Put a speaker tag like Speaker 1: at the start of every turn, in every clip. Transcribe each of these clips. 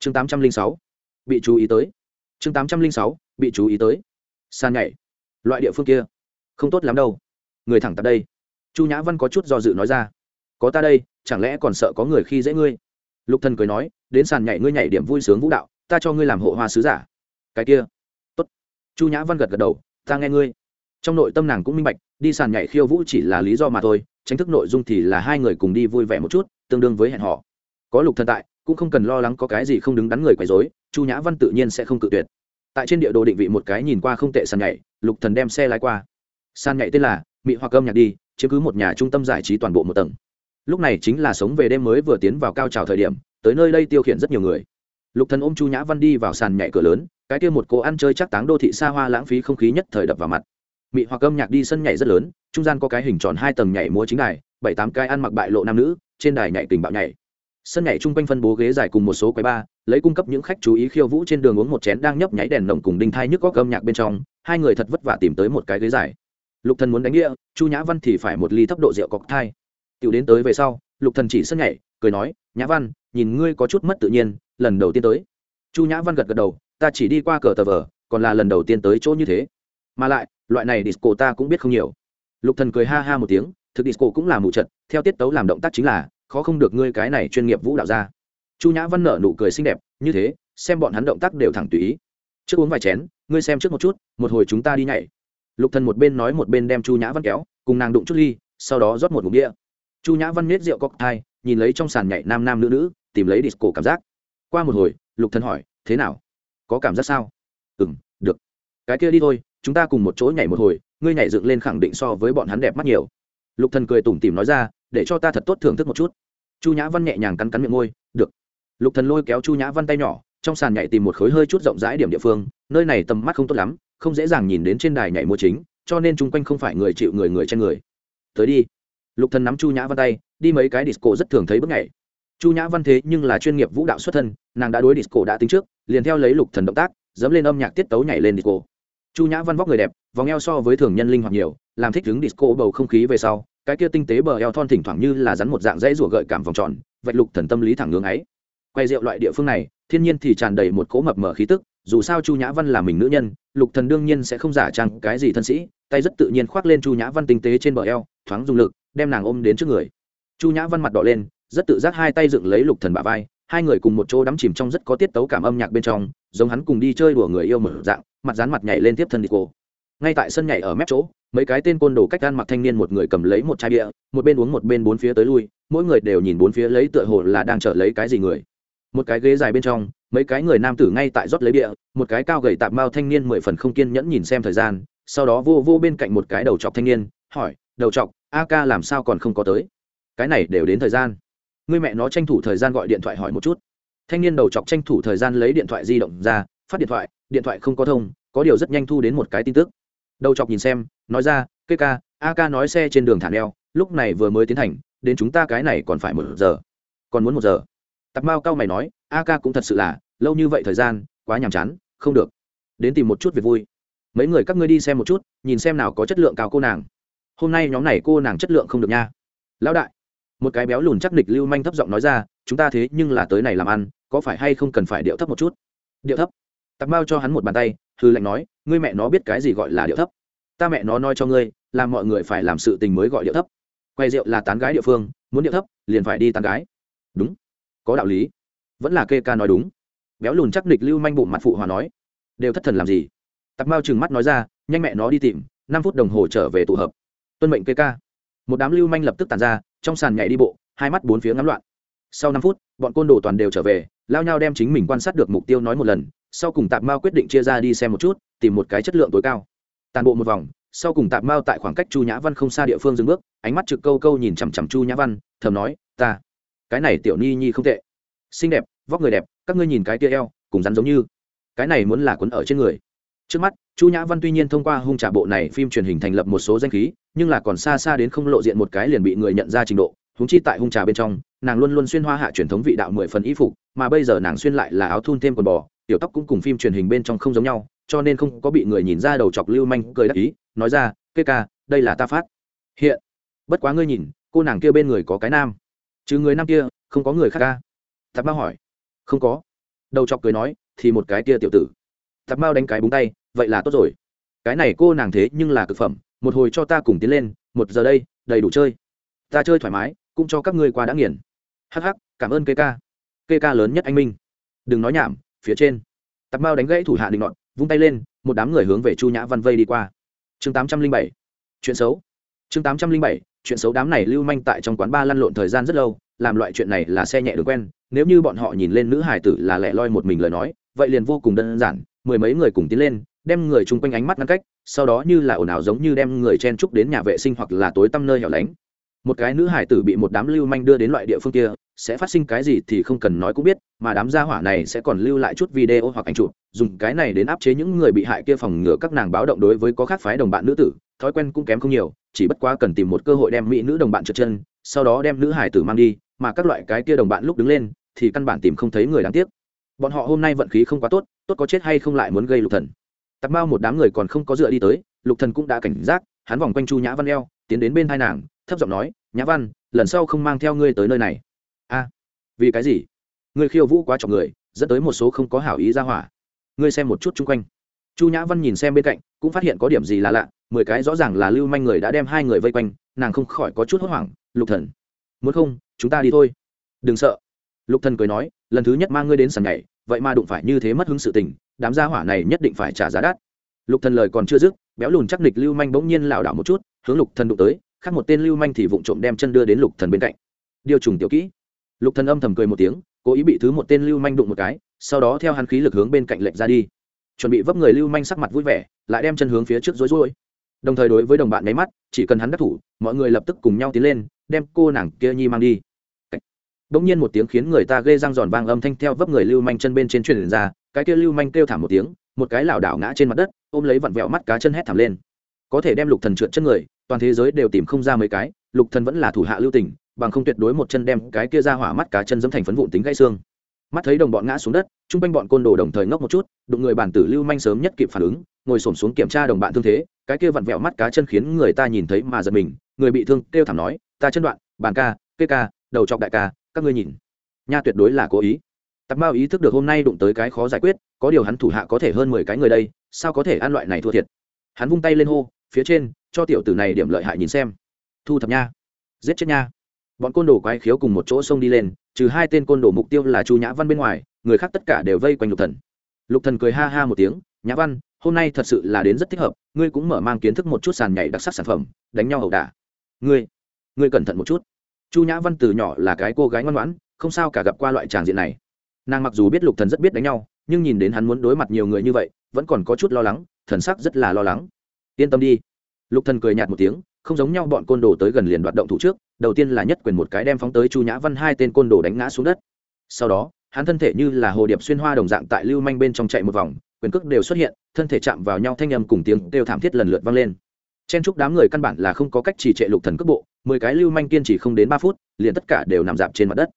Speaker 1: chương tám trăm linh sáu, bị chú ý tới. Chương tám trăm linh sáu, bị chú ý tới. Sàn nhảy. Loại địa phương kia. Không tốt lắm đâu. Người thẳng tập đây. Chu nhã văn có chút do dự nói ra. Có ta đây, chẳng lẽ còn sợ có người khi dễ ngươi? Lục thần cười nói, đến sàn nhảy ngươi nhảy điểm vui sướng vũ đạo, ta cho ngươi làm hộ hoa sứ giả. Cái kia. Tốt. Chu nhã văn gật gật đầu, ta nghe ngươi. Trong nội tâm nàng cũng minh bạch, đi sàn nhảy khiêu vũ chỉ là lý do mà thôi tránh thức nội dung thì là hai người cùng đi vui vẻ một chút, tương đương với hẹn họ có lục thần tại cũng không cần lo lắng có cái gì không đứng đắn người quấy rối, chu nhã văn tự nhiên sẽ không cự tuyệt. Tại trên địa đồ định vị một cái nhìn qua không tệ sàn nhảy, lục thần đem xe lái qua. Sàn nhảy tên là Mị hoa cơm nhạc đi, chiếm cứ một nhà trung tâm giải trí toàn bộ một tầng. Lúc này chính là sống về đêm mới vừa tiến vào cao trào thời điểm, tới nơi đây tiêu khiển rất nhiều người. Lục thần ôm chu nhã văn đi vào sàn nhảy cửa lớn, cái kia một cô ăn chơi chắc táng đô thị xa hoa lãng phí không khí nhất thời đập vào mặt. Mị hoặc âm nhạc đi sân nhảy rất lớn, trung gian có cái hình tròn hai tầng nhảy múa chính đài, bảy tám cái ăn mặc bại lộ nam nữ, trên đài nhảy tình bạo nhảy sân nhảy chung quanh phân bố ghế dài cùng một số quầy ba, lấy cung cấp những khách chú ý khiêu vũ trên đường uống một chén đang nhấp nháy đèn nồng cùng đinh thai nhức có cơm nhạc bên trong hai người thật vất vả tìm tới một cái ghế dài. Lục thần muốn đánh nghĩa chu nhã văn thì phải một ly thấp độ rượu cọc thai. Tiểu đến tới về sau lục thần chỉ sân nhảy cười nói nhã văn nhìn ngươi có chút mất tự nhiên lần đầu tiên tới. Chu nhã văn gật gật đầu ta chỉ đi qua cờ tờ vờ còn là lần đầu tiên tới chỗ như thế. Mà lại loại này disco ta cũng biết không nhiều. Lục thần cười ha ha một tiếng thực disco cũng là mù trận theo tiết tấu làm động tác chính là khó không được ngươi cái này chuyên nghiệp vũ đạo ra chu nhã văn nở nụ cười xinh đẹp, như thế, xem bọn hắn động tác đều thẳng tùy ý. Trước uống vài chén, ngươi xem trước một chút, một hồi chúng ta đi nhảy. Lục thần một bên nói một bên đem chu nhã văn kéo, cùng nàng đụng chút ly, sau đó rót một ngụm bia. Chu nhã văn nết rượu cocktail nhìn lấy trong sàn nhảy nam nam nữ nữ, tìm lấy disco cảm giác. Qua một hồi, lục thần hỏi, thế nào? Có cảm giác sao? Ừ được. Cái kia đi thôi, chúng ta cùng một chỗ nhảy một hồi, ngươi nhảy dựng lên khẳng định so với bọn hắn đẹp mắt nhiều. Lục thần cười tủm tỉm nói ra để cho ta thật tốt thưởng thức một chút. Chu nhã văn nhẹ nhàng cắn cắn miệng môi, được. Lục thần lôi kéo chu nhã văn tay nhỏ, trong sàn nhảy tìm một khối hơi chút rộng rãi điểm địa phương, nơi này tầm mắt không tốt lắm, không dễ dàng nhìn đến trên đài nhảy múa chính, cho nên chung quanh không phải người chịu người người trên người. Tới đi. Lục thần nắm chu nhã văn tay, đi mấy cái disco rất thường thấy bước nhảy. Chu nhã văn thế nhưng là chuyên nghiệp vũ đạo xuất thân, nàng đã đối disco đã tính trước, liền theo lấy lục thần động tác, dẫm lên âm nhạc tiết tấu nhảy lên disco. Chu nhã văn vóc người đẹp, vòng eo so với thường nhân linh hoạt nhiều, làm thích đứng disco bầu không khí về sau cái kia tinh tế bờ eo thon thỉnh thoảng như là rắn một dạng dãy rủa gợi cảm vòng tròn, vạch lục thần tâm lý thẳng ngưỡng ấy. Quay rượu loại địa phương này, thiên nhiên thì tràn đầy một cỗ mập mờ khí tức, dù sao chu nhã văn là mình nữ nhân, lục thần đương nhiên sẽ không giả trang cái gì thân sĩ, tay rất tự nhiên khoác lên chu nhã văn tinh tế trên bờ eo, thoáng dùng lực, đem nàng ôm đến trước người. Chu nhã văn mặt đỏ lên, rất tự giác hai tay dựng lấy lục thần bả vai, hai người cùng một chỗ đắm chìm trong rất có tiết tấu cảm âm nhạc bên trong, giống hắn cùng đi chơi đùa người yêu mở dạng, mặt dán mặt nhảy lên tiếp thân đi cô ngay tại sân nhảy ở mép chỗ, mấy cái tên côn đồ cách gan mặc thanh niên một người cầm lấy một chai bia, một bên uống một bên bốn phía tới lui, mỗi người đều nhìn bốn phía lấy tựa hồ là đang chờ lấy cái gì người. Một cái ghế dài bên trong, mấy cái người nam tử ngay tại rót lấy bia, một cái cao gầy tạm mao thanh niên mười phần không kiên nhẫn nhìn xem thời gian, sau đó vô vô bên cạnh một cái đầu chọc thanh niên, hỏi, đầu chọc, a ca làm sao còn không có tới? Cái này đều đến thời gian. Người mẹ nó tranh thủ thời gian gọi điện thoại hỏi một chút. Thanh niên đầu chọc tranh thủ thời gian lấy điện thoại di động ra, phát điện thoại điện thoại không có thông, có điều rất nhanh thu đến một cái tin tức đầu chọc nhìn xem, nói ra, kê ca, a ca nói xe trên đường thả neo, lúc này vừa mới tiến hành đến chúng ta cái này còn phải một giờ, còn muốn một giờ. Tặc mao cao mày nói, a ca cũng thật sự là, lâu như vậy thời gian, quá nhàm chán, không được. Đến tìm một chút việc vui. Mấy người các ngươi đi xem một chút, nhìn xem nào có chất lượng cao cô nàng. Hôm nay nhóm này cô nàng chất lượng không được nha. Lão đại. Một cái béo lùn chắc nịch lưu manh thấp giọng nói ra, chúng ta thế nhưng là tới này làm ăn, có phải hay không cần phải điệu thấp một chút? Điệu thấp. Tặc mao cho hắn một bàn tay hư lệnh nói, ngươi mẹ nó biết cái gì gọi là điệu thấp. Ta mẹ nó nói cho ngươi làm mọi người phải làm sự tình mới gọi điệu thấp. Quay rượu là tán gái địa phương, muốn điệu thấp, liền phải đi tán gái. Đúng, có đạo lý. Vẫn là kê ca nói đúng. Béo lùn chắc nịch lưu manh bụng mặt phụ hòa nói, đều thất thần làm gì? Tặc mao chừng mắt nói ra, nhanh mẹ nó đi tìm, năm phút đồng hồ trở về tụ hợp. Tuân mệnh kê ca. Một đám lưu manh lập tức tàn ra, trong sàn nhảy đi bộ, hai mắt bốn phía ngắm loạn. Sau năm phút, bọn côn đồ toàn đều trở về, lao nhau đem chính mình quan sát được mục tiêu nói một lần sau cùng tạp mao quyết định chia ra đi xem một chút, tìm một cái chất lượng tối cao. Tàn bộ một vòng, sau cùng tạp mao tại khoảng cách chu nhã văn không xa địa phương dừng bước, ánh mắt trực câu câu nhìn chằm chằm chu nhã văn, thầm nói, ta, cái này tiểu ni nhi không tệ. Xinh đẹp, vóc người đẹp, các ngươi nhìn cái tia eo, cùng rắn giống như. Cái này muốn là quấn ở trên người. Trước mắt, chu nhã văn tuy nhiên thông qua hung trả bộ này phim truyền hình thành lập một số danh khí, nhưng là còn xa xa đến không lộ diện một cái liền bị người nhận ra trình độ húng chi tại hung trà bên trong, nàng luôn luôn xuyên hoa hạ truyền thống vị đạo mười phần y phục, mà bây giờ nàng xuyên lại là áo thun thêm quần bò tiểu tóc cũng cùng phim truyền hình bên trong không giống nhau, cho nên không có bị người nhìn ra đầu chọc lưu manh cười đắc ý, nói ra, kê ca, đây là ta phát. Hiện, bất quá ngươi nhìn, cô nàng kia bên người có cái nam. Chứ người nam kia, không có người khác ca. Tạp bao hỏi, không có. Đầu chọc cười nói, thì một cái kia tiểu tử. Tạp mao đánh cái búng tay, vậy là tốt rồi. Cái này cô nàng thế nhưng là cực phẩm, một hồi cho ta cùng tiến lên, một giờ đây, đầy đủ chơi. Ta chơi thoải mái, cũng cho các ngươi qua đã nghiền. Hh cảm ơn kê ca. Kê ca lớn nhất anh minh. Đừng nói nhảm phía trên. Tạp mao đánh gãy thủ hạ định ngọn vung tay lên, một đám người hướng về chu nhã văn vây đi qua. Chương tám trăm linh bảy, chuyện xấu. Chương tám trăm linh bảy, chuyện xấu đám này lưu manh tại trong quán ba lăn lộn thời gian rất lâu, làm loại chuyện này là xe nhẹ đường quen, nếu như bọn họ nhìn lên nữ hải tử là lẻ loi một mình lời nói, vậy liền vô cùng đơn giản, mười mấy người cùng tiến lên, đem người chung quanh ánh mắt ngăn cách, sau đó như là ồn ào giống như đem người chen trúc đến nhà vệ sinh hoặc là tối tăm nơi hẻo lánh một cái nữ hải tử bị một đám lưu manh đưa đến loại địa phương kia, sẽ phát sinh cái gì thì không cần nói cũng biết, mà đám gia hỏa này sẽ còn lưu lại chút video hoặc ảnh chụp, dùng cái này đến áp chế những người bị hại kia phòng ngừa các nàng báo động đối với có khác phái đồng bạn nữ tử, thói quen cũng kém không nhiều, chỉ bất quá cần tìm một cơ hội đem mỹ nữ đồng bạn trượt chân, sau đó đem nữ hải tử mang đi, mà các loại cái kia đồng bạn lúc đứng lên, thì căn bản tìm không thấy người đáng tiếc. Bọn họ hôm nay vận khí không quá tốt tốt có chết hay không lại muốn gây lục thần. Tập bao một đám người còn không có dựa đi tới, lục thần cũng đã cảnh giác, hắn vòng quanh chu nhã văn eo, tiến đến bên hai nàng thấp giọng nói, nhã văn, lần sau không mang theo ngươi tới nơi này. A, vì cái gì? Ngươi khiêu vũ quá trọng người, dẫn tới một số không có hảo ý ra hỏa. Ngươi xem một chút chung quanh. Chu nhã văn nhìn xem bên cạnh, cũng phát hiện có điểm gì là lạ, mười cái rõ ràng là lưu manh người đã đem hai người vây quanh, nàng không khỏi có chút hốt hoảng, lục thần, muốn không, chúng ta đi thôi. Đừng sợ. Lục thần cười nói, lần thứ nhất mang ngươi đến sàn nhảy, vậy mà đụng phải như thế mất hứng sự tình, đám gia hỏa này nhất định phải trả giá đắt. Lục thần lời còn chưa dứt, béo lùn chắc nịch lưu manh bỗng nhiên lảo đảo một chút, hướng lục thần đụng tới khác một tên lưu manh thì vụng trộm đem chân đưa đến lục thần bên cạnh. Điều trùng tiểu kỹ. Lục thần âm thầm cười một tiếng cố ý bị thứ một tên lưu manh đụng một cái sau đó theo hắn khí lực hướng bên cạnh lệnh ra đi. Chuẩn bị vấp người lưu manh sắc mặt vui vẻ lại đem chân hướng phía trước rối rối. Đồng thời đối với đồng bạn nháy mắt chỉ cần hắn đắc thủ mọi người lập tức cùng nhau tiến lên đem cô nàng kia nhi mang đi. Bỗng nhiên một tiếng khiến người ta ghê răng giòn vang âm thanh theo vấp người lưu manh chân bên trên truyền ra, cái kia lưu manh kêu thảm một tiếng, một cái lảo đảo ngã trên mặt đất, ôm lấy vặn vẹo mắt cá chân hét thảm lên. Có thể đem Lục Thần trượt chân người, toàn thế giới đều tìm không ra mấy cái, Lục Thần vẫn là thủ hạ lưu tình, bằng không tuyệt đối một chân đem cái kia ra hỏa mắt cá chân dẫm thành phấn vụn tính gãy xương. Mắt thấy đồng bọn ngã xuống đất, trung quanh bọn côn đồ đồng thời ngốc một chút, đụng người bản tử lưu manh sớm nhất kịp phản ứng, ngồi xổm xuống kiểm tra đồng bạn thương thế, cái kia vặn vẹo mắt cá chân khiến người ta nhìn thấy mà giật mình, người bị thương kêu thảm nói, ta chân đoạn, bàn ca, kê ca, đầu chọc đại ca, các ngươi nhìn. Nha tuyệt đối là cố ý. Tạp mao ý thức được hôm nay đụng tới cái khó giải quyết có điều hắn thủ hạ có thể hơn mười cái người đây sao có thể ăn loại này thua thiệt? Hắn vung tay lên hô phía trên cho tiểu tử này điểm lợi hại nhìn xem. Thu thập nha. Giết chết nha. Bọn côn đồ quái khiếu cùng một chỗ xông đi lên, trừ hai tên côn đồ mục tiêu là chu nhã văn bên ngoài, người khác tất cả đều vây quanh lục thần. Lục thần cười ha ha một tiếng, nhã văn, hôm nay thật sự là đến rất thích hợp, ngươi cũng mở mang kiến thức một chút sàn nhảy đặc sắc sản phẩm, đánh nhau ẩu đả. Ngươi ngươi cẩn thận một chút. Chu nhã văn từ nhỏ là cái cô gái ngoan ngoãn, không sao cả gặp qua loại tràng diện này. Nàng mặc dù biết lục thần rất biết đánh nhau, nhưng nhìn đến hắn muốn đối mặt nhiều người như vậy, vẫn còn có chút lo lắng, thần sắc rất là lo lắng. Yên tâm đi lục thần cười nhạt một tiếng, không giống nhau bọn côn đồ tới gần liền đoạt động thủ trước, đầu tiên là nhất quyền một cái đem phóng tới chu nhã văn hai tên côn đồ đánh ngã xuống đất. Sau đó, hắn thân thể như là hồ điệp xuyên hoa đồng dạng tại lưu manh bên trong chạy một vòng, quyền cước đều xuất hiện, thân thể chạm vào nhau thanh âm cùng tiếng đều thảm thiết lần lượt vang lên. Chen chúc đám người căn bản là không có cách trì trệ lục thần cước bộ, mười cái lưu manh kiên trì không đến ba phút, liền tất cả đều nằm dạp trên mặt đất.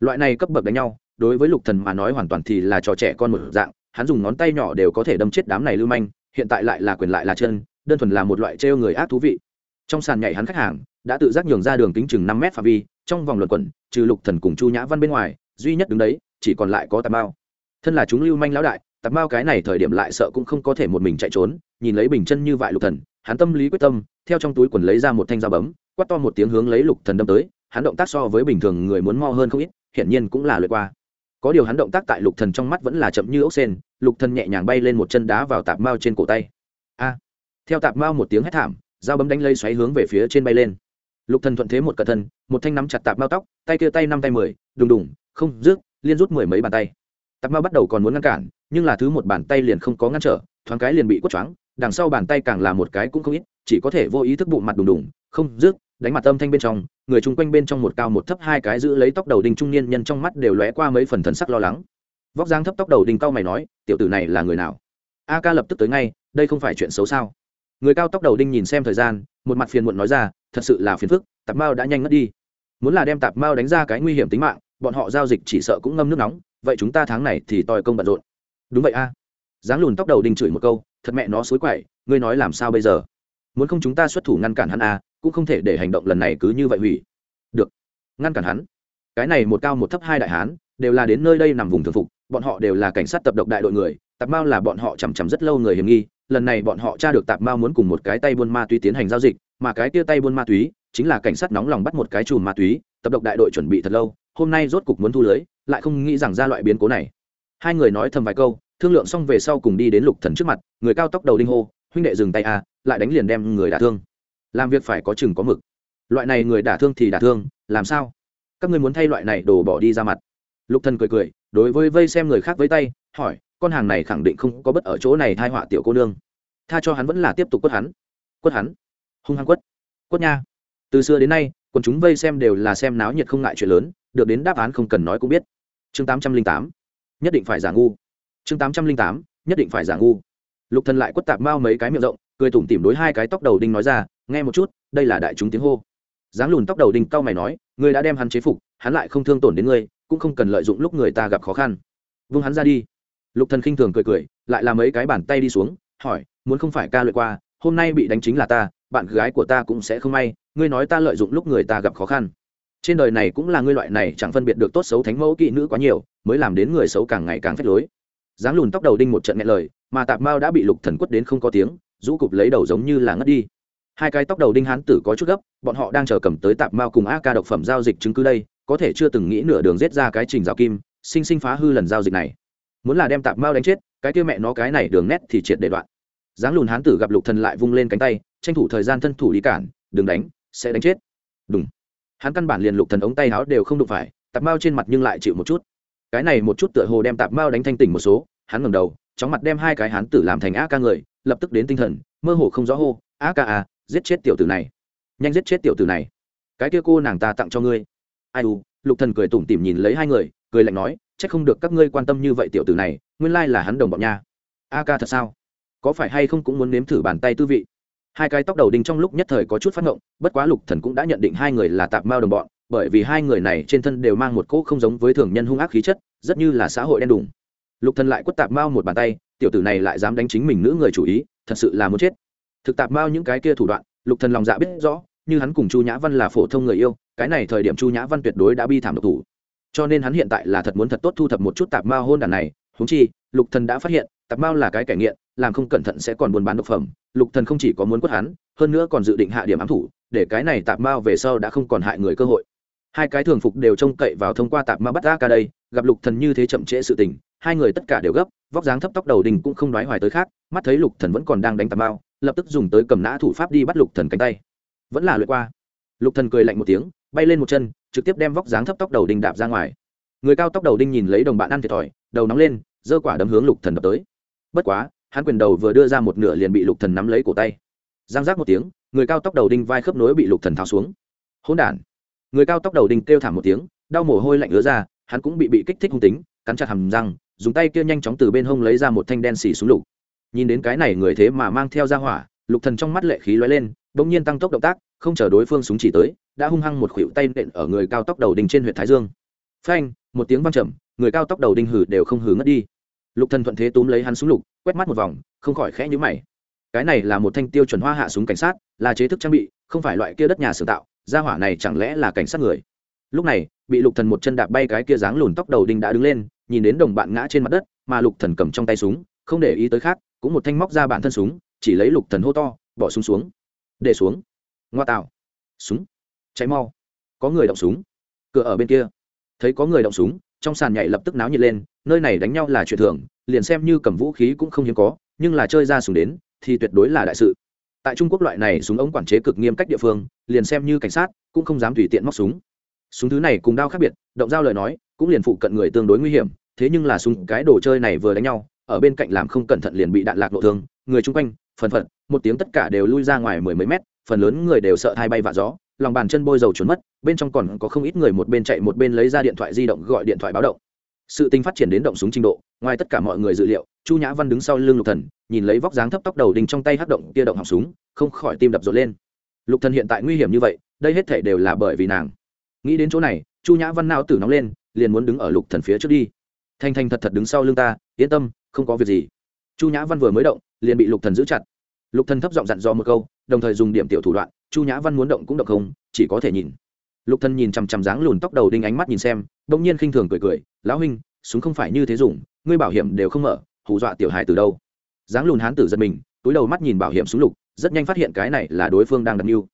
Speaker 1: Loại này cấp bậc đánh nhau, đối với lục thần mà nói hoàn toàn thì là trò trẻ con một dạng, hắn dùng ngón tay nhỏ đều có thể đâm chết đám này lưu manh, hiện tại lại là quyền lại là chân đơn thuần là một loại trêu người ác thú vị. Trong sàn nhảy hắn khách hàng, đã tự giác nhường ra đường kính chừng năm mét phạm vi, trong vòng luận quẩn, trừ lục thần cùng chu nhã văn bên ngoài, duy nhất đứng đấy, chỉ còn lại có tạp mao. thân là chúng lưu manh lão đại, tạp mao cái này thời điểm lại sợ cũng không có thể một mình chạy trốn, nhìn lấy bình chân như vậy lục thần, hắn tâm lý quyết tâm, theo trong túi quần lấy ra một thanh dao bấm, quát to một tiếng hướng lấy lục thần đâm tới, hắn động tác so với bình thường người muốn mo hơn không ít, hiển nhiên cũng là lượt qua. Có điều hắn động tác tại lục thần trong mắt vẫn là chậm như ốc sen lục thần nhẹ nhàng bay lên một chân đá vào tạp mao trên cổ tay. A! Theo tạp mao một tiếng hét thảm, dao bấm đánh lây xoáy hướng về phía trên bay lên. Lục thần thuận thế một cẩn thân, một thanh nắm chặt tạp mao tóc, tay kia tay năm tay mười, đùng đùng, không, rước, liên rút mười mấy bàn tay. Tạp mao bắt đầu còn muốn ngăn cản, nhưng là thứ một bàn tay liền không có ngăn trở, thoáng cái liền bị quất choáng, đằng sau bàn tay càng là một cái cũng không ít, chỉ có thể vô ý thức bụng mặt đùng đùng, không, rước, đánh mặt âm thanh bên trong, người chung quanh bên trong một cao một thấp hai cái giữ lấy tóc đầu đinh trung niên nhân trong mắt đều lóe qua mấy phần thần sắc lo lắng. Vóc dáng thấp tóc đầu đinh cao mày nói, tiểu tử này là người nào? A ca lập tức tới ngay, đây không phải chuyện xấu sao? Người cao tóc đầu đinh nhìn xem thời gian, một mặt phiền muộn nói ra, thật sự là phiền phức, tạp mao đã nhanh ngất đi. Muốn là đem tạp mao đánh ra cái nguy hiểm tính mạng, bọn họ giao dịch chỉ sợ cũng ngâm nước nóng, vậy chúng ta tháng này thì tòi công bận rộn. Đúng vậy a. Dáng lùn tóc đầu đinh chửi một câu, thật mẹ nó xối quậy, ngươi nói làm sao bây giờ? Muốn không chúng ta xuất thủ ngăn cản hắn a cũng không thể để hành động lần này cứ như vậy hủy. Được, ngăn cản hắn. Cái này một cao một thấp hai đại hán, đều là đến nơi đây nằm vùng thường phục, bọn họ đều là cảnh sát tập độc đại đội người, tạp mao là bọn họ chằm chằm rất lâu người hiểm nghi lần này bọn họ tra được tạp mao muốn cùng một cái tay buôn ma túy tiến hành giao dịch, mà cái tia tay buôn ma túy chính là cảnh sát nóng lòng bắt một cái chùm ma túy, tập độc đại đội chuẩn bị thật lâu, hôm nay rốt cục muốn thu lưới, lại không nghĩ rằng ra loại biến cố này. Hai người nói thầm vài câu, thương lượng xong về sau cùng đi đến lục thần trước mặt, người cao tóc đầu đinh hô, huynh đệ dừng tay à lại đánh liền đem người đả thương. Làm việc phải có chừng có mực. Loại này người đả thương thì đả thương, làm sao? Các ngươi muốn thay loại này đổ bỏ đi ra mặt. Lục thần cười cười, đối với vây xem người khác với tay, hỏi con hàng này khẳng định không có bất ở chỗ này thai họa tiểu cô nương. Tha cho hắn vẫn là tiếp tục quất hắn. Quất hắn? Hung hăng quất. Quất nha. Từ xưa đến nay, quần chúng vây xem đều là xem náo nhiệt không ngại chuyện lớn, được đến đáp án không cần nói cũng biết. Chương tám trăm linh tám, nhất định phải giả ngu. Chương tám trăm linh tám, nhất định phải giả ngu. Lục thần lại quất tạp mao mấy cái miệng rộng, cười tủm tỉm đối hai cái tóc đầu đinh nói ra, nghe một chút, đây là đại chúng tiếng hô. Dáng lùn tóc đầu đinh cao mày nói, ngươi đã đem hắn chế phục, hắn lại không thương tổn đến ngươi, cũng không cần lợi dụng lúc người ta gặp khó khăn. Vung hắn ra đi lục thần khinh thường cười cười, lại làm mấy cái bàn tay đi xuống, hỏi, muốn không phải ca luyện qua, hôm nay bị đánh chính là ta, bạn gái của ta cũng sẽ không may, ngươi nói ta lợi dụng lúc người ta gặp khó khăn. Trên đời này cũng là ngươi loại này chẳng phân biệt được tốt xấu thánh mẫu kỵ nữ quá nhiều, mới làm đến người xấu càng ngày càng phết lối. Dáng lùn tóc đầu đinh một trận nghe lời, mà tạp mao đã bị lục thần quất đến không có tiếng, rũ cụp lấy đầu giống như là ngất đi. Hai cái tóc đầu đinh hán tử có chút gấp, bọn họ đang chờ cầm tới tạp mao cùng a ca độc phẩm giao dịch chứng cứ đây, có thể chưa từng nghĩ nửa đường giết ra cái trình rào kim, sinh sinh phá hư lần giao dịch này muốn là đem tạp mao đánh chết, cái kia mẹ nó cái này đường nét thì triệt để đoạn. Dáng lùn hán tử gặp lục thần lại vung lên cánh tay, tranh thủ thời gian thân thủ đi cản, đừng đánh, sẽ đánh chết. Đúng hắn căn bản liền lục thần ống tay áo đều không đụng phải, tạp mao trên mặt nhưng lại chịu một chút. Cái này một chút tựa hồ đem tạp mao đánh thanh tỉnh một số, hắn ngẩng đầu, chóng mặt đem hai cái hán tử làm thành a ca người, lập tức đến tinh thần, mơ hồ không rõ hô, a ca a giết chết tiểu tử này. Nhanh giết chết tiểu tử này. Cái kia cô nàng ta tặng cho ngươi. Ai u, lục thần cười tủm tỉm nhìn lấy hai người, cười lạnh nói chắc không được các ngươi quan tâm như vậy tiểu tử này, nguyên lai là hắn đồng bọn nha. A ca thật sao? Có phải hay không cũng muốn nếm thử bàn tay tư vị? Hai cái tóc đầu đinh trong lúc nhất thời có chút phát ngộng, bất quá lục thần cũng đã nhận định hai người là tạp mao đồng bọn, bởi vì hai người này trên thân đều mang một cỗ không giống với thường nhân hung ác khí chất, rất như là xã hội đen đủng lục thần lại quất tạp mao một bàn tay, tiểu tử này lại dám đánh chính mình nữ người chủ ý, thật sự là muốn chết. Thực tạp mao những cái kia thủ đoạn, lục thần lòng dạ biết rõ, như hắn cùng chu nhã văn là phổ thông người yêu, cái này thời điểm chu nhã văn tuyệt đối đã bi thảm độc thủ cho nên hắn hiện tại là thật muốn thật tốt thu thập một chút tạp mao hôn đàn này. Húng chi, lục thần đã phát hiện, tạp mao là cái kẻ nghiện, làm không cẩn thận sẽ còn buôn bán độc phẩm. Lục thần không chỉ có muốn quất hắn, hơn nữa còn dự định hạ điểm ám thủ, để cái này tạp mao về sau đã không còn hại người cơ hội. Hai cái thường phục đều trông cậy vào thông qua tạp mao bắt ra ca đây, gặp lục thần như thế chậm trễ sự tình, hai người tất cả đều gấp, vóc dáng thấp tóc đầu đình cũng không nói hoài tới khác, mắt thấy lục thần vẫn còn đang đánh tạp mao, lập tức dùng tới cầm nã thủ pháp đi bắt lục thần cánh tay. Vẫn là lượt qua. Lục thần cười lạnh một tiếng, bay lên một chân trực tiếp đem vóc dáng thấp tóc đầu đinh đạp ra ngoài. Người cao tóc đầu đinh nhìn lấy đồng bạn ăn thiệt thòi, đầu nóng lên, giơ quả đấm hướng lục thần đập tới. Bất quá, hắn quyền đầu vừa đưa ra một nửa liền bị lục thần nắm lấy cổ tay. Giang giác một tiếng, người cao tóc đầu đinh vai khớp nối bị lục thần tháo xuống. Hỗn đản. Người cao tóc đầu đinh kêu thảm một tiếng, đau mồ hôi lạnh ứa ra, hắn cũng bị bị kích thích hung tính, cắn chặt hàm răng, dùng tay kia nhanh chóng từ bên hông lấy ra một thanh đen xì xuống lục. Nhìn đến cái này người thế mà mang theo ra hỏa, lục thần trong mắt lệ khí lóe lên, bỗng nhiên tăng tốc động tác, không chờ đối phương súng chỉ tới đã hung hăng một khuỷu tay nện ở người cao tóc đầu đinh trên huyện thái dương. Phanh, một tiếng vang trầm, người cao tóc đầu đinh hử đều không hử ngất đi. Lục thần thuận thế túm lấy hắn súng lục, quét mắt một vòng, không khỏi khẽ nhíu mày. Cái này là một thanh tiêu chuẩn hoa hạ súng cảnh sát, là chế thức trang bị, không phải loại kia đất nhà sử tạo, gia hỏa này chẳng lẽ là cảnh sát người? Lúc này, bị lục thần một chân đạp bay cái kia dáng lùn tóc đầu đinh đã đứng lên, nhìn đến đồng bạn ngã trên mặt đất, mà lục thần cầm trong tay súng, không để ý tới khác, cũng một thanh móc ra bản thân súng, chỉ lấy lục thần hô to, bỏ súng xuống. Để xuống. Ngoa tạo. Súng cháy mau. Có người động súng. Cửa ở bên kia. Thấy có người động súng, trong sàn nhảy lập tức náo nhiệt lên, nơi này đánh nhau là chuyện thường, liền xem như cầm vũ khí cũng không hiếm có, nhưng là chơi ra súng đến, thì tuyệt đối là đại sự. Tại trung quốc loại này súng ống quản chế cực nghiêm cách địa phương, liền xem như cảnh sát, cũng không dám tùy tiện móc súng. Súng thứ này cùng đao khác biệt, động dao lời nói, cũng liền phụ cận người tương đối nguy hiểm, thế nhưng là súng cái đồ chơi này vừa đánh nhau, ở bên cạnh làm không cẩn thận liền bị đạn lạc lộ thương, người chung quanh, phần phật, một tiếng tất cả đều lui ra ngoài mười mấy mét, phần lớn người đều sợ hai bay vạ gió lòng bàn chân bôi dầu trốn mất, bên trong còn có không ít người một bên chạy một bên lấy ra điện thoại di động gọi điện thoại báo động. Sự tình phát triển đến động súng trình độ, ngoài tất cả mọi người dự liệu, chu nhã văn đứng sau lưng lục thần, nhìn lấy vóc dáng thấp tóc đầu đinh trong tay hắc động kia động họng súng, không khỏi tim đập rộn lên. Lục thần hiện tại nguy hiểm như vậy, đây hết thể đều là bởi vì nàng. Nghĩ đến chỗ này, chu nhã văn nao tử nóng lên, liền muốn đứng ở lục thần phía trước đi. Thanh thanh thật thật đứng sau lưng ta, yên tâm, không có việc gì. Chu nhã văn vừa mới động, liền bị lục thần giữ chặt. Lục thần thấp giọng dặn dò một câu đồng thời dùng điểm tiểu thủ đoạn, chu nhã văn muốn động cũng động không, chỉ có thể nhìn. Lục Thân nhìn chằm chằm dáng lùn tóc đầu đinh ánh mắt nhìn xem đông nhiên khinh thường cười cười, lão huynh, súng không phải như thế dùng, ngươi bảo hiểm đều không mở, hù dọa tiểu hài từ đâu? Dáng lùn hán tử giật mình, túi đầu mắt nhìn bảo hiểm súng lục, rất nhanh phát hiện cái này là đối phương đang đặt mưu.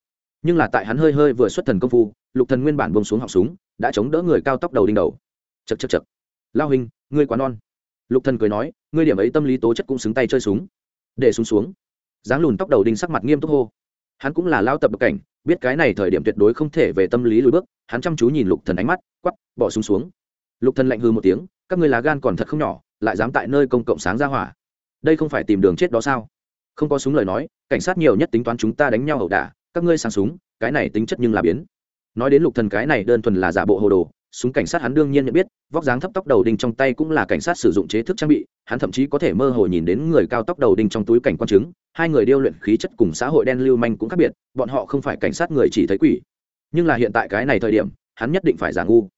Speaker 1: Nhưng là tại hắn hơi hơi vừa xuất thần công phu, lục thần nguyên bản bông xuống họng súng, đã chống đỡ người cao tóc đầu đinh đầu. Chật chật chật lao hình ngươi quá non. Lục thần cười nói, ngươi điểm ấy tâm lý tố chất cũng xứng tay chơi súng. Để súng xuống dáng lùn tóc đầu đinh sắc mặt nghiêm túc hô. Hắn cũng là lao tập độc cảnh, biết cái này thời điểm tuyệt đối không thể về tâm lý lùi bước, hắn chăm chú nhìn lục thần ánh mắt, quắp, bỏ súng xuống. Lục thần lạnh hư một tiếng, các ngươi lá gan còn thật không nhỏ, lại dám tại nơi công cộng sáng ra hỏa. Đây không phải tìm đường chết đó sao? Không có súng lời nói, cảnh sát nhiều nhất tính toán chúng ta đánh nhau ẩu đả, các ngươi sang súng, cái này tính chất nhưng là biến. Nói đến lục thần cái này đơn thuần là giả bộ hồ đồ súng cảnh sát hắn đương nhiên nhận biết, vóc dáng thấp tóc đầu đinh trong tay cũng là cảnh sát sử dụng chế thức trang bị, hắn thậm chí có thể mơ hồ nhìn đến người cao tóc đầu đinh trong túi cảnh quan chứng, hai người điêu luyện khí chất cùng xã hội đen lưu manh cũng khác biệt, bọn họ không phải cảnh sát người chỉ thấy quỷ. Nhưng là hiện tại cái này thời điểm, hắn nhất định phải giả ngu.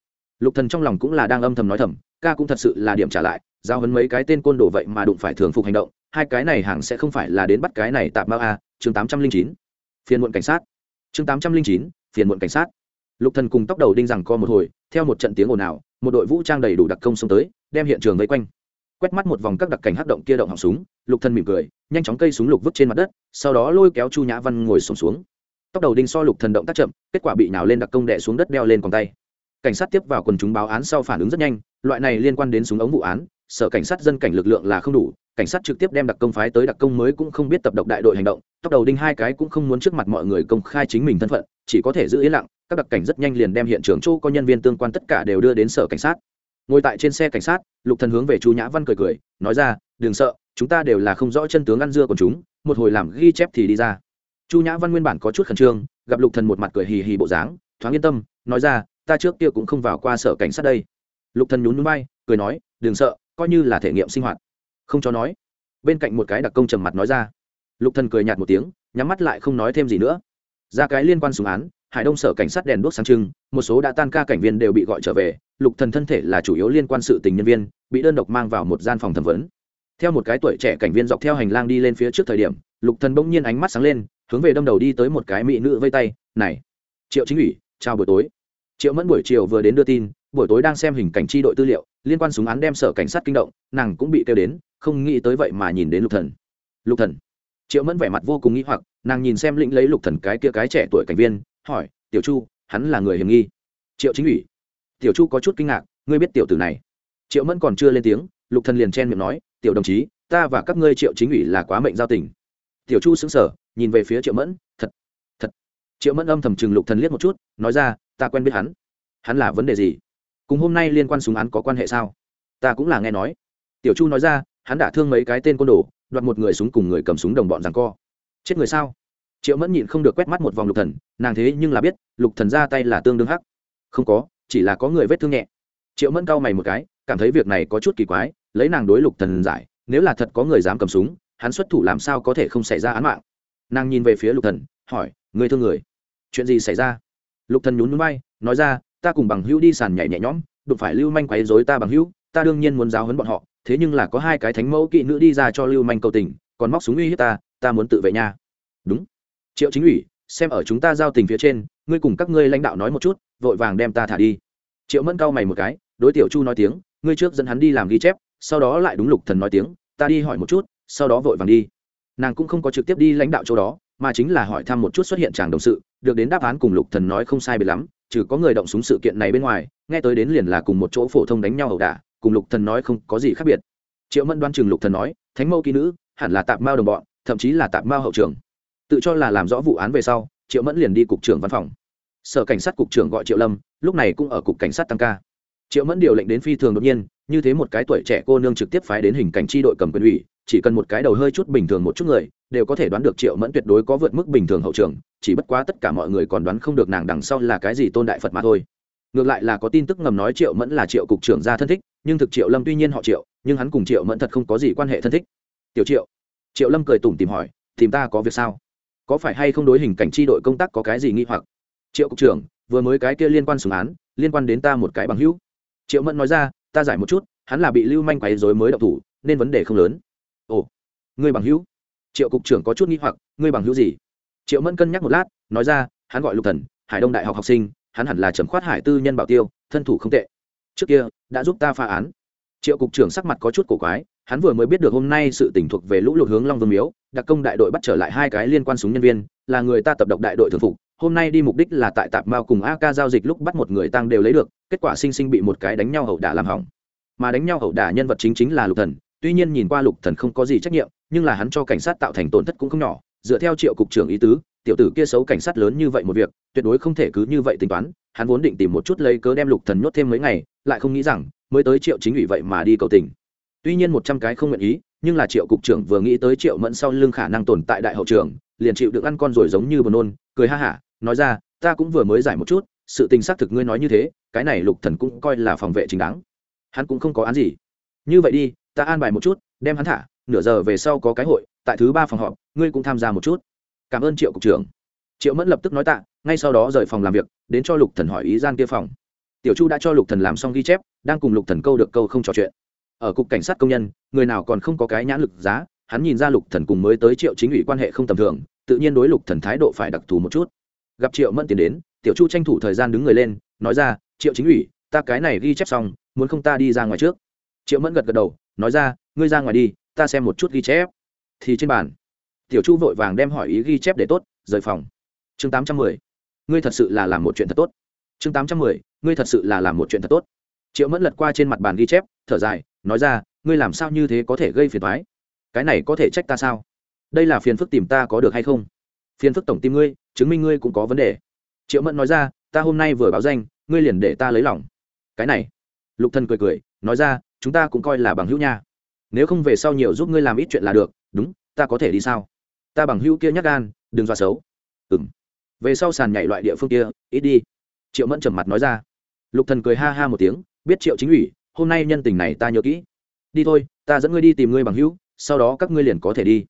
Speaker 1: Lục thần trong lòng cũng là đang âm thầm nói thầm, ca cũng thật sự là điểm trả lại, giao hấn mấy cái tên côn đồ vậy mà đụng phải thường phục hành động, hai cái này hàng sẽ không phải là đến bắt cái này tạp mao a, chương tám trăm linh chín. Phiền muộn cảnh sát. Chương tám trăm linh chín, phiền muộn cảnh sát. Lục thần cùng tóc đầu đinh rằng co một hồi theo một trận tiếng ồn ào một đội vũ trang đầy đủ đặc công xông tới đem hiện trường vây quanh. Quét mắt một vòng các đặc cảnh hắc động kia động họng súng lục thần mỉm cười nhanh chóng cây súng lục vứt trên mặt đất sau đó lôi kéo chu nhã văn ngồi sùng xuống, xuống tóc đầu đinh so lục thần động tác chậm kết quả bị nào lên đặc công đè xuống đất đeo lên còn tay. Cảnh sát tiếp vào quần chúng báo án sau phản ứng rất nhanh loại này liên quan đến súng ống vụ án sở cảnh sát dân cảnh lực lượng là không đủ cảnh sát trực tiếp đem đặc công phái tới đặc công mới cũng không biết tập độc đại đội hành động tóc đầu đinh hai cái cũng không muốn trước mặt mọi người công khai chính mình thân phận chỉ có thể giữ yên lặng các đặc cảnh rất nhanh liền đem hiện trường chỗ có nhân viên tương quan tất cả đều đưa đến sở cảnh sát. Ngồi tại trên xe cảnh sát, lục thần hướng về chu nhã văn cười cười, nói ra, đừng sợ, chúng ta đều là không rõ chân tướng ăn dưa của chúng, một hồi làm ghi chép thì đi ra. Chu nhã văn nguyên bản có chút khẩn trương, gặp lục thần một mặt cười hì hì bộ dáng, thoáng yên tâm, nói ra, ta trước kia cũng không vào qua sở cảnh sát đây. Lục thần nhún nhún vai, cười nói, đừng sợ, coi như là thể nghiệm sinh hoạt. Không cho nói. Bên cạnh một cái đặc công trầm mặt nói ra. Lục thần cười nhạt một tiếng, nhắm mắt lại không nói thêm gì nữa. Ra cái liên quan súng án hải đông sở cảnh sát đèn đuốc sáng trưng, một số đã tan ca cảnh viên đều bị gọi trở về, lục thần thân thể là chủ yếu liên quan sự tình nhân viên, bị đơn độc mang vào một gian phòng thẩm vấn. Theo một cái tuổi trẻ cảnh viên dọc theo hành lang đi lên phía trước thời điểm, lục thần bỗng nhiên ánh mắt sáng lên, hướng về đâm đầu đi tới một cái mỹ nữ vây tay, này, triệu chính ủy, chào buổi tối. Triệu mẫn buổi chiều vừa đến đưa tin, buổi tối đang xem hình cảnh tri đội tư liệu, liên quan súng án đem sở cảnh sát kinh động, nàng cũng bị kêu đến, không nghĩ tới vậy mà nhìn đến lục thần. Lục thần? Triệu mẫn vẻ mặt vô cùng nghĩ hoặc nàng nhìn xem lĩnh lấy lục thần cái kia cái trẻ tuổi cảnh viên, hỏi, tiểu chu, hắn là người hiểm nghi? Triệu chính ủy. Tiểu chu có chút kinh ngạc, ngươi biết tiểu tử này? Triệu mẫn còn chưa lên tiếng, lục thần liền chen miệng nói, tiểu đồng chí, ta và các ngươi triệu chính ủy là quá mệnh giao tình. Tiểu chu sững sờ, nhìn về phía triệu mẫn, thật thật. Triệu mẫn âm thầm chừng lục thần liếc một chút, nói ra, ta quen biết hắn. Hắn là vấn đề gì? Cùng hôm nay liên quan súng án có quan hệ sao? Ta cũng là nghe nói. Tiểu chu nói ra, hắn đã thương mấy cái tên côn đồ, đoạt một người súng cùng người cầm súng đồng bọn rằng co chết người sao? Triệu mẫn nhịn không được quét mắt một vòng lục thần nàng thế nhưng là biết lục thần ra tay là tương đương hắc. Không có chỉ là có người vết thương nhẹ. Triệu mẫn cau mày một cái cảm thấy việc này có chút kỳ quái lấy nàng đối lục thần giải nếu là thật có người dám cầm súng hắn xuất thủ làm sao có thể không xảy ra án mạng? Nàng nhìn về phía lục thần hỏi người thương người chuyện gì xảy ra? Lục thần nhún nhún vai, nói ra ta cùng bằng hữu đi sàn nhảy nhẹ nhõm đụng phải lưu manh quấy rối ta bằng hữu ta đương nhiên muốn giáo huấn bọn họ thế nhưng là có hai cái thánh mẫu kỵ nữ đi ra cho lưu manh cầu tình còn móc súng uy hiếp ta ta muốn tự vệ nha. Đúng. Triệu chính ủy, xem ở chúng ta giao tình phía trên, ngươi cùng các ngươi lãnh đạo nói một chút, vội vàng đem ta thả đi. Triệu mẫn cau mày một cái, đối tiểu chu nói tiếng, ngươi trước dẫn hắn đi làm ghi chép, sau đó lại đúng lục thần nói tiếng, ta đi hỏi một chút, sau đó vội vàng đi. Nàng cũng không có trực tiếp đi lãnh đạo chỗ đó, mà chính là hỏi thăm một chút xuất hiện chàng đồng sự, được đến đáp án cùng lục thần nói không sai biệt lắm, trừ có người động súng sự kiện này bên ngoài, nghe tới đến liền là cùng một chỗ phổ thông đánh nhau ẩu đả, cùng lục thần nói không có gì khác biệt. Triệu mẫn đoan chừng lục thần nói, thánh mẫu kỹ nữ, hẳn là tạm mao đồng bọn thậm chí là tạp mao hậu trường. Tự cho là làm rõ vụ án về sau, triệu mẫn liền đi cục trưởng văn phòng. Sở cảnh sát cục trưởng gọi triệu lâm, lúc này cũng ở cục cảnh sát tăng ca. Triệu mẫn điều lệnh đến phi thường đột nhiên, như thế một cái tuổi trẻ cô nương trực tiếp phái đến hình cảnh tri đội cầm quyền ủy, chỉ cần một cái đầu hơi chút bình thường một chút người, đều có thể đoán được triệu mẫn tuyệt đối có vượt mức bình thường hậu trường, chỉ bất quá tất cả mọi người còn đoán không được nàng đằng sau là cái gì tôn đại phật mà thôi. Ngược lại là có tin tức ngầm nói triệu mẫn là triệu cục trưởng gia thân thích, nhưng thực triệu lâm tuy nhiên họ triệu, nhưng hắn cùng triệu mẫn thật không có gì quan hệ thân thích. Tiểu triệu triệu lâm cười tủm tìm hỏi, tìm ta có việc sao? Có phải hay không đối hình cảnh tri đội công tác có cái gì nghi hoặc? Triệu cục trưởng, vừa mới cái kia liên quan xử án, liên quan đến ta một cái bằng hữu. Triệu mẫn nói ra, ta giải một chút, hắn là bị lưu manh quấy dối mới đậu thủ, nên vấn đề không lớn. Ồ ngươi bằng hữu? Triệu cục trưởng có chút nghi hoặc ngươi bằng hữu gì? Triệu mẫn cân nhắc một lát, nói ra, hắn gọi lục thần, hải đông đại học học sinh, hắn hẳn là trầm khoát hải tư nhân bảo tiêu, thân thủ không tệ. Trước kia, đã giúp ta phá án. Triệu cục trưởng sắc mặt có chút cổ quái hắn vừa mới biết được hôm nay sự tỉnh thuộc về lũ lụt hướng long vương miếu, đặc công đại đội bắt trở lại hai cái liên quan súng nhân viên, là người ta tập độc đại đội thường phục, hôm nay đi mục đích là tại tạp mao cùng ak giao dịch lúc bắt một người tăng đều lấy được, kết quả sinh sinh bị một cái đánh nhau hậu đả làm hỏng. Mà đánh nhau hậu đả nhân vật chính chính là lục thần, tuy nhiên nhìn qua lục thần không có gì trách nhiệm, nhưng là hắn cho cảnh sát tạo thành tổn thất cũng không nhỏ, dựa theo triệu cục trưởng ý tứ, tiểu tử kia xấu cảnh sát lớn như vậy một việc, tuyệt đối không thể cứ như vậy tính toán, hắn vốn định tìm một chút lấy cớ đem lục thần nhốt thêm mấy ngày, lại không nghĩ rằng, mới tới triệu chính ủy vậy mà đi cầu tình tuy nhiên một trăm cái không nguyện ý, nhưng là triệu cục trưởng vừa nghĩ tới triệu mẫn sau lưng khả năng tồn tại đại hậu trưởng liền chịu được ăn con rồi giống như buồn nôn, cười ha hả, nói ra, ta cũng vừa mới giải một chút, sự tình xác thực ngươi nói như thế, cái này lục thần cũng coi là phòng vệ chính đáng. Hắn cũng không có án gì. Như vậy đi, ta an bài một chút, đem hắn thả, nửa giờ về sau có cái hội, tại thứ ba phòng họp, ngươi cũng tham gia một chút. Cảm ơn triệu cục trưởng. Triệu mẫn lập tức nói tạ, ngay sau đó rời phòng làm việc, đến cho lục thần hỏi ý gian kia phòng. Tiểu chu đã cho lục thần làm xong ghi chép, đang cùng lục thần câu được câu không trò chuyện ở cục cảnh sát công nhân, người nào còn không có cái nhãn lực giá, hắn nhìn ra lục thần cùng mới tới triệu chính ủy quan hệ không tầm thường, tự nhiên đối lục thần thái độ phải đặc thù một chút. Gặp triệu mẫn tiến đến, tiểu chu tranh thủ thời gian đứng người lên, nói ra, triệu chính ủy, ta cái này ghi chép xong, muốn không ta đi ra ngoài trước? Triệu mẫn gật gật đầu, nói ra, ngươi ra ngoài đi, ta xem một chút ghi chép. Thì trên bàn, tiểu chu vội vàng đem hỏi ý ghi chép để tốt, rời phòng. Chương tám trăm mười, ngươi thật sự là làm một chuyện thật tốt. Chương tám trăm mười, ngươi thật sự là làm một chuyện thật tốt. Triệu mẫn lật qua trên mặt bàn ghi chép, thở dài nói ra ngươi làm sao như thế có thể gây phiền thoái cái này có thể trách ta sao? Đây là phiền phức tìm ta có được hay không? Phiền phức tổng tìm ngươi chứng minh ngươi cũng có vấn đề. Triệu mẫn nói ra ta hôm nay vừa báo danh ngươi liền để ta lấy lòng. Cái này lục thần cười cười nói ra chúng ta cũng coi là bằng hữu nha. Nếu không về sau nhiều giúp ngươi làm ít chuyện là được đúng ta có thể đi sao? Ta bằng hữu kia nhắc gan đừng dọa xấu. Ừm, về sau sàn nhảy loại địa phương kia ít đi. Triệu mẫn trầm mặt nói ra. Lục thần cười ha ha một tiếng biết triệu chính ủy hôm nay nhân tình này ta nhớ kỹ. Đi thôi, ta dẫn ngươi đi tìm ngươi bằng hữu, sau đó các ngươi liền có thể đi.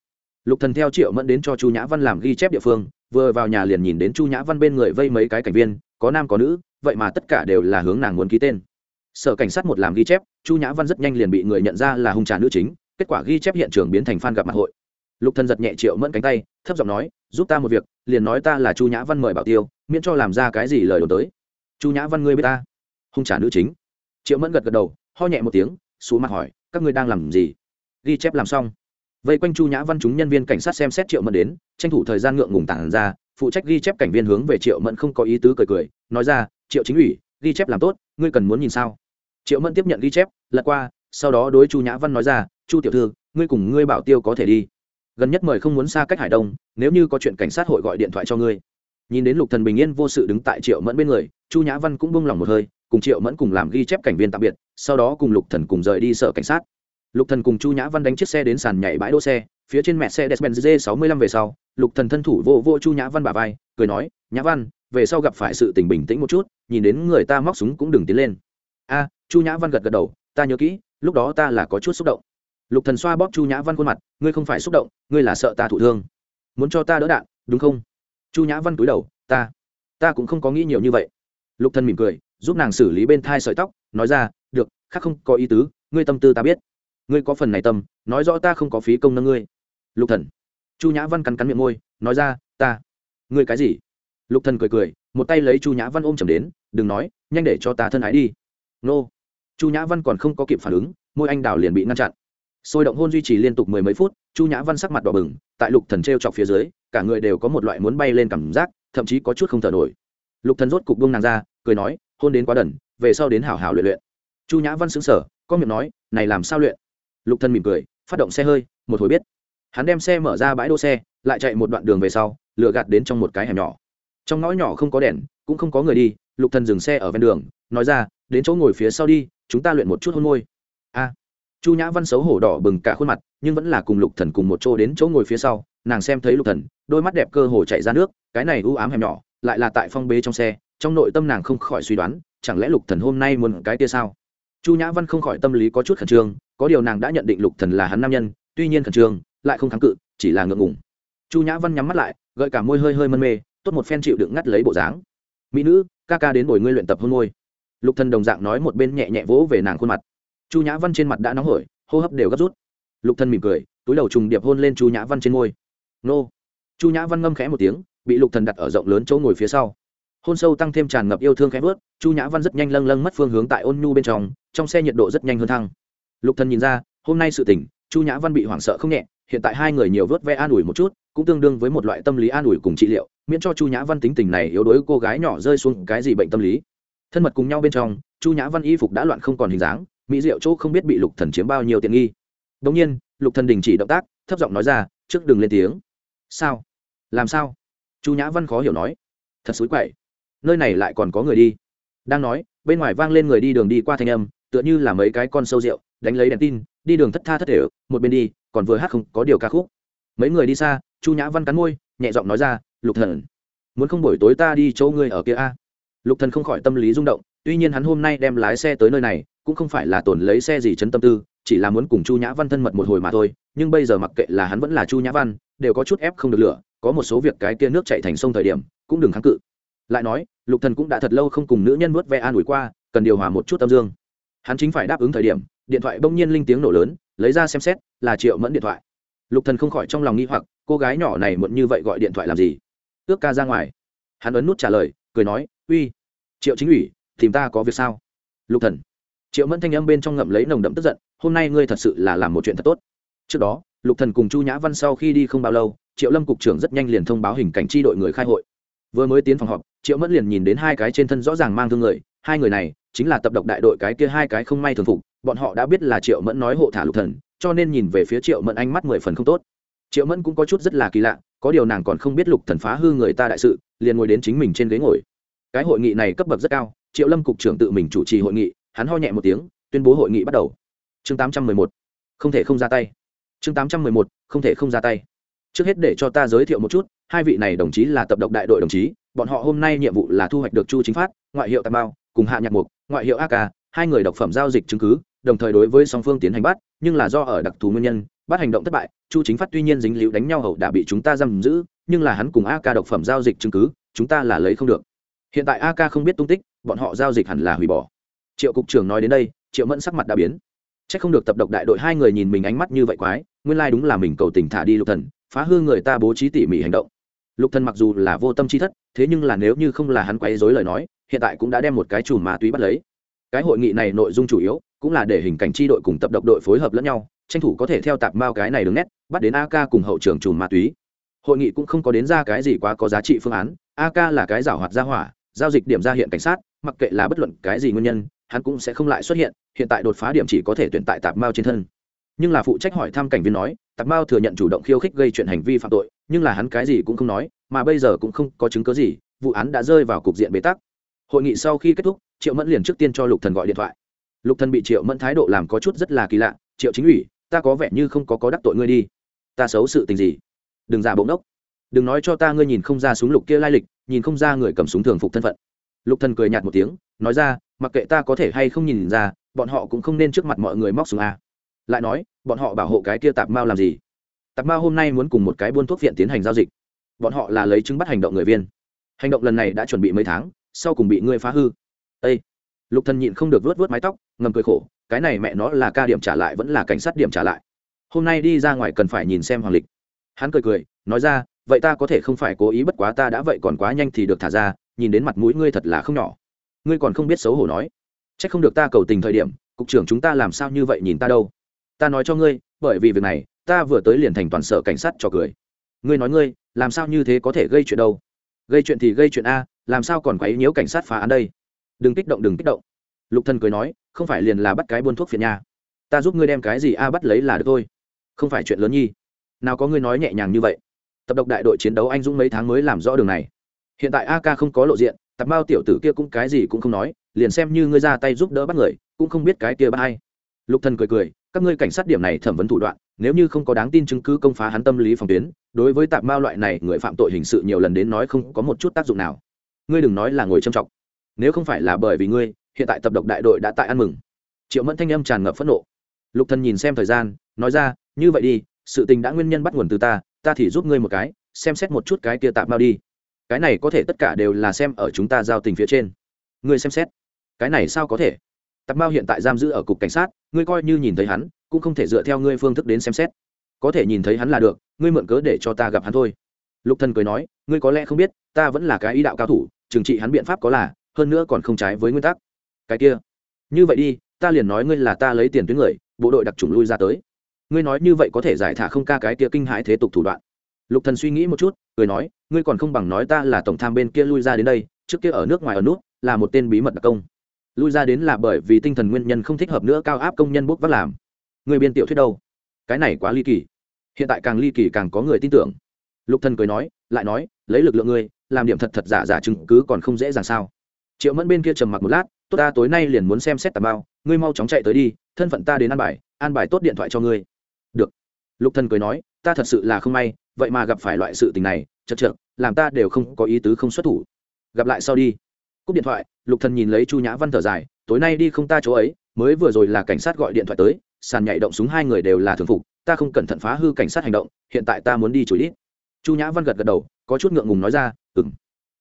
Speaker 1: Lục thần theo triệu mẫn đến cho chu nhã văn làm ghi chép địa phương, vừa vào nhà liền nhìn đến chu nhã văn bên người vây mấy cái cảnh viên, có nam có nữ, vậy mà tất cả đều là hướng nàng muốn ký tên. Sở cảnh sát một làm ghi chép, chu nhã văn rất nhanh liền bị người nhận ra là hung trà nữ chính, kết quả ghi chép hiện trường biến thành f gặp mặt hội. Lục thần giật nhẹ triệu mẫn cánh tay, thấp giọng nói, giúp ta một việc, liền nói ta là chu nhã văn mời bảo tiêu, miễn cho làm ra cái gì lời đồn tới. Chu nhã văn ngươi biết ta? Hung trà nữ chính triệu mẫn gật gật đầu, ho nhẹ một tiếng xuống mặt hỏi, các ngươi đang làm gì? Ghi chép làm xong. Vây quanh chu nhã văn chúng nhân viên cảnh sát xem xét triệu mẫn đến, tranh thủ thời gian ngượng ngùng tản ra, phụ trách ghi chép cảnh viên hướng về triệu mẫn không có ý tứ cười cười, nói ra, triệu chính ủy, ghi chép làm tốt, ngươi cần muốn nhìn sao? Triệu mẫn tiếp nhận ghi chép, lật qua, sau đó đối chu nhã văn nói ra, chu tiểu thư, ngươi cùng ngươi bảo tiêu có thể đi. Gần nhất mời không muốn xa cách hải đông, nếu như có chuyện cảnh sát hội gọi điện thoại cho ngươi. Nhìn đến lục thần bình yên vô sự đứng tại triệu mẫn bên người, chu nhã văn cũng buông lòng một hơi cùng triệu mẫn cùng làm ghi chép cảnh viên tạm biệt, sau đó cùng lục thần cùng rời đi sở cảnh sát. Lục thần cùng chu nhã văn đánh chiếc xe đến sàn nhảy bãi đỗ xe, phía trên mẹ xe desmond g 65 về sau, lục thần thân thủ vô vô chu nhã văn bà vai, cười nói, nhã văn, về sau gặp phải sự tình bình tĩnh một chút, nhìn đến người ta móc súng cũng đừng tiến lên. A, chu nhã văn gật gật đầu, ta nhớ kỹ, lúc đó ta là có chút xúc động. Lục thần xoa bóp chu nhã văn khuôn mặt, ngươi không phải xúc động, ngươi là sợ ta thụ thương. Muốn cho ta đỡ đạn, đúng không? Chu nhã văn cúi đầu, ta ta cũng không có nghĩ nhiều như vậy. Lục thần mỉm cười giúp nàng xử lý bên thai sợi tóc, nói ra, được, khác không có ý tứ, ngươi tâm tư ta biết. Ngươi có phần này tâm, nói rõ ta không có phí công nâng ngươi. Lục thần. Chu nhã văn cắn cắn miệng môi, nói ra, ta. Ngươi cái gì? Lục thần cười cười, một tay lấy chu nhã văn ôm chầm đến, đừng nói, nhanh để cho ta thân ái đi. Nô. Chu nhã văn còn không có kịp phản ứng, môi anh đào liền bị ngăn chặn. Sôi động hôn duy trì liên tục mười mấy phút, chu nhã văn sắc mặt đỏ bừng, tại lục thần treo chọc phía dưới, cả người đều có một loại muốn bay lên cảm giác, thậm chí có chút không thở nổi. Lục thần rốt cục buông nàng ra, cười nói hôn đến quá đần, về sau đến hảo hảo luyện luyện. Chu nhã văn xứng sở có miệng nói, này làm sao luyện? Lục thần mỉm cười, phát động xe hơi, một hồi biết. Hắn đem xe mở ra bãi đỗ xe, lại chạy một đoạn đường về sau, lừa gạt đến trong một cái hẻm nhỏ. Trong ngõ nhỏ không có đèn, cũng không có người đi, lục thần dừng xe ở ven đường, nói ra, đến chỗ ngồi phía sau đi, chúng ta luyện một chút hôn môi. A. Chu nhã văn xấu hổ đỏ bừng cả khuôn mặt, nhưng vẫn là cùng lục thần cùng một chỗ đến chỗ ngồi phía sau, nàng xem thấy lục thần, đôi mắt đẹp cơ hồ chạy ra nước, cái này u ám hẻm nhỏ, lại là tại phong bế trong xe trong nội tâm nàng không khỏi suy đoán, chẳng lẽ lục thần hôm nay muốn cái kia sao? Chu nhã văn không khỏi tâm lý có chút khẩn trương, có điều nàng đã nhận định lục thần là hắn nam nhân, tuy nhiên khẩn trương, lại không kháng cự, chỉ là ngượng ngùng. Chu nhã văn nhắm mắt lại, gợi cả môi hơi hơi mân mê, tốt một phen chịu đựng ngắt lấy bộ dáng. Mỹ nữ, ca ca đến bồi ngươi luyện tập hôn môi. Lục thần đồng dạng nói một bên nhẹ nhẹ vỗ về nàng khuôn mặt. Chu nhã văn trên mặt đã nóng hổi, hô hấp đều gấp rút. Lục thần mỉm cười, túi đầu trùng điệp hôn lên chu nhã văn trên môi. Nô. Chu nhã văn ngâm khẽ một tiếng, bị lục thần đặt ở rộng lớn chỗ ngồi phía sau hôn sâu tăng thêm tràn ngập yêu thương khẽ vớt chu nhã văn rất nhanh lâng lâng mất phương hướng tại ôn nhu bên trong trong xe nhiệt độ rất nhanh hơn thăng. Lục thần nhìn ra, hôm nay sự tỉnh chu nhã văn bị hoảng sợ không nhẹ, hiện tại hai người nhiều vớt ve an ủi một chút, cũng tương đương với một loại tâm lý an ủi cùng trị liệu, miễn cho chu nhã văn tính tình này yếu đuối cô gái nhỏ rơi xuống cái gì bệnh tâm lý. Thân mật cùng nhau bên trong, chu nhã văn y phục đã loạn không còn hình dáng, mỹ diệu chỗ không biết bị lục thần chiếm bao nhiêu tiện nghi. Đống nhiên, lục thần đình chỉ động tác, thấp giọng nói ra, trước đừng lên tiếng. Sao? Làm sao? Chu nhã văn khó hiểu nói. Thật xúi quậy nơi này lại còn có người đi. Đang nói, bên ngoài vang lên người đi đường đi qua thanh âm, tựa như là mấy cái con sâu rượu, đánh lấy đèn tin, đi đường thất tha thất thể một bên đi, còn vừa hát không, có điều ca khúc. Mấy người đi xa, chu nhã văn cắn môi, nhẹ giọng nói ra, lục thần, muốn không buổi tối ta đi chỗ ngươi ở kia a? Lục thần không khỏi tâm lý rung động, tuy nhiên hắn hôm nay đem lái xe tới nơi này, cũng không phải là tổn lấy xe gì chấn tâm tư, chỉ là muốn cùng chu nhã văn thân mật một hồi mà thôi, nhưng bây giờ mặc kệ là hắn vẫn là chu nhã văn, đều có chút ép không được lửa, có một số việc cái kia nước chạy thành sông thời điểm, cũng đừng kháng cự lại nói, lục thần cũng đã thật lâu không cùng nữ nhân vớt ve an ủi qua, cần điều hòa một chút tâm dương. Hắn chính phải đáp ứng thời điểm, điện thoại bỗng nhiên linh tiếng nổ lớn, lấy ra xem xét, là triệu mẫn điện thoại. Lục thần không khỏi trong lòng nghi hoặc, cô gái nhỏ này muộn như vậy gọi điện thoại làm gì? Ước ca ra ngoài. Hắn ấn nút trả lời, cười nói, uy, triệu chính ủy, tìm ta có việc sao? Lục thần. Triệu mẫn thanh âm bên trong ngậm lấy nồng đậm tức giận, hôm nay ngươi thật sự là làm một chuyện thật tốt. Trước đó, lục thần cùng chu nhã văn sau khi đi không bao lâu, triệu lâm cục trưởng rất nhanh liền thông báo hình cảnh tri đội người khai hội. Vừa mới tiến phòng họp triệu mẫn liền nhìn đến hai cái trên thân rõ ràng mang thương người hai người này chính là tập độc đại đội cái kia hai cái không may thường phục bọn họ đã biết là triệu mẫn nói hộ thả lục thần cho nên nhìn về phía triệu mẫn ánh mắt mười phần không tốt triệu mẫn cũng có chút rất là kỳ lạ có điều nàng còn không biết lục thần phá hư người ta đại sự liền ngồi đến chính mình trên ghế ngồi cái hội nghị này cấp bậc rất cao triệu lâm cục trưởng tự mình chủ trì hội nghị hắn ho nhẹ một tiếng tuyên bố hội nghị bắt đầu chương tám trăm mười một không thể không ra tay chương tám trăm mười một không thể không ra tay trước hết để cho ta giới thiệu một chút hai vị này đồng chí là tập độc đại đội đồng chí bọn họ hôm nay nhiệm vụ là thu hoạch được chu chính phát ngoại hiệu tà Mao, cùng hạ nhạc mục ngoại hiệu ak hai người độc phẩm giao dịch chứng cứ đồng thời đối với song phương tiến hành bắt nhưng là do ở đặc thù nguyên nhân bắt hành động thất bại chu chính phát tuy nhiên dính líu đánh nhau hậu đã bị chúng ta giam giữ nhưng là hắn cùng ak độc phẩm giao dịch chứng cứ chúng ta là lấy không được. Hiện tại ak không biết tung tích bọn họ giao dịch hẳn là hủy bỏ. Triệu cục trưởng nói đến đây triệu mẫn sắc mặt đã biến. C h ắ c không được tập độc đại đội hai người nhìn mình ánh mắt như vậy quái nguyên lai、like、đúng là mình cầu tình thả đi lục thần phá hư người ta bố trí tỉ mỉ hành động lục thần mặc dù là vô tâm chi thất, thế nhưng là nếu như không là hắn quấy rối lời nói, hiện tại cũng đã đem một cái chùm ma túy bắt lấy. Cái hội nghị này nội dung chủ yếu cũng là để hình cảnh tri đội cùng tập độc đội phối hợp lẫn nhau, tranh thủ có thể theo tạp mao cái này đứng nét, bắt đến ak cùng hậu trường chùm ma túy. Hội nghị cũng không có đến ra cái gì quá có giá trị phương án ak là cái giảo hoạt gia hỏa, giao dịch điểm ra hiện cảnh sát, mặc kệ là bất luận cái gì nguyên nhân, hắn cũng sẽ không lại xuất hiện hiện tại đột phá điểm chỉ có thể tuyển tại tạp mao trên thân. Nhưng là phụ trách hỏi thăm cảnh viên nói tạp mao thừa nhận chủ động khiêu khích gây chuyện hành vi phạm tội, nhưng là hắn cái gì cũng không nói, mà bây giờ cũng không có chứng cớ gì, vụ án đã rơi vào cục diện bế tắc. Hội nghị sau khi kết thúc, triệu mẫn liền trước tiên cho lục thần gọi điện thoại. Lục thần bị triệu mẫn thái độ làm có chút rất là kỳ lạ, triệu chính ủy, ta có vẻ như không có có đắc tội ngươi đi. Ta xấu sự tình gì? Đừng giả bỗng đốc đừng nói cho ta ngươi nhìn không ra súng lục kia lai lịch, nhìn không ra người cầm súng thường phục thân phận. Lục thần cười nhạt một tiếng, nói ra, mặc kệ ta có thể hay không nhìn ra, bọn họ cũng không nên trước mặt mọi người móc súng a. Lại nói bọn họ bảo hộ cái kia tạp mao làm gì? Tạp mao hôm nay muốn cùng một cái buôn thuốc viện tiến hành giao dịch. Bọn họ là lấy chứng bắt hành động người viên. Hành động lần này đã chuẩn bị mấy tháng, sau cùng bị ngươi phá hư. Ây lục thần nhịn không được vớt vớt mái tóc, ngầm cười khổ, cái này mẹ nó là ca điểm trả lại vẫn là cảnh sát điểm trả lại. Hôm nay đi ra ngoài cần phải nhìn xem hoàng lịch. Hắn cười cười, nói ra, vậy ta có thể không phải cố ý bất quá ta đã vậy còn quá nhanh thì được thả ra, nhìn đến mặt mũi ngươi thật là không nhỏ. Ngươi còn không biết xấu hổ nói. C h ắ c không được ta cầu tình thời điểm, cục trưởng chúng ta làm sao như vậy nhìn ta đâu? Ta nói cho ngươi, bởi vì việc này, ta vừa tới liền thành toàn sở cảnh sát cho cười. Ngươi nói ngươi, làm sao như thế có thể gây chuyện đâu? Gây chuyện thì gây chuyện a, làm sao còn quấy nhiễu cảnh sát phá án đây? Đừng kích động, đừng kích động. Lục thần cười nói, không phải liền là bắt cái buôn thuốc phiện nha. Ta giúp ngươi đem cái gì a bắt lấy là được thôi. Không phải chuyện lớn nhi. Nào có ngươi nói nhẹ nhàng như vậy. Tập độc đại đội chiến đấu anh dũng mấy tháng mới làm rõ đường này. Hiện tại a ca không có lộ diện, tập bao tiểu tử kia cũng cái gì cũng không nói, liền xem như ngươi ra tay giúp đỡ bắt người, cũng không biết cái kia bắt hay lục thần cười cười các ngươi cảnh sát điểm này thẩm vấn thủ đoạn, nếu như không có đáng tin chứng cứ công phá hắn tâm lý phòng tuyến, đối với tạp mao loại này người phạm tội hình sự nhiều lần đến nói không có một chút tác dụng nào. Ngươi đừng nói là ngồi trầm trọng. Nếu không phải là bởi vì ngươi, hiện tại tập độc đại đội đã tại ăn mừng. Triệu mẫn thanh âm tràn ngập phẫn nộ. Lục thần nhìn xem thời gian, nói ra, như vậy đi, sự tình đã nguyên nhân bắt nguồn từ ta ta thì giúp ngươi một cái, xem xét một chút cái kia tạp mao đi. Cái này có thể tất cả đều là xem ở chúng ta giao tình phía trên. Ngươi xem xét. Cái này sao có thể? Tạp mao hiện tại giam giữ ở cục cảnh sát ngươi coi như nhìn thấy hắn, cũng không thể dựa theo ngươi phương thức đến xem xét. Có thể nhìn thấy hắn là được, ngươi mượn cớ để cho ta gặp hắn thôi. Lục thần cười nói, ngươi có lẽ không biết, ta vẫn là cái ý đạo cao thủ, trừng trị hắn biện pháp có là, hơn nữa còn không trái với nguyên tắc. Cái kia, như vậy đi, ta liền nói ngươi là ta lấy tiền tuyến người, bộ đội đặc trùng lui ra tới. Ngươi nói như vậy có thể giải thả không ca cái kia kinh hãi thế tục thủ đoạn. Lục thần suy nghĩ một chút, cười nói, ngươi còn không bằng nói ta là tổng tham bên kia lui ra đến đây, trước kia ở nước ngoài ở nút, là một tên bí mật đặc công lui ra đến là bởi vì tinh thần nguyên nhân không thích hợp nữa cao áp công nhân bốc vác làm. Người biên tiểu thuyết đâu? Cái này quá ly kỳ. Hiện tại càng ly kỳ càng có người tin tưởng. Lục thần cười nói, lại nói, lấy lực lượng ngươi, làm điểm thật thật giả giả chứng cứ còn không dễ dàng sao? Triệu mẫn bên kia trầm mặc một lát, tốt ta tối nay liền muốn xem xét tà bao, ngươi mau chóng chạy tới đi, thân phận ta đến an bài an bài tốt điện thoại cho ngươi. Được. Lục thần cười nói, ta thật sự là không may, vậy mà gặp phải loại sự tình này, chật chật làm ta đều không có ý tứ không xuất thủ. Gặp lại sau đi cúp điện thoại, lục thần nhìn lấy chu nhã văn thở dài, tối nay đi không ta chỗ ấy, mới vừa rồi là cảnh sát gọi điện thoại tới, sàn nhảy động súng hai người đều là thường phục, ta không cẩn thận phá hư cảnh sát hành động, hiện tại ta muốn đi chủ ít chu nhã văn gật gật đầu, có chút ngượng ngùng nói ra ừng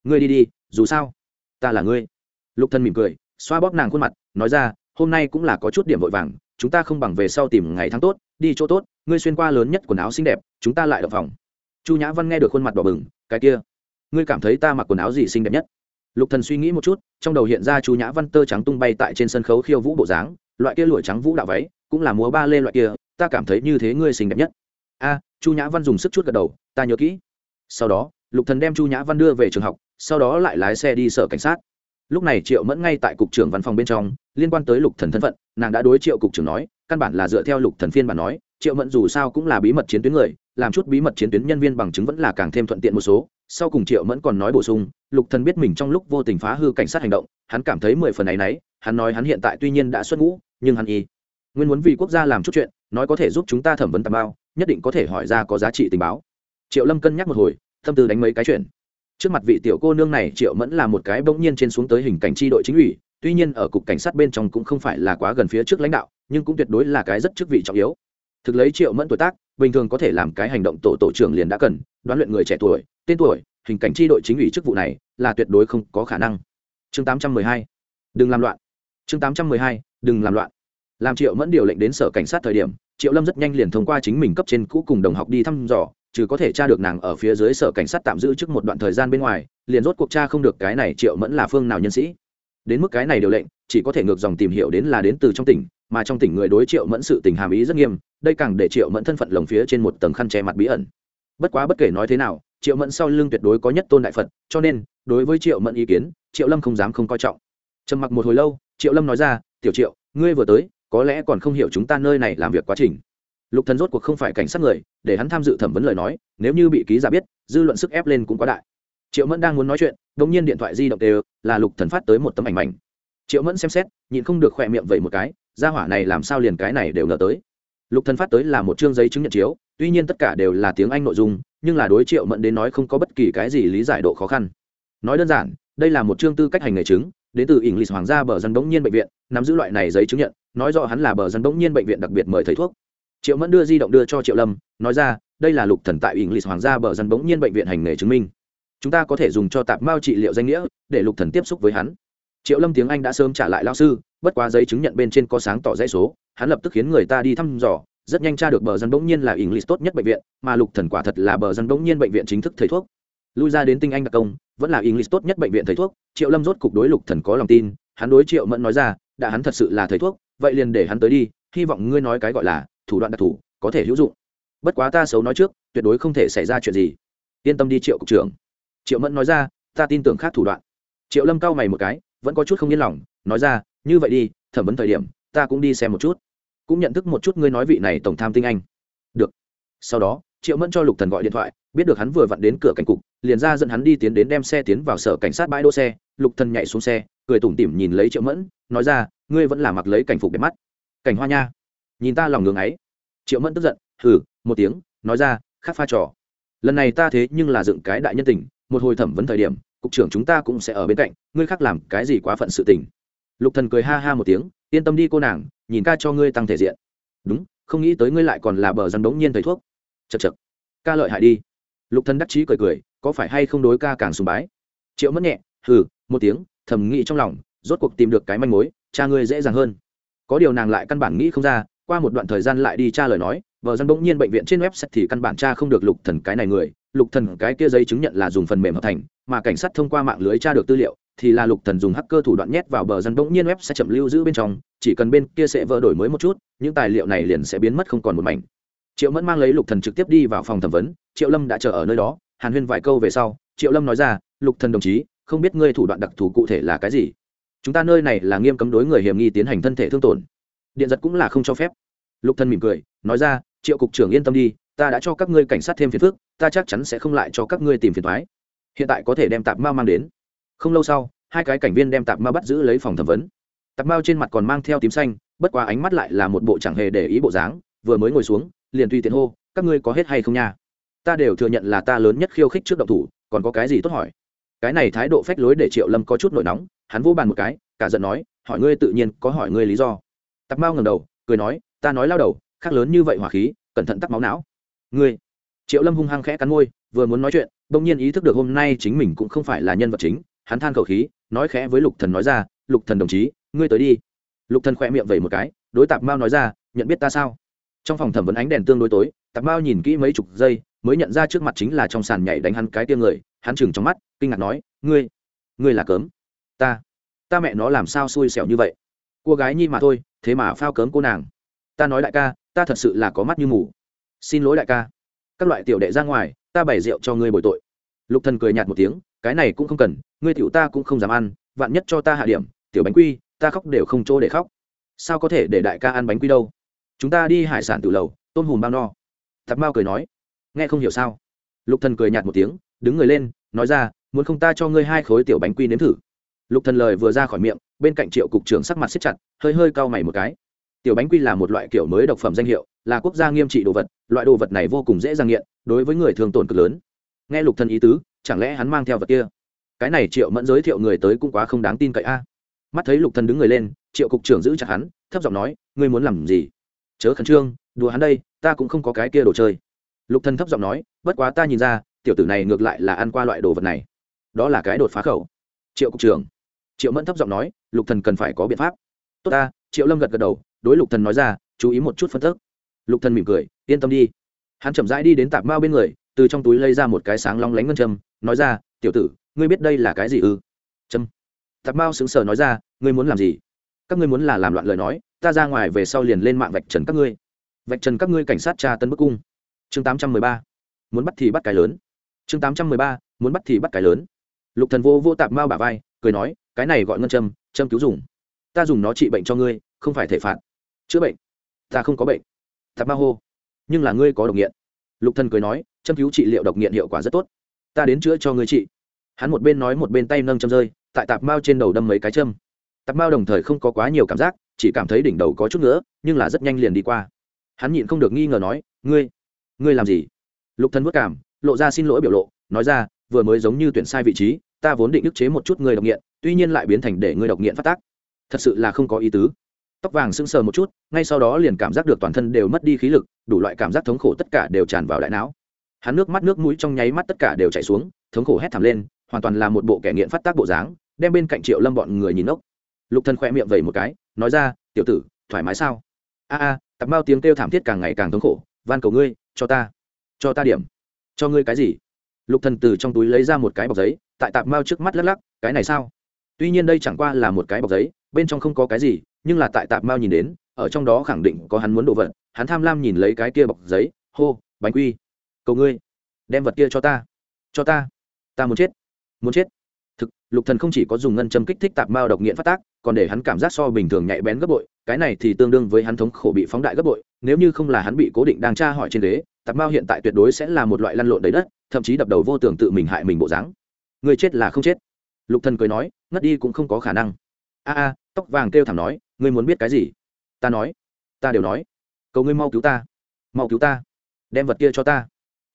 Speaker 1: ngươi đi đi, dù sao, ta là ngươi. Lục thần mỉm cười, xoa bóp nàng khuôn mặt, nói ra, hôm nay cũng là có chút điểm vội vàng, chúng ta không bằng về sau tìm ngày tháng tốt, đi chỗ tốt, ngươi xuyên qua lớn nhất quần áo xinh đẹp, chúng ta lại động phòng. Chu nhã văn nghe được khuôn mặt đỏ bừng, cái kia, ngươi cảm thấy ta mặc quần áo gì xinh đẹp nhất? Lục thần suy nghĩ một chút, trong đầu hiện ra chu nhã văn tơ trắng tung bay tại trên sân khấu khiêu vũ bộ dáng, loại kia lụa trắng vũ đạo váy, cũng là múa ba lê loại kia, ta cảm thấy như thế ngươi xinh đẹp nhất. A chu nhã văn dùng sức chút gật đầu, ta nhớ kỹ. Sau đó, lục thần đem chu nhã văn đưa về trường học, sau đó lại lái xe đi sở cảnh sát. Lúc này triệu mẫn ngay tại cục trưởng văn phòng bên trong, liên quan tới lục thần thân phận, nàng đã đối triệu cục trưởng nói, căn bản là dựa theo lục thần phiên bản nói, triệu mẫn dù sao cũng là bí mật chiến tuyến người làm chút bí mật chiến tuyến nhân viên bằng chứng vẫn là càng thêm thuận tiện một số. Sau cùng triệu mẫn còn nói bổ sung, lục thần biết mình trong lúc vô tình phá hư cảnh sát hành động, hắn cảm thấy mười phần ấy nấy hắn nói hắn hiện tại tuy nhiên đã xuất ngũ, nhưng hắn y nguyên muốn vì quốc gia làm chút chuyện, nói có thể giúp chúng ta thẩm vấn tạm bao, nhất định có thể hỏi ra có giá trị tình báo. Triệu lâm cân nhắc một hồi tâm tư đánh mấy cái chuyện. Trước mặt vị tiểu cô nương này, triệu mẫn là một cái bỗng nhiên trên xuống tới hình cảnh tri đội chính ủy, tuy nhiên ở cục cảnh sát bên trong cũng không phải là quá gần phía trước lãnh đạo, nhưng cũng tuyệt đối là cái rất chức vị trọng yếu thực lấy triệu mẫn tuổi tác, bình thường có thể làm cái hành động tổ tổ trưởng liền đã cần, đoán luyện người trẻ tuổi, tên tuổi, hình cảnh tri đội chính ủy chức vụ này là tuyệt đối không có khả năng. Chương 812 đừng làm loạn. Chương 812 đừng làm loạn. Làm triệu mẫn điều lệnh đến sở cảnh sát thời điểm, triệu lâm rất nhanh liền thông qua chính mình cấp trên cũ cùng đồng học đi thăm dò, trừ có thể tra được nàng ở phía dưới sở cảnh sát tạm giữ trước một đoạn thời gian bên ngoài, liền rốt cuộc tra không được cái này triệu mẫn là phương nào nhân sĩ. Đến mức cái này điều lệnh, chỉ có thể ngược dòng tìm hiểu đến là đến từ trong tỉnh mà trong tỉnh người đối triệu mẫn sự tình hàm ý rất nghiêm, đây càng để triệu mẫn thân phận lồng phía trên một tầng khăn che mặt bí ẩn. Bất quá bất kể nói thế nào, triệu mẫn sau lưng tuyệt đối có nhất tôn đại phật, cho nên, đối với triệu mẫn ý kiến, triệu lâm không dám không coi trọng. Trầm mặc một hồi lâu, triệu lâm nói ra, tiểu triệu, ngươi vừa tới, có lẽ còn không hiểu chúng ta nơi này làm việc quá trình. Lục thần rốt cuộc không phải cảnh sát người, để hắn tham dự thẩm vấn lời nói, nếu như bị ký giả biết, dư luận sức ép lên cũng quá đại. Triệu mẫn đang muốn nói chuyện, đột nhiên điện thoại di động đều là lục thần phát tới một tấm ảnh mảnh. Triệu mẫn xem xét, nhịn không được khỏe miệng vậy một cái gia hỏa này làm sao liền cái này đều ngờ tới. Lục thần phát tới là một chương giấy chứng nhận chiếu, tuy nhiên tất cả đều là tiếng anh nội dung, nhưng là đối triệu mẫn đến nói không có bất kỳ cái gì lý giải độ khó khăn. Nói đơn giản, đây là một chương tư cách hành nghề chứng, đến từ ỉng lịch hoàng gia bờ dân bỗng nhiên bệnh viện, nắm giữ loại này giấy chứng nhận, nói rõ hắn là bờ dân bỗng nhiên bệnh viện đặc biệt mời thầy thuốc. Triệu mẫn đưa di động đưa cho triệu lâm, nói ra, đây là lục thần tại ỉng lịch hoàng gia bờ dân bỗng nhiên bệnh viện hành nghề chứng minh. Chúng ta có thể dùng cho tạp mao trị liệu danh nghĩa, để lục thần tiếp xúc với hắn. Triệu lâm tiếng anh đã sớm trả lại lao sư bất quá giấy chứng nhận bên trên có sáng tỏ dãy số, hắn lập tức khiến người ta đi thăm dò, rất nhanh tra được bờ dân bỗng nhiên là ỉng tốt nhất bệnh viện, mà lục thần quả thật là bờ dân bỗng nhiên bệnh viện chính thức thầy thuốc. Lui ra đến tinh anh đặc công, vẫn là english tốt nhất bệnh viện thầy thuốc, triệu lâm rốt cục đối lục thần có lòng tin, hắn đối triệu mẫn nói ra, đã hắn thật sự là thầy thuốc, vậy liền để hắn tới đi, hy vọng ngươi nói cái gọi là thủ đoạn đặc thù có thể hữu dụng. Bất quá ta xấu nói trước, tuyệt đối không thể xảy ra chuyện gì. Yên tâm đi, triệu cục trưởng. Triệu mẫn nói ra, ta tin tưởng khác thủ đoạn. Triệu lâm cau mày một cái, vẫn có chút không yên lòng, nói ra như vậy đi, thẩm vấn thời điểm, ta cũng đi xem một chút. Cũng nhận thức một chút ngươi nói vị này tổng tham tinh anh. Được. Sau đó, triệu mẫn cho lục thần gọi điện thoại, biết được hắn vừa vặn đến cửa cảnh cục, liền ra dẫn hắn đi tiến đến đem xe tiến vào sở cảnh sát bãi đỗ xe. Lục thần nhảy xuống xe, cười tủm tỉm nhìn lấy triệu mẫn, nói ra, ngươi vẫn là mặc lấy cảnh phục đẹp mắt. Cảnh hoa nha. Nhìn ta lòng ngưỡng ấy. Triệu mẫn tức giận, hừ, một tiếng, nói ra khác pha trò. Lần này ta thế nhưng là dựng cái đại nhân tình, một hồi thẩm vấn thời điểm, cục trưởng chúng ta cũng sẽ ở bên cạnh, ngươi khác làm cái gì quá phận sự tình lục thần cười ha ha một tiếng, yên tâm đi cô nàng, nhìn ca cho ngươi tăng thể diện. Đúng, không nghĩ tới ngươi lại còn là bờ dân đống nhiên thầy thuốc. Chật chật ca lợi hại đi. Lục thần đắc chí cười cười, có phải hay không đối ca càng sùng bái? Triệu mất nhẹ, hừ, một tiếng, thầm nghĩ trong lòng, rốt cuộc tìm được cái manh mối, cha ngươi dễ dàng hơn. Có điều nàng lại căn bản nghĩ không ra, qua một đoạn thời gian lại đi tra lời nói vợ dân bỗng nhiên bệnh viện trên website thì căn bản tra không được lục thần cái này người, lục thần cái kia giấy chứng nhận là dùng phần mềm hợp thành, mà cảnh sát thông qua mạng lưới tra được tư liệu thì là lục thần dùng hacker thủ đoạn nhét vào bờ dân bỗng nhiên web sẽ chậm lưu giữ bên trong, chỉ cần bên kia sẽ vỡ đổi mới một chút, những tài liệu này liền sẽ biến mất không còn một mảnh. Triệu mẫn mang lấy lục thần trực tiếp đi vào phòng thẩm vấn, triệu lâm đã chờ ở nơi đó, hàn huyên vài câu về sau, triệu lâm nói ra, lục thần đồng chí, không biết ngươi thủ đoạn đặc thù cụ thể là cái gì? Chúng ta nơi này là nghiêm cấm đối người hiểm nghi tiến hành thân thể thương tổn. Điện giật cũng là không cho phép. Lục thần mỉm cười, nói ra, triệu cục trưởng yên tâm đi, ta đã cho các ngươi cảnh sát thêm phiền phức, ta chắc chắn sẽ không lại cho các ngươi tìm phiền thoái hiện tại có thể đem tạp mao mang đến không lâu sau, hai cái cảnh viên đem tạp mao bắt giữ lấy phòng thẩm vấn. Tạp mao trên mặt còn mang theo tím xanh, bất quá ánh mắt lại là một bộ chẳng hề để ý bộ dáng, vừa mới ngồi xuống, liền tùy tiện hô, các ngươi có hết hay không nha? Ta đều thừa nhận là ta lớn nhất khiêu khích trước động thủ, còn có cái gì tốt hỏi? Cái này thái độ phách lối để triệu lâm có chút nổi nóng, hắn vô bàn một cái, cả giận nói, hỏi ngươi tự nhiên có hỏi ngươi lý do. Tạp mao ngầm đầu, cười nói, ta nói lao đầu, khác lớn như vậy hỏa khí, cẩn thận tắc máu não. Ngươi? Triệu lâm hung hăng khẽ cắn môi, vừa muốn nói chuyện, bỗng nhiên ý thức được hôm nay chính mình cũng không phải là nhân vật chính hắn than khẩu khí, nói khẽ với lục thần nói ra, lục thần đồng chí, ngươi tới đi. Lục thần khỏe miệng vẩy một cái, đối tạp mao nói ra, nhận biết ta sao? Trong phòng thẩm vấn ánh đèn tương đối tối, tạp mao nhìn kỹ mấy chục giây, mới nhận ra trước mặt chính là trong sàn nhảy đánh hắn cái tiêm người, hắn chừng trong mắt, kinh ngạc nói, ngươi ngươi là cớm ta ta mẹ nó làm sao xui xẻo như vậy? Cô gái nhi mà thôi, thế mà phao cớm cô nàng. Ta nói đại ca, ta thật sự là có mắt như mù. Xin lỗi đại ca. Các loại tiểu đệ ra ngoài, ta bày rượu cho ngươi bồi tội. Lục thần cười nhạt một tiếng cái này cũng không cần, ngươi tiểu ta cũng không dám ăn, vạn nhất cho ta hạ điểm, tiểu bánh quy, ta khóc đều không chỗ để khóc. Sao có thể để đại ca ăn bánh quy đâu? Chúng ta đi hải sản từ lầu, tôm hùm bao no. Tạp mao cười nói. Nghe không hiểu sao? Lục thần cười nhạt một tiếng, đứng người lên, nói ra, muốn không ta cho ngươi hai khối tiểu bánh quy nếm thử. Lục thần lời vừa ra khỏi miệng, bên cạnh triệu cục trưởng sắc mặt siết chặt, hơi hơi cau mày một cái. Tiểu bánh quy là một loại kiểu mới độc phẩm danh hiệu, là quốc gia nghiêm trị đồ vật, loại đồ vật này vô cùng dễ dàng nghiện, đối với người thường tổn cực lớn. Nghe lục thần ý tứ chẳng lẽ hắn mang theo vật kia? Cái này triệu mẫn giới thiệu người tới cũng quá không đáng tin cậy a. Mắt thấy lục thần đứng người lên, triệu cục trưởng giữ chặt hắn, thấp giọng nói, ngươi muốn làm gì? Chớ khẩn trương, đùa hắn đây, ta cũng không có cái kia đồ chơi. Lục thần thấp giọng nói, bất quá ta nhìn ra, tiểu tử này ngược lại là ăn qua loại đồ vật này. Đó là cái đột phá khẩu. Triệu cục trưởng. Triệu mẫn thấp giọng nói, lục thần cần phải có biện pháp. Tốt ta. Triệu lâm gật gật đầu, đối lục thần nói ra, chú ý một chút phân tức lục thần mỉm cười, yên tâm đi. Hắn chậm rãi đi đến tạp mao bên người, từ trong túi lấy ra một cái sáng long lánh ngân châm nói ra tiểu tử ngươi biết đây là cái gì ư? Trâm, tạp mao sững sờ nói ra ngươi muốn làm gì? Các ngươi muốn là làm loạn lời nói ta ra ngoài về sau liền lên mạng vạch trần các ngươi. Vạch trần các ngươi cảnh sát tra tân bức cung. Chương tám trăm mười ba. Muốn bắt thì bắt cái lớn. Chương tám trăm mười ba. Muốn bắt thì bắt cái lớn. Lục thần vô vô tạp mao bả vai cười nói cái này gọi ngân châm châm cứu dùng. Ta dùng nó trị bệnh cho ngươi không phải thể phạt. Chữa bệnh? Ta không có bệnh. Tạp mao hô. Nhưng là ngươi có độc nghiện. Lục thần cười nói châm cứu trị liệu độc nghiện hiệu quả rất tốt ta đến chữa cho ngươi trị hắn một bên nói một bên tay nâng châm rơi, tại tạp mao trên đầu đâm mấy cái châm. Tạp mao đồng thời không có quá nhiều cảm giác, chỉ cảm thấy đỉnh đầu có chút nữa nhưng là rất nhanh liền đi qua. Hắn nhịn không được nghi ngờ nói, ngươi ngươi làm gì? Lục thân vất cảm, lộ ra xin lỗi biểu lộ, nói ra, vừa mới giống như tuyển sai vị trí, ta vốn định ức chế một chút người độc nghiện, tuy nhiên lại biến thành để người độc nghiện phát tác. Thật sự là không có ý tứ. Tóc vàng sưng sờ một chút, ngay sau đó liền cảm giác được toàn thân đều mất đi khí lực, đủ loại cảm giác thống khổ tất cả đều tràn vào đại não hắn nước mắt nước mũi trong nháy mắt tất cả đều chảy xuống, thống khổ hét thảm lên, hoàn toàn là một bộ kẻ nghiện phát tác bộ dáng, đem bên cạnh triệu lâm bọn người nhìn ốc lục thần khoe miệng vẩy một cái, nói ra, tiểu tử, thoải mái sao? A a tạp bao tiếng kêu thảm thiết càng ngày càng thống khổ, van cầu ngươi, cho ta cho ta điểm. Cho ngươi cái gì? Lục thần từ trong túi lấy ra một cái bọc giấy, tại tạp mao trước mắt lắc lắc, cái này sao? Tuy nhiên đây chẳng qua là một cái bọc giấy, bên trong không có cái gì, nhưng là tại tạp mao nhìn đến, ở trong đó khẳng định có hắn muốn đồ vật, hắn tham lam nhìn lấy cái kia bọc giấy, hô, bánh quy cầu ngươi, đem vật kia cho ta. Cho ta. Ta muốn chết. Muốn chết. Thực, lục thần không chỉ có dùng ngân châm kích thích tạp mao độc nghiện phát tác, còn để hắn cảm giác so bình thường nhạy bén gấp bội, cái này thì tương đương với hắn thống khổ bị phóng đại gấp bội, nếu như không là hắn bị cố định đang tra hỏi trên ghế, tạp mao hiện tại tuyệt đối sẽ là một loại lăn lộn đầy đất, thậm chí đập đầu vô tưởng tự mình hại mình bộ dáng. Người chết là không chết. Lục thần cười nói, ngất đi cũng không có khả năng. A a, tóc vàng kêu thảm nói, ngươi muốn biết cái gì? Ta nói. Ta đều nói. Cầu ngươi mau cứu ta. Mau cứu ta. Đem vật kia cho ta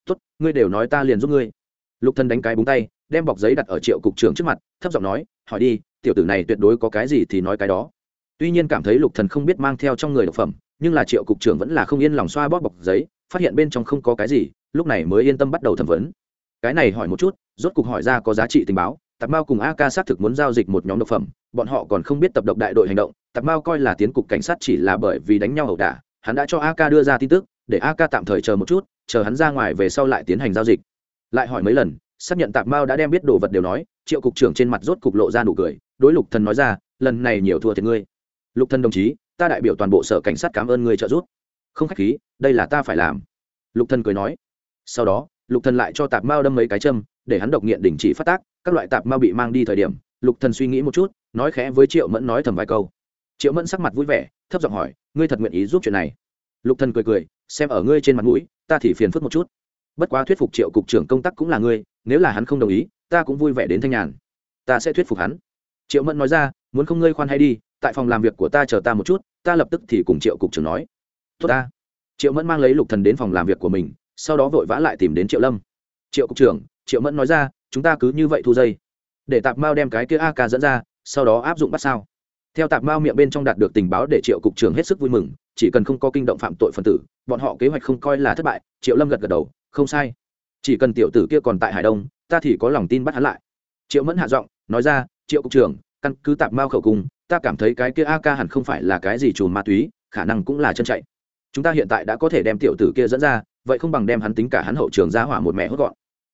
Speaker 1: tốt, ngươi đều nói ta liền giúp ngươi. Lục thần đánh cái búng tay, đem bọc giấy đặt ở triệu cục trưởng trước mặt, thấp giọng nói, hỏi đi, tiểu tử này tuyệt đối có cái gì thì nói cái đó. Tuy nhiên cảm thấy lục thần không biết mang theo trong người độc phẩm, nhưng là triệu cục trưởng vẫn là không yên lòng xoa bóp bọc giấy, phát hiện bên trong không có cái gì, lúc này mới yên tâm bắt đầu thẩm vấn. Cái này hỏi một chút, rốt cục hỏi ra có giá trị tình báo, tạp mao cùng A Ca xác thực muốn giao dịch một nhóm độc phẩm, bọn họ còn không biết tập độc đại đội hành động, tạp mao coi là tiến cục cảnh sát chỉ là bởi vì đánh nhau ẩu đả, hắn đã cho A Ca đưa ra tin tức để A Ca tạm thời chờ một chút, chờ hắn ra ngoài về sau lại tiến hành giao dịch. Lại hỏi mấy lần, xác nhận tạp mao đã đem biết đồ vật đều nói, triệu cục trưởng trên mặt rốt cục lộ ra nụ cười, đối lục thần nói ra, lần này nhiều thua thiệt ngươi. Lục thần đồng chí, ta đại biểu toàn bộ sở cảnh sát cảm ơn ngươi trợ giúp. Không khách khí, đây là ta phải làm. Lục thần cười nói. Sau đó, lục thần lại cho tạp mao đâm mấy cái châm, để hắn độc nghiện đình chỉ phát tác, các loại tạp mao bị mang đi thời điểm, lục thần suy nghĩ một chút, nói khẽ với triệu mẫn nói thầm vài câu. Triệu mẫn sắc mặt vui vẻ, thấp giọng hỏi, ngươi thật nguyện ý giúp chuyện này? Lục thần cười cười xem ở ngươi trên mặt mũi, ta thì phiền phức một chút. Bất quá thuyết phục triệu cục trưởng công tác cũng là ngươi, nếu là hắn không đồng ý, ta cũng vui vẻ đến thanh nhàn. Ta sẽ thuyết phục hắn. Triệu mẫn nói ra, muốn không ngươi khoan hay đi, tại phòng làm việc của ta chờ ta một chút, ta lập tức thì cùng triệu cục trưởng nói. Tốt ta. Triệu mẫn mang lấy lục thần đến phòng làm việc của mình, sau đó vội vã lại tìm đến triệu lâm. Triệu cục trưởng, triệu mẫn nói ra, chúng ta cứ như vậy thu dây. Để tạp mao đem cái kia a ca dẫn ra, sau đó áp dụng bắt sao. Theo tạp mao miệng bên trong đạt được tình báo để triệu cục trưởng hết sức vui mừng chỉ cần không có kinh động phạm tội phân tử, bọn họ kế hoạch không coi là thất bại, triệu lâm gật gật đầu, không sai. Chỉ cần tiểu tử kia còn tại hải đông, ta thì có lòng tin bắt hắn lại. Triệu mẫn hạ giọng, nói ra, triệu cục trưởng, căn cứ tạp mao khẩu cung ta cảm thấy cái kia a ca hẳn không phải là cái gì trùm ma túy, khả năng cũng là chân chạy. Chúng ta hiện tại đã có thể đem tiểu tử kia dẫn ra, vậy không bằng đem hắn tính cả hắn hậu trường ra hỏa một mẹ hốt gọn.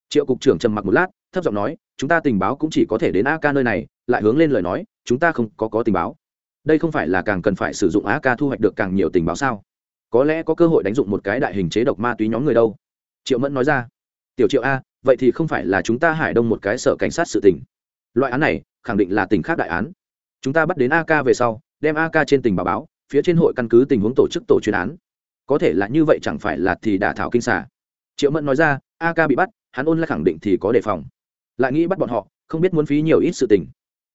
Speaker 1: Triệu cục trưởng trầm mặc một lát, thấp giọng nói, chúng ta tình báo cũng chỉ có thể đến a ca nơi này, lại hướng lên lời nói, chúng ta không có có tình báo đây không phải là càng cần phải sử dụng AK ca thu hoạch được càng nhiều tình báo sao? Có lẽ có cơ hội đánh dụng một cái đại hình chế độc ma túy nhóm người đâu. Triệu mẫn nói ra. Tiểu triệu a, vậy thì không phải là chúng ta hải đông một cái sở cảnh sát sự tình. Loại án này, khẳng định là tình khác đại án. Chúng ta bắt đến a ca về sau, đem a ca trên tình báo báo, phía trên hội căn cứ tình huống tổ chức tổ chuyên án. Có thể là như vậy chẳng phải là thì đả thảo kinh xả triệu mẫn nói ra, a ca bị bắt, hắn ôn lại khẳng định thì có đề phòng. Lại nghĩ bắt bọn họ, không biết muốn phí nhiều ít sự tình.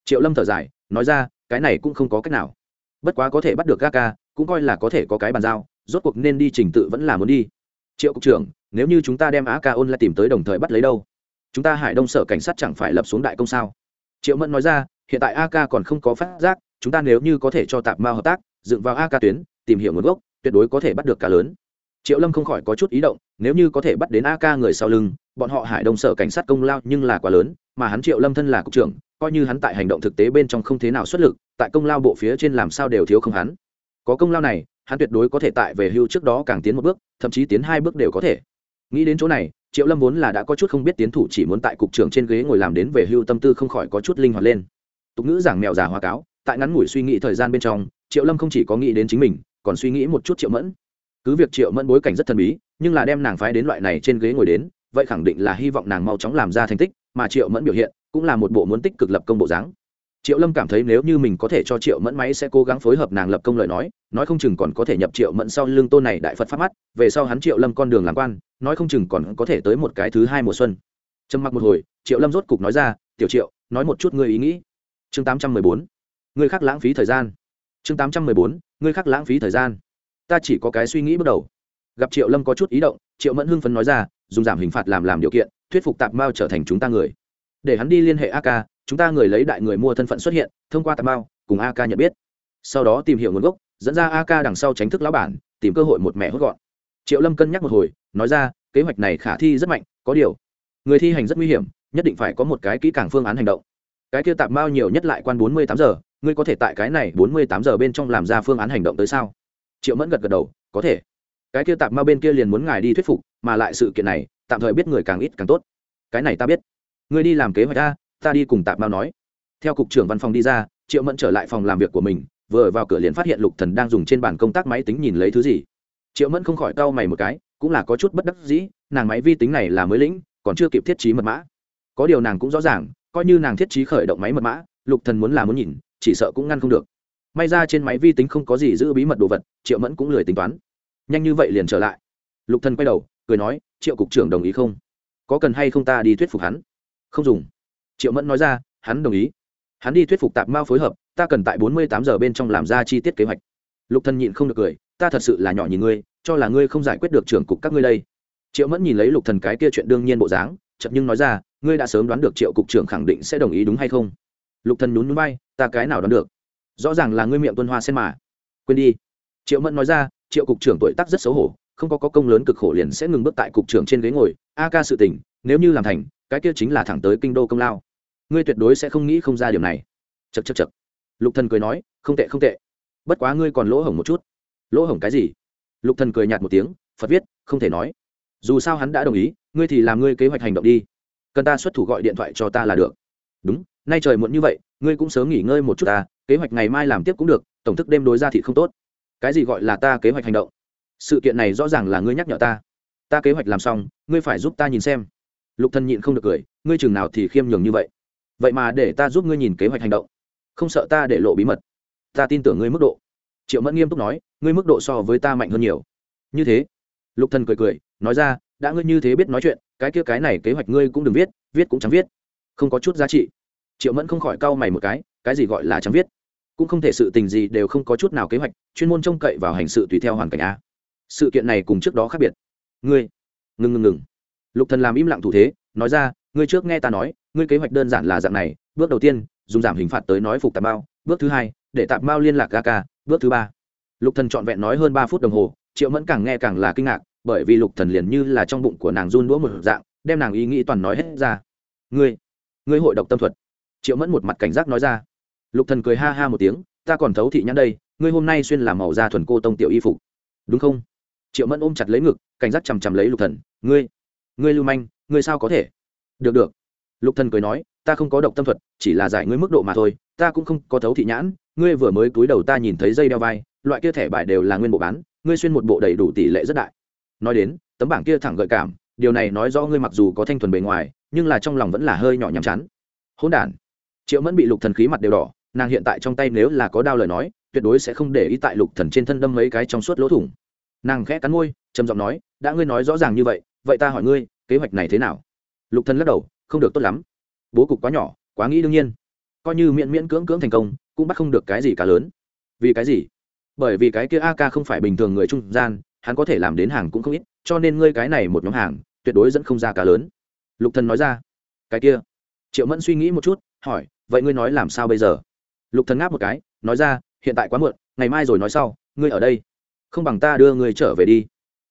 Speaker 1: Triệu lâm thở dài, nói ra cái này cũng không có cách nào. Bất quá có thể bắt được ga ca cũng coi là có thể có cái bàn giao, rốt cuộc nên đi trình tự vẫn là muốn đi. Triệu cục trưởng, nếu như chúng ta đem a ca ôn lại tìm tới đồng thời bắt lấy đâu? Chúng ta hải đông sở cảnh sát chẳng phải lập xuống đại công sao? Triệu mẫn nói ra, hiện tại a ca còn không có phát giác, chúng ta nếu như có thể cho tạp mao hợp tác, dựng vào a ca tuyến, tìm hiểu nguồn gốc, tuyệt đối có thể bắt được cả lớn. Triệu lâm không khỏi có chút ý động, nếu như có thể bắt đến a ca người sau lưng, bọn họ hải đông sở cảnh sát công lao nhưng là quá lớn, mà hắn triệu lâm thân là cục trưởng, coi như hắn tại hành động thực tế bên trong không thế nào xuất lực tại công lao bộ phía trên làm sao đều thiếu không hắn. Có công lao này, hắn tuyệt đối có thể tại về hưu trước đó càng tiến một bước, thậm chí tiến hai bước đều có thể. Nghĩ đến chỗ này, triệu lâm vốn là đã có chút không biết tiến thủ chỉ muốn tại cục trưởng trên ghế ngồi làm đến về hưu tâm tư không khỏi có chút linh hoạt lên. Tục ngữ giảng mèo già hoa cáo, tại ngắn ngủi suy nghĩ thời gian bên trong, triệu lâm không chỉ có nghĩ đến chính mình, còn suy nghĩ một chút triệu mẫn. Cứ việc triệu mẫn bối cảnh rất thần bí, nhưng là đem nàng phái đến loại này trên ghế ngồi đến, vậy khẳng định là hy vọng nàng mau chóng làm ra thành tích, mà triệu mẫn biểu hiện cũng là một bộ muốn tích cực lập công bộ dáng triệu lâm cảm thấy nếu như mình có thể cho triệu mẫn máy sẽ cố gắng phối hợp nàng lập công lời nói nói không chừng còn có thể nhập triệu mẫn sau lưng tôn này đại phật pháp mắt, về sau hắn triệu lâm con đường làm quan, nói không chừng còn có thể tới một cái thứ hai mùa xuân. Trầm mặc một hồi, triệu lâm rốt cục nói ra, tiểu triệu, nói một chút ngươi ý nghĩ. Chương tám trăm mười bốn, ngươi khác lãng phí thời gian. Chương tám trăm mười bốn, ngươi khác lãng phí thời gian. Ta chỉ có cái suy nghĩ bước đầu. Gặp triệu lâm có chút ý động, triệu mẫn hưng phấn nói ra, dùng giảm hình phạt làm làm điều kiện, thuyết phục tạp mao trở thành chúng ta người. Để hắn đi liên hệ A Ca chúng ta người lấy đại người mua thân phận xuất hiện, thông qua tạp bao cùng ak nhận biết. Sau đó tìm hiểu nguồn gốc, dẫn ra ak đằng sau tránh thức lão bản, tìm cơ hội một mẹ hốt gọn. Triệu lâm cân nhắc một hồi, nói ra, kế hoạch này khả thi rất mạnh, có điều, người thi hành rất nguy hiểm, nhất định phải có một cái kỹ càng phương án hành động. Cái kia tạp bao nhiều nhất lại quan bốn mươi tám giờ, ngươi có thể tại cái này bốn mươi tám giờ bên trong làm ra phương án hành động tới sao? Triệu mẫn gật gật đầu, có thể. Cái kia tạp mao bên kia liền muốn ngài đi thuyết phục, mà lại sự kiện này, tạm thời biết người càng ít càng tốt. Cái này ta biết. Ngươi đi làm kế hoạch ta ta đi cùng tạp mao nói. Theo cục trưởng văn phòng đi ra, triệu mẫn trở lại phòng làm việc của mình, vừa vào cửa liền phát hiện lục thần đang dùng trên bàn công tác máy tính nhìn lấy thứ gì. Triệu mẫn không khỏi cau mày một cái, cũng là có chút bất đắc dĩ, nàng máy vi tính này là mới lĩnh, còn chưa kịp thiết trí mật mã. Có điều nàng cũng rõ ràng, coi như nàng thiết trí khởi động máy mật mã, lục thần muốn là muốn nhìn, chỉ sợ cũng ngăn không được. May ra trên máy vi tính không có gì giữ bí mật đồ vật, triệu mẫn cũng lười tính toán. Nhanh như vậy liền trở lại. Lục thần quay đầu, cười nói, triệu cục trưởng đồng ý không? Có cần hay không ta đi thuyết phục hắn? Không dùng triệu mẫn nói ra hắn đồng ý. Hắn đi thuyết phục tạp mao phối hợp ta cần tại bốn mươi tám giờ bên trong làm ra chi tiết kế hoạch. Lục thần nhịn không được cười ta thật sự là nhỏ nhìn ngươi cho là ngươi không giải quyết được trưởng cục các ngươi đây. Triệu mẫn nhìn lấy lục thần cái kia chuyện đương nhiên bộ dáng chậm nhưng nói ra ngươi đã sớm đoán được triệu cục trưởng khẳng định sẽ đồng ý đúng hay không? Lục thần nhún nhún bay ta cái nào đoán được? Rõ ràng là ngươi miệng tuân hoa sen mà. Quên đi. Triệu mẫn nói ra triệu cục trưởng tuổi tác rất xấu hổ không có, có công lớn cực khổ liền sẽ ngừng bước tại cục trưởng trên ghế ngồi a ca sự tình nếu như làm thành cái kia chính là thẳng tới kinh đô công lao ngươi tuyệt đối sẽ không nghĩ không ra điều này. Chật chật chật lục thần cười nói, không tệ không tệ. Bất quá ngươi còn lỗ hổng một chút. Lỗ hổng cái gì? Lục thần cười nhạt một tiếng, phật viết, không thể nói. Dù sao hắn đã đồng ý, ngươi thì làm ngươi kế hoạch hành động đi. Cần ta xuất thủ gọi điện thoại cho ta là được. Đúng, nay trời muộn như vậy, ngươi cũng sớm nghỉ ngơi một chút ta, kế hoạch ngày mai làm tiếp cũng được, tổng thức đêm đối ra thì không tốt. Cái gì gọi là ta kế hoạch hành động? Sự kiện này rõ ràng là ngươi nhắc nhở ta. Ta kế hoạch làm xong, ngươi phải giúp ta nhìn xem. Lục thần nhịn không được cười, ngươi chừng nào thì khiêm nhường như vậy vậy mà để ta giúp ngươi nhìn kế hoạch hành động. Không sợ ta để lộ bí mật. Ta tin tưởng ngươi mức độ. Triệu mẫn nghiêm túc nói, ngươi mức độ so với ta mạnh hơn nhiều. Như thế? Lục thần cười cười, nói ra, đã ngươi như thế biết nói chuyện, cái kia cái này kế hoạch ngươi cũng đừng viết viết cũng chẳng viết. Không có chút giá trị. Triệu mẫn không khỏi cau mày một cái cái gì gọi là chẳng viết? Cũng không thể sự tình gì đều không có chút nào kế hoạch, chuyên môn trông cậy vào hành sự tùy theo hoàn cảnh a. Sự kiện này cùng trước đó khác biệt. Ngươi. Ngừng ngừng ngừng. Lục thần làm im lặng thủ thế, nói ra, ngươi trước nghe ta nói ngươi kế hoạch đơn giản là dạng này, bước đầu tiên, dùng giảm hình phạt tới nói phục tạp bao bước thứ hai, để tạp bao liên lạc ga ca bước thứ ba. Lục thần trọn vẹn nói hơn ba phút đồng hồ, triệu mẫn càng nghe càng là kinh ngạc, bởi vì lục thần liền như là trong bụng của nàng run đũa một dạng, đem nàng ý nghĩ toàn nói hết ra. Ngươi ngươi hội độc tâm thuật. Triệu mẫn một mặt cảnh giác nói ra. Lục thần cười ha ha một tiếng, ta còn thấu thị nhãn đây, ngươi hôm nay xuyên làm màu da thuần cô tông tiểu y phục. Đúng không? Triệu mẫn ôm chặt lấy ngực, cảnh giác chằm chằm lấy lục thần. Ngươi ngươi lưu manh, ngươi sao có thể? Được được lục thần cười nói, ta không có độc tâm thuật, chỉ là giải ngươi mức độ mà thôi, ta cũng không có thấu thị nhãn, ngươi vừa mới cúi đầu ta nhìn thấy dây đeo vai, loại kia thẻ bài đều là nguyên bộ bán, ngươi xuyên một bộ đầy đủ tỷ lệ rất đại. Nói đến, tấm bảng kia thẳng gợi cảm, điều này nói rõ ngươi mặc dù có thanh thuần bề ngoài, nhưng là trong lòng vẫn là hơi nhỏ nhắm chán. Hỗn đản. Triệu mẫn bị lục thần khí mặt đều đỏ, nàng hiện tại trong tay nếu là có đao lời nói, tuyệt đối sẽ không để ý tại lục thần trên thân đâm mấy cái trong suốt lỗ thủng. Nàng khẽ cắn môi, trầm giọng nói, đã ngươi nói rõ ràng như vậy vậy ta hỏi ngươi, kế hoạch này thế nào? Lục thần lắc đầu không được tốt lắm. Bố cục quá nhỏ, quá nghĩ đương nhiên. Coi như miễn miễn cưỡng cưỡng thành công, cũng bắt không được cái gì cả lớn. Vì cái gì? Bởi vì cái kia a ca không phải bình thường người trung gian, hắn có thể làm đến hàng cũng không ít, cho nên ngươi cái này một nhóm hàng, tuyệt đối dẫn không ra cả lớn. Lục thần nói ra. Cái kia. Triệu mẫn suy nghĩ một chút, hỏi, vậy ngươi nói làm sao bây giờ? Lục thần ngáp một cái, nói ra, hiện tại quá muộn, ngày mai rồi nói sau, ngươi ở đây. Không bằng ta đưa ngươi trở về đi.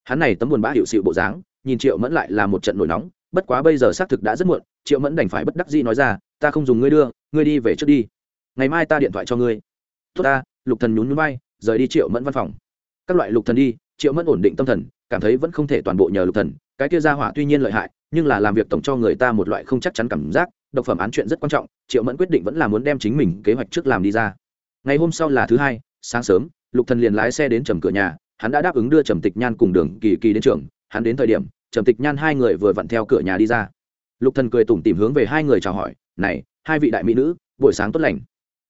Speaker 1: Hắn này tấm buồn bã hiệu sự bộ dáng, nhìn triệu mẫn lại là một trận nổi nóng bất quá bây giờ xác thực đã rất muộn, triệu mẫn đành phải bất đắc dĩ nói ra, ta không dùng ngươi đưa, ngươi đi về trước đi. Ngày mai ta điện thoại cho ngươi. Tốt ta. Lục thần nhún nhún vai, rời đi triệu mẫn văn phòng. Các loại lục thần đi. Triệu mẫn ổn định tâm thần, cảm thấy vẫn không thể toàn bộ nhờ lục thần. Cái kia ra hỏa tuy nhiên lợi hại, nhưng là làm việc tổng cho người ta một loại không chắc chắn cảm giác, độc phẩm án chuyện rất quan trọng, triệu mẫn quyết định vẫn là muốn đem chính mình kế hoạch trước làm đi ra. Ngày hôm sau là thứ hai, sáng sớm, lục thần liền lái xe đến trầm cửa nhà, hắn đã đáp ứng đưa trầm tịch nhan cùng đường kỳ kỳ đến trường, hắn đến thời điểm trầm tịch nhan hai người vừa vặn theo cửa nhà đi ra. Lục thần cười tủm tỉm hướng về hai người chào hỏi, này, hai vị đại mỹ nữ, buổi sáng tốt lành.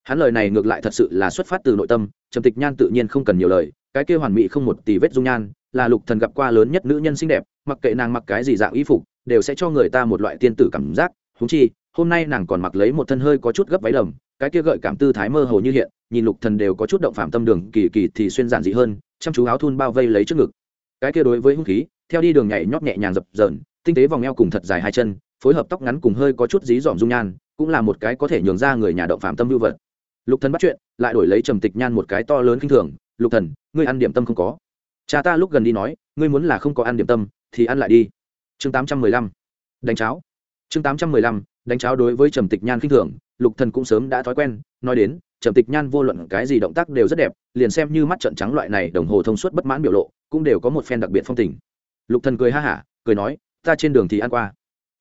Speaker 1: Hắn lời này ngược lại thật sự là xuất phát từ nội tâm, trầm tịch nhan tự nhiên không cần nhiều lời, cái kia hoàn mỹ không một tì vết dung nhan, là lục thần gặp qua lớn nhất nữ nhân xinh đẹp, mặc kệ nàng mặc cái gì dạng y phục, đều sẽ cho người ta một loại tiên tử cảm giác húng chi, hôm nay nàng còn mặc lấy một thân hơi có chút gấp váy lầm, cái kia gợi cảm tư thái mơ hồ như hiện, nhìn lục thần đều có chút động phạm tâm đường, kỳ kỳ thì xuyên giản dị hơn, chăm chú áo thun bao vây lấy trước ngực. Cái kia đối với hung khí theo đi đường nhảy nhót nhẹ nhàng dập dờn, tinh tế vòng eo cùng thật dài hai chân, phối hợp tóc ngắn cùng hơi có chút dí dỏm dung nhan, cũng là một cái có thể nhường ra người nhà động phạm tâm lưu vật. Lục thần bắt chuyện, lại đổi lấy trầm tịch nhan một cái to lớn kinh thường, lục thần, ngươi ăn điểm tâm không có? Cha ta lúc gần đi nói, ngươi muốn là không có ăn điểm tâm, thì ăn lại đi. Chương tám trăm mười lăm. Đánh cháo. Chương tám trăm mười lăm, đánh cháo đối với trầm tịch nhan khinh thường, lục thần cũng sớm đã thói quen, nói đến, trầm tịch nhan vô luận cái gì động tác đều rất đẹp, liền xem như mắt trận trắng loại này đồng hồ thông suốt bất mãn biểu lộ, cũng đều có một phen đặc biệt phong tình lục thần cười ha hả, cười nói, ta trên đường thì ăn qua.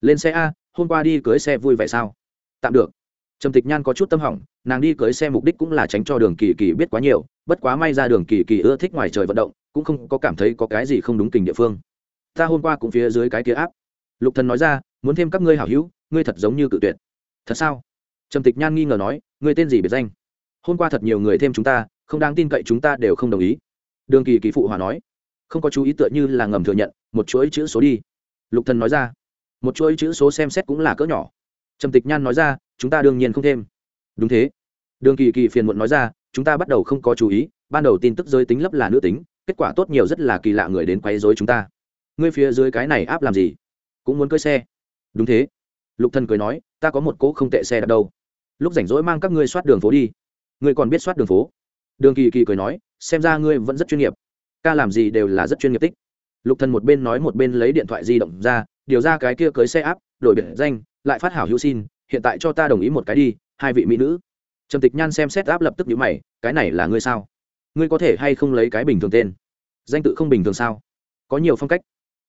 Speaker 1: Lên xe a, hôm qua đi cưới xe vui vẻ sao? Tạm được. Trầm tịch nhan có chút tâm hỏng, nàng đi cưới xe mục đích cũng là tránh cho đường kỳ kỳ biết quá nhiều, bất quá may ra đường kỳ kỳ ưa thích ngoài trời vận động, cũng không có cảm thấy có cái gì không đúng tình địa phương. Ta hôm qua cũng phía dưới cái kia áp. Lục thần nói ra, muốn thêm các ngươi hảo hữu, ngươi thật giống như cự tuyệt. Thật sao? Trầm tịch nhan nghi ngờ nói, ngươi tên gì biệt danh? Hôm qua thật nhiều người thêm chúng ta, không đáng tin cậy chúng ta đều không đồng ý. Đường kỳ kỳ phụ hòa nói không có chú ý tựa như là ngầm thừa nhận, một chuỗi chữ số đi. Lục thần nói ra. Một chuỗi chữ số xem xét cũng là cỡ nhỏ. Trầm tịch nhan nói ra, chúng ta đương nhiên không thêm. Đúng thế. Đường kỳ kỳ phiền muộn nói ra, chúng ta bắt đầu không có chú ý, ban đầu tin tức giới tính lấp là nữ tính, kết quả tốt nhiều rất là kỳ lạ người đến quấy rối chúng ta. Ngươi phía dưới cái này áp làm gì? Cũng muốn cưới xe. Đúng thế. Lục thần cười nói, ta có một cỗ không tệ xe đặt đâu. Lúc rảnh rỗi mang các ngươi soát đường phố đi. Ngươi còn biết soát đường phố? Đường kỳ kỳ cười nói, xem ra ngươi vẫn rất chuyên nghiệp ca làm gì đều là rất chuyên nghiệp tích. Lục thần một bên nói một bên lấy điện thoại di động ra, điều ra cái kia cưới xe áp, đổi biệt danh, lại phát hảo hữu xin, hiện tại cho ta đồng ý một cái đi, hai vị mỹ nữ. Trầm tịch nhan xem xét áp lập tức nhíu mày, cái này là ngươi sao? Ngươi có thể hay không lấy cái bình thường tên? Danh tự không bình thường sao? Có nhiều phong cách.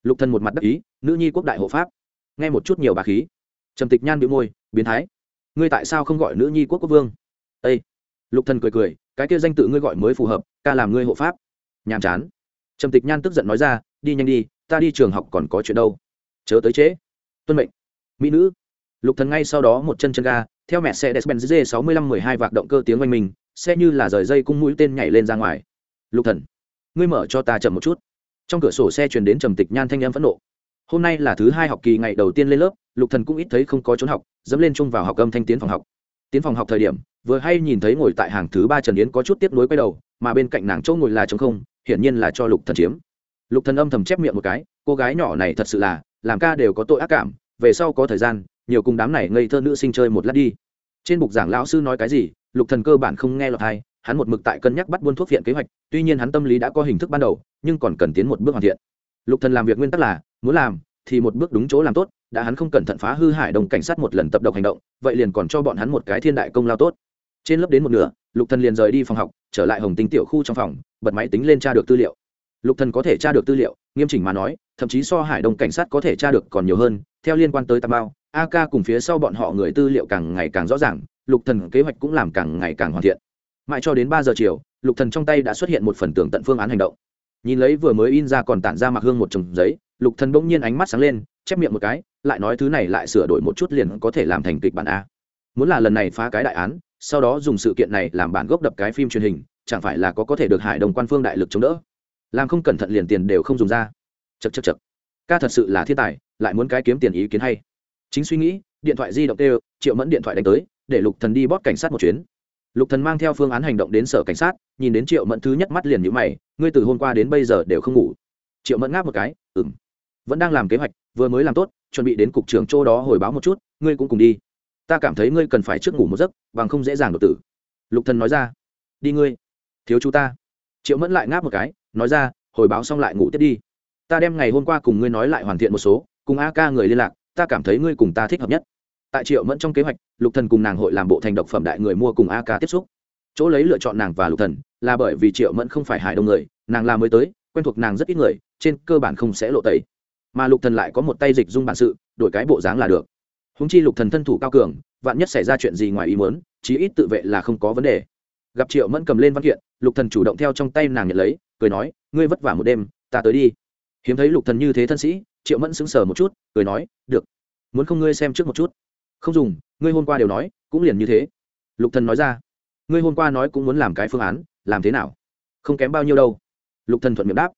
Speaker 1: Lục thần một mặt đắc ý, nữ nhi quốc đại hộ pháp. Nghe một chút nhiều bà khí. Trầm tịch nhan bị môi, biến thái. Ngươi tại sao không gọi nữ nhi quốc quốc vương? Ê! lục thần cười cười, cái kia danh tự ngươi gọi mới phù hợp, ca làm ngươi hộ pháp nhàm chán. Trầm tịch nhan tức giận nói ra, đi nhanh đi, ta đi trường học còn có chuyện đâu. Chớ tới trễ. Tuân mệnh. Mỹ nữ. Lục thần ngay sau đó một chân chân ga, theo mẹ xe despenz g sáu mươi lăm mười hai vạc động cơ tiếng oanh mình xe như là rời dây cung mũi tên nhảy lên ra ngoài. Lục thần, ngươi mở cho ta chậm một chút. Trong cửa sổ xe truyền đến trầm tịch nhan thanh âm phẫn nộ. Hôm nay là thứ hai học kỳ ngày đầu tiên lên lớp, lục thần cũng ít thấy không có trốn học, dẫm lên chung vào học âm thanh tiến phòng học. Tiến phòng học thời điểm, vừa hay nhìn thấy ngồi tại hàng thứ ba trần yến có chút tiếp nối quay đầu, mà bên cạnh nàng chỗ ngồi là trống không hiển nhiên là cho lục thần chiếm. Lục thần âm thầm chép miệng một cái, cô gái nhỏ này thật sự là, làm ca đều có tội ác cảm, về sau có thời gian, nhiều cùng đám này ngây thơ nữ sinh chơi một lát đi. Trên bục giảng lão sư nói cái gì, lục thần cơ bản không nghe lọt hay hắn một mực tại cân nhắc bắt buôn thuốc viện kế hoạch, tuy nhiên hắn tâm lý đã có hình thức ban đầu, nhưng còn cần tiến một bước hoàn thiện. Lục thần làm việc nguyên tắc là, muốn làm, thì một bước đúng chỗ làm tốt, đã hắn không cẩn thận phá hư hải đồng cảnh sát một lần tập độc hành động, vậy liền còn cho bọn hắn một cái thiên đại công lao tốt. Trên lớp đến một nửa lục thần liền rời đi phòng học, trở lại hồng tinh tiểu khu trong phòng, bật máy tính lên tra được tư liệu. Lục thần có thể tra được tư liệu, nghiêm chỉnh mà nói, thậm chí so hải đông cảnh sát có thể tra được còn nhiều hơn, theo liên quan tới tam bao ak cùng phía sau bọn họ người tư liệu càng ngày càng rõ ràng, lục thần kế hoạch cũng làm càng ngày càng hoàn thiện. Mãi cho đến ba giờ chiều, lục thần trong tay đã xuất hiện một phần tường tận phương án hành động. Nhìn lấy vừa mới in ra còn tản ra mặc hương một chồng giấy, lục thần bỗng nhiên ánh mắt sáng lên, chép miệng một cái, lại nói thứ này lại sửa đổi một chút liền có thể làm thành kịch bản a. Muốn là lần này phá cái đại án sau đó dùng sự kiện này làm bản gốc đập cái phim truyền hình, chẳng phải là có có thể được hải đồng quan phương đại lực chống đỡ? Làm không cẩn thận liền tiền đều không dùng ra. Chật chật chật ca thật sự là thiên tài, lại muốn cái kiếm tiền ý kiến hay. Chính suy nghĩ, điện thoại di động tê triệu mẫn điện thoại đánh tới, để lục thần đi bót cảnh sát một chuyến. Lục thần mang theo phương án hành động đến sở cảnh sát, nhìn đến triệu mẫn thứ nhất mắt liền nhíu mày, ngươi từ hôm qua đến bây giờ đều không ngủ. Triệu mẫn ngáp một cái, ừm. Vẫn đang làm kế hoạch, vừa mới làm tốt, chuẩn bị đến cục trưởng chỗ đó hồi báo một chút, ngươi cũng cùng đi ta cảm thấy ngươi cần phải trước ngủ một giấc, bằng không dễ dàng đột tử. Lục thần nói ra, đi ngươi. Thiếu chú ta. Triệu mẫn lại ngáp một cái, nói ra, hồi báo xong lại ngủ tiếp đi. Ta đem ngày hôm qua cùng ngươi nói lại hoàn thiện một số, cùng a ca người liên lạc, ta cảm thấy ngươi cùng ta thích hợp nhất. Tại triệu mẫn trong kế hoạch, lục thần cùng nàng hội làm bộ thành độc phẩm đại người mua cùng a ca tiếp xúc. Chỗ lấy lựa chọn nàng và lục thần, là bởi vì triệu mẫn không phải hải đông người, nàng là mới tới, quen thuộc nàng rất ít người, trên cơ bản không sẽ lộ tẩy. Mà lục thần lại có một tay dịch dung bản sự, đổi cái bộ dáng là được húng chi lục thần thân thủ cao cường, vạn nhất xảy ra chuyện gì ngoài ý muốn, chí ít tự vệ là không có vấn đề. Gặp triệu mẫn cầm lên văn kiện, lục thần chủ động theo trong tay nàng nhận lấy, cười nói, ngươi vất vả một đêm, ta tới đi. Hiếm thấy lục thần như thế thân sĩ, triệu mẫn sững sờ một chút, cười nói, được, muốn không ngươi xem trước một chút? Không dùng, ngươi hôm qua đều nói, cũng liền như thế. Lục thần nói ra, ngươi hôm qua nói cũng muốn làm cái phương án, làm thế nào? Không kém bao nhiêu đâu. Lục thần thuận miệng đáp.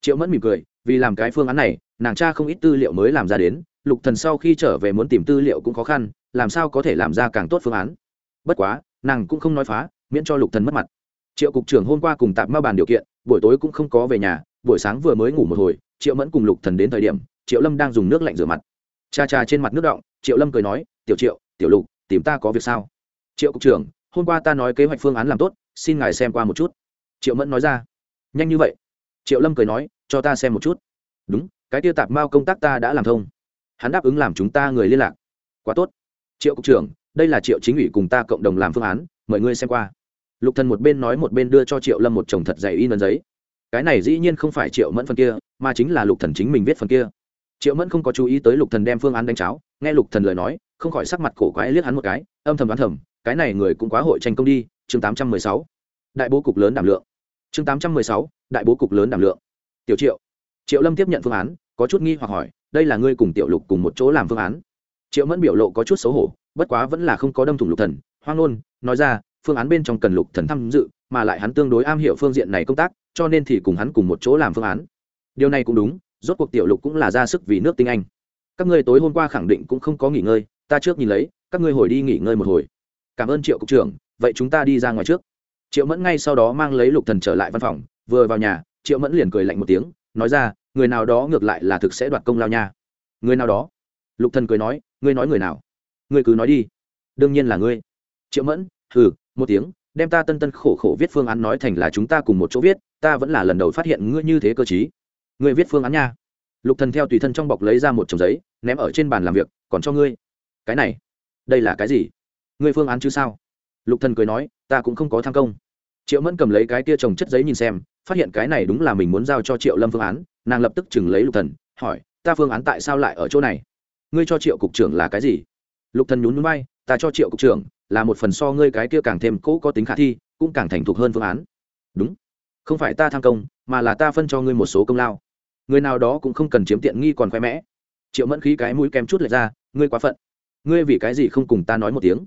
Speaker 1: Triệu mẫn mỉm cười, vì làm cái phương án này, nàng cha không ít tư liệu mới làm ra đến lục thần sau khi trở về muốn tìm tư liệu cũng khó khăn, làm sao có thể làm ra càng tốt phương án? Bất quá, nàng cũng không nói phá, miễn cho lục thần mất mặt. Triệu cục trưởng hôm qua cùng tạp ma bàn điều kiện, buổi tối cũng không có về nhà, buổi sáng vừa mới ngủ một hồi, triệu mẫn cùng lục thần đến thời điểm, triệu lâm đang dùng nước lạnh rửa mặt. Cha cha trên mặt nước động triệu lâm cười nói, tiểu triệu, tiểu lục, tìm ta có việc sao? Triệu cục trưởng, hôm qua ta nói kế hoạch phương án làm tốt, xin ngài xem qua một chút. Triệu mẫn nói ra, nhanh như vậy. Triệu lâm cười nói, cho ta xem một chút. Đúng, cái tiêu tạp mao công tác ta đã làm thông hắn đáp ứng làm chúng ta người liên lạc. Quá tốt. Triệu cục trưởng, đây là triệu chính ủy cùng ta cộng đồng làm phương án, mời ngươi xem qua. Lục thần một bên nói một bên đưa cho triệu lâm một chồng thật dày in ấn giấy. Cái này dĩ nhiên không phải triệu mẫn phần kia, mà chính là lục thần chính mình viết phần kia. Triệu mẫn không có chú ý tới lục thần đem phương án đánh cháo, nghe lục thần lời nói, không khỏi sắc mặt cổ quái liếc hắn một cái, âm thầm đoán thầm, cái này người cũng quá hội tranh công đi, chương tám trăm mười sáu. Đại bố cục lớn đảm lượng. Chương tám trăm mười sáu, đại bố cục lớn đảm lượng. Tiểu triệu. Triệu lâm tiếp nhận phương án, có chút nghi hoặc hỏi đây là ngươi cùng tiểu lục cùng một chỗ làm phương án. Triệu mẫn biểu lộ có chút xấu hổ, bất quá vẫn là không có đâm thủng lục thần. Hoang ngôn nói ra, phương án bên trong cần lục thần tham dự, mà lại hắn tương đối am hiểu phương diện này công tác, cho nên thì cùng hắn cùng một chỗ làm phương án. Điều này cũng đúng, rốt cuộc tiểu lục cũng là ra sức vì nước tinh anh. Các ngươi tối hôm qua khẳng định cũng không có nghỉ ngơi, ta trước nhìn lấy, các ngươi hồi đi nghỉ ngơi một hồi. Cảm ơn triệu cục trưởng, vậy chúng ta đi ra ngoài trước. Triệu mẫn ngay sau đó mang lấy lục thần trở lại văn phòng, vừa vào nhà, triệu mẫn liền cười lạnh một tiếng, nói ra người nào đó ngược lại là thực sẽ đoạt công lao nha. Người nào đó? Lục thần cười nói, ngươi nói người nào? Ngươi cứ nói đi. Đương nhiên là ngươi. Triệu mẫn, hừ, một tiếng, đem ta tân tân khổ khổ viết phương án nói thành là chúng ta cùng một chỗ viết, ta vẫn là lần đầu phát hiện ngươi như thế cơ chí ngươi viết phương án nha. Lục thần theo tùy thân trong bọc lấy ra một chồng giấy, ném ở trên bàn làm việc, còn cho ngươi. Cái này, đây là cái gì? Ngươi phương án chứ sao? Lục thần cười nói, ta cũng không có tham công. Triệu mẫn cầm lấy cái kia trồng chất giấy nhìn xem, phát hiện cái này đúng là mình muốn giao cho triệu lâm phương án nàng lập tức chừng lấy lục thần, hỏi, ta phương án tại sao lại ở chỗ này? Ngươi cho triệu cục trưởng là cái gì? Lục thần nhún nhún bay ta cho triệu cục trưởng là một phần so ngươi cái kia càng thêm cũ có tính khả thi, cũng càng thành thục hơn phương án. Đúng. Không phải ta tham công, mà là ta phân cho ngươi một số công lao. Người nào đó cũng không cần chiếm tiện nghi còn khoe mẽ. Triệu mẫn khí cái mũi kem chút lệch ra, ngươi quá phận. Ngươi vì cái gì không cùng ta nói một tiếng?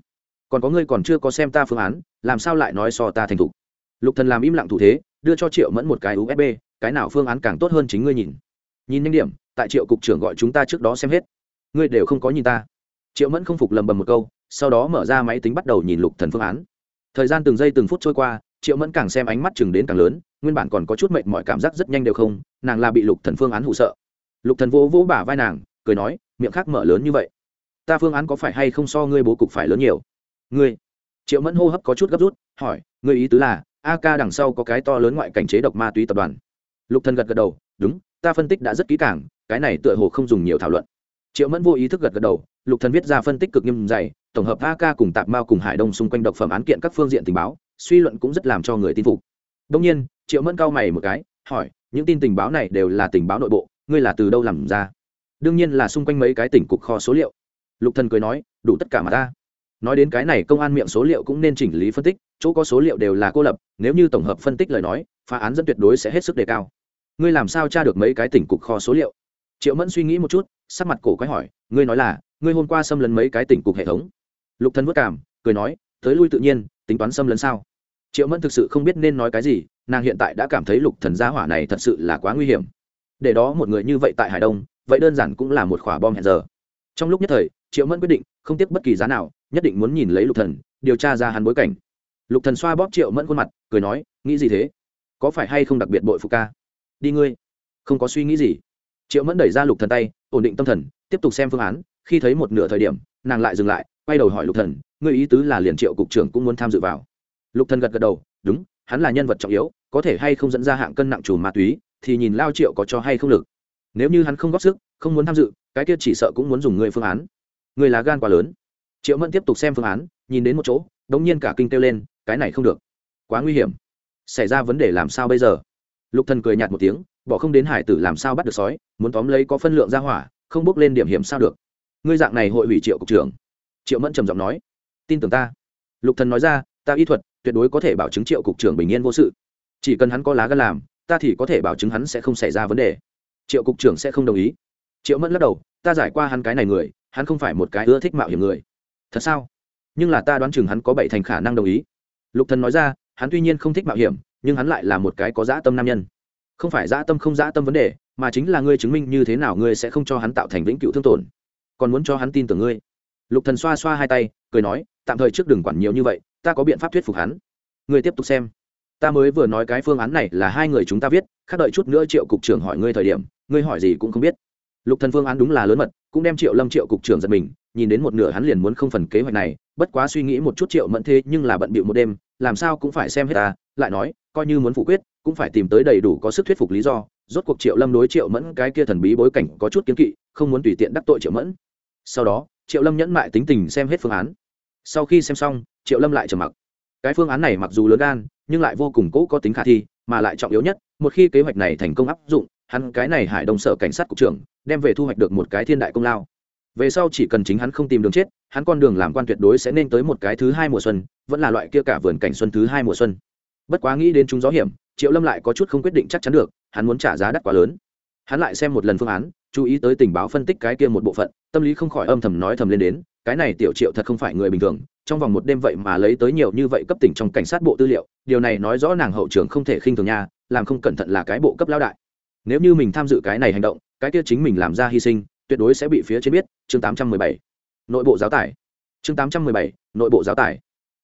Speaker 1: Còn có ngươi còn chưa có xem ta phương án, làm sao lại nói so ta thành thục? Lục thần làm im lặng thủ thế, đưa cho triệu mẫn một cái usb cái nào phương án càng tốt hơn chính ngươi nhìn. Nhìn nhanh điểm, tại triệu cục trưởng gọi chúng ta trước đó xem hết. Ngươi đều không có nhìn ta. Triệu mẫn không phục lầm bầm một câu, sau đó mở ra máy tính bắt đầu nhìn lục thần phương án. Thời gian từng giây từng phút trôi qua, triệu mẫn càng xem ánh mắt chừng đến càng lớn, nguyên bản còn có chút mệnh mọi cảm giác rất nhanh đều không, nàng là bị lục thần phương án hụ sợ. Lục thần vỗ vỗ bả vai nàng, cười nói, miệng khác mở lớn như vậy. Ta phương án có phải hay không so ngươi bố cục phải lớn nhiều? Ngươi? Triệu mẫn hô hấp có chút gấp rút, hỏi, ngươi ý tứ là, a ca đằng sau có cái to lớn ngoại cảnh chế độc ma túy tập đoàn lục thần gật gật đầu, đúng, ta phân tích đã rất kỹ càng, cái này tựa hồ không dùng nhiều thảo luận. Triệu mẫn vô ý thức gật gật đầu, lục thần viết ra phân tích cực nghiêm dày, tổng hợp a ca cùng tạp mao cùng hải đông xung quanh độc phẩm án kiện các phương diện tình báo, suy luận cũng rất làm cho người tin phục. Đông nhiên, triệu mẫn cao mày một cái, hỏi, những tin tình báo này đều là tình báo nội bộ, ngươi là từ đâu làm ra? Đương nhiên là xung quanh mấy cái tỉnh cục kho số liệu. Lục thần cười nói, đủ tất cả mà ta. Nói đến cái này công an miệng số liệu cũng nên chỉnh lý phân tích, chỗ có số liệu đều là cô lập, nếu như tổng hợp phân tích lời nói, phá án dẫn tuyệt đối sẽ hết sức đề cao ngươi làm sao tra được mấy cái tỉnh cục kho số liệu? Triệu mẫn suy nghĩ một chút, sắc mặt cổ quái hỏi, ngươi nói là, ngươi hôm qua xâm lấn mấy cái tỉnh cục hệ thống? Lục thần vất cảm cười nói, tới lui tự nhiên, tính toán xâm lấn sao? Triệu mẫn thực sự không biết nên nói cái gì, nàng hiện tại đã cảm thấy lục thần gia hỏa này thật sự là quá nguy hiểm. Để đó một người như vậy tại hải đông, vậy đơn giản cũng là một quả bom hẹn giờ. Trong lúc nhất thời, triệu mẫn quyết định, không tiếp bất kỳ giá nào, nhất định muốn nhìn lấy lục thần, điều tra ra hắn bối cảnh. Lục thần xoa bóp triệu mẫn khuôn mặt, cười nói, nghĩ gì thế? Có phải hay không đặc biệt bội phụ ca? Đi ngươi. Không có suy nghĩ gì. Triệu mẫn đẩy ra lục thần tay, ổn định tâm thần, tiếp tục xem phương án. Khi thấy một nửa thời điểm, nàng lại dừng lại, quay đầu hỏi lục thần, ngươi ý tứ là liền triệu cục trưởng cũng muốn tham dự vào. Lục thần gật gật đầu, đúng, hắn là nhân vật trọng yếu, có thể hay không dẫn ra hạng cân nặng chủ ma túy, thì nhìn lao triệu có cho hay không lực. Nếu như hắn không góp sức, không muốn tham dự, cái kia chỉ sợ cũng muốn dùng người phương án. Người là gan quá lớn. Triệu mẫn tiếp tục xem phương án, nhìn đến một chỗ, đống nhiên cả kinh kêu lên, cái này không được. Quá nguy hiểm. Xảy ra vấn đề làm sao bây giờ? Lục thần cười nhạt một tiếng, bỏ không đến hải tử làm sao bắt được sói, muốn tóm lấy có phân lượng ra hỏa, không bước lên điểm hiểm sao được. Ngươi dạng này hội hủy triệu cục trưởng. Triệu mẫn trầm giọng nói, tin tưởng ta. Lục thần nói ra, ta y thuật, tuyệt đối có thể bảo chứng triệu cục trưởng bình yên vô sự. Chỉ cần hắn có lá gan làm, ta thì có thể bảo chứng hắn sẽ không xảy ra vấn đề. Triệu cục trưởng sẽ không đồng ý. Triệu mẫn lắc đầu, ta giải qua hắn cái này người, hắn không phải một cái ưa thích mạo hiểm người. Thật sao? Nhưng là ta đoán chừng hắn có bảy thành khả năng đồng ý. Lục thần nói ra, hắn tuy nhiên không thích mạo hiểm nhưng hắn lại là một cái có dã tâm nam nhân. Không phải dã tâm không dã tâm vấn đề, mà chính là ngươi chứng minh như thế nào ngươi sẽ không cho hắn tạo thành vĩnh cửu thương tổn. Còn muốn cho hắn tin tưởng ngươi. Lục thần xoa xoa hai tay, cười nói, tạm thời trước đừng quản nhiều như vậy, ta có biện pháp thuyết phục hắn. Ngươi tiếp tục xem. Ta mới vừa nói cái phương án này là hai người chúng ta viết, khác đợi chút nữa triệu cục trưởng hỏi ngươi thời điểm, ngươi hỏi gì cũng không biết. Lục thần phương án đúng là lớn mật, cũng đem triệu lâm triệu cục trưởng giật mình, nhìn đến một nửa hắn liền muốn không phần kế hoạch này, bất quá suy nghĩ một chút triệu mẫn thế nhưng là bận bịu một đêm, làm sao cũng phải xem hết ta, lại nói coi như muốn phủ quyết, cũng phải tìm tới đầy đủ có sức thuyết phục lý do. Rốt cuộc triệu lâm đối triệu mẫn cái kia thần bí bối cảnh có chút kiến kỵ, không muốn tùy tiện đắc tội triệu mẫn. Sau đó, triệu lâm nhẫn mại tính tình xem hết phương án. Sau khi xem xong, triệu lâm lại trầm mặc. Cái phương án này mặc dù lớn gan, nhưng lại vô cùng cũ có tính khả thi, mà lại trọng yếu nhất, một khi kế hoạch này thành công áp dụng, hắn cái này hải đông sở cảnh sát cục trưởng, đem về thu hoạch được một cái thiên đại công lao. Về sau chỉ cần chính hắn không tìm đường chết, hắn con đường làm quan tuyệt đối sẽ nên tới một cái thứ hai mùa xuân, vẫn là loại kia cả vườn cảnh xuân thứ hai mùa xuân bất quá nghĩ đến chúng gió hiểm triệu lâm lại có chút không quyết định chắc chắn được hắn muốn trả giá đắt quá lớn. Hắn lại xem một lần phương án chú ý tới tình báo phân tích cái kia một bộ phận tâm lý không khỏi âm thầm nói thầm lên đến cái này tiểu triệu thật không phải người bình thường trong vòng một đêm vậy mà lấy tới nhiều như vậy cấp tỉnh trong cảnh sát bộ tư liệu điều này nói rõ nàng hậu trường không thể khinh thường nha làm không cẩn thận là cái bộ cấp lao đại. Nếu như mình tham dự cái này hành động cái kia chính mình làm ra hy sinh tuyệt đối sẽ bị phía trên biết chương 817. nội bộ giáo tải. Chương 817, nội bộ giáo tải.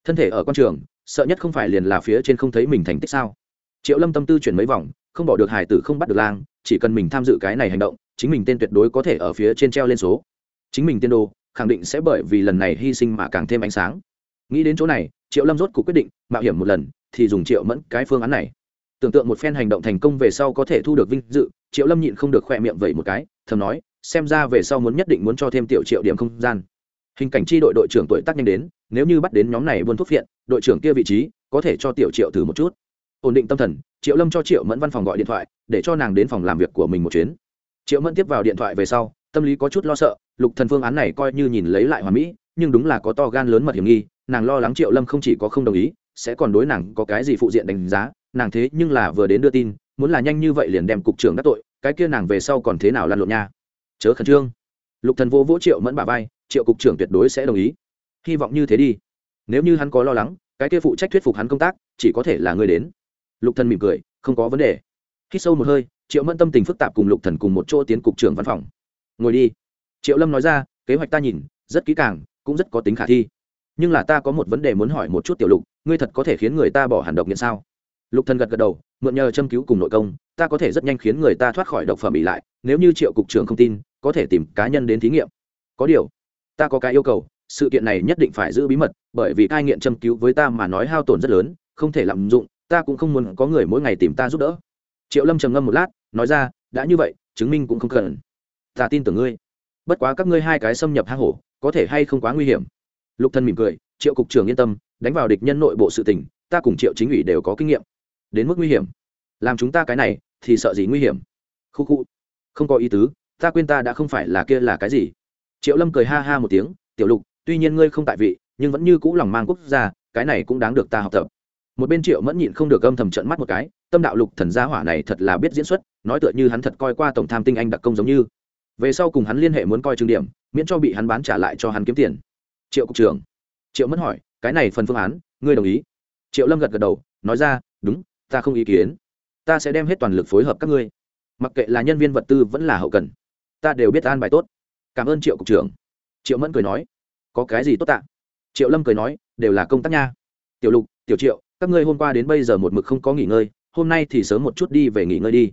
Speaker 1: Thân thể ở quan trường sợ nhất không phải liền là phía trên không thấy mình thành tích sao? Triệu lâm tâm tư chuyển mấy vòng, không bỏ được hải tử không bắt được lang, chỉ cần mình tham dự cái này hành động, chính mình tên tuyệt đối có thể ở phía trên treo lên số. Chính mình tiên đồ, khẳng định sẽ bởi vì lần này hy sinh mà càng thêm ánh sáng. Nghĩ đến chỗ này, triệu lâm rốt cuộc quyết định, mạo hiểm một lần, thì dùng triệu mẫn cái phương án này. Tưởng tượng một phen hành động thành công về sau có thể thu được vinh dự, triệu lâm nhịn không được khoe miệng vậy một cái, thầm nói, xem ra về sau muốn nhất định muốn cho thêm tiểu triệu điểm không gian. Hình cảnh tri đội đội trưởng tuổi tác nhanh đến nếu như bắt đến nhóm này buôn thuốc phiện, đội trưởng kia vị trí có thể cho tiểu triệu thử một chút. Ổn định tâm thần, triệu lâm cho triệu mẫn văn phòng gọi điện thoại, để cho nàng đến phòng làm việc của mình một chuyến. Triệu mẫn tiếp vào điện thoại về sau, tâm lý có chút lo sợ, lục thần phương án này coi như nhìn lấy lại hoàn mỹ, nhưng đúng là có to gan lớn mật hiểm nghi, nàng lo lắng triệu lâm không chỉ có không đồng ý, sẽ còn đối nàng có cái gì phụ diện đánh giá, nàng thế nhưng là vừa đến đưa tin, muốn là nhanh như vậy liền đem cục trưởng đắc tội, cái kia nàng về sau còn thế nào lăn lộn nha. Chớ khẩn trương. Lục thần vô vỗ triệu mẫn bà vai, triệu cục trưởng tuyệt đối sẽ đồng ý hy vọng như thế đi. Nếu như hắn có lo lắng, cái kia phụ trách thuyết phục hắn công tác, chỉ có thể là người đến. Lục thần mỉm cười, không có vấn đề. Khi sâu một hơi, triệu mẫn tâm tình phức tạp cùng lục thần cùng một chỗ tiến cục trưởng văn phòng. Ngồi đi. Triệu lâm nói ra, kế hoạch ta nhìn, rất kỹ càng, cũng rất có tính khả thi. Nhưng là ta có một vấn đề muốn hỏi một chút tiểu lục, ngươi thật có thể khiến người ta bỏ hẳn độc nghiện sao? Lục thần gật gật đầu, mượn nhờ châm cứu cùng nội công, ta có thể rất nhanh khiến người ta thoát khỏi độc phẩm bị lại, nếu như triệu cục trưởng không tin, có thể tìm cá nhân đến thí nghiệm. Có điều, ta có cái yêu cầu sự kiện này nhất định phải giữ bí mật, bởi vì cai nghiện châm cứu với ta mà nói hao tổn rất lớn, không thể lạm dụng, ta cũng không muốn có người mỗi ngày tìm ta giúp đỡ. Triệu lâm trầm ngâm một lát, nói ra, đã như vậy, chứng minh cũng không cần. Ta tin tưởng ngươi. Bất quá các ngươi hai cái xâm nhập hang hổ, có thể hay không quá nguy hiểm. Lục thân mỉm cười, triệu cục trưởng yên tâm, đánh vào địch nhân nội bộ sự tình, ta cùng triệu chính ủy đều có kinh nghiệm. Đến mức nguy hiểm. Làm chúng ta cái này, thì sợ gì nguy hiểm? Khu khu không có ý tứ, ta quên ta đã không phải là kia là cái gì. Triệu lâm cười ha ha một tiếng, tiểu lục tuy nhiên ngươi không tại vị, nhưng vẫn như cũ lòng mang quốc gia, cái này cũng đáng được ta học tập. Một bên triệu mẫn nhịn không được âm thầm trận mắt một cái, tâm đạo lục thần gia hỏa này thật là biết diễn xuất, nói tựa như hắn thật coi qua tổng tham tinh anh đặc công giống như. Về sau cùng hắn liên hệ muốn coi trường điểm, miễn cho bị hắn bán trả lại cho hắn kiếm tiền. Triệu cục trưởng. Triệu mẫn hỏi, cái này phần phương án, ngươi đồng ý? Triệu lâm gật gật đầu, nói ra, đúng, ta không ý kiến. Ta sẽ đem hết toàn lực phối hợp các ngươi. Mặc kệ là nhân viên vật tư vẫn là hậu cần. Ta đều biết an bài tốt. Cảm ơn triệu cục trưởng. Triệu mẫn cười nói có cái gì tốt tạ? Triệu lâm cười nói, đều là công tác nha. Tiểu lục, tiểu triệu, các ngươi hôm qua đến bây giờ một mực không có nghỉ ngơi, hôm nay thì sớm một chút đi về nghỉ ngơi đi.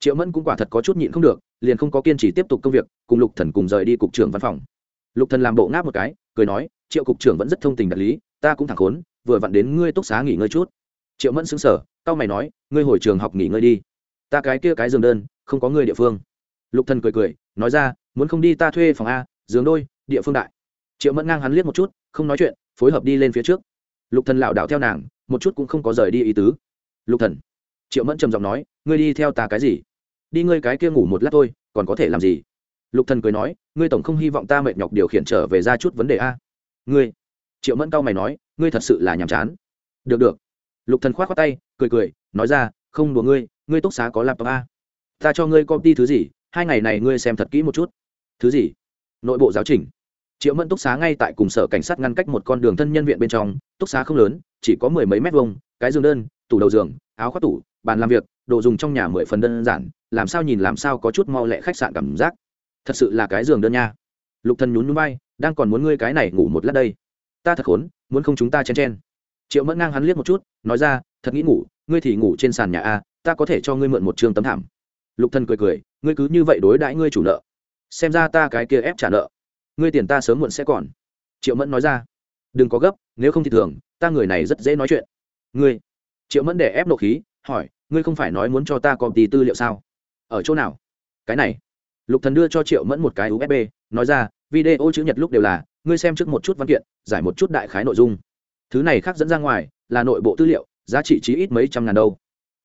Speaker 1: Triệu mẫn cũng quả thật có chút nhịn không được, liền không có kiên trì tiếp tục công việc, cùng lục thần cùng rời đi cục trưởng văn phòng. Lục thần làm bộ ngáp một cái, cười nói, triệu cục trưởng vẫn rất thông tình đạt lý, ta cũng thẳng khốn, vừa vặn đến ngươi túc xá nghỉ ngơi chút. Triệu mẫn xứng sở tao mày nói, ngươi hồi trường học nghỉ ngơi đi. Ta cái kia cái giường đơn, không có ngươi địa phương. Lục thần cười cười, nói ra, muốn không đi ta thuê phòng a, giường đôi, địa phương đại triệu mẫn ngang hắn liếc một chút, không nói chuyện, phối hợp đi lên phía trước. Lục thần lảo đảo theo nàng, một chút cũng không có rời đi ý tứ. Lục thần, triệu mẫn trầm giọng nói, ngươi đi theo ta cái gì? Đi ngươi cái kia ngủ một lát thôi, còn có thể làm gì? Lục thần cười nói, ngươi tổng không hy vọng ta mệt nhọc điều khiển trở về ra chút vấn đề a. Ngươi, triệu mẫn cao mày nói, ngươi thật sự là nhàm chán. Được được. Lục thần khoát khoát tay, cười cười, nói ra, không đùa ngươi ngươi túc xá có laptop a. Ta cho ngươi copy thứ gì, hai ngày này ngươi xem thật kỹ một chút. Thứ gì? Nội bộ giáo trình triệu mẫn túc xá ngay tại cùng sở cảnh sát ngăn cách một con đường thân nhân viện bên trong, túc xá không lớn, chỉ có mười mấy mét vuông, cái giường đơn, tủ đầu giường, áo khoác tủ, bàn làm việc, đồ dùng trong nhà mười phần đơn giản, làm sao nhìn làm sao có chút mau lẹ khách sạn cảm giác. Thật sự là cái giường đơn nha. Lục thần nhún nhún bay đang còn muốn ngươi cái này ngủ một lát đây. Ta thật khốn, muốn không chúng ta chen chen. Triệu mẫn ngang hắn liếc một chút, nói ra, thật nghĩ ngủ, ngươi thì ngủ trên sàn nhà a, ta có thể cho ngươi mượn một trường tấm thảm. Lục thần cười cười, ngươi cứ như vậy đối đãi ngươi chủ nợ. Xem ra ta cái kia ép trả nợ ngươi tiền ta sớm muộn sẽ còn. Triệu mẫn nói ra. Đừng có gấp, nếu không thì thường, ta người này rất dễ nói chuyện. Ngươi. Triệu mẫn để ép nộ khí, hỏi, ngươi không phải nói muốn cho ta công ty tư liệu sao? Ở chỗ nào? Cái này. Lục thần đưa cho triệu mẫn một cái usb nói ra, video chữ nhật lúc đều là, ngươi xem trước một chút văn kiện, giải một chút đại khái nội dung. Thứ này khác dẫn ra ngoài, là nội bộ tư liệu, giá trị chí ít mấy trăm ngàn đâu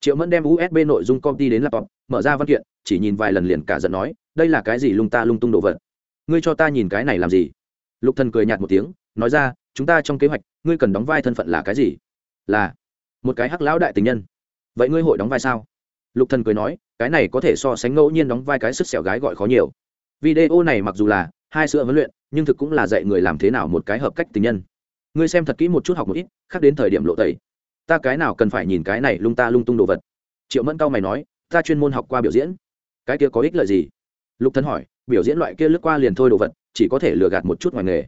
Speaker 1: triệu mẫn đem usb nội dung công ty đến laptop, mở ra văn kiện, chỉ nhìn vài lần liền cả giận nói, đây là cái gì lung ta lung tung đồ vật? Ngươi cho ta nhìn cái này làm gì? Lục thần cười nhạt một tiếng, nói ra, chúng ta trong kế hoạch, ngươi cần đóng vai thân phận là cái gì? Là, một cái hắc lão đại tình nhân. Vậy ngươi hội đóng vai sao? Lục thần cười nói, cái này có thể so sánh ngẫu nhiên đóng vai cái sức xẻo gái gọi khó nhiều. Video này mặc dù là hai sữa huấn luyện, nhưng thực cũng là dạy người làm thế nào một cái hợp cách tình nhân. Ngươi xem thật kỹ một chút học một ít, khác đến thời điểm lộ tẩy. Ta cái nào cần phải nhìn cái này lung ta lung tung đồ vật? Triệu mẫn cao mày nói, ta chuyên môn học qua biểu diễn. Cái kia có ích lợi gì? Lục Thần hỏi biểu diễn loại kia lướt qua liền thôi đồ vật, chỉ có thể lừa gạt một chút ngoài nghề.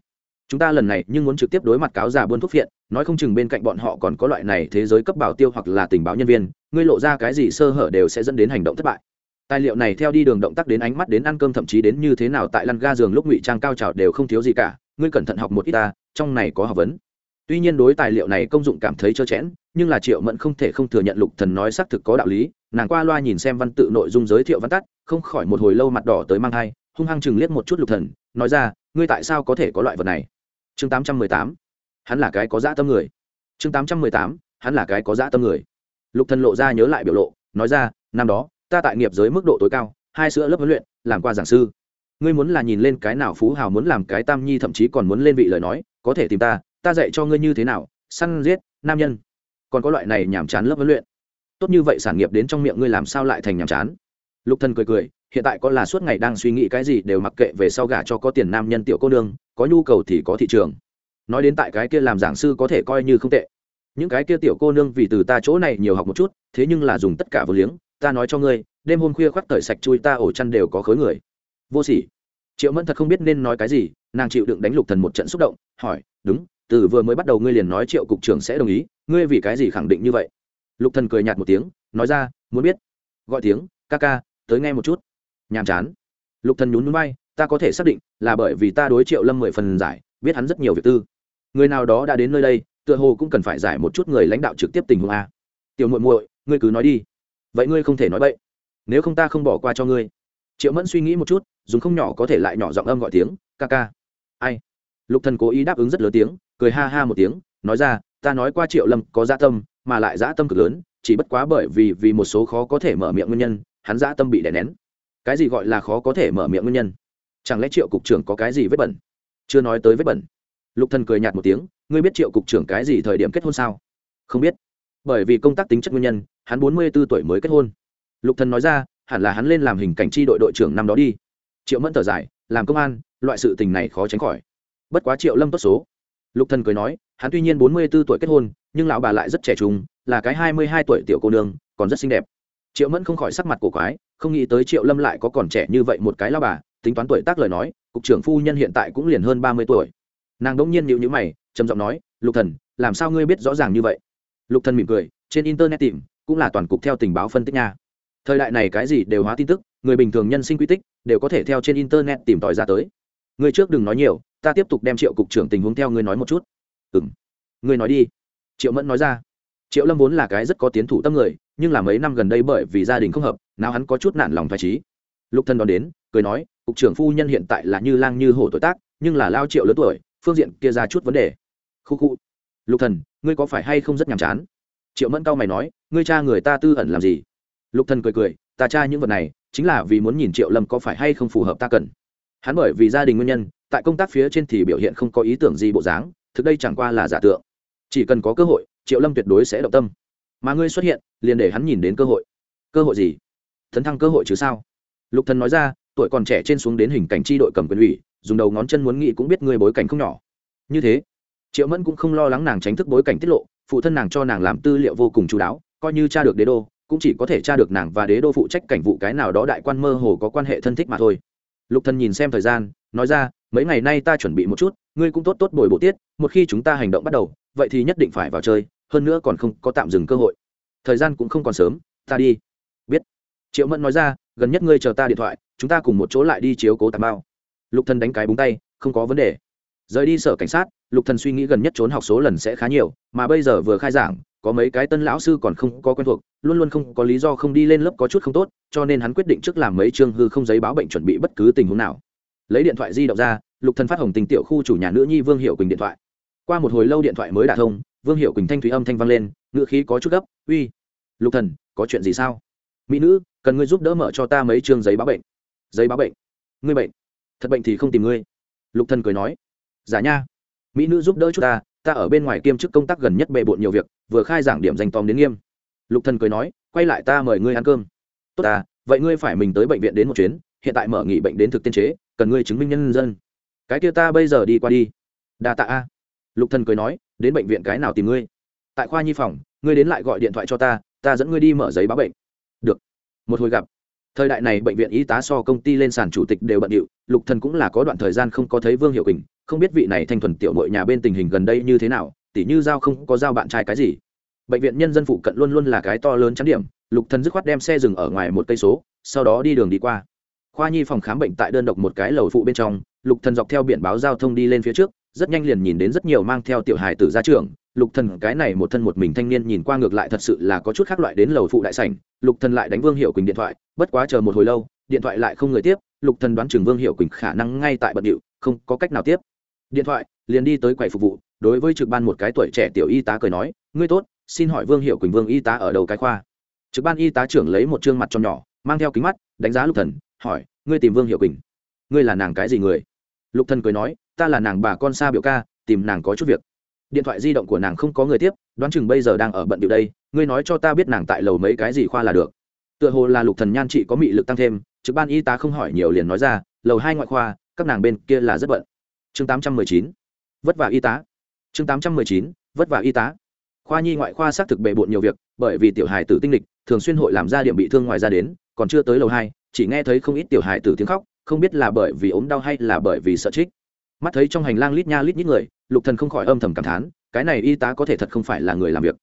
Speaker 1: Chúng ta lần này nhưng muốn trực tiếp đối mặt cáo già buôn thuốc phiện, nói không chừng bên cạnh bọn họ còn có loại này thế giới cấp bảo tiêu hoặc là tình báo nhân viên, ngươi lộ ra cái gì sơ hở đều sẽ dẫn đến hành động thất bại. Tài liệu này theo đi đường động tác đến ánh mắt đến ăn cơm thậm chí đến như thế nào tại lăn ga giường lúc ngụy trang cao trào đều không thiếu gì cả, ngươi cẩn thận học một ít ta, trong này có học vấn. Tuy nhiên đối tài liệu này công dụng cảm thấy trơ chẽn, nhưng là triệu mẫn không thể không thừa nhận lục thần nói xác thực có đạo lý, nàng qua loa nhìn xem văn tự nội dung giới thiệu văn tắt, không khỏi một hồi lâu mặt đỏ tới mang thai hung hăng chừng liếc một chút lục thần, nói ra, ngươi tại sao có thể có loại vật này? Chương 818 hắn là cái có dã tâm người. Chương 818 hắn là cái có dã tâm người. Lục thần lộ ra nhớ lại biểu lộ, nói ra, năm đó, ta tại nghiệp giới mức độ tối cao, hai sữa lớp huấn luyện, làm qua giảng sư. Ngươi muốn là nhìn lên cái nào phú hào muốn làm cái tam nhi thậm chí còn muốn lên vị lời nói, có thể tìm ta ta dạy cho ngươi như thế nào, săn, giết, nam nhân. Còn có loại này nhàm chán lớp huấn luyện. Tốt như vậy sản nghiệp đến trong miệng ngươi làm sao lại thành nhàm chán? Lục thần cười cười hiện tại có là suốt ngày đang suy nghĩ cái gì đều mặc kệ về sau gả cho có tiền nam nhân tiểu cô nương, có nhu cầu thì có thị trường. Nói đến tại cái kia làm giảng sư có thể coi như không tệ. Những cái kia tiểu cô nương vì từ ta chỗ này nhiều học một chút, thế nhưng là dùng tất cả vô liếng, ta nói cho ngươi, đêm hôm khuya khoác tởi sạch chui ta ổ chăn đều có khối người. Vô sỉ. Triệu mẫn thật không biết nên nói cái gì, nàng chịu đựng đánh lục thần một trận xúc động, hỏi, đúng, từ vừa mới bắt đầu ngươi liền nói triệu cục trưởng sẽ đồng ý, ngươi vì cái gì khẳng định như vậy? Lục thần cười nhạt một tiếng, nói ra, muốn biết. Gọi tiếng, ca ca, tới nghe một chút nhàm chán. Lục thần nhún núi bay ta có thể xác định là bởi vì ta đối triệu lâm mười phần giải, biết hắn rất nhiều việc tư. Người nào đó đã đến nơi đây, tựa hồ cũng cần phải giải một chút người lãnh đạo trực tiếp tình huống a. Tiểu muội muội, ngươi cứ nói đi. Vậy ngươi không thể nói bậy. Nếu không ta không bỏ qua cho ngươi. Triệu mẫn suy nghĩ một chút, dùng không nhỏ có thể lại nhỏ giọng âm gọi tiếng, ca ca. Ai? Lục thần cố ý đáp ứng rất lớn tiếng, cười ha ha một tiếng, nói ra, ta nói qua triệu lâm có dạ tâm, mà lại dạ tâm cực lớn, chỉ bất quá bởi vì vì một số khó có thể mở miệng nguyên nhân, hắn dạ tâm bị đè nén cái gì gọi là khó có thể mở miệng nguyên nhân? Chẳng lẽ triệu cục trưởng có cái gì vết bẩn? Chưa nói tới vết bẩn. Lục thần cười nhạt một tiếng, ngươi biết triệu cục trưởng cái gì thời điểm kết hôn sao? Không biết. Bởi vì công tác tính chất nguyên nhân, hắn bốn mươi 44 tuổi mới kết hôn. Lục thần nói ra, hẳn là hắn lên làm hình cảnh tri đội đội trưởng năm đó đi. Triệu mẫn thở dài, làm công an, loại sự tình này khó tránh khỏi. Bất quá triệu lâm tốt số. Lục thần cười nói, hắn tuy nhiên bốn mươi 44 tuổi kết hôn, nhưng lão bà lại rất trẻ trung, là cái hai mươi hai tuổi tiểu cô nương, còn rất xinh đẹp. Triệu mẫn không khỏi sắc mặt cổ quái không nghĩ tới triệu lâm lại có còn trẻ như vậy một cái lão bà, tính toán tuổi tác lời nói, cục trưởng phu nhân hiện tại cũng liền hơn ba mươi tuổi. Nàng đỗng nhiên nhịu nhữ mày, trầm giọng nói, lục thần, làm sao ngươi biết rõ ràng như vậy? Lục thần mỉm cười, trên internet tìm, cũng là toàn cục theo tình báo phân tích nha. Thời đại này cái gì đều hóa tin tức, người bình thường nhân sinh quy tích, đều có thể theo trên internet tìm tòi ra tới. Người trước đừng nói nhiều, ta tiếp tục đem triệu cục trưởng tình huống theo ngươi nói một chút. Ừ m ngươi nói đi. Triệu mẫn nói ra. Triệu lâm vốn là cái rất có tiến thủ tâm người nhưng là mấy năm gần đây bởi vì gia đình không hợp, nào hắn có chút nản lòng thoải trí lục thân đón đến, cười nói, cục trưởng phu nhân hiện tại là như lang như hổ tuổi tác, nhưng là lao triệu lớn tuổi, phương diện kia ra chút vấn đề. Khu khu. Lục thần, ngươi có phải hay không rất nhàm chán? Triệu mẫn cao mày nói, ngươi cha người ta tư ẩn làm gì? Lục thần cười cười, ta tra những vật này, chính là vì muốn nhìn triệu lâm có phải hay không phù hợp ta cần. Hắn bởi vì gia đình nguyên nhân, tại công tác phía trên thì biểu hiện không có ý tưởng gì bộ dáng, thực đây chẳng qua là giả tượng. Chỉ cần có cơ hội, triệu lâm tuyệt đối sẽ động tâm mà ngươi xuất hiện, liền để hắn nhìn đến cơ hội. Cơ hội gì? Thấn thăng cơ hội chứ sao? Lục thần nói ra, tuổi còn trẻ trên xuống đến hình cảnh tri đội cầm quyền ủy, dùng đầu ngón chân muốn nghĩ cũng biết ngươi bối cảnh không nhỏ. Như thế, triệu mẫn cũng không lo lắng nàng tránh thức bối cảnh tiết lộ, phụ thân nàng cho nàng làm tư liệu vô cùng chú đáo, coi như tra được đế đô, cũng chỉ có thể tra được nàng và đế đô phụ trách cảnh vụ cái nào đó đại quan mơ hồ có quan hệ thân thích mà thôi. Lục thần nhìn xem thời gian, nói ra, mấy ngày nay ta chuẩn bị một chút, ngươi cũng tốt tốt bồi bổ tiết, một khi chúng ta hành động bắt đầu, vậy thì nhất định phải vào chơi hơn nữa còn không có tạm dừng cơ hội. Thời gian cũng không còn sớm, ta đi. Biết. Triệu mẫn nói ra, gần nhất ngươi chờ ta điện thoại, chúng ta cùng một chỗ lại đi chiếu cố tạm bao. Lục thần đánh cái búng tay, không có vấn đề. Rời đi sở cảnh sát, lục thần suy nghĩ gần nhất trốn học số lần sẽ khá nhiều, mà bây giờ vừa khai giảng, có mấy cái tân lão sư còn không có quen thuộc, luôn luôn không có lý do không đi lên lớp có chút không tốt, cho nên hắn quyết định trước làm mấy chương hư không giấy báo bệnh chuẩn bị bất cứ tình huống nào. Lấy điện thoại di động ra, lục thần phát hồng tình tiểu khu chủ nhà nữ nhi vương hiệu quỳnh điện thoại. Qua một hồi lâu điện thoại mới đả thông vương hiệu quỳnh thanh thúy âm thanh vang lên ngựa khí có chút gấp, uy, lục thần, có chuyện gì sao? Mỹ nữ, cần ngươi giúp đỡ mở cho ta mấy chương giấy báo bệnh. Giấy báo bệnh? Ngươi bệnh? Thật bệnh thì không tìm ngươi. Lục thần cười nói, giả nha, mỹ nữ giúp đỡ chúng ta ta ở bên ngoài kiêm chức công tác gần nhất bề bộn nhiều việc, vừa khai giảng điểm danh tóm đến nghiêm. Lục thần cười nói, quay lại ta mời ngươi ăn cơm. Tốt ta, vậy ngươi phải mình tới bệnh viện đến một chuyến, hiện tại mở nghỉ bệnh đến thực tiên chế, cần ngươi chứng minh nhân dân. Cái kia ta bây giờ đi qua đi. Đa tạ a. Lục thần cười nói đến bệnh viện cái nào tìm ngươi? Tại khoa nhi phòng, ngươi đến lại gọi điện thoại cho ta ta dẫn ngươi đi mở giấy báo bệnh. Được. Một hồi gặp, thời đại này bệnh viện y tá so công ty lên sàn chủ tịch đều bận điệu, lục thần cũng là có đoạn thời gian không có thấy vương hiệu quỳnh, không biết vị này thanh thuần tiểu nội nhà bên tình hình gần đây như thế nào, tỉ như giao không có giao bạn trai cái gì. Bệnh viện nhân dân phụ cận luôn luôn là cái to lớn chắn điểm, lục thần dứt khoát đem xe dừng ở ngoài một cây số, sau đó đi đường đi qua. Khoa nhi phòng khám bệnh tại đơn độc một cái lầu phụ bên trong, lục thần dọc theo biển báo giao thông đi lên phía trước rất nhanh liền nhìn đến rất nhiều mang theo tiểu hài tử ra trường. Lục thần cái này một thân một mình thanh niên nhìn qua ngược lại thật sự là có chút khác loại đến lầu phụ đại sảnh. Lục thần lại đánh vương hiệu quỳnh điện thoại, bất quá chờ một hồi lâu, điện thoại lại không người tiếp. Lục thần đoán chừng vương hiệu quỳnh khả năng ngay tại bận điệu, không có cách nào tiếp. Điện thoại, liền đi tới quầy phục vụ, đối với trực ban một cái tuổi trẻ tiểu y tá cười nói, ngươi tốt, xin hỏi vương hiệu quỳnh vương y tá ở đầu cái khoa? Trực ban y tá trưởng lấy một trương mặt trong nhỏ, mang theo kính mắt, đánh giá lục thần, hỏi, ngươi tìm vương hiệu quỳnh? Ngươi là nàng cái gì người? Lục thần cười nói ta là nàng bà con xa biểu ca, tìm nàng có chút việc. Điện thoại di động của nàng không có người tiếp, đoán chừng bây giờ đang ở bận điệu đây, ngươi nói cho ta biết nàng tại lầu mấy cái gì khoa là được. Tựa hồ là lục thần nhan chị có mị lực tăng thêm, trực ban y tá không hỏi nhiều liền nói ra, lầu hai ngoại khoa, các nàng bên kia là rất bận. Chương tám trăm mười chín, vất vả y tá. Chương tám trăm mười chín, vất vả y tá. Khoa nhi ngoại khoa xác thực bề bộn nhiều việc, bởi vì tiểu hài tử tinh lịch, thường xuyên hội làm ra điểm bị thương ngoài ra đến, còn chưa tới lầu hai, chỉ nghe thấy không ít tiểu hài tử tiếng khóc, không biết là bởi vì ốm đau hay là bởi vì sợ trích mắt thấy trong hành lang lít nha lít nhít người, lục thần không khỏi âm thầm cảm thán, cái này y tá có thể thật không phải là người làm việc.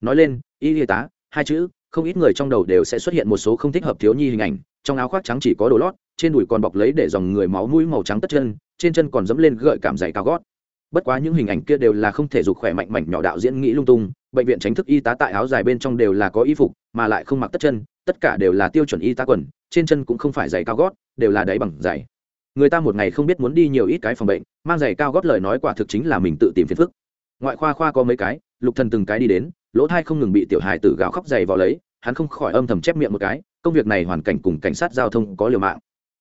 Speaker 1: Nói lên, y y tá, hai chữ, không ít người trong đầu đều sẽ xuất hiện một số không thích hợp thiếu nhi hình ảnh, trong áo khoác trắng chỉ có đồ lót, trên đùi còn bọc lấy để dòng người máu mũi màu trắng tất chân, trên chân còn dẫm lên gợi cảm dày cao gót. Bất quá những hình ảnh kia đều là không thể dục khỏe mạnh mảnh nhỏ đạo diễn nghĩ lung tung, bệnh viện tránh thức y tá tại áo dài bên trong đều là có y phục, mà lại không mặc tất chân, tất cả đều là tiêu chuẩn y tá quần, trên chân cũng không phải giày cao gót, đều là đáy bằng giày người ta một ngày không biết muốn đi nhiều ít cái phòng bệnh, mang giày cao gót lời nói quả thực chính là mình tự tìm phiền phức. Ngoại khoa khoa có mấy cái, lục thần từng cái đi đến, lỗ thai không ngừng bị tiểu hài tử gào khóc giày vào lấy, hắn không khỏi âm thầm chép miệng một cái, công việc này hoàn cảnh cùng cảnh sát giao thông có liều mạng.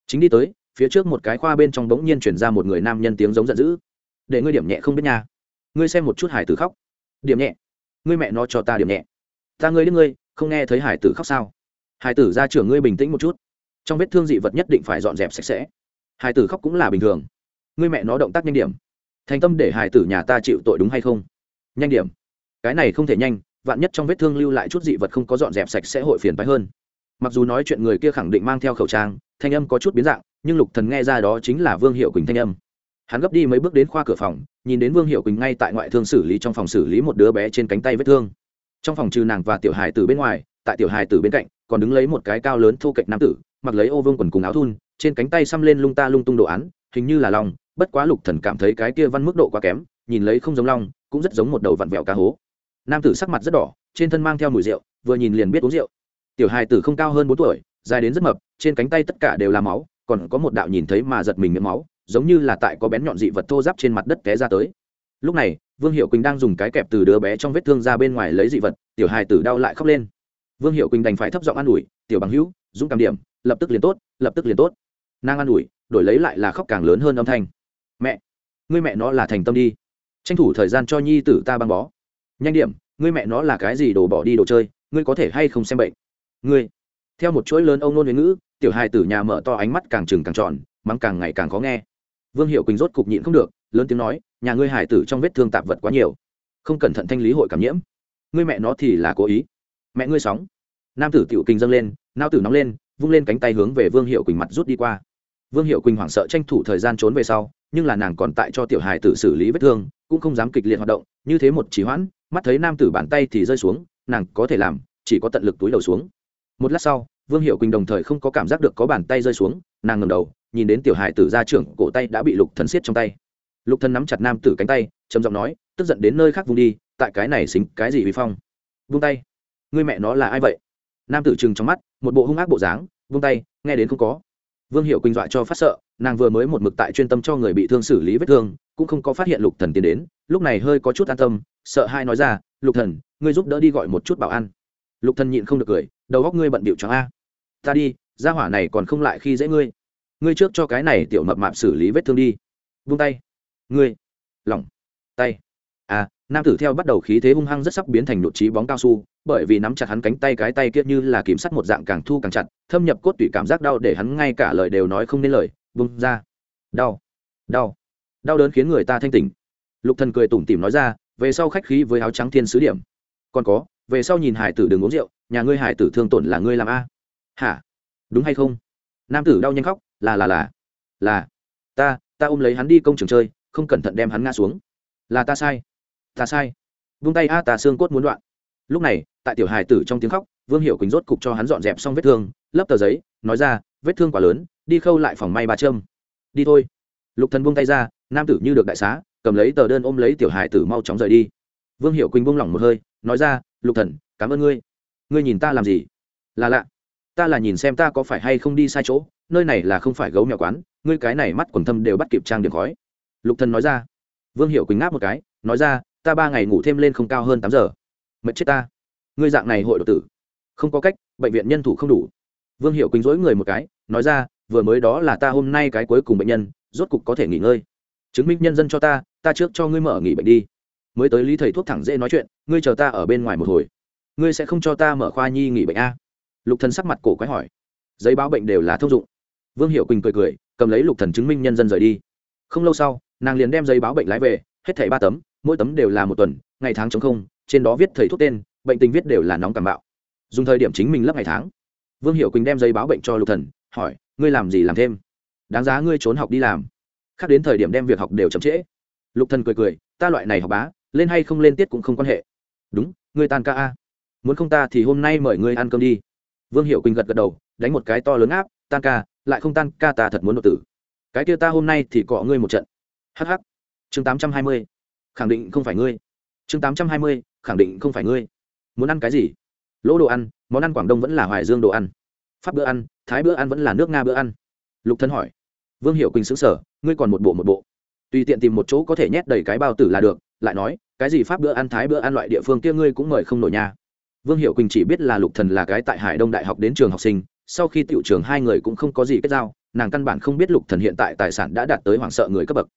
Speaker 1: Chính đi tới, phía trước một cái khoa bên trong bỗng nhiên chuyển ra một người nam nhân tiếng giống giận dữ. Để ngươi điểm nhẹ không biết nha. Ngươi xem một chút hải tử khóc. Điểm nhẹ? Ngươi mẹ nó cho ta điểm nhẹ. Ta ngươi đến ngươi, không nghe thấy hải tử khóc sao? Hải tử ra trưởng ngươi bình tĩnh một chút. Trong vết thương dị vật nhất định phải dọn dẹp sạch sẽ hải tử khóc cũng là bình thường. Ngươi mẹ nó động tác nhanh điểm. Thành tâm để hải tử nhà ta chịu tội đúng hay không? Nhanh điểm. Cái này không thể nhanh, vạn nhất trong vết thương lưu lại chút dị vật không có dọn dẹp sạch sẽ hội phiền phái hơn. Mặc dù nói chuyện người kia khẳng định mang theo khẩu trang, thanh âm có chút biến dạng, nhưng lục thần nghe ra đó chính là vương hiệu quỳnh thanh âm. Hắn gấp đi mấy bước đến khoa cửa phòng, nhìn đến vương hiệu quỳnh ngay tại ngoại thương xử lý trong phòng xử lý một đứa bé trên cánh tay vết thương. Trong phòng trừ nàng và tiểu hài từ bên ngoài, tại tiểu hài từ bên cạnh, còn đứng lấy một cái cao lớn thô cạnh nam tử, mặc lấy ô vương quần cùng áo thun trên cánh tay xăm lên lung ta lung tung đồ án, hình như là lòng bất quá lục thần cảm thấy cái kia văn mức độ quá kém, nhìn lấy không giống long, cũng rất giống một đầu vặn vẹo cá hố. Nam tử sắc mặt rất đỏ, trên thân mang theo mùi rượu, vừa nhìn liền biết uống rượu. Tiểu hài tử không cao hơn bốn tuổi, dài đến rất mập, trên cánh tay tất cả đều là máu, còn có một đạo nhìn thấy mà giật mình miệng máu, giống như là tại có bén nhọn dị vật thô giáp trên mặt đất té ra tới. Lúc này, vương hiệu quỳnh đang dùng cái kẹp từ đứa bé trong vết thương ra bên ngoài lấy dị vật, tiểu hài tử đau lại khóc lên. Vương hiệu quỳnh đành phải thấp giọng an ủi, tiểu bằng hữu, dũng cảm điểm, lập tức liền tốt, lập tức liền tốt nàng an ủi, đổi lấy lại là khóc càng lớn hơn âm thanh. Mẹ, ngươi mẹ nó là thành tâm đi. Tranh thủ thời gian cho nhi tử ta băng bó. Nhanh điểm, ngươi mẹ nó là cái gì đồ bỏ đi đồ chơi, ngươi có thể hay không xem bệnh? Ngươi. Theo một chuỗi lớn ông nôn huế ngữ, tiểu hài tử nhà mở to ánh mắt càng trừng càng tròn, mắng càng ngày càng khó nghe. Vương hiệu quỳnh rốt cục nhịn không được, lớn tiếng nói, nhà ngươi hải tử trong vết thương tạp vật quá nhiều. Không cẩn thận thanh lý hội cảm nhiễm. Ngươi mẹ nó thì là cố ý. Mẹ ngươi sóng. Nam tử tiểu kinh dâng lên, nao tử nóng lên, vung lên cánh tay hướng về vương hiệu quỳnh mặt rút đi qua vương hiệu quỳnh hoảng sợ tranh thủ thời gian trốn về sau, nhưng là nàng còn tại cho tiểu hài tử xử lý vết thương, cũng không dám kịch liệt hoạt động, như thế một chỉ hoãn, mắt thấy nam tử bàn tay thì rơi xuống, nàng có thể làm, chỉ có tận lực túi đầu xuống. Một lát sau, vương hiệu quỳnh đồng thời không có cảm giác được có bàn tay rơi xuống, nàng ngầm đầu, nhìn đến tiểu hài tử ra trưởng, cổ tay đã bị lục thần siết trong tay. Lục thần nắm chặt nam tử cánh tay, trầm giọng nói, tức giận đến nơi khác vùng đi, tại cái này xính cái gì vi phong? Vung tay. Người mẹ nó là ai vậy? Nam tử trừng trong mắt, một bộ hung ác bộ dáng, vung tay, nghe đến không có vương hiệu quỳnh dọa cho phát sợ, nàng vừa mới một mực tại chuyên tâm cho người bị thương xử lý vết thương, cũng không có phát hiện lục thần tiến đến, lúc này hơi có chút an tâm, sợ hai nói ra, lục thần, ngươi giúp đỡ đi gọi một chút bảo an. Lục thần nhịn không được cười, đầu góc ngươi bận bịu cho a. Ta đi, gia hỏa này còn không lại khi dễ ngươi. Ngươi trước cho cái này tiểu mập mạp xử lý vết thương đi. Vung tay. Ngươi. Lỏng. Tay. À nam tử theo bắt đầu khí thế hung hăng rất sắp biến thành nhụt trí bóng cao su, bởi vì nắm chặt hắn cánh tay cái tay kia như là kiểm sắt một dạng càng thu càng chặt, thâm nhập cốt tủy cảm giác đau để hắn ngay cả lời đều nói không nên lời, vung ra. Đau đau đau đớn khiến người ta thanh tỉnh. Lục thần cười tủm tỉm nói ra, về sau khách khí với áo trắng thiên sứ điểm. Còn có, về sau nhìn hải tử đừng uống rượu, nhà ngươi hải tử thương tổn là ngươi làm a. Hả? Đúng hay không? Nam tử đau nhanh khóc, là là là. Là. Ta ta ôm lấy hắn đi công trường chơi, không cẩn thận đem hắn ngã xuống. Là ta sai ta sai. Vung tay, a, ta xương cốt muốn đoạn. Lúc này, tại tiểu hài tử trong tiếng khóc, vương hiệu quỳnh rốt cục cho hắn dọn dẹp xong vết thương, lấp tờ giấy, nói ra, vết thương quá lớn, đi khâu lại phòng may bà trâm đi thôi. Lục thần buông tay ra, nam tử như được đại xá, cầm lấy tờ đơn ôm lấy tiểu hài tử mau chóng rời đi. Vương hiệu quỳnh buông lỏng một hơi, nói ra, lục thần, cảm ơn ngươi. Ngươi nhìn ta làm gì? Là lạ. Ta là nhìn xem ta có phải hay không đi sai chỗ, nơi này là không phải gấu mèo quán, ngươi cái này mắt quần thâm đều bắt kịp trang điểm khói. Lục thần nói ra. Vương hiệu quỳnh ngáp một cái, nói ra ta ba ngày ngủ thêm lên không cao hơn tám giờ. Mệt chết ta. Ngươi dạng này hội đột tử. Không có cách, bệnh viện nhân thủ không đủ. Vương hiệu quỳnh dối người một cái, nói ra, vừa mới đó là ta hôm nay cái cuối cùng bệnh nhân, rốt cục có thể nghỉ ngơi. Chứng minh nhân dân cho ta ta trước cho ngươi mở nghỉ bệnh đi. Mới tới lý thầy thuốc thẳng dễ nói chuyện, ngươi chờ ta ở bên ngoài một hồi. Ngươi sẽ không cho ta mở khoa nhi nghỉ bệnh a? Lục thần sắc mặt cổ quái hỏi. Giấy báo bệnh đều là thông dụng. Vương hiệu quỳnh cười cười, cầm lấy lục thần chứng minh nhân dân rời đi. Không lâu sau, nàng liền đem giấy báo bệnh lái về, hết thảy ba tấm mỗi tấm đều là một tuần, ngày tháng chống không, trên đó viết thầy thuốc tên, bệnh tình viết đều là nóng cảm bạo. Dùng thời điểm chính mình lấp ngày tháng. Vương hiệu quỳnh đem giấy báo bệnh cho lục thần, hỏi, ngươi làm gì làm thêm? Đáng giá ngươi trốn học đi làm. Khác đến thời điểm đem việc học đều chậm trễ. Lục thần cười cười, ta loại này học bá, lên hay không lên tiết cũng không quan hệ. Đúng, ngươi tan ca a. Muốn không ta thì hôm nay mời ngươi ăn cơm đi. Vương hiệu quỳnh gật gật đầu, đánh một cái to lớn áp, tan ca, lại không tan ca ta thật muốn nội tử. Cái kia ta hôm nay thì cọ ngươi một trận. Hh chương tám trăm hai mươi khẳng định không phải ngươi. Chương tám trăm hai mươi, khẳng định không phải ngươi. Muốn ăn cái gì? Lỗ đồ ăn, món ăn quảng đông vẫn là hoài dương đồ ăn. Pháp bữa ăn, thái bữa ăn vẫn là nước nga bữa ăn. Lục thân hỏi. Vương hiệu quỳnh xứng sở ngươi còn một bộ một bộ. Tùy tiện tìm một chỗ có thể nhét đầy cái bao tử là được, lại nói, cái gì pháp bữa ăn, thái bữa ăn loại địa phương kia ngươi cũng mời không nổi nha. Vương hiệu quỳnh chỉ biết là lục thần là cái tại hải đông đại học đến trường học sinh, sau khi tiệu trường hai người cũng không có gì kết giao, nàng căn bản không biết lục thần hiện tại tài sản đã đạt tới hoảng sợ người cấp bậc.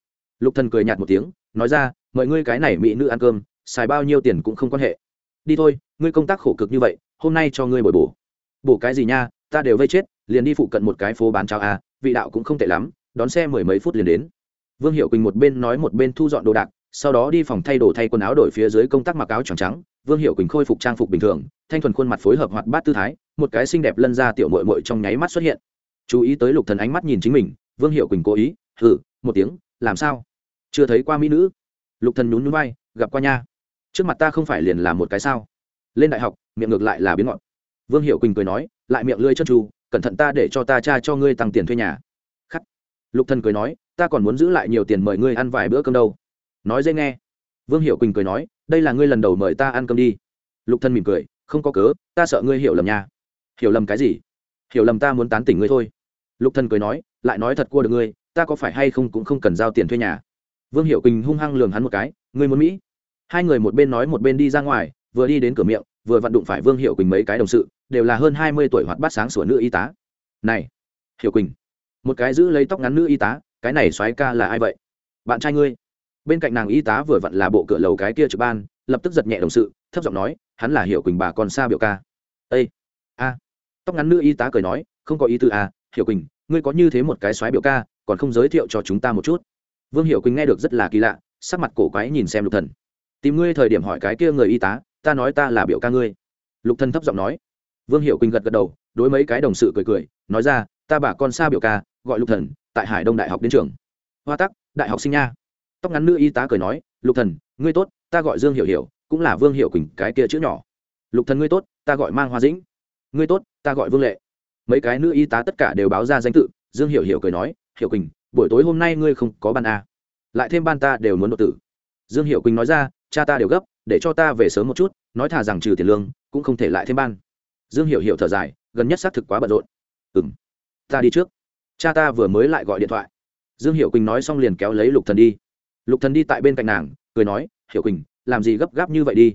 Speaker 1: Lục thần cười nhạt một tiếng, nói ra mời ngươi cái này mỹ nữ ăn cơm, xài bao nhiêu tiền cũng không quan hệ. Đi thôi, ngươi công tác khổ cực như vậy, hôm nay cho ngươi bồi bổ. Bổ cái gì nha, ta đều vây chết, liền đi phụ cận một cái phố bán cháo à vị đạo cũng không tệ lắm, đón xe mười mấy phút liền đến. Vương hiệu quỳnh một bên nói một bên thu dọn đồ đạc, sau đó đi phòng thay đồ thay quần áo đổi phía dưới công tác mặc áo trắng trắng. Vương hiệu quỳnh khôi phục trang phục bình thường, thanh thuần khuôn mặt phối hợp hoạt bát tư thái, một cái xinh đẹp lân ra tiểu mội mội trong nháy mắt xuất hiện. Chú ý tới lục thần ánh mắt nhìn chính mình, vương hiệu quỳnh cố ý thử một tiếng, làm sao? Chưa thấy qua mỹ nữ lục thần nhún nhún vai, gặp qua nha. Trước mặt ta không phải liền là một cái sao? Lên đại học, miệng ngược lại là biến ngọn. Vương hiệu quỳnh cười nói, lại miệng lưỡi chân tru, cẩn thận ta để cho ta cha cho ngươi tăng tiền thuê nhà. Khắc. Lục thần cười nói, ta còn muốn giữ lại nhiều tiền mời ngươi ăn vài bữa cơm đâu. Nói dễ nghe. Vương hiệu quỳnh cười nói, đây là ngươi lần đầu mời ta ăn cơm đi. Lục thân mỉm cười, không có cớ, ta sợ ngươi hiểu lầm nha. Hiểu lầm cái gì? Hiểu lầm ta muốn tán tỉnh ngươi thôi. Lục thân cười nói, lại nói thật cua được ngươi, ta có phải hay không cũng không cần giao tiền thuê nhà vương hiệu quỳnh hung hăng lường hắn một cái, ngươi muốn mỹ? Hai người một bên nói một bên đi ra ngoài, vừa đi đến cửa miệng, vừa vặn đụng phải vương hiệu quỳnh mấy cái đồng sự, đều là hơn hai mươi tuổi hoạt bát sáng sủa nữ y tá. Này hiệu quỳnh, một cái giữ lấy tóc ngắn nữ y tá, cái này soái ca là ai vậy? Bạn trai ngươi. Bên cạnh nàng y tá vừa vặn là bộ cửa lầu cái kia trực ban, lập tức giật nhẹ đồng sự, thấp giọng nói, hắn là hiệu quỳnh bà còn xa biểu ca. Â a. Tóc ngắn nữ y tá cười nói, không có ý tư à hiệu quỳnh, ngươi có như thế một cái soái biểu ca, còn không giới thiệu cho chúng ta một chút vương hiệu quỳnh nghe được rất là kỳ lạ, sắc mặt cổ quái nhìn xem lục thần. Tìm ngươi thời điểm hỏi cái kia người y tá, ta nói ta là biểu ca ngươi. Lục thần thấp giọng nói. Vương hiệu quỳnh gật gật đầu, đối mấy cái đồng sự cười cười, nói ra, ta bà con xa biểu ca, gọi lục thần, tại hải đông đại học đến trường. Hoa tắc, đại học sinh nha. Tóc ngắn nữ y tá cười nói, lục thần, ngươi tốt, ta gọi dương hiểu hiểu, cũng là vương hiểu quỳnh cái kia chữ nhỏ. Lục thần ngươi tốt, ta gọi mang hoa dĩnh. Ngươi tốt, ta gọi vương lệ. Mấy cái nữ y tá tất cả đều báo ra danh tự, dương hiểu hiểu cười nói, hiểu quỳnh buổi tối hôm nay ngươi không có ban a. Lại thêm ban ta đều muốn đột tử. Dương hiểu quỳnh nói ra, cha ta đều gấp, để cho ta về sớm một chút, nói thà rằng trừ tiền lương, cũng không thể lại thêm ban. Dương hiểu hiểu thở dài, gần nhất xác thực quá bận rộn. Ừm, ta đi trước. Cha ta vừa mới lại gọi điện thoại. Dương hiểu quỳnh nói xong liền kéo lấy lục thần đi. Lục thần đi tại bên cạnh nàng, cười nói, hiểu quỳnh, làm gì gấp gáp như vậy đi?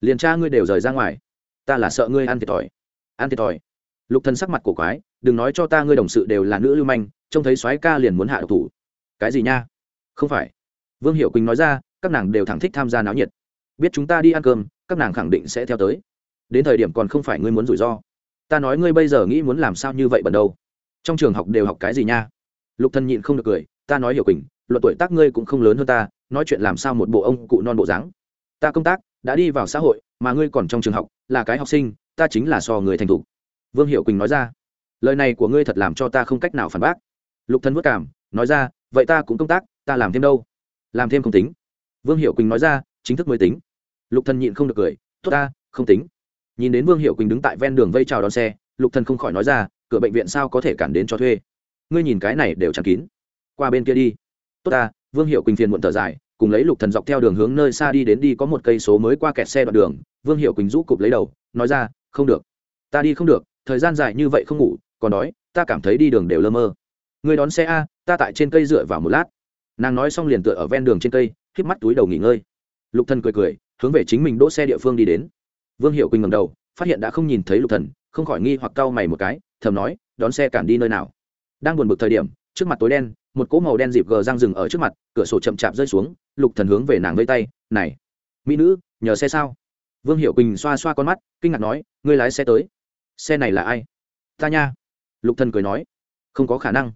Speaker 1: Liền cha ngươi đều rời ra ngoài. Ta là sợ ngươi ăn thiệt thòi. Ăn thiệt thòi. Lục thần sắc mặt cổ quái đừng nói cho ta ngươi đồng sự đều là nữ lưu manh, trông thấy soái ca liền muốn hạ độc thủ. Cái gì nha? Không phải. Vương hiểu quỳnh nói ra, các nàng đều thẳng thích tham gia náo nhiệt. Biết chúng ta đi ăn cơm, các nàng khẳng định sẽ theo tới. Đến thời điểm còn không phải ngươi muốn rủi ro. Ta nói ngươi bây giờ nghĩ muốn làm sao như vậy bẩn đâu? Trong trường học đều học cái gì nha? Lục Thân nhịn không được cười, ta nói hiểu quỳnh, luận tuổi tác ngươi cũng không lớn hơn ta, nói chuyện làm sao một bộ ông cụ non bộ dáng. Ta công tác, đã đi vào xã hội, mà ngươi còn trong trường học, là cái học sinh, ta chính là so người thành thục. Vương hiệu quỳnh nói ra lời này của ngươi thật làm cho ta không cách nào phản bác. Lục Thần vất cảm, nói ra, vậy ta cũng công tác, ta làm thêm đâu? Làm thêm không tính. Vương hiệu quỳnh nói ra, chính thức mới tính. Lục thần nhịn không được cười, tốt ta, không tính. Nhìn đến vương hiệu quỳnh đứng tại ven đường vây chào đón xe, lục thần không khỏi nói ra, cửa bệnh viện sao có thể cản đến cho thuê? Ngươi nhìn cái này đều chẳng kín. Qua bên kia đi. Tốt ta, vương hiệu quỳnh phiền muộn thở dài, cùng lấy lục thần dọc theo đường hướng nơi xa đi đến đi có một cây số mới qua kẹt xe đoạn đường. Vương hiệu quỳnh rũ cụp lấy đầu, nói ra, không được. Ta đi không được, thời gian dài như vậy không ngủ còn đói ta cảm thấy đi đường đều lơ mơ. Người đón xe a, ta tại trên cây dựa vào một lát. Nàng nói xong liền tựa ở ven đường trên cây, híp mắt túi đầu nghỉ ngơi. Lục thần cười cười, hướng về chính mình đỗ xe địa phương đi đến. Vương hiệu quỳnh ngẩng đầu, phát hiện đã không nhìn thấy lục thần, không khỏi nghi hoặc cau mày một cái, thầm nói, đón xe cản đi nơi nào? Đang buồn bực thời điểm, trước mặt tối đen, một cỗ màu đen dịp gờ răng rừng ở trước mặt, cửa sổ chậm chạp rơi xuống, lục thần hướng về nàng vây tay, này, mỹ nữ, nhờ xe sao? Vương hiệu quỳnh xoa xoa con mắt, kinh ngạc nói, ngươi lái xe tới. Xe này là ai? Ta nha lục thần cười nói không có khả năng.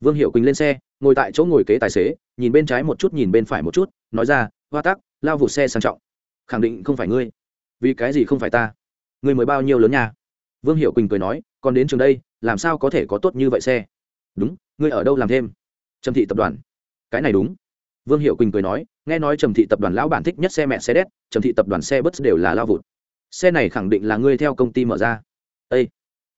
Speaker 1: Vương hiệu quỳnh lên xe ngồi tại chỗ ngồi kế tài xế nhìn bên trái một chút nhìn bên phải một chút nói ra hoa tắc, lao vụt xe sang trọng. Khẳng định không phải ngươi. Vì cái gì không phải ta? Ngươi mới bao nhiêu lớn nhà vương hiệu quỳnh cười nói còn đến trường đây làm sao có thể có tốt như vậy xe? Đúng ngươi ở đâu làm thêm? Trầm thị tập đoàn. Cái này đúng. Vương hiệu quỳnh cười nói nghe nói trầm thị tập đoàn lão bản thích nhất xe mẹ xe đét trầm thị tập đoàn xe bus đều là lao vụt. Xe này khẳng định là ngươi theo công ty mở ra. Ây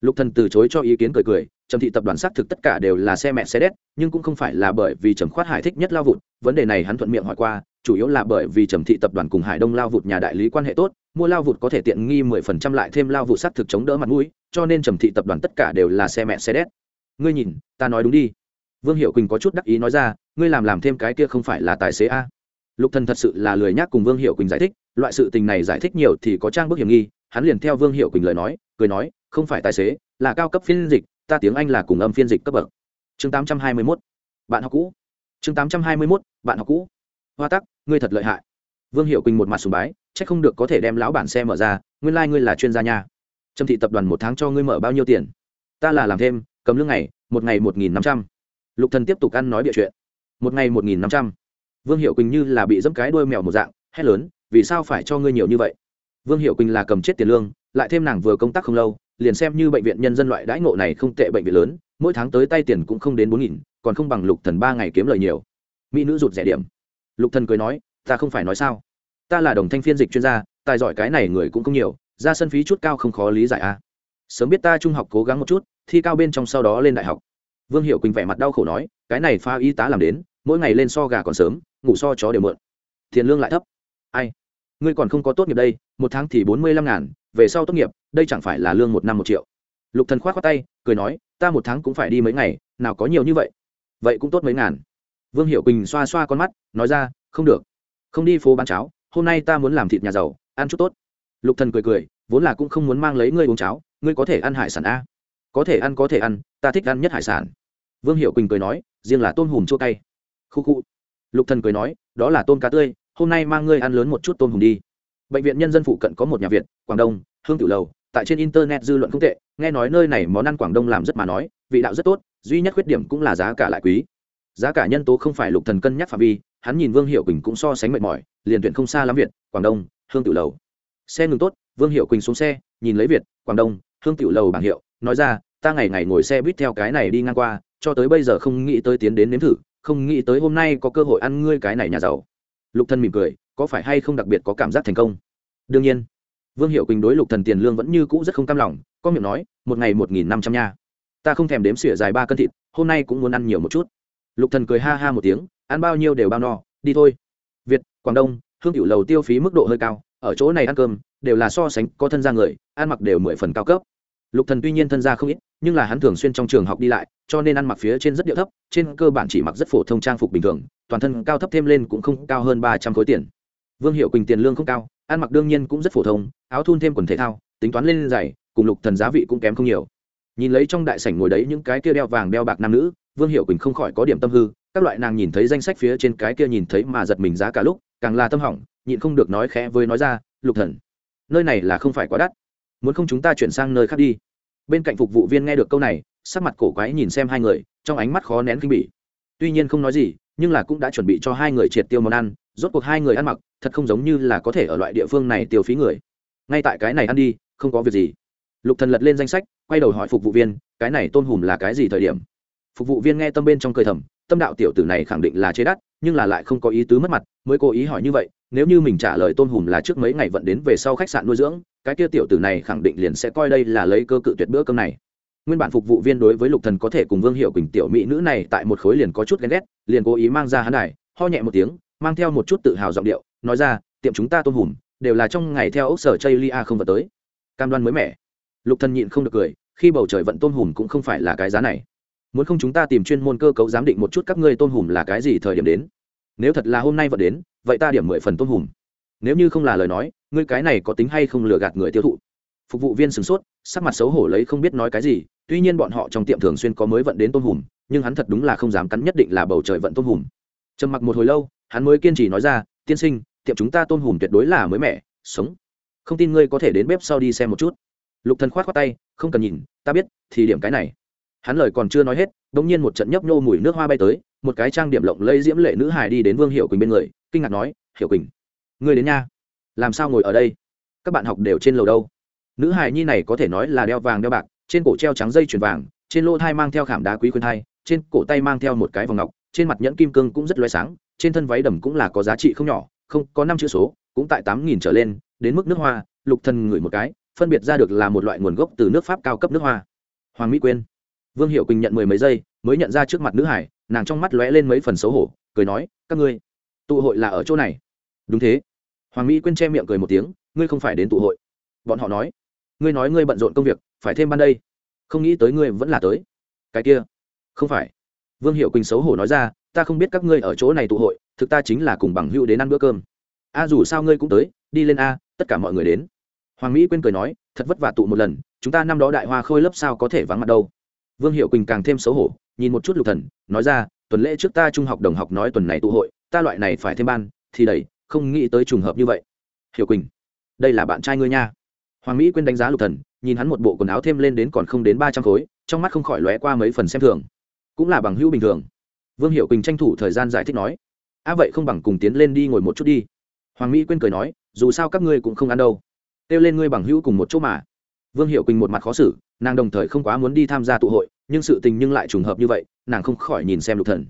Speaker 1: lục thần từ chối cho ý kiến cười cười, trầm thị tập đoàn xác thực tất cả đều là xe mẹ xe đét, nhưng cũng không phải là bởi vì trầm khoát hải thích nhất lao vụt, vấn đề này hắn thuận miệng hỏi qua, chủ yếu là bởi vì trầm thị tập đoàn cùng hải đông lao vụt nhà đại lý quan hệ tốt, mua lao vụt có thể tiện nghi mười phần trăm lại thêm lao vụt xác thực chống đỡ mặt mũi, cho nên trầm thị tập đoàn tất cả đều là xe mẹ xe đét. Ngươi nhìn, ta nói đúng đi. Vương hiệu quỳnh có chút đắc ý nói ra, ngươi làm làm thêm cái kia không phải là tài xế a. Lục thần thật sự là lười nhác cùng vương hiệu quỳnh giải thích loại sự tình này giải thích nhiều thì có trang bức hiểm nghi, hắn liền theo vương hiệu quỳnh lời nói, cười nói, không phải tài xế, là cao cấp phiên dịch, ta tiếng anh là cùng âm phiên dịch cấp bậc. Chương 821. bạn học cũ. Chương 821. bạn học cũ. Hoa tắc, ngươi thật lợi hại. Vương hiệu quỳnh một mặt sùng bái, chắc không được có thể đem lão bản xe mở ra, nguyên lai、like、ngươi là chuyên gia nha. Trâm thị tập đoàn một tháng cho ngươi mở bao nhiêu tiền? Ta là làm thêm, cầm lương ngày, một ngày một nghìn năm trăm. Lục thần tiếp tục ăn nói bịa chuyện. Một ngày một nghìn năm trăm. Vương hiệu quỳnh như là bị dẫm cái đuôi mèo một dạng, hét lớn vì sao phải cho ngươi nhiều như vậy? Vương hiệu quỳnh là cầm chết tiền lương, lại thêm nàng vừa công tác không lâu, liền xem như bệnh viện nhân dân loại đãi ngộ này không tệ bệnh viện lớn, mỗi tháng tới tay tiền cũng không đến bốn nghìn, còn không bằng lục thần ba ngày kiếm lời nhiều. Mỹ nữ rụt rẻ điểm. Lục thần cười nói, ta không phải nói sao? Ta là đồng thanh phiên dịch chuyên gia, tài giỏi cái này người cũng không nhiều, ra sân phí chút cao không khó lý giải a. À. sớm biết ta trung học cố gắng một chút, thi cao bên trong sau đó lên đại học. Vương hiệu quỳnh vẻ mặt đau khổ nói, cái này pha y tá làm đến, mỗi ngày lên so gà còn sớm, ngủ so chó đều mượn tiền lương lại thấp. Ai? Ngươi còn không có tốt nghiệp đây, một tháng thì bốn mươi lăm ngàn, về sau tốt nghiệp, đây chẳng phải là lương một năm một triệu. Lục thần khoát khoát tay, cười nói, ta một tháng cũng phải đi mấy ngày, nào có nhiều như vậy. Vậy cũng tốt mấy ngàn. Vương hiệu quỳnh xoa xoa con mắt, nói ra, không được. Không đi phố bán cháo, hôm nay ta muốn làm thịt nhà giàu, ăn chút tốt. Lục thần cười cười, vốn là cũng không muốn mang lấy ngươi uống cháo, ngươi có thể ăn hải sản a. Có thể ăn, có thể ăn, ta thích ăn nhất hải sản. Vương hiệu quỳnh cười nói, riêng là tôm hùm chua cay. Khu khu. Lục thần cười nói, đó là tôm cá tươi hôm nay mang ngươi ăn lớn một chút tôm hùm đi. Bệnh viện nhân dân phụ cận có một nhà việt, quảng đông, hương tiểu lầu, tại trên internet dư luận không tệ, nghe nói nơi này món ăn quảng đông làm rất mà nói, vị đạo rất tốt, duy nhất khuyết điểm cũng là giá cả lại quý. Giá cả nhân tố không phải lục thần cân nhắc phạm vi, hắn nhìn vương hiệu quỳnh cũng so sánh mệt mỏi, liền tuyển không xa lắm việt, quảng đông, hương tiểu lầu. Xe ngừng tốt, vương hiệu quỳnh xuống xe, nhìn lấy việt, quảng đông, hương tiểu lầu bảng hiệu, nói ra, ta ngày ngày ngồi xe buýt theo cái này đi ngang qua, cho tới bây giờ không nghĩ tới tiến đến nếm thử, không nghĩ tới hôm nay có cơ hội ăn ngươi cái này nhà giàu lục thần mỉm cười, có phải hay không đặc biệt có cảm giác thành công? Đương nhiên. Vương hiệu quỳnh đối lục thần tiền lương vẫn như cũ rất không cam lòng, có miệng nói, một ngày một nghìn năm trăm nha. Ta không thèm đếm xỉa dài ba cân thịt, hôm nay cũng muốn ăn nhiều một chút. Lục thần cười ha ha một tiếng, ăn bao nhiêu đều bao no, đi thôi. Việt, quảng đông, hương tiểu lầu tiêu phí mức độ hơi cao, ở chỗ này ăn cơm, đều là so sánh có thân gia người, ăn mặc đều mười phần cao cấp. Lục thần tuy nhiên thân gia không ít, nhưng là hắn thường xuyên trong trường học đi lại cho nên ăn mặc phía trên rất điệu thấp, trên cơ bản chỉ mặc rất phổ thông trang phục bình thường, toàn thân cao thấp thêm lên cũng không cao hơn ba trăm khối tiền. Vương hiệu quỳnh tiền lương không cao, ăn mặc đương nhiên cũng rất phổ thông, áo thun thêm quần thể thao, tính toán lên giày, cùng lục thần giá vị cũng kém không nhiều. Nhìn lấy trong đại sảnh ngồi đấy những cái kia đeo vàng đeo bạc nam nữ, vương hiệu quỳnh không khỏi có điểm tâm hư, các loại nàng nhìn thấy danh sách phía trên cái kia nhìn thấy mà giật mình giá cả lúc, càng là tâm hỏng, nhịn không được nói khẽ với nói ra, lục thần, nơi này là không phải quá đắt, muốn không chúng ta chuyển sang nơi khác đi? Bên cạnh phục vụ viên nghe được câu này, sắc mặt cổ quái nhìn xem hai người, trong ánh mắt khó nén kinh bỉ. Tuy nhiên không nói gì, nhưng là cũng đã chuẩn bị cho hai người triệt tiêu món ăn, rốt cuộc hai người ăn mặc, thật không giống như là có thể ở loại địa phương này tiêu phí người. Ngay tại cái này ăn đi, không có việc gì. Lục thần lật lên danh sách, quay đầu hỏi phục vụ viên, cái này tôn hùm là cái gì thời điểm? Phục vụ viên nghe tâm bên trong cười thầm, tâm đạo tiểu tử này khẳng định là chế đắt, nhưng là lại không có ý tứ mất mặt, mới cố ý hỏi như vậy, nếu như mình trả lời tôn hùm là trước mấy ngày vận đến về sau khách sạn nuôi dưỡng cái kia tiểu tử này khẳng định liền sẽ coi đây là lấy cơ cự tuyệt bữa cơm này. Nguyên bản phục vụ viên đối với lục thần có thể cùng vương hiệu quỳnh tiểu mỹ nữ này tại một khối liền có chút ghen ghét, liền cố ý mang ra hắn đài, ho nhẹ một tiếng, mang theo một chút tự hào giọng điệu, nói ra, tiệm chúng ta tôn hùm, đều là trong ngày theo ốc sở chây lia không vào tới. Cam đoan mới mẻ. Lục thần nhịn không được cười, khi bầu trời vận tôn hùm cũng không phải là cái giá này. Muốn không chúng ta tìm chuyên môn cơ cấu giám định một chút các ngươi tôn hùm là cái gì thời điểm đến? Nếu thật là hôm nay vận đến, vậy ta điểm mười phần tôn hùm nếu như không là lời nói, ngươi cái này có tính hay không lừa gạt người tiêu thụ? Phục vụ viên sửng sốt, sắc mặt xấu hổ lấy không biết nói cái gì, tuy nhiên bọn họ trong tiệm thường xuyên có mới vận đến tôm hùm, nhưng hắn thật đúng là không dám cắn nhất định là bầu trời vận tôm hùm. Trầm mặc một hồi lâu, hắn mới kiên trì nói ra, tiên sinh, tiệm chúng ta tôm hùm tuyệt đối là mới mẻ, sống. Không tin ngươi có thể đến bếp sau đi xem một chút. Lục thần khoát khoát tay, không cần nhìn, ta biết, thì điểm cái này. Hắn lời còn chưa nói hết bỗng nhiên một trận nhấp nhô mùi nước hoa bay tới, một cái trang điểm lộng lây diễm lệ nữ hài đi đến vương hiệu quỳnh bên người, kinh ngạc nói hiệu quỳnh ngươi đến nha. Làm sao ngồi ở đây? Các bạn học đều trên lầu đâu? Nữ hài nhi này có thể nói là đeo vàng đeo bạc, trên cổ treo trắng dây chuyền vàng, trên lỗ thai mang theo khảm đá quý khuyên thai, trên cổ tay mang theo một cái vòng ngọc, trên mặt nhẫn kim cương cũng rất loay sáng, trên thân váy đầm cũng là có giá trị không nhỏ, không, có năm chữ số, cũng tại tám nghìn trở lên, đến mức nước hoa, lục thần ngửi một cái, phân biệt ra được là một loại nguồn gốc từ nước pháp cao cấp nước hoa. Hoàng mỹ quyên. Vương hiệu quỳnh nhận mười mấy giây, mới nhận ra trước mặt nữ hải nàng trong mắt lóe lên mấy phần xấu hổ, cười nói, các ngươi, tụ hội là ở chỗ này. Đúng thế hoàng mỹ quyên che miệng cười một tiếng, ngươi không phải đến tụ hội. Bọn họ nói, ngươi nói ngươi bận rộn công việc, phải thêm ban đây. Không nghĩ tới ngươi vẫn là tới. Cái kia, không phải. Vương hiệu quỳnh xấu hổ nói ra, ta không biết các ngươi ở chỗ này tụ hội, thực ta chính là cùng bằng hữu đến ăn bữa cơm. A, dù sao ngươi cũng tới, đi lên a, tất cả mọi người đến. Hoàng mỹ quên cười nói, thật vất vả tụ một lần, chúng ta năm đó đại hoa khôi lớp sao có thể vắng mặt đâu. Vương hiệu quỳnh càng thêm xấu hổ, nhìn một chút lục thần, nói ra, tuần lễ trước ta trung học đồng học nói tuần này tụ hội, ta loại này phải thêm ban, thì đầy không nghĩ tới trùng hợp như vậy. Hiểu quỳnh, đây là bạn trai ngươi nha. Hoàng mỹ Quyên đánh giá lục thần, nhìn hắn một bộ quần áo thêm lên đến còn không đến ba trăm khối, trong mắt không khỏi lóe qua mấy phần xem thường. Cũng là bằng hữu bình thường. Vương hiệu quỳnh tranh thủ thời gian giải thích nói, a, vậy không bằng cùng tiến lên đi ngồi một chút đi. Hoàng mỹ Quyên cười nói, dù sao các ngươi cũng không ăn đâu. Kêu lên ngươi bằng hữu cùng một chỗ mà. Vương hiệu quỳnh một mặt khó xử, nàng đồng thời không quá muốn đi tham gia tụ hội, nhưng sự tình nhưng lại trùng hợp như vậy, nàng không khỏi nhìn xem lục thần.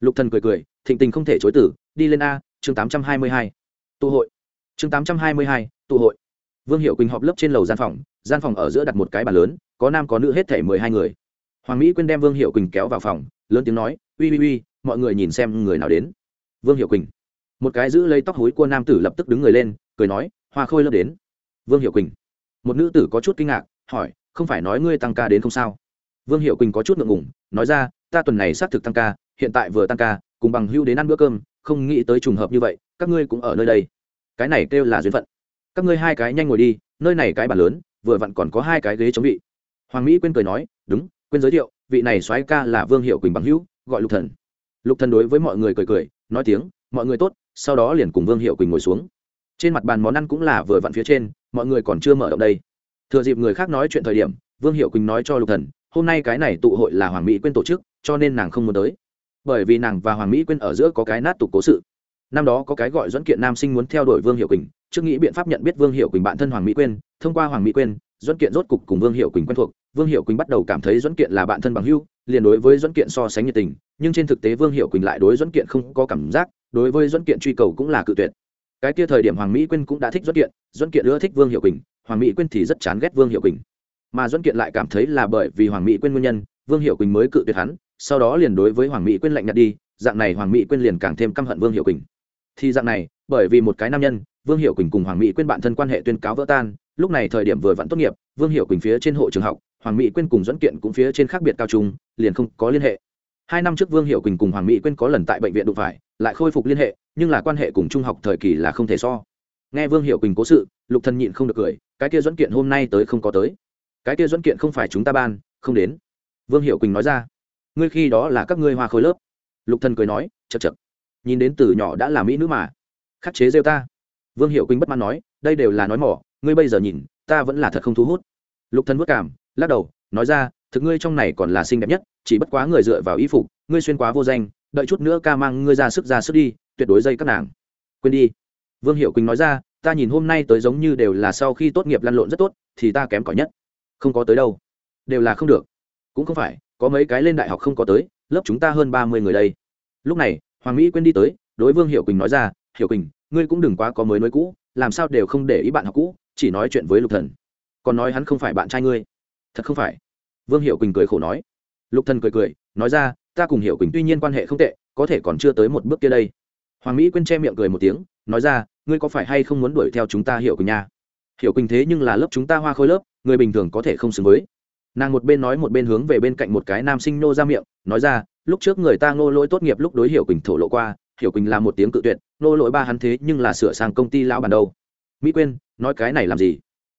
Speaker 1: Lục thần cười cười, thịnh tình không thể chối tử đi lên a chương tám trăm hai mươi hai, tụ hội. Chương tám trăm hai mươi hai, tụ hội. Vương hiệu quỳnh họp lớp trên lầu gian phòng gian phòng ở giữa đặt một cái bàn lớn, có nam có nữ hết thể mười hai người. Hoàng mỹ quyên đem vương hiệu quỳnh kéo vào phòng, lớn tiếng nói, uy uy uy, mọi người nhìn xem người nào đến. Vương hiệu quỳnh. Một cái giữ lấy tóc hối của nam tử lập tức đứng người lên, cười nói, hoa khôi lớp đến. Vương hiệu quỳnh. Một nữ tử có chút kinh ngạc, hỏi, không phải nói ngươi tăng ca đến không sao? Vương hiệu quỳnh có chút ngượng ngùng, nói ra, ta tuần này xác thực tăng ca, hiện tại vừa tăng ca, cùng bằng hưu đến ăn bữa cơm không nghĩ tới trùng hợp như vậy, các ngươi cũng ở nơi đây. Cái này kêu là duyên phận. Các ngươi hai cái nhanh ngồi đi, nơi này cái bàn lớn, vừa vặn còn có hai cái ghế chống vị. Hoàng mỹ quên cười nói, đúng quên giới thiệu, vị này soái ca là vương hiệu quỳnh bằng hữu, gọi lục thần. Lục thần đối với mọi người cười cười, nói tiếng, mọi người tốt, sau đó liền cùng vương hiệu quỳnh ngồi xuống. Trên mặt bàn món ăn cũng là vừa vặn phía trên, mọi người còn chưa mở động đây. Thừa dịp người khác nói chuyện thời điểm, vương hiệu quỳnh nói cho lục thần, hôm nay cái này tụ hội là hoàng mỹ quên tổ chức, cho nên nàng không muốn tới bởi vì nàng và hoàng mỹ quên ở giữa có cái nát tục cố sự. Năm đó có cái gọi dẫn kiện nam sinh muốn theo đuổi vương hiệu quỳnh, trước nghĩ biện pháp nhận biết vương hiệu quỳnh bạn thân hoàng mỹ quên thông qua hoàng mỹ quên dẫn kiện rốt cục cùng vương hiệu quỳnh quen thuộc. Vương hiệu quỳnh bắt đầu cảm thấy dẫn kiện là bạn thân bằng hưu liền đối với dẫn kiện so sánh nhiệt tình, nhưng trên thực tế vương hiệu quỳnh lại đối dẫn kiện không có cảm giác, đối với dẫn kiện truy cầu cũng là cự tuyệt. Cái kia thời điểm hoàng mỹ quyên cũng đã thích dẫn kiện dẫn kiện ưa thích vương hiệu quỳnh, hoàng mỹ quyên thì rất chán ghét vương hiệu quỳnh. Mà dẫn kiện lại cảm thấy là bởi vì hoàng mỹ quyên nguyên nhân, vương hiệu quỳnh mới cự tuyệt hắn sau đó liền đối với hoàng mỹ quyên lạnh nhạt đi, dạng này hoàng mỹ quyên liền càng thêm căm hận vương hiệu quỳnh. Thì dạng này, bởi vì một cái nam nhân, vương hiệu quỳnh cùng hoàng mỹ quyên bạn thân quan hệ tuyên cáo vỡ tan, lúc này thời điểm vừa vẫn tốt nghiệp, vương hiệu quỳnh phía trên hộ trường học, hoàng mỹ quyên cùng dẫn kiện cũng phía trên khác biệt cao trung, liền không có liên hệ. Hai năm trước vương hiệu quỳnh cùng hoàng mỹ quyên có lần tại bệnh viện đụng phải, lại khôi phục liên hệ, nhưng là quan hệ cùng trung học thời kỳ là không thể so. Nghe vương hiệu quỳnh cố sự, lục thần nhịn không được cười, cái kia dẫn kiện hôm nay tới không có tới. Cái kia dẫn kiện không phải chúng ta ban, không đến. Vương hiệu quỳnh nói ra ngươi khi đó là các ngươi hoa khối lớp. Lục thần cười nói chật chật nhìn đến từ nhỏ đã là mỹ nữ mà. Khắc chế rêu ta. Vương hiệu quỳnh bất mãn nói, đây đều là nói mỏ, ngươi bây giờ nhìn, ta vẫn là thật không thu hút. Lục thần vất cảm lắc đầu, nói ra, thực ngươi trong này còn là xinh đẹp nhất, chỉ bất quá người dựa vào y phục, ngươi xuyên quá vô danh, đợi chút nữa ca mang ngươi ra sức ra sức đi, tuyệt đối dây các nàng. Quên đi. Vương hiệu quỳnh nói ra, ta nhìn hôm nay tới giống như đều là sau khi tốt nghiệp lăn lộn rất tốt, thì ta kém cỏi nhất. Không có tới đâu. Đều là không được. Cũng không phải có mấy cái lên đại học không có tới, lớp chúng ta hơn ba mươi người đây. Lúc này, hoàng mỹ quên đi tới, đối vương hiệu quỳnh nói ra hiệu quỳnh, ngươi cũng đừng quá có mới nối cũ, làm sao đều không để ý bạn học cũ, chỉ nói chuyện với lục thần. Còn nói hắn không phải bạn trai ngươi. Thật không phải. Vương hiệu quỳnh cười khổ nói. Lục thần cười cười, nói ra, ta cùng hiệu quỳnh tuy nhiên quan hệ không tệ, có thể còn chưa tới một bước kia đây. Hoàng mỹ quên che miệng cười một tiếng, nói ra, ngươi có phải hay không muốn đuổi theo chúng ta hiệu quỳnh nha? Hiệu quỳnh thế nhưng là lớp chúng ta hoa khôi lớp, người bình thường có thể không xứng với nàng một bên nói một bên hướng về bên cạnh một cái nam sinh nô ra miệng nói ra lúc trước người ta ngô lỗi tốt nghiệp lúc đối hiểu quỳnh thổ lộ qua hiểu quỳnh là một tiếng cự tuyệt nô lỗi ba hắn thế nhưng là sửa sang công ty lão bản đâu. Mỹ quên, nói cái này làm gì?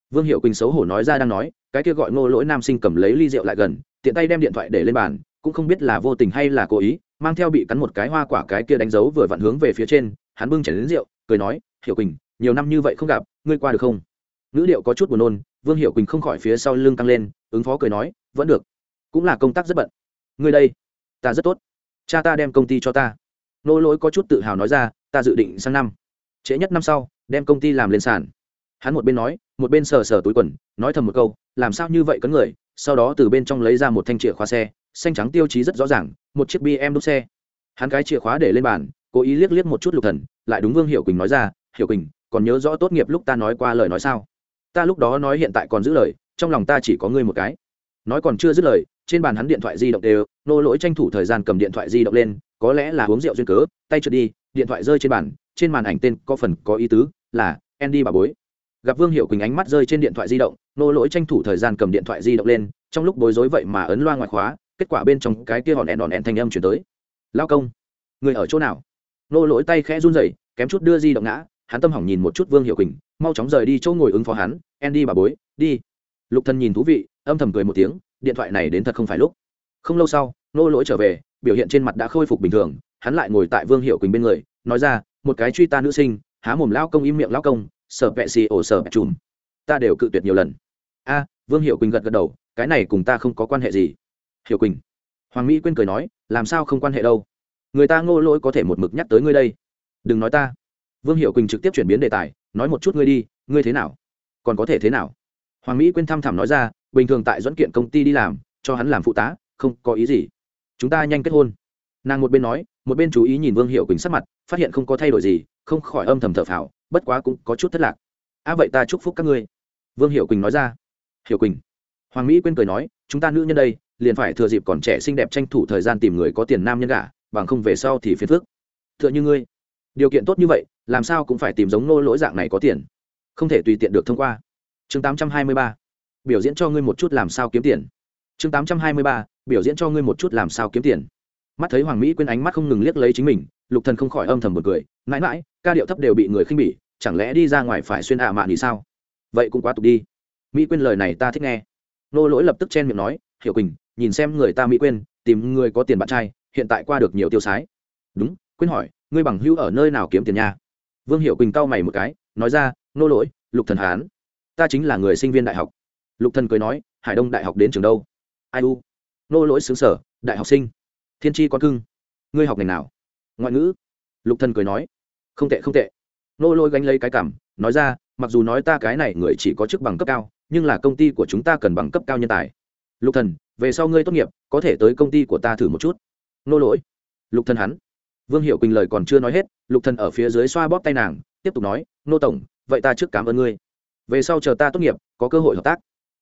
Speaker 1: Vương hiệu quỳnh xấu hổ nói ra đang nói cái kia gọi ngô lỗi nam sinh cầm lấy ly rượu lại gần tiện tay đem điện thoại để lên bàn cũng không biết là vô tình hay là cố ý mang theo bị cắn một cái hoa quả cái kia đánh dấu vừa vặn hướng về phía trên hắn bưng chảy đến rượu cười nói hiểu quỳnh nhiều năm như vậy không gặp ngươi qua được không? Ngữ điệu có chút buồn nôn vương hiểu quỳnh không khỏi phía sau lưng căng lên, ứng phó cười nói, vẫn được, cũng là công tác rất bận. Ngươi đây, ta rất tốt. Cha ta đem công ty cho ta. Nô lỗi có chút tự hào nói ra, ta dự định sang năm. Trễ nhất năm sau, đem công ty làm lên sàn. Hắn một bên nói, một bên sờ sờ túi quần, nói thầm một câu, làm sao như vậy cấn người? Sau đó từ bên trong lấy ra một thanh chìa khóa xe, xanh trắng tiêu chí rất rõ ràng, một chiếc bm đốt xe. Hắn cái chìa khóa để lên bàn, cố ý liếc liếc một chút lục thần, lại đúng vương hiệu quỳnh nói ra hiệu quỳnh, còn nhớ rõ tốt nghiệp lúc ta nói qua lời nói sao? Ta lúc đó nói hiện tại còn giữ lời, trong lòng ta chỉ có ngươi một cái. Nói còn chưa dứt lời, trên bàn hắn điện thoại di động đều, nô lỗi tranh thủ thời gian cầm điện thoại di động lên, có lẽ là uống rượu duyên cớ, tay trượt đi, điện thoại rơi trên bàn, trên màn ảnh tên có phần có ý tứ là andy bà bối. Gặp vương hiệu quỳnh ánh mắt rơi trên điện thoại di động, nô lỗi tranh thủ thời gian cầm điện thoại di động lên, trong lúc bối rối vậy mà ấn loa ngoại khóa, kết quả bên trong cái kia hòn đèn đòn đèn thanh âm chuyển tới. Lao công, người ở chỗ nào? Nô lỗi tay khẽ run rẩy, kém chút đưa di động ngã, hắn tâm hỏng nhìn một chút vương hiệu quỳnh mau chóng rời đi chỗ ngồi ứng phó hắn, andy bà bối, đi. Lục thần nhìn thú vị, âm thầm cười một tiếng, điện thoại này đến thật không phải lúc. Không lâu sau, nô lỗi trở về, biểu hiện trên mặt đã khôi phục bình thường, hắn lại ngồi tại vương hiệu quỳnh bên người, nói ra, một cái truy ta nữ sinh, há mồm lao công im miệng lao công, sợ vẹ xì ổ sợ vẹ chùm. Ta đều cự tuyệt nhiều lần. A, vương hiệu quỳnh gật gật đầu, cái này cùng ta không có quan hệ gì. Hiệu quỳnh, hoàng mỹ quên cười nói, làm sao không quan hệ đâu? Người ta ngô lỗi có thể một mực nhắc tới ngươi đây. Đừng nói ta. Vương hiệu quỳnh trực tiếp chuyển biến đề tài nói một chút ngươi đi, ngươi thế nào? Còn có thể thế nào? Hoàng mỹ quên thăm thẳm nói ra, bình thường tại dẫn kiện công ty đi làm, cho hắn làm phụ tá, không có ý gì. Chúng ta nhanh kết hôn. Nàng một bên nói, một bên chú ý nhìn vương hiệu quỳnh sắc mặt, phát hiện không có thay đổi gì, không khỏi âm thầm thở phào, bất quá cũng có chút thất lạc. A, vậy ta chúc phúc các ngươi. Vương hiệu quỳnh nói ra. Hiệu quỳnh. Hoàng mỹ quên cười nói, chúng ta nữ nhân đây, liền phải thừa dịp còn trẻ xinh đẹp tranh thủ thời gian tìm người có tiền nam nhân gả, bằng không về sau thì phiền phức. T h ư ợ n h ư ngươi điều kiện tốt như vậy, làm sao cũng phải tìm giống nô lỗi dạng này có tiền. Không thể tùy tiện được thông qua. Chương tám trăm hai mươi ba. Biểu diễn cho ngươi một chút làm sao kiếm tiền. Chương tám trăm hai mươi ba. Biểu diễn cho ngươi một chút làm sao kiếm tiền. Mắt thấy hoàng mỹ quên ánh mắt không ngừng liếc lấy chính mình, lục thần không khỏi âm thầm một cười. Mãi mãi, ca điệu thấp đều bị người khinh bỉ, chẳng lẽ đi ra ngoài phải xuyên ạ mạn thì sao? Vậy cũng quá tục đi. Mỹ quên lời này ta thích nghe. Nô lỗi lập tức chen miệng nói, hiểu quỳnh, nhìn xem người ta mỹ quên tìm người có tiền bạn trai, hiện tại qua được nhiều tiêu sái. Đúng quên hỏi ngươi bằng hữu ở nơi nào kiếm tiền nha? Vương hiệu quỳnh cau mày một cái, nói ra, nô lỗi, lục thần hán, ta chính là người sinh viên đại học. Lục thần cười nói, hải đông đại học đến trường đâu? Ai u. Nô lỗi xứ sở đại học sinh. Thiên tri con cưng, ngươi học ngành nào? Ngoại ngữ. Lục thần cười nói, không tệ không tệ. Nô lỗi gánh lấy cái cảm, nói ra, mặc dù nói ta cái này người chỉ có chức bằng cấp cao, nhưng là công ty của chúng ta cần bằng cấp cao nhân tài. Lục thần, về sau ngươi tốt nghiệp, có thể tới công ty của ta thử một chút. Nô lỗi, lục thần hắn vương hiệu quỳnh lời còn chưa nói hết, lục thần ở phía dưới xoa bóp tay nàng, tiếp tục nói, nô tổng, vậy ta trước cảm ơn ngươi. Về sau chờ ta tốt nghiệp, có cơ hội hợp tác.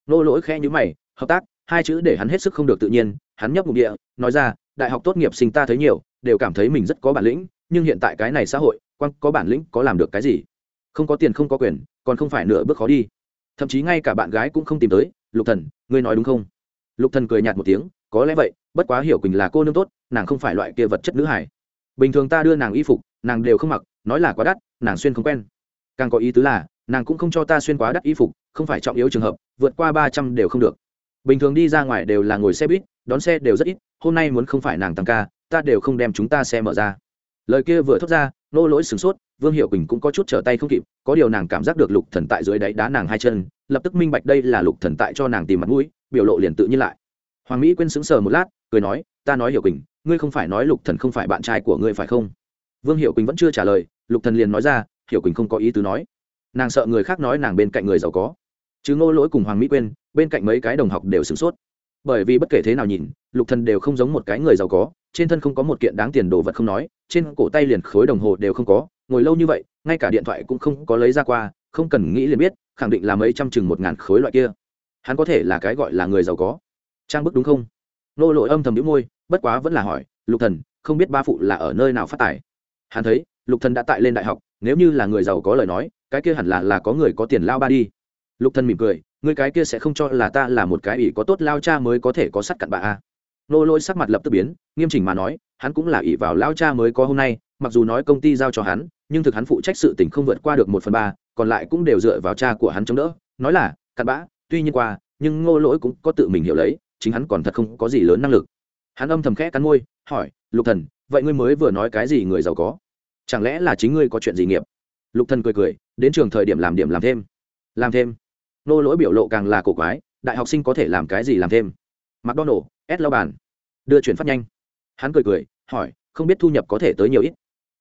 Speaker 1: Nô lỗi khẽ nhíu mày, hợp tác? Hai chữ để hắn hết sức không được tự nhiên, hắn nhấp ngụm địa, nói ra, đại học tốt nghiệp sinh ta thấy nhiều, đều cảm thấy mình rất có bản lĩnh, nhưng hiện tại cái này xã hội, quan có bản lĩnh có làm được cái gì? Không có tiền không có quyền, còn không phải nửa bước khó đi. Thậm chí ngay cả bạn gái cũng không tìm tới, lục thần, ngươi nói đúng không? Lục thần cười nhạt một tiếng, có lẽ vậy, bất quá hiểu quỳnh là cô nương tốt, nàng không phải loại kia vật chất nữ hải bình thường ta đưa nàng y phục, nàng đều không mặc, nói là quá đắt, nàng xuyên không quen. Càng có ý tứ là, nàng cũng không cho ta xuyên quá đắt y phục, không phải trọng yếu trường hợp, vượt qua ba trăm đều không được. Bình thường đi ra ngoài đều là ngồi xe buýt, đón xe đều rất ít, hôm nay muốn không phải nàng tăng ca, ta đều không đem chúng ta xe mở ra. Lời kia vừa thốt ra, nô lỗi sửng sốt, vương hiệu quỳnh cũng có chút trở tay không kịp, có điều nàng cảm giác được lục thần tại dưới đáy đá nàng hai chân, lập tức minh bạch đây là lục thần tại cho nàng tìm mặt mũi, biểu lộ liền tự nhiên lại. Hoàng mỹ quên sững sờ một lát, cười nói, ta nói hiệu quỳnh ngươi không phải nói lục thần không phải bạn trai của ngươi phải không? Vương hiệu quỳnh vẫn chưa trả lời, lục thần liền nói ra hiệu quỳnh không có ý tứ nói. Nàng sợ người khác nói nàng bên cạnh người giàu có. Chứ ngô lỗi cùng hoàng mỹ quên bên cạnh mấy cái đồng học đều sửng sốt. Bởi vì bất kể thế nào nhìn, lục thần đều không giống một cái người giàu có, trên thân không có một kiện đáng tiền đồ vật không nói, trên cổ tay liền khối đồng hồ đều không có, ngồi lâu như vậy, ngay cả điện thoại cũng không có lấy ra qua, không cần nghĩ liền biết, khẳng định là mấy trăm chừng một ngàn khối loại kia. Hắn có thể là cái gọi là người giàu có. Trang bức đúng không? Nô lỗi âm thầm đĩu môi, bất quá vẫn là hỏi, lục thần, không biết ba phụ là ở nơi nào phát tài? Hắn thấy, lục thần đã tại lên đại học, nếu như là người giàu có lời nói, cái kia hẳn là là có người có tiền lao ba đi. Lục thần mỉm cười người cái kia sẽ không cho là ta là một cái ỷ có tốt lao cha mới có thể có sắt cặn bà a. Nô lỗi sắc mặt lập tức biến, nghiêm chỉnh mà nói, hắn cũng là ỷ vào lao cha mới có hôm nay, mặc dù nói công ty giao cho hắn, nhưng thực hắn phụ trách sự tình không vượt qua được một phần ba, còn lại cũng đều dựa vào cha của hắn chống đỡ. Nói là, cặn bã, tuy nhiên qua, nhưng ngô lỗi cũng có tự mình hiểu lấy chính hắn còn thật không có gì lớn năng lực. Hắn âm thầm khẽ cắn môi, hỏi, lục thần, vậy ngươi mới vừa nói cái gì người giàu có? Chẳng lẽ là chính ngươi có chuyện gì nghiệp? Lục thần cười cười, đến trường thời điểm làm điểm làm thêm. Làm thêm? Nô lỗi biểu lộ càng là cổ quái, đại học sinh có thể làm cái gì làm thêm? Mặc đo lao bàn. Đưa chuyển phát nhanh. Hắn cười cười, hỏi, không biết thu nhập có thể tới nhiều ít?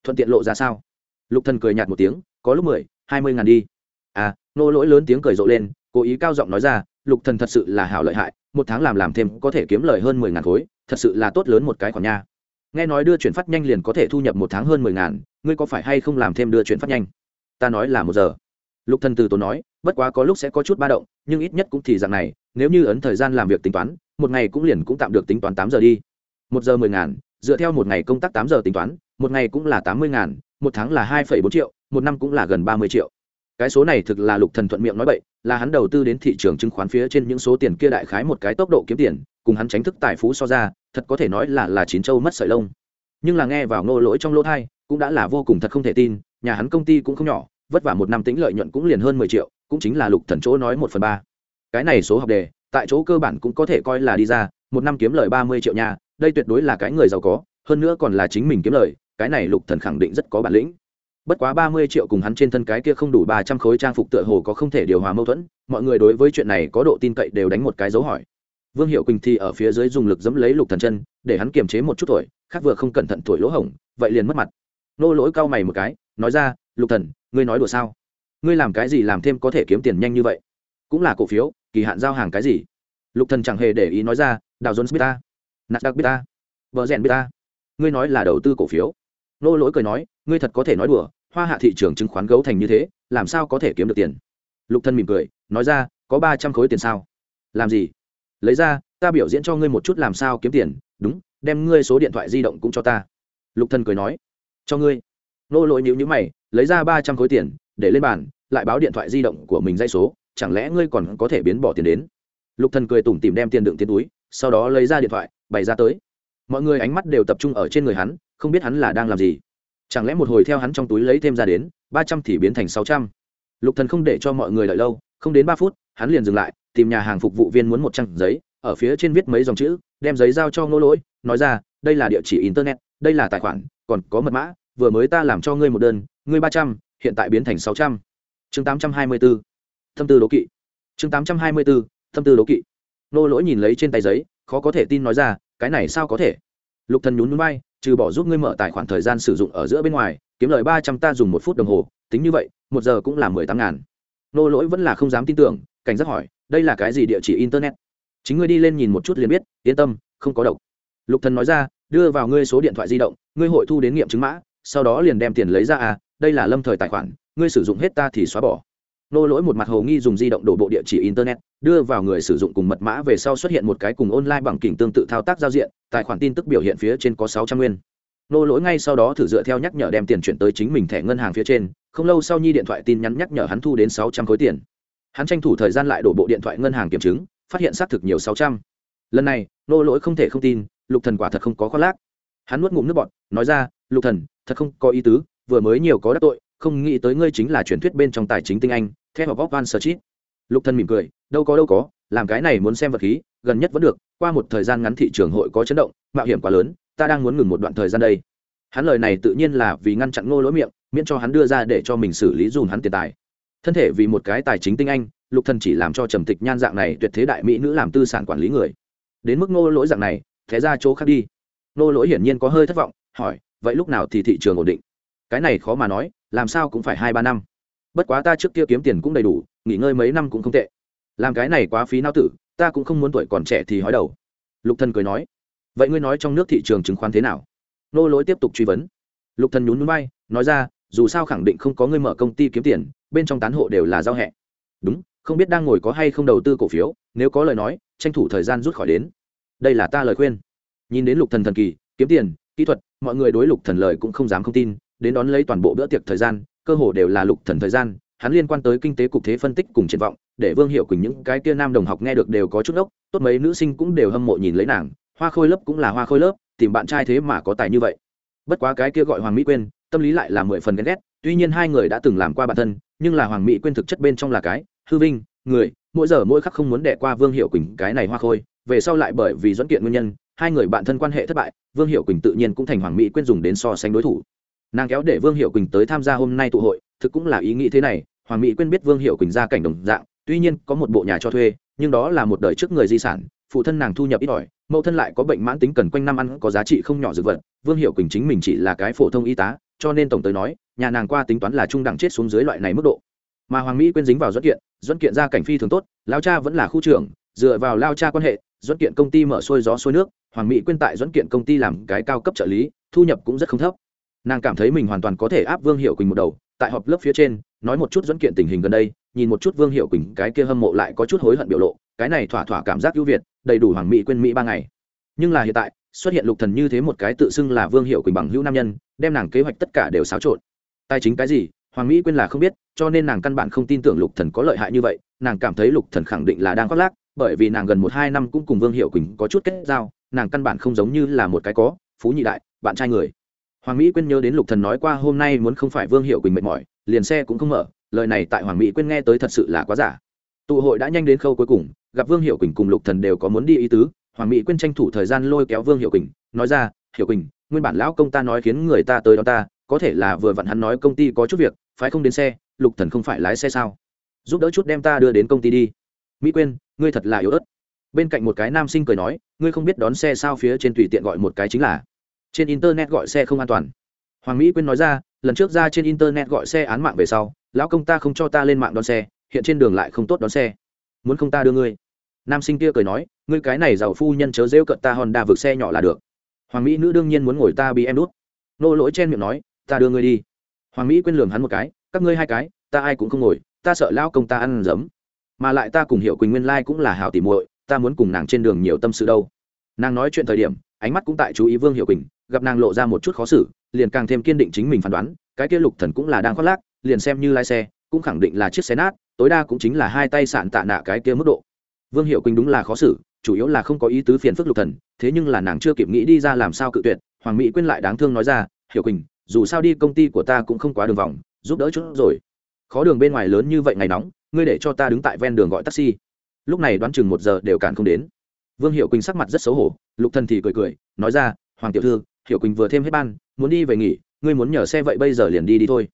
Speaker 1: Thuận tiện lộ ra sao? Lục thần cười nhạt một tiếng, có lúc mười, hai mươi ngàn đi. À nô lỗi lớn tiếng cười rộ lên, cố ý cao giọng nói ra, lục thần thật sự là hảo lợi hại một tháng làm làm thêm có thể kiếm lời hơn mười ngàn khối, thật sự là tốt lớn một cái khoản nha. Nghe nói đưa chuyển phát nhanh liền có thể thu nhập một tháng hơn mười ngàn, ngươi có phải hay không làm thêm đưa chuyển phát nhanh? Ta nói là một giờ. Lục thần từ tốn nói, bất quá có lúc sẽ có chút ba động, nhưng ít nhất cũng thì dạng này, nếu như ấn thời gian làm việc tính toán, một ngày cũng liền cũng tạm được tính toán tám giờ đi. Một giờ mười ngàn, dựa theo một ngày công tác tám giờ tính toán, một ngày cũng là tám mươi ngàn, một tháng là hai phẩy bốn triệu, một năm cũng là gần ba mươi triệu cái số này thực là lục thần thuận miệng nói bậy, là hắn đầu tư đến thị trường chứng khoán phía trên những số tiền kia đại khái một cái tốc độ kiếm tiền, cùng hắn tránh thức tài phú so ra, thật có thể nói là là chín châu mất sợi lông. Nhưng là nghe vào ngô lỗi trong lỗ thai, cũng đã là vô cùng thật không thể tin, nhà hắn công ty cũng không nhỏ, vất vả một năm tính lợi nhuận cũng liền hơn mười triệu, cũng chính là lục thần chỗ nói một phần ba. Cái này số học đề, tại chỗ cơ bản cũng có thể coi là đi ra, một năm kiếm lời ba mươi triệu nhà đây tuyệt đối là cái người giàu có, hơn nữa còn là chính mình kiếm lời, cái này lục thần khẳng định rất có bản lĩnh bất quá ba mươi triệu cùng hắn trên thân cái kia không đủ ba trăm khối trang phục tựa hồ có không thể điều hòa mâu thuẫn, mọi người đối với chuyện này có độ tin cậy đều đánh một cái dấu hỏi. Vương hiệu quỳnh thì ở phía dưới dùng lực dẫm lấy lục thần chân, để hắn kiềm chế một chút tuổi, khác vừa không cẩn thận tuổi lỗ hổng, vậy liền mất mặt. Nô lỗi cau mày một cái, nói ra, lục thần, ngươi nói đùa sao? Ngươi làm cái gì làm thêm có thể kiếm tiền nhanh như vậy? Cũng là cổ phiếu, kỳ hạn giao hàng cái gì? Lục thần chẳng hề để ý nói ra, đào jones biết ta nạt đặc biết ta vợ rèn biết ta. Ngươi nói là đầu tư cổ phiếu. Nô lỗi cười nói, ngươi thật có thể nói đùa hoa hạ thị trường chứng khoán gấu thành như thế, làm sao có thể kiếm được tiền? Lục Thân mỉm cười, nói ra, có ba trăm khối tiền sao? Làm gì? Lấy ra, ta biểu diễn cho ngươi một chút làm sao kiếm tiền. Đúng, đem ngươi số điện thoại di động cũng cho ta. Lục Thân cười nói, cho ngươi. Nô lỗi nhíu nhữ mày, lấy ra ba trăm khối tiền, để lên bàn, lại báo điện thoại di động của mình dây số, chẳng lẽ ngươi còn có thể biến bỏ tiền đến? Lục thần cười tủm tỉm đem tiền đựng tiền túi, sau đó lấy ra điện thoại, bày ra tới. Mọi người ánh mắt đều tập trung ở trên người hắn, không biết hắn là đang làm gì chẳng lẽ một hồi theo hắn trong túi lấy thêm ra đến, ba trăm thì biến thành sáu trăm? Lục thần không để cho mọi người đợi lâu, không đến ba phút, hắn liền dừng lại, tìm nhà hàng phục vụ viên muốn một trang giấy, ở phía trên viết mấy dòng chữ, đem giấy giao cho ngô lỗi, nói ra, đây là địa chỉ internet, đây là tài khoản, còn có mật mã, vừa mới ta làm cho ngươi một đơn, ngươi ba trăm, hiện tại biến thành sáu trăm. Chương tám trăm hai mươi bốn. Thâm tư đố kỵ. Chương tám trăm hai mươi bốn. Thâm tư đố kỵ. Nô lỗi nhìn lấy trên tay giấy, khó có thể tin nói ra, cái này sao có thể? Lục thần nhún nhún bay trừ bỏ giúp ngươi mở tài khoản thời gian sử dụng ở giữa bên ngoài, kiếm lời ba trăm ta dùng một phút đồng hồ, tính như vậy, một giờ cũng là mười tám ngàn. Nô lỗi vẫn là không dám tin tưởng, cảnh giác hỏi, đây là cái gì địa chỉ internet? Chính ngươi đi lên nhìn một chút liền biết, yên tâm, không có độc. Lục thần nói ra, đưa vào ngươi số điện thoại di động, ngươi hội thu đến nghiệm chứng mã, sau đó liền đem tiền lấy ra à đây là lâm thời tài khoản, ngươi sử dụng hết ta thì xóa bỏ nô lỗi một mặt hồ nghi dùng di động đổ bộ địa chỉ internet, đưa vào người sử dụng cùng mật mã về sau xuất hiện một cái cùng online bằng kỉnh tương tự thao tác giao diện, tài khoản tin tức biểu hiện phía trên có sáu trăm nguyên. Nô lỗi ngay sau đó thử dựa theo nhắc nhở đem tiền chuyển tới chính mình thẻ ngân hàng phía trên, không lâu sau nhi điện thoại tin nhắn nhắc nhở hắn thu đến sáu trăm khối tiền. Hắn tranh thủ thời gian lại đổ bộ điện thoại ngân hàng kiểm chứng, phát hiện xác thực nhiều sáu trăm. Lần này, nô lỗi không thể không tin, lục thần quả thật không có khoác lác. Hắn nuốt ngụm nước bọt, nói ra, lục thần, thật không có ý tứ, vừa mới nhiều có đắc tội, không nghĩ tới ngươi chính là truyền thuyết bên trong tài chính tinh anh theo bóc van sơ chít. Lục Thân mỉm cười, đâu có đâu có, làm cái này muốn xem vật khí, gần nhất vẫn được, qua một thời gian ngắn thị trường hội có chấn động, mạo hiểm quá lớn, ta đang muốn ngừng một đoạn thời gian đây. Hắn lời này tự nhiên là vì ngăn chặn ngô lỗi miệng, miễn cho hắn đưa ra để cho mình xử lý dùn hắn tiền tài. Thân thể vì một cái tài chính tinh anh, lục thần chỉ làm cho trầm tịch nhan dạng này tuyệt thế đại mỹ nữ làm tư sản quản lý người. Đến mức ngô lỗi dạng này, thế ra chỗ khác đi. Ngô lỗi hiển nhiên có hơi thất vọng, hỏi, vậy lúc nào thì thị trường ổn định? Cái này khó mà nói, làm sao cũng phải hai ba năm bất quá ta trước kia kiếm tiền cũng đầy đủ nghỉ ngơi mấy năm cũng không tệ. Làm cái này quá phí não tử ta cũng không muốn tuổi còn trẻ thì hói đầu. Lục thần cười nói. Vậy ngươi nói trong nước thị trường chứng khoán thế nào? Nô lỗi tiếp tục truy vấn. Lục thần nhún nhún vai, nói ra dù sao khẳng định không có ngươi mở công ty kiếm tiền bên trong tán hộ đều là giao hẹ. Đúng không biết đang ngồi có hay không đầu tư cổ phiếu nếu có lời nói tranh thủ thời gian rút khỏi đến. Đây là ta lời khuyên. Nhìn đến lục thần thần kỳ kiếm tiền kỹ thuật mọi người đối lục thần lời cũng không dám không tin đến đón lấy toàn bộ bữa tiệc thời gian cơ hồ đều là lục thần thời gian, hắn liên quan tới kinh tế cục thế phân tích cùng triển vọng, để vương hiệu quỳnh những cái kia nam đồng học nghe được đều có chút ốc tốt mấy nữ sinh cũng đều hâm mộ nhìn lấy nàng, hoa khôi lớp cũng là hoa khôi lớp, tìm bạn trai thế mà có tài như vậy. Bất quá cái kia gọi hoàng mỹ quyên, tâm lý lại là mười phần ghen ghét, tuy nhiên hai người đã từng làm qua bản thân, nhưng là hoàng mỹ quyên thực chất bên trong là cái, hư vinh, người, mỗi giờ mỗi khắc không muốn đẻ qua vương hiệu quỳnh cái này hoa khôi, về sau lại bởi vì dẫn kiện nguyên nhân, hai người bạn thân quan hệ thất bại, vương hiệu quỳnh tự nhiên cũng thành hoàng mỹ quyên dùng đến so sánh đối thủ nàng kéo để vương hiệu quỳnh tới tham gia hôm nay tụ hội, thực cũng là ý nghĩ thế này, hoàng mỹ quyên biết vương hiệu quỳnh ra cảnh đồng dạng, tuy nhiên có một bộ nhà cho thuê, nhưng đó là một đời trước người di sản, phụ thân nàng thu nhập ít ỏi, mẫu thân lại có bệnh mãn tính cần quanh năm ăn, có giá trị không nhỏ dược vật, vương hiệu quỳnh chính mình chỉ là cái phổ thông y tá, cho nên tổng tới nói, nhà nàng qua tính toán là trung đẳng chết xuống dưới loại này mức độ. Mà hoàng mỹ quyên dính vào dẫn kiện dẫn kiện ra cảnh phi thường tốt lao cha vẫn là khu trưởng, dựa vào lao cha quan hệ dẫn kiện công ty mở xuôi gió xuôi nước, hoàng mỹ quyên tại dẫn kiện công ty làm cái cao cấp trợ lý, thu nhập cũng rất không thấp nàng cảm thấy mình hoàn toàn có thể áp vương hiệu quỳnh một đầu. Tại họp lớp phía trên, nói một chút dẫn kiện tình hình gần đây, nhìn một chút vương hiệu quỳnh, cái kia hâm mộ lại có chút hối hận biểu lộ. Cái này thỏa thỏa cảm giác ưu việt, đầy đủ hoàng mỹ quên mỹ ba ngày. Nhưng là hiện tại, xuất hiện lục thần như thế một cái tự xưng là vương hiệu quỳnh bằng hữu nam nhân, đem nàng kế hoạch tất cả đều xáo trộn. Tài chính cái gì, hoàng mỹ quên là không biết, cho nên nàng căn bản không tin tưởng lục thần có lợi hại như vậy. Nàng cảm thấy lục thần khẳng định là đang khoác lác, bởi vì nàng gần một hai năm cũng cùng vương hiệu quỳnh có chút kết giao, nàng căn bản không giống như là một cái có, phú nhị đại, bạn trai người hoàng mỹ quên nhớ đến lục thần nói qua hôm nay muốn không phải vương hiệu quỳnh mệt mỏi, liền xe cũng không mở, lời này tại hoàng mỹ quên nghe tới thật sự là quá giả. Tụ hội đã nhanh đến khâu cuối cùng, gặp vương hiệu quỳnh cùng lục thần đều có muốn đi ý tứ, hoàng mỹ quên tranh thủ thời gian lôi kéo vương hiệu quỳnh, nói ra, hiệu quỳnh, nguyên bản lão công ta nói khiến người ta tới đó ta, có thể là vừa vặn hắn nói công ty có chút việc phải không đến xe, lục thần không phải lái xe sao? Giúp đỡ chút đem ta đưa đến công ty đi. Mỹ quên ngươi thật là yếu ớt. Bên cạnh một cái nam sinh cười nói, ngươi không biết đón xe sao phía trên tùy tiện gọi một cái chính là trên internet gọi xe không an toàn. Hoàng mỹ quyên nói ra, lần trước ra trên internet gọi xe án mạng về sau, lão công ta không cho ta lên mạng đón xe, hiện trên đường lại không tốt đón xe. Muốn không ta đưa ngươi? Nam sinh kia cười nói, ngươi cái này giàu phu nhân chớ rêu cận ta honda vượt xe nhỏ là được. Hoàng mỹ nữ đương nhiên muốn ngồi ta bị em đút nô lỗi chen miệng nói, ta đưa ngươi đi. Hoàng mỹ quên lường hắn một cái, các ngươi hai cái, ta ai cũng không ngồi, ta sợ lão công ta ăn giấm mà lại ta cùng hiệu quỳnh nguyên lai cũng là hảo tỉ muội, ta muốn cùng nàng trên đường nhiều tâm sự đâu. Nàng nói chuyện thời điểm ánh mắt cũng tại chú ý vương hiệu quỳnh, gặp nàng lộ ra một chút khó xử, liền càng thêm kiên định chính mình phán đoán, cái kia lục thần cũng là đang khoác lác, liền xem như lái xe, cũng khẳng định là chiếc xe nát, tối đa cũng chính là hai tay sạn tạ nạ cái kia mức độ. Vương hiệu quỳnh đúng là khó xử, chủ yếu là không có ý tứ phiền phức lục thần, thế nhưng là nàng chưa kịp nghĩ đi ra làm sao cự tuyệt, hoàng mỹ quên lại đáng thương nói ra hiệu quỳnh, dù sao đi công ty của ta cũng không quá đường vòng, giúp đỡ chút rồi. Khó đường bên ngoài lớn như vậy ngày nóng, ngươi để cho ta đứng tại ven đường gọi taxi. Lúc này đoán chừng một giờ đều cản không đến vương hiệu quỳnh sắc mặt rất xấu hổ, lục thần thì cười cười, nói ra, hoàng tiểu thư, hiệu quỳnh vừa thêm hết ban, muốn đi về nghỉ, ngươi muốn nhờ xe vậy bây giờ liền đi đi thôi.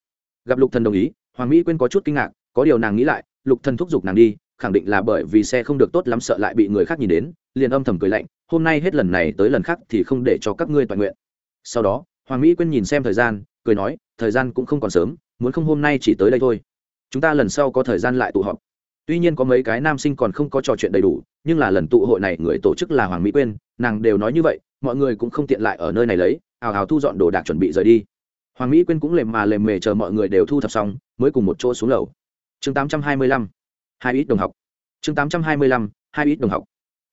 Speaker 1: Gặp lục thần đồng ý, hoàng mỹ quên có chút kinh ngạc, có điều nàng nghĩ lại, lục thần thúc giục nàng đi, khẳng định là bởi vì xe không được tốt lắm sợ lại bị người khác nhìn đến, liền âm thầm cười lạnh, hôm nay hết lần này tới lần khác thì không để cho các ngươi toàn nguyện. Sau đó, hoàng mỹ quên nhìn xem thời gian, cười nói, thời gian cũng không còn sớm, muốn không hôm nay chỉ tới đây thôi. Chúng ta lần sau có thời gian lại tụ họp. Tuy nhiên có mấy cái nam sinh còn không có trò chuyện đầy đủ nhưng là lần tụ hội này người tổ chức là hoàng mỹ quyên, nàng đều nói như vậy, mọi người cũng không tiện lại ở nơi này lấy ào ào thu dọn đồ đạc chuẩn bị rời đi. Hoàng mỹ quyên cũng lềm mà lềm mề chờ mọi người đều thu thập xong, mới cùng một chỗ xuống lầu. Chương tám trăm hai mươi lăm, hai ít đồng học. Chương tám trăm hai mươi lăm, hai ít đồng học.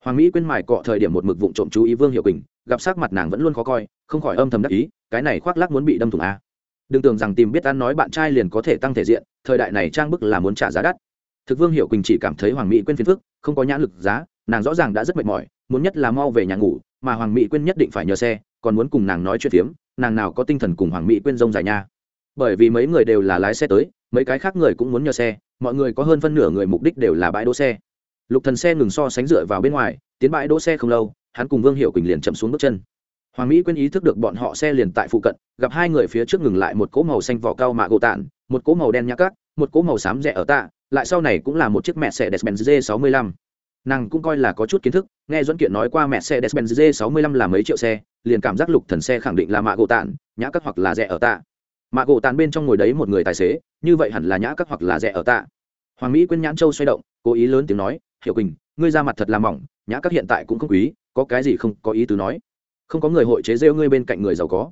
Speaker 1: Hoàng mỹ quyên mải cọ thời điểm một mực vụ trộm chú ý vương hiệu quỳnh, gặp sắc mặt nàng vẫn luôn khó coi, không khỏi âm thầm đắc ý, cái này khoác lác muốn bị đâm thủng a. Đừng tưởng rằng tìm biết ăn nói bạn trai liền có thể tăng thể diện, thời đại này trang bức là muốn trả giá đắt. Thực vương hiệu quỳnh chỉ cảm thấy hoàng mỹ quên phiền phức không có nhãn lực giá, nàng rõ ràng đã rất mệt mỏi, muốn nhất là mau về nhà ngủ, mà hoàng mỹ Quyên nhất định phải nhờ xe, còn muốn cùng nàng nói chuyện phiếm, nàng nào có tinh thần cùng hoàng mỹ Quyên rông dài nha. Bởi vì mấy người đều là lái xe tới, mấy cái khác người cũng muốn nhờ xe, mọi người có hơn phân nửa người mục đích đều là bãi đỗ xe. Lục thần xe ngừng so sánh dựa vào bên ngoài, tiến bãi đỗ xe không lâu, hắn cùng vương hiệu quỳnh liền chậm xuống bước chân. Hoàng mỹ Quyên ý thức được bọn họ xe liền tại phụ cận, gặp hai người phía trước ngừng lại một cỗ màu xanh vỏ cao mạ gỗ tản một cỗ màu đen nhã cát, một cỗ màu xám rẻ ở tạ lại sau này cũng là một chiếc mẹ xe Mercedes-Benz G65. Nàng cũng coi là có chút kiến thức, nghe Duẫn Kiện nói qua mẹ xe Mercedes-Benz G65 là mấy triệu xe, liền cảm giác lục thần xe khẳng định là mạ gỗ tản, nhã các hoặc là rẻ ở tạ. Mạ gỗ tản bên trong ngồi đấy một người tài xế, như vậy hẳn là nhã các hoặc là rẻ ở tạ. Hoàng Mỹ quên nhãn châu xoay động, cố ý lớn tiếng nói, "Hiểu Quỳnh, ngươi ra mặt thật là mỏng, nhã các hiện tại cũng không quý, có cái gì không có ý tứ nói." không có người hội chế rêu ngươi bên cạnh người giàu có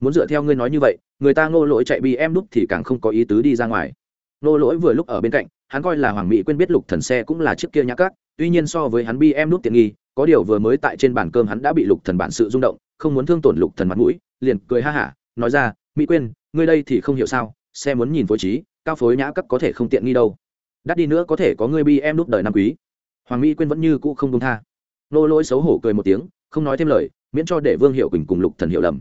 Speaker 1: muốn dựa theo ngươi nói như vậy người ta ngô lỗi chạy bi em đúc thì càng không có ý tứ đi ra ngoài ngô lỗi vừa lúc ở bên cạnh hắn coi là hoàng mỹ quên biết lục thần xe cũng là chiếc kia nhã cát, tuy nhiên so với hắn bi em nút tiện nghi, có điều vừa mới tại trên bàn cơm hắn đã bị lục thần bản sự rung động, không muốn thương tổn lục thần mặt mũi, liền cười ha hả, nói ra, mỹ quên ngươi đây thì không hiểu sao, xe muốn nhìn phối trí, cao phối nhã cấp có thể không tiện nghi đâu. Đắt đi nữa có thể có ngươi bi em nút đời năm quý. Hoàng mỹ quên vẫn như cũ không đúng tha. Nô lỗi xấu hổ cười một tiếng, không nói thêm lời, miễn cho để vương hiệu quỳnh cùng lục thần hiểu lầm.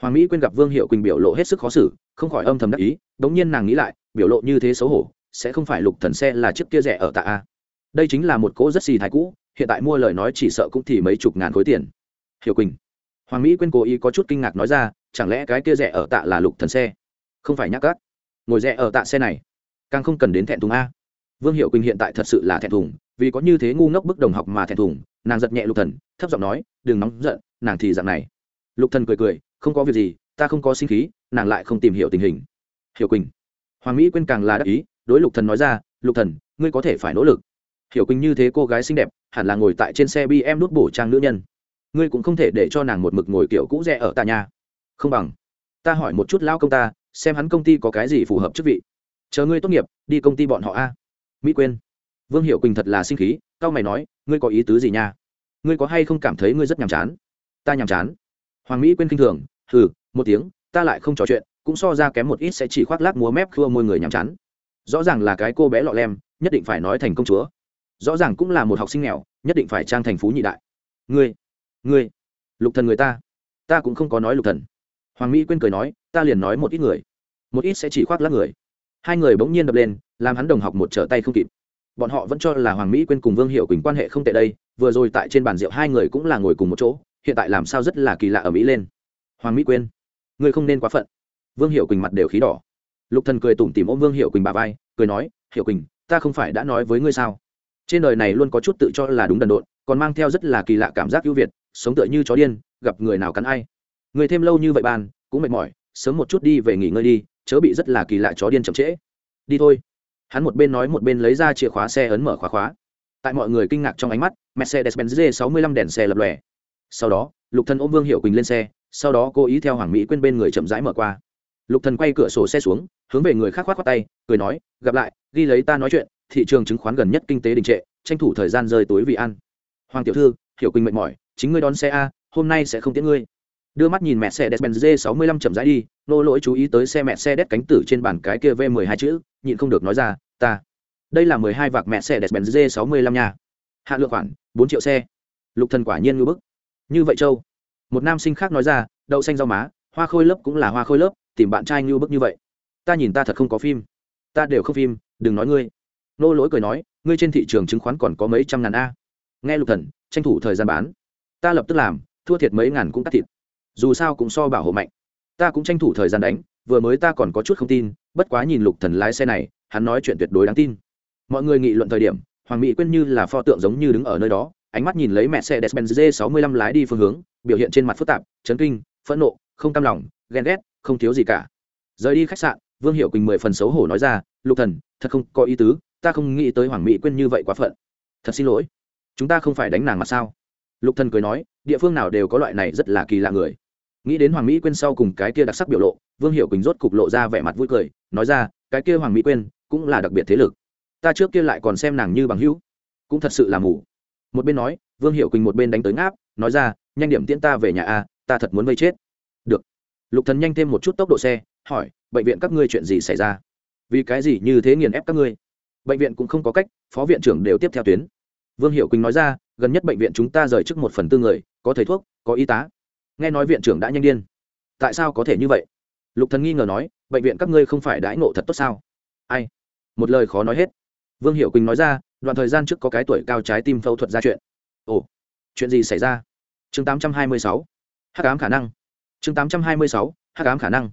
Speaker 1: Hoàng mỹ quên gặp vương hiệu quỳnh biểu lộ hết sức khó xử, không khỏi âm thầm đắc ý, đống nhiên nàng nghĩ lại, biểu lộ như thế xấu hổ sẽ không phải lục thần xe là chiếc kia rẻ ở tạ a. Đây chính là một cỗ rất xì thái cũ, hiện tại mua lời nói chỉ sợ cũng thì mấy chục ngàn khối tiền. Hiểu quỳnh. Hoàng mỹ quên cố ý có chút kinh ngạc nói ra, chẳng lẽ cái kia rẻ ở tạ là lục thần xe? Không phải nhắc cát ngồi rẻ ở tạ xe này, càng không cần đến thẹn thùng a. Vương hiệu quỳnh hiện tại thật sự là thẹn thùng, vì có như thế ngu ngốc bức đồng học mà thẹn thùng, nàng giật nhẹ lục thần, thấp giọng nói, đừng nóng giận, nàng thì dạng này. Lục thần cười cười, không có việc gì, ta không có sinh khí, nàng lại không tìm hiểu tình hình. Hiểu quỳnh. Hoàng mỹ quên càng là đắc ý đối lục thần nói ra, lục thần, ngươi có thể phải nỗ lực. Hiểu quỳnh như thế cô gái xinh đẹp, hẳn là ngồi tại trên xe bi em nút bổ trang nữ nhân. Ngươi cũng không thể để cho nàng một mực ngồi kiểu cũ rẻ ở tà nhà không bằng. Ta hỏi một chút lao công ta, xem hắn công ty có cái gì phù hợp chức vị. Chờ ngươi tốt nghiệp, đi công ty bọn họ a. Mỹ quên vương hiệu quỳnh thật là sinh khí, cao mày nói, ngươi có ý tứ gì nha? Ngươi có hay không cảm thấy ngươi rất nhàm chán? Ta nhàm chán. Hoàng mỹ quên kinh thường, hừ, một tiếng, ta lại không trò chuyện, cũng so ra kém một ít sẽ chỉ khoác lác múa mép khua môi người nhàm chán rõ ràng là cái cô bé lọ lem, nhất định phải nói thành công chúa. Rõ ràng cũng là một học sinh nghèo, nhất định phải trang thành phú nhị đại. Ngươi ngươi, lục thần người ta. Ta cũng không có nói lục thần. Hoàng mỹ quên cười nói, ta liền nói một ít người. Một ít sẽ chỉ khoác lác người. Hai người bỗng nhiên đập lên, làm hắn đồng học một trở tay không kịp. Bọn họ vẫn cho là hoàng mỹ quên cùng vương hiệu quỳnh quan hệ không tệ đây, vừa rồi tại trên bàn rượu hai người cũng là ngồi cùng một chỗ, hiện tại làm sao rất là kỳ lạ ở mỹ lên. Hoàng mỹ quên, ngươi không nên quá phận. Vương hiệu quỳnh mặt đều khí đỏ lục thần cười tủm tỉm ôm vương hiệu quỳnh bà vai cười nói hiệu quỳnh ta không phải đã nói với ngươi sao? Trên đời này luôn có chút tự cho là đúng đần độn còn mang theo rất là kỳ lạ cảm giác ưu việt sống tựa như chó điên gặp người nào cắn ai. Người thêm lâu như vậy bàn, cũng mệt mỏi sớm một chút đi về nghỉ ngơi đi chớ bị rất là kỳ lạ chó điên chậm trễ. Đi thôi. Hắn một bên nói một bên lấy ra chìa khóa xe ấn mở khóa khóa. Tại mọi người kinh ngạc trong ánh mắt mercedes benz g 65 đèn xe lập lòe. Sau đó lục thần ôm vương hiệu quỳnh lên xe sau đó cố ý theo hoàng mỹ quên bên người chậm rãi mở qua lục thần quay cửa sổ xe xuống hướng về người khác khoát khoát tay cười nói gặp lại ghi lấy ta nói chuyện thị trường chứng khoán gần nhất kinh tế đình trệ tranh thủ thời gian rơi tối vì ăn hoàng tiểu thư hiểu quỳnh mệt mỏi chính ngươi đón xe a hôm nay sẽ không tiễn ngươi đưa mắt nhìn mẹ xe Mercedes-Benz G65 chậm rãi đi, nô lỗi chú ý tới xe mẹ xe đét cánh tử trên bàn cái kia V12 chữ, nhịn không được nói ra, ta. Đây là 12 vạc mẹ xe Mercedes-Benz G65 nha. Hạ lượng khoản, 4 triệu xe. Lục Thần quả nhiên ngưỡng bức. Như vậy châu. Một nam sinh khác nói ra, đậu xanh rau má, hoa khôi lớp cũng là hoa khôi lớp, tìm bạn trai như bức như vậy. Ta nhìn ta thật không có phim. Ta đều không phim, đừng nói ngươi. Nô lỗi cười nói, ngươi trên thị trường chứng khoán còn có mấy trăm ngàn a. Nghe Lục Thần, tranh thủ thời gian bán. Ta lập tức làm, thua thiệt mấy ngàn cũng cắt thịt dù sao cũng so bảo hộ mạnh ta cũng tranh thủ thời gian đánh vừa mới ta còn có chút không tin bất quá nhìn lục thần lái xe này hắn nói chuyện tuyệt đối đáng tin mọi người nghị luận thời điểm hoàng mỹ quên như là pho tượng giống như đứng ở nơi đó ánh mắt nhìn lấy mẹ xe despenz G65 lái đi phương hướng, biểu hiện trên mặt phức tạp, chấn kinh, phẫn nộ, không cam lòng, ghen ghét, không thiếu gì cả. Rời đi khách sạn, Vương Hiểu Quỳnh mười phần xấu hổ nói ra, "Lục Thần, thật không có ý tứ, ta không nghĩ tới Hoàng Mỹ quên như vậy quá phận. Thật xin lỗi. Chúng ta không phải đánh nàng mà sao?" Lục Thần cười nói, "Địa phương nào đều có loại này rất là kỳ lạ người." nghĩ đến hoàng mỹ quên sau cùng cái kia đặc sắc biểu lộ vương hiệu quỳnh rốt cục lộ ra vẻ mặt vui cười nói ra cái kia hoàng mỹ quên cũng là đặc biệt thế lực ta trước kia lại còn xem nàng như bằng hữu cũng thật sự là mù một bên nói vương hiệu quỳnh một bên đánh tới ngáp nói ra nhanh điểm tiễn ta về nhà a ta thật muốn vây chết lục thần nhanh thêm một chút tốc độ xe, hỏi, bệnh viện các ngươi chuyện gì xảy ra? Vì cái gì như thế nghiền ép các ngươi? Bệnh viện cũng không có cách, phó viện trưởng đều tiếp theo tuyến. Vương hiệu quỳnh nói ra, gần nhất bệnh viện chúng ta rời trước một phần tư người, có thầy thuốc, có y tá. Nghe nói viện trưởng đã nhanh điên. Tại sao có thể như vậy? Lục thần nghi ngờ nói, bệnh viện các ngươi không phải đãi ngộ thật tốt sao? Ai? Một lời khó nói hết. Vương hiệu quỳnh nói ra, đoạn thời gian trước có cái tuổi cao trái tim phẫu thuật ra chuyện. Ồ, chuyện gì xảy ra? Chương 826. hắc ám khả năng chương 826. hắc ám khả năng.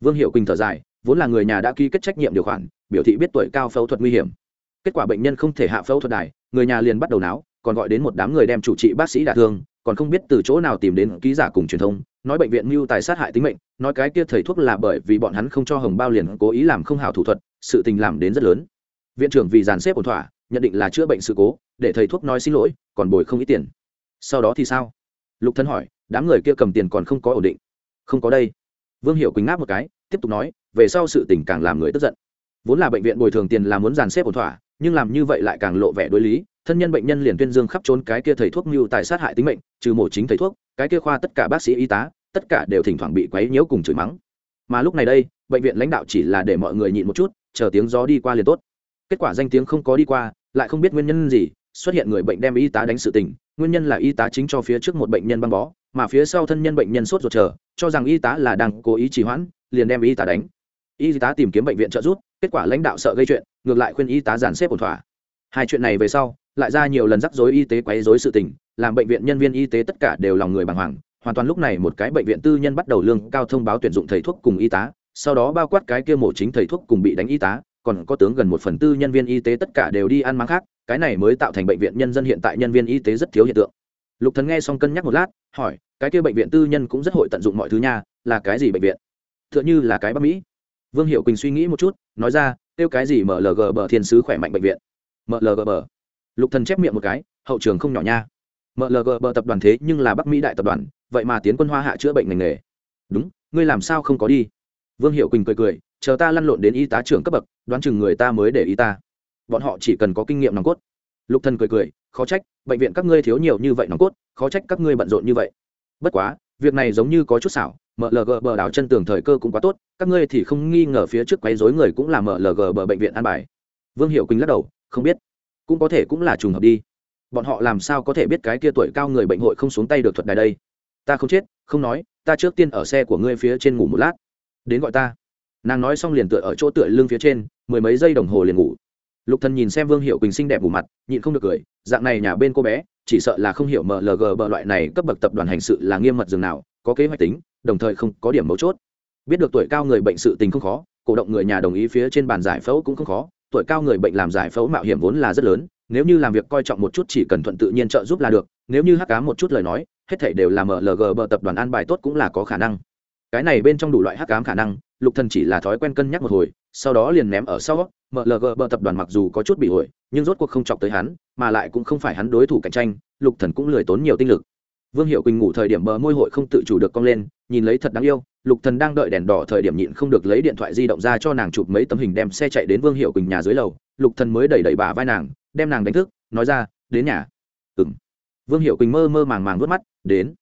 Speaker 1: Vương hiệu quỳnh thở dài, vốn là người nhà đã ký kết trách nhiệm điều khoản, biểu thị biết tuổi cao phẫu thuật nguy hiểm. Kết quả bệnh nhân không thể hạ phẫu thuật đài, người nhà liền bắt đầu náo, còn gọi đến một đám người đem chủ trị bác sĩ đả thương, còn không biết từ chỗ nào tìm đến ký giả cùng truyền thông, nói bệnh viện mưu tài sát hại tính mệnh, nói cái kia thầy thuốc là bởi vì bọn hắn không cho hồng bao liền cố ý làm không hảo thủ thuật, sự tình làm đến rất lớn. Viện trưởng vì dàn xếp ổn thỏa, nhận định là chữa bệnh sự cố, để thầy thuốc nói xin lỗi, còn bồi không ít tiền. Sau đó thì sao? Lục thân hỏi, đám người kia cầm tiền còn không có ổn định không có đây. Vương hiệu quỳnh ngáp một cái, tiếp tục nói, về sau sự tình càng làm người tức giận. Vốn là bệnh viện bồi thường tiền là muốn dàn xếp ổn thỏa, nhưng làm như vậy lại càng lộ vẻ đối lý, thân nhân bệnh nhân liền tuyên dương khắp trốn cái kia thầy thuốc mưu tài sát hại tính mệnh, trừ mổ chính thầy thuốc, cái kia khoa tất cả bác sĩ y tá, tất cả đều thỉnh thoảng bị quấy nhiễu cùng chửi mắng. Mà lúc này đây, bệnh viện lãnh đạo chỉ là để mọi người nhịn một chút, chờ tiếng gió đi qua liền tốt. Kết quả danh tiếng không có đi qua, lại không biết nguyên nhân gì, xuất hiện người bệnh đem y tá đánh sự tình nguyên nhân là y tá chính cho phía trước một bệnh nhân băng bó, mà phía sau thân nhân bệnh nhân sốt ruột chờ, cho rằng y tá là đang cố ý trì hoãn, liền đem y tá đánh. Y tá tìm kiếm bệnh viện trợ giúp, kết quả lãnh đạo sợ gây chuyện, ngược lại khuyên y tá giàn xếp ổn thỏa. Hai chuyện này về sau, lại ra nhiều lần rắc rối y tế quấy rối sự tình, làm bệnh viện nhân viên y tế tất cả đều lòng người bàng hoàng. Hoàn toàn lúc này một cái bệnh viện tư nhân bắt đầu lương cao thông báo tuyển dụng thầy thuốc cùng y tá, sau đó bao quát cái kia mổ chính thầy thuốc cùng bị đánh y tá, còn có tướng gần một phần tư nhân viên y tế tất cả đều đi ăn máng khác cái này mới tạo thành bệnh viện nhân dân hiện tại nhân viên y tế rất thiếu hiện tượng. Lục thần nghe xong cân nhắc một lát, hỏi, cái kia bệnh viện tư nhân cũng rất hội tận dụng mọi thứ nha, là cái gì bệnh viện? Tựa như là cái bắc mỹ. Vương hiệu quỳnh suy nghĩ một chút, nói ra tiêu cái gì mlg bờ thiên sứ khỏe mạnh bệnh viện? Mlg bờ. Lục thần chép miệng một cái, hậu trường không nhỏ nha. Mlg bờ tập đoàn thế nhưng là bắc mỹ đại tập đoàn, vậy mà tiến quân hoa hạ chữa bệnh ngành nghề. Đúng, ngươi làm sao không có đi? Vương hiệu quỳnh cười cười, chờ ta lăn lộn đến y tá trưởng cấp bậc, đoán chừng người ta mới để ý ta bọn họ chỉ cần có kinh nghiệm nòng cốt. Lục thần cười cười, khó trách, bệnh viện các ngươi thiếu nhiều như vậy nòng cốt, khó trách các ngươi bận rộn như vậy. Bất quá, việc này giống như có chút xảo mlg bờ đảo chân tường thời cơ cũng quá tốt, các ngươi thì không nghi ngờ phía trước quấy rối người cũng là mlg bờ bệnh viện an bài. Vương hiệu quỳnh lắc đầu, không biết, cũng có thể cũng là trùng hợp đi. Bọn họ làm sao có thể biết cái kia tuổi cao người bệnh hội không xuống tay được thuật đài đây? Ta không chết, không nói, ta trước tiên ở xe của ngươi phía trên ngủ một lát. Đến gọi ta. Nàng nói xong liền tựa ở chỗ tựa lưng phía trên, mười mấy giây đồng hồ liền ngủ lục thần nhìn xem vương hiệu quỳnh xinh đẹp bù mặt, nhịn không được cười, dạng này nhà bên cô bé, chỉ sợ là không hiểu mlg bờ loại này cấp bậc tập đoàn hành sự là nghiêm mật dường nào, có kế hoạch tính, đồng thời không có điểm mấu chốt. Biết được tuổi cao người bệnh sự tình không khó, cổ động người nhà đồng ý phía trên bàn giải phẫu cũng không khó, tuổi cao người bệnh làm giải phẫu mạo hiểm vốn là rất lớn, nếu như làm việc coi trọng một chút chỉ cần thuận tự nhiên trợ giúp là được, nếu như hắc cá một chút lời nói, hết thảy đều là mlg bờ tập đoàn an bài tốt cũng là có khả năng. Cái này bên trong đủ loại hắc cám khả năng, lục thần chỉ là thói quen cân nhắc một hồi, sau đó liền ném ở sau mlg bờ tập đoàn mặc dù có chút bị ổi, nhưng rốt cuộc không chọc tới hắn, mà lại cũng không phải hắn đối thủ cạnh tranh, lục thần cũng lười tốn nhiều tinh lực. Vương hiệu quỳnh ngủ thời điểm bờ môi hội không tự chủ được cong lên, nhìn lấy thật đáng yêu, lục thần đang đợi đèn đỏ thời điểm nhịn không được lấy điện thoại di động ra cho nàng chụp mấy tấm hình đem xe chạy đến vương hiệu quỳnh nhà dưới lầu, lục thần mới đẩy đẩy bà vai nàng, đem nàng đánh thức, nói ra, đến nhà. Ừm. Vương hiệu quỳnh mơ mơ màng màng nuốt mắt, đến.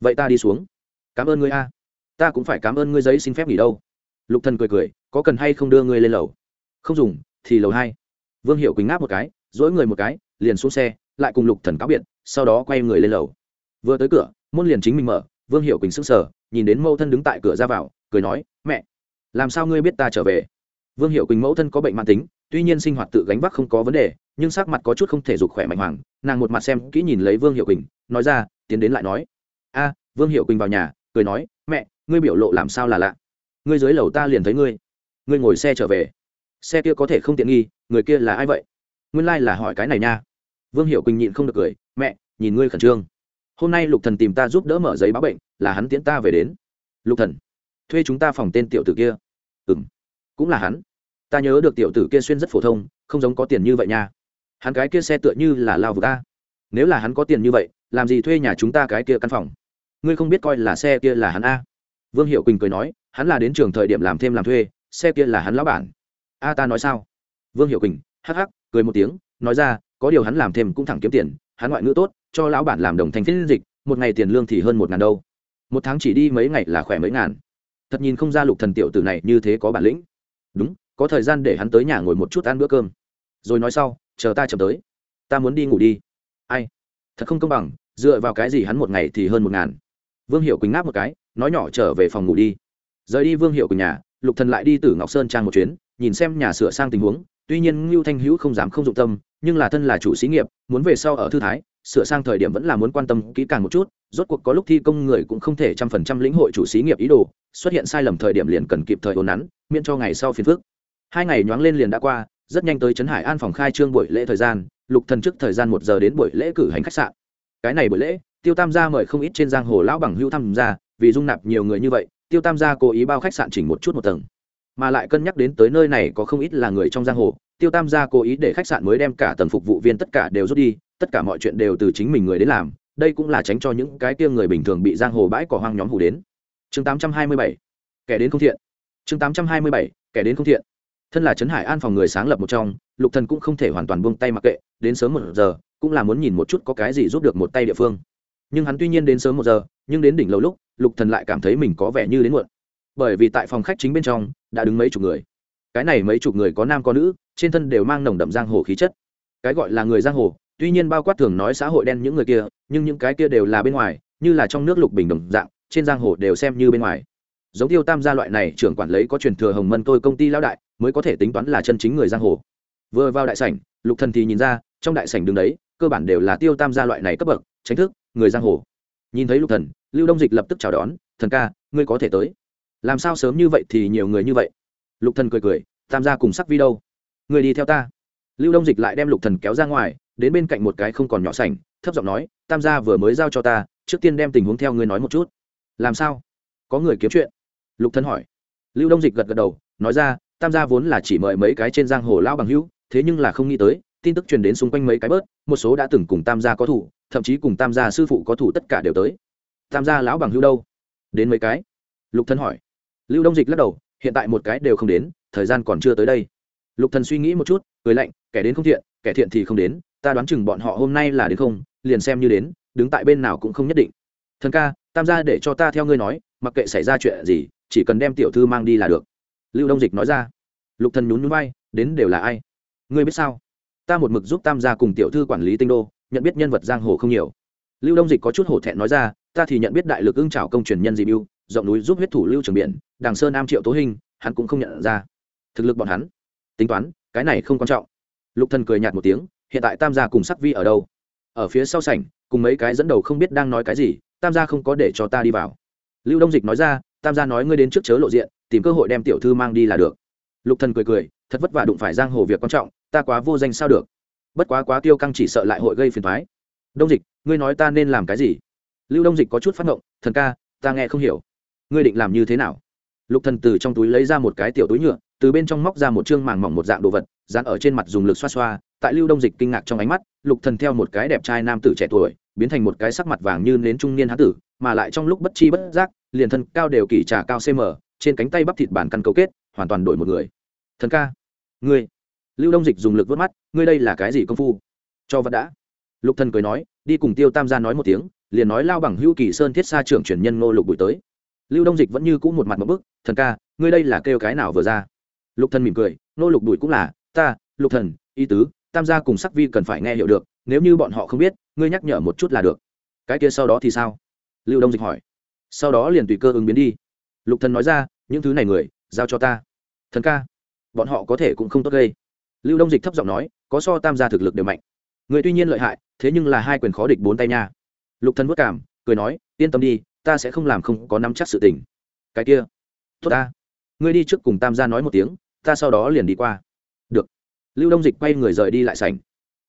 Speaker 1: Vậy ta đi xuống. Cảm ơn ngươi a. Ta cũng phải cảm ơn ngươi giấy xin phép nghỉ đâu. Lục thần cười cười, có cần hay không đưa ngươi lên lầu? Không dùng, thì lầu hai. Vương hiệu quỳnh ngáp một cái, dỗi người một cái, liền xuống xe, lại cùng lục thần cáo biệt, sau đó quay người lên lầu. Vừa tới cửa, môn liền chính mình mở, vương hiệu quỳnh sững sờ, nhìn đến mẫu thân đứng tại cửa ra vào, cười nói, mẹ, làm sao ngươi biết ta trở về? Vương hiệu quỳnh mẫu thân có bệnh mãn tính, tuy nhiên sinh hoạt tự gánh vác không có vấn đề, nhưng sắc mặt có chút không thể dục khỏe mạnh hoàng, nàng một mặt xem kỹ nhìn lấy vương hiệu quỳnh, nói ra, tiến đến lại nói. A, vương hiệu quỳnh vào nhà, cười nói, mẹ, ngươi biểu lộ làm sao là lạ? Ngươi dưới lầu ta liền thấy ngươi. Ngươi ngồi xe trở về xe kia có thể không tiện nghi, người kia là ai vậy? Nguyên lai、like、là hỏi cái này nha. Vương hiệu quỳnh nhịn không được cười, mẹ, nhìn ngươi khẩn trương. Hôm nay lục thần tìm ta giúp đỡ mở giấy báo bệnh, là hắn tiễn ta về đến. Lục thần, thuê chúng ta phòng tên tiểu tử kia. Ừ m cũng là hắn. Ta nhớ được tiểu tử kia xuyên rất phổ thông, không giống có tiền như vậy nha. Hắn cái kia xe tựa như là lao vừa ta nếu là hắn có tiền như vậy, làm gì thuê nhà chúng ta cái kia căn phòng? Ngươi không biết coi là xe kia là hắn a. Vương hiệu quỳnh cười nói, hắn là đến trường thời điểm làm thêm làm thuê, xe kia là hắn lão bản a ta nói sao? Vương hiệu quỳnh, hắc hắc, cười một tiếng, nói ra, có điều hắn làm thêm cũng thẳng kiếm tiền, hắn ngoại ngữ tốt, cho lão bản làm đồng thành phiên dịch, một ngày tiền lương thì hơn một ngàn đâu. Một tháng chỉ đi mấy ngày là khỏe mấy ngàn. Thật nhìn không ra lục thần tiểu tử này như thế có bản lĩnh. Đúng, có thời gian để hắn tới nhà ngồi một chút ăn bữa cơm. Rồi nói sau, chờ ta chậm tới. Ta muốn đi ngủ đi. Ai? Thật không công bằng, dựa vào cái gì hắn một ngày thì hơn một ngàn. Vương hiệu quỳnh ngáp một cái, nói nhỏ trở về phòng ngủ đi. Rời đi vương hiệu của nhà, lục thần lại đi từ ngọc sơn trang một chuyến nhìn xem nhà sửa sang tình huống, tuy nhiên ngưu thanh hữu không dám không dụng tâm, nhưng là thân là chủ xí nghiệp, muốn về sau ở thư thái, sửa sang thời điểm vẫn là muốn quan tâm kỹ càng một chút, rốt cuộc có lúc thi công người cũng không thể trăm phần trăm lĩnh hội chủ xí nghiệp ý đồ, xuất hiện sai lầm thời điểm liền cần kịp thời ồn nắn, miễn cho ngày sau phiền phức. Hai ngày nhoáng lên liền đã qua, rất nhanh tới trấn hải an phòng khai trương buổi lễ thời gian, lục thần trước thời gian một giờ đến buổi lễ cử hành khách sạn. Cái này buổi lễ, tiêu tam gia mời không ít trên giang hồ lão bằng hữu tham gia, vì dung nạp nhiều người như vậy, tiêu tam gia cố ý bao khách sạn chỉnh một chút một tầng mà lại cân nhắc đến tới nơi này có không ít là người trong giang hồ, tiêu tam gia cố ý để khách sạn mới đem cả tầng phục vụ viên tất cả đều rút đi, tất cả mọi chuyện đều từ chính mình người đến làm, đây cũng là tránh cho những cái kia người bình thường bị giang hồ bãi cỏ hoang nhóm hủ đến. Chương 827 kẻ đến không thiện. Chương 827 kẻ đến không thiện. Thân là trấn hải an phòng người sáng lập một trong, lục thần cũng không thể hoàn toàn buông tay mặc kệ, đến sớm một giờ, cũng là muốn nhìn một chút có cái gì giúp được một tay địa phương. Nhưng hắn tuy nhiên đến sớm một giờ, nhưng đến đỉnh lâu lúc, lục thần lại cảm thấy mình có vẻ như đến muộn bởi vì tại phòng khách chính bên trong, đã đứng mấy chục người. Cái này mấy chục người có nam có nữ, trên thân đều mang nồng đậm giang hồ khí chất. Cái gọi là người giang hồ, tuy nhiên bao quát thường nói xã hội đen những người kia, nhưng những cái kia đều là bên ngoài, như là trong nước lục bình đồng dạng, trên giang hồ đều xem như bên ngoài. Giống tiêu tam gia loại này, trưởng quản lấy có truyền thừa hồng mân tôi công ty lão đại, mới có thể tính toán là chân chính người giang hồ. Vừa vào đại sảnh, lục thần thì nhìn ra, trong đại sảnh đứng đấy, cơ bản đều là tiêu tam gia loại này cấp bậc, tránh thức, người giang hồ. Nhìn thấy lục thần, lưu đông dịch lập tức chào đón, thần ca, ngươi có thể tới làm sao sớm như vậy thì nhiều người như vậy? Lục thần cười cười, tam gia cùng sắc vi đâu? Người đi theo ta. Lưu đông dịch lại đem lục thần kéo ra ngoài, đến bên cạnh một cái không còn nhỏ sảnh, thấp giọng nói, tam gia vừa mới giao cho ta, trước tiên đem tình huống theo ngươi nói một chút. Làm sao? Có người kiếm chuyện? Lục thần hỏi. Lưu đông dịch gật gật đầu, nói ra, tam gia vốn là chỉ mời mấy cái trên giang hồ lao bằng hữu, thế nhưng là không nghĩ tới, tin tức truyền đến xung quanh mấy cái bớt, một số đã từng cùng tam gia có thủ, thậm chí cùng tam gia sư phụ có thủ tất cả đều tới. Tam gia lão bằng hữu đâu? Đến mấy cái? Lục thần hỏi lưu đông dịch lắc đầu, hiện tại một cái đều không đến, thời gian còn chưa tới đây. Lục thần suy nghĩ một chút, cười lạnh, kẻ đến không thiện, kẻ thiện thì không đến, ta đoán chừng bọn họ hôm nay là đến không, liền xem như đến, đứng tại bên nào cũng không nhất định. Thần ca, tam gia để cho ta theo ngươi nói, mặc kệ xảy ra chuyện gì, chỉ cần đem tiểu thư mang đi là được. Lưu đông dịch nói ra. Lục thần nhún nhún vai, đến đều là ai? Ngươi biết sao? Ta một mực giúp tam gia cùng tiểu thư quản lý tinh đô, nhận biết nhân vật giang hồ không nhiều. Lưu đông dịch có chút hổ thẹn nói ra, ta thì nhận biết đại lực ưng trào công truyền nhân dị mưu rộng núi giúp huyết thủ lưu trường biển đàng sơn nam triệu tố hình hắn cũng không nhận ra. Thực lực bọn hắn, tính toán, cái này không quan trọng. Lục thần cười nhạt một tiếng, hiện tại tam gia cùng sắc vi ở đâu? Ở phía sau sảnh, cùng mấy cái dẫn đầu không biết đang nói cái gì, tam gia không có để cho ta đi vào. Lưu đông dịch nói ra, tam gia nói ngươi đến trước chớ lộ diện, tìm cơ hội đem tiểu thư mang đi là được. Lục thần cười cười, thật vất vả đụng phải giang hồ việc quan trọng, ta quá vô danh sao được. Bất quá quá tiêu căng chỉ sợ lại hội gây phiền toái. Đông dịch, ngươi nói ta nên làm cái gì? Lưu đông dịch có chút phát ngộng, thần ca, ta nghe không hiểu ngươi định làm như thế nào? Lục thần từ trong túi lấy ra một cái tiểu túi nhựa, từ bên trong móc ra một chương màng mỏng một dạng đồ vật, dán ở trên mặt dùng lực xoa xoa, tại lưu đông dịch kinh ngạc trong ánh mắt, lục thần theo một cái đẹp trai nam tử trẻ tuổi, biến thành một cái sắc mặt vàng như nến trung niên hán tử, mà lại trong lúc bất chi bất giác, liền thân cao đều kỳ trà cao cm trên cánh tay bắp thịt bản căn cấu kết, hoàn toàn đổi một người. Thần ca, ngươi. Lưu đông dịch dùng lực vớt mắt, ngươi đây là cái gì công phu? Cho vật đã. Lục thần cười nói, đi cùng tiêu tam gia nói một tiếng, liền nói lao bằng hữu kỳ sơn thiết sa trưởng truyền nhân ngô lục bụi tới lưu đông dịch vẫn như cũ một mặt một bức, thần ca, ngươi đây là kêu cái nào vừa ra? Lục thần mỉm cười, Nô lục đùi cũng là, ta, lục thần y tứ, tam gia cùng sắc vi cần phải nghe hiểu được, nếu như bọn họ không biết, ngươi nhắc nhở một chút là được. Cái kia sau đó thì sao? Lưu đông dịch hỏi. Sau đó liền tùy cơ ứng biến đi. Lục thần nói ra, những thứ này người, giao cho ta. Thần ca, bọn họ có thể cũng không tốt gây. Lưu đông dịch thấp giọng nói, có so tam gia thực lực đều mạnh. Người tuy nhiên lợi hại, thế nhưng là hai quyền khó địch bốn tay nha. Lục thần vất cảm cười nói, yên tâm đi ta sẽ không làm không có nắm chắc sự tình. Cái kia tốt ta. Ngươi đi trước cùng tam gia nói một tiếng ta sau đó liền đi qua. Được. Lưu đông dịch quay người rời đi lại sảnh.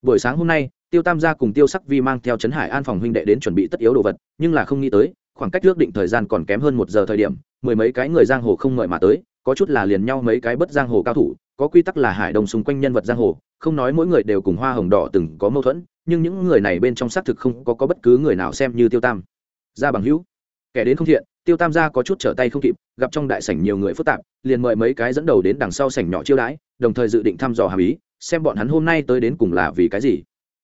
Speaker 1: Buổi sáng hôm nay tiêu tam gia cùng tiêu sắc vi mang theo trấn hải an phòng huynh đệ đến chuẩn bị tất yếu đồ vật nhưng là không nghĩ tới khoảng cách ước định thời gian còn kém hơn một giờ thời điểm mười mấy cái người giang hồ không ngợi mà tới có chút là liền nhau mấy cái bất giang hồ cao thủ có quy tắc là hải đồng xung quanh nhân vật giang hồ không nói mỗi người đều cùng hoa hồng đỏ từng có mâu thuẫn nhưng những người này bên trong xác thực không có, có bất cứ người nào xem như tiêu tam. Gia bằng hữu kẻ đến không thiện, tiêu tam gia có chút trở tay không kịp, gặp trong đại sảnh nhiều người phức tạp, liền mời mấy cái dẫn đầu đến đằng sau sảnh nhỏ chiêu đãi, đồng thời dự định thăm dò hàm ý, xem bọn hắn hôm nay tới đến cùng là vì cái gì.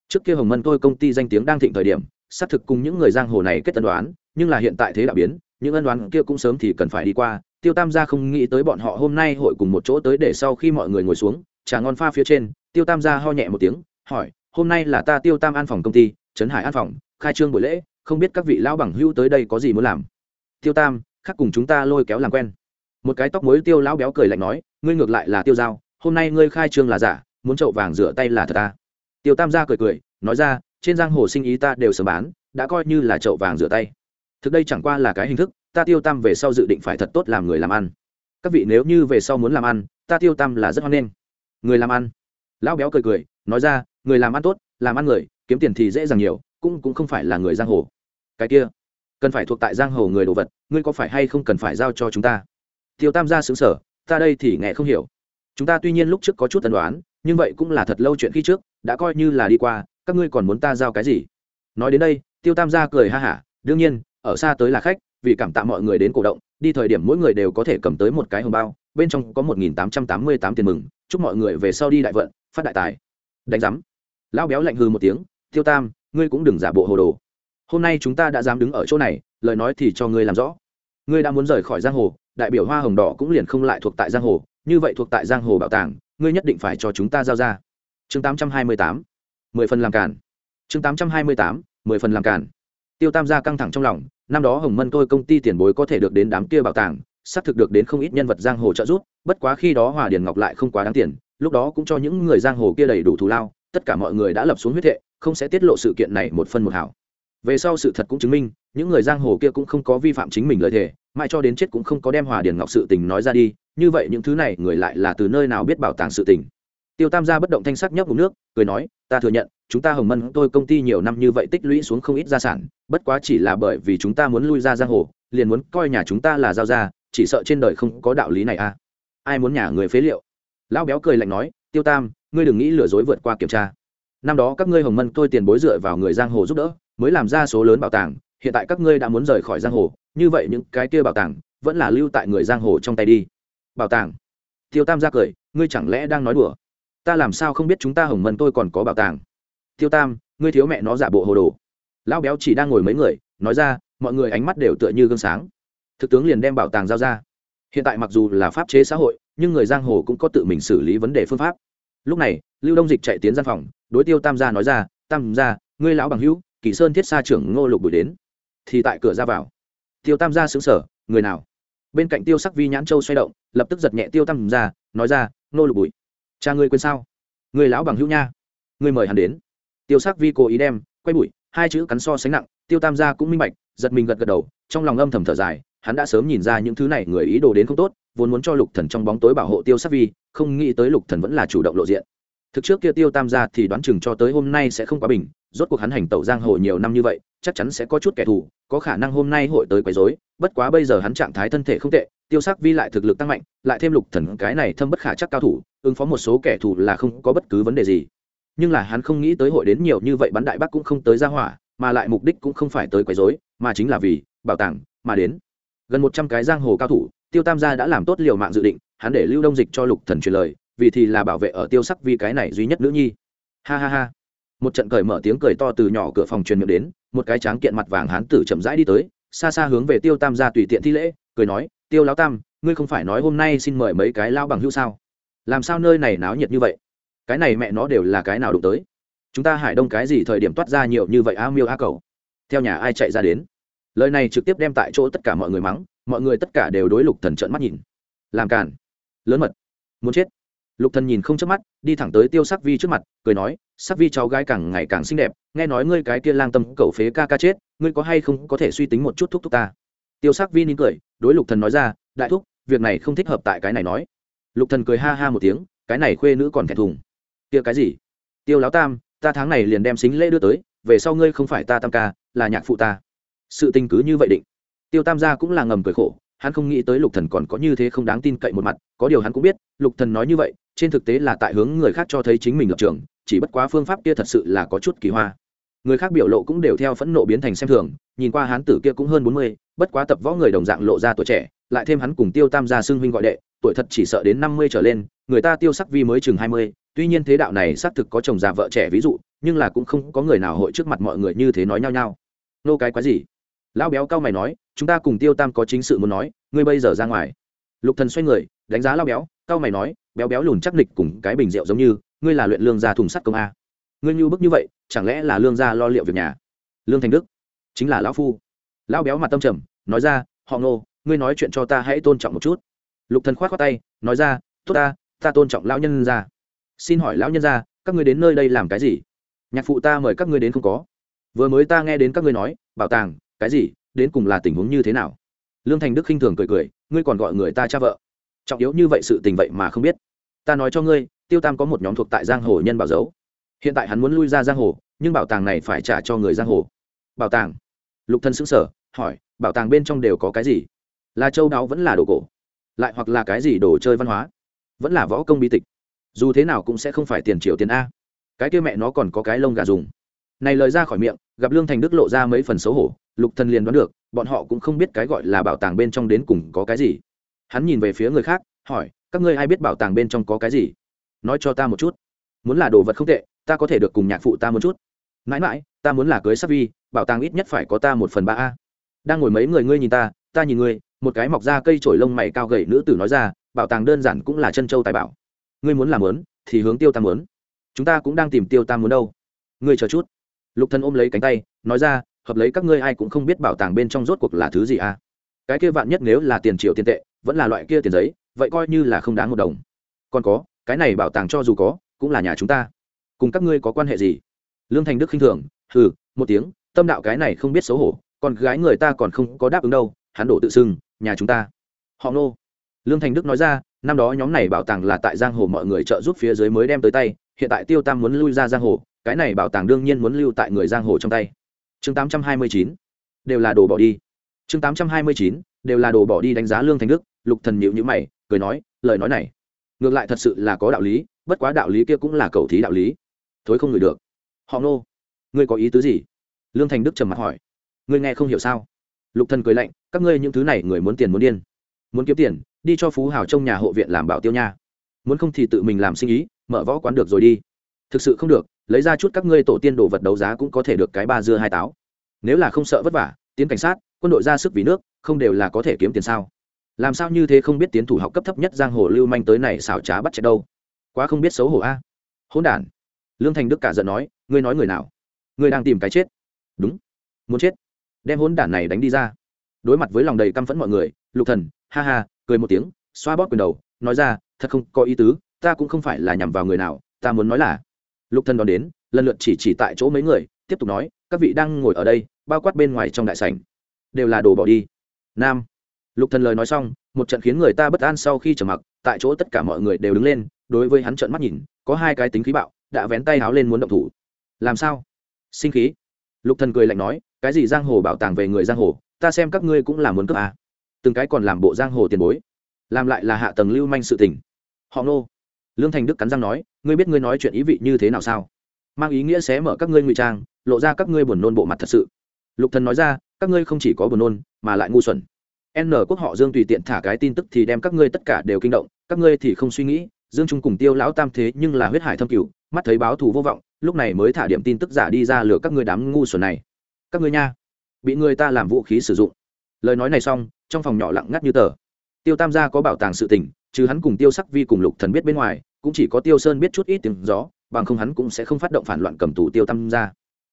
Speaker 1: Trước kia hồng mân tôi công ty danh tiếng đang thịnh thời điểm, xác thực cùng những người giang hồ này kết tân đoán, nhưng là hiện tại thế đã biến, những ân đoán kia cũng sớm thì cần phải đi qua, tiêu tam gia không nghĩ tới bọn họ hôm nay hội cùng một chỗ tới để sau khi mọi người ngồi xuống, trà ngon pha phía trên, tiêu tam gia ho nhẹ một tiếng, hỏi, hôm nay là ta tiêu tam an phòng công ty, trấn hải an phòng, khai trương buổi lễ không biết các vị lão bằng hữu tới đây có gì muốn làm. Tiêu tam khắc cùng chúng ta lôi kéo làm quen. Một cái tóc mối tiêu lão béo cười lạnh nói, ngươi ngược lại là tiêu giao, hôm nay ngươi khai trương là giả, muốn chậu vàng rửa tay là thật ta. Tiêu tam ra cười cười, nói ra, trên giang hồ sinh ý ta đều sớm bán, đã coi như là chậu vàng rửa tay. Thực đây chẳng qua là cái hình thức, ta tiêu tam về sau dự định phải thật tốt làm người làm ăn. Các vị nếu như về sau muốn làm ăn, ta tiêu tam là rất hoan nghênh. Người làm ăn. Lão béo cười cười, nói ra, người làm ăn tốt, làm ăn người, kiếm tiền thì dễ dàng nhiều, cũng cũng không phải là người giang hồ cái kia, cần phải thuộc tại giang hồ người đồ vật, ngươi có phải hay không cần phải giao cho chúng ta? Tiêu tam ra xứng sở ta đây thì nghe không hiểu. Chúng ta tuy nhiên lúc trước có chút tần đoán nhưng vậy cũng là thật lâu chuyện khi trước, đã coi như là đi qua, các ngươi còn muốn ta giao cái gì? Nói đến đây, tiêu tam gia cười ha hả, đương nhiên, ở xa tới là khách, vì cảm tạ mọi người đến cổ động, đi thời điểm mỗi người đều có thể cầm tới một cái hồng bao, bên trong có một nghìn tám trăm tám mươi tám tiền mừng, chúc mọi người về sau đi đại vận, phát đại tài. Đánh giám. Lão béo lạnh hư một tiếng, tiêu tam, ngươi cũng đừng giả bộ hồ đồ hôm nay chúng ta đã dám đứng ở chỗ này, lời nói thì cho ngươi làm rõ. Ngươi đã muốn rời khỏi giang hồ, đại biểu hoa hồng đỏ cũng liền không lại thuộc tại giang hồ, như vậy thuộc tại giang hồ bảo tàng, ngươi nhất định phải cho chúng ta giao ra. Chương tám trăm hai mươi tám, mười phần làm cản chương tám trăm hai mươi tám, mười phần làm cản tiêu tam gia căng thẳng trong lòng, năm đó hồng mân tôi công ty tiền bối có thể được đến đám kia bảo tàng, xác thực được đến không ít nhân vật giang hồ trợ giúp, bất quá khi đó hòa điền ngọc lại không quá đáng tiền, lúc đó cũng cho những người giang hồ kia đầy đủ thù lao, tất cả mọi người đã lập xuống huyết hệ không sẽ tiết lộ sự kiện này một phân một hảo về sau sự thật cũng chứng minh, những người giang hồ kia cũng không có vi phạm chính mình lời thề, mãi cho đến chết cũng không có đem hòa điền ngọc sự tình nói ra đi, như vậy những thứ này người lại là từ nơi nào biết bảo tàng sự tình. Tiêu tam gia bất động thanh sắc nhấp vùng nước, cười nói, ta thừa nhận, chúng ta hồng mân tôi công ty nhiều năm như vậy tích lũy xuống không ít gia sản, bất quá chỉ là bởi vì chúng ta muốn lui ra giang hồ, liền muốn coi nhà chúng ta là giao ra chỉ sợ trên đời không có đạo lý này à ai muốn nhà người phế liệu? Lão béo cười lạnh nói, tiêu tam, ngươi đừng nghĩ lừa dối vượt qua kiểm tra năm đó các ngươi hồng mân tôi tiền bối dựa vào người giang hồ giúp đỡ, mới làm ra số lớn bảo tàng, hiện tại các ngươi đã muốn rời khỏi giang hồ, như vậy những cái kia bảo tàng vẫn là lưu tại người giang hồ trong tay đi. Bảo tàng. Tiêu tam ra cười, ngươi chẳng lẽ đang nói đùa? Ta làm sao không biết chúng ta hồng mân tôi còn có bảo tàng? Tiêu tam, ngươi thiếu mẹ nó giả bộ hồ đồ. Lão béo chỉ đang ngồi mấy người, nói ra, mọi người ánh mắt đều tựa như gương sáng. Thực tướng liền đem bảo tàng giao ra. Hiện tại mặc dù là pháp chế xã hội, nhưng người giang hồ cũng có tự mình xử lý vấn đề phương pháp. Lúc này, lưu đông dịch chạy tiến gian phòng đối tiêu tam gia nói ra, tam gia, ngươi lão bằng hữu, kỳ sơn thiết sa trưởng ngô lục bùi đến, thì tại cửa ra vào. Tiêu tam gia xứng sở người nào? Bên cạnh tiêu sắc vi nhãn châu xoay động, lập tức giật nhẹ tiêu tam gia, nói ra, ngô lục bùi cha ngươi quên sao? Người lão bằng hữu nha. Ngươi mời hắn đến. Tiêu sắc vi cố ý đem, quay bụi, hai chữ cắn so sánh nặng, tiêu tam gia cũng minh bạch, giật mình gật gật đầu, trong lòng âm thầm thở dài, hắn đã sớm nhìn ra những thứ này người ý đồ đến không tốt, vốn muốn cho lục thần trong bóng tối bảo hộ tiêu sắc vi, không nghĩ tới lục thần vẫn là chủ động lộ diện thực trước kia tiêu tam gia thì đoán chừng cho tới hôm nay sẽ không quá bình, rốt cuộc hắn hành tẩu giang hồ nhiều năm như vậy, chắc chắn sẽ có chút kẻ thù, có khả năng hôm nay hội tới quấy rối. Bất quá bây giờ hắn trạng thái thân thể không tệ, tiêu sắc vi lại thực lực tăng mạnh, lại thêm lục thần cái này thâm bất khả chắc cao thủ, ứng phó một số kẻ thù là không có bất cứ vấn đề gì. Nhưng là hắn không nghĩ tới hội đến nhiều như vậy bắn đại bắc cũng không tới ra hỏa, mà lại mục đích cũng không phải tới quấy rối, mà chính là vì bảo tàng mà đến. Gần một trăm cái giang hồ cao thủ, tiêu tam gia đã làm tốt liều mạng dự định, hắn để lưu đông dịch cho lục thần truyền lời vì thì là bảo vệ ở tiêu sắc vi cái này duy nhất nữ nhi. Ha ha ha. Một trận cởi mở tiếng cười to từ nhỏ cửa phòng truyền miệng đến, một cái tráng kiện mặt vàng hán tử chậm rãi đi tới, xa xa hướng về tiêu tam gia tùy tiện thi lễ, cười nói, tiêu lão tam, ngươi không phải nói hôm nay xin mời mấy cái lao bằng hữu sao? Làm sao nơi này náo nhiệt như vậy? Cái này mẹ nó đều là cái nào đụng tới? Chúng ta hải đông cái gì thời điểm toát ra nhiều như vậy a miêu a cầu? Theo nhà ai chạy ra đến? Lời này trực tiếp đem tại chỗ tất cả mọi người mắng, mọi người tất cả đều đối lục thần trợn mắt nhìn. Làm cản lớn mật. Muốn chết lục thần nhìn không chớp mắt, đi thẳng tới tiêu sắc vi trước mặt, cười nói, sắc vi cháu gái càng ngày càng xinh đẹp, nghe nói ngươi cái kia lang tâm cẩu phế ca ca chết, ngươi có hay không có thể suy tính một chút thúc thúc ta? Tiêu sắc vi nín cười, đối lục thần nói ra, đại thúc, việc này không thích hợp tại cái này nói. Lục thần cười ha ha một tiếng, cái này khuê nữ còn thẹn thùng. Kia cái gì? Tiêu láo tam, ta tháng này liền đem xính lễ đưa tới, về sau ngươi không phải ta tam ca, là nhạc phụ ta. Sự tình cứ như vậy định. Tiêu tam gia cũng là ngầm cười khổ, hắn không nghĩ tới lục thần còn có như thế không đáng tin cậy một mặt, có điều hắn cũng biết, lục thần nói như vậy trên thực tế là tại hướng người khác cho thấy chính mình lập trường, chỉ bất quá phương pháp kia thật sự là có chút kỳ hoa. Người khác biểu lộ cũng đều theo phẫn nộ biến thành xem thường, nhìn qua hắn tử kia cũng hơn bốn mươi, bất quá tập võ người đồng dạng lộ ra tuổi trẻ, lại thêm hắn cùng tiêu tam gia xưng huynh gọi đệ, tuổi thật chỉ sợ đến năm mươi trở lên, người ta tiêu sắc vi mới chừng hai mươi, tuy nhiên thế đạo này xác thực có chồng già vợ trẻ ví dụ, nhưng là cũng không có người nào hội trước mặt mọi người như thế nói nhau nhau. Nô cái quái gì? Lão béo cao mày nói, chúng ta cùng tiêu tam có chính sự muốn nói, ngươi bây giờ ra ngoài. Lục thần xoay người, đánh giá lão béo, cao mày nói béo béo lùn chắc nịch cùng cái bình rượu giống như, ngươi là luyện lương gia thùng sắt công a. Ngươi như bức như vậy, chẳng lẽ là lương gia lo liệu việc nhà? Lương thành đức, chính là lão phu. Lão béo mặt tâm trầm, nói ra, họ ngô, ngươi nói chuyện cho ta hãy tôn trọng một chút. Lục thần khoát khoát tay, nói ra, tốt ta ta tôn trọng lão nhân gia. Xin hỏi lão nhân gia, các ngươi đến nơi đây làm cái gì? Nhạc phụ ta mời các ngươi đến không có. Vừa mới ta nghe đến các ngươi nói, bảo tàng, cái gì, đến cùng là tình huống như thế nào? Lương thành đức khinh thường cười cười, ngươi còn gọi người ta cha vợ. Trọng yếu như vậy sự tình vậy mà không biết ta nói cho ngươi, tiêu tam có một nhóm thuộc tại giang hồ nhân bảo dấu hiện tại hắn muốn lui ra giang hồ, nhưng bảo tàng này phải trả cho người giang hồ. Bảo tàng? Lục thân xứng sở hỏi, bảo tàng bên trong đều có cái gì? Là châu đáo vẫn là đồ cổ, lại hoặc là cái gì đồ chơi văn hóa? Vẫn là võ công bi tịch. Dù thế nào cũng sẽ không phải tiền triệu tiền a. Cái kia mẹ nó còn có cái lông gà dùng. Này lời ra khỏi miệng, gặp lương thành đức lộ ra mấy phần xấu hổ, lục thần liền đoán được, bọn họ cũng không biết cái gọi là bảo tàng bên trong đến cùng có cái gì. Hắn nhìn về phía người khác, hỏi các ngươi ai biết bảo tàng bên trong có cái gì? Nói cho ta một chút. Muốn là đồ vật không tệ, ta có thể được cùng nhạc phụ ta một chút. Mãi mãi, ta muốn là cưới sắc vi, bảo tàng ít nhất phải có ta một phần ba a. Đang ngồi mấy người ngươi nhìn ta ta nhìn ngươi, một cái mọc ra cây trổi lông mày cao gầy nữ tử nói ra, bảo tàng đơn giản cũng là chân châu tài bảo. Ngươi muốn làm lớn thì hướng tiêu tam muốn. Chúng ta cũng đang tìm tiêu tam muốn đâu. Ngươi chờ chút. Lục thân ôm lấy cánh tay, nói ra, hợp lấy các ngươi ai cũng không biết bảo tàng bên trong rốt cuộc là thứ gì à cái kia vạn nhất nếu là tiền triệu tiền tệ, vẫn là loại kia tiền giấy vậy coi như là không đáng một đồng. Còn có, cái này bảo tàng cho dù có, cũng là nhà chúng ta. Cùng các ngươi có quan hệ gì? Lương thành đức khinh thường, hừ, một tiếng, tâm đạo cái này không biết xấu hổ còn gái người ta còn không có đáp ứng đâu, hắn đổ tự xưng, nhà chúng ta. Họ nô lương thành đức nói ra, năm đó nhóm này bảo tàng là tại giang hồ mọi người trợ giúp phía dưới mới đem tới tay, hiện tại tiêu tam muốn lui ra giang hồ, cái này bảo tàng đương nhiên muốn lưu tại người giang hồ trong tay. Chương tám trăm hai mươi chín, đều là đồ bỏ đi. Chương tám trăm hai mươi chín, đều là đồ bỏ đi đánh giá lương thành đức, lục thần nhịu nhữ mày cười nói, lời nói này, ngược lại thật sự là có đạo lý, bất quá đạo lý kia cũng là cầu thí đạo lý. Thối không ngửi được. Họ nô ngươi có ý tứ gì? Lương thành đức trầm mặt hỏi. Ngươi nghe không hiểu sao? Lục thần cười lạnh, các ngươi những thứ này người muốn tiền muốn điên. Muốn kiếm tiền, đi cho phú hào trong nhà hộ viện làm bảo tiêu nha. Muốn không thì tự mình làm sinh ý, mở võ quán được rồi đi. Thực sự không được, lấy ra chút các ngươi tổ tiên đồ vật đấu giá cũng có thể được cái ba dưa hai táo. Nếu là không sợ vất vả, tiến cảnh sát, quân đội ra sức vì nước, không đều là có thể kiếm tiền sao? Làm sao như thế không biết tiến thủ học cấp thấp nhất giang hồ lưu manh tới này xảo trá bắt chạy đâu? Quá không biết xấu hổ a. À? hỗn đản. Lương thành đức cả giận nói, ngươi nói người nào? Ngươi đang tìm cái chết. Đúng. Muốn chết. Đem hỗn đản này đánh đi ra. Đối mặt với lòng đầy căm phẫn mọi người, lục thần, ha ha, cười một tiếng, xoa bóp quyền đầu, nói ra, thật không có ý tứ, ta cũng không phải là nhằm vào người nào, ta muốn nói là. Lục thần đón đến, lần lượt chỉ chỉ tại chỗ mấy người, tiếp tục nói, các vị đang ngồi ở đây, bao quát bên ngoài trong đại sảnh, đều là đồ bỏ đi. Nam lục thần lời nói xong, một trận khiến người ta bất an sau khi trở mặc, tại chỗ tất cả mọi người đều đứng lên, đối với hắn trợn mắt nhìn, có hai cái tính khí bạo, đã vén tay háo lên muốn động thủ. Làm sao? Sinh khí. Lục thần cười lạnh nói, cái gì giang hồ bảo tàng về người giang hồ, ta xem các ngươi cũng là muốn cướp à. từng cái còn làm bộ giang hồ tiền bối. Làm lại là hạ tầng lưu manh sự tình. Họ nô lương thành đức cắn răng nói, ngươi biết ngươi nói chuyện ý vị như thế nào sao? Mang ý nghĩa sẽ mở các ngươi ngụy trang, lộ ra các ngươi buồn nôn bộ mặt thật sự. Lục thần nói ra, các ngươi không chỉ có buồn nôn, mà lại ngu xuẩn n quốc họ dương tùy tiện thả cái tin tức thì đem các ngươi tất cả đều kinh động, các ngươi thì không suy nghĩ, dương trung cùng tiêu lão tam thế nhưng là huyết hải thâm cửu, mắt thấy báo thù vô vọng, lúc này mới thả điểm tin tức giả đi ra lừa các ngươi đám ngu xuẩn này. Các ngươi nha, bị người ta làm vũ khí sử dụng. Lời nói này xong, trong phòng nhỏ lặng ngắt như tờ. Tiêu tam gia có bảo tàng sự tình, chứ hắn cùng tiêu sắc vi cùng lục thần biết bên ngoài, cũng chỉ có tiêu sơn biết chút ít tiếng gió, bằng không hắn cũng sẽ không phát động phản loạn cầm tù tiêu tam gia.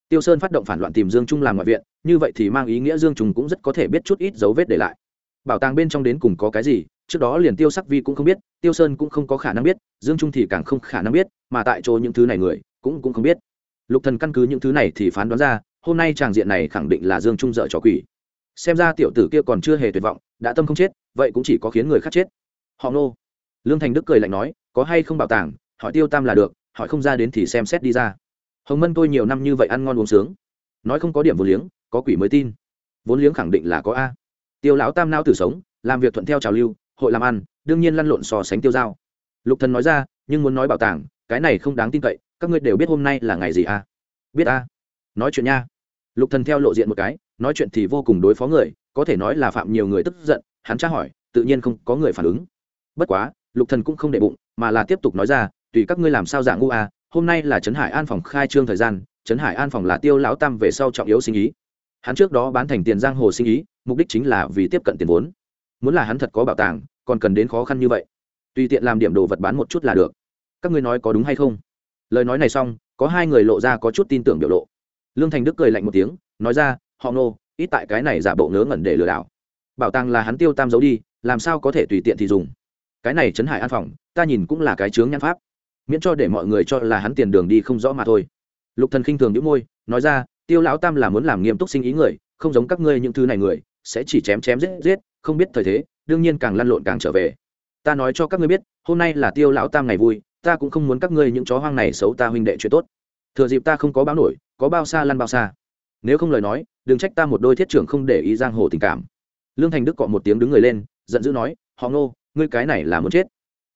Speaker 1: Tiêu sơn phát động phản loạn tìm dương trung làm ngoại viện, như vậy thì mang ý nghĩa dương trung cũng rất có thể biết chút ít dấu vết để lại bảo tàng bên trong đến cùng có cái gì, trước đó liền tiêu sắc vi cũng không biết, tiêu sơn cũng không có khả năng biết, dương trung thì càng không khả năng biết, mà tại chỗ những thứ này người cũng cũng không biết. Lục thần căn cứ những thứ này thì phán đoán ra, hôm nay tràng diện này khẳng định là dương trung dợ trò quỷ. Xem ra tiểu tử kia còn chưa hề tuyệt vọng, đã tâm không chết, vậy cũng chỉ có khiến người khác chết. Họ nô lương thành đức cười lạnh nói, có hay không bảo tàng, hỏi tiêu tam là được, hỏi không ra đến thì xem xét đi ra. Hồng mân tôi nhiều năm như vậy ăn ngon uống sướng. Nói không có điểm vốn liếng, có quỷ mới tin. Vốn liếng khẳng định là có a tiêu lão tam nao tử sống, làm việc thuận theo trào lưu, hội làm ăn, đương nhiên lăn lộn so sánh tiêu dao lục thần nói ra, nhưng muốn nói bảo tàng, cái này không đáng tin cậy, các ngươi đều biết hôm nay là ngày gì à? biết à? nói chuyện nha lục thần theo lộ diện một cái, nói chuyện thì vô cùng đối phó người, có thể nói là phạm nhiều người tức giận, hắn tra hỏi, tự nhiên không có người phản ứng bất quá, lục thần cũng không để bụng, mà là tiếp tục nói ra, tùy các ngươi làm sao dạng ngu à? hôm nay là trấn hải an phòng khai trương thời gian, trấn hải an phòng là tiêu lão tam về sau trọng yếu sinh ý hắn trước đó bán thành tiền giang hồ sinh ý, mục đích chính là vì tiếp cận tiền vốn. Muốn là hắn thật có bảo tàng, còn cần đến khó khăn như vậy. Tùy tiện làm điểm đồ vật bán một chút là được. Các ngươi nói có đúng hay không? Lời nói này xong, có hai người lộ ra có chút tin tưởng biểu lộ. Lương thành đức cười lạnh một tiếng, nói ra, họ nô ít tại cái này giả bộ ngớ ngẩn để lừa đảo. Bảo tàng là hắn tiêu tam giấu đi, làm sao có thể tùy tiện thì dùng? Cái này chấn hải an phòng, ta nhìn cũng là cái chướng nhãn pháp. Miễn cho để mọi người cho là hắn tiền đường đi không rõ mà thôi. Lục thần khinh thường nhíu môi, nói ra tiêu lão tam là muốn làm nghiêm túc sinh ý người, không giống các ngươi những thứ này người, sẽ chỉ chém chém giết giết, không biết thời thế, đương nhiên càng lăn lộn càng trở về. Ta nói cho các ngươi biết, hôm nay là tiêu lão tam ngày vui, ta cũng không muốn các ngươi những chó hoang này xấu ta huynh đệ chuyện tốt. Thừa dịp ta không có báo nổi, có bao xa lăn bao xa. Nếu không lời nói, đừng trách ta một đôi thiết trưởng không để ý giang hồ tình cảm. Lương thành đức cọ một tiếng đứng người lên, giận dữ nói, họ ngô, ngươi cái này là muốn chết.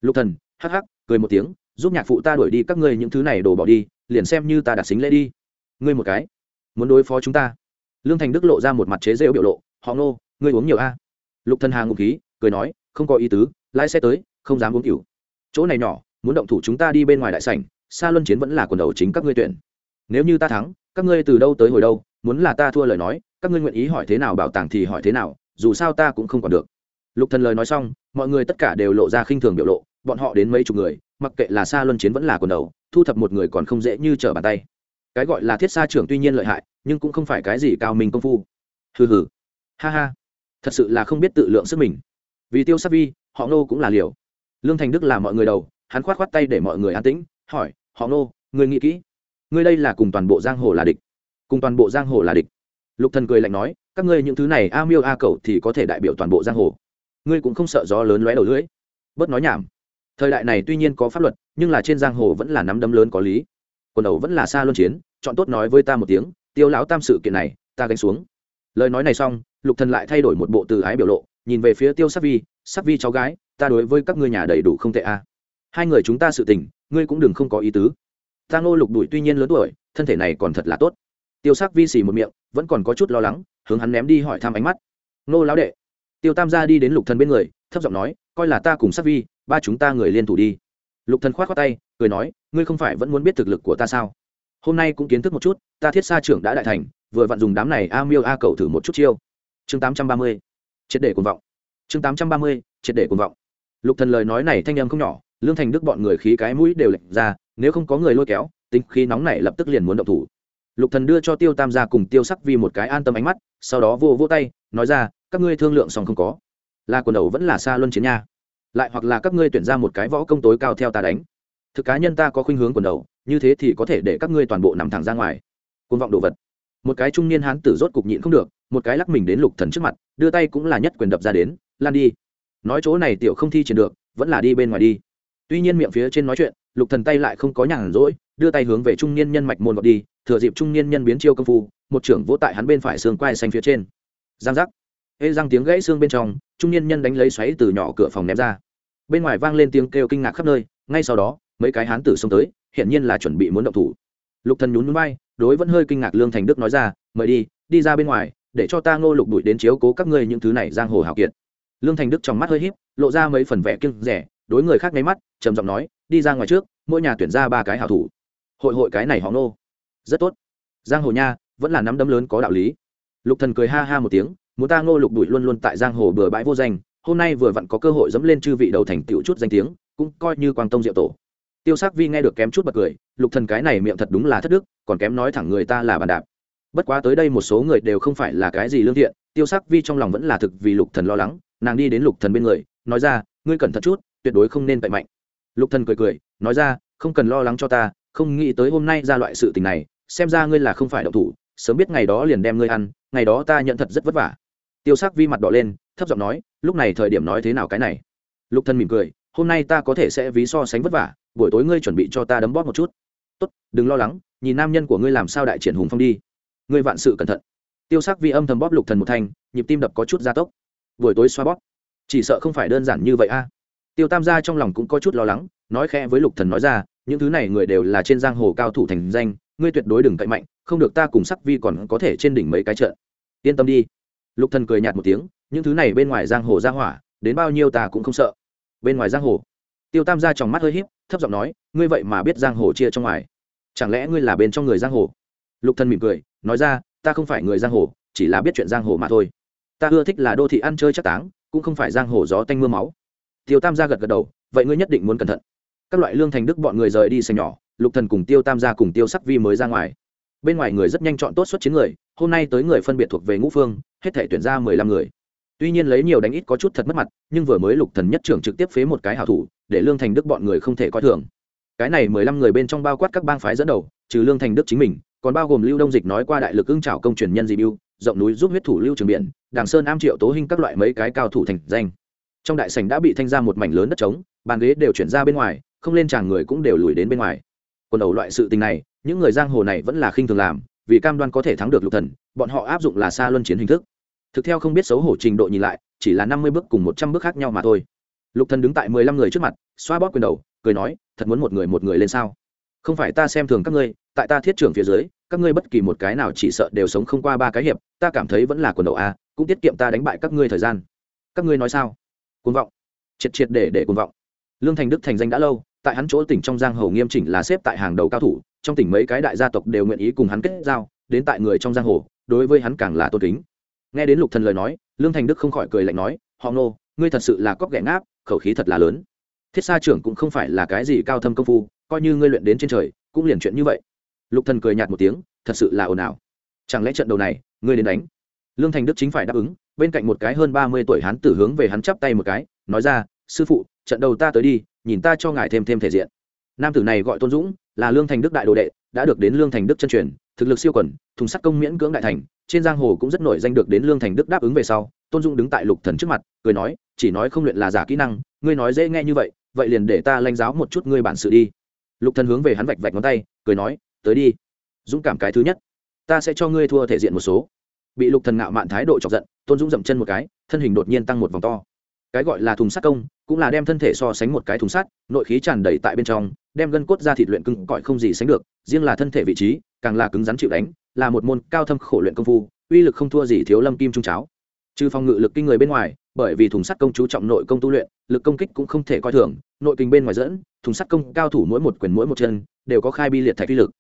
Speaker 1: Lục thần, hắc hắc, cười một tiếng, giúp nhạc phụ ta đuổi đi các ngươi những thứ này đổ bỏ đi, liền xem như ta đặt xính lễ đi. Ngươi một cái muốn đối phó chúng ta. Lương thành đức lộ ra một mặt chế rêu biểu lộ, họ ngô, ngươi uống nhiều a? Lục thần hà ngụ khí, cười nói, không có ý tứ, lái xe tới, không dám uống cửu chỗ này nhỏ, muốn động thủ chúng ta đi bên ngoài đại sảnh xa luân chiến vẫn là quần đầu chính các ngươi tuyển. Nếu như ta thắng, các ngươi từ đâu tới hồi đâu, muốn là ta thua lời nói, các ngươi nguyện ý hỏi thế nào bảo tàng thì hỏi thế nào, dù sao ta cũng không còn được. Lục thần lời nói xong, mọi người tất cả đều lộ ra khinh thường biểu lộ, bọn họ đến mấy chục người, mặc kệ là xa luân chiến vẫn là quần đầu, thu thập một người còn không dễ như trở bàn tay cái gọi là thiết sa trưởng tuy nhiên lợi hại, nhưng cũng không phải cái gì cao mình công phu. Hừ hừ. Ha ha. Thật sự là không biết tự lượng sức mình. Vì tiêu sắc vi, họ nô cũng là liều. Lương thành đức là mọi người đầu, hắn khoát khoát tay để mọi người an tĩnh, hỏi, họ nô người nghĩ kỹ. Ngươi đây là cùng toàn bộ giang hồ là địch. Cùng toàn bộ giang hồ là địch. Lục thần cười lạnh nói, các ngươi những thứ này, a miêu, a cầu thì có thể đại biểu toàn bộ giang hồ. Ngươi cũng không sợ gió lớn lóe đầu lưỡi. Bớt nói nhảm. Thời đại này tuy nhiên có pháp luật, nhưng là trên giang hồ vẫn là nắm đấm lớn có lý quần đầu vẫn là xa luân chiến, chọn tốt nói với ta một tiếng, tiêu lão tam sự kiện này, ta gánh xuống. Lời nói này xong, lục thần lại thay đổi một bộ từ ái biểu lộ, nhìn về phía tiêu sắc vi sắc vi cháu gái, ta đối với các ngươi nhà đầy đủ không tệ a hai người chúng ta sự tình, ngươi cũng đừng không có ý tứ. Ta ngô lục đuổi tuy nhiên lớn tuổi, thân thể này còn thật là tốt. Tiêu sắc vi xì một miệng, vẫn còn có chút lo lắng, hướng hắn ném đi hỏi thăm ánh mắt. Ngô lão đệ. Tiêu tam gia đi đến lục thần bên người, thấp giọng nói, coi là ta cùng sắc vi, ba chúng ta người liên thủ đi lục thần khoát khoát tay, cười nói, ngươi không phải vẫn muốn biết thực lực của ta sao? Hôm nay cũng kiến thức một chút, ta thiết sa trưởng đã đại thành, vừa vặn dùng đám này a miêu a cầu thử một chút chiêu. Chương tám trăm ba mươi, triệt để cuồng vọng. Chương tám trăm ba mươi, triệt để cuồng vọng. Lục thần lời nói này thanh âm không nhỏ, lương thành đức bọn người khí cái mũi đều lệch ra, nếu không có người lôi kéo, tính khí nóng này lập tức liền muốn động thủ. Lục thần đưa cho tiêu tam gia cùng tiêu sắc vi một cái an tâm ánh mắt, sau đó vô vô tay, nói ra, các ngươi thương lượng xong không có. Là quần đầu vẫn là xa luân chiến nha lại hoặc là các ngươi tuyển ra một cái võ công tối cao theo ta đánh. Thực cá nhân ta có khuynh hướng quần đầu, như thế thì có thể để các ngươi toàn bộ nằm thẳng ra ngoài. Côn vọng đồ vật. Một cái trung niên hán tử rốt cục nhịn không được, một cái lắc mình đến lục thần trước mặt, đưa tay cũng là nhất quyền đập ra đến, lan đi. Nói chỗ này tiểu không thi triển được, vẫn là đi bên ngoài đi. Tuy nhiên miệng phía trên nói chuyện, lục thần tay lại không có nhàn rỗi, đưa tay hướng về trung niên nhân mạch môn gọt đi, thừa dịp trung niên nhân biến chiêu công phu, một trưởng vỗ tại hắn bên phải xương quai xanh phía trên. Giang giác ê răng tiếng gãy xương bên trong, trung niên nhân đánh lấy xoáy từ nhỏ cửa phòng ném ra. Bên ngoài vang lên tiếng kêu kinh ngạc khắp nơi, ngay sau đó, mấy cái hán tử xông tới hiện nhiên là chuẩn bị muốn động thủ. Lục thần nhún núi bay đối vẫn hơi kinh ngạc lương thành đức nói ra, mời đi đi ra bên ngoài, để cho ta ngô lục bụi đến chiếu cố các ngươi những thứ này giang hồ hào kiệt. Lương thành đức trong mắt hơi híp, lộ ra mấy phần vẻ kiêng rẻ đối người khác nháy mắt, trầm giọng nói, đi ra ngoài trước, mỗi nhà tuyển ra ba cái hảo thủ. Hội hội cái này họ nô rất tốt. Giang hồ nha, vẫn là nắm đấm lớn có đạo lý. Lục thần cười ha ha một tiếng muốn ta ngô lục đuổi luôn luôn tại giang hồ bừa bãi vô danh, hôm nay vừa vặn có cơ hội dẫm lên chư vị đầu thành tựu chút danh tiếng, cũng coi như quang tông diệu tổ. Tiêu sắc vi nghe được kém chút bật cười, lục thần cái này miệng thật đúng là thất đức, còn kém nói thẳng người ta là bàn đạp. Bất quá tới đây một số người đều không phải là cái gì lương thiện, tiêu sắc vi trong lòng vẫn là thực vì lục thần lo lắng, nàng đi đến lục thần bên người, nói ra, ngươi cẩn thận chút, tuyệt đối không nên tệ mạnh. Lục thần cười cười, nói ra, không cần lo lắng cho ta, không nghĩ tới hôm nay ra loại sự tình này, xem ra ngươi là không phải động thủ, sớm biết ngày đó liền đem ngươi ăn, ngày đó ta nhận thật rất vất vả tiêu sắc vi mặt đỏ lên, thấp giọng nói, lúc này thời điểm nói thế nào cái này? Lục thần mỉm cười, hôm nay ta có thể sẽ ví so sánh vất vả, buổi tối ngươi chuẩn bị cho ta đấm bóp một chút. Tốt, đừng lo lắng, nhìn nam nhân của ngươi làm sao đại triển hùng phong đi. Ngươi vạn sự cẩn thận. Tiêu sắc vi âm thầm bóp lục thần một thanh, nhịp tim đập có chút gia tốc. Buổi tối xoa bóp, chỉ sợ không phải đơn giản như vậy a. Tiêu tam gia trong lòng cũng có chút lo lắng, nói khẽ với lục thần nói ra, những thứ này người đều là trên giang hồ cao thủ thành danh, ngươi tuyệt đối đừng cậy mạnh, không được ta cùng sắc vi còn có thể trên đỉnh mấy cái trận. Yên tâm đi lục thần cười nhạt một tiếng, những thứ này bên ngoài giang hồ ra hỏa, đến bao nhiêu ta cũng không sợ. Bên ngoài giang hồ, tiêu tam gia trong mắt hơi híp, thấp giọng nói, ngươi vậy mà biết giang hồ chia trong ngoài. Chẳng lẽ ngươi là bên trong người giang hồ? Lục thần mỉm cười, nói ra, ta không phải người giang hồ, chỉ là biết chuyện giang hồ mà thôi. Ta ưa thích là đô thị ăn chơi chắc táng, cũng không phải giang hồ gió tanh mưa máu. Tiêu tam gia gật gật đầu, vậy ngươi nhất định muốn cẩn thận. Các loại lương thành đức bọn người rời đi xanh nhỏ, lục thần cùng tiêu tam gia cùng tiêu sắc vi mới ra ngoài. Bên ngoài người rất nhanh chọn tốt xuất chiến người hôm nay tới người phân biệt thuộc về ngũ phương, hết thể tuyển ra mười lăm người. Tuy nhiên lấy nhiều đánh ít có chút thật mất mặt, nhưng vừa mới lục thần nhất trưởng trực tiếp phế một cái hảo thủ, để lương thành đức bọn người không thể coi thường. Cái này mười lăm người bên trong bao quát các bang phái dẫn đầu, trừ lương thành đức chính mình, còn bao gồm lưu đông dịch nói qua đại lực ưng trảo công truyền nhân dị biêu, rộng núi giúp huyết thủ lưu trường biển đàng sơn am triệu tố hình các loại mấy cái cao thủ thành danh. Trong đại sảnh đã bị thanh ra một mảnh lớn đất trống, bàn ghế đều chuyển ra bên ngoài, không lên chàng người cũng đều lùi đến bên ngoài. Còn đầu loại sự tình này, những người giang hồ này vẫn là khinh thường làm vì cam đoan có thể thắng được lục thần, bọn họ áp dụng là xa luân chiến hình thức. Thực theo không biết xấu hổ trình độ nhìn lại, chỉ là năm mươi bước cùng một trăm bước khác nhau mà thôi. Lục thần đứng tại mười lăm người trước mặt, xoa bóp quyền đầu, cười nói, thật muốn một người một người lên sao? Không phải ta xem thường các ngươi, tại ta thiết trưởng phía dưới, các ngươi bất kỳ một cái nào chỉ sợ đều sống không qua ba cái hiệp, ta cảm thấy vẫn là quần đầu a, cũng tiết kiệm ta đánh bại các ngươi thời gian. Các ngươi nói sao? Cuồng vọng. Triệt triệt để để cuồng vọng. Lương thành đức thành danh đã lâu, tại hắn chỗ tỉnh trong giang hồ nghiêm chỉnh là xếp tại hàng đầu cao thủ trong tỉnh mấy cái đại gia tộc đều nguyện ý cùng hắn kết giao, đến tại người trong giang hồ, đối với hắn càng là tôn kính. Nghe đến lục thần lời nói, lương thành đức không khỏi cười lạnh nói, họ nô ngươi thật sự là cóc ghẻ ngáp, khẩu khí thật là lớn. Thiết sa trưởng cũng không phải là cái gì cao thâm công phu, coi như ngươi luyện đến trên trời, cũng liền chuyện như vậy. Lục thần cười nhạt một tiếng, thật sự là ồn ào. Chẳng lẽ trận đầu này, ngươi đến đánh? Lương thành đức chính phải đáp ứng, bên cạnh một cái hơn ba mươi tuổi hắn tử hướng về hắn chắp tay một cái, nói ra, sư phụ, trận đầu ta tới đi, nhìn ta cho ngài thêm thêm thể diện nam tử này gọi tôn dũng, là lương thành đức đại đồ đệ, đã được đến lương thành đức chân truyền, thực lực siêu quẩn thùng sắt công miễn cưỡng đại thành, trên giang hồ cũng rất nổi danh được đến lương thành đức đáp ứng về sau, tôn dũng đứng tại lục thần trước mặt, cười nói, chỉ nói không luyện là giả kỹ năng, ngươi nói dễ nghe như vậy vậy liền để ta lãnh giáo một chút ngươi bản sự đi. Lục thần hướng về hắn vạch vạch ngón tay, cười nói, tới đi. Dũng cảm cái thứ nhất, ta sẽ cho ngươi thua thể diện một số. Bị lục thần ngạo mạn thái độ chọc giận, tôn dũng dậm chân một cái, thân hình đột nhiên tăng một vòng to. Cái gọi là thùng sắt công, cũng là đem thân thể so sánh một cái thùng sắt, nội khí tràn đầy tại bên trong đem gân cốt ra thịt luyện cứng cỏi không gì sánh được, riêng là thân thể vị trí, càng là cứng rắn chịu đánh, là một môn cao thâm khổ luyện công phu, uy lực không thua gì thiếu lâm kim trung cháo. Trừ phòng ngự lực kinh người bên ngoài, bởi vì thùng sắt công chú trọng nội công tu luyện, lực công kích cũng không thể coi thường, nội kinh bên ngoài dẫn, thùng sắt công cao thủ mỗi một quyền mỗi một chân, đều có khai bi liệt thạch uy lực.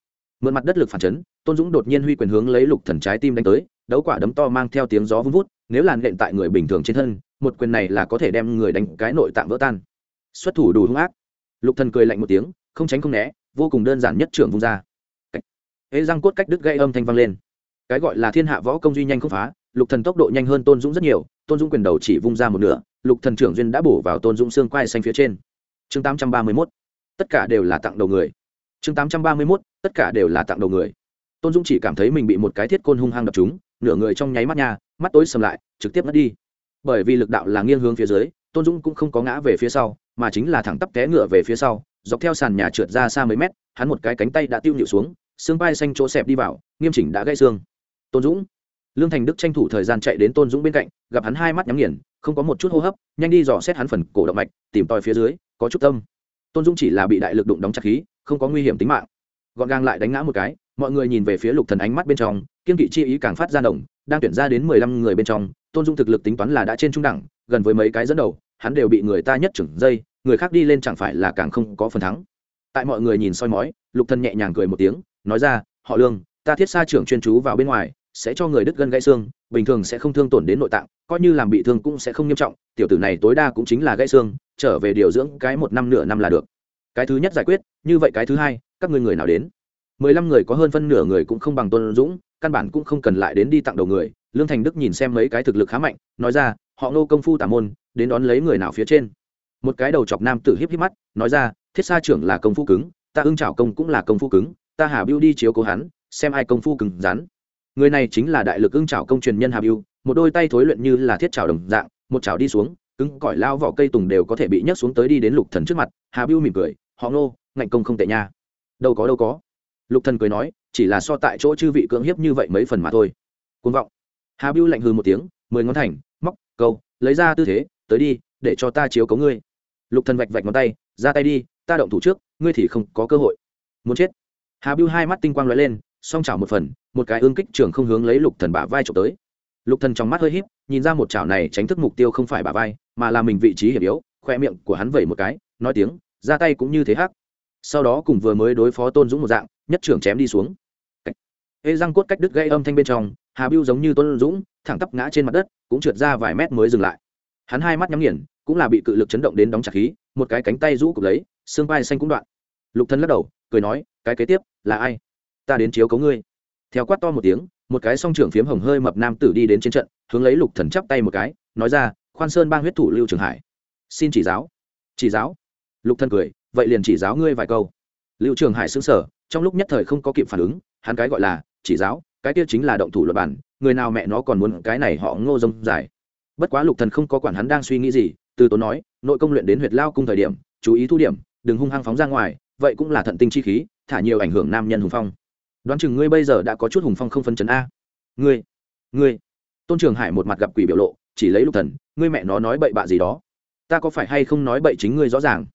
Speaker 1: Mượn mặt đất lực phản chấn, tôn dũng đột nhiên huy quyền hướng lấy lục thần trái tim đánh tới, đấu quả đấm to mang theo tiếng gió vun vút, nếu làn nện tại người bình thường trên thân, một quyền này là có thể đem người đánh cái nội tạng vỡ tan. Xuất thủ đủ hung ác. Lục thần cười lạnh một tiếng không tránh không né, vô cùng đơn giản nhất trưởng vung ra. Hễ răng cốt cách đứt gây âm thanh vang lên. Cái gọi là thiên hạ võ công duy nhanh không phá, lục thần tốc độ nhanh hơn tôn dũng rất nhiều, tôn dũng quyền đầu chỉ vung ra một nửa, lục thần trưởng duyên đã bổ vào tôn dũng xương quai xanh phía trên. Chương tám trăm ba mươi 831 tất cả đều là tặng đầu người. Chương tám trăm ba mươi 831 tất cả đều là tặng đầu người. Tôn dũng chỉ cảm thấy mình bị một cái thiết côn hung hăng đập trúng, nửa người trong nháy mắt nha, mắt tối sầm lại, trực tiếp mất đi. Bởi vì lực đạo là nghiêng hướng phía dưới, tôn dũng cũng không có ngã về phía sau, mà chính là thẳng tắp té ngựa về phía sau dọc theo sàn nhà trượt ra xa mấy mét, hắn một cái cánh tay đã tiêu nhịu xuống, xương vai xanh chỗ xẹp đi vào, nghiêm chỉnh đã gãy xương. Tôn dũng. Lương thành đức tranh thủ thời gian chạy đến tôn dũng bên cạnh, gặp hắn hai mắt nhắm nghiền, không có một chút hô hấp, nhanh đi dò xét hắn phần cổ động mạch, tìm tòi phía dưới, có chút tâm. Tôn dũng chỉ là bị đại lực đụng đóng chặt khí, không có nguy hiểm tính mạng. Gọn gàng lại đánh ngã một cái, mọi người nhìn về phía lục thần ánh mắt bên trong, kiên kỵ chi ý càng phát ra đồng đang tuyển ra đến mười lăm người bên trong, tôn dung thực lực tính toán là đã trên trung đẳng, gần với mấy cái dẫn đầu, hắn đều bị người ta nhất chừng dây người khác đi lên chẳng phải là càng không có phần thắng. Tại mọi người nhìn soi mói, lục thần nhẹ nhàng cười một tiếng, nói ra, họ lương, ta thiết xa trưởng chuyên chú vào bên ngoài, sẽ cho người đứt gân gãy xương, bình thường sẽ không thương tổn đến nội tạng, coi như làm bị thương cũng sẽ không nghiêm trọng, tiểu tử này tối đa cũng chính là gãy xương, trở về điều dưỡng cái một năm nửa năm là được. Cái thứ nhất giải quyết, như vậy cái thứ hai, các ngươi người nào đến? Mười lăm người có hơn phân nửa người cũng không bằng tôn dũng, căn bản cũng không cần lại đến đi tặng đầu người, lương thành đức nhìn xem mấy cái thực lực khá mạnh, nói ra, họ nô công phu tả môn, đến đón lấy người nào phía trên? Một cái đầu chọc nam tử híp híp mắt, nói ra, thiết sa trưởng là công phu cứng, ta ưng trảo công cũng là công phu cứng, ta hà biêu đi chiếu cố hắn, xem ai công phu cứng rắn. Người này chính là đại lực ưng trảo công truyền nhân hà biêu một đôi tay thối luyện như là thiết trảo đồng dạng, một trảo đi xuống, cứng cỏi lao vỏ cây tùng đều có thể bị nhấc xuống tới đi đến lục thần trước mặt, hà biêu mỉm cười, họ ngô, ngạnh công không tệ nha. Đâu có đâu có. Lục thần cười nói, chỉ là so tại chỗ chư vị cưỡng hiếp như vậy mấy phần mà thôi. Côn vọng. Hà biêu lạnh hừ một tiếng, mười ngón thành, móc, câu, lấy ra tư thế, tới đi, để cho ta chiếu cấu ngươi lục thần vạch vạch ngón tay, ra tay đi, ta động thủ trước, ngươi thì không có cơ hội. Muốn chết? Hà bưu hai mắt tinh quang lóe lên, song chảo một phần, một cái ương kích trường không hướng lấy lục thần bả vai trộm tới. Lục thần trong mắt hơi híp, nhìn ra một chảo này tránh thức mục tiêu không phải bả vai, mà là mình vị trí hiểm yếu, khoe miệng của hắn vẩy một cái, nói tiếng, ra tay cũng như thế hắc. Sau đó cùng vừa mới đối phó tôn dũng một dạng, nhất trưởng chém đi xuống. Ê răng cốt cách đứt gây âm thanh bên trong, hà bưu giống như tôn dũng, thẳng tắp ngã trên mặt đất, cũng trượt ra vài mét mới dừng lại. Hắn hai mắt nhắm nghiền cũng là bị cự lực chấn động đến đóng chặt khí một cái cánh tay rũ cục lấy xương vai xanh cũng đoạn. Lục thân lắc đầu cười nói cái kế tiếp là ai? Ta đến chiếu cấu ngươi. Theo quát to một tiếng một cái song trưởng phiếm hồng hơi mập nam tử đi đến trên trận hướng lấy lục thần chắp tay một cái nói ra khoan sơn bang huyết thủ lưu trường hải. Xin chỉ giáo. Chỉ giáo? Lục thân cười vậy liền chỉ giáo ngươi vài câu. Lưu trường hải sững sờ, trong lúc nhất thời không có kịp phản ứng hắn cái gọi là chỉ giáo cái kia chính là động thủ luật bản người nào mẹ nó còn muốn cái này họ ngô rông dài bất quá lục thần không có quản hắn đang suy nghĩ gì từ tốn nói, nội công luyện đến huyệt lao cung thời điểm, chú ý thu điểm, đừng hung hăng phóng ra ngoài, vậy cũng là thận tinh chi khí, thả nhiều ảnh hưởng nam nhân hùng phong. Đoán chừng ngươi bây giờ đã có chút hùng phong không phân chấn a. Ngươi ngươi. Tôn trường hải một mặt gặp quỷ biểu lộ, chỉ lấy lục thần, ngươi mẹ nó nói bậy bạ gì đó. Ta có phải hay không nói bậy chính ngươi rõ ràng?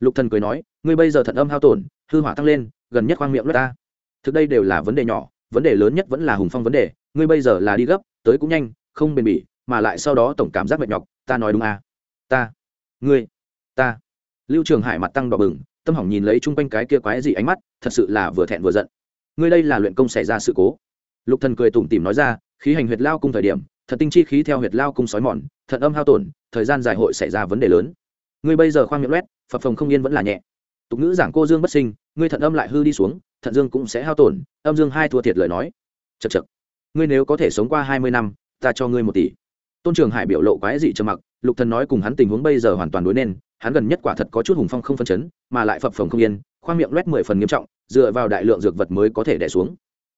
Speaker 1: Lục thần cười nói, ngươi bây giờ thận âm hao tổn, hư hỏa tăng lên, gần nhất khoang miệng lướt ta. Thực đây đều là vấn đề nhỏ, vấn đề lớn nhất vẫn là hùng phong vấn đề. Ngươi bây giờ là đi gấp, tới cũng nhanh, không bền bỉ, mà lại sau đó tổng cảm giác mệt nhọc, ta nói đúng à ta, ngươi, ta. Lưu trường hải mặt tăng đỏ bừng, tâm hỏng nhìn lấy chung quanh cái kia quái gì ánh mắt, thật sự là vừa thẹn vừa giận. Ngươi đây là luyện công xảy ra sự cố. Lục thần cười tủm tỉm nói ra, khí hành huyệt lao cung thời điểm, thật tinh chi khí theo huyệt lao cung sói mòn thận âm hao tổn, thời gian dài hội xảy ra vấn đề lớn. Ngươi bây giờ khoang miệng loét, phập phồng không yên vẫn là nhẹ. Tục ngữ giảng cô dương bất sinh, ngươi thận âm lại hư đi xuống thận dương cũng sẽ hao tổn, âm dương hai thua thiệt lời nói. Chật chật ngươi nếu có thể sống qua hai mươi năm, ta cho ngươi một tỷ. Tôn trường hải biểu lộ quái dị trầm mặc lục thần nói cùng hắn tình huống bây giờ hoàn toàn đối nên, hắn gần nhất quả thật có chút hùng phong không phân chấn, mà lại phập phồng không yên, khoang miệng loét mười phần nghiêm trọng, dựa vào đại lượng dược vật mới có thể đẻ xuống.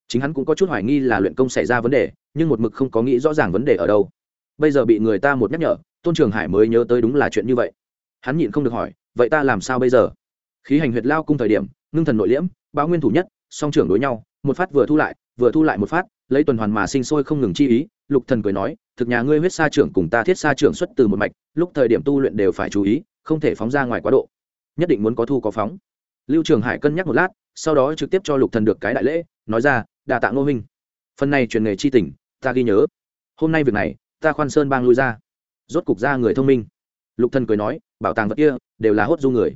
Speaker 1: Chính hắn cũng có chút hoài nghi là luyện công xảy ra vấn đề, nhưng một mực không có nghĩ rõ ràng vấn đề ở đâu. Bây giờ bị người ta một nhắc nhở, tôn trường hải mới nhớ tới đúng là chuyện như vậy. Hắn nhịn không được hỏi, vậy ta làm sao bây giờ? Khí hành huyệt lao cung thời điểm, ngưng thần nội liễm, báo nguyên thủ nhất, song trưởng đối nhau, một phát vừa thu lại, vừa thu lại một phát, lấy tuần hoàn mà sinh sôi không ngừng chi ý lục thần cười nói, thực nhà ngươi huyết sa trưởng cùng ta thiết sa trưởng xuất từ một mạch, lúc thời điểm tu luyện đều phải chú ý, không thể phóng ra ngoài quá độ. Nhất định muốn có thu có phóng. Lưu trường hải cân nhắc một lát, sau đó trực tiếp cho lục thần được cái đại lễ, nói ra đà tạ ngô minh phần này truyền nghề chi tỉnh ta ghi nhớ. Hôm nay việc này, ta khoan sơn bang lui ra. Rốt cục ra người thông minh. Lục thần cười nói, bảo tàng vật kia, đều là hốt du người.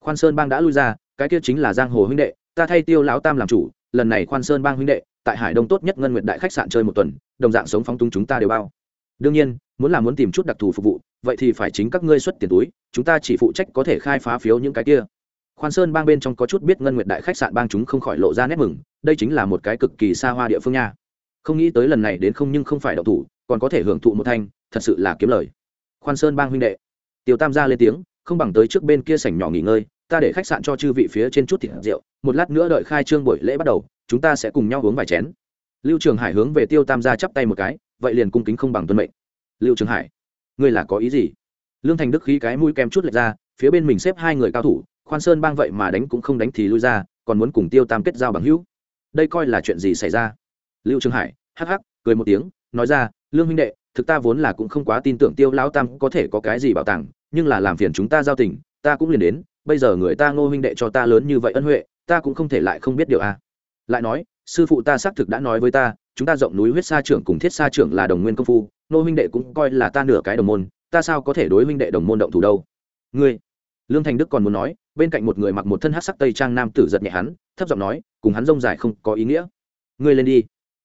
Speaker 1: Khoan sơn bang đã lui ra, cái kia chính là giang hồ huynh đệ, ta thay tiêu lão tam làm chủ, lần này khoan sơn bang huynh đệ tại hải đông tốt nhất ngân nguyệt đại khách sạn chơi một tuần, đồng dạng sống phóng túng chúng ta đều bao. Đương nhiên, muốn là muốn tìm chút đặc thù phục vụ, vậy thì phải chính các ngươi xuất tiền túi, chúng ta chỉ phụ trách có thể khai phá phiếu những cái kia. Khoan sơn bang bên trong có chút biết ngân nguyệt đại khách sạn bang chúng không khỏi lộ ra nét mừng, đây chính là một cái cực kỳ xa hoa địa phương nha. Không nghĩ tới lần này đến không nhưng không phải đậu thủ, còn có thể hưởng thụ một thanh, thật sự là kiếm lời. Khoan sơn bang huynh đệ. Tiêu tam gia lên tiếng, không bằng tới trước bên kia sảnh nhỏ nghỉ ngơi, ta để khách sạn cho chư vị phía trên chút thịt rượu, một lát nữa đợi khai trương buổi lễ bắt đầu chúng ta sẽ cùng nhau uống vài chén. Lưu trường hải hướng về tiêu tam gia chắp tay một cái, vậy liền cung kính không bằng tuân mệnh. Lưu trường hải, ngươi là có ý gì? Lương thành đức khí cái mũi kem chút lệch ra, phía bên mình xếp hai người cao thủ, khoan sơn bang vậy mà đánh cũng không đánh thì lui ra, còn muốn cùng tiêu tam kết giao bằng hữu. Đây coi là chuyện gì xảy ra? Lưu trường hải, hắc hắc, cười một tiếng, nói ra, lương huynh đệ, thực ta vốn là cũng không quá tin tưởng tiêu lão tam có thể có cái gì bảo tàng, nhưng là làm phiền chúng ta giao tình, ta cũng liền đến, bây giờ người ta ngô huynh đệ cho ta lớn như vậy ân huệ, ta cũng không thể lại không biết điều a lại nói, sư phụ ta xác thực đã nói với ta, chúng ta rộng núi huyết sa trưởng cùng thiết sa trưởng là đồng nguyên công phu, nô huynh đệ cũng coi là ta nửa cái đồng môn, ta sao có thể đối huynh đệ đồng môn động thủ đâu? Ngươi, lương thành đức còn muốn nói, bên cạnh một người mặc một thân hát sắc tây trang nam tử giật nhẹ hắn, thấp giọng nói, cùng hắn rông dài không có ý nghĩa. Ngươi lên đi.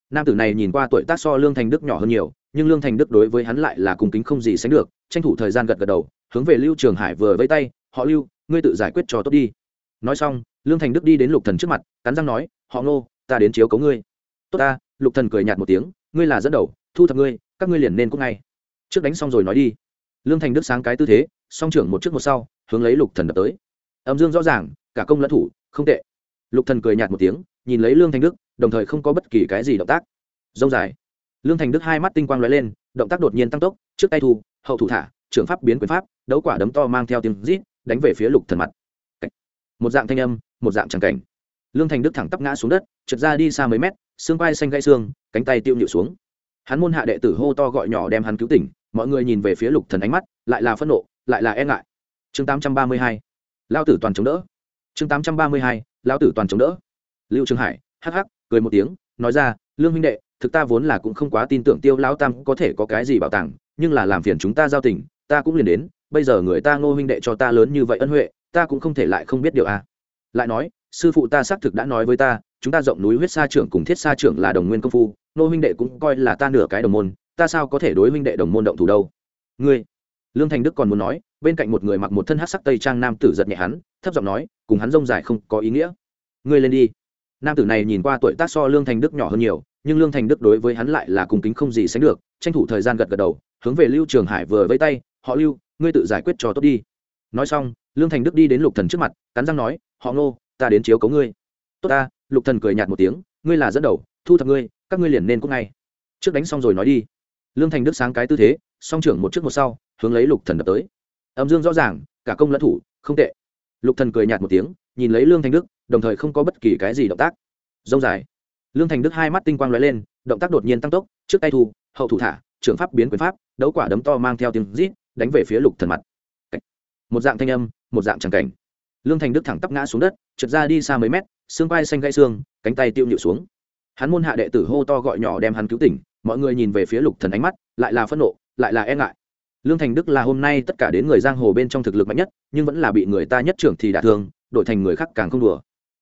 Speaker 1: Nam tử này nhìn qua tuổi tác so lương thành đức nhỏ hơn nhiều, nhưng lương thành đức đối với hắn lại là cùng kính không gì sánh được, tranh thủ thời gian gật gật đầu, hướng về lưu trường hải vừa vây tay, họ lưu, ngươi tự giải quyết cho tốt đi. Nói xong, lương thành đức đi đến lục thần trước mặt, cắn răng nói họ ngô, ta đến chiếu cấu ngươi. Tốt ta, lục thần cười nhạt một tiếng, ngươi là dẫn đầu, thu thập ngươi, các ngươi liền nên cũng ngay. Trước đánh xong rồi nói đi. Lương thành đức sáng cái tư thế, song trưởng một trước một sau, hướng lấy lục thần đập tới. Âm dương rõ ràng, cả công lẫn thủ, không tệ. Lục thần cười nhạt một tiếng, nhìn lấy lương thành đức, đồng thời không có bất kỳ cái gì động tác. Dông dài. Lương thành đức hai mắt tinh quang lóe lên, động tác đột nhiên tăng tốc, trước tay thu, hậu thủ thả, trưởng pháp biến quyền pháp, đấu quả đấm to mang theo tiếng rít, đánh về phía lục thần mặt. Một dạng thanh âm, một dạng tràng cảnh lương thành đức thẳng tắp ngã xuống đất, trượt ra đi xa mấy mét, xương vai xanh gãy xương, cánh tay tiêu nhịu xuống. Hắn môn hạ đệ tử hô to gọi nhỏ đem hắn cứu tỉnh, mọi người nhìn về phía lục thần ánh mắt, lại là phẫn nộ, lại là e ngại. Chương 832 lao tử toàn chống đỡ. Chương 832 lao tử toàn chống đỡ. Lưu trường hải, hắc hắc, cười một tiếng, nói ra, lương huynh đệ, thực ta vốn là cũng không quá tin tưởng tiêu lão tam có thể có cái gì bảo tàng, nhưng là làm phiền chúng ta giao tình, ta cũng liền đến, bây giờ người ta ngô huynh đệ cho ta lớn như vậy ân huệ, ta cũng không thể lại không biết điều a. À. lại nói sư phụ ta xác thực đã nói với ta, chúng ta rộng núi huyết sa trưởng cùng thiết sa trưởng là đồng nguyên công phu, nô huynh đệ cũng coi là ta nửa cái đồng môn, ta sao có thể đối huynh đệ đồng môn động thủ đâu? Ngươi, lương thành đức còn muốn nói, bên cạnh một người mặc một thân hát sắc tây trang nam tử giật nhẹ hắn, thấp giọng nói, cùng hắn rông dài không có ý nghĩa. Ngươi lên đi. Nam tử này nhìn qua tuổi tác so lương thành đức nhỏ hơn nhiều, nhưng lương thành đức đối với hắn lại là cùng kính không gì sánh được, tranh thủ thời gian gật gật đầu, hướng về lưu trường hải vừa vây tay, họ lưu, ngươi tự giải quyết cho tốt đi. Nói xong, lương thành đức đi đến lục thần trước mặt, cắn răng nói, họ ngô ta đến chiếu cấu ngươi. Tốt ta, lục thần cười nhạt một tiếng, ngươi là dẫn đầu, thu thập ngươi, các ngươi liền nên cũng ngay. Trước đánh xong rồi nói đi. Lương thành đức sáng cái tư thế, song trưởng một trước một sau, hướng lấy lục thần đập tới. Âm dương rõ ràng, cả công lẫn thủ, không tệ. Lục thần cười nhạt một tiếng, nhìn lấy lương thành đức, đồng thời không có bất kỳ cái gì động tác. Dông dài. Lương thành đức hai mắt tinh quang lóe lên, động tác đột nhiên tăng tốc, trước tay thu, hậu thủ thả, trưởng pháp biến quyền pháp, đấu quả đấm to mang theo tiếng rít, đánh về phía lục thần mặt. Một dạng thanh âm, một dạng tràng cảnh lương thành đức thẳng tắp ngã xuống đất, trượt ra đi xa mấy mét, xương vai xanh gãy xương, cánh tay tiêu nhịu xuống. Hắn môn hạ đệ tử hô to gọi nhỏ đem hắn cứu tỉnh, mọi người nhìn về phía lục thần ánh mắt, lại là phẫn nộ, lại là e ngại. Lương thành đức là hôm nay tất cả đến người giang hồ bên trong thực lực mạnh nhất, nhưng vẫn là bị người ta nhất trưởng thì đả thương, đổi thành người khác càng không đùa.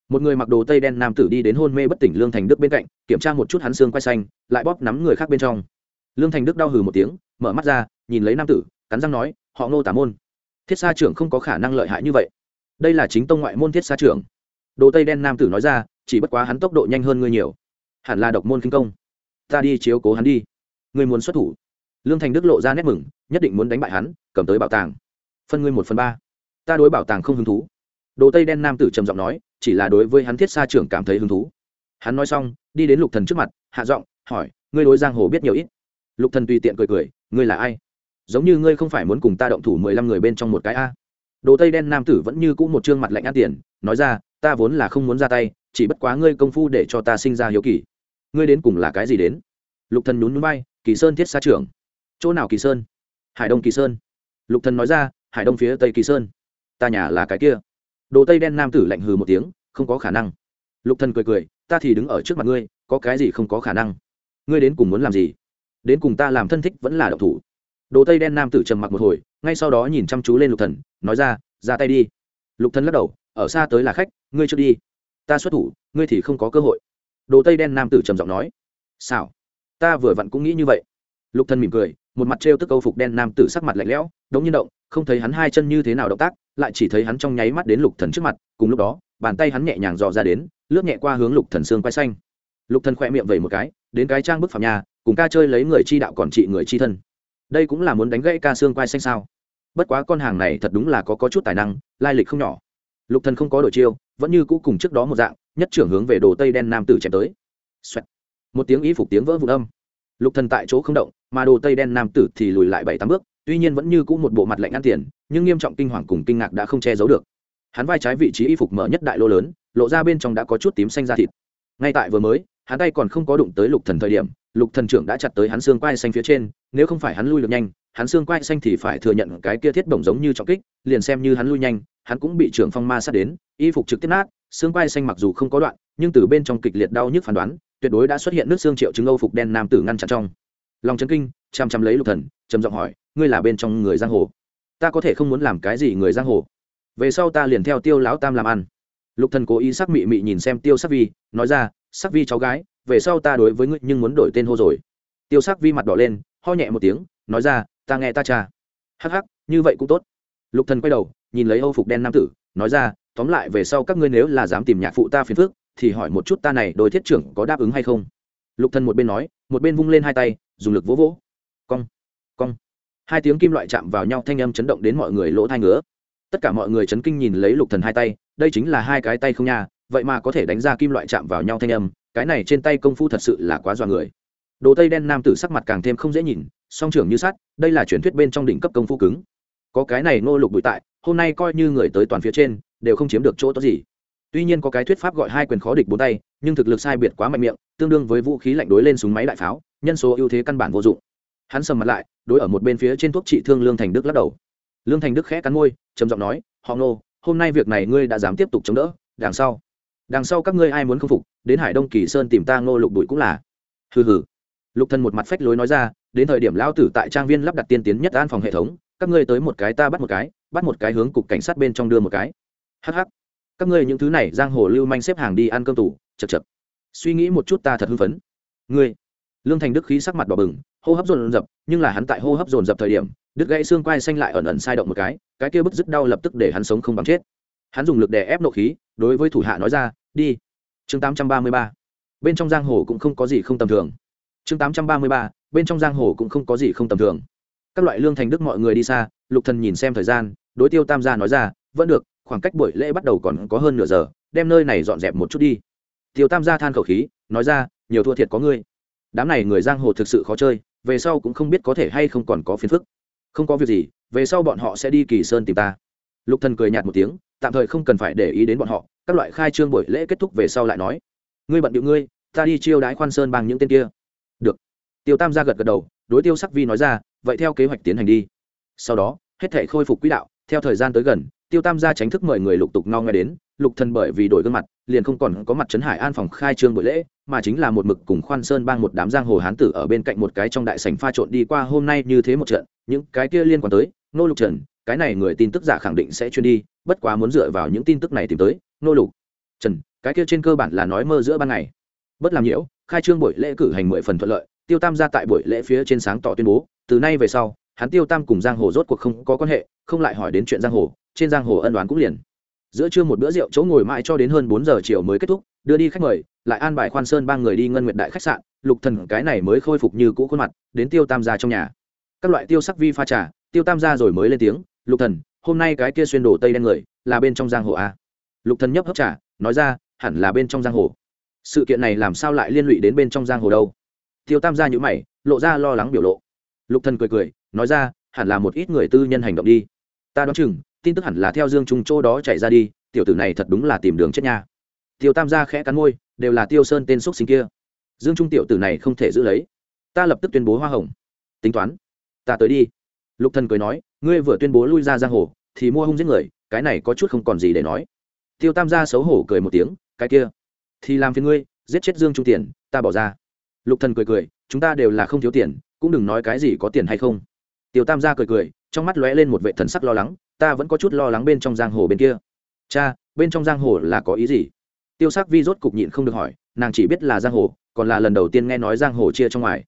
Speaker 1: Một người mặc đồ tây đen nam tử đi đến hôn mê bất tỉnh lương thành đức bên cạnh, kiểm tra một chút hắn xương quay xanh, lại bóp nắm người khác bên trong. Lương thành đức đau hừ một tiếng, mở mắt ra, nhìn lấy nam tử, cắn răng nói, họ ngô tả môn, thiết sa trưởng không có khả năng lợi hại như vậy đây là chính tông ngoại môn thiết xa trưởng. Đồ tây đen nam tử nói ra, chỉ bất quá hắn tốc độ nhanh hơn ngươi nhiều. Hẳn là độc môn kinh công. Ta đi chiếu cố hắn đi. Ngươi muốn xuất thủ. Lương thành đức lộ ra nét mừng, nhất định muốn đánh bại hắn, cầm tới bảo tàng. Phân ngươi một phần ba. Ta đối bảo tàng không hứng thú. Đồ tây đen nam tử trầm giọng nói, chỉ là đối với hắn thiết xa trưởng cảm thấy hứng thú. Hắn nói xong, đi đến lục thần trước mặt, hạ giọng, hỏi, ngươi đối giang hồ biết nhiều ít? Lục thần tùy tiện cười cười, ngươi là ai? Giống như ngươi không phải muốn cùng ta động thủ mười lăm người bên trong một cái a đồ tây đen nam tử vẫn như cũ một trương mặt lạnh ăn tiền, nói ra, ta vốn là không muốn ra tay, chỉ bất quá ngươi công phu để cho ta sinh ra hiếu kỳ. Ngươi đến cùng là cái gì đến? Lục thần nhún nhún bay kỳ sơn thiết xa trưởng. Chỗ nào kỳ sơn? Hải đông kỳ sơn. Lục thần nói ra, hải đông phía tây kỳ sơn. Ta nhà là cái kia. Đồ tây đen nam tử lạnh hừ một tiếng, không có khả năng. Lục thần cười cười, ta thì đứng ở trước mặt ngươi, có cái gì không có khả năng? Ngươi đến cùng muốn làm gì? Đến cùng ta làm thân thích vẫn là độc thủ. Đồ tây đen nam tử trầm mặc một hồi ngay sau đó nhìn chăm chú lên lục thần, nói ra ra tay đi. Lục thần lắc đầu, ở xa tới là khách, ngươi chưa đi. Ta xuất thủ, ngươi thì không có cơ hội. Đồ tây đen nam tử trầm giọng nói sao ta vừa vặn cũng nghĩ như vậy. Lục thần mỉm cười, một mặt trêu tức câu phục đen nam tử sắc mặt lạnh lẽo, đống nhiên động, không thấy hắn hai chân như thế nào động tác, lại chỉ thấy hắn trong nháy mắt đến lục thần trước mặt, cùng lúc đó, bàn tay hắn nhẹ nhàng dò ra đến, lướt nhẹ qua hướng lục thần xương quay xanh. Lục thần khỏe miệng vẩy một cái, đến cái trang bức phạm nhà, cùng ca chơi lấy người chi đạo còn trị người chi thân. Đây cũng là muốn đánh gãy ca xương quay xanh sao? Bất quá con hàng này thật đúng là có có chút tài năng, lai lịch không nhỏ. Lục thần không có đổi chiêu, vẫn như cũ cùng trước đó một dạng, nhất trưởng hướng về đồ tây đen nam tử chém tới. Xoẹt. một tiếng y phục tiếng vỡ vụn âm. Lục thần tại chỗ không động, mà đồ tây đen nam tử thì lùi lại bảy tám bước, tuy nhiên vẫn như cũ một bộ mặt lạnh ăn tiền, nhưng nghiêm trọng kinh hoàng cùng kinh ngạc đã không che giấu được. Hắn vai trái vị trí y phục mở nhất đại lô lớn, lộ ra bên trong đã có chút tím xanh da thịt. Ngay tại vừa mới, hắn tay còn không có đụng tới lục thần thời điểm, lục thần trưởng đã chặt tới hắn xương quai xanh phía trên, nếu không phải hắn lui được nhanh hắn xương quai xanh thì phải thừa nhận cái kia thiết bổng giống như trọng kích, liền xem như hắn lui nhanh, hắn cũng bị trưởng phong ma sát đến, y phục trực tiếp nát, xương quai xanh mặc dù không có đoạn, nhưng từ bên trong kịch liệt đau nhức phán đoán, tuyệt đối đã xuất hiện nước xương triệu chứng âu phục đen nam tử ngăn chặn trong. Lòng chấn kinh, chăm chăm lấy lục thần, trầm giọng hỏi, ngươi là bên trong người giang hồ? Ta có thể không muốn làm cái gì người giang hồ? Về sau ta liền theo tiêu lão tam làm ăn. Lục thần cố ý sắc mị mị nhìn xem tiêu sắc vi, nói ra, sắc vi cháu gái, về sau ta đối với ngươi nhưng muốn đổi tên hô rồi. Tiêu sắc vi mặt đỏ lên, ho nhẹ một tiếng, nói ra ta nghe ta cha. Hắc hắc, như vậy cũng tốt. Lục thần quay đầu, nhìn lấy âu phục đen nam tử, nói ra, tóm lại về sau các ngươi nếu là dám tìm nhạc phụ ta phiền phức, thì hỏi một chút ta này đôi thiết trưởng có đáp ứng hay không. Lục thần một bên nói, một bên vung lên hai tay, dùng lực vỗ vỗ. Cong cong. Hai tiếng kim loại chạm vào nhau thanh âm chấn động đến mọi người lỗ thai ngứa. Tất cả mọi người chấn kinh nhìn lấy lục thần hai tay, đây chính là hai cái tay không nha, vậy mà có thể đánh ra kim loại chạm vào nhau thanh âm, cái này trên tay công phu thật sự là quá dọa người. Đồ tây đen nam tử sắc mặt càng thêm không dễ nhìn song trưởng như sắt, đây là truyền thuyết bên trong đỉnh cấp công phu cứng. Có cái này nô lục bụi tại, hôm nay coi như người tới toàn phía trên, đều không chiếm được chỗ tốt gì. Tuy nhiên có cái thuyết pháp gọi hai quyền khó địch bốn tay, nhưng thực lực sai biệt quá mạnh miệng, tương đương với vũ khí lạnh đối lên súng máy đại pháo, nhân số ưu thế căn bản vô dụng. Hắn sầm mặt lại, đối ở một bên phía trên thuốc trị thương lương thành đức lắc đầu. Lương thành đức khẽ cắn môi, trầm giọng nói, họ nô hôm nay việc này ngươi đã dám tiếp tục chống đỡ, đằng sau đằng sau các ngươi ai muốn k phục, đến hải đông kỳ sơn tìm ta ngô lục bụi cũng là. Hừ hừ. Lục thần một mặt phách lối nói ra đến thời điểm lao tử tại trang viên lắp đặt tiên tiến nhất an phòng hệ thống các ngươi tới một cái ta bắt một cái bắt một cái hướng cục cảnh sát bên trong đưa một cái. Hh các ngươi những thứ này giang hồ lưu manh xếp hàng đi ăn cơm tủ chật chật. Suy nghĩ một chút ta thật hưng phấn. Ngươi. Lương thành đức khí sắc mặt đỏ bừng hô hấp dồn dập nhưng là hắn tại hô hấp dồn dập thời điểm đứt gãy xương quai xanh lại ẩn ẩn sai động một cái cái kia bức dứt đau lập tức để hắn sống không bằng chết. Hắn dùng lực đè ép nộ khí đối với thủ hạ nói ra đi. Chương 833. bên trong giang hồ cũng không có gì không tầm thường. Chương 833, bên trong giang hồ cũng không có gì không tầm thường. Các loại lương thành đức mọi người đi xa, lục thần nhìn xem thời gian, đối tiêu tam gia nói ra, vẫn được, khoảng cách buổi lễ bắt đầu còn có hơn nửa giờ, đem nơi này dọn dẹp một chút đi. Tiêu tam gia than khẩu khí, nói ra, nhiều thua thiệt có ngươi. Đám này người giang hồ thực sự khó chơi, về sau cũng không biết có thể hay không còn có phiền phức. Không có việc gì, về sau bọn họ sẽ đi kỳ sơn tìm ta. Lục thần cười nhạt một tiếng, tạm thời không cần phải để ý đến bọn họ, các loại khai trương buổi lễ kết thúc về sau lại nói, ngươi bận điệu ngươi, ta đi chiêu đái khoan sơn bằng những tên kia tiêu tam gia gật gật đầu, đối tiêu sắc vi nói ra, vậy theo kế hoạch tiến hành đi. Sau đó, hết thể khôi phục quỹ đạo, theo thời gian tới gần, tiêu tam gia tránh thức mời người lục tục ngao nghe đến, lục thần bởi vì đổi gương mặt, liền không còn có mặt trấn hải an phòng khai trương buổi lễ, mà chính là một mực cùng khoan sơn bang một đám giang hồ hán tử ở bên cạnh một cái trong đại sảnh pha trộn đi qua hôm nay như thế một trận, những cái kia liên quan tới, nô lục trần, cái này người tin tức giả khẳng định sẽ chuyên đi, bất quá muốn dựa vào những tin tức này tìm tới, nô lục trần, cái kia trên cơ bản là nói mơ giữa ban ngày. Bất làm nhiễu, khai trương buổi lễ cử hành mười phần thuận lợi tiêu tam ra tại buổi lễ phía trên sáng tỏ tuyên bố từ nay về sau hắn tiêu tam cùng giang hồ rốt cuộc không có quan hệ không lại hỏi đến chuyện giang hồ trên giang hồ ân đoán cũng liền. Giữa trưa một bữa rượu chỗ ngồi mãi cho đến hơn bốn giờ chiều mới kết thúc đưa đi khách mời lại an bài khoan sơn ba người đi ngân nguyệt đại khách sạn lục thần cái này mới khôi phục như cũ khuôn mặt đến tiêu tam gia trong nhà. Các loại tiêu sắc vi pha trà tiêu tam gia rồi mới lên tiếng lục thần hôm nay cái kia xuyên đồ tây đen người là bên trong giang hồ à? lục thần nhấp hấp trà, nói ra hẳn là bên trong giang hồ. Sự kiện này làm sao lại liên lụy đến bên trong giang hồ đâu? Tiêu tam gia nhữ mày, lộ ra lo lắng biểu lộ. Lục thần cười cười, nói ra, hẳn là một ít người tư nhân hành động đi. Ta đoán chừng, tin tức hẳn là theo dương trung châu đó chạy ra đi, tiểu tử này thật đúng là tìm đường chết nha. Tiêu tam gia khẽ cắn môi, đều là tiêu sơn tên xúc sinh kia. Dương trung tiểu tử này không thể giữ lấy. Ta lập tức tuyên bố hoa hồng. Tính toán. Ta tới đi. Lục thần cười nói, ngươi vừa tuyên bố lui ra giang hồ, thì mua hung giết người, cái này có chút không còn gì để nói. Tiêu tam gia xấu hổ cười một tiếng, cái kia, thì làm phiền ngươi, giết chết dương trung tiền, ta bỏ ra lục thần cười cười, chúng ta đều là không thiếu tiền, cũng đừng nói cái gì có tiền hay không. Tiêu tam gia cười cười, trong mắt lóe lên một vệ thần sắc lo lắng, ta vẫn có chút lo lắng bên trong giang hồ bên kia. Cha, bên trong giang hồ là có ý gì? Tiêu sắc vi rốt cục nhịn không được hỏi, nàng chỉ biết là giang hồ, còn là lần đầu tiên nghe nói giang hồ chia trong ngoài.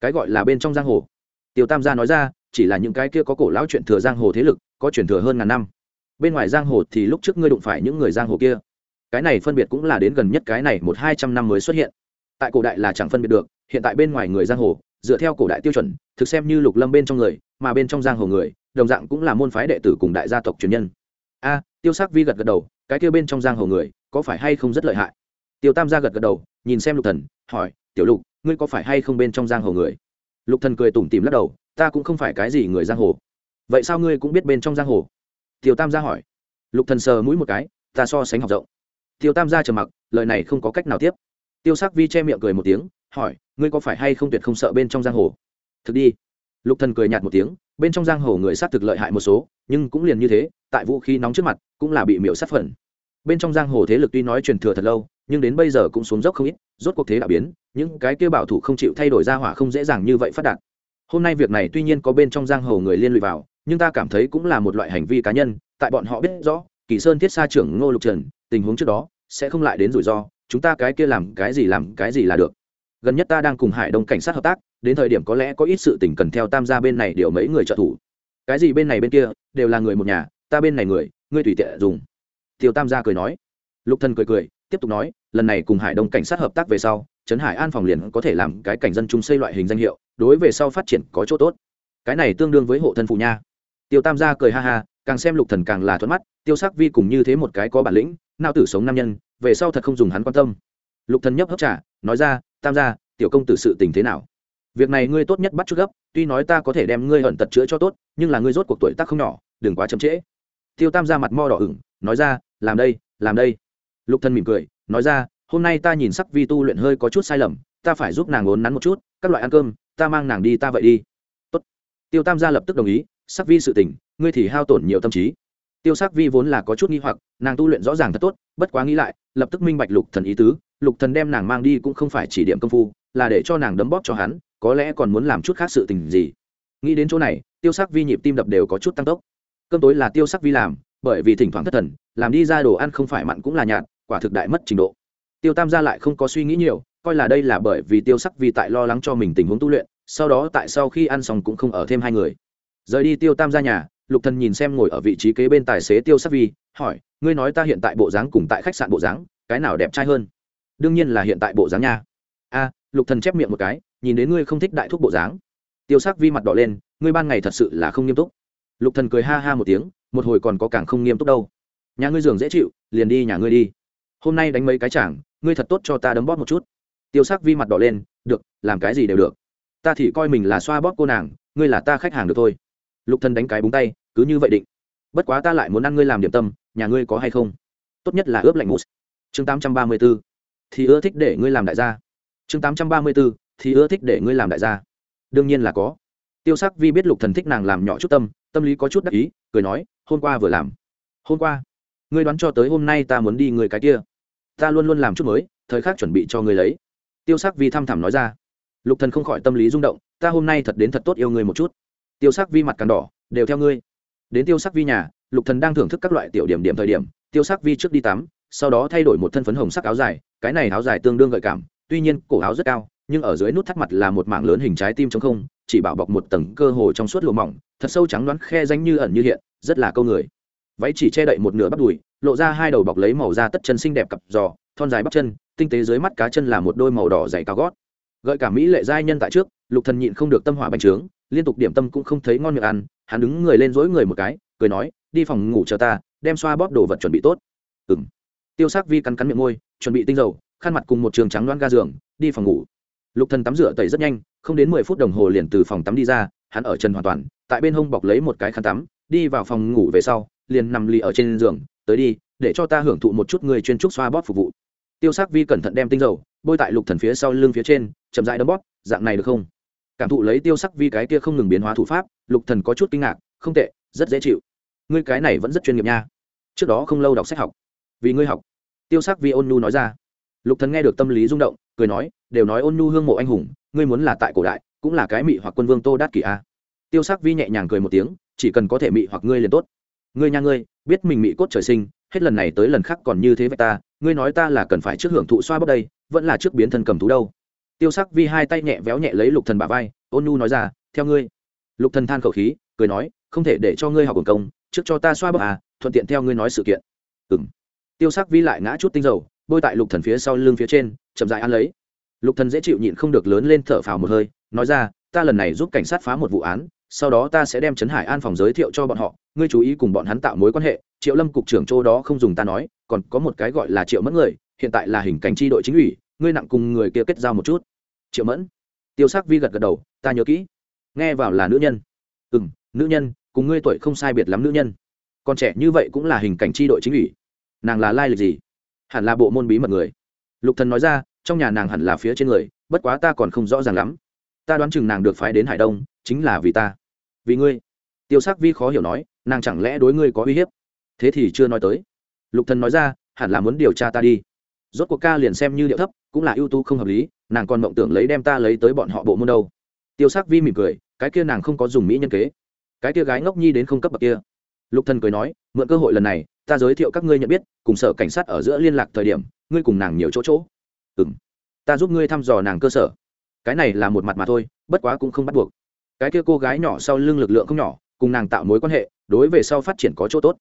Speaker 1: Cái gọi là bên trong giang hồ? Tiêu tam gia nói ra, chỉ là những cái kia có cổ lão chuyện thừa giang hồ thế lực, có truyền thừa hơn ngàn năm. Bên ngoài giang hồ thì lúc trước ngươi đụng phải những người giang hồ kia. Cái này phân biệt cũng là đến gần nhất cái này một hai trăm năm mới xuất hiện tại cổ đại là chẳng phân biệt được, hiện tại bên ngoài người giang hồ, dựa theo cổ đại tiêu chuẩn, thực xem như lục lâm bên trong người, mà bên trong giang hồ người, đồng dạng cũng là môn phái đệ tử cùng đại gia tộc truyền nhân. A, tiêu sắc vi gật gật đầu, cái kia bên trong giang hồ người, có phải hay không rất lợi hại? Tiêu tam gia gật gật đầu, nhìn xem lục thần, hỏi, tiểu lục, ngươi có phải hay không bên trong giang hồ người? Lục thần cười tủm tỉm lắc đầu, ta cũng không phải cái gì người giang hồ. Vậy sao ngươi cũng biết bên trong giang hồ? Tiêu tam gia hỏi. Lục thần sờ mũi một cái, ta so sánh học rộng. Tiêu tam gia trầm mặc, lời này không có cách nào tiếp tiêu sắc vi che miệng cười một tiếng, hỏi, ngươi có phải hay không tuyệt không sợ bên trong giang hồ? Thực đi. Lục thần cười nhạt một tiếng, bên trong giang hồ người sát thực lợi hại một số, nhưng cũng liền như thế, tại vũ khí nóng trước mặt, cũng là bị miễu sát phần. Bên trong giang hồ thế lực tuy nói truyền thừa thật lâu, nhưng đến bây giờ cũng xuống dốc không ít, rốt cuộc thế đã biến, những cái kia bảo thủ không chịu thay đổi ra hỏa không dễ dàng như vậy phát đạt. Hôm nay việc này tuy nhiên có bên trong giang hồ người liên lụy vào, nhưng ta cảm thấy cũng là một loại hành vi cá nhân, tại bọn họ biết rõ, kỳ sơn thiết sa trưởng ngô lục trần, tình huống trước đó, sẽ không lại đến rủi ro chúng ta cái kia làm cái gì làm cái gì là được. Gần nhất ta đang cùng hải đông cảnh sát hợp tác, đến thời điểm có lẽ có ít sự tình cần theo tam gia bên này điều mấy người trợ thủ. Cái gì bên này bên kia, đều là người một nhà, ta bên này người, ngươi tùy tiện dùng. Tiêu tam gia cười nói. Lục thần cười cười, tiếp tục nói, lần này cùng hải đông cảnh sát hợp tác về sau, trấn hải an phòng liền có thể làm cái cảnh dân chung xây loại hình danh hiệu, đối về sau phát triển có chỗ tốt. Cái này tương đương với hộ thân phụ nha. Tiêu tam gia cười ha ha, càng xem lục thần càng là thuận mắt, tiêu sắc vi cùng như thế một cái có bản lĩnh nào tử sống nam nhân về sau thật không dùng hắn quan tâm. Lục thần nhấp hấp trả nói ra, tam gia, tiểu công tử sự tình thế nào? Việc này ngươi tốt nhất bắt chút gấp, tuy nói ta có thể đem ngươi hận tật chữa cho tốt, nhưng là ngươi rốt cuộc tuổi tác không nhỏ, đừng quá chậm trễ. Tiêu tam gia mặt mo đỏ ửng, nói ra, làm đây làm đây. Lục thần mỉm cười, nói ra, hôm nay ta nhìn sắc vi tu luyện hơi có chút sai lầm, ta phải giúp nàng ốn nắn một chút, các loại ăn cơm, ta mang nàng đi ta vậy đi. Tốt. tiêu tam gia lập tức đồng ý, sắc vi sự tình, ngươi thì hao tổn nhiều tâm trí tiêu sắc vi vốn là có chút nghi hoặc, nàng tu luyện rõ ràng thật tốt, bất quá nghĩ lại, lập tức minh bạch lục thần ý tứ, lục thần đem nàng mang đi cũng không phải chỉ điểm công phu, là để cho nàng đấm bóp cho hắn, có lẽ còn muốn làm chút khác sự tình gì. Nghĩ đến chỗ này, tiêu sắc vi nhịp tim đập đều có chút tăng tốc. Cơm tối là tiêu sắc vi làm, bởi vì thỉnh thoảng thất thần, làm đi ra đồ ăn không phải mặn cũng là nhạt, quả thực đại mất trình độ. Tiêu tam gia lại không có suy nghĩ nhiều, coi là đây là bởi vì tiêu sắc vi tại lo lắng cho mình tình huống tu luyện, sau đó tại sau khi ăn xong cũng không ở thêm hai người. Rời đi tiêu tam gia nhà lục thần nhìn xem ngồi ở vị trí kế bên tài xế tiêu sắc vi, hỏi, ngươi nói ta hiện tại bộ dáng cùng tại khách sạn bộ dáng, cái nào đẹp trai hơn? Đương nhiên là hiện tại bộ dáng nha. A, lục thần chép miệng một cái, nhìn đến ngươi không thích đại thuốc bộ dáng. Tiêu sắc vi mặt đỏ lên, ngươi ban ngày thật sự là không nghiêm túc. Lục thần cười ha ha một tiếng, một hồi còn có càng không nghiêm túc đâu. Nhà ngươi giường dễ chịu, liền đi nhà ngươi đi. Hôm nay đánh mấy cái chảng ngươi thật tốt cho ta đấm bóp một chút. Tiêu sắc vi mặt đỏ lên, được, làm cái gì đều được. Ta thì coi mình là xoa bóp cô nàng, ngươi là ta khách hàng được thôi lục thần đánh cái búng tay, cứ như vậy định. Bất quá ta lại muốn ăn ngươi làm điểm tâm, nhà ngươi có hay không? Tốt nhất là ướp lạnh mousse. Chương tám trăm ba mươi 834 thì ưa thích để ngươi làm đại gia. Chương tám trăm ba mươi 834 thì ưa thích để ngươi làm đại gia. Đương nhiên là có. Tiêu sắc vi biết lục thần thích nàng làm nhỏ chút tâm tâm lý có chút đắc ý, cười nói, hôm qua vừa làm. Hôm qua? Ngươi đoán cho tới hôm nay ta muốn đi người cái kia. Ta luôn luôn làm chút mới, thời khắc chuẩn bị cho ngươi lấy. Tiêu sắc vi thăm thẳm nói ra. Lục thần không khỏi tâm lý rung động, ta hôm nay thật đến thật tốt yêu ngươi một chút tiêu sắc vi mặt càng đỏ, đều theo ngươi. Đến tiêu sắc vi nhà, lục thần đang thưởng thức các loại tiểu điểm điểm thời điểm, tiêu sắc vi trước đi tắm, sau đó thay đổi một thân phấn hồng sắc áo dài, cái này áo dài tương đương gợi cảm, tuy nhiên cổ áo rất cao, nhưng ở dưới nút thắt mặt là một mảng lớn hình trái tim trong không, chỉ bảo bọc một tầng cơ hồ trong suốt lụa mỏng, thật sâu trắng đoán khe danh như ẩn như hiện, rất là câu người. Váy chỉ che đậy một nửa bắp đùi, lộ ra hai đầu bọc lấy màu da tất chân xinh đẹp cặp giò, thon dài bắp chân, tinh tế dưới mắt cá chân là một đôi màu đỏ dày cao gót. Gợi cả mỹ lệ giai nhân tại trước, lục thần nhịn không được tâm hỏa bành trướng liên tục điểm tâm cũng không thấy ngon miệng ăn, hắn đứng người lên dối người một cái, cười nói, đi phòng ngủ chờ ta, đem xoa bóp đồ vật chuẩn bị tốt. Ừm. Tiêu sắc vi cắn cắn miệng môi, chuẩn bị tinh dầu, khăn mặt cùng một trường trắng loan ga giường, đi phòng ngủ. Lục thần tắm rửa tẩy rất nhanh, không đến mười phút đồng hồ liền từ phòng tắm đi ra, hắn ở chân hoàn toàn, tại bên hông bọc lấy một cái khăn tắm, đi vào phòng ngủ về sau, liền nằm lì ở trên giường, tới đi, để cho ta hưởng thụ một chút người chuyên trúc xoa bóp phục vụ. Tiêu sắc vi cẩn thận đem tinh dầu, bôi tại lục thần phía sau lưng phía trên, chậm rãi đấm bóp, dạng này được không? Cảm thụ lấy tiêu sắc vi cái kia không ngừng biến hóa thủ pháp, lục thần có chút kinh ngạc, không tệ, rất dễ chịu. Ngươi cái này vẫn rất chuyên nghiệp nha. Trước đó không lâu đọc sách học. Vì ngươi học. Tiêu sắc vi ôn nhu nói ra. Lục thần nghe được tâm lý rung động, cười nói, đều nói ôn nhu hương mộ anh hùng, ngươi muốn là tại cổ đại, cũng là cái mị hoặc quân vương tô đát kỷ a. Tiêu sắc vi nhẹ nhàng cười một tiếng, chỉ cần có thể mị hoặc ngươi liền tốt. Ngươi nha ngươi, biết mình mị cốt trời sinh, hết lần này tới lần khác còn như thế vậy ta, ngươi nói ta là cần phải trước hưởng thụ xoa bóp đây, vẫn là trước biến thân cầm thú đâu tiêu sắc vi hai tay nhẹ véo nhẹ lấy lục thần bả vai, ôn nhu nói ra, theo ngươi. Lục thần than khẩu khí, cười nói, không thể để cho ngươi học quần công, trước cho ta xoa bờ à thuận tiện theo ngươi nói sự kiện. Ừm. Tiêu sắc vi lại ngã chút tinh dầu, bôi tại lục thần phía sau lưng phía trên, chậm rãi ăn lấy. Lục thần dễ chịu nhịn không được lớn lên thở phào một hơi, nói ra, ta lần này giúp cảnh sát phá một vụ án, sau đó ta sẽ đem trấn hải an phòng giới thiệu cho bọn họ, ngươi chú ý cùng bọn hắn tạo mối quan hệ, triệu lâm cục trưởng châu đó không dùng ta nói, còn có một cái gọi là triệu mất người, hiện tại là hình cảnh tri đội chính ủy ngươi nặng cùng người kia kết giao một chút. Triệu mẫn, tiêu sắc vi gật gật đầu, ta nhớ kỹ. Nghe vào là nữ nhân. Ừ m nữ nhân, cùng ngươi tuổi không sai biệt lắm nữ nhân. Còn trẻ như vậy cũng là hình cảnh tri đội chính ủy. Nàng là lai lịch gì? Hẳn là bộ môn bí mật người. Lục thần nói ra, trong nhà nàng hẳn là phía trên người, bất quá ta còn không rõ ràng lắm. Ta đoán chừng nàng được phái đến hải đông, chính là vì ta. Vì ngươi. Tiêu sắc vi khó hiểu nói, nàng chẳng lẽ đối ngươi có uy hiếp? Thế thì chưa nói tới. Lục thần nói ra, hẳn là muốn điều tra ta đi. Rốt cuộc ca liền xem như điệu thấp cũng là ưu tú không hợp lý, nàng còn mộng tưởng lấy đem ta lấy tới bọn họ bộ môn đâu. Tiêu sắc vi mỉm cười, cái kia nàng không có dùng mỹ nhân kế. Cái kia gái ngốc nhi đến không cấp bậc kia. Lục thần cười nói, mượn cơ hội lần này, ta giới thiệu các ngươi nhận biết, cùng sở cảnh sát ở giữa liên lạc thời điểm, ngươi cùng nàng nhiều chỗ chỗ. Ừm. Ta giúp ngươi thăm dò nàng cơ sở. Cái này là một mặt mà thôi, bất quá cũng không bắt buộc. Cái kia cô gái nhỏ sau lưng lực lượng không nhỏ, cùng nàng tạo mối quan hệ, đối về sau phát triển có chỗ tốt.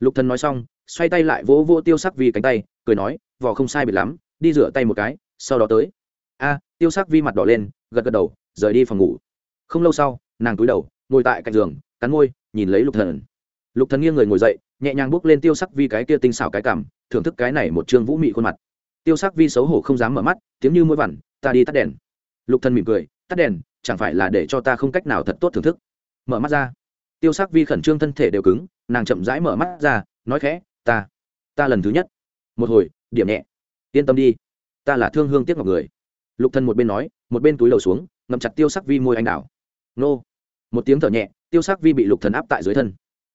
Speaker 1: Lục thần nói xong, xoay tay lại vỗ vỗ tiêu sắc vi cánh tay, cười nói vỏ không sai biệt lắm đi rửa tay một cái, sau đó tới. A, tiêu sắc vi mặt đỏ lên, gật gật đầu, rời đi phòng ngủ. Không lâu sau, nàng cúi đầu, ngồi tại cạnh giường, cắn môi, nhìn lấy lục thần. Lục thần nghiêng người ngồi dậy, nhẹ nhàng bước lên tiêu sắc vi cái kia tinh xảo cái cảm, thưởng thức cái này một trương vũ mị khuôn mặt. Tiêu sắc vi xấu hổ không dám mở mắt, tiếng như mũi vằn, ta đi tắt đèn. Lục thần mỉm cười, tắt đèn, chẳng phải là để cho ta không cách nào thật tốt thưởng thức? Mở mắt ra. Tiêu sắc vi khẩn trương thân thể đều cứng, nàng chậm rãi mở mắt ra, nói khẽ, ta ta lần thứ nhất. Một hồi, điểm nhẹ yên tâm đi, ta là thương hương tiếc ngọc người. Lục thần một bên nói, một bên túi lầu xuống, ngậm chặt tiêu sắc vi môi anh đảo nô. Một tiếng thở nhẹ, tiêu sắc vi bị lục thần áp tại dưới thân.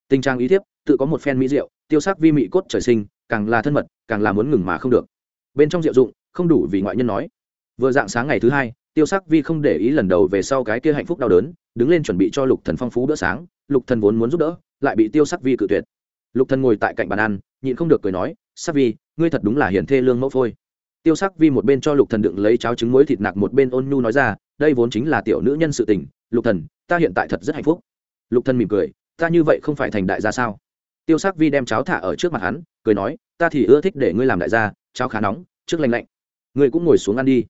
Speaker 1: Tình trạng ý thiếp, tự có một phen mỹ rượu tiêu sắc vi mị cốt trời sinh, càng là thân mật, càng là muốn ngừng mà không được. Bên trong rượu dụng, không đủ vì ngoại nhân nói. Vừa dạng sáng ngày thứ hai, tiêu sắc vi không để ý lần đầu về sau cái kia hạnh phúc đau đớn, đứng lên chuẩn bị cho lục thần phong phú bữa sáng, lục thần vốn muốn giúp đỡ, lại bị tiêu sắc vi cự tuyệt. Lục thần ngồi tại cạnh bàn ăn, nhịn không được cười nói, sắc vi ngươi thật đúng là hiển thê lương mẫu phôi. Tiêu sắc vi một bên cho lục thần đựng lấy cháo trứng muối thịt nạc, một bên ôn nhu nói ra, đây vốn chính là tiểu nữ nhân sự tình, lục thần, ta hiện tại thật rất hạnh phúc. Lục thần mỉm cười, ta như vậy không phải thành đại gia sao? Tiêu sắc vi đem cháo thả ở trước mặt hắn, cười nói, ta thì ưa thích để ngươi làm đại gia, cháo khá nóng, trước lạnh lạnh. Ngươi cũng ngồi xuống ăn đi.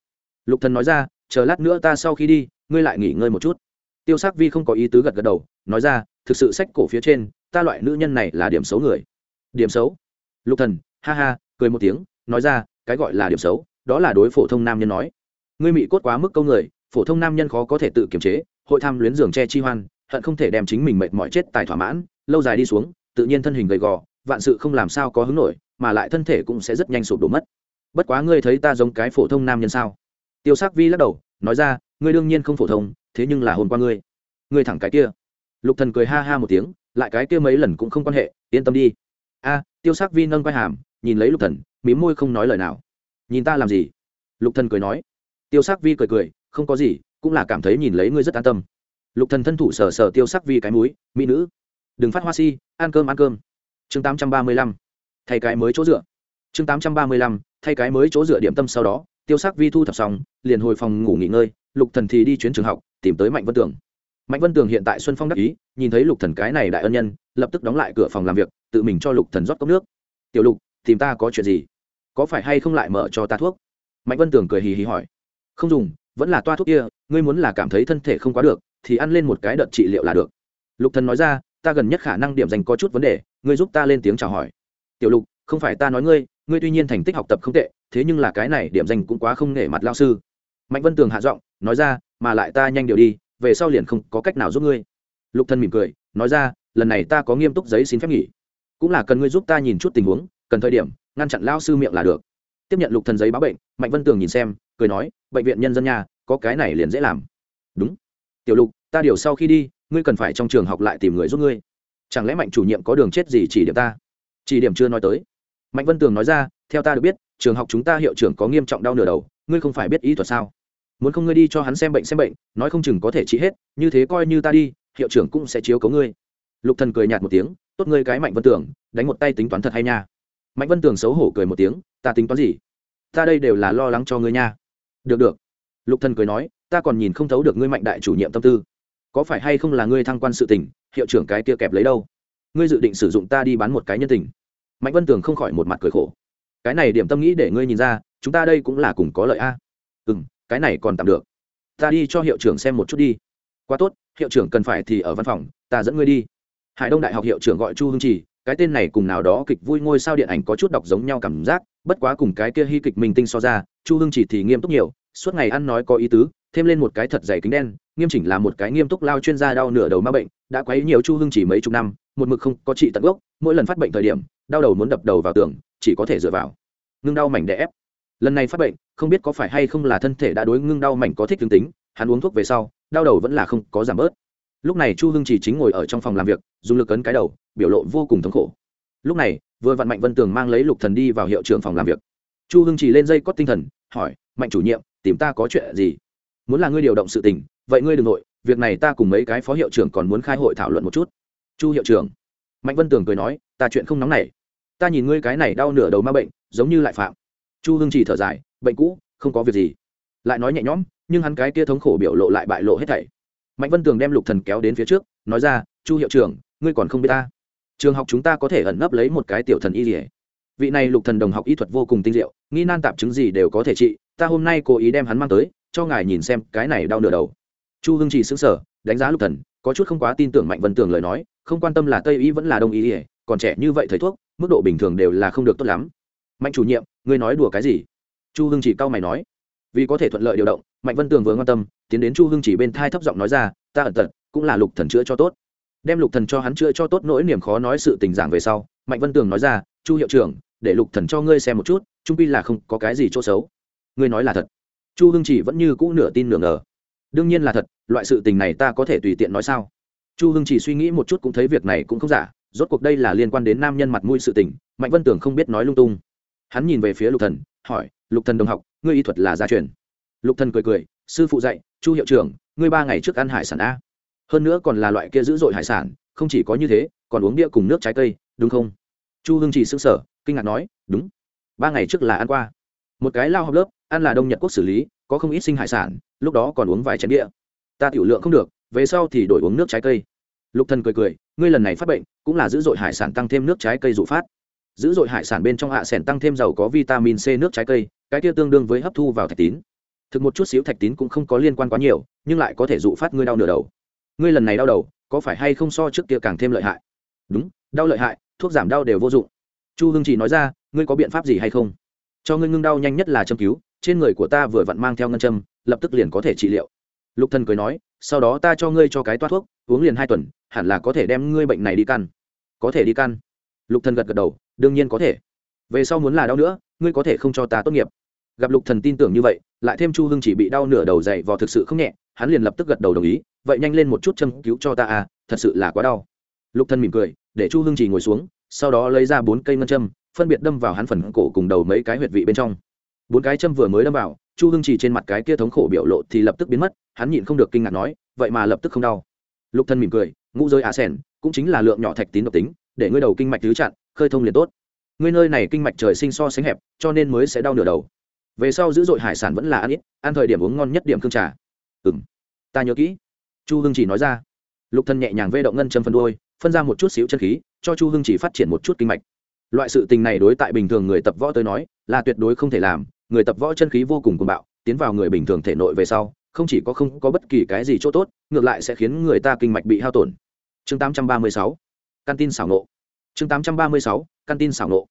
Speaker 1: Lục thần nói ra, chờ lát nữa ta sau khi đi, ngươi lại nghỉ ngơi một chút. Tiêu sắc vi không có ý tứ gật gật đầu, nói ra, thực sự sách cổ phía trên, ta loại nữ nhân này là điểm xấu người. Điểm xấu? Lục thần, ha ha cười một tiếng, nói ra, cái gọi là điểm xấu, đó là đối phổ thông nam nhân nói. Ngươi mị cốt quá mức câu người, phổ thông nam nhân khó có thể tự kiềm chế, hội tham luyến giường che chi hoan, hận không thể đem chính mình mệt mỏi chết tài thỏa mãn, lâu dài đi xuống, tự nhiên thân hình gầy gò, vạn sự không làm sao có hứng nổi, mà lại thân thể cũng sẽ rất nhanh sụp đổ mất. Bất quá ngươi thấy ta giống cái phổ thông nam nhân sao? Tiêu sắc vi lắc đầu, nói ra, ngươi đương nhiên không phổ thông, thế nhưng là hồn qua ngươi. Ngươi thẳng cái kia. Lục thần cười ha ha một tiếng, lại cái kia mấy lần cũng không quan hệ, yên tâm đi. A, tiêu sắc vi nâng quai hàm nhìn lấy lục thần, mím môi không nói lời nào. Nhìn ta làm gì? Lục thần cười nói. Tiêu sắc vi cười cười, không có gì, cũng là cảm thấy nhìn lấy ngươi rất an tâm. Lục thần thân thủ sờ sờ tiêu sắc vi cái mũi, mỹ nữ, đừng phát hoa si, ăn cơm ăn cơm. Chương tám trăm ba mươi lăm, thay cái mới chỗ dựa. Chương tám trăm ba mươi lăm, thay cái mới chỗ dựa điểm tâm sau đó, tiêu sắc vi thu thập xong, liền hồi phòng ngủ nghỉ ngơi, lục thần thì đi chuyến trường học, tìm tới mạnh vân tường. Mạnh vân tường hiện tại xuân phong đắc ý, nhìn thấy lục thần cái này đại ân nhân, lập tức đóng lại cửa phòng làm việc, tự mình cho lục thần rót cốc nước. Tiểu lục tìm ta có chuyện gì? Có phải hay không lại mở cho ta thuốc? Mạnh vân tường cười hì hì hỏi. Không dùng, vẫn là toa thuốc kia, ngươi muốn là cảm thấy thân thể không quá được, thì ăn lên một cái đợt trị liệu là được. Lục thần nói ra, ta gần nhất khả năng điểm dành có chút vấn đề, ngươi giúp ta lên tiếng chào hỏi. Tiểu lục, không phải ta nói ngươi ngươi tuy nhiên thành tích học tập không tệ, thế nhưng là cái này điểm danh cũng quá không nể mặt lao sư. Mạnh vân tường hạ giọng, nói ra, mà lại ta nhanh điều đi, về sau liền không có cách nào giúp ngươi. Lục thần mỉm cười, nói ra, lần này ta có nghiêm túc giấy xin phép nghỉ. Cũng là cần ngươi giúp ta nhìn chút tình huống cần thời điểm, ngăn chặn lao sư miệng là được. Tiếp nhận lục thần giấy báo bệnh, mạnh vân tường nhìn xem, cười nói, bệnh viện nhân dân nhà có cái này liền dễ làm. Đúng. Tiểu lục, ta điều sau khi đi, ngươi cần phải trong trường học lại tìm người giúp ngươi. Chẳng lẽ mạnh chủ nhiệm có đường chết gì chỉ điểm ta? Chỉ điểm chưa nói tới. Mạnh vân tường nói ra, theo ta được biết, trường học chúng ta hiệu trưởng có nghiêm trọng đau nửa đầu, ngươi không phải biết ý thuật sao? Muốn không ngươi đi cho hắn xem bệnh xem bệnh, nói không chừng có thể trị hết, như thế coi như ta đi, hiệu trưởng cũng sẽ chiếu cấu ngươi. Lục thần cười nhạt một tiếng, tốt ngươi cái mạnh vân tường, đánh một tay tính toán thật hay nha mạnh vân tường xấu hổ cười một tiếng, ta tính toán gì? Ta đây đều là lo lắng cho ngươi nha. Được được. Lục thần cười nói, ta còn nhìn không thấu được ngươi mạnh đại chủ nhiệm tâm tư. Có phải hay không là ngươi thăng quan sự tình, hiệu trưởng cái kia kẹp lấy đâu? Ngươi dự định sử dụng ta đi bán một cái nhân tình. Mạnh vân tường không khỏi một mặt cười khổ. Cái này điểm tâm nghĩ để ngươi nhìn ra, chúng ta đây cũng là cùng có lợi a. À? ừ m cái này còn tạm được. Ta đi cho hiệu trưởng xem một chút đi. Quá tốt, hiệu trưởng cần phải thì ở văn phòng, ta dẫn ngươi đi. Hải đông đại học hiệu trưởng gọi chu Hương trì cái tên này cùng nào đó kịch vui ngôi sao điện ảnh có chút đọc giống nhau cảm giác, bất quá cùng cái kia hy kịch minh tinh so ra, chu hưng Chỉ thì nghiêm túc nhiều, suốt ngày ăn nói có ý tứ, thêm lên một cái thật dày kính đen, nghiêm chỉnh là một cái nghiêm túc lao chuyên gia đau nửa đầu ma bệnh, đã quấy nhiều chu hưng chỉ mấy chục năm, một mực không có trị tận gốc, mỗi lần phát bệnh thời điểm, đau đầu muốn đập đầu vào tường, chỉ có thể dựa vào. Ngưng đau mảnh đè ép. Lần này phát bệnh, không biết có phải hay không là thân thể đã đối ngưng đau mảnh có thích tương tính, hắn uống thuốc về sau, đau đầu vẫn là không có giảm bớt lúc này chu hưng chỉ chính ngồi ở trong phòng làm việc, dùng lực ấn cái đầu, biểu lộ vô cùng thống khổ. Lúc này, vừa vặn mạnh vân tường mang lấy lục thần đi vào hiệu trưởng phòng làm việc. Chu hưng chỉ lên dây cót tinh thần, hỏi, mạnh chủ nhiệm, tìm ta có chuyện gì? Muốn là ngươi điều động sự tình, vậy ngươi đừng nội, việc này ta cùng mấy cái phó hiệu trưởng còn muốn khai hội thảo luận một chút. Chu hiệu trưởng? Mạnh vân tường cười nói, ta chuyện không nóng này ta nhìn ngươi cái này đau nửa đầu ma bệnh, giống như lại phạm. Chu hưng chỉ thở dài, bệnh cũ, không có việc gì. Lại nói nhẹ nhõm, nhưng hắn cái kia thống khổ biểu lộ lại bại lộ hết thảy mạnh vân tường đem lục thần kéo đến phía trước nói ra chu hiệu trưởng ngươi còn không biết ta. Trường học chúng ta có thể ẩn nấp lấy một cái tiểu thần y lìa vị này lục thần đồng học y thuật vô cùng tinh diệu nghi nan tạp chứng gì đều có thể trị ta hôm nay cố ý đem hắn mang tới cho ngài nhìn xem cái này đau nửa đầu. Chu hưng chỉ sững sờ, đánh giá lục thần có chút không quá tin tưởng mạnh vân tường lời nói không quan tâm là tây y vẫn là đông y còn trẻ như vậy thầy thuốc mức độ bình thường đều là không được tốt lắm. Mạnh chủ nhiệm ngươi nói đùa cái gì? Chu hưng chỉ cau mày nói. Vì có thể thuận lợi điều động mạnh vân tường vừa quan tâm tiến đến chu hưng chỉ bên thai thấp giọng nói ra, ta ẩn tật, cũng là lục thần chữa cho tốt. Đem lục thần cho hắn chữa cho tốt nỗi niềm khó nói sự tình giảng về sau, mạnh vân tường nói ra, chu hiệu trưởng, để lục thần cho ngươi xem một chút, trung pi là không có cái gì chỗ xấu. Ngươi nói là thật. Chu hưng chỉ vẫn như cũ nửa tin nửa ngờ. Đương nhiên là thật, loại sự tình này ta có thể tùy tiện nói sao? Chu hưng chỉ suy nghĩ một chút cũng thấy việc này cũng không giả, rốt cuộc đây là liên quan đến nam nhân mặt mũi sự tình, mạnh vân tường không biết nói lung tung. Hắn nhìn về phía lục thần, hỏi, lục thần đồng học, ngươi y thuật là gia truyền? Lục thần cười cười sư phụ dạy, chu hiệu trưởng, ngươi ba ngày trước ăn hải sản a. Hơn nữa còn là loại kia dữ dội hải sản, không chỉ có như thế, còn uống bia cùng nước trái cây, đúng không? Chu hưng chỉ g sờ, kinh ngạc nói, đúng. Ba ngày trước là ăn qua. Một cái lao học lớp, ăn là đông nhật quốc xử lý, có không ít sinh hải sản, lúc đó còn uống vài chén bia. ta tiểu lượng không được, về sau thì đổi uống nước trái cây. Lục thần cười cười, ngươi lần này phát bệnh, cũng là giữ dội hải sản tăng thêm nước trái cây dụ phát. Giữ dội hải sản bên trong hạ sẻn tăng thêm dầu có vitamin c nước trái cây, cái kia tương đương với hấp thu vào thạch tín thực một chút xíu thạch tín cũng không có liên quan quá nhiều, nhưng lại có thể dụ phát ngươi đau nửa đầu. Ngươi lần này đau đầu, có phải hay không so trước kia càng thêm lợi hại? Đúng, đau lợi hại, thuốc giảm đau đều vô dụng. Chu hưng chỉ nói ra, ngươi có biện pháp gì hay không? Cho ngươi ngưng đau nhanh nhất là châm cứu, trên người của ta vừa vặn mang theo ngân châm, lập tức liền có thể trị liệu. Lục thần cười nói, sau đó ta cho ngươi cho cái toát thuốc, uống liền hai tuần, hẳn là có thể đem ngươi bệnh này đi căn. Có thể đi căn. Lục thần gật gật đầu, đương nhiên có thể. Về sau muốn là đau nữa, ngươi có thể không cho ta tốt nghiệp gặp lục thần tin tưởng như vậy, lại thêm chu hưng chỉ bị đau nửa đầu dày vò thực sự không nhẹ, hắn liền lập tức gật đầu đồng ý, vậy nhanh lên một chút châm cứu cho ta à thật sự là quá đau. Lục thần mỉm cười, để chu hưng chỉ ngồi xuống, sau đó lấy ra bốn cây ngân châm, phân biệt đâm vào hắn phần cổ cùng đầu mấy cái huyệt vị bên trong. Bốn cái châm vừa mới đâm vào, chu hưng chỉ trên mặt cái kia thống khổ biểu lộ thì lập tức biến mất, hắn nhịn không được kinh ngạc nói, vậy mà lập tức không đau. Lục thân mỉm cười, ngũ rơi á sen cũng chính là lượng nhỏ thạch tín độc tính, để ngươi đầu kinh mạch thứ chặn, khơi thông liền tốt. Ngươi nơi này kinh mạch trời sinh so sánh hẹp, cho nên mới sẽ đau nửa đầu về sau giữ dội hải sản vẫn là ăn ít, ăn thời điểm uống ngon nhất điểm cương trà. Ừ m ta nhớ kỹ. Chu hưng chỉ nói ra. Lục thân nhẹ nhàng vê động ngân châm phân đôi phân ra một chút xíu chân khí, cho chu hưng chỉ phát triển một chút kinh mạch. Loại sự tình này đối tại bình thường người tập võ tới nói, là tuyệt đối không thể làm, người tập võ chân khí vô cùng cuồng bạo, tiến vào người bình thường thể nội về sau, không chỉ có không có bất kỳ cái gì chỗ tốt, ngược lại sẽ khiến người ta kinh mạch bị hao tổn. Chương 836 căn tin xảo nộ. Chương 836 căn tin xảo nộ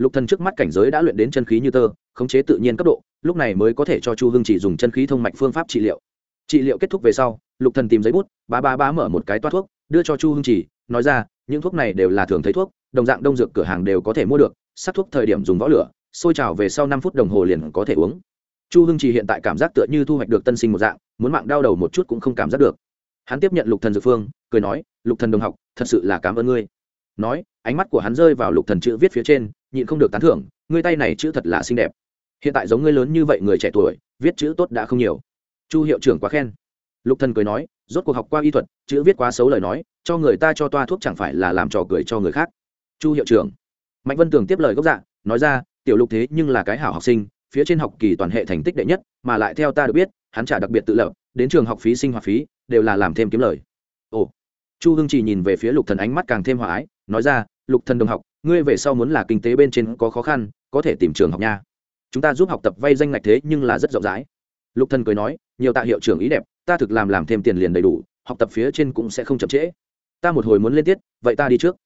Speaker 1: lục thần trước mắt cảnh giới đã luyện đến chân khí như tơ, khống chế tự nhiên cấp độ, lúc này mới có thể cho chu hưng chỉ dùng chân khí thông mạch phương pháp trị liệu. Trị liệu kết thúc về sau, lục thần tìm giấy bút, ba ba ba mở một cái toát thuốc, đưa cho chu hưng chỉ, nói ra, những thuốc này đều là thường thấy thuốc, đồng dạng đông dược cửa hàng đều có thể mua được, sắc thuốc thời điểm dùng võ lửa, sôi trào về sau năm phút đồng hồ liền có thể uống. Chu hưng chỉ hiện tại cảm giác tựa như thu hoạch được tân sinh một dạng, muốn mạng đau đầu một chút cũng không cảm giác được. Hắn tiếp nhận lục thần dược phương, cười nói, lục thần đồng học, thật sự là cảm ơn ngươi nói, ánh mắt của hắn rơi vào lục thần chữ viết phía trên, nhịn không được tán thưởng, ngươi tay này chữ thật là xinh đẹp. Hiện tại giống ngươi lớn như vậy người trẻ tuổi, viết chữ tốt đã không nhiều. Chu hiệu trưởng quá khen. Lục thần cười nói, rốt cuộc học qua y thuật, chữ viết quá xấu lời nói, cho người ta cho toa thuốc chẳng phải là làm trò cười cho người khác. Chu hiệu trưởng. Mạnh vân tường tiếp lời gốc dạ nói ra, tiểu lục thế nhưng là cái hảo học sinh, phía trên học kỳ toàn hệ thành tích đệ nhất, mà lại theo ta được biết, hắn trả đặc biệt tự lập, đến trường học phí sinh hoạt phí, đều là làm thêm kiếm lời. Ồ chu hưng chỉ nhìn về phía lục thần ánh mắt càng thêm hòa ái, nói ra, lục thần đồng học, ngươi về sau muốn là kinh tế bên trên có khó khăn, có thể tìm trường học nha. Chúng ta giúp học tập vay danh ngạch thế nhưng là rất rộng rãi. Lục thần cười nói, nhiều tạ hiệu trưởng ý đẹp, ta thực làm làm thêm tiền liền đầy đủ, học tập phía trên cũng sẽ không chậm trễ. Ta một hồi muốn lên tiết, vậy ta đi trước.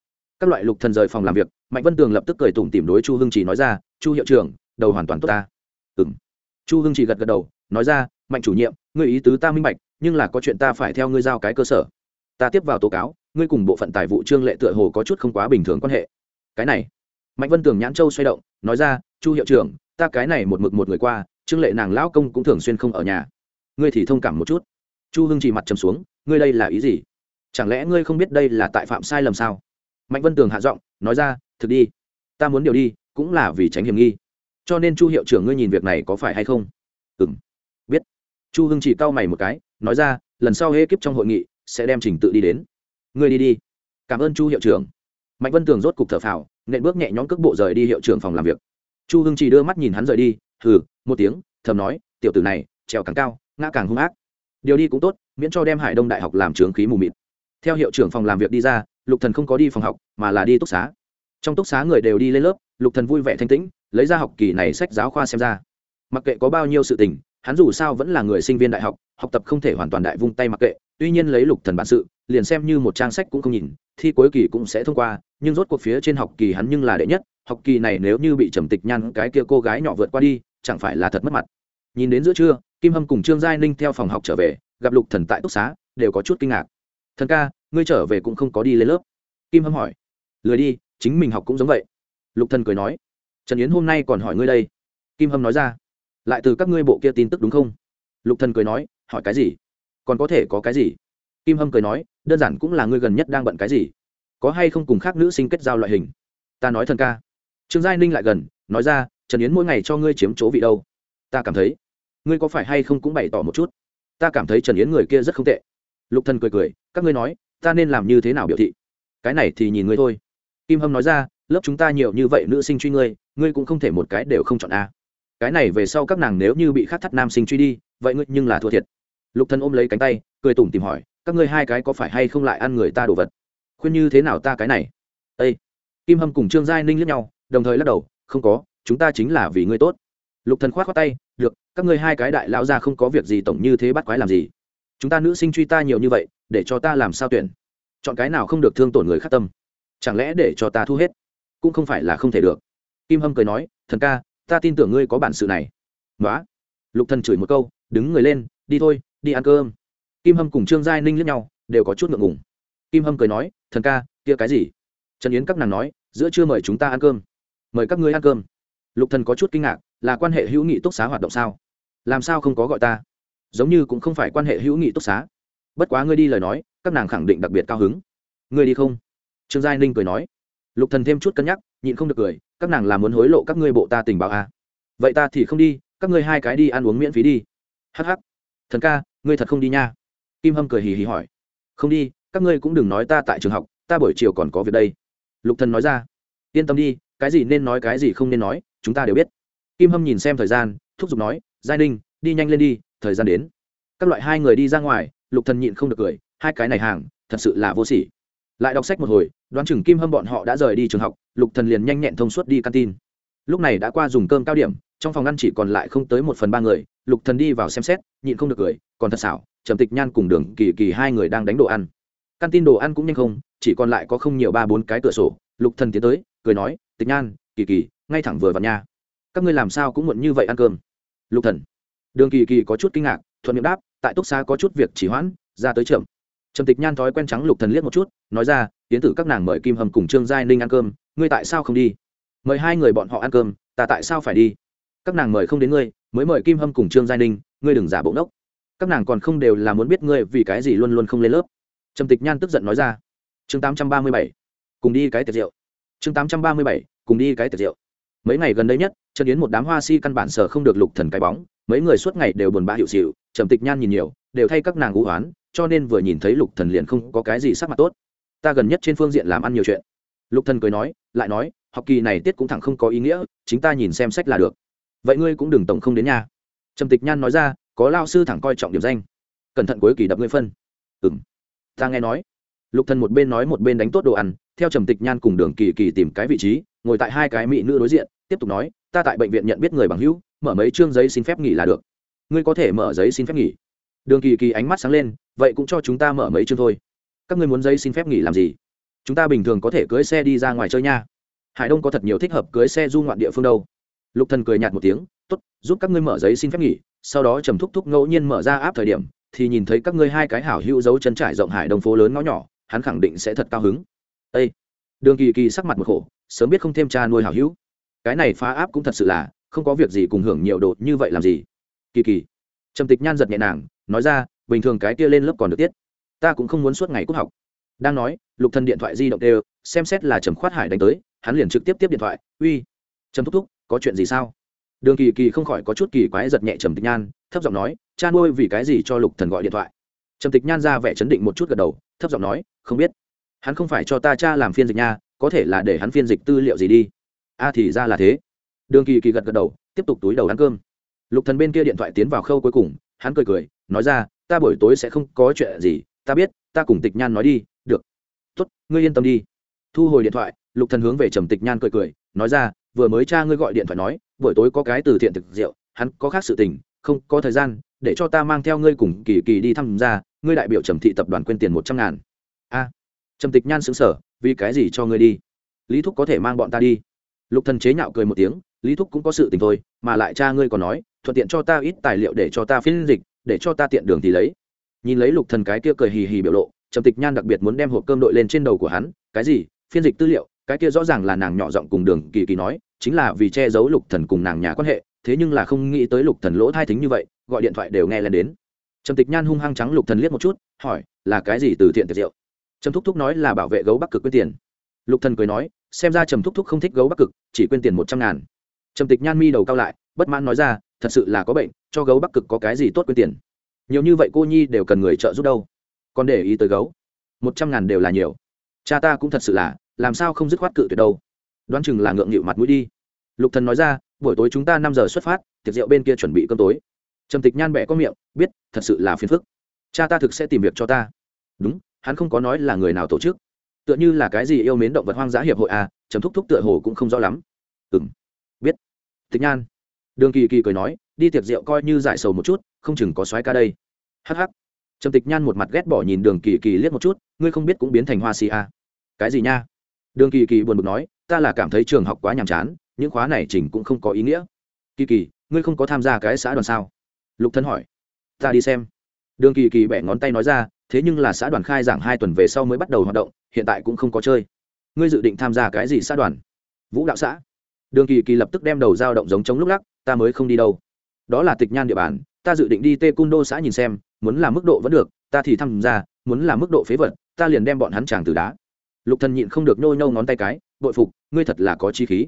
Speaker 1: Các loại lục thần rời phòng làm việc, mạnh vân tường lập tức cười tủm tỉm đối chu hưng chỉ nói ra, chu hiệu trưởng, đầu hoàn toàn tốt ta. Ừm. Chu hưng chỉ gật gật đầu, nói ra, mạnh chủ nhiệm, ngươi ý tứ ta minh bạch, nhưng là có chuyện ta phải theo ngươi giao cái cơ sở ta tiếp vào tố cáo, ngươi cùng bộ phận tài vụ trương lệ tựa hồ có chút không quá bình thường quan hệ. Cái này, mạnh vân tường nhãn châu xoay động, nói ra, chu hiệu trưởng, ta cái này một mực một người qua, trương lệ nàng lão công cũng thường xuyên không ở nhà. Ngươi thì thông cảm một chút. Chu hưng chỉ mặt trầm xuống, ngươi đây là ý gì? Chẳng lẽ ngươi không biết đây là tại phạm sai lầm sao? Mạnh vân tường hạ giọng, nói ra, thực đi. Ta muốn điều đi, cũng là vì tránh hiểm nghi. Cho nên chu hiệu trưởng ngươi nhìn việc này có phải hay không? Ừ m biết. Chu hưng chỉ cau mày một cái, nói ra, lần sau hê kiếp trong hội nghị sẽ đem trình tự đi đến. Người đi đi. Cảm ơn chu hiệu trưởng. Mạnh vân tường rốt cục thở phào, nện bước nhẹ nhõm cước bộ rời đi hiệu trưởng phòng làm việc. Chu hưng chỉ đưa mắt nhìn hắn rời đi, hừ, một tiếng, thầm nói, tiểu tử này, trèo càng cao, ngã càng hung ác. Điều đi cũng tốt, miễn cho đem hải đông đại học làm trướng khí mù mịt. Theo hiệu trưởng phòng làm việc đi ra, lục thần không có đi phòng học, mà là đi túc xá. Trong túc xá người đều đi lên lớp, lục thần vui vẻ thanh tĩnh, lấy ra học kỳ này sách giáo khoa xem ra. Mặc kệ có bao nhiêu sự tình, hắn dù sao vẫn là người sinh viên đại học học tập không thể hoàn toàn đại vung tay mặc kệ tuy nhiên lấy lục thần bản sự, liền xem như một trang sách cũng không nhìn, thi cuối kỳ cũng sẽ thông qua, nhưng rốt cuộc phía trên học kỳ hắn nhưng là đệ nhất, học kỳ này nếu như bị trầm tịch nhăn cái kia cô gái nhỏ vượt qua đi, chẳng phải là thật mất mặt. Nhìn đến giữa trưa, kim hâm cùng trương giai ninh theo phòng học trở về, gặp lục thần tại túc xá, đều có chút kinh ngạc. Thần ca, ngươi trở về cũng không có đi lên lớp. Kim hâm hỏi. Lười đi, chính mình học cũng giống vậy. Lục thần cười nói. Trần yến hôm nay còn hỏi ngươi đây. Kim hâm nói ra. Lại từ các ngươi bộ kia tin tức đúng không? Lục thần cười nói. Hỏi cái gì? Còn có thể có cái gì? Kim hâm cười nói, đơn giản cũng là ngươi gần nhất đang bận cái gì? Có hay không cùng khác nữ sinh kết giao loại hình? Ta nói thần ca. Trương giai ninh lại gần, nói ra, trần yến mỗi ngày cho ngươi chiếm chỗ vị đâu. Ta cảm thấy, ngươi có phải hay không cũng bày tỏ một chút? Ta cảm thấy trần yến người kia rất không tệ. Lục thần cười cười, các ngươi nói, ta nên làm như thế nào biểu thị? Cái này thì nhìn ngươi thôi. Kim hâm nói ra, lớp chúng ta nhiều như vậy nữ sinh truy ngươi ngươi cũng không thể một cái đều không chọn a. Cái này về sau các nàng nếu như bị khát thắt nam sinh truy đi, vậy ngươi nhưng là thua thiệt lục thần ôm lấy cánh tay, cười tủm tìm hỏi, các ngươi hai cái có phải hay không lại ăn người ta đồ vật? Khuyên như thế nào ta cái này? Ây kim hâm cùng trương giai ninh liếc nhau, đồng thời lắc đầu, không có, chúng ta chính là vì ngươi tốt. Lục thần khoát khoát tay, được, các ngươi hai cái đại lão ra không có việc gì tổng như thế bắt quái làm gì? Chúng ta nữ sinh truy ta nhiều như vậy, để cho ta làm sao tuyển? Chọn cái nào không được thương tổn người khác tâm? Chẳng lẽ để cho ta thu hết? Cũng không phải là không thể được. Kim hâm cười nói, thần ca, ta tin tưởng ngươi có bản sự này. Nói lục thần chửi một câu, đứng người lên, đi thôi đi ăn cơm. Kim hâm cùng trương giai ninh lẫn nhau, đều có chút ngượng ngùng. Kim hâm cười nói, thần ca, kia cái gì? Trần yến các nàng nói, giữa trưa mời chúng ta ăn cơm. Mời các ngươi ăn cơm. Lục thần có chút kinh ngạc, là quan hệ hữu nghị túc xá hoạt động sao? Làm sao không có gọi ta? Giống như cũng không phải quan hệ hữu nghị túc xá. Bất quá ngươi đi lời nói, các nàng khẳng định đặc biệt cao hứng. Ngươi đi không? Trương giai ninh cười nói. Lục thần thêm chút cân nhắc, nhịn không được cười, các nàng là muốn hối lộ các ngươi bộ ta tình báo à. vậy ta thì không đi, các ngươi hai cái đi ăn uống miễn phí đi. Hh thần ca ngươi thật không đi nha? Kim hâm cười hì hì hỏi. Không đi, các ngươi cũng đừng nói ta tại trường học, ta buổi chiều còn có việc đây. Lục thần nói ra. Yên tâm đi, cái gì nên nói cái gì không nên nói, chúng ta đều biết. Kim hâm nhìn xem thời gian, thúc giục nói, giai ninh, đi nhanh lên đi, thời gian đến. Các loại hai người đi ra ngoài, lục thần nhịn không được cười, hai cái này hàng, thật sự là vô sỉ. Lại đọc sách một hồi, đoán chừng kim hâm bọn họ đã rời đi trường học, lục thần liền nhanh nhẹn thông suốt đi canteen. Lúc này đã qua dùng cơm cao điểm trong phòng ăn chỉ còn lại không tới một phần ba người, lục thần đi vào xem xét, nhịn không được cười, còn thật xảo, trầm tịch nhan cùng đường kỳ kỳ hai người đang đánh đồ ăn. Căn tin đồ ăn cũng nhanh không, chỉ còn lại có không nhiều ba bốn cái cửa sổ, lục thần tiến tới, cười nói, tịch nhan, kỳ kỳ, ngay thẳng vừa vào nhà. Các ngươi làm sao cũng muộn như vậy ăn cơm? Lục thần. Đường kỳ kỳ có chút kinh ngạc, thuận miệng đáp, tại túc xá có chút việc chỉ hoãn, ra tới trưởng trầm tịch nhan thói quen trắng lục thần liếc một chút, nói ra tiến tử các nàng mời kim hầm cùng trương giai ninh ăn cơm, ngươi tại sao không đi? Mời hai người bọn họ ăn cơm, ta tại sao phải đi? Các nàng mời không đến ngươi, mới mời kim hâm cùng trương giai ninh, ngươi đừng giả bộ ngốc. Các nàng còn không đều là muốn biết ngươi vì cái gì luôn luôn không lên lớp. Trầm tịch nhan tức giận nói ra. Chương tám trăm ba mươi bảy, cùng đi cái tiệc rượu. Chương tám trăm ba mươi bảy, cùng đi cái tiệc rượu. Mấy ngày gần đây nhất, trần yến một đám hoa si căn bản sở không được lục thần cái bóng, mấy người suốt ngày đều buồn bã hiệu xịu, trầm tịch nhan nhìn nhiều, đều thay các nàng ngũ hoán cho nên vừa nhìn thấy lục thần liền không có cái gì sắc mặt tốt. Ta gần nhất trên phương diện làm ăn nhiều chuyện. Lục thần cười nói, lại nói, học kỳ này tiết cũng thẳng không có ý nghĩa, chính ta nhìn xem sách là được vậy ngươi cũng đừng tổng không đến nhà trầm tịch nhan nói ra, có lao sư thẳng coi trọng điểm danh. Cẩn thận cuối kỳ đập ngươi phân. Ừng ta nghe nói. Lục thần một bên nói một bên đánh tốt đồ ăn, theo trầm tịch nhan cùng đường kỳ kỳ tìm cái vị trí, ngồi tại hai cái mỹ nữ đối diện, tiếp tục nói, ta tại bệnh viện nhận biết người bằng hữu, mở mấy chương giấy xin phép nghỉ là được. Ngươi có thể mở giấy xin phép nghỉ. Đường kỳ kỳ ánh mắt sáng lên, vậy cũng cho chúng ta mở mấy chương thôi. Các ngươi muốn giấy xin phép nghỉ làm gì? Chúng ta bình thường có thể cưới xe đi ra ngoài chơi nha. Hải đông có thật nhiều thích hợp cưới xe du ngoạn địa phương đâu lục thần cười nhạt một tiếng, tốt, giúp các ngươi mở giấy xin phép nghỉ. Sau đó trầm thúc thúc ngẫu nhiên mở ra áp thời điểm, thì nhìn thấy các ngươi hai cái hảo hữu dấu chân trải rộng hải đông phố lớn ngõ nhỏ, hắn khẳng định sẽ thật cao hứng. Ê! đường kỳ kỳ sắc mặt một khổ, sớm biết không thêm cha nuôi hảo hữu. Cái này phá áp cũng thật sự là, không có việc gì cùng hưởng nhiều độ như vậy làm gì. Kỳ kỳ. Trầm tịch nhan giật nhẹ nàng, nói ra, bình thường cái kia lên lớp còn được tiết. Ta cũng không muốn suốt ngày cúp học. Đang nói, lục thần điện thoại di động đều, xem xét là trầm khoát hải đánh tới, hắn liền trực tiếp tiếp điện thoại, uy. Trầm thúc thúc có chuyện gì sao? Đường kỳ kỳ không khỏi có chút kỳ quái giật nhẹ trầm tịch nhan, thấp giọng nói, cha nuôi vì cái gì cho lục thần gọi điện thoại? Trầm tịch nhan ra vẻ chấn định một chút gật đầu, thấp giọng nói, không biết. Hắn không phải cho ta cha làm phiên dịch nha, có thể là để hắn phiên dịch tư liệu gì đi. A thì ra là thế. Đường kỳ kỳ gật gật đầu, tiếp tục túi đầu ăn cơm. Lục thần bên kia điện thoại tiến vào khâu cuối cùng, hắn cười cười, nói ra, ta buổi tối sẽ không có chuyện gì, ta biết, ta cùng tịch nhan nói đi, được. Tốt, ngươi yên tâm đi. Thu hồi điện thoại, lục thần hướng về trầm tịch nhan cười cười, nói ra vừa mới cha ngươi gọi điện thoại nói, buổi tối có cái từ thiện thực rượu hắn có khác sự tình, không có thời gian, để cho ta mang theo ngươi cùng kỳ kỳ đi thăm ra ngươi đại biểu trầm thị tập đoàn quên tiền một trăm ngàn. A. Trầm tịch nhan xứng sở vì cái gì cho ngươi đi? Lý thúc có thể mang bọn ta đi. Lục thần chế nhạo cười một tiếng, lý thúc cũng có sự tình thôi, mà lại cha ngươi còn nói, thuận tiện cho ta ít tài liệu để cho ta phiên dịch, để cho ta tiện đường thì lấy. Nhìn lấy lục thần cái kia cười hì hì biểu lộ, trầm tịch nhan đặc biệt muốn đem hộp cơm đội lên trên đầu của hắn, cái gì? Phiên dịch tư liệu cái kia rõ ràng là nàng nhỏ giọng cùng đường kỳ kỳ nói, chính là vì che giấu lục thần cùng nàng nhà quan hệ, thế nhưng là không nghĩ tới lục thần lỗ thai thính như vậy, gọi điện thoại đều nghe lên đến. Trầm tịch nhan hung hăng trắng lục thần liếc một chút, hỏi, là cái gì từ thiện tiệc rượu trầm thúc thúc nói là bảo vệ gấu bắc cực quyên tiền. Lục thần cười nói, xem ra trầm thúc thúc không thích gấu bắc cực, chỉ quyên tiền một trăm ngàn. Trầm tịch nhan mi đầu cao lại, bất mãn nói ra, thật sự là có bệnh, cho gấu bắc cực có cái gì tốt quyên tiền? Nhiều như vậy cô nhi đều cần người trợ giúp đâu? Còn để ý tới gấu. Một trăm ngàn đều là nhiều. Cha ta cũng thật sự là làm sao không dứt khoát cự tuyệt đâu. Đoán chừng là ngượng nghịu mặt mũi đi. Lục thần nói ra buổi tối chúng ta năm giờ xuất phát tiệc rượu bên kia chuẩn bị cơm tối. Trầm tịch nhan bẻ có miệng biết thật sự là phiền phức. Cha ta thực sẽ tìm việc cho ta. Đúng hắn không có nói là người nào tổ chức. Tựa như là cái gì yêu mến động vật hoang dã hiệp hội à trầm thúc thúc tựa hồ cũng không rõ lắm. Ừm biết. Tịch nhan. Đường kỳ kỳ cười nói đi tiệc rượu coi như giải sầu một chút không chừng có soái ca đây. Hắc hắc, trầm tịch nhan một mặt ghét bỏ nhìn đường kỳ kỳ liếc một chút ngươi không biết cũng biến thành hoa si à. cái gì nha? Đường kỳ kỳ buồn bực nói, ta là cảm thấy trường học quá nhàm chán, những khóa này chỉnh cũng không có ý nghĩa. Kỳ kỳ, ngươi không có tham gia cái xã đoàn sao? Lục thân hỏi. Ta đi xem. Đường kỳ kỳ bẻ ngón tay nói ra, thế nhưng là xã đoàn khai giảng hai tuần về sau mới bắt đầu hoạt động, hiện tại cũng không có chơi. Ngươi dự định tham gia cái gì xã đoàn? Vũ đạo xã. Đường kỳ kỳ lập tức đem đầu dao động giống chống lúc lắc, ta mới không đi đâu. Đó là tịch nhan địa bàn, ta dự định đi tê cung đô xã nhìn xem, muốn làm mức độ vẫn được, ta thì tham gia, muốn làm mức độ phế vật, ta liền đem bọn hắn tràng từ đá lục thần nhịn không được nhô nhô ngón tay cái, bội phục, ngươi thật là có chi khí.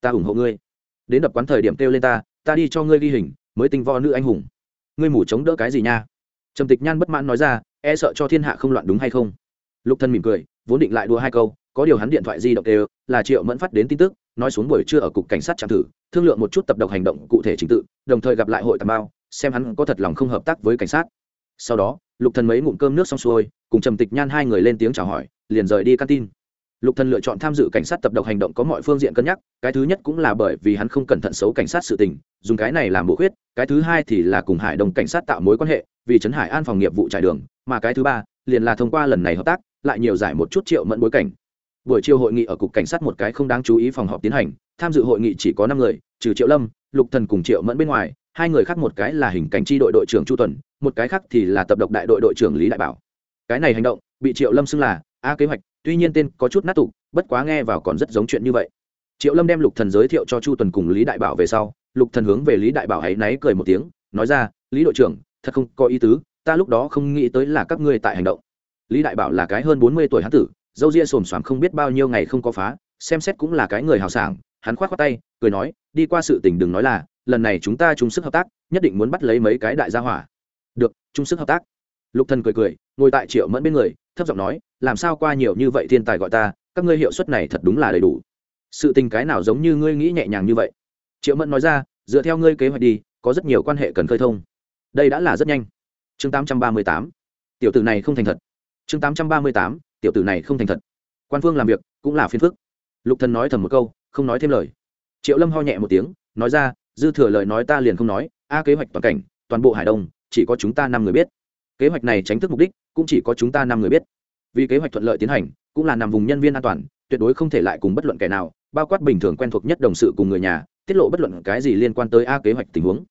Speaker 1: Ta ủng hộ ngươi. Đến đập quán thời điểm kêu lên ta ta đi cho ngươi ghi hình, mới tinh võ nữ anh hùng. Ngươi mủ chống đỡ cái gì nha? Trầm tịch nhan bất mãn nói ra e sợ cho thiên hạ không loạn đúng hay không? Lục thân mỉm cười, vốn định lại đua hai câu, có điều hắn điện thoại di động đều là triệu mẫn phát đến tin tức, nói xuống buổi trưa ở cục cảnh sát trạm thử, thương lượng một chút tập độc hành động cụ thể trình tự, đồng thời gặp lại hội tạm bao xem hắn có thật lòng không hợp tác với cảnh sát. Sau đó, lục thần mấy ngụm cơm nước xong xuôi, cùng trầm tịch nhan hai người lên tiếng chào hỏi liền rời đi căn tin lục thần lựa chọn tham dự cảnh sát tập độc hành động có mọi phương diện cân nhắc, cái thứ nhất cũng là bởi vì hắn không cẩn thận xấu cảnh sát sự tình, dùng cái này làm bổ khuyết, cái thứ hai thì là cùng hải đồng cảnh sát tạo mối quan hệ, vì trấn hải an phòng nghiệp vụ trải đường, mà cái thứ ba liền là thông qua lần này hợp tác, lại nhiều giải một chút triệu mẫn bối cảnh. Buổi chiều hội nghị ở cục cảnh sát một cái không đáng chú ý phòng họp tiến hành, tham dự hội nghị chỉ có năm người, trừ triệu lâm, lục thần cùng triệu mẫn bên ngoài, hai người khác một cái là hình cảnh tri đội đội trưởng chu tuần, một cái khác thì là tập độc đại đội đội trưởng lý đại bảo. Cái này hành động, bị triệu lâm xưng là a kế hoạch, tuy nhiên tên có chút nát tục bất quá nghe vào còn rất giống chuyện như vậy. Triệu lâm đem lục thần giới thiệu cho chu tuần cùng lý đại bảo về sau, lục thần hướng về lý đại bảo hãy náy cười một tiếng, nói ra, lý đội trưởng, thật không có ý tứ, ta lúc đó không nghĩ tới là các ngươi tại hành động. Lý đại bảo là cái hơn bốn mươi tuổi hán tử, dâu ria xồm xoàm không biết bao nhiêu ngày không có phá, xem xét cũng là cái người hào sảng, hắn khoát khoát tay, cười nói, đi qua sự tình đừng nói là, lần này chúng ta chung sức hợp tác, nhất định muốn bắt lấy mấy cái đại gia hỏa. Được, chung sức hợp tác lục thần cười cười, ngồi tại triệu mẫn bên người, thấp giọng nói, làm sao qua nhiều như vậy thiên tài gọi ta, các ngươi hiệu suất này thật đúng là đầy đủ. Sự tình cái nào giống như ngươi nghĩ nhẹ nhàng như vậy? Triệu mẫn nói ra, dựa theo ngươi kế hoạch đi, có rất nhiều quan hệ cần khơi thông. Đây đã là rất nhanh. Chương 838. tiểu tử này không thành thật. Chương 838. tiểu tử này không thành thật. Quan phương làm việc cũng là phiền phức. Lục thần nói thầm một câu, không nói thêm lời. Triệu lâm ho nhẹ một tiếng, nói ra, dư thừa lời nói ta liền không nói, a kế hoạch toàn cảnh, toàn bộ hải đông, chỉ có chúng ta năm người biết kế hoạch này tránh thức mục đích cũng chỉ có chúng ta năm người biết. Vì kế hoạch thuận lợi tiến hành, cũng là nằm vùng nhân viên an toàn, tuyệt đối không thể lại cùng bất luận kẻ nào, bao quát bình thường quen thuộc nhất đồng sự cùng người nhà, tiết lộ bất luận cái gì liên quan tới a kế hoạch tình huống.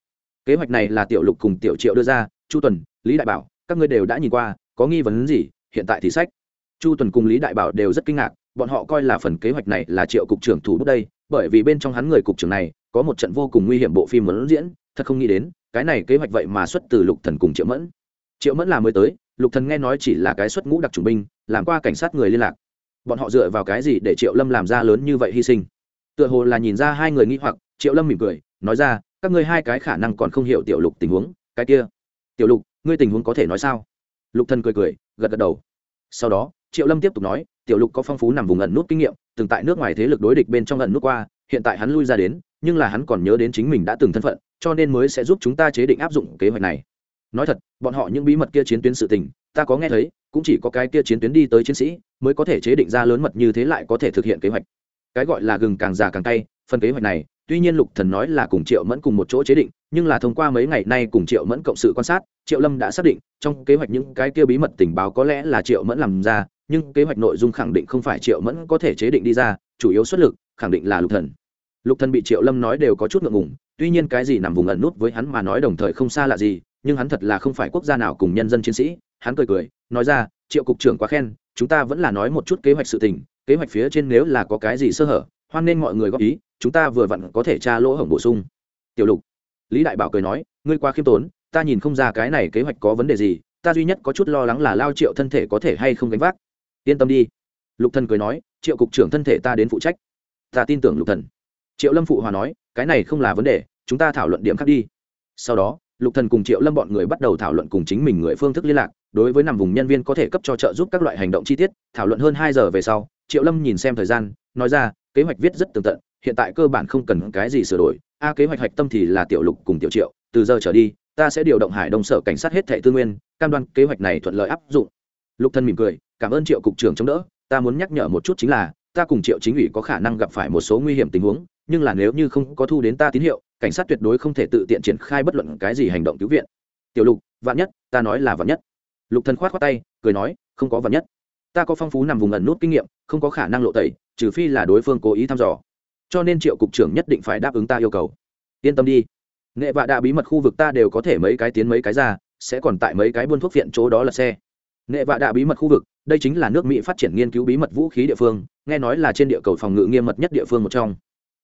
Speaker 1: Kế hoạch này là tiểu lục cùng tiểu triệu đưa ra, chu tuần, lý đại bảo, các ngươi đều đã nhìn qua, có nghi vấn gì, hiện tại thì sách. Chu tuần cùng lý đại bảo đều rất kinh ngạc, bọn họ coi là phần kế hoạch này là triệu cục trưởng thủ bút đây, bởi vì bên trong hắn người cục trưởng này, có một trận vô cùng nguy hiểm bộ phim muốn diễn, thật không nghĩ đến, cái này kế hoạch vậy mà xuất từ lục thần cùng triệu mẫn triệu mẫn là mới tới, lục thần nghe nói chỉ là cái xuất ngũ đặc chủng binh, làm qua cảnh sát người liên lạc. Bọn họ dựa vào cái gì để triệu lâm làm ra lớn như vậy hy sinh? Tựa hồ là nhìn ra hai người nghĩ hoặc, triệu lâm mỉm cười, nói ra, các ngươi hai cái khả năng còn không hiểu tiểu lục tình huống, cái kia. Tiểu lục, ngươi tình huống có thể nói sao? Lục thần cười cười, gật gật đầu. Sau đó, triệu lâm tiếp tục nói, tiểu lục có phong phú nằm vùng ẩn nút kinh nghiệm, từng tại nước ngoài thế lực đối địch bên trong ẩn nút qua, hiện tại hắn lui ra đến, nhưng là hắn còn nhớ đến chính mình đã từng thân phận, cho nên mới sẽ giúp chúng ta chế định áp dụng kế hoạch này nói thật, bọn họ những bí mật kia chiến tuyến sự tình, ta có nghe thấy, cũng chỉ có cái kia chiến tuyến đi tới chiến sĩ, mới có thể chế định ra lớn mật như thế lại có thể thực hiện kế hoạch. Cái gọi là gừng càng già càng cay, phần kế hoạch này, tuy nhiên lục thần nói là cùng triệu mẫn cùng một chỗ chế định, nhưng là thông qua mấy ngày nay cùng triệu mẫn cộng sự quan sát, triệu lâm đã xác định, trong kế hoạch những cái kia bí mật tình báo có lẽ là triệu mẫn làm ra, nhưng kế hoạch nội dung khẳng định không phải triệu mẫn có thể chế định đi ra, chủ yếu xuất lực, khẳng định là lục thần. Lục thần bị triệu lâm nói đều có chút ngượng ngùng, tuy nhiên cái gì nằm vùng ẩn nút với hắn mà nói đồng thời không xa lạ gì nhưng hắn thật là không phải quốc gia nào cùng nhân dân chiến sĩ, hắn cười cười, nói ra, triệu cục trưởng quá khen, chúng ta vẫn là nói một chút kế hoạch sự tình, kế hoạch phía trên nếu là có cái gì sơ hở, hoan nên mọi người góp ý, chúng ta vừa vặn có thể tra lỗ hổng bổ sung. Tiểu lục, lý đại bảo cười nói, ngươi quá khiêm tốn, ta nhìn không ra cái này kế hoạch có vấn đề gì, ta duy nhất có chút lo lắng là lao triệu thân thể có thể hay không gánh vác. Yên tâm đi. Lục thần cười nói, triệu cục trưởng thân thể ta đến phụ trách. Ta tin tưởng lục thần. Triệu lâm phụ hòa nói, cái này không là vấn đề, chúng ta thảo luận điểm khác đi. Sau đó lục thần cùng triệu lâm bọn người bắt đầu thảo luận cùng chính mình người phương thức liên lạc, đối với nằm vùng nhân viên có thể cấp cho trợ giúp các loại hành động chi tiết, thảo luận hơn hai giờ về sau, triệu lâm nhìn xem thời gian, nói ra, kế hoạch viết rất tường tận, hiện tại cơ bản không cần cái gì sửa đổi, a, kế hoạch hoạch tâm thì là tiểu lục cùng tiểu triệu, từ giờ trở đi, ta sẽ điều động hải đông sở cảnh sát hết thẻ tư nguyên, cam đoan kế hoạch này thuận lợi áp dụng. Lục thân mỉm cười, cảm ơn triệu cục trưởng chống đỡ, ta muốn nhắc nhở một chút chính là, ta cùng triệu chính ủy có khả năng gặp phải một số nguy hiểm tình huống nhưng là nếu như không có thu đến ta tín hiệu, cảnh sát tuyệt đối không thể tự tiện triển khai bất luận cái gì hành động cứu viện. Tiểu lục, vạn nhất, ta nói là vạn nhất. Lục thần khoát khoát tay, cười nói, không có vạn nhất. Ta có phong phú nằm vùng ẩn nút kinh nghiệm, không có khả năng lộ tẩy, trừ phi là đối phương cố ý thăm dò. Cho nên triệu cục trưởng nhất định phải đáp ứng ta yêu cầu. Yên tâm đi. Nghệ vạ đạ bí mật khu vực ta đều có thể mấy cái tiến mấy cái ra, sẽ còn tại mấy cái buôn thuốc viện chỗ đó là xe. Nghệ vạ đạ bí mật khu vực, đây chính là nước mỹ phát triển nghiên cứu bí mật vũ khí địa phương, nghe nói là trên địa cầu phòng ngự nghiêm mật nhất địa phương một trong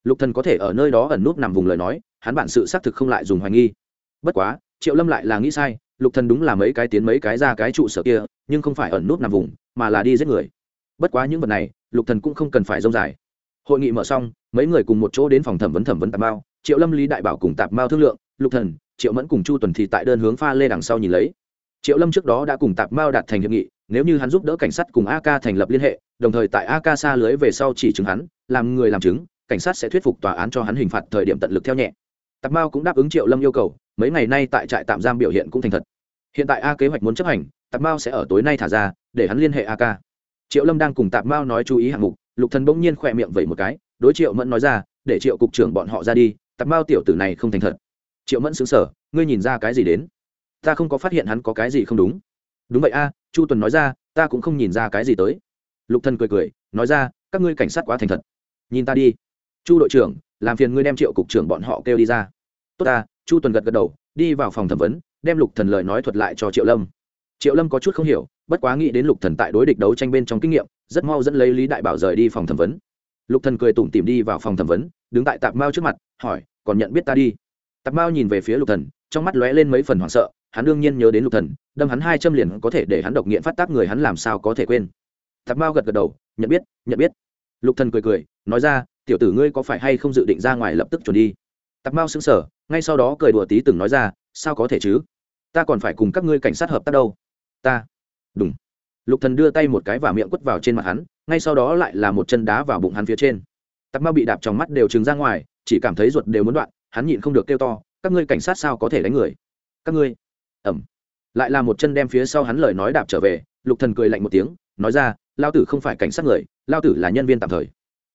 Speaker 1: lục thần có thể ở nơi đó ẩn nút nằm vùng lời nói, hắn bản sự xác thực không lại dùng hoài nghi. Bất quá, triệu lâm lại là nghĩ sai, lục thần đúng là mấy cái tiến mấy cái ra cái trụ sở kia, nhưng không phải ẩn nút nằm vùng, mà là đi giết người. Bất quá những vật này, lục thần cũng không cần phải rông dài. Hội nghị mở xong, mấy người cùng một chỗ đến phòng thẩm vấn thẩm vấn tạp mao. Triệu lâm, lý đại bảo cùng tạp mao thương lượng, lục thần, triệu mẫn cùng chu tuần thì tại đơn hướng pha lê đằng sau nhìn lấy. Triệu lâm trước đó đã cùng tạp mao đạt thành hiệp nghị, nếu như hắn giúp đỡ cảnh sát cùng ak thành lập liên hệ, đồng thời tại ak xa lưới về sau chỉ chứng hắn, làm người làm chứng cảnh sát sẽ thuyết phục tòa án cho hắn hình phạt thời điểm tận lực theo nhẹ. Tạp mao cũng đáp ứng triệu lâm yêu cầu, mấy ngày nay tại trại tạm giam biểu hiện cũng thành thật. Hiện tại a kế hoạch muốn chấp hành, tạp mao sẽ ở tối nay thả ra, để hắn liên hệ a ca. triệu lâm đang cùng tạp mao nói chú ý hạng mục, lục thần bỗng nhiên khỏe miệng vẩy một cái, đối triệu mẫn nói ra, để triệu cục trưởng bọn họ ra đi, tạp mao tiểu tử này không thành thật. Triệu mẫn xứng sở ngươi nhìn ra cái gì đến? Ta không có phát hiện hắn có cái gì không đúng. Đúng vậy a, chu tuần nói ra, ta cũng không nhìn ra cái gì tới. Lục thần cười cười, nói ra, các ngươi cảnh sát quá thành thật. Nhìn ta đi chu đội trưởng, làm phiền ngươi đem triệu cục trưởng bọn họ kêu đi ra. Tốt ta, chu tuần gật gật đầu, đi vào phòng thẩm vấn, đem lục thần lời nói thuật lại cho triệu lâm. Triệu lâm có chút không hiểu, bất quá nghĩ đến lục thần tại đối địch đấu tranh bên trong kinh nghiệm, rất mau dẫn lấy lý đại bảo rời đi phòng thẩm vấn. Lục thần cười tủm tỉm đi vào phòng thẩm vấn, đứng tại tạp mao trước mặt, hỏi, còn nhận biết ta đi? Tạp mao nhìn về phía lục thần, trong mắt lóe lên mấy phần hoảng sợ, hắn đương nhiên nhớ đến lục thần, đâm hắn hai châm liền có thể để hắn độc nghiện phát tác người hắn làm sao có thể quên. Tạp mao gật gật đầu, nhận biết nhận biết lục thần cười cười, nói ra, tiểu tử ngươi có phải hay không dự định ra ngoài lập tức chuẩn đi? Tạp mao sững sờ, ngay sau đó cười đùa tí từng nói ra, sao có thể chứ? Ta còn phải cùng các ngươi cảnh sát hợp tác đâu. Ta? Đúng. Lục thần đưa tay một cái và miệng quất vào trên mặt hắn, ngay sau đó lại là một chân đá vào bụng hắn phía trên. Tạp mao bị đạp trong mắt đều trừng ra ngoài, chỉ cảm thấy ruột đều muốn đoạn, hắn nhịn không được kêu to, các ngươi cảnh sát sao có thể đánh người? Các ngươi? Ẩm. Lại là một chân đem phía sau hắn lời nói đạp trở về, lục thần cười lạnh một tiếng nói ra lao tử không phải cảnh sát người lao tử là nhân viên tạm thời.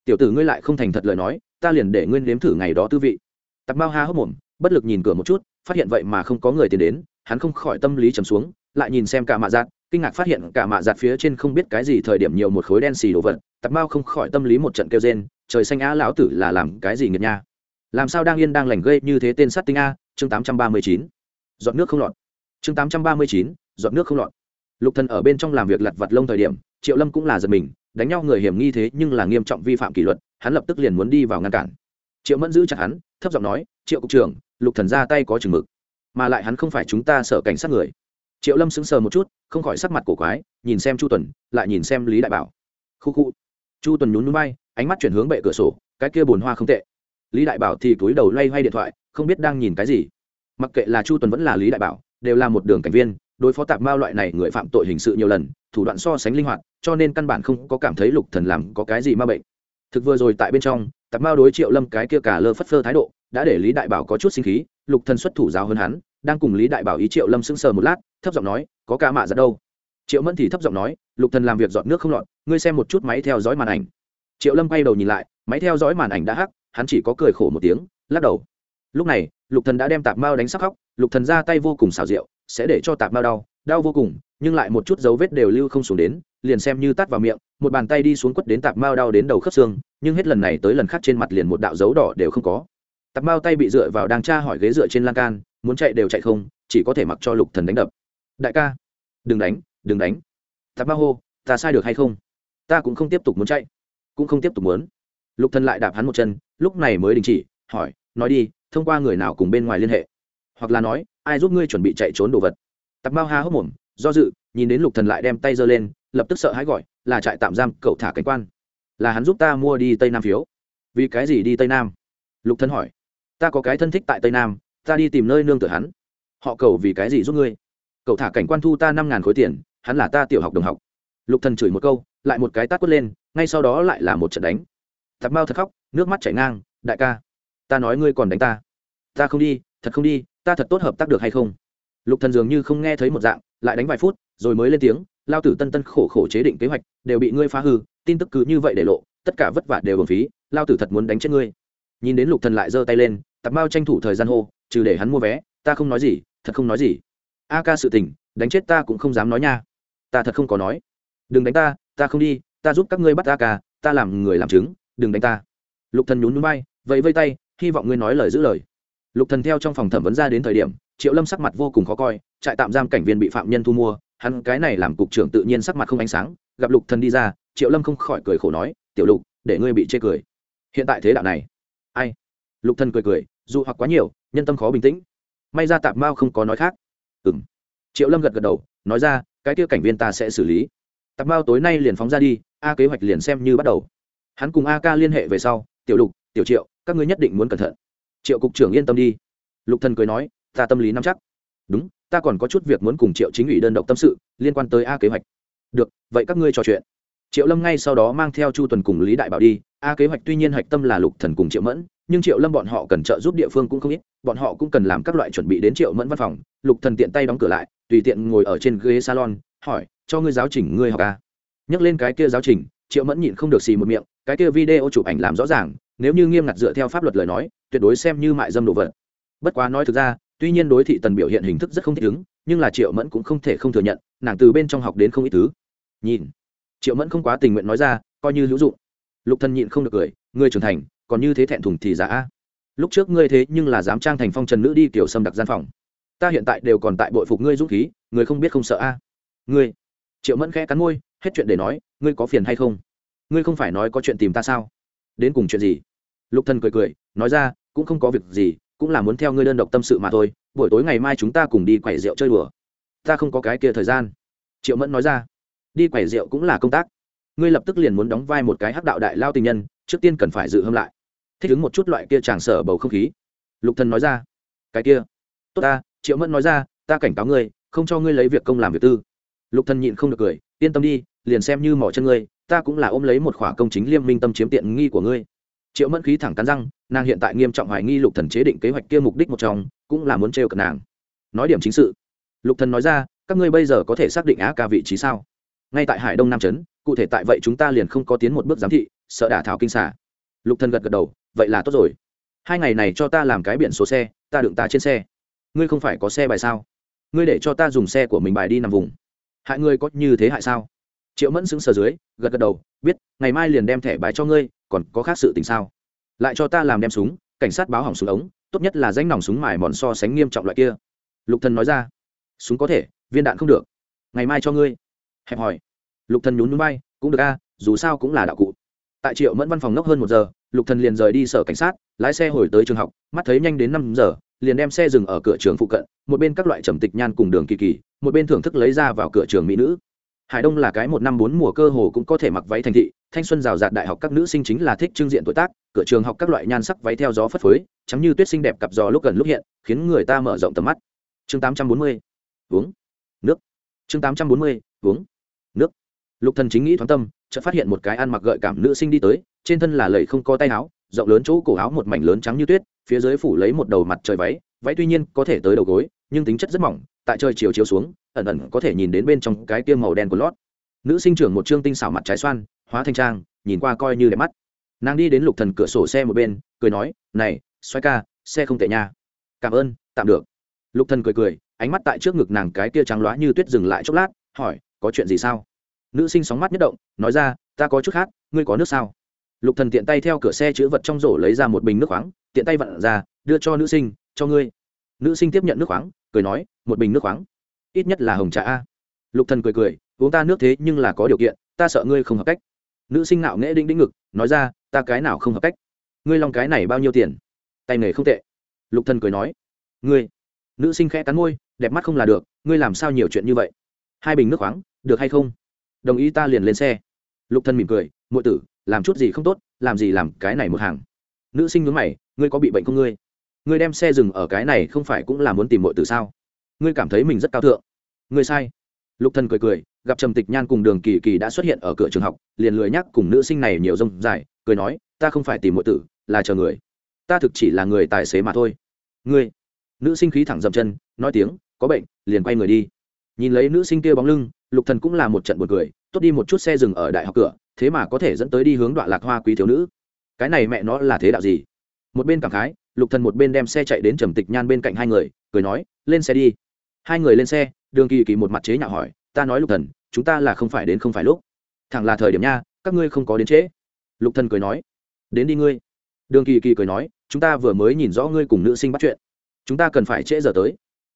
Speaker 1: Tiểu tử ngươi lại không thành thật lời nói, ta liền để ngươi nếm thử ngày đó tư vị. Tạp mao ha hốc mồm, bất lực nhìn cửa một chút, phát hiện vậy mà không có người tiến đến, hắn không khỏi tâm lý trầm xuống, lại nhìn xem cả mạ giạt, kinh ngạc phát hiện cả mạ giạt phía trên không biết cái gì thời điểm nhiều một khối đen xì đồ vật. Tạp mao không khỏi tâm lý một trận kêu rên, trời xanh á, lão tử là làm cái gì nghiệt nha? Làm sao đang yên đang lành gây như thế tên sát tinh a chương tám trăm ba mươi chín. Dọn nước không lọt. Chương tám trăm ba mươi chín dọn nước không lọt lục thần ở bên trong làm việc lặt vặt lông thời điểm, triệu lâm cũng là giật mình, đánh nhau người hiểm nghi thế nhưng là nghiêm trọng vi phạm kỷ luật, hắn lập tức liền muốn đi vào ngăn cản. Triệu mẫn giữ chặt hắn, thấp giọng nói, triệu cục trưởng, lục thần ra tay có chừng mực, mà lại hắn không phải chúng ta sợ cảnh sát người. Triệu lâm sững sờ một chút, không khỏi sắc mặt cổ quái, nhìn xem chu tuần, lại nhìn xem lý đại bảo. Khu khu. Chu tuần nhún núi bay, ánh mắt chuyển hướng bệ cửa sổ, cái kia bồn hoa không tệ. Lý đại bảo thì cúi đầu loay hoay điện thoại, không biết đang nhìn cái gì. Mặc kệ là chu tuần vẫn là lý đại bảo, đều là một đường cảnh viên đối phó tạp mao loại này người phạm tội hình sự nhiều lần, thủ đoạn so sánh linh hoạt, cho nên căn bản không có cảm thấy lục thần làm có cái gì ma bệnh. Thực vừa rồi tại bên trong, tạp mao đối triệu lâm cái kia cả lơ phất phơ thái độ, đã để lý đại bảo có chút sinh khí, lục thần xuất thủ giáo hơn hắn, đang cùng lý đại bảo ý triệu lâm sững sờ một lát, thấp giọng nói, có ca mạ ra đâu? Triệu mẫn thì thấp giọng nói, lục thần làm việc dọn nước không lọt, ngươi xem một chút máy theo dõi màn ảnh. Triệu lâm quay đầu nhìn lại, máy theo dõi màn ảnh đã hắc, hắn chỉ có cười khổ một tiếng, lắc đầu. Lúc này, lục thần đã đem tạp mao đánh sắc khóc, lục thần ra tay vô cùng xảo diệu sẽ để cho tạp mao đau đau vô cùng, nhưng lại một chút dấu vết đều lưu không xuống đến, liền xem như tát vào miệng, một bàn tay đi xuống quất đến tạp mao đau đến đầu khớp xương, nhưng hết lần này tới lần khác trên mặt liền một đạo dấu đỏ đều không có. Tạp mao tay bị dựa vào đang tra hỏi ghế dựa trên lan can, muốn chạy đều chạy không, chỉ có thể mặc cho lục thần đánh đập. Đại ca, đừng đánh đừng đánh. Tạp mao hô, ta sai được hay không? Ta cũng không tiếp tục muốn chạy, cũng không tiếp tục muốn. Lục thần lại đạp hắn một chân, lúc này mới đình chỉ, hỏi, nói đi, thông qua người nào cùng bên ngoài liên hệ? Hoặc là nói, ai giúp ngươi chuẩn bị chạy trốn đồ vật. Tặc mao ha hốc mồm, do dự, nhìn đến lục thần lại đem tay giơ lên, lập tức sợ hãi gọi, là trại tạm giam, cậu thả cảnh quan. Là hắn giúp ta mua đi tây nam phiếu. Vì cái gì đi tây nam? Lục thần hỏi. Ta có cái thân thích tại tây nam, ta đi tìm nơi nương tựa hắn. Họ cầu vì cái gì giúp ngươi? Cậu thả cảnh quan thu ta năm ngàn khối tiền, hắn là ta tiểu học đồng học. Lục thần chửi một câu, lại một cái tát quất lên, ngay sau đó lại là một trận đánh. Tạp bao thật khóc, nước mắt chảy ngang, đại ca, ta nói ngươi còn đánh ta. Ta không đi thật không đi, ta thật tốt hợp tác được hay không? Lục thần dường như không nghe thấy một dạng, lại đánh vài phút, rồi mới lên tiếng, lao tử tân tân khổ khổ chế định kế hoạch, đều bị ngươi phá hư, tin tức cứ như vậy để lộ, tất cả vất vả đều bổng phí, lao tử thật muốn đánh chết ngươi. Nhìn đến lục thần lại giơ tay lên tạp bao tranh thủ thời gian hô, trừ để hắn mua vé, ta không nói gì, thật không nói gì. A ca sự tình, đánh chết ta cũng không dám nói nha. Ta thật không có nói. Đừng đánh ta ta không đi, ta giúp các ngươi bắt a ca, ta làm người làm chứng, đừng đánh ta. Lục thần nhún nhún bay vẫy vây tay, hy vọng ngươi nói lời giữ lời lục thần theo trong phòng thẩm vấn ra đến thời điểm, triệu lâm sắc mặt vô cùng khó coi, trại tạm giam cảnh viên bị phạm nhân thu mua, hắn cái này làm cục trưởng tự nhiên sắc mặt không ánh sáng, gặp lục thần đi ra, triệu lâm không khỏi cười khổ nói, tiểu lục, để ngươi bị chê cười. Hiện tại thế đạo này, ai? Lục thần cười cười, dù hoặc quá nhiều, nhân tâm khó bình tĩnh. May ra tạp mao không có nói khác. Ừm. Triệu lâm gật gật đầu, nói ra, cái kia cảnh viên ta sẽ xử lý. Tạp mao tối nay liền phóng ra đi, a kế hoạch liền xem như bắt đầu. Hắn cùng a ca liên hệ về sau, tiểu lục, tiểu triệu, các ngươi nhất định muốn cẩn thận triệu cục trưởng yên tâm đi. Lục thần cười nói, ta tâm lý nắm chắc. Đúng, ta còn có chút việc muốn cùng triệu chính ủy đơn độc tâm sự, liên quan tới a kế hoạch. Được, vậy các ngươi trò chuyện. Triệu lâm ngay sau đó mang theo chu tuần cùng lý đại bảo đi. A kế hoạch tuy nhiên hạch tâm là lục thần cùng triệu mẫn, nhưng triệu lâm bọn họ cần trợ giúp địa phương cũng không ít, bọn họ cũng cần làm các loại chuẩn bị đến triệu mẫn văn phòng. Lục thần tiện tay đóng cửa lại, tùy tiện ngồi ở trên ghế salon, hỏi, cho ngươi giáo trình ngươi học a? Nhắc lên cái kia giáo trình, triệu mẫn nhịn không được xì một miệng, cái kia video chụp ảnh làm rõ ràng nếu như nghiêm ngặt dựa theo pháp luật lời nói, tuyệt đối xem như mại dâm đồ vật. Bất quá nói thực ra, tuy nhiên đối thị tần biểu hiện hình thức rất không thích ứng, nhưng là triệu mẫn cũng không thể không thừa nhận, nàng từ bên trong học đến không ít thứ. Nhìn, triệu mẫn không quá tình nguyện nói ra, coi như hữu dụng. Lục thần nhịn không được cười, người trưởng thành, còn như thế thẹn thùng thì giả. A lúc trước ngươi thế nhưng là dám trang thành phong trần nữ đi kiểu xâm đặc gian phòng. Ta hiện tại đều còn tại bội phục ngươi dũng khí, người không biết không sợ a. Ngươi, triệu mẫn khẽ cắn môi, hết chuyện để nói, ngươi có phiền hay không? Ngươi không phải nói có chuyện tìm ta sao? Đến cùng chuyện gì? Lục thần cười cười, nói ra, cũng không có việc gì, cũng là muốn theo ngươi đơn độc tâm sự mà thôi, buổi tối ngày mai chúng ta cùng đi quẩy rượu chơi đùa. Ta không có cái kia thời gian, triệu mẫn nói ra. Đi quẩy rượu cũng là công tác. Ngươi lập tức liền muốn đóng vai một cái hắc đạo đại lao tình nhân, trước tiên cần phải dự hâm lại. Thích ứng một chút loại kia tràng sở bầu không khí. Lục thần nói ra. Cái kia. Tốt ta, triệu mẫn nói ra, ta cảnh cáo ngươi, không cho ngươi lấy việc công làm việc tư. Lục thần nhịn không được cười, yên tâm đi, liền xem như mỏ chân ngươi, ta cũng là ôm lấy một khỏa công chính liêm minh tâm chiếm tiện nghi của ngươi triệu mẫn khí thẳng cắn răng, nàng hiện tại nghiêm trọng hoài nghi lục thần chế định kế hoạch kia mục đích một trong, cũng là muốn trêu cận nàng. Nói điểm chính sự. Lục thần nói ra, các ngươi bây giờ có thể xác định á ca vị trí sao? Ngay tại hải đông nam trấn, cụ thể tại vậy chúng ta liền không có tiến một bước giám thị, sợ đả thảo kinh xả. Lục thần gật gật đầu, vậy là tốt rồi. Hai ngày này cho ta làm cái biển số xe, ta đựng ta trên xe. Ngươi không phải có xe bài sao? Ngươi để cho ta dùng xe của mình bài đi nằm vùng. Hại ngươi có như thế hại sao? Triệu mẫn xứng sờ dưới, gật gật đầu, biết, ngày mai liền đem thẻ bài cho ngươi còn có khác sự tình sao? Lại cho ta làm đem súng, cảnh sát báo hỏng súng ống, tốt nhất là danh nòng súng mài mòn so sánh nghiêm trọng loại kia. Lục thần nói ra. Súng có thể, viên đạn không được. Ngày mai cho ngươi. Hẹp hỏi lục thần nhún nhún bay cũng được a, dù sao cũng là đạo cụ. Tại triệu mẫn văn phòng nốc hơn một giờ, lục thần liền rời đi sở cảnh sát, lái xe hồi tới trường học, mắt thấy nhanh đến năm giờ, liền đem xe dừng ở cửa trường phụ cận, một bên các loại trầm tịch nhan cùng đường kỳ kỳ, một bên thưởng thức lấy ra vào cửa trường mỹ nữ hải đông là cái một năm bốn mùa cơ hồ cũng có thể mặc váy thành thị, thanh xuân rào rạt đại học các nữ sinh chính là thích trưng diện tuổi tác, cửa trường học các loại nhan sắc váy theo gió phất phới, trắng như tuyết xinh đẹp cặp giò lúc gần lúc hiện, khiến người ta mở rộng tầm mắt. Chương tám trăm bốn mươi, uống nước. Chương tám trăm bốn mươi, uống nước. Lục thần chính nghĩ thoáng tâm, chợt phát hiện một cái ăn mặc gợi cảm nữ sinh đi tới, trên thân là lầy không có tay áo, rộng lớn chỗ cổ áo một mảnh lớn trắng như tuyết, phía dưới phủ lấy một đầu mặt trời váy váy tuy nhiên có thể tới đầu gối, nhưng tính chất rất mỏng tại trời chiều chiếu xuống, ẩn ẩn có thể nhìn đến bên trong cái tiêm màu đen của lót. Nữ sinh trưởng một trương tinh xảo mặt trái xoan, hóa thanh trang, nhìn qua coi như đẹp mắt. Nàng đi đến lục thần cửa sổ xe một bên, cười nói, này xoay ca, xe không tệ nha. Cảm ơn, tạm được. Lục thần cười cười, ánh mắt tại trước ngực nàng cái kia trắng loá như tuyết dừng lại chốc lát, hỏi, có chuyện gì sao? Nữ sinh sóng mắt nhất động, nói ra, ta có chút khác ngươi có nước sao? Lục thần tiện tay theo cửa xe chứa vật trong rổ lấy ra một bình nước khoáng, tiện tay vặn ra, đưa cho nữ sinh, cho ngươi nữ sinh tiếp nhận nước khoáng, cười nói, một bình nước khoáng, ít nhất là hồng trà a. Lục thần cười cười, uống ta nước thế nhưng là có điều kiện, ta sợ ngươi không hợp cách. Nữ sinh nạo nghễ đĩnh đĩnh ngực, nói ra, ta cái nào không hợp cách? Ngươi lòng cái này bao nhiêu tiền? Tay nghề không tệ. Lục thần cười nói, ngươi. Nữ sinh khẽ cắn môi, đẹp mắt không là được, ngươi làm sao nhiều chuyện như vậy? Hai bình nước khoáng, được hay không? Đồng ý ta liền lên xe. Lục thần mỉm cười, muội tử, làm chút gì không tốt, làm gì làm cái này một hàng. Nữ sinh nhướng mày, ngươi có bị bệnh không ngươi? Ngươi đem xe dừng ở cái này không phải cũng là muốn tìm mọi tử sao? Ngươi cảm thấy mình rất cao thượng. Ngươi sai. Lục thần cười cười, gặp trầm tịch nhan cùng đường kỳ kỳ đã xuất hiện ở cửa trường học, liền lười nhắc cùng nữ sinh này nhiều rông dài, cười nói, ta không phải tìm mọi tử, là chờ người. Ta thực chỉ là người tài xế mà thôi. Ngươi? Nữ sinh khí thẳng dậm chân, nói tiếng, có bệnh, liền quay người đi. Nhìn lấy nữ sinh kia bóng lưng, lục thần cũng là một trận buồn cười, tốt đi một chút xe dừng ở đại học cửa, thế mà có thể dẫn tới đi hướng đoạn lạc hoa quý thiếu nữ. Cái này mẹ nó là thế đạo gì? Một bên cảm khái lục thần một bên đem xe chạy đến trầm tịch nhan bên cạnh hai người, cười nói, lên xe đi. Hai người lên xe, đường kỳ kỳ một mặt chế nhạo hỏi, ta nói lục thần, chúng ta là không phải đến không phải lúc. Thẳng là thời điểm nha, các ngươi không có đến trễ. Lục thần cười nói, đến đi ngươi. Đường kỳ kỳ cười nói, chúng ta vừa mới nhìn rõ ngươi cùng nữ sinh bắt chuyện. Chúng ta cần phải trễ giờ tới.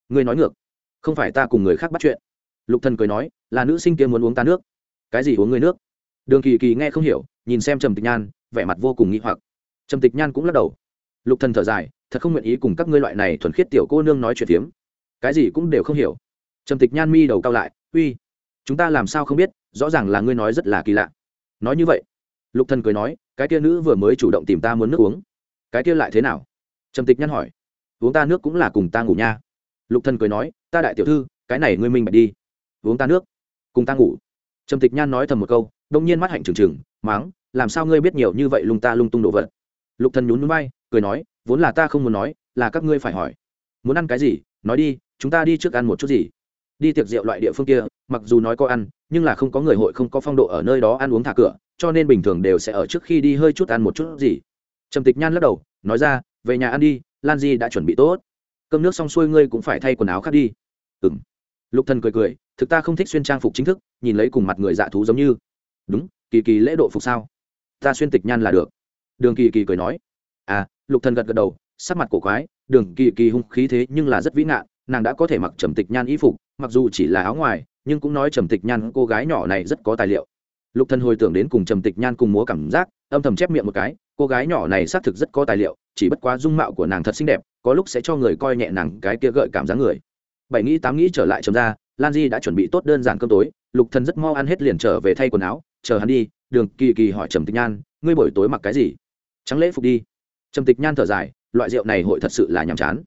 Speaker 1: Ngươi nói ngược, không phải ta cùng người khác bắt chuyện. Lục thần cười nói, là nữ sinh kia muốn uống ta nước. Cái gì uống ngươi nước? Đường kỳ kỳ nghe không hiểu, nhìn xem trầm tịch nhan, vẻ mặt vô cùng nghi hoặc. Trầm tịch nhan cũng lắc đầu lục thần thở dài, thật không nguyện ý cùng các ngươi loại này thuần khiết tiểu cô nương nói chuyện phiếm. Cái gì cũng đều không hiểu. Trầm tịch nhan mi đầu cao lại, uy, chúng ta làm sao không biết, rõ ràng là ngươi nói rất là kỳ lạ. Nói như vậy? Lục thần cười nói, cái kia nữ vừa mới chủ động tìm ta muốn nước uống. Cái kia lại thế nào? Trầm tịch nhan hỏi, uống ta nước cũng là cùng ta ngủ nha. Lục thần cười nói, ta đại tiểu thư, cái này ngươi minh bạch đi. Uống ta nước, cùng ta ngủ. Trầm tịch nhan nói thầm một câu, đông nhiên mắt hạnh trừng trừng, máng, làm sao ngươi biết nhiều như vậy lung ta lung tung đồ vật? Lục thần nhún nhún vai, cười nói vốn là ta không muốn nói là các ngươi phải hỏi. Muốn ăn cái gì? Nói đi chúng ta đi trước ăn một chút gì? Đi tiệc rượu loại địa phương kia mặc dù nói có ăn nhưng là không có người hội không có phong độ ở nơi đó ăn uống thả cửa cho nên bình thường đều sẽ ở trước khi đi hơi chút ăn một chút gì. Trầm tịch nhan lắc đầu nói ra về nhà ăn đi lan di đã chuẩn bị tốt. Cơm nước xong xuôi ngươi cũng phải thay quần áo khác đi. Ừng lục thần cười cười thực ta không thích xuyên trang phục chính thức nhìn lấy cùng mặt người dạ thú giống như. Đúng kỳ kỳ lễ độ phục sao? Ta xuyên tịch nhan là được đường kỳ kỳ cười nói à lục thần gật gật đầu, sắc mặt cổ quái, đường kỳ kỳ hung khí thế nhưng là rất vĩ ngạn, nàng đã có thể mặc trầm tịch nhan y phục, mặc dù chỉ là áo ngoài, nhưng cũng nói trầm tịch nhan cô gái nhỏ này rất có tài liệu. Lục thần hồi tưởng đến cùng trầm tịch nhan cùng múa cảm giác, âm thầm chép miệng một cái, cô gái nhỏ này xác thực rất có tài liệu, chỉ bất quá dung mạo của nàng thật xinh đẹp, có lúc sẽ cho người coi nhẹ nàng cái kia gợi cảm giác người. Bảy nghĩ tám nghĩ trở lại trầm ra lan di đã chuẩn bị tốt đơn giản cơm tối, lục thần rất mau ăn hết liền trở về thay quần áo, chờ hắn đi. Đường kỳ kỳ hỏi trầm tịch nhan, ngươi buổi tối mặc cái gì? Trắng lễ phục đi. Trầm tịch nhan thở dài, loại rượu này hội thật sự là nhàm chán.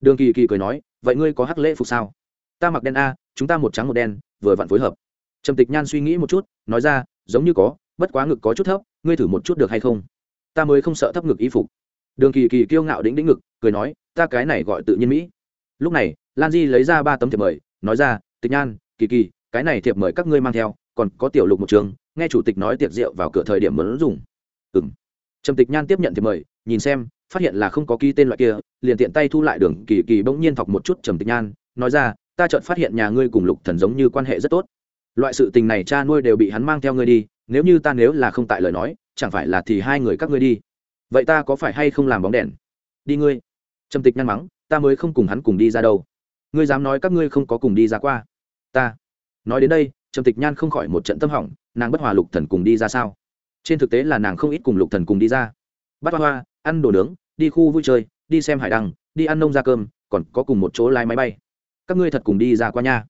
Speaker 1: Đường kỳ kỳ cười nói, vậy ngươi có hắc lễ phục sao? Ta mặc đen a, chúng ta một trắng một đen, vừa vặn phối hợp. Trầm tịch nhan suy nghĩ một chút, nói ra, giống như có, bất quá ngực có chút thấp, ngươi thử một chút được hay không? Ta mới không sợ thấp ngực y phục. Đường kỳ kỳ kiêu ngạo đĩnh đĩnh ngực, cười nói, ta cái này gọi tự nhiên mỹ. Lúc này, lan di lấy ra ba tấm thiệp mời, nói ra, tịch nhan, kỳ kỳ, cái này thiệp mời các ngươi mang theo, còn có tiểu lục một trường, nghe chủ tịch nói tiệc rượu vào cửa thời điểm muốn dùng. Ừ m trầm tịch nhan tiếp nhận thì mời, nhìn xem, phát hiện là không có ký tên loại kia, liền tiện tay thu lại đường, kỳ kỳ bỗng nhiên thọc một chút trầm tịch nhan, nói ra, ta chợt phát hiện nhà ngươi cùng lục thần giống như quan hệ rất tốt. Loại sự tình này cha nuôi đều bị hắn mang theo ngươi đi, nếu như ta nếu là không tại lời nói, chẳng phải là thì hai người các ngươi đi. Vậy ta có phải hay không làm bóng đèn? Đi ngươi. Trầm tịch nhăn mắng, ta mới không cùng hắn cùng đi ra đâu. Ngươi dám nói các ngươi không có cùng đi ra qua. Ta. Nói đến đây, trầm tịch nhan không khỏi một trận tâm hỏng, nàng bất hòa lục thần cùng đi ra sao? Trên thực tế là nàng không ít cùng lục thần cùng đi ra. Bắt hoa hoa ăn đồ nướng, đi khu vui chơi, đi xem hải đăng, đi ăn nông ra cơm, còn có cùng một chỗ lái máy bay. Các ngươi thật cùng đi ra qua nha.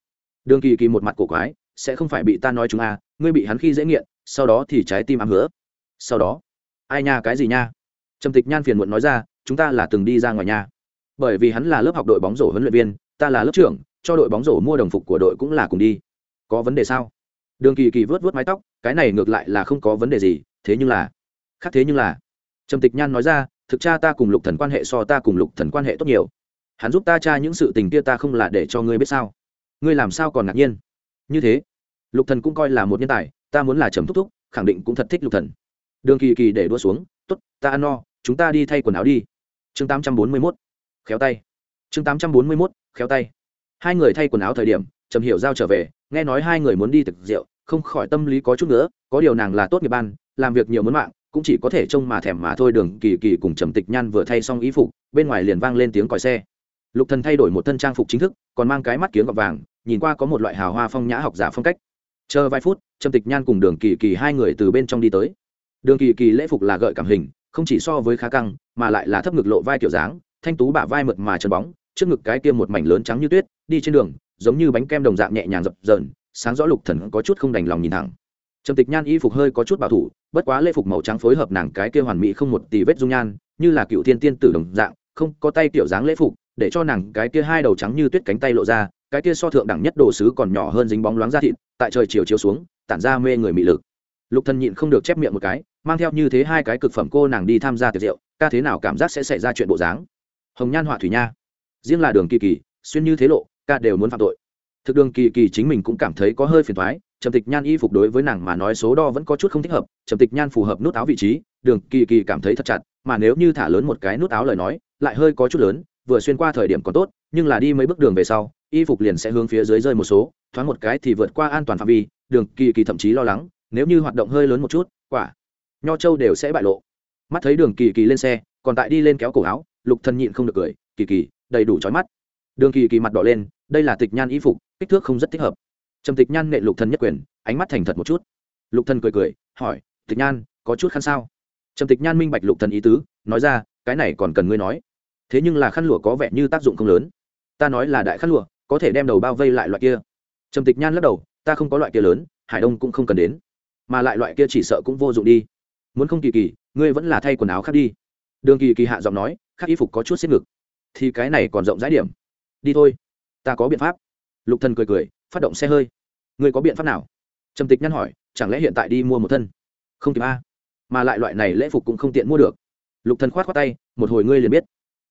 Speaker 1: Đường kỳ kỳ một mặt cổ quái, sẽ không phải bị ta nói chúng à ngươi bị hắn khi dễ nghiện, sau đó thì trái tim ám hứa. Sau đó, ai nha, cái gì nha? Trầm tịch nhan phiền muộn nói ra, chúng ta là từng đi ra ngoài nhà bởi vì hắn là lớp học đội bóng rổ huấn luyện viên, ta là lớp trưởng, cho đội bóng rổ mua đồng phục của đội cũng là cùng đi. Có vấn đề sao? Đường kỳ kỳ vớt vớt mái tóc cái này ngược lại là không có vấn đề gì thế nhưng là khác thế nhưng là. Trầm tịch nhan nói ra thực ra ta cùng lục thần quan hệ so ta cùng lục thần quan hệ tốt nhiều. Hắn giúp ta tra những sự tình kia ta không là để cho ngươi biết sao. Ngươi làm sao còn ngạc nhiên? Như thế lục thần cũng coi là một nhân tài ta muốn là trầm thúc thúc khẳng định cũng thật thích lục thần. Đường kỳ kỳ để đua xuống tốt ta ăn no chúng ta đi thay quần áo đi. Chương tám trăm bốn mươi 841, khéo tay. Chương tám trăm bốn mươi 841, khéo tay. Hai người thay quần áo thời điểm trầm hiểu giao trở về nghe nói hai người muốn đi thực rượu, không khỏi tâm lý có chút nữa, có điều nàng là tốt nghiệp ban, làm việc nhiều muốn mạng, cũng chỉ có thể trông mà thèm mà thôi, đường kỳ kỳ cùng trầm tịch nhan vừa thay xong ý phục, bên ngoài liền vang lên tiếng còi xe. Lục thần thay đổi một thân trang phục chính thức, còn mang cái mắt kiếng gọt vàng, nhìn qua có một loại hào hoa phong nhã học giả phong cách. Chờ vài phút, trầm tịch nhan cùng đường kỳ kỳ hai người từ bên trong đi tới. Đường kỳ kỳ lễ phục là gợi cảm hình, không chỉ so với khá căng, mà lại là thấp ngực lộ vai kiểu dáng, thanh tú bả vai mượt mà chân bóng, trước ngực cái kia một mảnh lớn trắng như tuyết, đi trên đường giống như bánh kem đồng dạng nhẹ nhàng dập dờn, sáng rõ lục thần có chút không đành lòng nhìn thẳng. Trầm tịch nhan y phục hơi có chút bảo thủ, bất quá lễ phục màu trắng phối hợp nàng cái kia hoàn mỹ không một tì vết dung nhan, như là cựu thiên tiên tử đồng dạng, không có tay kiểu dáng lễ phục, để cho nàng cái kia hai đầu trắng như tuyết cánh tay lộ ra, cái kia so thượng đẳng nhất đồ sứ còn nhỏ hơn dính bóng loáng ra thịt, tại trời chiều chiếu xuống, tản ra mê người mị lực. Lục thần nhịn không được chép miệng một cái, mang theo như thế hai cái cực phẩm cô nàng đi tham gia tiệc rượu, ca thế nào cảm giác sẽ xảy ra chuyện bộ dáng. Hồng nhan họa thủy nha. Riêng là đường kỳ kỳ, xuyên như thế lộ ca đều muốn phạm tội. Thực đường kỳ kỳ chính mình cũng cảm thấy có hơi phiền thoái trầm tịch nhan y phục đối với nàng mà nói số đo vẫn có chút không thích hợp, trầm tịch nhan phù hợp nút áo vị trí, đường kỳ kỳ cảm thấy thật chặt, mà nếu như thả lớn một cái nút áo lời nói, lại hơi có chút lớn, vừa xuyên qua thời điểm còn tốt, nhưng là đi mấy bước đường về sau, y phục liền sẽ hướng phía dưới rơi một số, thoáng một cái thì vượt qua an toàn phạm vi, đường kỳ kỳ thậm chí lo lắng, nếu như hoạt động hơi lớn một chút, quả, nho châu đều sẽ bại lộ. Mắt thấy đường kỳ kỳ lên xe, còn tại đi lên kéo cổ áo, lục thần nhịn không được cười, kỳ kỳ, đầy đủ trói mắt. Đường kỳ kỳ mặt đỏ lên đây là tịch nhan y phục, kích thước không rất thích hợp. Trầm tịch nhan nệ lục thần nhất quyền, ánh mắt thành thật một chút. Lục thần cười cười, hỏi, tịch nhan, có chút khăn sao? Trầm tịch nhan minh bạch lục thần ý tứ, nói ra, cái này còn cần ngươi nói. Thế nhưng là khăn lụa có vẻ như tác dụng không lớn. Ta nói là đại khăn lụa, có thể đem đầu bao vây lại loại kia. Trầm tịch nhan lắc đầu, ta không có loại kia lớn, hải đông cũng không cần đến. Mà lại loại kia chỉ sợ cũng vô dụng đi. Muốn không kỳ kỳ, ngươi vẫn là thay quần áo khác đi. Đường kỳ kỳ hạ giọng nói khác y phục có chút xếp ngực. Thì cái này còn rộng rãi điểm. Đi thôi ta có biện pháp. Lục thần cười cười, phát động xe hơi. Ngươi có biện pháp nào? Trầm tịch nhăn hỏi, chẳng lẽ hiện tại đi mua một thân? Không kịp a. Mà lại loại này lễ phục cũng không tiện mua được. Lục thần khoát khoát tay, một hồi ngươi liền biết.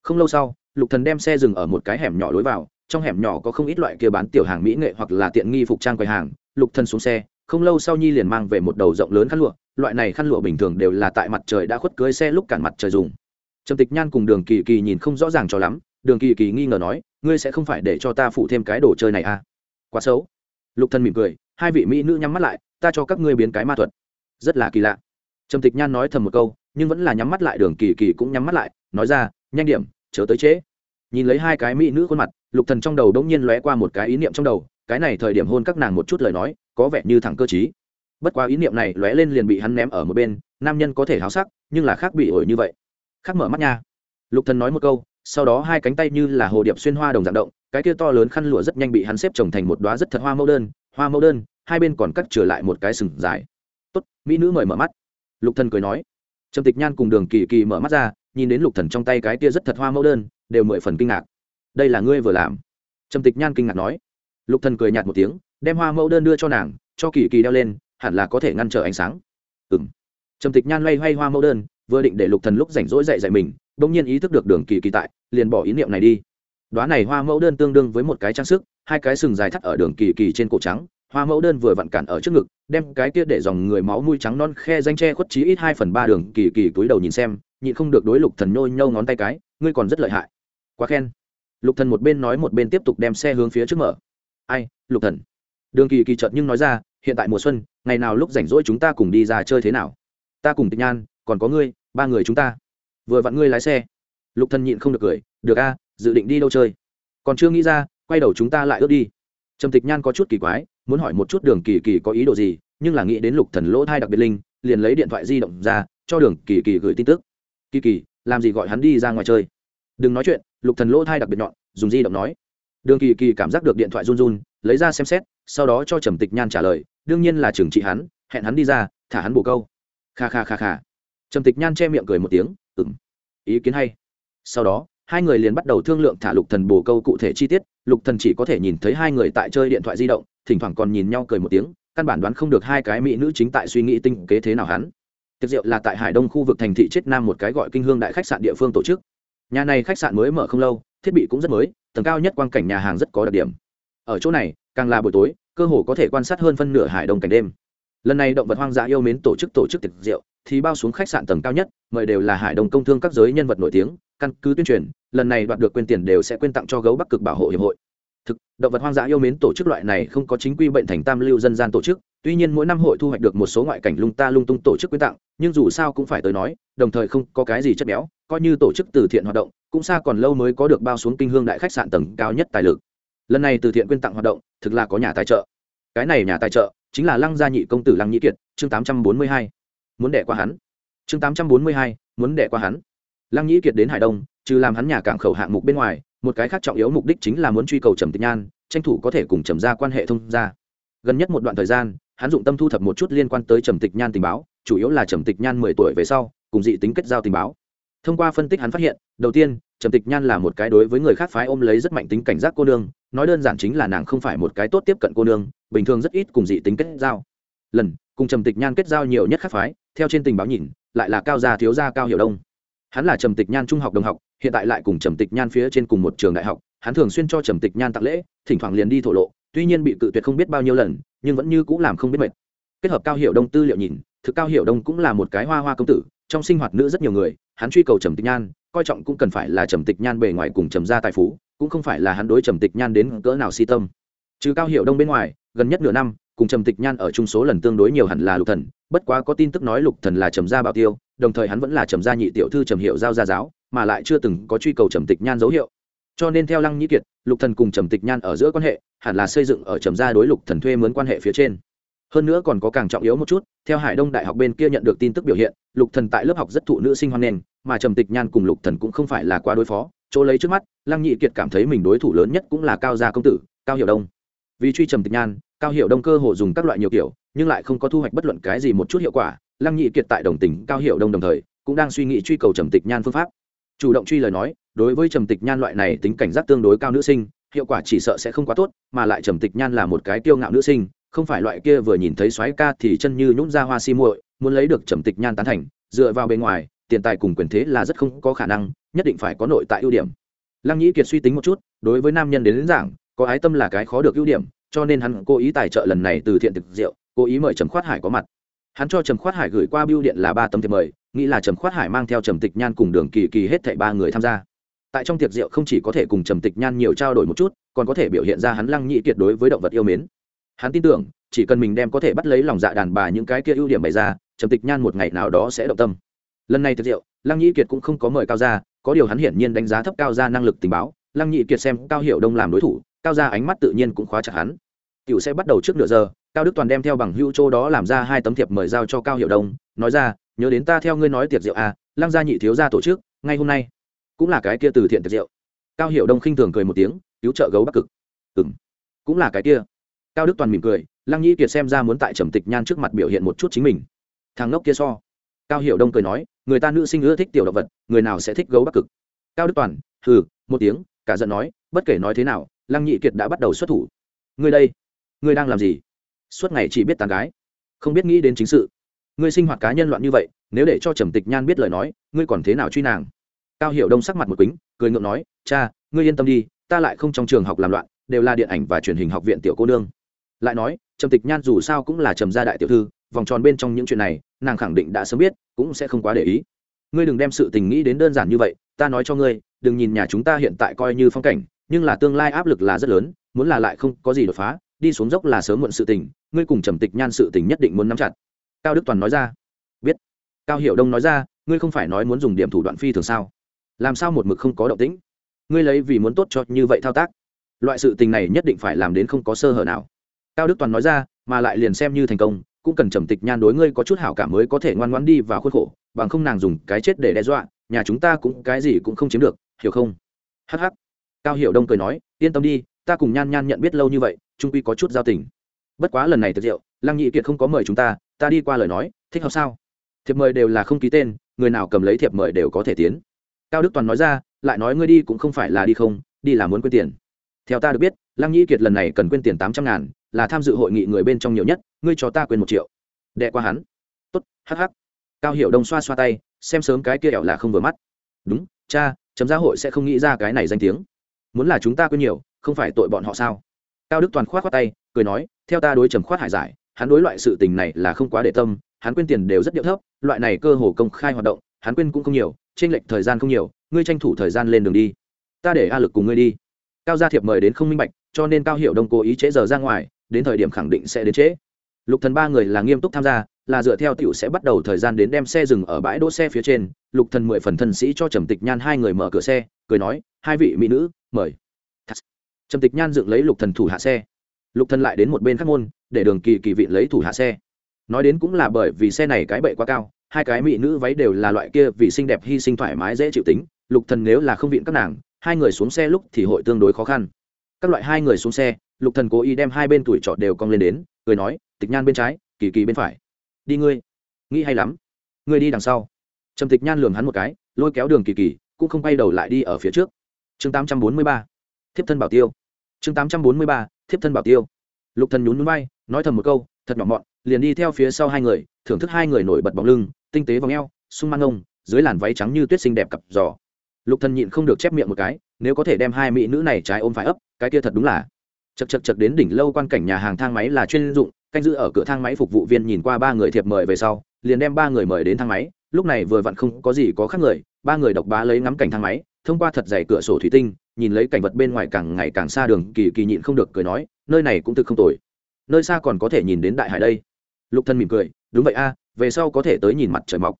Speaker 1: Không lâu sau, lục thần đem xe dừng ở một cái hẻm nhỏ lối vào, trong hẻm nhỏ có không ít loại kia bán tiểu hàng mỹ nghệ hoặc là tiện nghi phục trang quầy hàng. Lục thần xuống xe, không lâu sau nhi liền mang về một đầu rộng lớn khăn lụa, loại này khăn lụa bình thường đều là tại mặt trời đã khuất cưới xe lúc cản mặt trời dùng. Trầm tịch nhan cùng đường kỳ kỳ nhìn không rõ ràng cho lắm đường kỳ kỳ nghi ngờ nói, ngươi sẽ không phải để cho ta phụ thêm cái đồ chơi này à? Quá xấu. Lục thần mỉm cười, hai vị mỹ nữ nhắm mắt lại, ta cho các ngươi biến cái ma thuật. Rất là kỳ lạ. Trầm tịch nhan nói thầm một câu, nhưng vẫn là nhắm mắt lại, đường kỳ kỳ cũng nhắm mắt lại, nói ra, nhanh điểm, chớ tới trễ. Nhìn lấy hai cái mỹ nữ khuôn mặt, lục thần trong đầu đống nhiên lóe qua một cái ý niệm trong đầu, cái này thời điểm hôn các nàng một chút lời nói, có vẻ như thẳng cơ trí. Bất quá ý niệm này lóe lên liền bị hắn ném ở một bên, nam nhân có thể háo sắc, nhưng là khác bị ổi như vậy. Khác mở mắt nha. Lục thần nói một câu sau đó hai cánh tay như là hồ điệp xuyên hoa đồng dạng động, cái kia to lớn khăn lụa rất nhanh bị hắn xếp trồng thành một đóa rất thật hoa mẫu đơn, hoa mẫu đơn, hai bên còn cắt trở lại một cái sừng dài. Tốt, mỹ nữ mời mở mắt. Lục thần cười nói. Trầm tịch nhan cùng đường kỳ kỳ mở mắt ra, nhìn đến lục thần trong tay cái kia rất thật hoa mẫu đơn, đều mười phần kinh ngạc. Đây là ngươi vừa làm? Trầm tịch nhan kinh ngạc nói. Lục thần cười nhạt một tiếng, đem hoa mẫu đơn đưa cho nàng, cho kỳ kỳ đeo lên, hẳn là có thể ngăn trở ánh sáng. Ừm. Trầm tịch nhan loay hoay hoa mẫu đơn, vừa định để lục thần lúc rảnh rỗi dạy dạy mình bỗng nhiên ý thức được đường kỳ kỳ tại, liền bỏ ý niệm này đi. Đoá này hoa mẫu đơn tương đương với một cái trang sức, hai cái sừng dài thắt ở đường kỳ kỳ trên cổ trắng, hoa mẫu đơn vừa vặn cản ở trước ngực, đem cái kia để dòng người máu mũi trắng non khe danh tre khuất trí ít hai phần ba đường kỳ kỳ túi đầu nhìn xem, nhịn không được đối lục thần nhô nhâu ngón tay cái, ngươi còn rất lợi hại. Quá khen. Lục thần một bên nói một bên tiếp tục đem xe hướng phía trước mở. Ai, lục thần? Đường kỳ kỳ chợt nhưng nói ra, hiện tại mùa xuân, ngày nào lúc rảnh rỗi chúng ta cùng đi ra chơi thế nào? Ta cùng tịch nhan, còn có ngươi, ba người chúng ta vừa vặn ngươi lái xe. Lục thần nhịn không được cười, được a, dự định đi đâu chơi? Còn chưa nghĩ ra, quay đầu chúng ta lại ước đi. Trầm tịch nhan có chút kỳ quái, muốn hỏi một chút đường kỳ kỳ có ý đồ gì, nhưng là nghĩ đến lục thần lỗ thai đặc biệt linh, liền lấy điện thoại di động ra, cho đường kỳ kỳ gửi tin tức. Kỳ kỳ, làm gì gọi hắn đi ra ngoài chơi? Đừng nói chuyện, lục thần lỗ thai đặc biệt nhọn, dùng di động nói. Đường kỳ kỳ cảm giác được điện thoại run run, lấy ra xem xét, sau đó cho trầm tịch nhan trả lời, đương nhiên là trừng trị hắn, hẹn hắn đi ra, thả hắn bổ câu. Kha kha kha kha trầm tịch nhan che miệng cười một tiếng ừng ý kiến hay. Sau đó, hai người liền bắt đầu thương lượng thả lục thần bổ câu cụ thể chi tiết, lục thần chỉ có thể nhìn thấy hai người tại chơi điện thoại di động, thỉnh thoảng còn nhìn nhau cười một tiếng, căn bản đoán không được hai cái mỹ nữ chính tại suy nghĩ tinh kế thế nào hắn. Tiệc rượu là tại hải đông khu vực thành thị chết nam một cái gọi kinh hương đại khách sạn địa phương tổ chức. Nhà này khách sạn mới mở không lâu, thiết bị cũng rất mới, tầng cao nhất quang cảnh nhà hàng rất có đặc điểm. Ở chỗ này, càng là buổi tối, cơ hồ có thể quan sát hơn phân nửa hải đông cảnh đêm lần này động vật hoang dã yêu mến tổ chức tổ chức tiệc rượu, thì bao xuống khách sạn tầng cao nhất, mời đều là hải đồng công thương các giới nhân vật nổi tiếng, căn cứ tuyên truyền, lần này đoạt được quyền tiền đều sẽ quyên tặng cho gấu bắc cực bảo hộ hiệp hội. Thực, động vật hoang dã yêu mến tổ chức loại này không có chính quy bệnh thành tam lưu dân gian tổ chức, tuy nhiên mỗi năm hội thu hoạch được một số ngoại cảnh lung ta lung tung tổ chức quyên tặng, nhưng dù sao cũng phải tới nói, đồng thời không có cái gì chất béo, coi như tổ chức từ thiện hoạt động, cũng xa còn lâu mới có được bao xuống kinh hương đại khách sạn tầng cao nhất tài lực. Lần này từ thiện quyên tặng hoạt động, thực là có nhà tài trợ. Cái này nhà tài trợ chính là lăng gia nhị công tử lăng nhị kiệt, chương tám trăm bốn mươi hai. Muốn đẻ qua hắn. Chương tám trăm bốn mươi hai, muốn đẻ qua hắn. Lăng nhị kiệt đến hải đông, trừ làm hắn nhà cảng khẩu hạng mục bên ngoài, một cái khác trọng yếu mục đích chính là muốn truy cầu trầm tịch nhan, tranh thủ có thể cùng trầm ra quan hệ thông gia. Gần nhất một đoạn thời gian, hắn dụng tâm thu thập một chút liên quan tới trầm tịch nhan tình báo, chủ yếu là trầm tịch nhan mười tuổi về sau, cùng dị tính kết giao tình báo. Thông qua phân tích hắn phát hiện, đầu tiên trầm tịch nhan là một cái đối với người khác phái ôm lấy rất mạnh tính cảnh giác cô nương, nói đơn giản chính là nàng không phải một cái tốt tiếp cận cô nương, bình thường rất ít cùng dị tính kết giao. Lần, cùng trầm tịch nhan kết giao nhiều nhất khác phái, theo trên tình báo nhìn, lại là cao gia thiếu gia cao hiểu đông. Hắn là trầm tịch nhan trung học đồng học, hiện tại lại cùng trầm tịch nhan phía trên cùng một trường đại học, hắn thường xuyên cho trầm tịch nhan tặng lễ, thỉnh thoảng liền đi thổ lộ, tuy nhiên bị cự tuyệt không biết bao nhiêu lần, nhưng vẫn như cũng làm không biết mệt. Kết hợp cao hiểu đông tư liệu nhìn, thực cao hiểu đông cũng là một cái hoa hoa công tử, trong sinh hoạt nữ rất nhiều người, hắn truy cầu trầm tịch nhan coi trọng cũng cần phải là trầm tịch nhan bề ngoài cùng trầm gia tài phú, cũng không phải là hắn đối trầm tịch nhan đến cỡ nào si tâm. Trừ cao hiệu đông bên ngoài, gần nhất nửa năm, cùng trầm tịch nhan ở chung số lần tương đối nhiều hẳn là lục thần, bất quá có tin tức nói lục thần là trầm gia bảo tiêu, đồng thời hắn vẫn là trầm gia nhị tiểu thư trầm hiệu giao gia giáo, mà lại chưa từng có truy cầu trầm tịch nhan dấu hiệu. Cho nên theo lăng nhĩ kiệt, lục thần cùng trầm tịch nhan ở giữa quan hệ, hẳn là xây dựng ở trầm gia đối lục thần thuê mướn quan hệ phía trên. Hơn nữa còn có càng trọng yếu một chút, theo hải đông đại học bên kia nhận được tin tức biểu hiện, lục thần tại lớp học rất thụ nữ sinh hoan nghênh mà trầm tịch nhan cùng lục thần cũng không phải là quá đối phó. Chỗ lấy trước mắt, lăng nhị kiệt cảm thấy mình đối thủ lớn nhất cũng là cao gia công tử, cao hiểu đông. Vì truy trầm tịch nhan, cao hiểu đông cơ hồ dùng các loại nhiều kiểu, nhưng lại không có thu hoạch bất luận cái gì một chút hiệu quả. Lăng nhị kiệt tại đồng tình cao hiểu đông đồng thời, cũng đang suy nghĩ truy cầu trầm tịch nhan phương pháp. Chủ động truy lời nói, đối với trầm tịch nhan loại này tính cảnh giác tương đối cao nữ sinh, hiệu quả chỉ sợ sẽ không quá tốt, mà lại trầm tịch nhan là một cái tiêu ngạo nữ sinh, không phải loại kia vừa nhìn thấy xoáy ca thì chân như nhún ra hoa si muội, muốn lấy được trầm tịch nhan tán thành, dựa vào bên ngoài tiền tài cùng quyền thế là rất không có khả năng nhất định phải có nội tại ưu điểm. Lăng nhĩ kiệt suy tính một chút đối với nam nhân đến, đến giảng có ái tâm là cái khó được ưu điểm cho nên hắn cố ý tài trợ lần này từ thiện thực rượu cố ý mời trầm khoát hải có mặt. Hắn cho trầm khoát hải gửi qua biêu điện là ba tấm thiệp mời nghĩ là trầm khoát hải mang theo trầm tịch nhan cùng đường kỳ kỳ hết thảy ba người tham gia. Tại trong tiệc rượu không chỉ có thể cùng trầm tịch nhan nhiều trao đổi một chút còn có thể biểu hiện ra hắn lăng nhị kiệt đối với động vật yêu mến. Hắn tin tưởng chỉ cần mình đem có thể bắt lấy lòng dạ đàn bà những cái kia ưu điểm bày ra trầm tịch nhan một ngày nào đó sẽ động tâm lần này thực diệu lăng nhĩ kiệt cũng không có mời cao gia, có điều hắn hiển nhiên đánh giá thấp cao gia năng lực tình báo. Lăng nhị kiệt xem cao hiệu đông làm đối thủ, cao gia ánh mắt tự nhiên cũng khóa chặt hắn. Tiểu sẽ bắt đầu trước nửa giờ, cao đức toàn đem theo bằng hữu châu đó làm ra hai tấm thiệp mời giao cho cao hiệu đông, nói ra, nhớ đến ta theo ngươi nói tiệc rượu à lăng gia nhị thiếu gia tổ chức, ngay hôm nay. Cũng là cái kia từ thiện tiệc rượu. Cao hiệu đông khinh thường cười một tiếng, cứu trợ gấu bắc cực. Ừng cũng là cái kia. Cao đức toàn mỉm cười, lăng nhĩ kiệt xem ra muốn tại trầm tịch nhan trước mặt biểu hiện một chút chính mình. Thằng ngốc kia so. Cao hiệu đông cười nói người ta nữ sinh ưa thích tiểu động vật, người nào sẽ thích gấu bắc cực? Cao đức toàn, hừ, một tiếng, cả giận nói, bất kể nói thế nào, lăng nhị kiệt đã bắt đầu xuất thủ. Ngươi đây, ngươi đang làm gì? Suốt ngày chỉ biết tàn gái, không biết nghĩ đến chính sự. Ngươi sinh hoạt cá nhân loạn như vậy, nếu để cho trầm tịch nhan biết lời nói, ngươi còn thế nào truy nàng? Cao hiểu đông sắc mặt một quýnh cười ngượng nói, cha, ngươi yên tâm đi, ta lại không trong trường học làm loạn, đều là điện ảnh và truyền hình học viện tiểu cô nương lại nói, trầm tịch nhan dù sao cũng là trầm gia đại tiểu thư, vòng tròn bên trong những chuyện này, nàng khẳng định đã sớm biết, cũng sẽ không quá để ý. Ngươi đừng đem sự tình nghĩ đến đơn giản như vậy, ta nói cho ngươi, đừng nhìn nhà chúng ta hiện tại coi như phong cảnh, nhưng là tương lai áp lực là rất lớn, muốn là lại không có gì đột phá, đi xuống dốc là sớm muộn sự tình, ngươi cùng trầm tịch nhan sự tình nhất định muốn nắm chặt. Cao đức toàn nói ra. Biết. Cao hiệu đông nói ra, ngươi không phải nói muốn dùng điểm thủ đoạn phi thường sao? Làm sao một mực không có động tĩnh? Ngươi lấy vì muốn tốt cho như vậy thao tác. Loại sự tình này nhất định phải làm đến không có sơ hở nào cao đức toàn nói ra, mà lại liền xem như thành công, cũng cần trầm tịch nhan đối ngươi có chút hảo cảm mới có thể ngoan ngoãn đi vào khuôn khổ, bằng không nàng dùng cái chết để đe dọa, nhà chúng ta cũng cái gì cũng không chiếm được, hiểu không? Hh cao hiểu đông cười nói, yên tâm đi, ta cùng nhan nhan nhận biết lâu như vậy trung quy có chút giao tình. Bất quá lần này thật rượu, lăng nhị kiệt không có mời chúng ta ta đi qua lời nói, thích hợp sao? Thiệp mời đều là không ký tên, người nào cầm lấy thiệp mời đều có thể tiến. Cao đức toàn nói ra, lại nói ngươi đi cũng không phải là đi không, đi là muốn quên tiền. Theo ta được biết, lăng nhị kiệt lần này cần quên tiền tám trăm ngàn là tham dự hội nghị người bên trong nhiều nhất, ngươi cho ta quên một triệu. Đệ qua hắn. Tốt hh cao hiệu đông xoa xoa tay, xem sớm cái kia ẻo là không vừa mắt. Đúng, cha chấm gia hội sẽ không nghĩ ra cái này danh tiếng. Muốn là chúng ta quên nhiều, không phải tội bọn họ sao? Cao đức toàn khoát khoát tay, cười nói, theo ta đối trầm khoát hải giải, hắn đối loại sự tình này là không quá để tâm, hắn quên tiền đều rất điệu thấp, loại này cơ hồ công khai hoạt động, hắn quên cũng không nhiều trên lệch thời gian không nhiều, ngươi tranh thủ thời gian lên đường đi. Ta để a lực cùng ngươi đi. Cao gia thiệp mời đến không minh bạch, cho nên cao hiệu đông cố ý trễ giờ ra ngoài đến thời điểm khẳng định sẽ đến trễ. Lục thần ba người là nghiêm túc tham gia, là dựa theo tiểu sẽ bắt đầu thời gian đến đem xe dừng ở bãi đỗ xe phía trên. Lục thần mười phần thân sĩ cho trầm tịch nhan hai người mở cửa xe, cười nói, hai vị mỹ nữ, mời. Trầm tịch nhan dựng lấy lục thần thủ hạ xe. Lục thần lại đến một bên khác môn, để đường kỳ kỳ vị lấy thủ hạ xe. Nói đến cũng là bởi vì xe này cái bệ quá cao, hai cái mỹ nữ váy đều là loại kia vì xinh đẹp hy sinh thoải mái dễ chịu tính. Lục thần nếu là không viện các nàng, hai người xuống xe lúc thì hội tương đối khó khăn. Các loại hai người xuống xe lục thần cố ý đem hai bên tuổi trọ đều cong lên đến, cười nói, tịch nhan bên trái, kỳ kỳ bên phải. Đi ngươi. Nghĩ hay lắm. Ngươi đi đằng sau. Trầm tịch nhan lường hắn một cái, lôi kéo đường kỳ kỳ, cũng không quay đầu lại đi ở phía trước. Chương tám trăm bốn mươi ba, thiếp thân bảo tiêu. Chương tám trăm bốn mươi ba, thiếp thân bảo tiêu. Lục thần nhún núi bay nói thầm một câu, thật nhỏ mọn, liền đi theo phía sau hai người, thưởng thức hai người nổi bật bóng lưng, tinh tế vòng eo, sung mang ông dưới làn váy trắng như tuyết xinh đẹp cặp giò. Lục thần nhịn không được chép miệng một cái, nếu có thể đem hai mỹ nữ này trái ôm phải ấp, cái kia thật đúng là chật chật chật đến đỉnh lâu quan cảnh nhà hàng thang máy là chuyên dụng, canh giữ ở cửa thang máy phục vụ viên nhìn qua ba người thiệp mời về sau, liền đem ba người mời đến thang máy, lúc này vừa vặn không có gì có khác người, ba người độc bá lấy ngắm cảnh thang máy, thông qua thật dày cửa sổ thủy tinh, nhìn lấy cảnh vật bên ngoài càng ngày càng xa đường, kỳ kỳ nhịn không được cười nói, nơi này cũng thực không tồi. Nơi xa còn có thể nhìn đến đại hải đây. Lục thân mỉm cười, đúng vậy a, về sau có thể tới nhìn mặt trời mọc.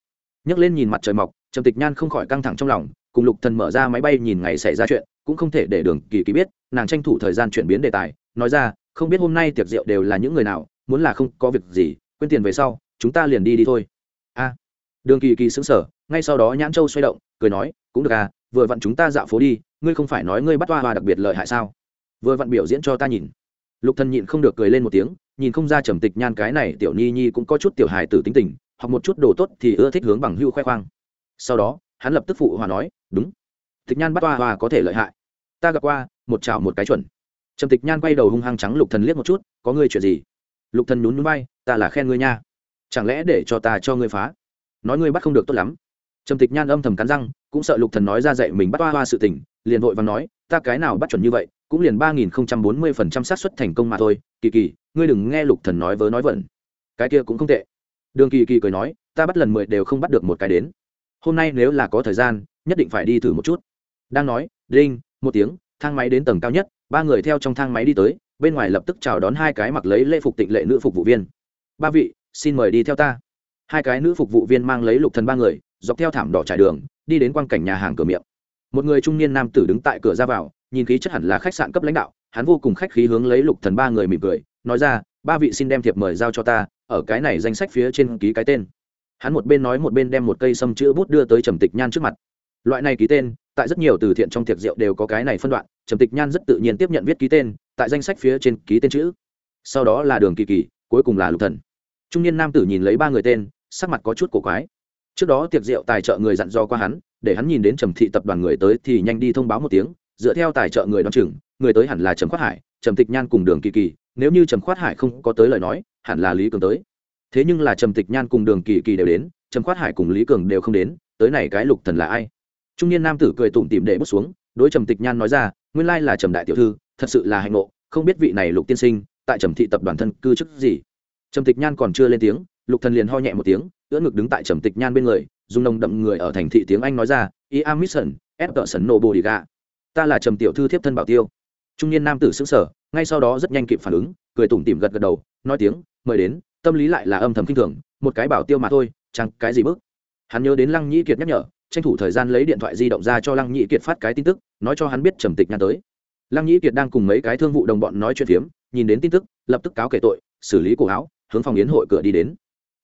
Speaker 1: Nhấc lên nhìn mặt trời mọc, trầm tịch nhan không khỏi căng thẳng trong lòng, cùng lục thần mở ra máy bay nhìn ngày xảy ra chuyện cũng không thể để đường kỳ kỳ biết, nàng tranh thủ thời gian chuyển biến đề tài, nói ra, không biết hôm nay tiệc rượu đều là những người nào, muốn là không có việc gì, quên tiền về sau, chúng ta liền đi đi thôi. A. Đường kỳ kỳ sững sờ, ngay sau đó nhãn châu xoay động, cười nói, cũng được à vừa vặn chúng ta dạo phố đi, ngươi không phải nói ngươi bắt toa hoa đặc biệt lợi hại sao? Vừa vặn biểu diễn cho ta nhìn. Lục thần nhịn không được cười lên một tiếng, nhìn không ra trầm tịch nhan cái này tiểu nhi nhi cũng có chút tiểu hài tử tính tình hoặc một chút đồ tốt thì ưa thích hướng bằng hưu khoe khoang. Sau đó, hắn lập tức phụ hòa nói, đúng, tịch nhan bắt toa hoa có thể lợi hại ta gặp qua, một chảo một cái chuẩn. Trầm tịch nhan quay đầu hung hăng trắng lục thần liếc một chút, có ngươi chuyện gì? Lục thần nhún nhún bay ta là khen ngươi nha. Chẳng lẽ để cho ta cho ngươi phá? Nói ngươi bắt không được tốt lắm. Trầm tịch nhan âm thầm cắn răng, cũng sợ lục thần nói ra dạy mình bắt toa hoa sự tình, liền vội và nói, ta cái nào bắt chuẩn như vậy, cũng liền ba nghìn không trăm bốn mươi phần trăm xác suất thành công mà thôi. Kỳ kỳ, ngươi đừng nghe lục thần nói vớ nói vẩn. Cái kia cũng không tệ. Đường kỳ kỳ cười nói, ta bắt lần mười đều không bắt được một cái đến. Hôm nay nếu là có thời gian, nhất định phải đi thử một chút. Đang nói, đinh một tiếng, thang máy đến tầng cao nhất, ba người theo trong thang máy đi tới, bên ngoài lập tức chào đón hai cái mặc lấy lễ phục tịnh lệ nữ phục vụ viên. Ba vị, xin mời đi theo ta. Hai cái nữ phục vụ viên mang lấy lục thần ba người, dọc theo thảm đỏ trải đường, đi đến quang cảnh nhà hàng cửa miệng. Một người trung niên nam tử đứng tại cửa ra vào, nhìn khí chất hẳn là khách sạn cấp lãnh đạo, hắn vô cùng khách khí hướng lấy lục thần ba người mỉm cười, nói ra, ba vị xin đem thiệp mời giao cho ta, ở cái này danh sách phía trên ký cái tên. Hắn một bên nói một bên đem một cây sâm chữ bút đưa tới trầm tịch nhan trước mặt. Loại này ký tên tại rất nhiều từ thiện trong tiệc rượu đều có cái này phân đoạn, trầm tịch nhan rất tự nhiên tiếp nhận viết ký tên, tại danh sách phía trên ký tên chữ. Sau đó là đường kỳ kỳ, cuối cùng là lục thần. Trung niên nam tử nhìn lấy ba người tên, sắc mặt có chút cổ quái. Trước đó tiệc rượu tài trợ người dặn do qua hắn, để hắn nhìn đến trầm thị tập đoàn người tới thì nhanh đi thông báo một tiếng, dựa theo tài trợ người đ o chừng, người tới hẳn là trầm khoát hải, trầm tịch nhan cùng đường kỳ kỳ, nếu như trầm khoát hải không có tới lời nói, hẳn là lý cường tới. Thế nhưng là trầm tịch nhan cùng đường kỳ kỳ đều đến, trầm khoát hải cùng lý cường đều không đến, tới này cái lục thần là ai? Trung niên nam tử cười tủm tỉm để bước xuống, đối trầm tịch nhan nói ra, nguyên lai là trầm đại tiểu thư, thật sự là hạnh ngộ, không biết vị này lục tiên sinh, tại trầm thị tập đoàn thân cư chức gì. Trầm tịch nhan còn chưa lên tiếng, lục thần liền ho nhẹ một tiếng, ưỡn ngực đứng tại trầm tịch nhan bên người, dùng nồng đậm người ở thành thị tiếng anh nói ra i am mission ép tợ sấn nô bồ đi gà. Ta là trầm tiểu thư thiếp thân bảo tiêu. Trung niên nam tử xứng sở ngay sau đó rất nhanh kịp phản ứng, cười tủm tỉm gật gật đầu, nói tiếng, mời đến, tâm lý lại là âm thầm kinh thường, một cái bảo tiêu mà thôi, chẳng cái gì bước hắn nhớ đến lăng nhĩ kiệt nhắc nhở tranh thủ thời gian lấy điện thoại di động ra cho lăng Nhị kiệt phát cái tin tức, nói cho hắn biết trầm tịch nhan tới. Lăng Nhị kiệt đang cùng mấy cái thương vụ đồng bọn nói chuyện phiếm, nhìn đến tin tức, lập tức cáo kể tội, xử lý cổ áo, hướng phòng yến hội cửa đi đến.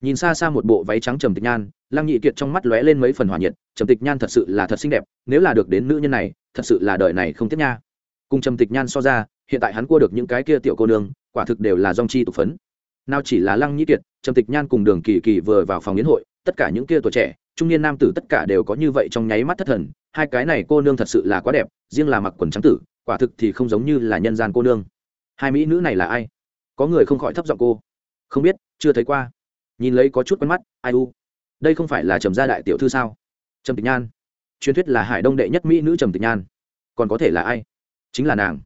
Speaker 1: Nhìn xa xa một bộ váy trắng trầm tịch nhan, lăng nhị kiệt trong mắt lóe lên mấy phần hòa nhiệt, trầm tịch nhan thật sự là thật xinh đẹp, nếu là được đến nữ nhân này, thật sự là đời này không tiếp nha. Cùng trầm tịch nhan so ra, hiện tại hắn cua được những cái kia tiểu cô nương, quả thực đều là dong chi tục phấn. Nào chỉ là lăng nhị kiệt, trầm tịch nhan cùng đường kỳ kỳ vừa vào phòng yến hội, tất cả những kia tuổi trẻ trung niên nam tử tất cả đều có như vậy trong nháy mắt thất thần, hai cái này cô nương thật sự là quá đẹp, riêng là mặc quần trắng tử, quả thực thì không giống như là nhân gian cô nương. Hai mỹ nữ này là ai? Có người không khỏi thấp giọng cô. Không biết, chưa thấy qua. Nhìn lấy có chút quen mắt, ai u? Đây không phải là trầm gia đại tiểu thư sao? Trầm tịch nhan. Truyền thuyết là hải đông đệ nhất mỹ nữ trầm tịch nhan. Còn có thể là ai? Chính là nàng.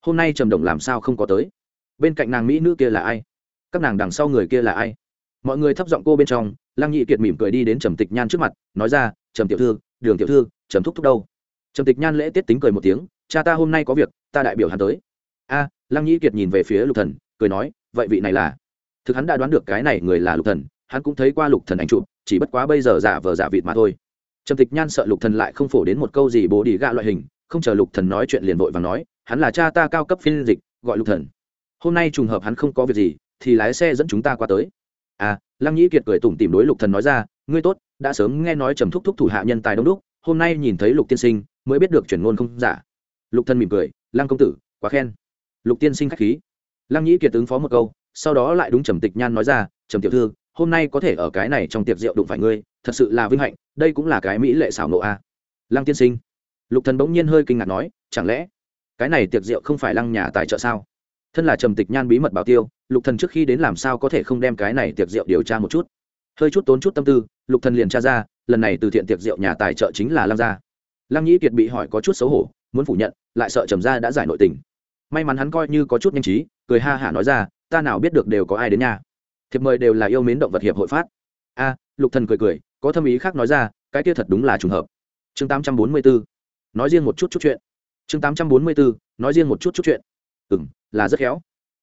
Speaker 1: Hôm nay trầm đồng làm sao không có tới? Bên cạnh nàng mỹ nữ kia là ai? Các nàng đằng sau người kia là ai? Mọi người thấp giọng cô bên trong, lăng nhị kiệt mỉm cười đi đến trầm tịch nhan trước mặt, nói ra, trầm tiểu thư, đường tiểu thư, trầm thúc thúc đâu? Trầm tịch nhan lễ tiết tính cười một tiếng, cha ta hôm nay có việc, ta đại biểu hắn tới. A, lăng nhị kiệt nhìn về phía lục thần, cười nói, vậy vị này là? Thực hắn đã đoán được cái này người là lục thần, hắn cũng thấy qua lục thần ảnh chụp, chỉ bất quá bây giờ giả vờ giả vịt mà thôi. Trầm tịch nhan sợ lục thần lại không phổ đến một câu gì bố đi gạ loại hình, không chờ lục thần nói chuyện liền vội và nói, hắn là cha ta cao cấp phiên dịch, gọi lục thần. Hôm nay trùng hợp hắn không có việc gì, thì lái xe dẫn chúng ta qua tới à lăng nhĩ kiệt cười tủm tìm đối lục thần nói ra, ngươi tốt, đã sớm nghe nói trầm thúc thúc thủ hạ nhân tài đông đúc, hôm nay nhìn thấy lục tiên sinh, mới biết được chuyển ngôn không giả. Lục thần mỉm cười, lăng công tử, quá khen. Lục tiên sinh khách khí. Lăng nhĩ kiệt ứng phó một câu, sau đó lại đúng trầm tịch nhan nói ra, trầm tiểu thư, hôm nay có thể ở cái này trong tiệc rượu đụng phải ngươi, thật sự là vinh hạnh, đây cũng là cái mỹ lệ xảo nộ a. À. lăng tiên sinh. Lục thần bỗng nhiên hơi kinh ngạc nói, chẳng lẽ cái này tiệc rượu không phải lăng nhà tài trợ sao? Thân là trầm tịch nhan bí mật bảo tiêu, lục thần trước khi đến làm sao có thể không đem cái này tiệc rượu điều tra một chút? Hơi chút tốn chút tâm tư, lục thần liền tra ra, lần này từ thiện tiệc rượu nhà tài trợ chính là lăng gia. Lăng nhĩ kiệt bị hỏi có chút xấu hổ, muốn phủ nhận, lại sợ trầm gia đã giải nội tình. May mắn hắn coi như có chút nhanh trí, cười ha hả nói ra, ta nào biết được đều có ai đến nhà. Thiệp mời đều là yêu mến động vật hiệp hội phát. A, lục thần cười cười, có thâm ý khác nói ra, cái kia thật đúng là trùng hợp. Chương tám trăm bốn mươi 844 nói riêng một chút chút chuyện. Chương tám trăm bốn mươi 844 nói riêng một chút chút chuyện ừ là rất khéo.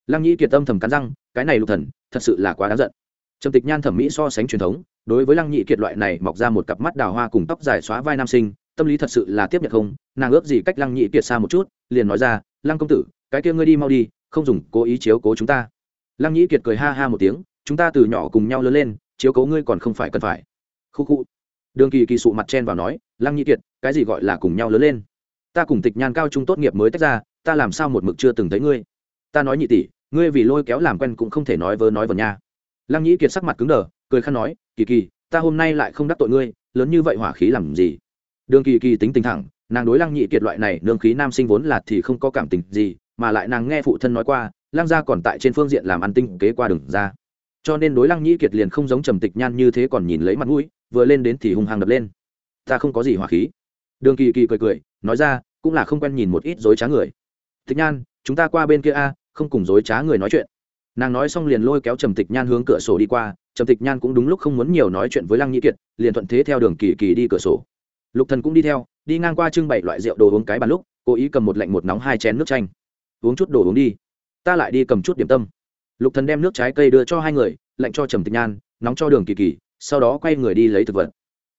Speaker 1: Lăng nhĩ kiệt tâm thầm cắn răng, cái này lục thần, thật sự là quá đáng giận. Trầm tịch nhan thẩm mỹ so sánh truyền thống, đối với lăng nhĩ kiệt loại này mọc ra một cặp mắt đào hoa cùng tóc dài xóa vai nam sinh, tâm lý thật sự là tiếp nhận không, nàng ước gì cách lăng nhĩ kiệt xa một chút, liền nói ra, lăng công tử, cái kia ngươi đi mau đi, không dùng cố ý chiếu cố chúng ta. Lăng nhĩ kiệt cười ha ha một tiếng, chúng ta từ nhỏ cùng nhau lớn lên, chiếu cố ngươi còn không phải cần phải. Khu khu. Đường kỳ kỳ sụ mặt chen vào nói, lăng nhĩ kiệt, cái gì gọi là cùng nhau lớn lên? Ta cùng tịch nhan cao trung tốt nghiệp mới tách ra, ta làm sao một mực chưa từng thấy ngươi? Ta nói nhị tỷ, ngươi vì lôi kéo làm quen cũng không thể nói vớ nói vẩn nha. Lăng nhĩ kiệt sắc mặt cứng đờ, cười khăn nói, kỳ kỳ, ta hôm nay lại không đắc tội ngươi, lớn như vậy hỏa khí làm gì? Đường kỳ kỳ tính tình thẳng, nàng đối lăng nhị kiệt loại này nương khí nam sinh vốn là thì không có cảm tình gì, mà lại nàng nghe phụ thân nói qua, lăng gia còn tại trên phương diện làm ăn tinh kế qua đường ra. Cho nên đối lăng nhĩ kiệt liền không giống trầm tịch nhan như thế còn nhìn lấy mặt mũi, vừa lên đến thì hung hăng đập lên. Ta không có gì hỏa khí đường kỳ kỳ cười cười, nói ra, cũng là không quen nhìn một ít dối trá người. Tịch nhan, chúng ta qua bên kia a, không cùng dối trá người nói chuyện. Nàng nói xong liền lôi kéo trầm tịch nhan hướng cửa sổ đi qua. Trầm tịch nhan cũng đúng lúc không muốn nhiều nói chuyện với lăng nhĩ kiệt, liền thuận thế theo đường kỳ kỳ đi cửa sổ. Lục thần cũng đi theo, đi ngang qua trưng bày loại rượu đồ uống cái bàn lúc, cố ý cầm một lạnh một nóng hai chén nước chanh. Uống chút đồ uống đi. Ta lại đi cầm chút điểm tâm. Lục thần đem nước trái cây đưa cho hai người, lạnh cho trầm tịch nhan, nóng cho đường kỳ kỳ, sau đó quay người đi lấy thực vật.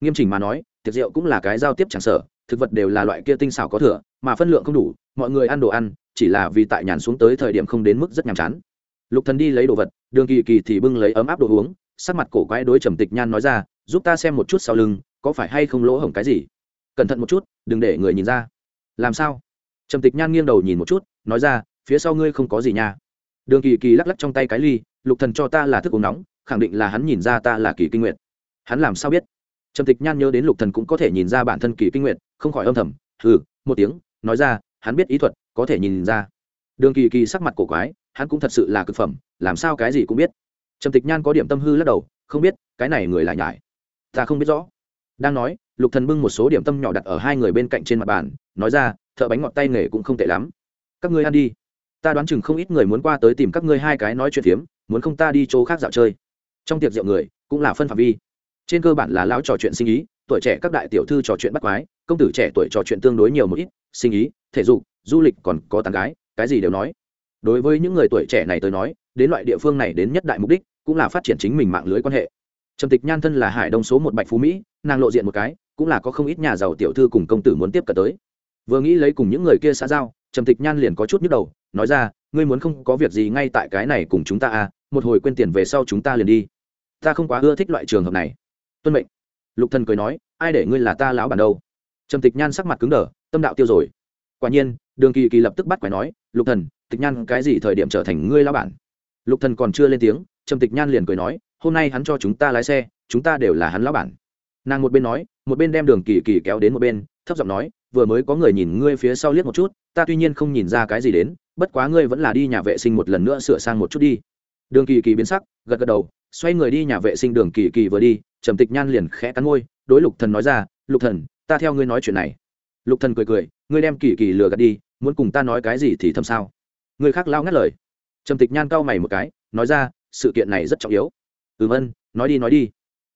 Speaker 1: Nghiêm chỉnh mà nói, tiệc rượu cũng là cái giao tiếp chẳng sở thực vật đều là loại kia tinh xảo có thừa, mà phân lượng không đủ, mọi người ăn đồ ăn, chỉ là vì tại nhàn xuống tới thời điểm không đến mức rất nhàm chán. Lục thần đi lấy đồ vật, đường kỳ kỳ thì bưng lấy ấm áp đồ uống, sắc mặt cổ quái đối trầm tịch nhan nói ra, giúp ta xem một chút sau lưng, có phải hay không lỗ hổng cái gì? Cẩn thận một chút, đừng để người nhìn ra. Làm sao? Trầm tịch nhan nghiêng đầu nhìn một chút, nói ra, phía sau ngươi không có gì nha. Đường kỳ kỳ lắc lắc trong tay cái ly, lục thần cho ta là thức uống nóng, khẳng định là hắn nhìn ra ta là kỳ kinh nguyệt. Hắn làm sao biết? Trầm tịch nhan nhớ đến lục thần cũng có thể nhìn ra bản thân kỳ kinh nguyệt không khỏi âm thầm, hừ, một tiếng, nói ra, hắn biết ý thuật, có thể nhìn ra. Đường kỳ kỳ sắc mặt cổ quái, hắn cũng thật sự là cực phẩm, làm sao cái gì cũng biết. Trầm tịch nhan có điểm tâm hư lắc đầu, không biết, cái này người lại nhải. Ta không biết rõ. Đang nói, lục thần bưng một số điểm tâm nhỏ đặt ở hai người bên cạnh trên mặt bàn, nói ra, thợ bánh ngọt tay nghề cũng không tệ lắm. Các ngươi ăn đi. Ta đoán chừng không ít người muốn qua tới tìm các ngươi hai cái nói chuyện phiếm, muốn không ta đi chỗ khác dạo chơi. Trong tiệc rượu người, cũng là phân phạm vi. Trên cơ bản là lão trò chuyện sinh ý tuổi trẻ các đại tiểu thư trò chuyện bắt quái, công tử trẻ tuổi trò chuyện tương đối nhiều một ít, sinh ý, thể dục, du lịch còn có tán gái, cái gì đều nói. Đối với những người tuổi trẻ này tới nói, đến loại địa phương này đến nhất đại mục đích cũng là phát triển chính mình mạng lưới quan hệ. Trầm tịch nhan thân là hải đông số một bạch phú mỹ, nàng lộ diện một cái, cũng là có không ít nhà giàu tiểu thư cùng công tử muốn tiếp cận tới. Vừa nghĩ lấy cùng những người kia xã giao, trầm tịch nhan liền có chút nhức đầu, nói ra, ngươi muốn không có việc gì ngay tại cái này cùng chúng ta à một hồi quên tiền về sau chúng ta liền đi. Ta không quá ưa thích loại trường hợp này. Tuân mệnh lục thần cười nói, ai để ngươi là ta lão bản đâu? Trầm tịch nhan sắc mặt cứng đờ, tâm đạo tiêu rồi. Quả nhiên, đường kỳ kỳ lập tức bắt quái nói, lục thần, tịch nhan cái gì thời điểm trở thành ngươi lão bản? Lục thần còn chưa lên tiếng, trầm tịch nhan liền cười nói, hôm nay hắn cho chúng ta lái xe, chúng ta đều là hắn lão bản. Nàng một bên nói, một bên đem đường kỳ kỳ kéo đến một bên, thấp giọng nói, vừa mới có người nhìn ngươi phía sau liếc một chút, ta tuy nhiên không nhìn ra cái gì đến, bất quá ngươi vẫn là đi nhà vệ sinh một lần nữa sửa sang một chút đi. Đường kỳ kỳ biến sắc, gật gật đầu xoay người đi nhà vệ sinh đường kỳ kỳ vừa đi, trầm tịch nhan liền khẽ cắn môi, đối lục thần nói ra, lục thần, ta theo ngươi nói chuyện này. Lục thần cười cười, ngươi đem kỳ kỳ lừa gạt đi, muốn cùng ta nói cái gì thì thầm sao? Người khác lao ngắt lời. Trầm tịch nhan cau mày một cái, nói ra, sự kiện này rất trọng yếu. Ừm ân nói đi nói đi.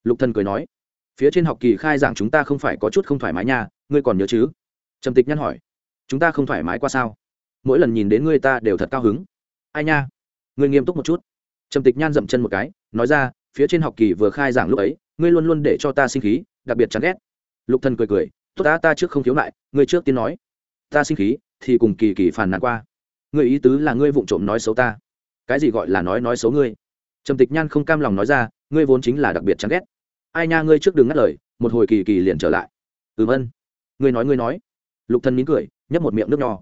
Speaker 1: Lục thần cười nói, phía trên học kỳ khai giảng chúng ta không phải có chút không thoải mái nha, ngươi còn nhớ chứ? Trầm tịch nhan hỏi, chúng ta không thoải mái qua sao? Mỗi lần nhìn đến ngươi ta đều thật cao hứng. Ai nha, ngươi nghiêm túc một chút. Trầm tịch nhan dậm chân một cái nói ra, phía trên học kỳ vừa khai giảng lúc ấy, ngươi luôn luôn để cho ta sinh khí, đặc biệt chán ghét. Lục thần cười cười, tốt ta ta trước không thiếu lại ngươi trước tiên nói. Ta sinh khí, thì cùng kỳ kỳ phản nàn qua. Ngươi ý tứ là ngươi vụng trộm nói xấu ta. Cái gì gọi là nói nói xấu ngươi? Trầm tịch nhan không cam lòng nói ra, ngươi vốn chính là đặc biệt chán ghét. Ai nha, ngươi trước đừng ngắt lời, một hồi kỳ kỳ liền trở lại. Ừm ân ngươi nói ngươi nói. Lục thần mỉm cười, nhấp một miệng nước nho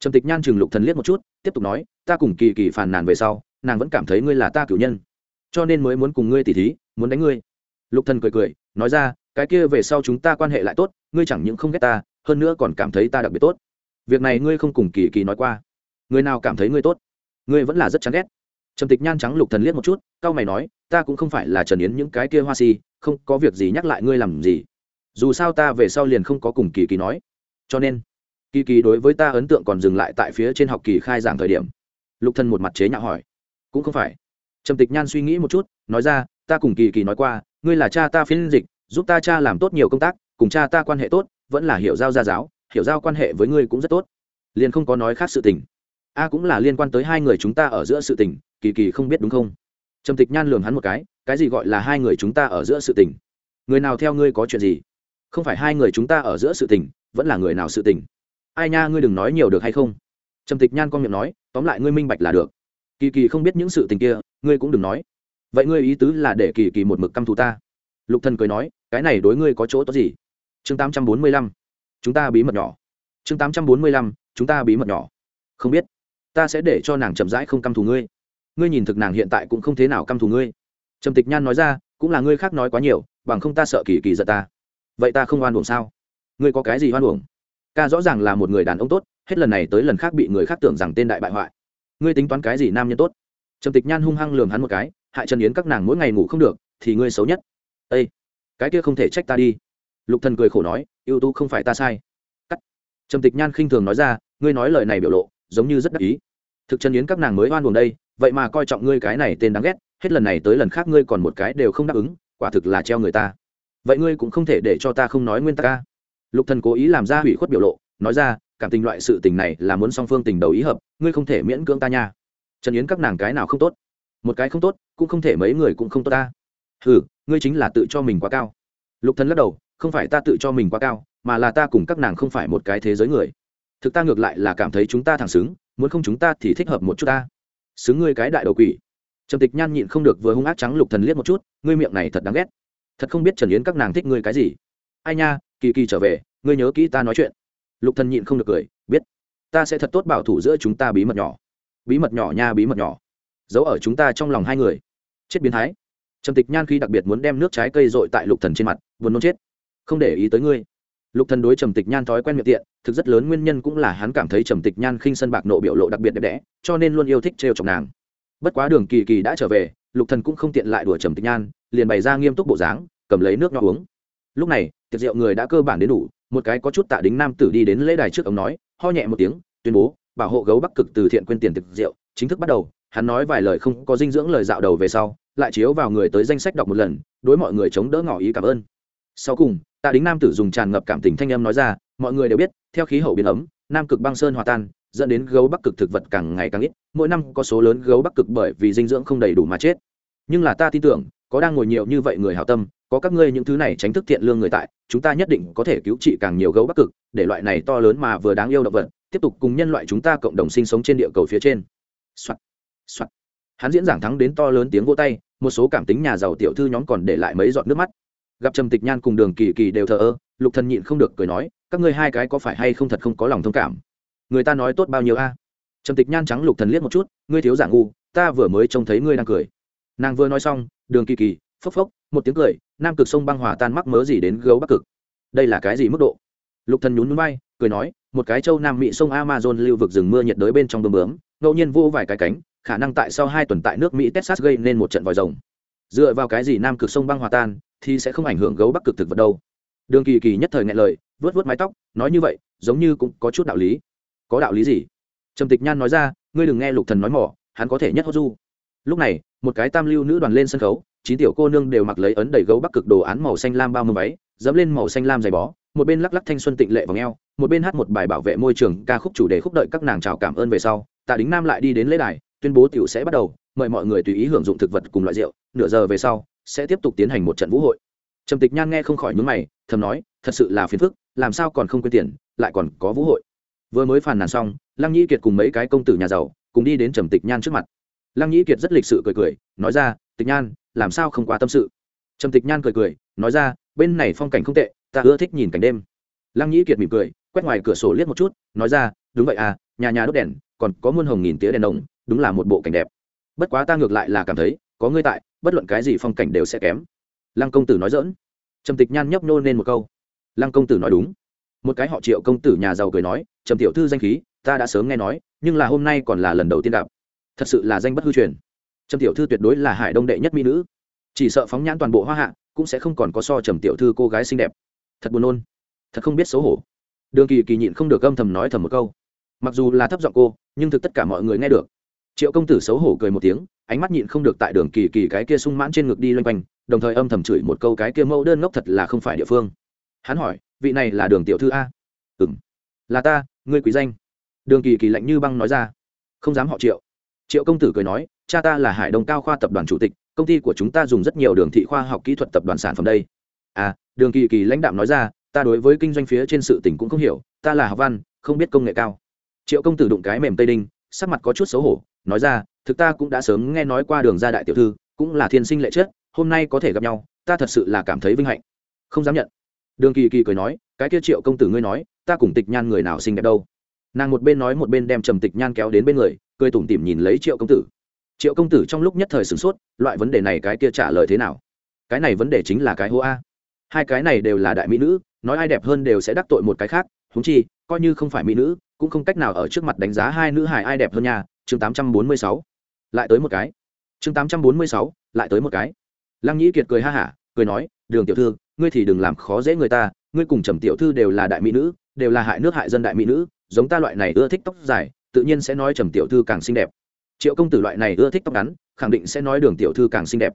Speaker 1: trầm tịch nhan chừng lục thần liếc một chút, tiếp tục nói, ta cùng kỳ kỳ phàn nàn về sau, nàng vẫn cảm thấy ngươi là ta cử nhân cho nên mới muốn cùng ngươi tỉ thí, muốn đánh ngươi. Lục thần cười cười, nói ra, cái kia về sau chúng ta quan hệ lại tốt, ngươi chẳng những không ghét ta, hơn nữa còn cảm thấy ta đặc biệt tốt. Việc này ngươi không cùng kỳ kỳ nói qua. Người nào cảm thấy ngươi tốt? Ngươi vẫn là rất chán ghét. Trầm tịch nhan trắng lục thần liếc một chút cao mày nói, ta cũng không phải là trần yến những cái kia hoa si, không có việc gì nhắc lại ngươi làm gì. Dù sao ta về sau liền không có cùng kỳ kỳ nói. Cho nên, kỳ kỳ đối với ta ấn tượng còn dừng lại tại phía trên học kỳ khai giảng thời điểm. Lục thần một mặt chế nhạo hỏi, cũng không phải trầm tịch nhan suy nghĩ một chút, nói ra, ta cùng kỳ kỳ nói qua, ngươi là cha ta phiên dịch, giúp ta cha làm tốt nhiều công tác, cùng cha ta quan hệ tốt, vẫn là hiểu giao gia giáo, hiểu giao quan hệ với ngươi cũng rất tốt. Liền không có nói khác sự tình. A cũng là liên quan tới hai người chúng ta ở giữa sự tình, kỳ kỳ không biết đúng không? Trầm tịch nhan lường hắn một cái cái gì gọi là hai người chúng ta ở giữa sự tình? Người nào theo ngươi có chuyện gì? Không phải hai người chúng ta ở giữa sự tình, vẫn là người nào sự tình? Ai nha, ngươi đừng nói nhiều được hay không? Trầm tịch nhan con miệng nói, tóm lại ngươi minh bạch là được kỳ kỳ không biết những sự tình kia, ngươi cũng đừng nói. Vậy ngươi ý tứ là để kỳ kỳ một mực căm thù ta? Lục thần cười nói, cái này đối ngươi có chỗ tốt gì? Chương tám trăm bốn mươi lăm, chúng ta bí mật nhỏ. Chương tám trăm bốn mươi lăm, chúng ta bí mật nhỏ. Không biết, ta sẽ để cho nàng chậm rãi không căm thù ngươi. Ngươi nhìn thực nàng hiện tại cũng không thế nào căm thù ngươi. Trầm tịch nhan nói ra, cũng là ngươi khác nói quá nhiều, bằng không ta sợ kỳ kỳ giận ta. Vậy ta không oan uổng sao? Ngươi có cái gì oan uổng? Ca rõ ràng là một người đàn ông tốt, hết lần này tới lần khác bị người khác tưởng rằng tên đại bại hoại ngươi tính toán cái gì nam nhân tốt? Trầm tịch nhan hung hăng lường hắn một cái, hại trần yến các nàng mỗi ngày ngủ không được, thì ngươi xấu nhất. Ây cái kia không thể trách ta đi. Lục thần cười khổ nói, ưu tú không phải ta sai. Cắt. Trầm tịch nhan khinh thường nói ra, ngươi nói lời này biểu lộ, giống như rất đắc ý. Thực trần yến các nàng mới oan buồn đây, vậy mà coi trọng ngươi cái này tên đáng ghét, hết lần này tới lần khác ngươi còn một cái đều không đáp ứng, quả thực là treo người ta. Vậy ngươi cũng không thể để cho ta không nói nguyên tắc ca lục thần cố ý làm ra hủy khuất biểu lộ, nói ra cảm tình loại sự tình này là muốn song phương tình đầu ý hợp, ngươi không thể miễn cưỡng ta nha. Trần yến các nàng cái nào không tốt? Một cái không tốt, cũng không thể mấy người cũng không tốt ta. Ừ ngươi chính là tự cho mình quá cao. Lục thần lắc đầu, không phải ta tự cho mình quá cao, mà là ta cùng các nàng không phải một cái thế giới người. Thực ta ngược lại là cảm thấy chúng ta thẳng xứng, muốn không chúng ta thì thích hợp một chút ta. Xứng ngươi cái đại đầu quỷ. Trầm tịch nhan nhịn không được vừa hung ác trắng lục thần liếc một chút, ngươi miệng này thật đáng ghét. Thật không biết trần yến các nàng thích ngươi cái gì. Ai nha, kỳ kỳ trở về, ngươi nhớ kỹ ta nói chuyện lục thần nhịn không được cười, biết, ta sẽ thật tốt bảo thủ giữa chúng ta bí mật nhỏ. Bí mật nhỏ nha, bí mật nhỏ. Giấu ở chúng ta trong lòng hai người. Chết biến thái. Trầm tịch nhan khi đặc biệt muốn đem nước trái cây dội tại lục thần trên mặt, buồn nôn chết. Không để ý tới ngươi. Lục thần đối trầm tịch nhan thói quen miệng tiện, thực rất lớn nguyên nhân cũng là hắn cảm thấy trầm tịch nhan khinh sân bạc nộ biểu lộ đặc biệt đẹp đẽ, cho nên luôn yêu thích trêu chọc nàng. Bất quá đường kỳ kỳ đã trở về, lục thần cũng không tiện lại đùa trầm tịch nhan, liền bày ra nghiêm túc bộ dáng, cầm lấy nước nhỏ uống. Lúc này, tiệc rượu người đã cơ bản đến đủ một cái có chút tạ đính nam tử đi đến lễ đài trước ông nói, ho nhẹ một tiếng, tuyên bố, bảo hộ gấu bắc cực từ thiện quyên tiền thực rượu, chính thức bắt đầu. Hắn nói vài lời không có dinh dưỡng lời dạo đầu về sau, lại chiếu vào người tới danh sách đọc một lần, đối mọi người chống đỡ ngỏ ý cảm ơn. Sau cùng, tạ đính nam tử dùng tràn ngập cảm tình thanh âm nói ra, mọi người đều biết, theo khí hậu biến ấm, nam cực băng sơn hòa tan, dẫn đến gấu bắc cực thực vật càng ngày càng ít, mỗi năm có số lớn gấu bắc cực bởi vì dinh dưỡng không đầy đủ mà chết. Nhưng là ta tin tưởng, có đang ngồi nhiều như vậy người hảo tâm có các ngươi những thứ này tránh thức thiện lương người tại, chúng ta nhất định có thể cứu trị càng nhiều gấu bắc cực, để loại này to lớn mà vừa đáng yêu động vật, tiếp tục cùng nhân loại chúng ta cộng đồng sinh sống trên địa cầu phía trên Soạn. Soạn. hắn diễn giảng thắng đến to lớn tiếng vô tay, một số cảm tính nhà giàu tiểu thư nhóm còn để lại mấy giọt nước mắt gặp trầm tịch nhan cùng đường kỳ kỳ đều thờ ơ, lục thần nhịn không được cười nói, các ngươi hai cái có phải hay không thật không có lòng thông cảm người ta nói tốt bao nhiêu a trầm tịch nhan trắng lục thần liếc một chút, ngươi thiếu giả ngu, ta vừa mới trông thấy ngươi đang cười nàng vừa nói xong, đường kỳ kỳ, phốc phốc, một tiếng cười nam cực sông băng hòa tan mắc mớ gì đến gấu bắc cực. Đây là cái gì mức độ? Lục thần nhún nhún bay cười nói, một cái châu nam mỹ sông amazon lưu vực rừng mưa nhiệt đới bên trong bơm bướm, ngẫu nhiên vô vài cái cánh, khả năng tại sau hai tuần tại nước mỹ texas gây nên một trận vòi rồng. Dựa vào cái gì nam cực sông băng hòa tan thì sẽ không ảnh hưởng gấu bắc cực thực vật đâu? Đường kỳ kỳ nhất thời ngại lời vớt vớt mái tóc, nói như vậy, giống như cũng có chút đạo lý. Có đạo lý gì? Trầm tịch nhan nói ra, ngươi đừng nghe lục thần nói mỏ, hắn có thể nhất hốt du. Lúc này, một cái tam lưu nữ đoàn lên sân khấu chín tiểu cô nương đều mặc lấy ấn đầy gấu bắc cực đồ án màu xanh lam bao mưa váy, dẫm lên màu xanh lam dày bó, một bên lắc lắc thanh xuân tịnh lệ vòng eo, một bên hát một bài bảo vệ môi trường ca khúc chủ đề khúc đợi các nàng chào cảm ơn về sau, tạ đính nam lại đi đến lễ đài, tuyên bố tiểu sẽ bắt đầu, mời mọi người tùy ý hưởng dụng thực vật cùng loại rượu, nửa giờ về sau, sẽ tiếp tục tiến hành một trận vũ hội. Trầm tịch nhan nghe không khỏi nhướng mày, thầm nói, thật sự là phiền phức, làm sao còn không quên tiền, lại còn có vũ hội. Vừa mới phàn nàn xong, lăng nhĩ kiệt cùng mấy cái công tử nhà giàu, cùng đi đến trầm tịch nhan trước mặt. Lăng nhĩ kiệt rất lịch sự cười cười, nói ra, tịch nhan làm sao không quá tâm sự? Trầm tịch nhan cười cười, nói ra, bên này phong cảnh không tệ, ta ưa thích nhìn cảnh đêm. Lăng nhĩ kiệt mỉm cười, quét ngoài cửa sổ liếc một chút, nói ra, đúng vậy à nhà nhà đốt đèn, còn có muôn hồng nghìn tía đèn đồng, đúng là một bộ cảnh đẹp. Bất quá ta ngược lại là cảm thấy, có ngươi tại, bất luận cái gì phong cảnh đều sẽ kém. Lăng công tử nói dỡn trầm tịch nhan nhấp nô lên một câu. Lăng công tử nói đúng. Một cái họ triệu công tử nhà giàu cười nói, trầm tiểu thư danh khí, ta đã sớm nghe nói, nhưng là hôm nay còn là lần đầu tiên gặp. Thật sự là danh bất hư truyền trầm tiểu thư tuyệt đối là hải đông đệ nhất mỹ nữ. Chỉ sợ phóng nhãn toàn bộ hoa hạ cũng sẽ không còn có so trầm tiểu thư cô gái xinh đẹp. Thật buồn nôn, thật không biết xấu hổ. Đường kỳ kỳ nhịn không được âm thầm nói thầm một câu. Mặc dù là thấp giọng cô, nhưng thực tất cả mọi người nghe được. Triệu công tử xấu hổ cười một tiếng, ánh mắt nhịn không được tại đường kỳ kỳ cái kia sung mãn trên ngực đi loanh quanh, đồng thời âm thầm chửi một câu cái kia mẫu đơn ngốc thật là không phải địa phương. Hắn hỏi, vị này là đường tiểu thư a? Ừ m là ta, ngươi quý danh. Đường kỳ kỳ lạnh như băng nói ra. Không dám họ triệu. Triệu công tử cười nói cha ta là hải đông cao khoa tập đoàn chủ tịch công ty của chúng ta dùng rất nhiều đường thị khoa học kỹ thuật tập đoàn sản phẩm đây. À đường kỳ kỳ lãnh đạo nói ra ta đối với kinh doanh phía trên sự tỉnh cũng không hiểu ta là học văn không biết công nghệ cao. Triệu công tử đụng cái mềm tây đinh sắc mặt có chút xấu hổ nói ra thực ta cũng đã sớm nghe nói qua đường gia đại tiểu thư cũng là thiên sinh lệ chết, hôm nay có thể gặp nhau ta thật sự là cảm thấy vinh hạnh. Không dám nhận. Đường kỳ kỳ cười nói cái kia triệu công tử ngươi nói ta cùng tịch nhan người nào xinh đẹp đâu. Nàng một bên nói một bên đem trầm tịch nhan kéo đến bên người cười tủm tỉm nhìn lấy triệu công tử triệu công tử trong lúc nhất thời sửng sốt, loại vấn đề này cái kia trả lời thế nào? Cái này vấn đề chính là cái hô a. Hai cái này đều là đại mỹ nữ, nói ai đẹp hơn đều sẽ đắc tội một cái khác húng chi, coi như không phải mỹ nữ, cũng không cách nào ở trước mặt đánh giá hai nữ hài ai đẹp hơn nhà chương tám trăm bốn mươi sáu. Lại tới một cái. Chương tám trăm bốn mươi sáu, lại tới một cái. Lăng nhĩ kiệt cười ha hả, cười nói, đường tiểu thư, ngươi thì đừng làm khó dễ người ta, ngươi cùng trầm tiểu thư đều là đại mỹ nữ, đều là hại nước hại dân đại mỹ nữ, giống ta loại này ưa thích tóc dài, tự nhiên sẽ nói trầm tiểu thư càng xinh đẹp triệu công tử loại này ưa thích tóc ngắn, khẳng định sẽ nói đường tiểu thư càng xinh đẹp.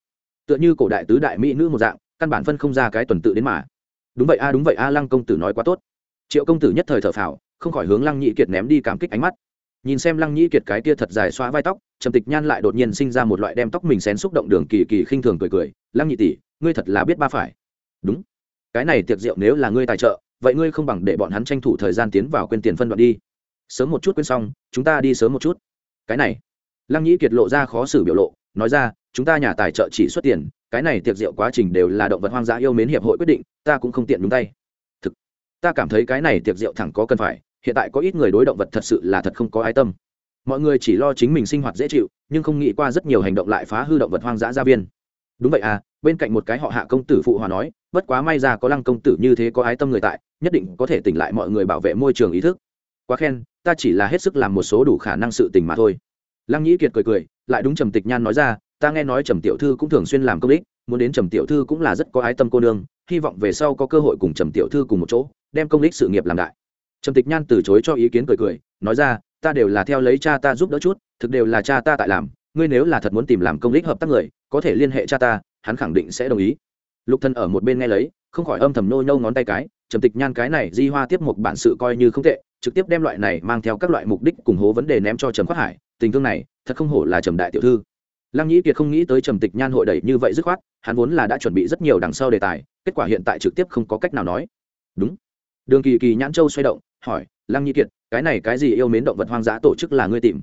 Speaker 1: Tựa như cổ đại tứ đại mỹ nữ một dạng, căn bản phân không ra cái tuần tự đến mà. Đúng vậy a, đúng vậy a, lăng công tử nói quá tốt. Triệu công tử nhất thời thở phào, không khỏi hướng lăng nhị kiệt ném đi cảm kích ánh mắt. Nhìn xem lăng nhị kiệt cái kia thật dài xóa vai tóc, trầm tịch nhan lại đột nhiên sinh ra một loại đem tóc mình xén xúc động đường kỳ kỳ khinh thường cười cười. Lăng nhị tỷ, ngươi thật là biết ba phải. Đúng. Cái này tiệc rượu nếu là ngươi tài trợ, vậy ngươi không bằng để bọn hắn tranh thủ thời gian tiến vào quên tiền phân đoạn đi. Sớm một chút quên xong, chúng ta đi sớm một chút. Cái này lăng nhĩ kiệt lộ ra khó xử biểu lộ, nói ra, chúng ta nhà tài trợ chỉ xuất tiền, cái này tiệc rượu quá trình đều là động vật hoang dã yêu mến hiệp hội quyết định, ta cũng không tiện đúng tay. Thực, ta cảm thấy cái này tiệc rượu thẳng có cần phải, hiện tại có ít người đối động vật thật sự là thật không có ái tâm. Mọi người chỉ lo chính mình sinh hoạt dễ chịu, nhưng không nghĩ qua rất nhiều hành động lại phá hư động vật hoang dã gia viên. Đúng vậy à bên cạnh một cái họ hạ công tử phụ hòa nói, bất quá may ra có lăng công tử như thế có ái tâm người tại, nhất định có thể tỉnh lại mọi người bảo vệ môi trường ý thức. Quá khen, ta chỉ là hết sức làm một số đủ khả năng sự tình mà thôi lăng nhĩ kiệt cười cười, lại đúng trầm tịch nhan nói ra, ta nghe nói trầm tiểu thư cũng thường xuyên làm công ích, muốn đến trầm tiểu thư cũng là rất có ái tâm cô nương, hy vọng về sau có cơ hội cùng trầm tiểu thư cùng một chỗ, đem công ích sự nghiệp làm đại. Trầm tịch nhan từ chối cho ý kiến cười cười, nói ra, ta đều là theo lấy cha ta giúp đỡ chút, thực đều là cha ta tại làm, ngươi nếu là thật muốn tìm làm công ích hợp tác người, có thể liên hệ cha ta, hắn khẳng định sẽ đồng ý. Lục thân ở một bên nghe lấy, không khỏi âm thầm nô nhâu ngón tay cái, trầm tịch nhan cái này di hoa tiếp một bản sự coi như không tệ trực tiếp đem loại này mang theo các loại mục đích cùng hố vấn đề ném cho trầm khoát hải, tình thương này, thật không hổ là trầm đại tiểu thư. Lăng nhĩ kiệt không nghĩ tới trầm tịch nhan hội đẩy như vậy dứt khoát, hắn vốn là đã chuẩn bị rất nhiều đằng sau đề tài, kết quả hiện tại trực tiếp không có cách nào nói. Đúng. Đường kỳ kỳ nhãn châu xoay động, hỏi, lăng nhĩ kiệt, cái này cái gì yêu mến động vật hoang dã tổ chức là ngươi tìm?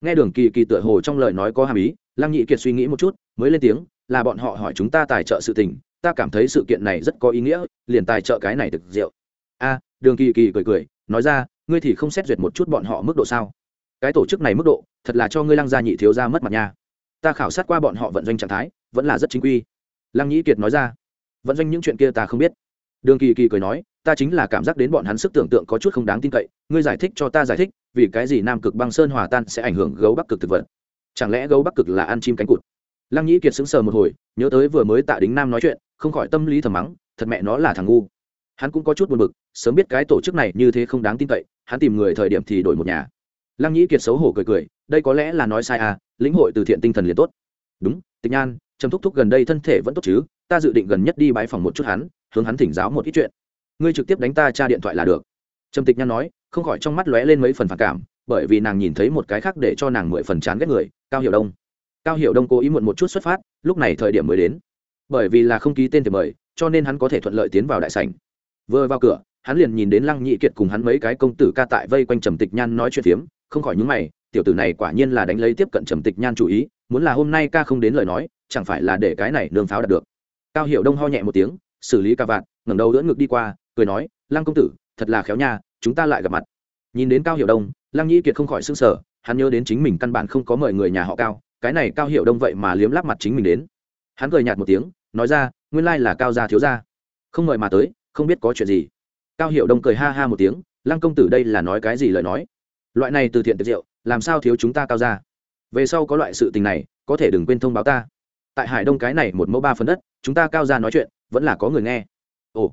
Speaker 1: Nghe đường kỳ kỳ tựa hồ trong lời nói có hàm ý, lăng nhĩ kiệt suy nghĩ một chút, mới lên tiếng, là bọn họ hỏi chúng ta tài trợ sự tình, ta cảm thấy sự kiện này rất có ý nghĩa, liền tài trợ cái này thực rượu. A, đường kỳ kỳ cười cười, nói ra ngươi thì không xét duyệt một chút bọn họ mức độ sao? Cái tổ chức này mức độ, thật là cho ngươi lăng gia nhị thiếu ra mất mặt nha. Ta khảo sát qua bọn họ vận doanh trạng thái, vẫn là rất chính quy. Lăng nhĩ kiệt nói ra, vận doanh những chuyện kia ta không biết. Đường kỳ kỳ cười nói, ta chính là cảm giác đến bọn hắn sức tưởng tượng có chút không đáng tin cậy, ngươi giải thích cho ta giải thích, vì cái gì nam cực băng sơn hòa tan sẽ ảnh hưởng gấu bắc cực thực vật? Chẳng lẽ gấu bắc cực là ăn chim cánh cụt? Lăng nhĩ kiệt sững sờ một hồi, nhớ tới vừa mới tạ đính nam nói chuyện, không khỏi tâm lý thầm mắng, thật mẹ nó là thằng ngu hắn cũng có chút buồn bực, sớm biết cái tổ chức này như thế không đáng tin cậy, hắn tìm người thời điểm thì đổi một nhà. Lăng nhĩ kiệt xấu hổ cười cười, đây có lẽ là nói sai à lĩnh hội từ thiện tinh thần liền tốt. Đúng, tịch nhan, trầm thúc thúc gần đây thân thể vẫn tốt chứ, ta dự định gần nhất đi bãi phòng một chút hắn, hướng hắn thỉnh giáo một ít chuyện. Ngươi trực tiếp đánh ta tra điện thoại là được. Trầm tịch nhan nói, không khỏi trong mắt lóe lên mấy phần phản cảm, bởi vì nàng nhìn thấy một cái khác để cho nàng mười phần chán ghét người, cao hiểu đông. Cao hiểu đông cố ý muộn một chút xuất phát, lúc này thời điểm mới đến. Bởi vì là không ký tên thì mời, cho nên hắn có thể thuận lợi tiến vào đại sảnh vừa vào cửa, hắn liền nhìn đến lăng nhị kiệt cùng hắn mấy cái công tử ca tại vây quanh trầm tịch nhan nói chuyện phiếm, không khỏi những mày, tiểu tử này quả nhiên là đánh lấy tiếp cận trầm tịch nhan chủ ý, muốn là hôm nay ca không đến lời nói, chẳng phải là để cái này nương pháo đạt được. Cao Hiệu đông ho nhẹ một tiếng, xử lý ca vạn ngẩng đầu đỡ ngực đi qua, cười nói, lăng công tử, thật là khéo nha, chúng ta lại gặp mặt. Nhìn đến cao Hiệu đông, lăng nhĩ kiệt không khỏi s ư n g sở hắn nhớ đến chính mình căn bản không có mời người nhà họ cao, cái này cao Hiệu đông vậy mà liếm lắp mặt chính mình đến. Hắn cười nhạt một tiếng, nói ra, nguyên lai là cao gia thiếu gia. Không mời mà tới không biết có chuyện gì. Cao Hiệu đông cười ha ha một tiếng, lăng công tử đây là nói cái gì lời nói? Loại này từ thiện tiệc rượu, làm sao thiếu chúng ta cao ra về sau có loại sự tình này, có thể đừng quên thông báo ta. Tại hải đông cái này một mẫu ba phần đất, chúng ta cao ra nói chuyện, vẫn là có người nghe. Ồ.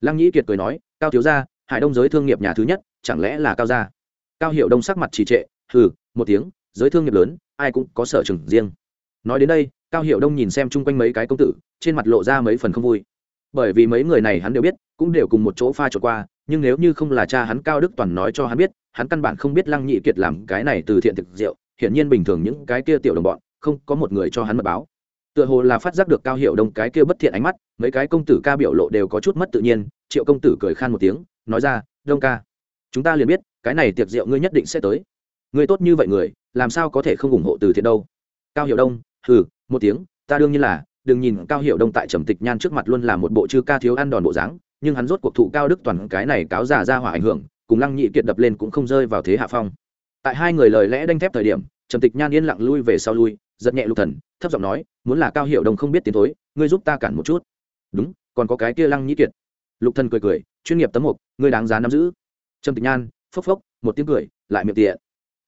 Speaker 1: Lăng nhĩ kiệt cười nói, cao thiếu gia, hải đông giới thương nghiệp nhà thứ nhất, chẳng lẽ là cao gia? Cao hiệu đông sắc mặt trì trệ, hừ, một tiếng, giới thương nghiệp lớn, ai cũng có sở trường riêng. Nói đến đây, cao hiệu đông nhìn xem chung quanh mấy cái công tử, trên mặt lộ ra mấy phần không vui bởi vì mấy người này hắn đều biết, cũng đều cùng một chỗ pha trộn qua, nhưng nếu như không là cha hắn cao đức toàn nói cho hắn biết, hắn căn bản không biết lăng nhị kiệt làm cái này từ thiện thực rượu hiển nhiên bình thường những cái kia tiểu đồng bọn, không có một người cho hắn mật báo. Tựa hồ là phát giác được cao hiệu đông cái kia bất thiện ánh mắt, mấy cái công tử ca biểu lộ đều có chút mất tự nhiên, triệu công tử cười khan một tiếng, nói ra, đông ca, chúng ta liền biết, cái này tiệc rượu ngươi nhất định sẽ tới. Ngươi tốt như vậy người, làm sao có thể không ủng hộ từ thiện đâu? Cao hiệu đông, hừ, một tiếng, ta đương nhiên là đừng nhìn cao hiệu đông tại trầm tịch nhan trước mặt luôn là một bộ chư ca thiếu ăn đòn bộ dáng, nhưng hắn rốt cuộc thụ cao đức toàn cái này cáo giả ra hỏa ảnh hưởng, cùng lăng nhị kiệt đập lên cũng không rơi vào thế hạ phong. Tại hai người lời lẽ đanh thép thời điểm, trầm tịch nhan yên lặng lui về sau lui, giật nhẹ lục thần, thấp giọng nói, muốn là cao hiệu đông không biết tiến thối, ngươi giúp ta cản một chút. Đúng, còn có cái kia lăng nhị kiệt. Lục thần cười cười, chuyên nghiệp tấm mục, ngươi đáng giá nắm giữ. Trầm tịch nhan, phốc phốc, một tiếng cười, lại miệng tiện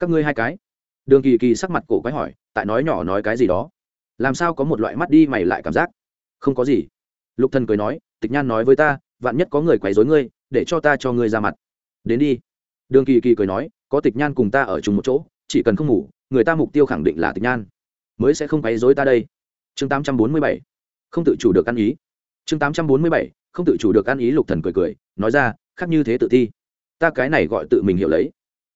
Speaker 1: các ngươi hai cái? Đường kỳ kỳ sắc mặt cổ quái hỏi, tại nói nhỏ nói cái gì đó làm sao có một loại mắt đi mày lại cảm giác? Không có gì. Lục thần cười nói, tịch nhan nói với ta, vạn nhất có người quấy rối ngươi, để cho ta cho ngươi ra mặt. Đến đi. Đường kỳ kỳ cười nói, có tịch nhan cùng ta ở chung một chỗ, chỉ cần không ngủ, người ta mục tiêu khẳng định là tịch nhan. Mới sẽ không quấy rối ta đây. Chương tám trăm bốn mươi bảy. Không tự chủ được ăn ý. Chương tám trăm bốn mươi bảy. Không tự chủ được ăn ý, lục thần cười cười, nói ra, khác như thế tự thi. Ta cái này gọi tự mình hiểu lấy.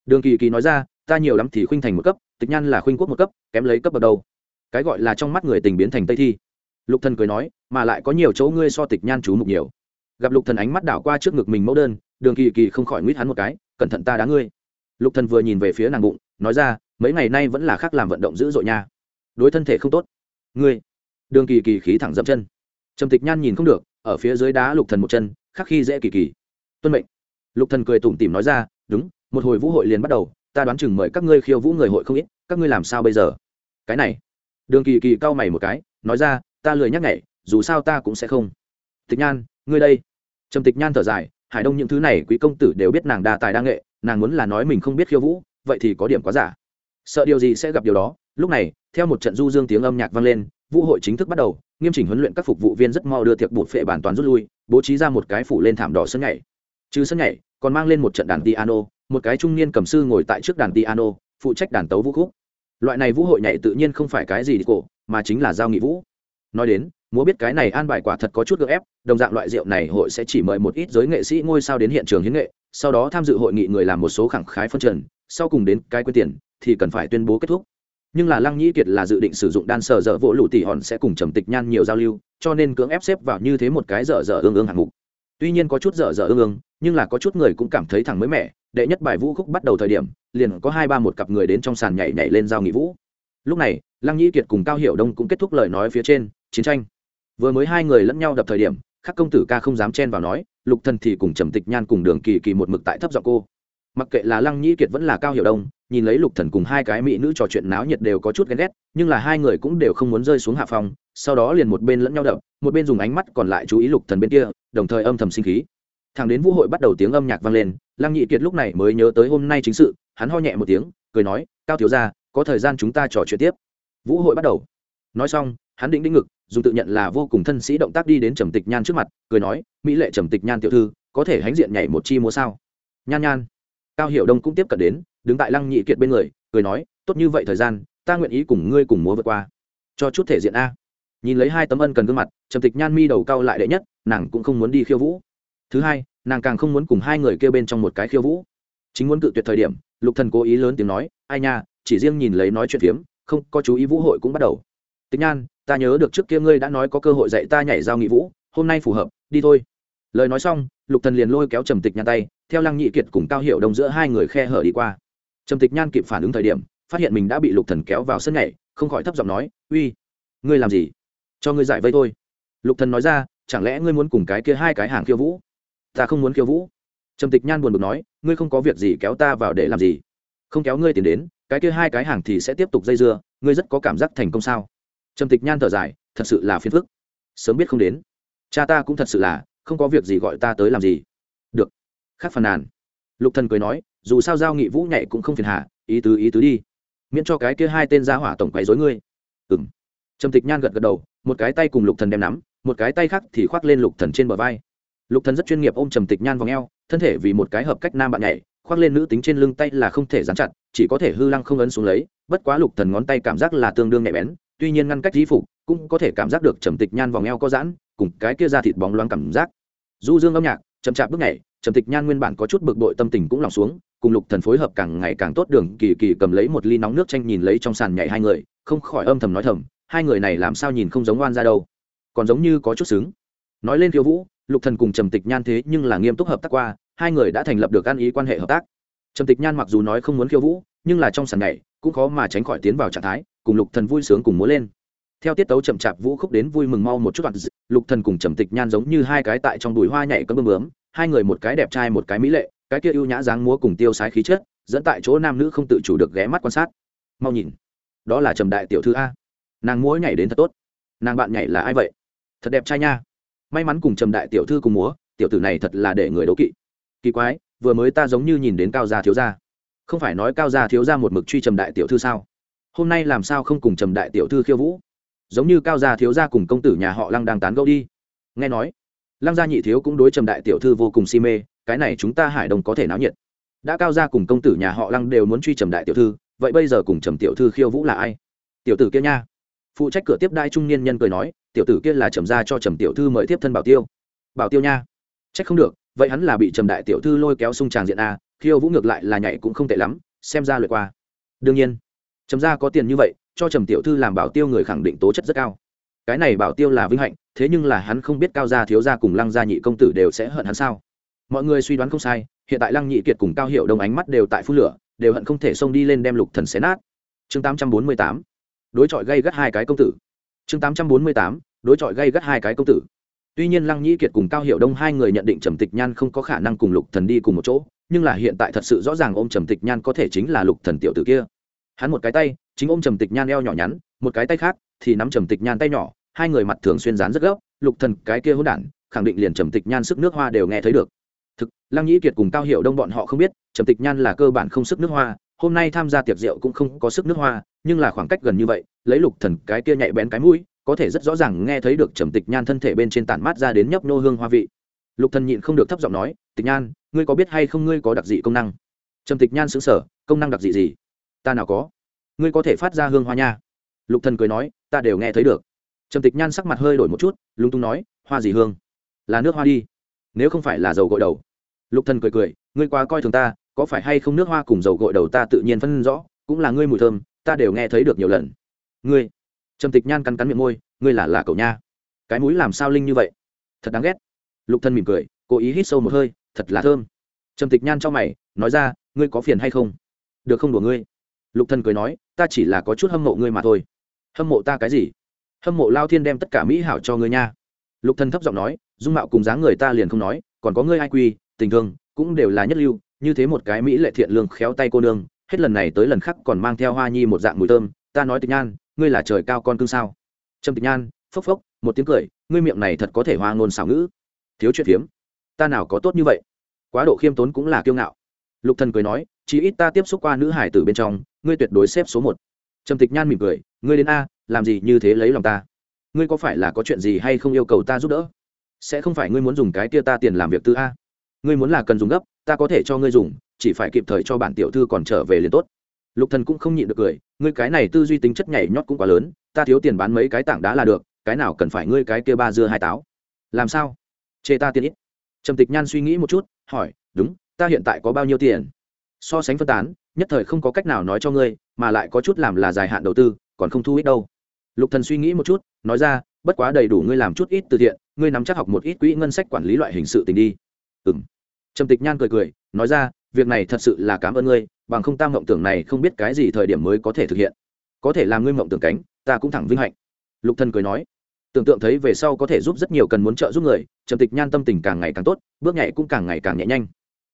Speaker 1: Đường kỳ kỳ nói ra, ta nhiều lắm thì khuynh thành một cấp, tịch nhan là khuynh quốc một cấp, kém lấy cấp bậc đầu cái gọi là trong mắt người tình biến thành tây thi. Lục thần cười nói, mà lại có nhiều chỗ ngươi so tịch nhan chú mục nhiều. Gặp lục thần ánh mắt đảo qua trước ngực mình mẫu đơn, đường kỳ kỳ không khỏi nguyết hắn một cái, cẩn thận ta đá ngươi. Lục thần vừa nhìn về phía nàng bụng, nói ra, mấy ngày nay vẫn là khác làm vận động dữ dội nha. Đối thân thể không tốt. Ngươi. Đường kỳ kỳ khí thẳng dậm chân. Trầm tịch nhan nhìn không được, ở phía dưới đá lục thần một chân, khắc khi dễ kỳ kỳ. Tuân mệnh. Lục thần cười tủm tỉm nói ra, đúng, một hồi vũ hội liền bắt đầu, ta đoán chừng mời các ngươi khiêu vũ người hội không ít, các ngươi làm sao bây giờ? Cái này đường kỳ kỳ cau mày một cái, nói ra, ta lười nhắc nhảy, dù sao ta cũng sẽ không. Tịch nhan, ngươi đây. Trầm tịch nhan thở dài, hải đông những thứ này quý công tử đều biết nàng đa tài đa nghệ, nàng muốn là nói mình không biết khiêu vũ, vậy thì có điểm quá giả. Sợ điều gì sẽ gặp điều đó. Lúc này, theo một trận du dương tiếng âm nhạc vang lên, vũ hội chính thức bắt đầu, nghiêm chỉnh huấn luyện các phục vụ viên rất mò đưa tiệc bột phệ bản toàn rút lui, bố trí ra một cái phủ lên thảm đỏ sân nhảy. Trừ sân nhảy, còn mang lên một trận đàn piano, một cái trung niên cầm sư ngồi tại trước đàn piano, phụ trách đàn tấu vũ khúc loại này vũ hội nhảy tự nhiên không phải cái gì đi cổ, mà chính là giao nghị vũ. Nói đến, múa biết cái này an bài quả thật có chút gợ ép, đồng dạng loại rượu này hội sẽ chỉ mời một ít giới nghệ sĩ ngôi sao đến hiện trường hiến nghệ, sau đó tham dự hội nghị người làm một số khẳng khái phân trần, sau cùng đến cái quyên tiền, thì cần phải tuyên bố kết thúc. Nhưng là lăng nhĩ kiệt là dự định sử dụng đan sở dở vỗ lụ tỷ hòn sẽ cùng trầm tịch nhan nhiều giao lưu, cho nên cưỡng ép xếp vào như thế một cái dở dở ương ương hạng mục tuy nhiên có chút dở dở ương ương, nhưng là có chút người cũng cảm thấy thẳng mới mẻ, đệ nhất bài vũ khúc bắt đầu thời điểm, liền có hai ba một cặp người đến trong sàn nhảy nhảy lên giao nghị vũ. Lúc này, lăng nhĩ kiệt cùng cao hiểu đông cũng kết thúc lời nói phía trên, chiến tranh. Vừa mới hai người lẫn nhau đập thời điểm, khắc công tử ca không dám chen vào nói, lục thần thì cùng trầm tịch nhan cùng đường kỳ kỳ một mực tại thấp giọng cô. Mặc kệ là lăng nhĩ kiệt vẫn là cao hiểu đông nhìn lấy lục thần cùng hai cái mỹ nữ trò chuyện náo nhiệt đều có chút ghen ghét, nhưng là hai người cũng đều không muốn rơi xuống hạ phong, sau đó liền một bên lẫn nhau đập, một bên dùng ánh mắt còn lại chú ý lục thần bên kia, đồng thời âm thầm sinh khí. Thằng đến vũ hội bắt đầu tiếng âm nhạc vang lên, lăng nhị kiệt lúc này mới nhớ tới hôm nay chính sự, hắn ho nhẹ một tiếng, cười nói, cao thiếu gia, có thời gian chúng ta trò chuyện tiếp. Vũ hội bắt đầu. Nói xong, hắn định đĩnh ngực, dùng tự nhận là vô cùng thân sĩ động tác đi đến trầm tịch nhan trước mặt, cười nói, mỹ lệ trầm tịch nhan tiểu thư, có thể hãnh diện nhảy một chi múa sao? Nhan nhan. Cao hiểu đông cũng tiếp cận đến đứng tại lăng nhị kiệt bên người, cười nói, tốt như vậy thời gian, ta nguyện ý cùng ngươi cùng múa vượt qua. Cho chút thể diện a. Nhìn lấy hai tấm ân cần gương mặt, trầm tịch nhan mi đầu cao lại đệ nhất, nàng cũng không muốn đi khiêu vũ. Thứ hai, nàng càng không muốn cùng hai người kêu bên trong một cái khiêu vũ. Chính muốn cự tuyệt thời điểm, lục thần cố ý lớn tiếng nói, ai nha, chỉ riêng nhìn lấy nói chuyện phiếm, không, có chú ý vũ hội cũng bắt đầu. Tịch nhan, ta nhớ được trước kia ngươi đã nói có cơ hội dạy ta nhảy giao nghị vũ, hôm nay phù hợp, đi thôi. Lời nói xong, lục thần liền lôi kéo trầm tịch nhan tay, theo lăng nhị kiệt cùng cao hiệu đồng giữa hai người khe hở đi qua trầm tịch nhan kịp phản ứng thời điểm, phát hiện mình đã bị lục thần kéo vào sân nhảy, không khỏi thấp giọng nói, uy, ngươi làm gì? Cho ngươi giải vây thôi. Lục thần nói ra, chẳng lẽ ngươi muốn cùng cái kia hai cái hàng khiêu vũ? Ta không muốn khiêu vũ. Trầm tịch nhan buồn bực nói, ngươi không có việc gì kéo ta vào để làm gì? Không kéo ngươi tiền đến, cái kia hai cái hàng thì sẽ tiếp tục dây dưa, ngươi rất có cảm giác thành công sao? Trầm tịch nhan thở dài, thật sự là phiền phức. Sớm biết không đến. Cha ta cũng thật sự là, không có việc gì gọi ta tới làm gì. Được. Khác phàn nàn. Lục thần cười nói dù sao giao nghị vũ nhảy cũng không phiền hà, ý tứ ý tứ đi. Miễn cho cái kia hai tên gia hỏa tổng quấy dối ngươi. Ừm. Trầm tịch nhan gật gật đầu, một cái tay cùng lục thần đem nắm, một cái tay khác thì khoác lên lục thần trên bờ vai. Lục thần rất chuyên nghiệp ôm trầm tịch nhan vòng eo, thân thể vì một cái hợp cách nam bạn nhảy, khoác lên nữ tính trên lưng tay là không thể dán chặt, chỉ có thể hư lăng không ấn xuống lấy, bất quá lục thần ngón tay cảm giác là tương đương nhạy bén, tuy nhiên ngăn cách di phục, cũng có thể cảm giác được trầm tịch nhan vòng eo có giãn, cùng cái kia ra thịt bóng loáng cảm giác. Du dương âm nhạc, chậm chạp bước nhảy, trầm tịch nhan nguyên bản có chút bực bội tâm tình cũng lòng xuống cùng lục thần phối hợp càng ngày càng tốt đường, kỳ kỳ cầm lấy một ly nóng nước chanh nhìn lấy trong sàn nhảy hai người, không khỏi âm thầm nói thầm, hai người này làm sao nhìn không giống oan ra đâu. Còn giống như có chút xứng. Nói lên khiêu vũ, lục thần cùng trầm tịch nhan thế nhưng là nghiêm túc hợp tác qua, hai người đã thành lập được ăn ý quan hệ hợp tác. Trầm tịch nhan mặc dù nói không muốn khiêu vũ, nhưng là trong sàn nhảy, cũng khó mà tránh khỏi tiến vào trạng thái, cùng lục thần vui sướng cùng múa lên. Theo tiết tấu chậm chạp vũ khúc đến vui mừng mau một chút đoạn lục thần cùng trầm tịch nhan giống như hai cái tại trong đùi hoa nhảy cấm bướm bướm, hai người một cái đẹp trai một cái mỹ lệ cái kia ưu nhã dáng múa cùng tiêu sái khí chất, dẫn tại chỗ nam nữ không tự chủ được ghé mắt quan sát. Mau nhìn, đó là trầm đại tiểu thư a. Nàng múa nhảy đến thật tốt. Nàng bạn nhảy là ai vậy? Thật đẹp trai nha. May mắn cùng trầm đại tiểu thư cùng múa, tiểu tử này thật là để người đấu kỵ. Kỳ quái, vừa mới ta giống như nhìn đến cao gia thiếu gia. Không phải nói cao gia thiếu gia một mực truy trầm đại tiểu thư sao? Hôm nay làm sao không cùng trầm đại tiểu thư khiêu vũ? Giống như cao gia thiếu gia cùng công tử nhà họ lăng đang tán gẫu đi. Nghe nói lăng gia nhị thiếu cũng đối trầm đại tiểu thư vô cùng si mê, cái này chúng ta hải đồng có thể náo nhiệt. Đã cao gia cùng công tử nhà họ lăng đều muốn truy trầm đại tiểu thư, vậy bây giờ cùng trầm tiểu thư khiêu vũ là ai? Tiểu tử kia nha. Phụ trách cửa tiếp đai trung niên nhân cười nói, tiểu tử kia là trầm gia cho trầm tiểu thư mời tiếp thân bảo tiêu. Bảo tiêu nha. Trách không được, vậy hắn là bị trầm đại tiểu thư lôi kéo sung tràng diện a, khiêu vũ ngược lại là nhảy cũng không tệ lắm, xem ra lượt qua. Đương nhiên, trầm gia có tiền như vậy, cho trầm tiểu thư làm bảo tiêu người khẳng định tố chất rất cao cái này bảo tiêu là vinh hạnh, thế nhưng là hắn không biết cao gia thiếu gia cùng lăng gia nhị công tử đều sẽ hận hắn sao? Mọi người suy đoán không sai, hiện tại lăng nhị kiệt cùng cao hiệu đông ánh mắt đều tại phút lửa, đều hận không thể xông đi lên đem lục thần xé nát. Chương 848 đối chọi gây gắt hai cái công tử. Chương 848 đối chọi gây gắt hai cái công tử. Tuy nhiên lăng nhị kiệt cùng cao hiệu đông hai người nhận định trầm tịch nhan không có khả năng cùng lục thần đi cùng một chỗ, nhưng là hiện tại thật sự rõ ràng ôm trầm tịch nhan có thể chính là lục thần tiểu tử kia. Hắn một cái tay, chính ôm trầm tịch nhan eo nhỏ nhắn, một cái tay khác thì nắm trầm tịch nhan tay nhỏ, hai người mặt thường xuyên dán rất gấp, lục thần cái kia hỗn đản, khẳng định liền trầm tịch nhan sức nước hoa đều nghe thấy được. Thực, lăng nhĩ kiệt cùng cao hiệu đông bọn họ không biết, trầm tịch nhan là cơ bản không sức nước hoa, hôm nay tham gia tiệc rượu cũng không có sức nước hoa, nhưng là khoảng cách gần như vậy, lấy lục thần cái kia nhạy bén cái mũi, có thể rất rõ ràng nghe thấy được trầm tịch nhan thân thể bên trên tản mát ra đến nhấp nô hương hoa vị. Lục thần nhịn không được thấp giọng nói, tịch nhan, ngươi có biết hay không ngươi có đặc dị công năng? Trầm tịch nhan sững sờ, công năng đặc dị gì? Ta nào có? Ngươi có thể phát ra hương hoa nha. Lục thần cười nói ta đều nghe thấy được. Trầm tịch nhan sắc mặt hơi đổi một chút, lúng túng nói, hoa gì hương, là nước hoa đi. Nếu không phải là dầu gội đầu. Lục thần cười cười, ngươi quá coi thường ta, có phải hay không nước hoa cùng dầu gội đầu ta tự nhiên phân rõ, cũng là ngươi mùi thơm, ta đều nghe thấy được nhiều lần. Ngươi? Trầm tịch nhan cắn cắn miệng môi, ngươi là là cậu nha. Cái mũi làm sao linh như vậy? Thật đáng ghét. Lục thần mỉm cười, cố ý hít sâu một hơi, thật là thơm. Trầm tịch nhan cho mày, nói ra, ngươi có phiền hay không? Được không đùa ngươi? Lục thần cười nói, ta chỉ là có chút hâm mộ ngươi mà thôi hâm mộ ta cái gì? Hâm mộ lao thiên đem tất cả mỹ hảo cho ngươi nha. Lục thần thấp giọng nói, dung mạo cùng dáng người ta liền không nói, còn có ngươi ai quy, tình thương, cũng đều là nhất lưu, như thế một cái mỹ lệ thiện lương khéo tay cô nương, hết lần này tới lần khác còn mang theo hoa nhi một dạng mùi thơm, ta nói tịch nhan, ngươi là trời cao con cưng sao? Trâm tịch nhan, phốc phốc, một tiếng cười, ngươi miệng này thật có thể hoa ngôn xảo ngữ. Thiếu chuyện phiếm, ta nào có tốt như vậy? Quá độ khiêm tốn cũng là kiêu ngạo. Lục thần cười nói chỉ ít ta tiếp xúc qua nữ hải tử bên trong, ngươi tuyệt đối xếp số một trầm tịch nhan mỉm cười, ngươi đến a, làm gì như thế lấy lòng ta? Ngươi có phải là có chuyện gì hay không yêu cầu ta giúp đỡ? Sẽ không phải ngươi muốn dùng cái kia ta tiền làm việc tư a. Ngươi muốn là cần dùng gấp, ta có thể cho ngươi dùng, chỉ phải kịp thời cho bản tiểu thư còn trở về liền tốt. Lục thần cũng không nhịn được cười, ngươi cái này tư duy tính chất nhảy nhót cũng quá lớn, ta thiếu tiền bán mấy cái tảng đá là được, cái nào cần phải ngươi cái kia ba dưa hai táo? Làm sao? Chê ta tiền ít. Trầm tịch nhan suy nghĩ một chút, hỏi, đúng, ta hiện tại có bao nhiêu tiền? So sánh phân tán nhất thời không có cách nào nói cho ngươi, mà lại có chút làm là dài hạn đầu tư, còn không thu ít đâu. Lục thần suy nghĩ một chút, nói ra, bất quá đầy đủ ngươi làm chút ít từ thiện, ngươi nắm chắc học một ít quỹ ngân sách quản lý loại hình sự tình đi. Ừm. Trầm tịch nhan cười cười, nói ra, việc này thật sự là cảm ơn ngươi, bằng không ta mộng tưởng này không biết cái gì thời điểm mới có thể thực hiện. Có thể làm ngươi mộng tưởng cánh, ta cũng thẳng vinh hạnh. Lục thần cười nói, tưởng tượng thấy về sau có thể giúp rất nhiều cần muốn trợ giúp người, trầm tịch nhan tâm tình càng ngày càng tốt, bước nhảy cũng càng ngày càng nhẹ nhanh.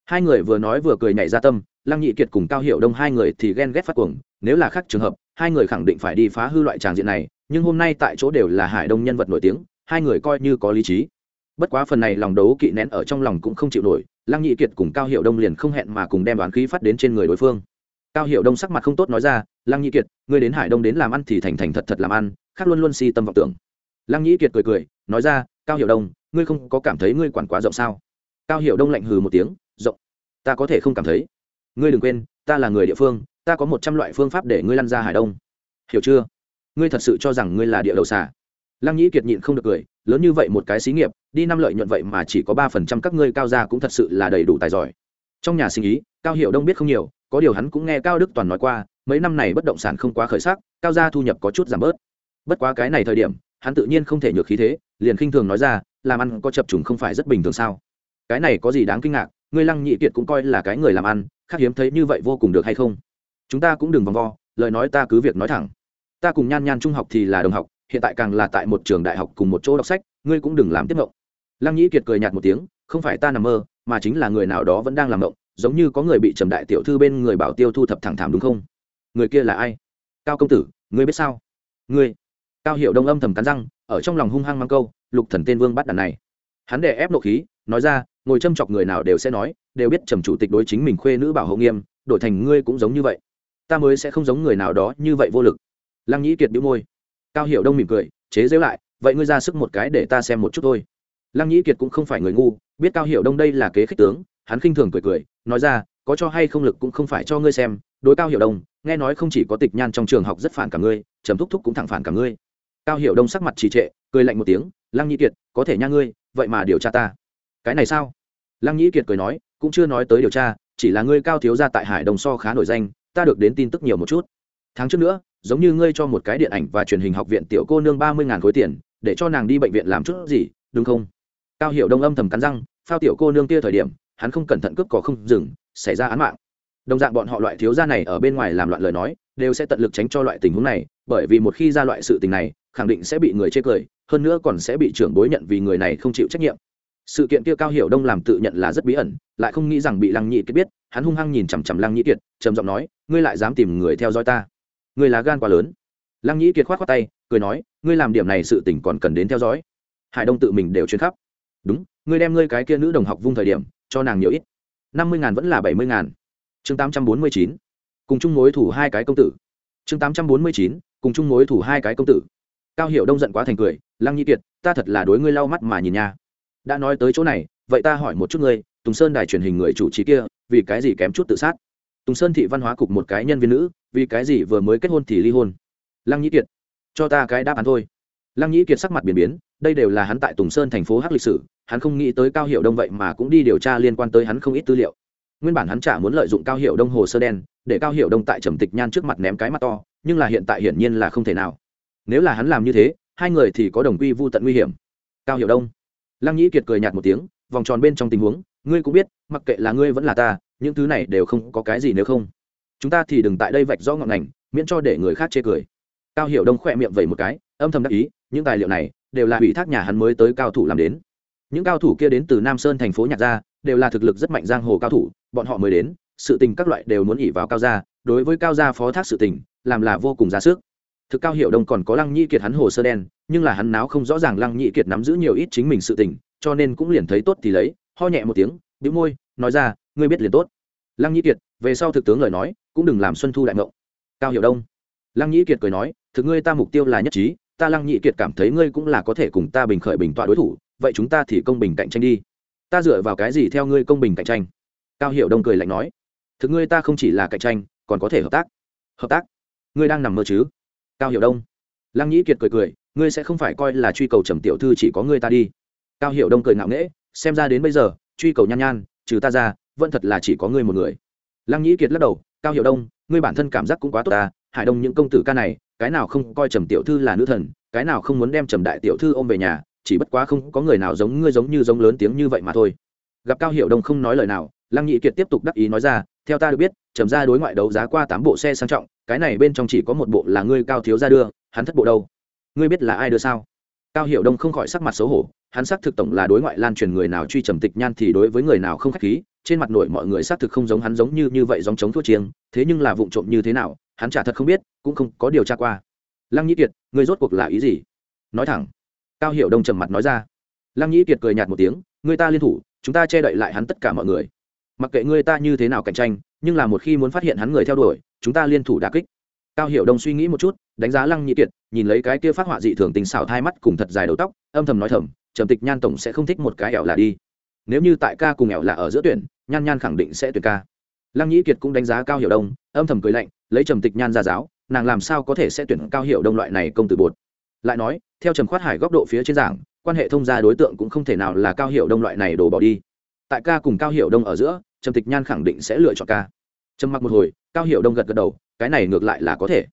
Speaker 1: Hai người vừa nói vừa cười nhảy ra tâm lăng nhị kiệt cùng cao hiệu đông hai người thì ghen ghét phát cuồng, nếu là khác trường hợp, hai người khẳng định phải đi phá hư loại tràng diện này, nhưng hôm nay tại chỗ đều là hải đông nhân vật nổi tiếng, hai người coi như có lý trí. Bất quá phần này lòng đấu kỵ nén ở trong lòng cũng không chịu nổi, lăng nhị kiệt cùng cao hiệu đông liền không hẹn mà cùng đem đoán khí phát đến trên người đối phương. Cao hiệu đông sắc mặt không tốt nói ra, lăng nhị kiệt, ngươi đến hải đông đến làm ăn thì thành thành thật thật làm ăn, khác luôn luôn si tâm vọng tưởng. Lăng nhị kiệt cười cười, nói ra, cao hiệu đông, ngươi không có cảm thấy ngươi quản quá rộng sao? Cao hiệu đông lạnh hừ một tiếng, rộng, ta có thể không cảm thấy ngươi đừng quên, ta là người địa phương, ta có một trăm loại phương pháp để ngươi lăn ra hải đông. Hiểu chưa? Ngươi thật sự cho rằng ngươi là địa đầu xà? Lăng nhĩ kiệt nhịn không được cười, lớn như vậy một cái xí nghiệp, đi năm lợi nhuận vậy mà chỉ có ba phần trăm các ngươi cao gia cũng thật sự là đầy đủ tài giỏi. Trong nhà sinh ý, cao hiệu đông biết không nhiều, có điều hắn cũng nghe cao đức toàn nói qua, mấy năm này bất động sản không quá khởi sắc, cao gia thu nhập có chút giảm bớt. Bất quá cái này thời điểm, hắn tự nhiên không thể nhược khí thế, liền khinh thường nói ra, làm ăn có chập trùng không phải rất bình thường sao? Cái này có gì đáng kinh ngạc, ngươi lăng nhị kiệt cũng coi là cái người làm ăn khác hiếm thấy như vậy vô cùng được hay không? Chúng ta cũng đừng vòng vo, lời nói ta cứ việc nói thẳng. Ta cùng nhan nhan trung học thì là đồng học, hiện tại càng là tại một trường đại học cùng một chỗ đọc sách, ngươi cũng đừng làm tiếp mộng lăng nhĩ kiệt cười nhạt một tiếng, không phải ta nằm mơ, mà chính là người nào đó vẫn đang làm mộng giống như có người bị trầm đại tiểu thư bên người bảo tiêu thu thập thẳng thảm đúng không? Người kia là ai? Cao công tử, ngươi biết sao? Ngươi. Cao hiệu đông âm thầm cắn răng, ở trong lòng hung hăng mang câu, lục thần tên vương bắt đàn này. Hắn đè ép nộ khí, nói ra ngồi châm chọc người nào đều sẽ nói, đều biết trầm chủ tịch đối chính mình khuê nữ bảo hộ nghiêm, đổi thành ngươi cũng giống như vậy. Ta mới sẽ không giống người nào đó như vậy vô lực. Lăng nhĩ kiệt đĩu môi. Cao hiểu đông mỉm cười, chế giễu lại, vậy ngươi ra sức một cái để ta xem một chút thôi. Lăng nhĩ kiệt cũng không phải người ngu, biết cao hiểu đông đây là kế khích tướng, hắn khinh thường cười cười, nói ra, có cho hay không lực cũng không phải cho ngươi xem, đối cao hiểu đông, nghe nói không chỉ có tịch nhan trong trường học rất phản cả ngươi, trầm thúc thúc cũng thẳng phản cả ngươi. Cao hiểu đông sắc mặt trì trệ, cười lạnh một tiếng, lăng nhĩ kiệt, có thể nha ngươi, vậy mà điều tra ta cái này sao? Lăng nhĩ kiệt cười nói, cũng chưa nói tới điều tra, chỉ là ngươi cao thiếu gia tại hải đồng so khá nổi danh, ta được đến tin tức nhiều một chút. Tháng trước nữa, giống như ngươi cho một cái điện ảnh và truyền hình học viện tiểu cô nương ba mươi ngàn khối tiền, để cho nàng đi bệnh viện làm chút gì, đúng không? Cao hiệu đông âm thầm cắn răng, phao tiểu cô nương kia thời điểm, hắn không cẩn thận cướp cỏ không dừng, xảy ra án mạng. Đồng dạng bọn họ loại thiếu gia này ở bên ngoài làm loạn lời nói, đều sẽ tận lực tránh cho loại tình huống này, bởi vì một khi ra loại sự tình này, khẳng định sẽ bị người chê cười, hơn nữa còn sẽ bị trưởng bối nhận vì người này không chịu trách nhiệm sự kiện kia cao hiểu đông làm tự nhận là rất bí ẩn, lại không nghĩ rằng bị lăng nhị kiệt biết, hắn hung hăng nhìn chằm chằm lăng nhị kiệt, trầm giọng nói, ngươi lại dám tìm người theo dõi ta? Ngươi là gan quá lớn. Lăng nhị kiệt khoát khoát tay, cười nói, ngươi làm điểm này sự tỉnh còn cần đến theo dõi. Hải đông tự mình đều chuyến khắp. Đúng, ngươi đem ngươi cái kia nữ đồng học vung thời điểm, cho nàng nhiều ít. Năm mươi ngàn vẫn là bảy mươi ngàn. Chương tám trăm bốn mươi chín. Cùng chung mối thủ hai cái công tử. Chương tám trăm bốn mươi chín, cùng chung mối thủ hai cái công tử. Cao hiểu đông giận quá thành cười, lăng nhi kiệt, ta thật là đối ngươi lau mắt mà nhìn nha đã nói tới chỗ này, vậy ta hỏi một chút ngươi, tùng sơn đài truyền hình người chủ trì kia, vì cái gì kém chút tự sát? Tùng sơn thị văn hóa cục một cái nhân viên nữ, vì cái gì vừa mới kết hôn thì ly hôn? Lăng nhĩ kiệt, cho ta cái đáp án thôi. Lăng nhĩ kiệt sắc mặt biến biến, đây đều là hắn tại tùng sơn thành phố hắc lịch sử, hắn không nghĩ tới cao hiệu đông vậy mà cũng đi điều tra liên quan tới hắn không ít tư liệu. Nguyên bản hắn chả muốn lợi dụng cao hiệu đông hồ sơ đen, để cao hiệu đông tại trầm tịch nhan trước mặt ném cái mắt to, nhưng là hiện tại hiển nhiên là không thể nào. Nếu là hắn làm như thế, hai người thì có đồng quy vô tận nguy hiểm. Cao hiệu đông lăng nhĩ kiệt cười nhạt một tiếng, vòng tròn bên trong tình huống, ngươi cũng biết, mặc kệ là ngươi vẫn là ta, những thứ này đều không có cái gì nếu không. Chúng ta thì đừng tại đây vạch rõ ngọn ngành, miễn cho để người khác chê cười. Cao hiểu đông khỏe miệng vẩy một cái, âm thầm đắc ý, những tài liệu này đều là ủy thác nhà hắn mới tới cao thủ làm đến. Những cao thủ kia đến từ nam sơn thành phố nhạc gia, đều là thực lực rất mạnh giang hồ cao thủ, bọn họ mới đến, sự tình các loại đều muốn ỉ vào cao gia, đối với cao gia phó thác sự tình, làm là vô cùng ra sức thực cao hiệu đông còn có lăng nhĩ kiệt hắn hồ sơ đen, nhưng là hắn náo không rõ ràng lăng nhĩ kiệt nắm giữ nhiều ít chính mình sự tình, cho nên cũng liền thấy tốt thì lấy, ho nhẹ một tiếng, bĩu môi, nói ra, ngươi biết liền tốt. Lăng nhĩ kiệt, về sau thực tướng lời nói, cũng đừng làm xuân thu đại ngộng. Cao hiệu đông. Lăng nhĩ kiệt cười nói, thực ngươi ta mục tiêu là nhất trí, ta lăng nhĩ kiệt cảm thấy ngươi cũng là có thể cùng ta bình khởi bình tọa đối thủ, vậy chúng ta thì công bình cạnh tranh đi. Ta dựa vào cái gì theo ngươi công bình cạnh tranh? Cao hiệu đông cười lạnh nói, thực ngươi ta không chỉ là cạnh tranh, còn có thể hợp tác. Hợp tác? Ngươi đang nằm mơ chứ? Cao hiệu đông lăng nhĩ kiệt cười cười, ngươi sẽ không phải coi là truy cầu trầm tiểu thư chỉ có ngươi ta đi. cao hiệu đông cười ngạo nghễ, xem ra đến bây giờ, truy cầu nhan nhan, trừ ta ra, vẫn thật là chỉ có ngươi một người. lăng nhĩ kiệt lắc đầu, cao hiệu đông, ngươi bản thân cảm giác cũng quá tốt ta, hải đông những công tử ca này, cái nào không coi trầm tiểu thư là nữ thần, cái nào không muốn đem trầm đại tiểu thư ôm về nhà, chỉ bất quá không có người nào giống ngươi giống như giống lớn tiếng như vậy mà thôi. gặp cao hiệu đông không nói lời nào, lăng nhĩ kiệt tiếp tục đắc ý nói ra, theo ta được biết, trầm ra đối ngoại đấu giá qua tám bộ xe sang trọng cái này bên trong chỉ có một bộ là ngươi cao thiếu ra đưa, hắn thất bộ đâu? Ngươi biết là ai đưa sao? Cao hiểu đông không khỏi sắc mặt xấu hổ, hắn xác thực tổng là đối ngoại lan truyền người nào truy trầm tịch nhan thì đối với người nào không khách khí, trên mặt nội mọi người xác thực không giống hắn giống như như vậy giống chống thua chiêng, thế nhưng là vụ trộm như thế nào, hắn chả thật không biết, cũng không có điều tra qua. Lăng nhĩ kiệt, ngươi rốt cuộc là ý gì? Nói thẳng. Cao hiểu đông trầm mặt nói ra. Lăng nhĩ kiệt cười nhạt một tiếng người ta liên thủ, chúng ta che đậy lại hắn tất cả mọi người mặc kệ người ta như thế nào cạnh tranh, nhưng là một khi muốn phát hiện hắn người theo đuổi, chúng ta liên thủ đà kích. Cao hiểu đông suy nghĩ một chút, đánh giá lăng nhĩ kiệt, nhìn lấy cái kia phát họa dị thường tình xảo thai mắt cùng thật dài đầu tóc, âm thầm nói thầm, trầm tịch nhan tổng sẽ không thích một cái ẻo là đi. Nếu như tại ca cùng ẻo là ở giữa tuyển, nhan nhan khẳng định sẽ tuyển ca. Lăng nhĩ kiệt cũng đánh giá cao hiểu đông, âm thầm cười lạnh, lấy trầm tịch nhan ra giáo, nàng làm sao có thể sẽ tuyển cao hiểu đông loại này công tử bột? Lại nói, theo trầm khoát hải góc độ phía trên giảng, quan hệ thông gia đối tượng cũng không thể nào là cao hiểu đông loại này đổ bỏ đi. Tại ca cùng cao hiểu đông ở giữa trầm tịch nhan khẳng định sẽ lựa chọn ca. Trầm mặc một hồi, cao hiệu đông gật gật đầu, cái này ngược lại là có thể.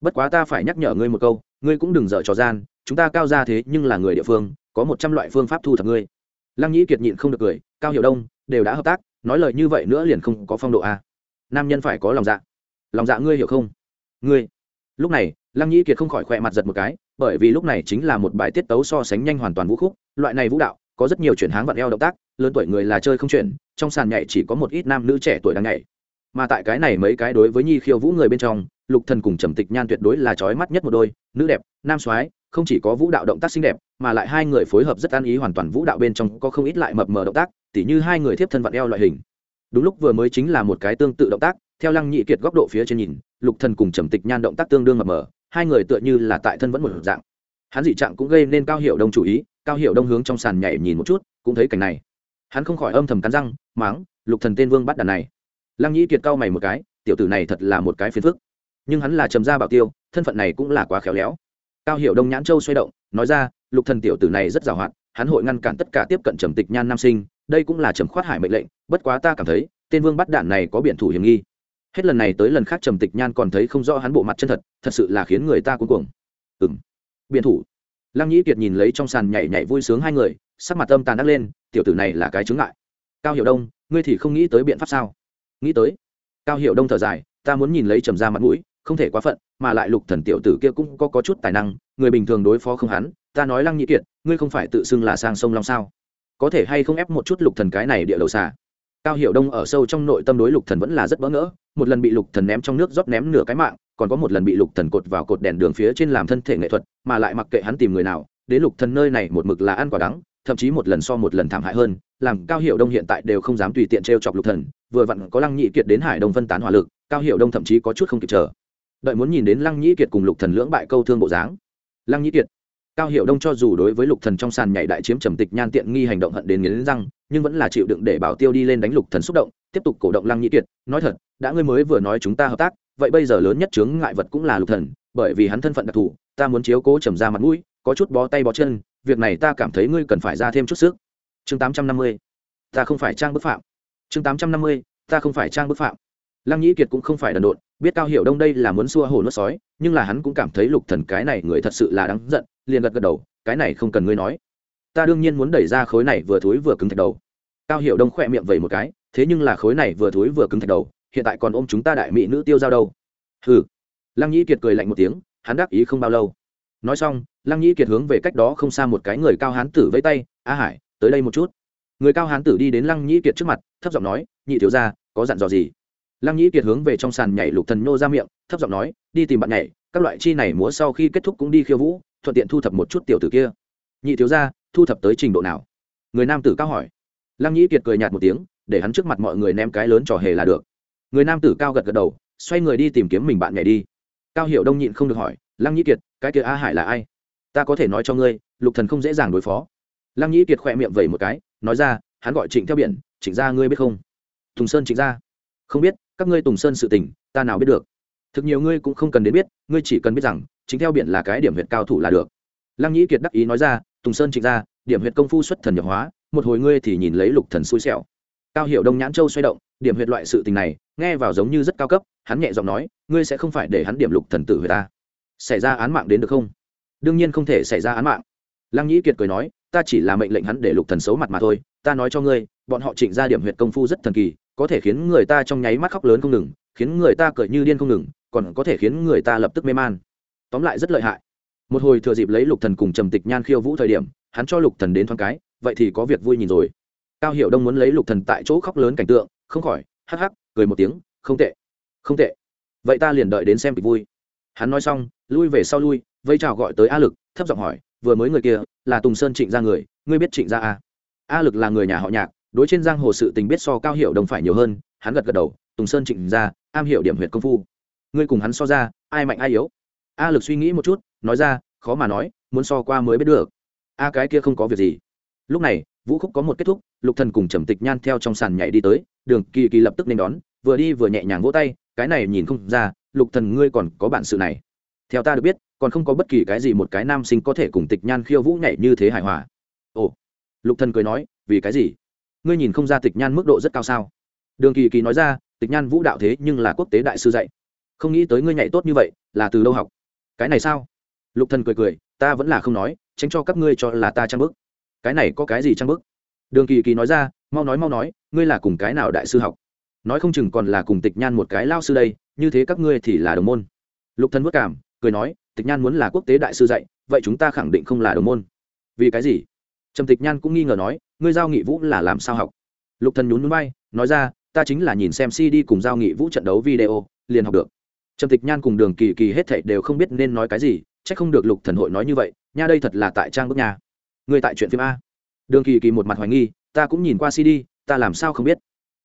Speaker 1: Bất quá ta phải nhắc nhở ngươi một câu, ngươi cũng đừng dở trò gian, chúng ta cao ra thế nhưng là người địa phương, có một trăm loại phương pháp thu thập ngươi. Lăng nhĩ kiệt nhịn không được cười, cao hiệu đông, đều đã hợp tác, nói lời như vậy nữa liền không có phong độ a. Nam nhân phải có lòng dạ. Lòng dạ ngươi hiểu không? Ngươi. Lúc này, lăng nhĩ kiệt không khỏi khỏe mặt giật một cái, bởi vì lúc này chính là một bài tiết tấu so sánh nhanh hoàn toàn vũ khúc, loại này vũ đạo có rất nhiều chuyển háng vặn eo động tác, lớn tuổi người là chơi không chuyển, trong sàn nhảy chỉ có một ít nam nữ trẻ tuổi đang nhảy. Mà tại cái này mấy cái đối với nhi khiêu vũ người bên trong, lục thần cùng trầm tịch nhan tuyệt đối là trói mắt nhất một đôi, nữ đẹp, nam soái, không chỉ có vũ đạo động tác xinh đẹp, mà lại hai người phối hợp rất ăn ý hoàn toàn vũ đạo bên trong có không ít lại mập mờ động tác, tỉ như hai người thiếp thân vặn eo loại hình. Đúng lúc vừa mới chính là một cái tương tự động tác, theo lăng nhị kiệt góc độ phía trên nhìn, lục thần cùng trầm tịch nhan động tác tương đương mập mờ, hai người tựa như là tại thân vẫn một dạng. Hắn dị trạng cũng gây nên cao hiệu đông chủ ý cao hiệu đông hướng trong sàn nhảy nhìn một chút, cũng thấy cảnh này. Hắn không khỏi âm thầm cắn răng, máng, lục thần tên vương bắt đàn này. Lăng Nhĩ kiệt cao mày một cái, tiểu tử này thật là một cái phiền phức. Nhưng hắn là trầm gia bảo tiêu, thân phận này cũng là quá khéo léo. Cao hiệu đông nhãn châu xoay động, nói ra, lục thần tiểu tử này rất giàu hạn, hắn hội ngăn cản tất cả tiếp cận trầm tịch nhan nam sinh, đây cũng là trầm khoát hải mệnh lệnh, bất quá ta cảm thấy, tên vương bắt đạn này có biện thủ hiểm nghi. Hết lần này tới lần khác trầm tịch nhan còn thấy không rõ hắn bộ mặt chân thật thật sự là khiến người ta cuống cuồng. Ừm. Biện thủ lăng nhĩ kiệt nhìn lấy trong sàn nhảy nhảy vui sướng hai người sắc mặt âm tàn đắc lên tiểu tử này là cái chứng ngại. Cao hiệu đông ngươi thì không nghĩ tới biện pháp sao? Nghĩ tới. Cao hiệu đông thở dài ta muốn nhìn lấy trầm ra mặt mũi không thể quá phận mà lại lục thần tiểu tử kia cũng có, có chút tài năng người bình thường đối phó không hắn ta nói lăng nhĩ kiệt ngươi không phải tự xưng là sang sông long sao? Có thể hay không ép một chút lục thần cái này địa đầu xà? Cao hiệu đông ở sâu trong nội tâm đối lục thần vẫn là rất bỡ ngỡ một lần bị lục thần ném trong nước rót ném nửa cái mạng còn có một lần bị lục thần cột vào cột đèn đường phía trên làm thân thể nghệ thuật, mà lại mặc kệ hắn tìm người nào, đến lục thần nơi này một mực là ăn quả đắng, thậm chí một lần so một lần thảm hại hơn, làm cao hiệu đông hiện tại đều không dám tùy tiện trêu chọc lục thần, vừa vặn có lăng nhị kiệt đến hải đông phân tán hỏa lực, cao hiệu đông thậm chí có chút không kịp chờ. Đợi muốn nhìn đến lăng nhị kiệt cùng lục thần lưỡng bại câu thương bộ dáng. Lăng nhị kiệt. Cao hiệu đông cho dù đối với lục thần trong sàn nhảy đại chiếm trầm tịch nhan tiện nghi hành động hận đến nghiến răng, nhưng vẫn là chịu đựng để bảo tiêu đi lên đánh lục thần xúc động, tiếp tục cổ động lăng nhị kiệt, nói thật, đã ngươi mới vừa nói chúng ta hợp tác vậy bây giờ lớn nhất chướng ngại vật cũng là lục thần, bởi vì hắn thân phận đặc thù, ta muốn chiếu cố trầm ra mặt mũi, có chút bó tay bó chân, việc này ta cảm thấy ngươi cần phải ra thêm chút sức. Chương tám trăm năm mươi, ta không phải trang bức phạm. Chương tám trăm năm mươi, ta không phải trang bức phạm. Lăng nhĩ kiệt cũng không phải đần độn, biết cao hiểu đông đây là muốn xua hồ nuốt sói, nhưng là hắn cũng cảm thấy lục thần cái này người thật sự là đáng giận, liền gật gật đầu, cái này không cần ngươi nói. Ta đương nhiên muốn đẩy ra khối này vừa thối vừa cứng thạch đầu. Cao hiểu đông khỏe miệng vẩy một cái, thế nhưng là khối này vừa thối vừa cứng thạch đầu hiện tại còn ôm chúng ta đại mỹ nữ tiêu giao đâu? Hừ. Lăng nhĩ kiệt cười lạnh một tiếng, hắn đáp ý không bao lâu. Nói xong, lăng nhĩ kiệt hướng về cách đó không xa một cái người cao hán tử vẫy tay, a hải, tới đây một chút. Người cao hán tử đi đến lăng nhĩ kiệt trước mặt, thấp giọng nói, nhị thiếu gia, có dặn dò gì? Lăng nhĩ kiệt hướng về trong sàn nhảy lục thần nhô ra miệng, thấp giọng nói, đi tìm bạn nhảy, các loại chi này múa sau khi kết thúc cũng đi khiêu vũ, thuận tiện thu thập một chút tiểu tử kia. Nhị thiếu gia, thu thập tới trình độ nào? Người nam tử cao hỏi. Lăng nhĩ kiệt cười nhạt một tiếng, để hắn trước mặt mọi người ném cái lớn trò hề là được người nam tử cao gật gật đầu, xoay người đi tìm kiếm mình bạn nhảy đi. Cao hiệu đông nhịn không được hỏi, lăng nhĩ kiệt, cái kia a hải là ai? Ta có thể nói cho ngươi, lục thần không dễ dàng đối phó. Lăng nhĩ kiệt khỏe miệng vẩy một cái, nói ra, hắn gọi trịnh theo biển, trịnh gia ngươi biết không? Tùng sơn trịnh gia. Không biết, các ngươi tùng sơn sự tình, ta nào biết được. Thực nhiều ngươi cũng không cần đến biết, ngươi chỉ cần biết rằng chính theo biển là cái điểm huyện cao thủ là được. Lăng nhĩ kiệt đắc ý nói ra, tùng sơn trịnh gia, điểm huyện công phu xuất thần nhập hóa, một hồi ngươi thì nhìn lấy lục thần xui xẻo. Cao hiệu đông nhãn châu xoay động điểm huyệt loại sự tình này, nghe vào giống như rất cao cấp, hắn nhẹ giọng nói, ngươi sẽ không phải để hắn điểm lục thần tử huyệt ta. Xảy ra án mạng đến được không? Đương nhiên không thể xảy ra án mạng. Lăng nhĩ kiệt cười nói, ta chỉ là mệnh lệnh hắn để lục thần xấu mặt mà thôi, ta nói cho ngươi, bọn họ trịnh ra điểm huyệt công phu rất thần kỳ, có thể khiến người ta trong nháy mắt khóc lớn không ngừng, khiến người ta cười như điên không ngừng, còn có thể khiến người ta lập tức mê man. Tóm lại rất lợi hại. Một hồi thừa dịp lấy lục thần cùng trầm tịch nhan khiêu vũ thời điểm, hắn cho lục thần đến thoáng cái, vậy thì có việc vui nhìn rồi. Cao hiểu đông muốn lấy lục thần tại chỗ khóc lớn cảnh tượng không khỏi, hắc hắc, cười một tiếng, không tệ không tệ. Vậy ta liền đợi đến xem kịch vui. Hắn nói xong, lui về sau lui, vây chào gọi tới a lực, thấp giọng hỏi, vừa mới người kia là tùng sơn trịnh gia người, ngươi biết trịnh gia a a lực là người nhà họ nhạc, đối trên giang hồ sự tình biết so cao hiểu đồng phải nhiều hơn, hắn gật gật đầu, tùng sơn trịnh gia, am hiểu điểm huyệt công phu. Ngươi cùng hắn so ra, ai mạnh ai yếu? A lực suy nghĩ một chút, nói ra, khó mà nói, muốn so qua mới biết được. A cái kia không có việc gì. Lúc này vũ khúc có một kết thúc, lục thần cùng trầm tịch nhan theo trong sàn nhảy đi tới, đường kỳ kỳ lập tức nên đón, vừa đi vừa nhẹ nhàng vỗ tay, cái này nhìn không ra, lục thần ngươi còn có bản sự này. Theo ta được biết, còn không có bất kỳ cái gì một cái nam sinh có thể cùng tịch nhan khiêu vũ nhảy như thế hài hòa. Ồ, lục thần cười nói, vì cái gì? Ngươi nhìn không ra tịch nhan mức độ rất cao sao? Đường kỳ kỳ nói ra, tịch nhan vũ đạo thế nhưng là quốc tế đại sư dạy. Không nghĩ tới ngươi nhảy tốt như vậy, là từ lâu học? Cái này sao? Lục thần cười cười, ta vẫn là không nói, tránh cho các ngươi cho là ta trang bức cái này có cái gì trang bức? Đường kỳ kỳ nói ra, mau nói mau nói, ngươi là cùng cái nào đại sư học? Nói không chừng còn là cùng tịch nhan một cái lao sư đây, như thế các ngươi thì là đồng môn. Lục thần vất cảm, cười nói, tịch nhan muốn là quốc tế đại sư dạy, vậy chúng ta khẳng định không là đồng môn. Vì cái gì? Trầm tịch nhan cũng nghi ngờ nói, ngươi giao nghị vũ là làm sao học? Lục thần nhún núi bay nói ra, ta chính là nhìn xem cd cùng giao nghị vũ trận đấu video, liền học được. Trầm tịch nhan cùng đường kỳ kỳ hết thảy đều không biết nên nói cái gì, chắc không được lục thần hội nói như vậy, nha đây thật là tại trang bức nhà ngươi tại chuyện phim a. Đường kỳ kỳ một mặt hoài nghi, ta cũng nhìn qua cd ta làm sao không biết?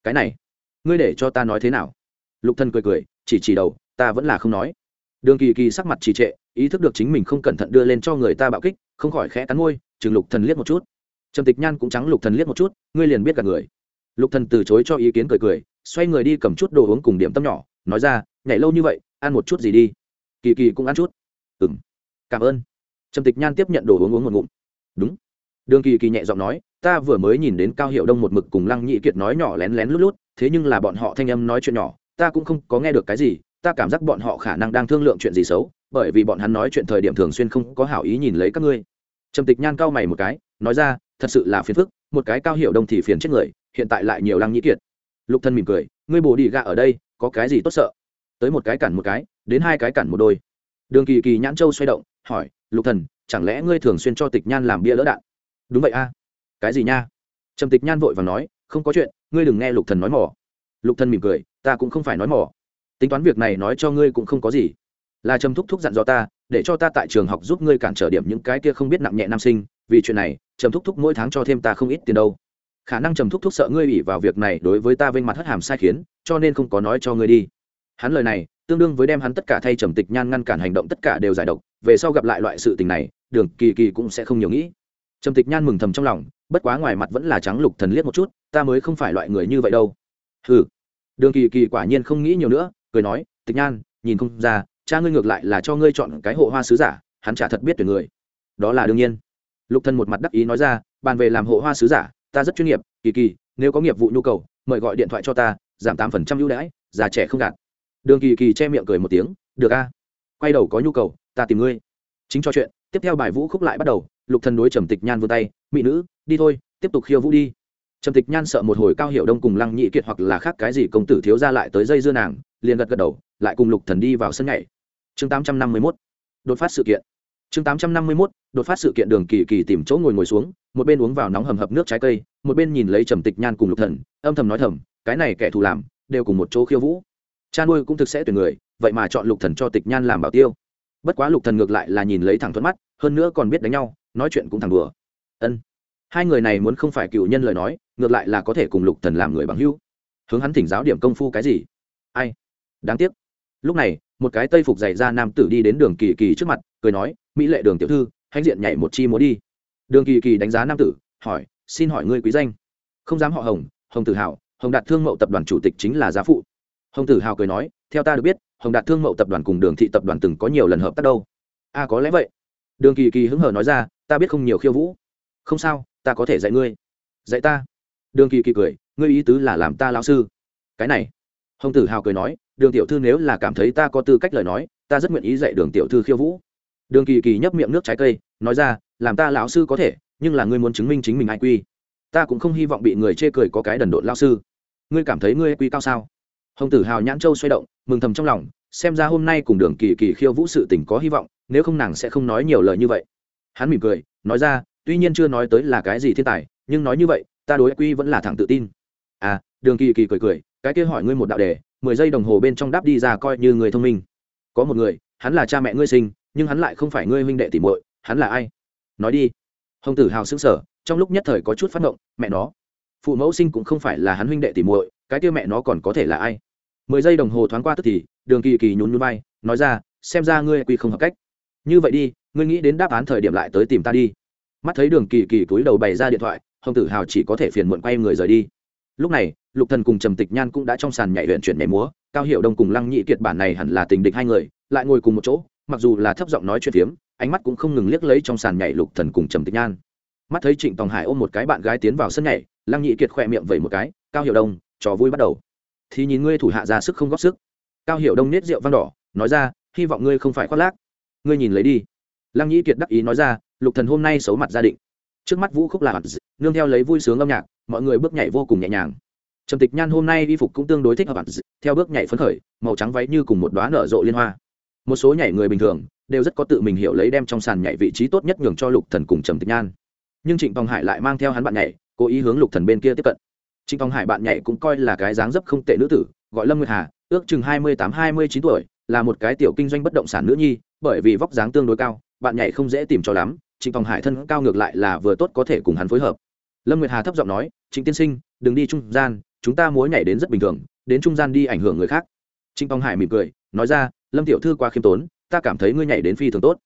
Speaker 1: Cái này, ngươi để cho ta nói thế nào? Lục thần cười cười, chỉ chỉ đầu, ta vẫn là không nói. Đường kỳ kỳ sắc mặt trì trệ, ý thức được chính mình không cẩn thận đưa lên cho người ta bạo kích, không khỏi khẽ cắn môi, chừng lục thần liếc một chút. Trầm tịch nhan cũng trắng lục thần liếc một chút, ngươi liền biết cả người. Lục thần từ chối cho ý kiến cười cười, xoay người đi cầm chút đồ uống cùng điểm tâm nhỏ, nói ra, nhảy lâu như vậy, ăn một chút gì đi. Kỳ kỳ cũng ăn chút. Ừm, cảm ơn. Trầm tịch nhan tiếp nhận đồ uống uống một ngụm đúng. Đường kỳ kỳ nhẹ giọng nói, ta vừa mới nhìn đến cao hiệu đông một mực cùng lăng nhị kiệt nói nhỏ lén lén lút lút, thế nhưng là bọn họ thanh âm nói chuyện nhỏ, ta cũng không có nghe được cái gì, ta cảm giác bọn họ khả năng đang thương lượng chuyện gì xấu, bởi vì bọn hắn nói chuyện thời điểm thường xuyên không có hảo ý nhìn lấy các ngươi. Trầm tịch nhan cao mày một cái, nói ra, thật sự là phiền phức, một cái cao hiệu đông thì phiền chết người, hiện tại lại nhiều lăng nhĩ kiệt. Lục thân mỉm cười, ngươi bồ đi gạ ở đây, có cái gì tốt sợ? Tới một cái cản một cái, đến hai cái cản một đôi. Đường kỳ kỳ nhãn châu xoay động, hỏi, lục thần chẳng lẽ ngươi thường xuyên cho tịch nhan làm bia lỡ đạn? Đúng vậy a. Cái gì nha? Trầm tịch nhan vội và nói, không có chuyện, ngươi đừng nghe lục thần nói mỏ lục thần mỉm cười, ta cũng không phải nói mỏ tính toán việc này nói cho ngươi cũng không có gì. Là trầm thúc thúc dặn dò ta, để cho ta tại trường học giúp ngươi cản trở điểm những cái kia không biết nặng nhẹ nam sinh, vì chuyện này, trầm thúc thúc mỗi tháng cho thêm ta không ít tiền đâu. Khả năng trầm thúc thúc sợ ngươi ủy vào việc này đối với ta vênh mặt hất hàm sai khiến, cho nên không có nói cho ngươi đi. Hắn lời này, tương đương với đem hắn tất cả thay trầm tịch nhan ngăn cản hành động tất cả đều giải độc, về sau gặp lại loại sự tình này đường kỳ kỳ cũng sẽ không nhiều nghĩ. Trầm tịch nhan mừng thầm trong lòng, bất quá ngoài mặt vẫn là trắng lục thần liếc một chút, ta mới không phải loại người như vậy đâu. Hừ. Đường kỳ kỳ quả nhiên không nghĩ nhiều nữa, cười nói, tịch nhan, nhìn không ra, cha ngươi ngược lại là cho ngươi chọn cái hộ hoa sứ giả, hắn chả thật biết tuyển người. Đó là đương nhiên. Lục thần một mặt đắc ý nói ra, bàn về làm hộ hoa sứ giả, ta rất chuyên nghiệp, kỳ kỳ, nếu có nghiệp vụ nhu cầu, mời gọi điện thoại cho ta, giảm tám phần trăm ưu đãi, già trẻ không gạt. Đường kỳ kỳ che miệng cười một tiếng, được a. Quay đầu có nhu cầu, ta tìm ngươi. Chính cho chuyện tiếp theo bài vũ khúc lại bắt đầu, lục thần đối trầm tịch nhan vươn tay mỹ nữ, đi thôi, tiếp tục khiêu vũ đi. Trầm tịch nhan sợ một hồi cao hiệu đông cùng lăng nhị kiệt hoặc là khác cái gì công tử thiếu ra lại tới dây dưa nàng, liền gật gật đầu, lại cùng lục thần đi vào sân nhảy. Chương tám trăm năm mươi 851 đột phát sự kiện. Chương tám trăm năm mươi 851 đột phát sự kiện đường kỳ kỳ tìm chỗ ngồi ngồi xuống, một bên uống vào nóng hầm hập nước trái cây, một bên nhìn lấy trầm tịch nhan cùng lục thần, âm thầm nói thầm, cái này kẻ thù làm, đều cùng một chỗ khiêu vũ. Cha nuôi cũng thực sẽ tuyển người, vậy mà chọn lục thần cho tịch nhan làm bảo tiêu bất quá lục thần ngược lại là nhìn lấy thẳng thuận mắt, hơn nữa còn biết đánh nhau, nói chuyện cũng thẳng đùa. Ân. Hai người này muốn không phải cựu nhân lời nói, ngược lại là có thể cùng lục thần làm người bằng hữu. Hướng hắn thỉnh giáo điểm công phu cái gì? Ai? Đáng tiếc. Lúc này, một cái tây phục dày ra nam tử đi đến đường kỳ kỳ trước mặt, cười nói, mỹ lệ đường tiểu thư, hãnh diện nhảy một chi múa đi. Đường kỳ kỳ đánh giá nam tử, hỏi, xin hỏi ngươi quý danh? Không dám họ hồng hồng tử hào hồng đạt thương mậu tập đoàn chủ tịch chính là gia phụ. Hồng tử hào cười nói, theo ta được biết hồng đạt thương mậu tập đoàn cùng đường thị tập đoàn từng có nhiều lần hợp tác đâu. A à, có lẽ vậy. Đường kỳ kỳ hứng hở nói ra ta biết không nhiều khiêu vũ. Không sao ta có thể dạy ngươi. Dạy ta. Đường kỳ kỳ cười ngươi ý tứ là làm ta lao sư. Cái này. Hồng tử hào cười nói đường tiểu thư nếu là cảm thấy ta có tư cách lời nói ta rất nguyện ý dạy đường tiểu thư khiêu vũ. Đường kỳ kỳ nhấp miệng nước trái cây nói ra làm ta lão sư có thể nhưng là ngươi muốn chứng minh chính mình ai quy. Ta cũng không hy vọng bị người chê cười có cái đần độn lao sư. Ngươi cảm thấy ngươi quy cao sao? Hồng tử hào nhãn châu xoay động, mừng thầm trong lòng, xem ra hôm nay cùng đường kỳ kỳ khiêu vũ sự tình có hy vọng, nếu không nàng sẽ không nói nhiều lời như vậy. Hắn mỉm cười, nói ra, tuy nhiên chưa nói tới là cái gì thiên tài, nhưng nói như vậy, ta đối quy vẫn là thẳng tự tin. À đường kỳ kỳ cười cười, cái kia hỏi ngươi một đạo đề, mười giây đồng hồ bên trong đáp đi ra coi như người thông minh. Có một người, hắn là cha mẹ ngươi sinh, nhưng hắn lại không phải ngươi huynh đệ tỉ muội, hắn là ai? Nói đi. Hồng tử hào xứng sở trong lúc nhất thời có chút phát động, mẹ nó. Phụ mẫu sinh cũng không phải là hắn huynh đệ tỉ muội, cái kia mẹ nó còn có thể là ai? Mười giây đồng hồ thoáng qua tức thì, đường kỳ kỳ nhún nhún bay nói ra, xem ra ngươi quy không hợp cách. Như vậy đi, ngươi nghĩ đến đáp án thời điểm lại tới tìm ta đi. Mắt thấy đường kỳ kỳ túi đầu bày ra điện thoại, hồng tử hào chỉ có thể phiền muộn quay người rời đi. Lúc này, lục thần cùng trầm tịch nhan cũng đã trong sàn nhảy luyện chuyển nhảy múa, cao hiệu đông cùng lăng nhị kiệt bản này hẳn là tình địch hai người, lại ngồi cùng một chỗ, mặc dù là thấp giọng nói chuyện phiếm, ánh mắt cũng không ngừng liếc lấy trong sàn nhảy lục thần cùng trầm tịch nhan. Mắt thấy trịnh tòng hải ôm một cái bạn gái tiến vào sân nhảy, lăng nhị kiệt khỏe miệng vẩy một cái, cao hiệu đông, trò vui bắt đầu thì nhìn ngươi thủ hạ ra sức không góp sức. Cao hiểu đông nết rượu vang đỏ, nói ra, hy vọng ngươi không phải khoác lác. Ngươi nhìn lấy đi. Lăng nhĩ kiệt đắc ý nói ra, lục thần hôm nay xấu mặt gia định. Trước mắt vũ khúc là nương theo lấy vui sướng âm nhạc, mọi người bước nhảy vô cùng nhẹ nhàng. Trầm tịch nhan hôm nay y phục cũng tương đối thích hợp theo bước nhảy phấn khởi, màu trắng váy như cùng một đoá nở rộ liên hoa. Một số nhảy người bình thường, đều rất có tự mình hiểu lấy đem trong sàn nhảy vị trí tốt nhất nhường cho lục thần cùng trầm tịch nhan. Nhưng trịnh tòng hải lại mang theo hắn bạn nhảy, cố ý hướng lục thần bên kia tiếp cận trịnh tòng hải bạn nhảy cũng coi là cái dáng dấp không tệ nữ tử, gọi lâm nguyệt hà, ước chừng hai mươi tám, hai mươi chín tuổi, là một cái tiểu kinh doanh bất động sản nữ nhi, bởi vì vóc dáng tương đối cao, bạn nhảy không dễ tìm cho lắm trịnh tòng hải thân cao ngược lại là vừa tốt có thể cùng hắn phối hợp. Lâm nguyệt hà thấp giọng nói, trịnh tiên sinh, đừng đi trung gian, chúng ta múa nhảy đến rất bình thường, đến trung gian đi ảnh hưởng người khác. Trịnh tòng hải mỉm cười, nói ra, lâm tiểu thư quá khiêm tốn, ta cảm thấy ngươi nhảy đến phi thường tốt.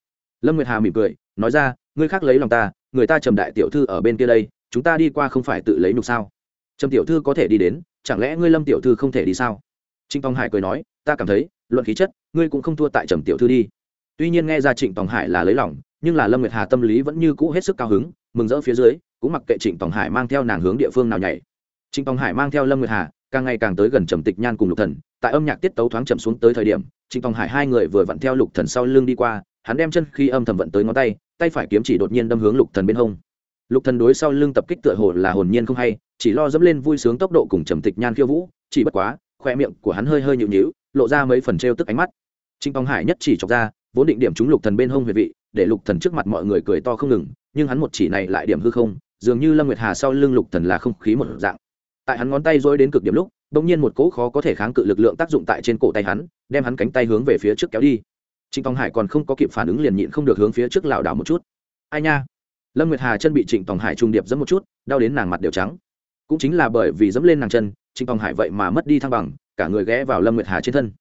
Speaker 1: Lâm nguyệt hà mỉm cười, nói ra, ngươi khác lấy lòng ta, người ta trầm đại tiểu thư ở bên kia đây, chúng ta đi qua không phải tự lấy nhục sao? Trầm tiểu thư có thể đi đến, chẳng lẽ ngươi lâm tiểu thư không thể đi sao? Trịnh tòng hải cười nói, ta cảm thấy, luận khí chất, ngươi cũng không thua tại trầm tiểu thư đi. Tuy nhiên nghe ra trịnh tòng hải là lấy lòng, nhưng là lâm nguyệt hà tâm lý vẫn như cũ hết sức cao hứng, mừng rỡ phía dưới, cũng mặc kệ trịnh tòng hải mang theo nàng hướng địa phương nào nhảy. Trịnh tòng hải mang theo lâm nguyệt hà, càng ngày càng tới gần trầm tịch nhan cùng lục thần, tại âm nhạc tiết tấu thoáng chậm xuống tới thời điểm, trịnh tòng hải hai người vừa vặn theo lục thần sau lưng đi qua, hắn đem chân khi âm thầm vận tới ngón tay tay phải kiếm chỉ đột nhiên đâm hướng lục thần bên hông lục thần đối sau lưng tập kích tựa hồ là hồn nhiên không hay, chỉ lo dẫm lên vui sướng tốc độ cùng trầm tịch nhan khiêu vũ, chỉ bất quá, khoe miệng của hắn hơi hơi nhịu nhịu, lộ ra mấy phần trêu tức ánh mắt. Trịnh phong hải nhất chỉ chọc ra, vốn định điểm trúng lục thần bên hông huyệt vị, để lục thần trước mặt mọi người cười to không ngừng, nhưng hắn một chỉ này lại điểm hư không, dường như lâm nguyệt hà sau lưng lục thần là không khí một dạng. Tại hắn ngón tay dối đến cực điểm lúc, bỗng nhiên một cỗ khó có thể kháng cự lực lượng tác dụng tại trên cổ tay hắn, đem hắn cánh tay hướng về phía trước kéo đi. Trịnh phong hải còn không có kịp phản ứng liền nhịn không được hướng phía trước lảo đảo một chút. Ai nha? Lâm nguyệt hà chân bị trịnh tòng hải trung điệp dẫm một chút, đau đến nàng mặt đều trắng. Cũng chính là bởi vì dẫm lên nàng chân, trịnh tòng hải vậy mà mất đi thăng bằng, cả người ghé vào lâm nguyệt hà trên thân.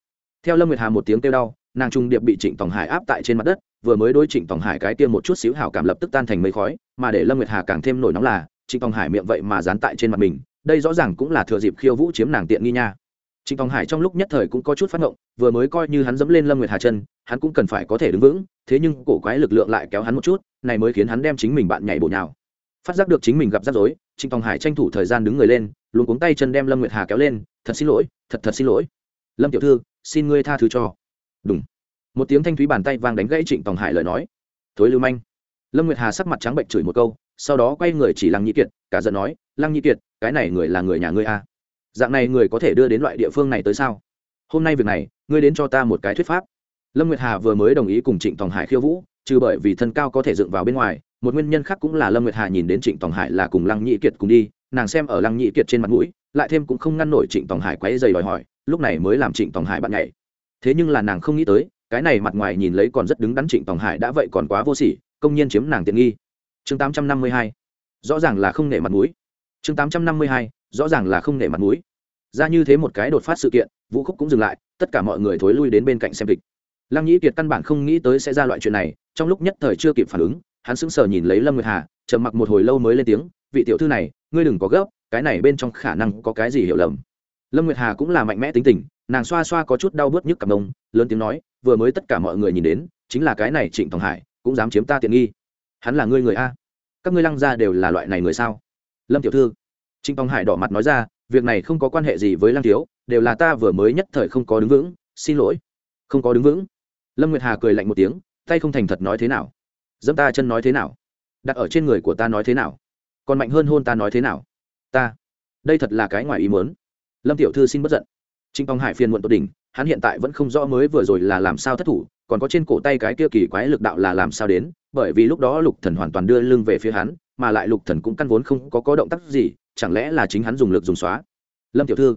Speaker 1: Theo lâm nguyệt hà một tiếng kêu đau, nàng trung điệp bị trịnh tòng hải áp tại trên mặt đất, vừa mới đối trịnh tòng hải cái tiêm một chút xíu hảo cảm lập tức tan thành mây khói, mà để lâm nguyệt hà càng thêm nổi nóng là, trịnh tòng hải miệng vậy mà dán tại trên mặt mình, đây rõ ràng cũng là thừa dịp khiêu vũ chiếm nàng tiện nghi nha trịnh tòng hải trong lúc nhất thời cũng có chút phát ngộng, vừa mới coi như hắn dẫm lên lâm nguyệt hà chân, hắn cũng cần phải có thể đứng vững, thế nhưng cổ quái lực lượng lại kéo hắn một chút, này mới khiến hắn đem chính mình bạn nhảy bổ nhào. Phát giác được chính mình gặp rắc rối, trịnh tòng hải tranh thủ thời gian đứng người lên luôn cuống tay chân đem lâm nguyệt hà kéo lên, thật xin lỗi, thật thật xin lỗi. Lâm tiểu thư, xin ngươi tha thứ cho. Đúng một tiếng thanh thúy bàn tay vang đánh gãy trịnh tòng hải lời nói. Thối lưu manh. Lâm nguyệt hà sắc mặt trắng bệnh chửi một câu, sau đó quay người chỉ lăng nhị kiệt, cả giận nói, lăng nhị kiệt, cái này người là người nhà ngươi a à? Dạng này người có thể đưa đến loại địa phương này tới sao? Hôm nay việc này, ngươi đến cho ta một cái thuyết pháp. Lâm nguyệt hà vừa mới đồng ý cùng trịnh tòng hải khiêu vũ, trừ bởi vì thân cao có thể dựng vào bên ngoài, một nguyên nhân khác cũng là lâm nguyệt hà nhìn đến trịnh tòng hải là cùng lăng nhị kiệt cùng đi, nàng xem ở lăng nhị kiệt trên mặt mũi, lại thêm cũng không ngăn nổi trịnh tòng hải quấy dày đòi hỏi, lúc này mới làm trịnh tòng hải bạn nhảy. Thế nhưng là nàng không nghĩ tới, cái này mặt ngoài nhìn lấy còn rất đứng đắn trịnh tòng hải đã vậy còn quá vô sỉ, công nhiên chiếm nàng tiện nghi. Chương tám trăm năm mươi hai. Rõ ràng là không nể mặt mũi. Chương tám trăm năm mươi hai rõ ràng là không nể mặt mũi. Ra như thế một cái đột phát sự kiện, vũ khúc cũng dừng lại, tất cả mọi người thối lui đến bên cạnh xem kịch. Lăng nhĩ kiệt căn bản không nghĩ tới sẽ ra loại chuyện này, trong lúc nhất thời chưa kịp phản ứng, hắn sững sờ nhìn lấy lâm nguyệt hà, trầm mặc một hồi lâu mới lên tiếng, vị tiểu thư này, ngươi đừng có gấp, cái này bên trong khả năng có cái gì hiểu lầm. Lâm nguyệt hà cũng là mạnh mẽ tính tình, nàng xoa xoa có chút đau bớt nhức cặp mông lớn tiếng nói, vừa mới tất cả mọi người nhìn đến, chính là cái này trịnh tòng hải, cũng dám chiếm ta tiện nghi. Hắn là ngươi người a. Các ngươi lăng ra đều là loại này người sao? Lâm tiểu thư trịnh tòng hải đỏ mặt nói ra, việc này không có quan hệ gì với lăng thiếu, đều là ta vừa mới nhất thời không có đứng vững, xin lỗi. Không có đứng vững. Lâm nguyệt hà cười lạnh một tiếng, tay không thành thật nói thế nào? Dẫm ta chân nói thế nào? Đặt ở trên người của ta nói thế nào? Còn mạnh hơn hôn ta nói thế nào? Ta, đây thật là cái ngoài ý muốn. Lâm tiểu thư xin bất giận. Trịnh phong hải phiền muộn tột đỉnh, hắn hiện tại vẫn không rõ mới vừa rồi là làm sao thất thủ, còn có trên cổ tay cái kia kỳ quái lực đạo là làm sao đến, bởi vì lúc đó lục thần hoàn toàn đưa lưng về phía hắn mà lại lục thần cũng căn vốn không có có động tác gì, chẳng lẽ là chính hắn dùng lực dùng xóa? Lâm tiểu thư,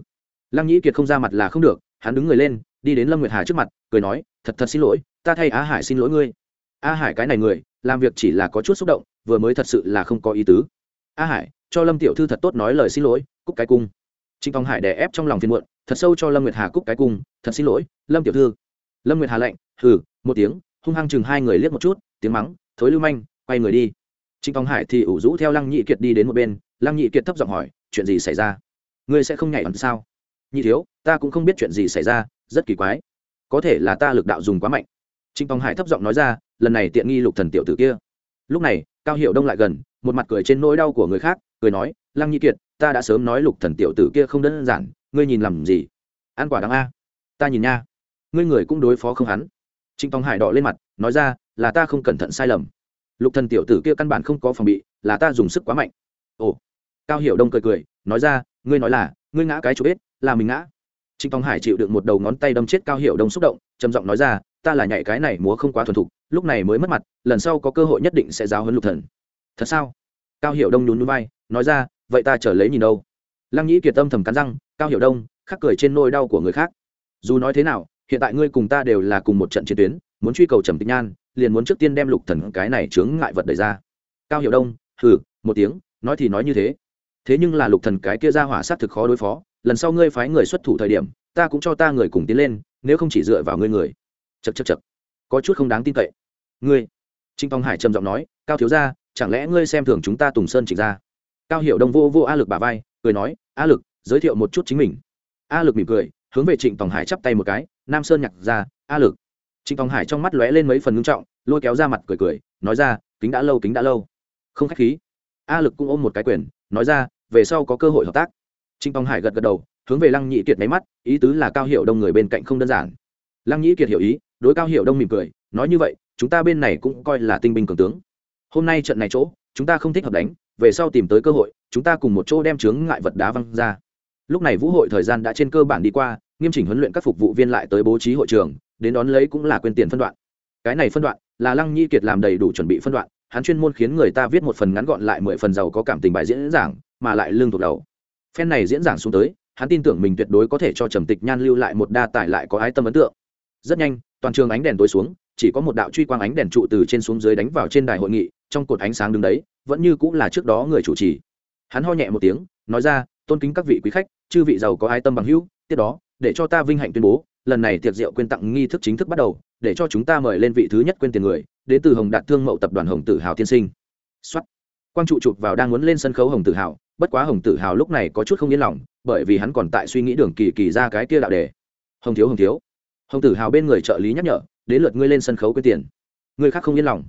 Speaker 1: lăng nhĩ kiệt không ra mặt là không được, hắn đứng người lên, đi đến lâm nguyệt hà trước mặt, cười nói, thật thật xin lỗi, ta thay á hải xin lỗi ngươi. A hải cái này người, làm việc chỉ là có chút xúc động, vừa mới thật sự là không có ý tứ. A hải, cho lâm tiểu thư thật tốt nói lời xin lỗi, cúc cái cung. Trịnh phong hải đè ép trong lòng phiền muộn, thật sâu cho lâm nguyệt hà cúc cái cung, thật xin lỗi, lâm tiểu thư. Lâm nguyệt hà lạnh, hừ, một tiếng, hung hăng chừng hai người liếc một chút, tiếng mắng, thối lưu manh, quay người đi trịnh phong hải thì ủ rũ theo lăng nhị kiệt đi đến một bên. Lăng nhị kiệt thấp giọng hỏi, chuyện gì xảy ra? Ngươi sẽ không nhảy ẩn sao? Nhị thiếu, ta cũng không biết chuyện gì xảy ra, rất kỳ quái. Có thể là ta lực đạo dùng quá mạnh. Trịnh phong hải thấp giọng nói ra, lần này tiện nghi lục thần tiểu tử kia. Lúc này, cao hiệu đông lại gần, một mặt cười trên nỗi đau của người khác, cười nói, lăng nhị kiệt, ta đã sớm nói lục thần tiểu tử kia không đơn giản, ngươi nhìn làm gì? Ăn quả đáng a. Ta nhìn nha, ngươi người cũng đối phó không hắn. Trịnh tòng hải đỏ lên mặt, nói ra, là ta không cẩn thận sai lầm lục thần tiểu tử kia căn bản không có phòng bị, là ta dùng sức quá mạnh. Ồ. Cao hiểu đông cười cười, nói ra, ngươi nói là, ngươi ngã cái chỗ ít là mình ngã. Trịnh Phong hải chịu được một đầu ngón tay đâm chết cao hiểu đông xúc động, trầm giọng nói ra, ta là nhảy cái này múa không quá thuần thục, lúc này mới mất mặt, lần sau có cơ hội nhất định sẽ giáo huấn lục thần. Thật sao? Cao hiểu đông nhún nhún vai, nói ra, vậy ta trở lấy nhìn đâu. Lăng nhĩ kiệt tâm thầm cắn răng, cao hiểu đông, khắc cười trên nôi đau của người khác. Dù nói thế nào, hiện tại ngươi cùng ta đều là cùng một trận chiến tuyến, muốn truy cầu trầm tịch nhan liền muốn trước tiên đem lục thần cái này chướng ngại vật đẩy ra. Cao hiểu đông, hừ, một tiếng, nói thì nói như thế. Thế nhưng là lục thần cái kia ra hỏa sát thực khó đối phó, lần sau ngươi phái người xuất thủ thời điểm, ta cũng cho ta người cùng tiến lên, nếu không chỉ dựa vào ngươi người. Chật chật chật có chút không đáng tin cậy. Ngươi. Trịnh phong hải trầm giọng nói, cao thiếu gia, chẳng lẽ ngươi xem thường chúng ta tùng sơn trịnh gia? cao hiệu đông vô vô a lực bà vai, cười nói, a lực, giới thiệu một chút chính mình. A lực mỉm cười, hướng về trịnh tòng hải chắp tay một cái, nam sơn nhặt ra, a lực trịnh tòng hải trong mắt lóe lên mấy phần ngưng trọng, lôi kéo ra mặt cười cười, nói ra, kính đã lâu, kính đã lâu. Không khách khí. A lực cũng ôm một cái quyền, nói ra, về sau có cơ hội hợp tác. Trịnh tòng hải gật gật đầu, hướng về lăng nhị kiệt máy mắt, ý tứ là cao hiệu đông người bên cạnh không đơn giản. Lăng nhị kiệt hiểu ý, đối cao hiệu đông mỉm cười, nói như vậy, chúng ta bên này cũng coi là tinh binh cường tướng. Hôm nay trận này chỗ, chúng ta không thích hợp đánh, về sau tìm tới cơ hội, chúng ta cùng một chỗ đem chướng ngại vật đá văng ra. Lúc này vũ hội thời gian đã trên cơ bản đi qua, nghiêm chỉnh huấn luyện các phục vụ viên lại tới bố trí hội trường đến đón lấy cũng là quên tiền phân đoạn. Cái này phân đoạn là lăng nhi kiệt làm đầy đủ chuẩn bị phân đoạn, hắn chuyên môn khiến người ta viết một phần ngắn gọn lại mười phần giàu có cảm tình bài diễn giảng, mà lại lương thuộc đầu. Phen này diễn giảng xuống tới, hắn tin tưởng mình tuyệt đối có thể cho trầm tịch nhan lưu lại một đa tài lại có ái tâm ấn tượng. Rất nhanh, toàn trường ánh đèn tối xuống, chỉ có một đạo truy quang ánh đèn trụ từ trên xuống dưới đánh vào trên đài hội nghị, trong cột ánh sáng đứng đấy, vẫn như cũng là trước đó người chủ trì. Hắn ho nhẹ một tiếng, nói ra, tôn kính các vị quý khách, chư vị giàu có ái tâm bằng hữu, tiếp đó, để cho ta vinh hạnh tuyên bố lần này tiệc rượu quyên tặng nghi thức chính thức bắt đầu, để cho chúng ta mời lên vị thứ nhất quên tiền người, đến từ hồng đạt thương mậu tập đoàn hồng tử hào tiên sinh. Xuất quang trụ chụp vào đang muốn lên sân khấu hồng tử hào, bất quá hồng tử hào lúc này có chút không yên lòng, bởi vì hắn còn tại suy nghĩ đường kỳ kỳ ra cái kia đạo đề. Hồng thiếu hồng thiếu. Hồng tử hào bên người trợ lý nhắc nhở, đến lượt ngươi lên sân khấu quên tiền. Người khác không yên lòng.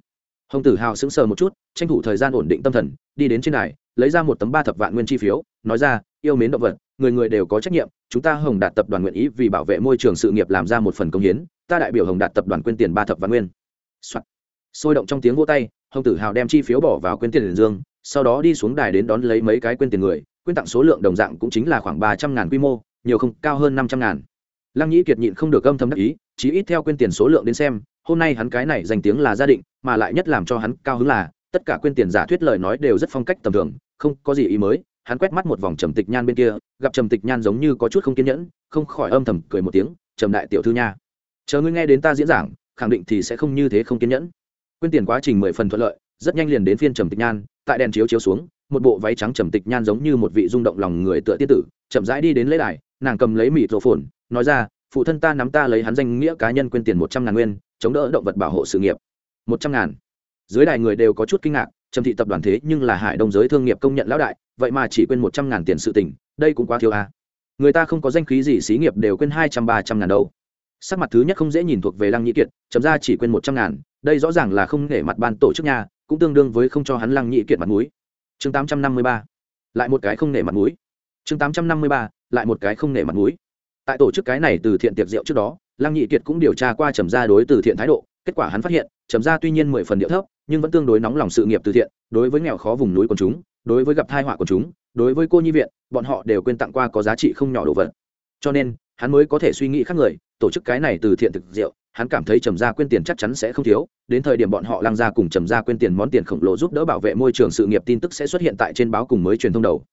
Speaker 1: Hồng tử hào sững sờ một chút, tranh thủ thời gian ổn định tâm thần, đi đến trên này lấy ra một tấm ba thập vạn nguyên chi phiếu, nói ra yêu mến động vật, người người đều có trách nhiệm, chúng ta hồng đạt tập đoàn nguyện ý vì bảo vệ môi trường sự nghiệp làm ra một phần công hiến, ta đại biểu hồng đạt tập đoàn quyên tiền ba thập vạn nguyên、Soạn. sôi động trong tiếng vô tay, hồng tử hào đem chi phiếu bỏ vào quyên tiền liền dương, sau đó đi xuống đài đến đón lấy mấy cái quyên tiền người quyên tặng số lượng đồng dạng cũng chính là khoảng ba trăm ngàn quy mô, nhiều không, cao hơn năm trăm ngàn lăng nhĩ kiệt nhịn không được âm thầm đắc ý, chí ít theo quyên tiền số lượng đến xem, hôm nay hắn cái này danh tiếng là gia định, mà lại nhất làm cho hắn cao hứng là, tất cả quyên tiền giả thuyết lời nói đều rất phong cách tầm thường, không có gì ý mới hắn quét mắt một vòng trầm tịch nhan bên kia, gặp trầm tịch nhan giống như có chút không kiên nhẫn, không khỏi âm thầm cười một tiếng, trầm đại tiểu thư nha, chờ ngươi nghe đến ta diễn giảng, khẳng định thì sẽ không như thế không kiên nhẫn. Quyên tiền quá trình mười phần thuận lợi, rất nhanh liền đến phiên trầm tịch nhan, tại đèn chiếu chiếu xuống, một bộ váy trắng trầm tịch nhan giống như một vị rung động lòng người tựa tiên tử, chậm rãi đi đến lễ đài, nàng cầm lấy mịt rổ phồn, nói ra, phụ thân ta nắm ta lấy hắn danh nghĩa cá nhân quyên tiền một trăm ngàn nguyên, chống đỡ động vật bảo hộ sự nghiệp. Một trăm ngàn. Dưới đài người đều có chút kinh ngạc trầm thị tập đoàn thế nhưng là hải đông giới thương nghiệp công nhận lão đại, vậy mà chỉ quên một trăm ngàn tiền sự tỉnh đây cũng quá thiếu à. người ta không có danh khí gì, xí nghiệp đều quên hai trăm, ba trăm ngàn đâu. Sắc mặt thứ nhất không dễ nhìn thuộc về lăng nhĩ kiệt chấm ra chỉ quên một trăm ngàn, đây rõ ràng là không để mặt ban tổ chức nhà cũng tương đương với không cho hắn lăng nhĩ kiệt mặt mũi. Chương tám trăm năm mươi ba, lại một cái không nể mặt mũi. Chương tám trăm năm mươi ba, lại một cái không nể mặt mũi. Tại tổ chức cái này từ thiện tiệc rượu trước đó, lăng nhị kiệt cũng điều tra qua trầm gia đối từ thiện thái độ, kết quả hắn phát hiện, trầm gia tuy nhiên mười phần điệu thấp nhưng vẫn tương đối nóng lòng sự nghiệp từ thiện, đối với nghèo khó vùng núi của chúng, đối với gặp thai họa của chúng, đối với cô nhi viện, bọn họ đều quên tặng qua có giá trị không nhỏ đồ vật. Cho nên, hắn mới có thể suy nghĩ khác người, tổ chức cái này từ thiện thực rượu, hắn cảm thấy trầm gia quên tiền chắc chắn sẽ không thiếu, đến thời điểm bọn họ lăng ra cùng trầm gia quên tiền món tiền khổng lồ giúp đỡ bảo vệ môi trường sự nghiệp tin tức sẽ xuất hiện tại trên báo cùng mới truyền thông đầu.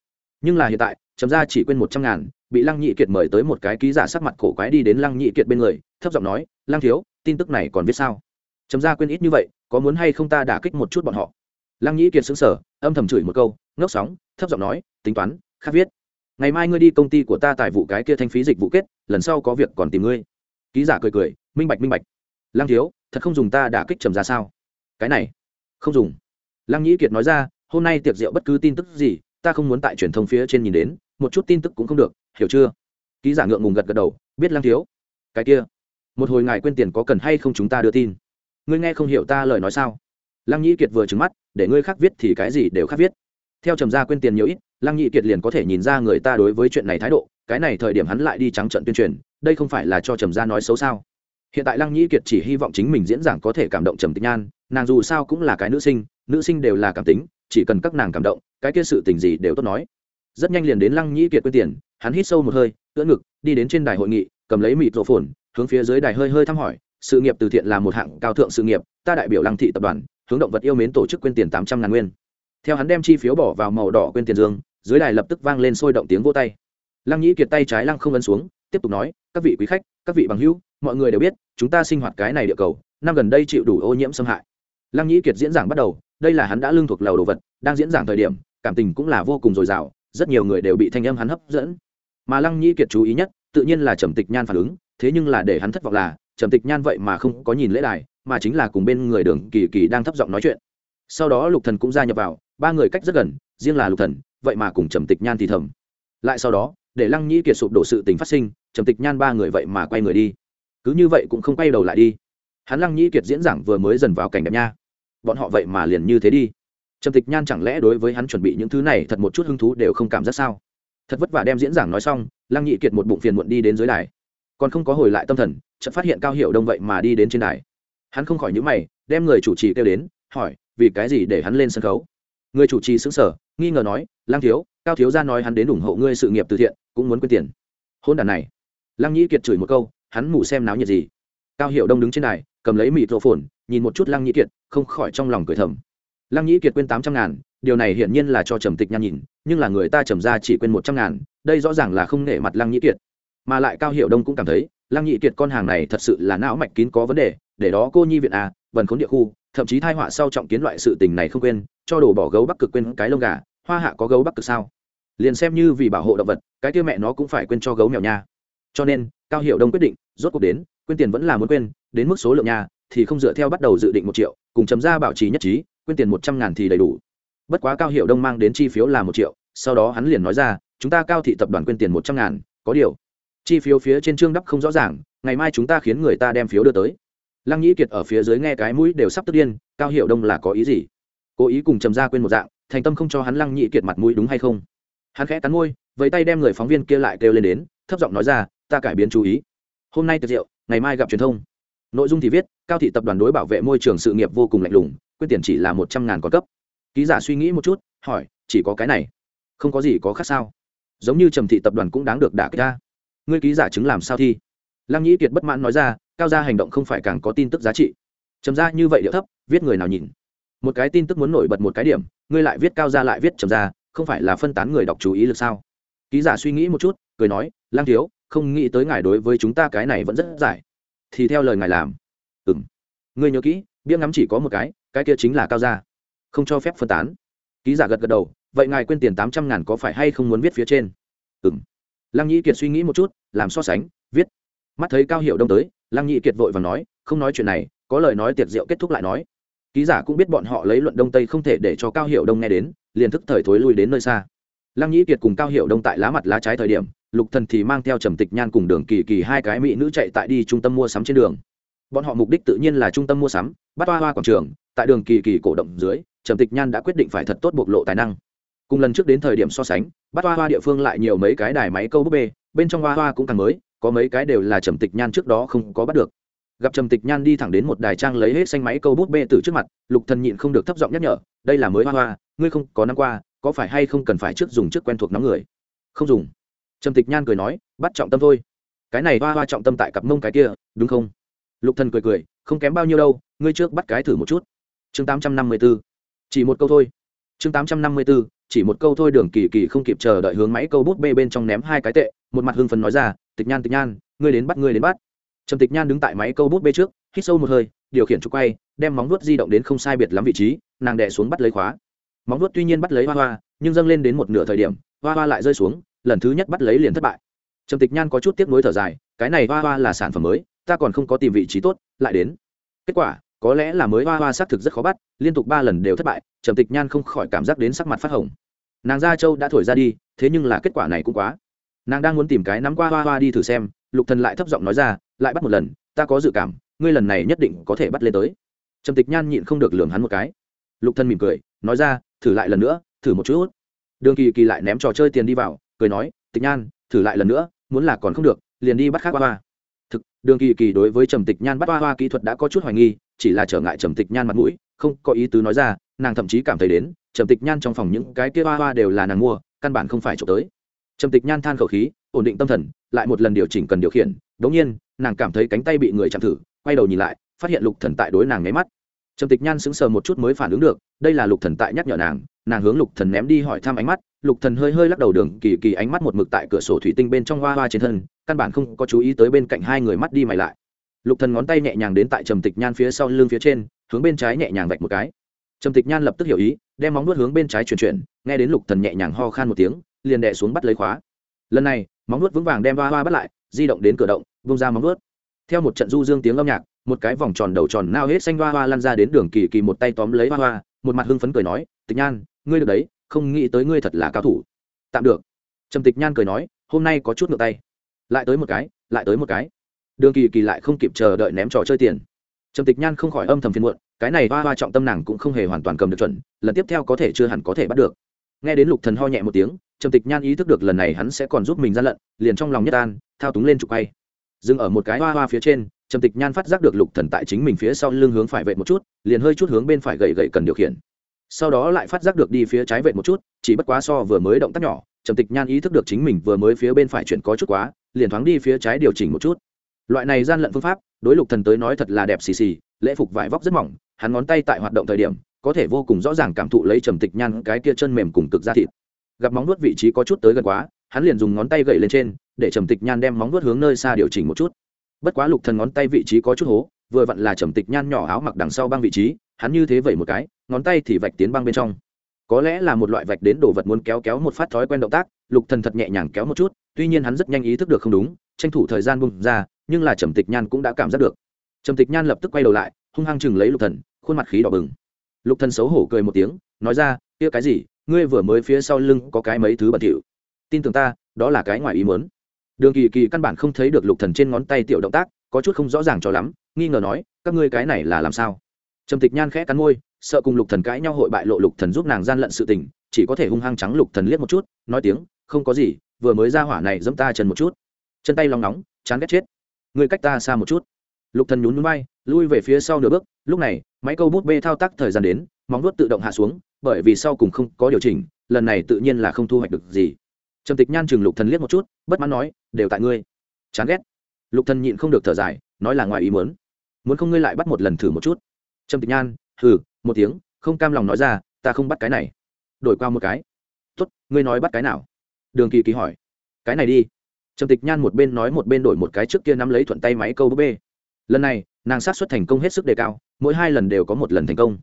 Speaker 1: Nhưng là hiện tại, trầm gia chỉ quên một trăm ngàn, bị lăng nhị kiệt mời tới một cái ký giả sắc mặt cổ quái đi đến lăng nhị kiệt bên người, thấp giọng nói, lăng thiếu, tin tức này còn viết sao? Trầm gia quên ít như vậy, có muốn hay không ta đả kích một chút bọn họ? Lăng Nhĩ kiệt xứng sở âm thầm chửi một câu, ngốc sóng, thấp giọng nói, tính toán, khác viết. Ngày mai ngươi đi công ty của ta tài vụ cái kia thanh phí dịch vụ kết, lần sau có việc còn tìm ngươi. Ký giả cười cười, minh bạch minh bạch. Lăng thiếu, thật không dùng ta đả kích trầm ra sao? Cái này, không dùng. Lăng nhĩ kiệt nói ra, hôm nay tiệc rượu bất cứ tin tức gì, ta không muốn tại truyền thông phía trên nhìn đến, một chút tin tức cũng không được, hiểu chưa? Ký giả ngượng ngùng gật gật đầu, biết lăng thiếu. Cái kia, một hồi ngài quên tiền có cần hay không chúng ta đưa tin? Ngươi nghe không hiểu ta lời nói sao? Lăng nhĩ kiệt vừa trứng mắt, để ngươi khác viết thì cái gì đều khác viết. Theo trầm gia quên tiền nhiều ít, lăng nhĩ kiệt liền có thể nhìn ra người ta đối với chuyện này thái độ, cái này thời điểm hắn lại đi trắng trận tuyên truyền, đây không phải là cho trầm gia nói xấu sao? Hiện tại lăng nhĩ kiệt chỉ hy vọng chính mình diễn giảng có thể cảm động trầm tịch nhan, nàng dù sao cũng là cái nữ sinh nữ sinh đều là cảm tính, chỉ cần các nàng cảm động, cái kia sự tình gì đều tốt nói. Rất nhanh liền đến lăng nhĩ kiệt quên tiền, hắn hít sâu một hơi, ưỡn ngực, đi đến trên đài hội nghị, cầm lấy mịt rổ phồn, hướng phía dưới đài hơi hơi thăm hỏi sự nghiệp từ thiện là một hạng cao thượng sự nghiệp, ta đại biểu lăng thị tập đoàn, hướng động vật yêu mến tổ chức quyên tiền tám trăm ngàn nguyên. Theo hắn đem chi phiếu bỏ vào màu đỏ quyên tiền dương, dưới đài lập tức vang lên sôi động tiếng vô tay. Lăng nhĩ kiệt tay trái lăng không ấn xuống, tiếp tục nói, các vị quý khách, các vị bằng hữu, mọi người đều biết, chúng ta sinh hoạt cái này địa cầu, năm gần đây chịu đủ ô nhiễm xâm hại. Lăng nhĩ kiệt diễn giảng bắt đầu, đây là hắn đã lương thuộc lầu đồ vật, đang diễn giảng thời điểm, cảm tình cũng là vô cùng dồi dào, rất nhiều người đều bị thanh âm hắn hấp dẫn. Mà lăng nhĩ kiệt chú ý nhất, tự nhiên là trầm tịch nhan phản ứng, thế nhưng là để hắn thất vọng là trầm tịch nhan vậy mà không có nhìn lễ đài, mà chính là cùng bên người đường kỳ kỳ đang thấp giọng nói chuyện. Sau đó lục thần cũng gia nhập vào, ba người cách rất gần, riêng là lục thần, vậy mà cùng trầm tịch nhan thì thầm. Lại sau đó, để lăng nhĩ kiệt sụp đổ sự tình phát sinh, trầm tịch nhan ba người vậy mà quay người đi. Cứ như vậy cũng không quay đầu lại đi. Hắn lăng nhĩ kiệt diễn giảng vừa mới dần vào cảnh đẹp nha. Bọn họ vậy mà liền như thế đi. Trầm tịch nhan chẳng lẽ đối với hắn chuẩn bị những thứ này thật một chút hứng thú đều không cảm giác sao? Thật vất vả đem diễn giảng nói xong, lăng Nhĩ kiệt một bụng phiền muộn đi đến dưới đài còn không có hồi lại tâm thần, chợt phát hiện cao hiệu đông vậy mà đi đến trên đài. Hắn không khỏi nhữ mày, đem người chủ trì kêu đến, hỏi, vì cái gì để hắn lên sân khấu? Người chủ trì xứng sở nghi ngờ nói lang thiếu, cao thiếu ra nói hắn đến ủng hộ ngươi sự nghiệp từ thiện, cũng muốn quyên tiền. Hôn đàn này. Lăng nhĩ kiệt chửi một câu, hắn mù xem náo nhiệt gì. Cao hiệu đông đứng trên đài, cầm lấy mịt rộ phồn nhìn một chút lăng nhĩ kiệt, không khỏi trong lòng cười thầm. Lăng nhĩ kiệt quên tám trăm ngàn, điều này hiển nhiên là cho trầm tịch nhan nhìn, nhưng là người ta trầm ra chỉ quên một trăm ngàn, đây rõ ràng là không nể mặt lăng nhĩ kiệt mà lại cao hiệu đông cũng cảm thấy, lăng nhị kiệt con hàng này thật sự là não mạch kín có vấn đề, để đó cô nhi viện à vần khốn địa khu, thậm chí thai họa sau trọng kiến loại sự tình này không quên, cho đồ bỏ gấu bắc cực quên cái lông gà, hoa hạ có gấu bắc cực sao? Liền xem như vì bảo hộ động vật, cái kia mẹ nó cũng phải quên cho gấu mèo nha. Cho nên, cao hiệu đông quyết định, rốt cuộc đến, quên tiền vẫn là muốn quên, đến mức số lượng nhà thì không dựa theo bắt đầu dự định một triệu, cùng chấm ra bảo trì nhất trí, quên tiền một trăm ngàn thì đầy đủ. Bất quá cao hiệu đông mang đến chi phiếu là một triệu, sau đó hắn liền nói ra, chúng ta cao thị tập đoàn quên tiền một trăm ngàn, có điều chi phiếu phía trên trương đắp không rõ ràng, ngày mai chúng ta khiến người ta đem phiếu đưa tới. Lăng nhĩ kiệt ở phía dưới nghe cái mũi đều sắp tức điên, cao hiệu đông là có ý gì? Cố ý cùng trầm ra quên một dạng, thành tâm không cho hắn lăng nhĩ kiệt mặt mũi đúng hay không? Hắn khẽ cắn môi với tay đem người phóng viên kia lại kêu lên đến, thấp giọng nói ra, ta cải biến chú ý. Hôm nay tiệc rượu, ngày mai gặp truyền thông. Nội dung thì viết, cao thị tập đoàn đối bảo vệ môi trường sự nghiệp vô cùng lạnh lùng, quyết tiền chỉ là một trăm ngàn con cấp. Ký giả suy nghĩ một chút, hỏi, chỉ có cái này, không có gì có khác sao? Giống như trầm thị tập đoàn cũng đáng được đả kích ra ngươi ký giả chứng làm sao thi? Lăng nhĩ kiệt bất mãn nói ra, cao gia hành động không phải càng có tin tức giá trị. Trầm ra như vậy điệu thấp, viết người nào nhìn? Một cái tin tức muốn nổi bật một cái điểm, ngươi lại viết cao gia lại viết trầm ra, không phải là phân tán người đọc chú ý lực sao? Ký giả suy nghĩ một chút, cười nói lang thiếu, không nghĩ tới ngài đối với chúng ta cái này vẫn rất giải. Thì theo lời ngài làm. Ừ m ngươi nhớ kỹ biếng ngắm chỉ có một cái cái kia chính là cao gia. Không cho phép phân tán. Ký giả gật gật đầu, vậy ngài quên tiền tám trăm ngàn có phải hay không muốn viết phía trên? Ừ m lăng nhĩ kiệt suy nghĩ một chút, làm so sánh, viết. Mắt thấy cao hiệu đông tới, lăng nhĩ kiệt vội và nói, không nói chuyện này, có lời nói tiệc rượu kết thúc lại nói. Ký giả cũng biết bọn họ lấy luận đông tây không thể để cho cao hiệu đông nghe đến, liền thức thời thối lui đến nơi xa. Lăng nhĩ kiệt cùng cao hiệu đông tại lá mặt lá trái thời điểm, lục thần thì mang theo trầm tịch nhan cùng đường kỳ kỳ hai cái mỹ nữ chạy tại đi trung tâm mua sắm trên đường. Bọn họ mục đích tự nhiên là trung tâm mua sắm, bắt hoa hoa quảng trường, tại đường kỳ kỳ cổ động dưới, trầm tịch nhan đã quyết định phải thật tốt bộc lộ tài năng cùng lần trước đến thời điểm so sánh, bắt hoa hoa địa phương lại nhiều mấy cái đài máy câu búp bê, bên trong hoa hoa cũng càng mới, có mấy cái đều là trầm tịch nhan trước đó không có bắt được. Gặp trầm tịch nhan đi thẳng đến một đài trang lấy hết xanh máy câu bút bê từ trước mặt, lục thần nhịn không được thấp giọng nhắc nhở, đây là mới hoa hoa, ngươi không có năm qua, có phải hay không cần phải trước dùng trước quen thuộc nóng người? Không dùng. Trầm tịch nhan cười nói, bắt trọng tâm thôi. Cái này hoa hoa trọng tâm tại cặp mông cái kia, đúng không? Lục thần cười cười, không kém bao nhiêu đâu, ngươi trước bắt cái thử một chút. Chương tám trăm năm mươi 854 chỉ một câu thôi. Chương tám trăm năm mươi 854 chỉ một câu thôi đường kỳ kỳ không kịp chờ đợi hướng máy câu bút bê bên trong ném hai cái tệ, một mặt hưng phấn nói ra, tịch nhan tịch nhan, ngươi đến bắt, ngươi đến bắt. Trầm tịch nhan đứng tại máy câu bút bê trước, hít sâu một hơi, điều khiển trục quay, đem móng vuốt di động đến không sai biệt lắm vị trí, nàng đè xuống bắt lấy khóa. Móng vuốt tuy nhiên bắt lấy hoa hoa, nhưng dâng lên đến một nửa thời điểm, hoa hoa lại rơi xuống, lần thứ nhất bắt lấy liền thất bại. Trầm tịch nhan có chút tiếc nuối thở dài, cái này hoa hoa là sản phẩm mới, ta còn không có tìm vị trí tốt, lại đến. Kết quả có lẽ là mới hoa hoa xác thực rất khó bắt, liên tục ba lần đều thất bại, trầm tịch nhan không khỏi cảm giác đến sắc mặt phát hồng. Nàng gia châu đã thổi ra đi, thế nhưng là kết quả này cũng quá. Nàng đang muốn tìm cái nắm qua hoa hoa đi thử xem, lục thần lại thấp giọng nói ra, lại bắt một lần, ta có dự cảm, ngươi lần này nhất định có thể bắt lên tới. Trầm tịch nhan nhịn không được lường hắn một cái. Lục thần mỉm cười, nói ra, thử lại lần nữa, thử một chút. Đường kỳ kỳ lại ném trò chơi tiền đi vào, cười nói, tịch nhan, thử lại lần nữa, muốn là còn không được, liền đi bắt khác hoa hoa. Thực, đường kỳ kỳ đối với trầm tịch nhan bắt hoa hoa kỹ thuật đã có chút hoài nghi chỉ là trở ngại trầm tịch nhan mặt mũi, không có ý tứ nói ra, nàng thậm chí cảm thấy đến, trầm tịch nhan trong phòng những cái kia hoa hoa đều là nàng mua, căn bản không phải trộm tới. Trầm tịch nhan than khẩu khí, ổn định tâm thần, lại một lần điều chỉnh cần điều khiển đống nhiên, nàng cảm thấy cánh tay bị người chạm thử, quay đầu nhìn lại, phát hiện lục thần tại đối nàng nháy mắt. Trầm tịch nhan sững sờ một chút mới phản ứng được, đây là lục thần tại nhắc nhở nàng nàng hướng lục thần ném đi hỏi thăm ánh mắt, lục thần hơi hơi lắc đầu đường, kỳ kỳ ánh mắt một mực tại cửa sổ thủy tinh bên trong hoa hoa trên thân, căn bản không có chú ý tới bên cạnh hai người mắt đi mày lại lục thần ngón tay nhẹ nhàng đến tại trầm tịch nhan phía sau lưng phía trên, hướng bên trái nhẹ nhàng vạch một cái. Trầm tịch nhan lập tức hiểu ý, đem móng nuốt hướng bên trái chuyển chuyển, nghe đến lục thần nhẹ nhàng ho khan một tiếng, liền đè xuống bắt lấy khóa. Lần này, móng nuốt vững vàng đem hoa hoa bắt lại, di động đến cửa động, vung ra móng nuốt theo một trận du dương tiếng âm nhạc, một cái vòng tròn đầu tròn nao hết xanh hoa hoa lăn ra đến đường kỳ kỳ một tay tóm lấy hoa hoa, một mặt hưng phấn cười nói, tịch nhan, ngươi được đấy, không nghĩ tới ngươi thật là cao thủ. Tạm được. Trầm tịch nhan cười nói, hôm nay có chút ngược tay. Lại tới một cái, lại tới một cái đường kỳ kỳ lại không kịp chờ đợi ném trò chơi tiền. Trầm tịch nhan không khỏi âm thầm phiền muộn, cái này hoa hoa trọng tâm nàng cũng không hề hoàn toàn cầm được chuẩn, lần tiếp theo có thể chưa hẳn có thể bắt được. Nghe đến lục thần ho nhẹ một tiếng, trầm tịch nhan ý thức được lần này hắn sẽ còn giúp mình gian lận, liền trong lòng nhất an, thao túng lên trục quay. Dừng ở một cái hoa hoa phía trên, trầm tịch nhan phát giác được lục thần tại chính mình phía sau lưng hướng phải vệ một chút, liền hơi chút hướng bên phải gậy gậy cần điều khiển. Sau đó lại phát giác được đi phía trái vệ một chút, chỉ bất quá so vừa mới động tác nhỏ, trầm tịch nhan ý thức được chính mình vừa mới phía bên phải chuyển có chút quá, liền thoáng đi phía trái điều chỉnh một chút loại này gian lận phương pháp, đối lục thần tới nói thật là đẹp xì xì, lễ phục vải vóc rất mỏng, hắn ngón tay tại hoạt động thời điểm, có thể vô cùng rõ ràng cảm thụ lấy trầm tịch nhan cái kia chân mềm cùng cực da thịt. Gặp móng nuốt vị trí có chút tới gần quá, hắn liền dùng ngón tay gậy lên trên, để trầm tịch nhan đem móng nuốt hướng nơi xa điều chỉnh một chút. Bất quá lục thần ngón tay vị trí có chút hố, vừa vặn là trầm tịch nhan nhỏ áo mặc đằng sau băng vị trí, hắn như thế vậy một cái, ngón tay thì vạch tiến băng bên trong. Có lẽ là một loại vạch đến đồ vật muốn kéo kéo một phát thói quen động tác, lục thần thật nhẹ nhàng kéo một chút tuy nhiên hắn rất nhanh ý thức được không đúng, tranh thủ thời gian bung ra, nhưng là trầm tịch nhan cũng đã cảm giác được. Trầm tịch nhan lập tức quay đầu lại, hung hăng chừng lấy lục thần, khuôn mặt khí đỏ bừng. Lục thần xấu hổ cười một tiếng, nói ra, kia cái gì, ngươi vừa mới phía sau lưng có cái mấy thứ bẩn thỉu. Tin tưởng ta, đó là cái ngoài ý muốn. Đường kỳ kỳ căn bản không thấy được lục thần trên ngón tay tiểu động tác, có chút không rõ ràng cho lắm, nghi ngờ nói, các ngươi cái này là làm sao? Trầm tịch nhan khẽ cắn môi, sợ cùng lục thần cãi nhau hội bại lộ lục thần giúp nàng gian lận sự tình, chỉ có thể hung hăng trắng lục thần liếc một chút, nói tiếng, không có gì vừa mới ra hỏa này dẫm ta chân một chút. Chân tay lòng nóng, chán ghét chết. Người cách ta xa một chút. Lục thần nhún nhún bay lui về phía sau nửa bước. Lúc này, máy câu bút bê thao tác thời gian đến, móng vuốt tự động hạ xuống, bởi vì sau cùng không có điều chỉnh, lần này tự nhiên là không thu hoạch được gì. Trầm tịch nhan chừng lục thần liếc một chút, bất mãn nói, đều tại ngươi. Chán ghét. Lục thần nhịn không được thở dài, nói là ngoài ý muốn. Muốn không ngươi lại bắt một lần thử một chút? Trầm tịch nhan, hừ, một tiếng, không cam lòng nói ra, ta không bắt cái này. Đổi qua một cái. Tốt, ngươi nói bắt cái nào? Đường kỳ kỳ hỏi, cái này đi. Trầm tịch nhan một bên nói một bên đổi một cái trước kia nắm lấy thuận tay máy câu búp bê. Lần này, nàng sát xuất thành công hết sức đề cao, mỗi hai lần đều có một lần thành công.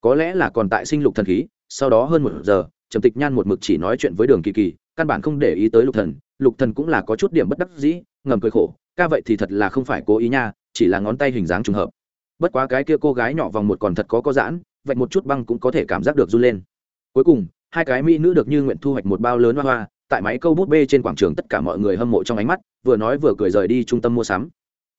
Speaker 1: Có lẽ là còn tại sinh lục thần khí, sau đó hơn một giờ, trầm tịch nhan một mực chỉ nói chuyện với đường kỳ kỳ, căn bản không để ý tới lục thần lục thần cũng là có chút điểm bất đắc dĩ, ngầm cười khổ, ca vậy thì thật là không phải cố ý nha, chỉ là ngón tay hình dáng trùng hợp. Bất quá cái kia cô gái nhỏ vòng một còn thật có có giãn, vậy một chút băng cũng có thể cảm giác được run lên. Cuối cùng hai cái mỹ nữ được như nguyện thu hoạch một bao lớn hoa hoa, tại máy câu bút bê trên quảng trường tất cả mọi người hâm mộ trong ánh mắt, vừa nói vừa cười rời đi trung tâm mua sắm.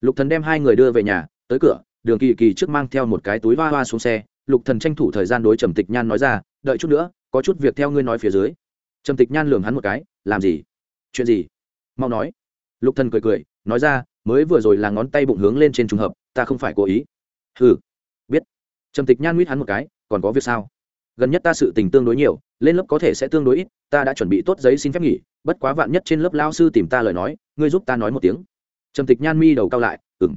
Speaker 1: Lục thần đem hai người đưa về nhà, tới cửa, đường kỳ kỳ trước mang theo một cái túi hoa hoa xuống xe, lục thần tranh thủ thời gian đối trầm tịch nhan nói ra, đợi chút nữa, có chút việc theo ngươi nói phía dưới. Trầm tịch nhan lường hắn một cái, làm gì? Chuyện gì? Mau nói. Lục thần cười cười, nói ra, mới vừa rồi là ngón tay bụng hướng lên trên trùng hợp, ta không phải cố ý. Hừ, biết. Trầm tịch nhan nguyết hắn một cái, còn có việc sao? Gần nhất ta sự tình tương đối nhiều, lên lớp có thể sẽ tương đối ít, ta đã chuẩn bị tốt giấy xin phép nghỉ, bất quá vạn nhất trên lớp lao sư tìm ta lời nói, ngươi giúp ta nói một tiếng. Trầm tịch nhan mi đầu cao lại ừng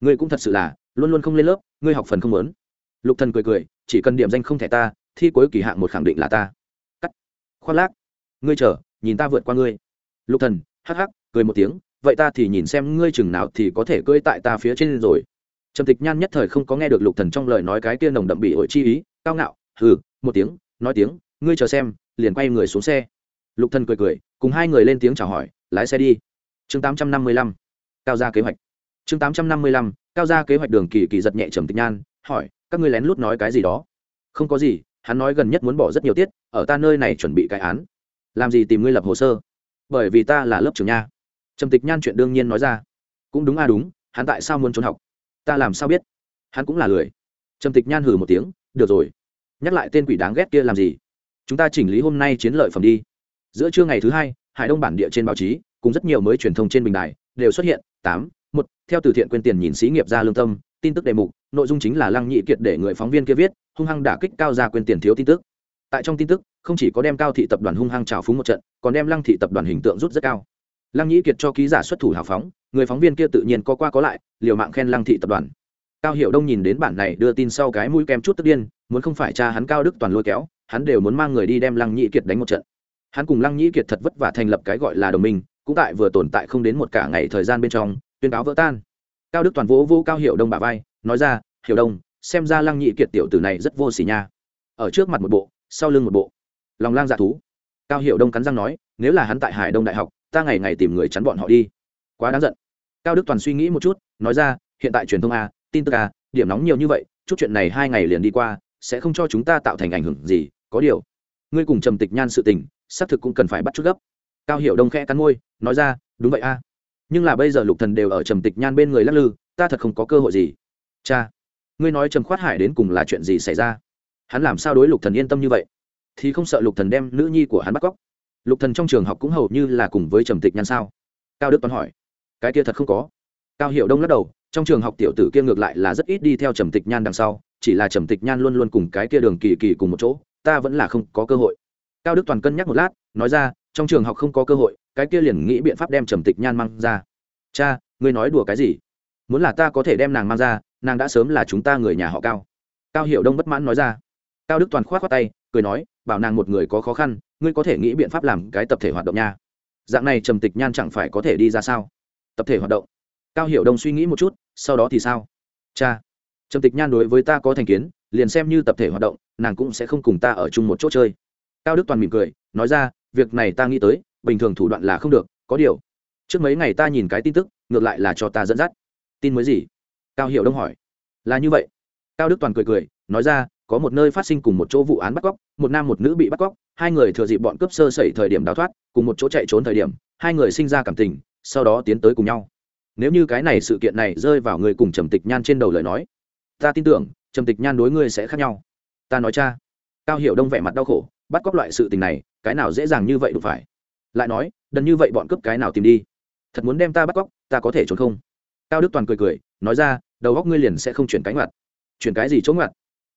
Speaker 1: ngươi cũng thật sự là, luôn luôn không lên lớp, ngươi học phần không lớn lục thần cười cười, chỉ cần điểm danh không thẻ ta, thi cuối kỳ hạng một khẳng định là ta. Cắt. Khoác lác. Ngươi chờ, nhìn ta vượt qua ngươi. Lục thần, hắc hắc, cười một tiếng, vậy ta thì nhìn xem ngươi chừng nào thì có thể cưỡi tại ta phía trên rồi. Trầm tịch nhan nhất thời không có nghe được lục thần trong lời nói cái kia nồng đậm bị ổi chi ý, cao ngạo, hừ một tiếng, nói tiếng, ngươi chờ xem, liền quay người xuống xe. Lục thần cười cười, cùng hai người lên tiếng chào hỏi, lái xe đi. Chương tám trăm năm mươi lăm, cao ra kế hoạch. Chương tám trăm năm mươi lăm, cao ra kế hoạch đường kỳ kỳ giật nhẹ trầm tịch nhan, hỏi, các ngươi lén lút nói cái gì đó? Không có gì, hắn nói gần nhất muốn bỏ rất nhiều tiết, ở ta nơi này chuẩn bị cái án. Làm gì tìm ngươi lập hồ sơ? Bởi vì ta là lớp trưởng nha. Trầm tịch nhan chuyện đương nhiên nói ra. Cũng đúng a à đúng, hắn tại sao muốn trốn học? Ta làm sao biết? Hắn cũng là lười. Trầm tịch nhan hừ một tiếng, được rồi nhắc lại tên quỷ đáng ghét kia làm gì? Chúng ta chỉnh lý hôm nay chiến lợi phẩm đi. Giữa trưa ngày thứ hai, hải đông bản địa trên báo chí, cùng rất nhiều mới truyền thông trên bình đài, đều xuất hiện. Tám, một, theo từ thiện quyên tiền nhìn sĩ nghiệp ra lương tâm, tin tức đề mục, nội dung chính là lăng nhị kiệt để người phóng viên kia viết, hung hăng đả kích cao ra quyên tiền thiếu tin tức. Tại trong tin tức, không chỉ có đem cao thị tập đoàn hung hăng trào phúng một trận, còn đem lăng thị tập đoàn hình tượng rút rất cao. Lăng nhị kiệt cho ký giả xuất thủ hào phóng, người phóng viên kia tự nhiên có qua có lại, liều mạng khen lăng thị tập đoàn cao hiệu đông nhìn đến bản này đưa tin sau cái mũi kem chút tức điên, muốn không phải cha hắn cao đức toàn lôi kéo, hắn đều muốn mang người đi đem lăng Nhĩ kiệt đánh một trận. Hắn cùng lăng Nhĩ kiệt thật vất vả thành lập cái gọi là đồng minh, cũng tại vừa tồn tại không đến một cả ngày thời gian bên trong, tuyên cáo vỡ tan. Cao đức toàn vỗ vô cao hiệu đông bà vai, nói ra hiệu đông, xem ra lăng Nhĩ kiệt tiểu tử này rất vô xỉ nha. Ở trước mặt một bộ, sau lưng một bộ. Lòng lang dạ thú. Cao hiệu đông cắn răng nói, nếu là hắn tại hải đông đại học, ta ngày ngày tìm người chắn bọn họ đi. Quá đáng giận. Cao đức toàn suy nghĩ một chút, nói ra, hiện tại truyền thông a tin tức à điểm nóng nhiều như vậy, chút chuyện này hai ngày liền đi qua, sẽ không cho chúng ta tạo thành ảnh hưởng gì, có điều. Ngươi cùng trầm tịch nhan sự tình, xác thực cũng cần phải bắt chút gấp. Cao hiệu đông khẽ cắn môi, nói ra, đúng vậy a. Nhưng là bây giờ lục thần đều ở trầm tịch nhan bên người lắc lư, ta thật không có cơ hội gì. Cha, ngươi nói trầm khoát hải đến cùng là chuyện gì xảy ra? Hắn làm sao đối lục thần yên tâm như vậy? Thì không sợ lục thần đem nữ nhi của hắn bắt cóc? Lục thần trong trường học cũng hầu như là cùng với trầm tịch nhan sao? Cao đức toàn hỏi. Cái kia thật không có. Cao hiệu đông lắc đầu trong trường học tiểu tử kia ngược lại là rất ít đi theo trầm tịch nhan đằng sau, chỉ là trầm tịch nhan luôn luôn cùng cái kia đường kỳ kỳ cùng một chỗ, ta vẫn là không có cơ hội. Cao đức toàn cân nhắc một lát, nói ra, trong trường học không có cơ hội, cái kia liền nghĩ biện pháp đem trầm tịch nhan mang ra. Cha, ngươi nói đùa cái gì? Muốn là ta có thể đem nàng mang ra, nàng đã sớm là chúng ta người nhà họ cao. Cao hiểu đông bất mãn nói ra. Cao đức toàn k h o á t tay, cười nói, bảo nàng một người có khó khăn, ngươi có thể nghĩ biện pháp làm cái tập thể hoạt động nha. Dạng này trầm tịch nhan chẳng phải có thể đi ra sao? Tập thể hoạt động? Cao hiệu đông suy nghĩ một chút, sau đó thì sao? Cha, trầm tịch nhan đối với ta có thành kiến, liền xem như tập thể hoạt động, nàng cũng sẽ không cùng ta ở chung một chỗ chơi. Cao đức toàn mỉm cười, nói ra, việc này ta nghĩ tới, bình thường thủ đoạn là không được, có điều, trước mấy ngày ta nhìn cái tin tức, ngược lại là cho ta dẫn dắt. Tin mới gì? Cao hiệu đông hỏi. Là như vậy. Cao đức toàn cười cười, nói ra, có một nơi phát sinh cùng một chỗ vụ án bắt cóc, một nam một nữ bị bắt cóc, hai người thừa dịp bọn cướp sơ sẩy thời điểm đào thoát, cùng một chỗ chạy trốn thời điểm, hai người sinh ra cảm tình, sau đó tiến tới cùng nhau nếu như cái này sự kiện này rơi vào người cùng trầm tịch nhan trên đầu lời nói, ta tin tưởng trầm tịch nhan đối ngươi sẽ khác nhau. Ta nói cha, cao hiệu đông vẻ mặt đau khổ, bắt cóc loại sự tình này, cái nào dễ dàng như vậy đủ phải? Lại nói, đần như vậy bọn cướp cái nào tìm đi? Thật muốn đem ta bắt cóc, ta có thể trốn không? Cao đức toàn cười cười, nói ra, đầu góc ngươi liền sẽ không chuyển cánh mặt chuyển cái gì chỗ ngoặt?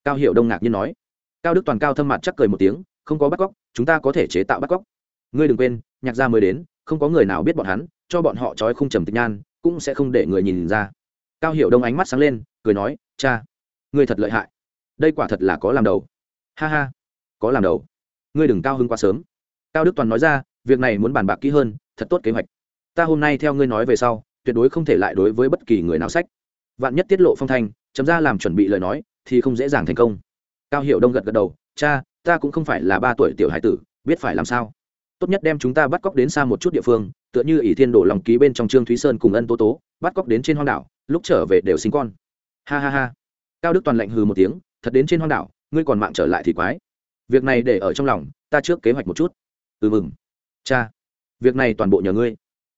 Speaker 1: Cao hiệu đông ngạc nhiên nói. Cao đức toàn cao thâm mặt chắc cười một tiếng, không có bắt cóc, chúng ta có thể chế tạo bắt cóc. Ngươi đừng quên, nhạc gia mới đến, không có người nào biết bọn hắn, cho bọn họ trói không trầm tịch nhan cũng sẽ không để người nhìn ra. Cao hiệu đông ánh mắt sáng lên, cười nói, cha, ngươi thật lợi hại. Đây quả thật là có làm đầu. Ha ha, có làm đầu. Ngươi đừng cao hứng quá sớm. Cao đức toàn nói ra, việc này muốn bàn bạc kỹ hơn, thật tốt kế hoạch. Ta hôm nay theo ngươi nói về sau, tuyệt đối không thể lại đối với bất kỳ người nào sách. Vạn nhất tiết lộ phong thanh, chấm ra làm chuẩn bị lời nói, thì không dễ dàng thành công. Cao hiệu đông gật gật đầu, cha, ta cũng không phải là ba tuổi tiểu hải tử, biết phải làm sao. Tốt nhất đem chúng ta bắt cóc đến xa một chút địa phương tựa như ỷ thiên đổ lòng ký bên trong trương thúy sơn cùng ân tố tố, bắt cóc đến trên hoang đảo, lúc trở về đều sinh con. Ha ha ha. Cao đức toàn lạnh hừ một tiếng, thật đến trên hoang đảo, ngươi còn mạng trở lại thì quái. Việc này để ở trong lòng, ta trước kế hoạch một chút. Ừ mừng. Cha, việc này toàn bộ nhờ ngươi.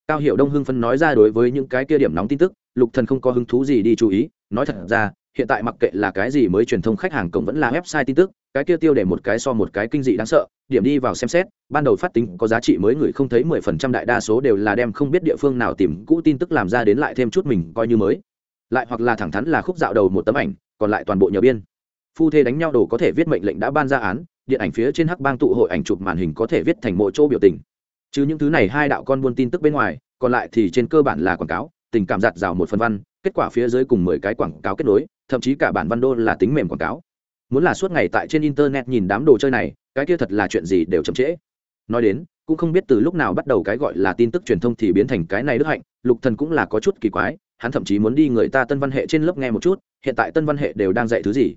Speaker 1: Cao hiệu đông hưng phân nói ra đối với những cái kia điểm nóng tin tức, lục thần không có hứng thú gì đi chú ý, nói thật ra hiện tại mặc kệ là cái gì mới truyền thông khách hàng cổng vẫn là website tin tức, cái kia tiêu để một cái so một cái kinh dị đáng sợ, điểm đi vào xem xét, ban đầu phát tính có giá trị mới người không thấy mười phần trăm đại đa số đều là đem không biết địa phương nào tìm cũ tin tức làm ra đến lại thêm chút mình coi như mới. Lại hoặc là thẳng thắn là khúc dạo đầu một tấm ảnh, còn lại toàn bộ nhờ biên. Phu thê đánh nhau đồ có thể viết mệnh lệnh đã ban ra án, điện ảnh phía trên hắc bang tụ hội ảnh chụp màn hình có thể viết thành mộ chỗ biểu tình. Chứ những thứ này hai đạo con buôn tin tức bên ngoài, còn lại thì trên cơ bản là quảng cáo tình cảm giạt rào một phần văn, kết quả phía dưới cùng mười cái quảng cáo kết nối, thậm chí cả bản văn đô là tính mềm quảng cáo. Muốn là suốt ngày tại trên internet nhìn đám đồ chơi này, cái kia thật là chuyện gì đều chậm trễ. Nói đến, cũng không biết từ lúc nào bắt đầu cái gọi là tin tức truyền thông thì biến thành cái này đức hạnh, lục thần cũng là có chút kỳ quái, hắn thậm chí muốn đi người ta tân văn hệ trên lớp nghe một chút, hiện tại tân văn hệ đều đang dạy thứ gì.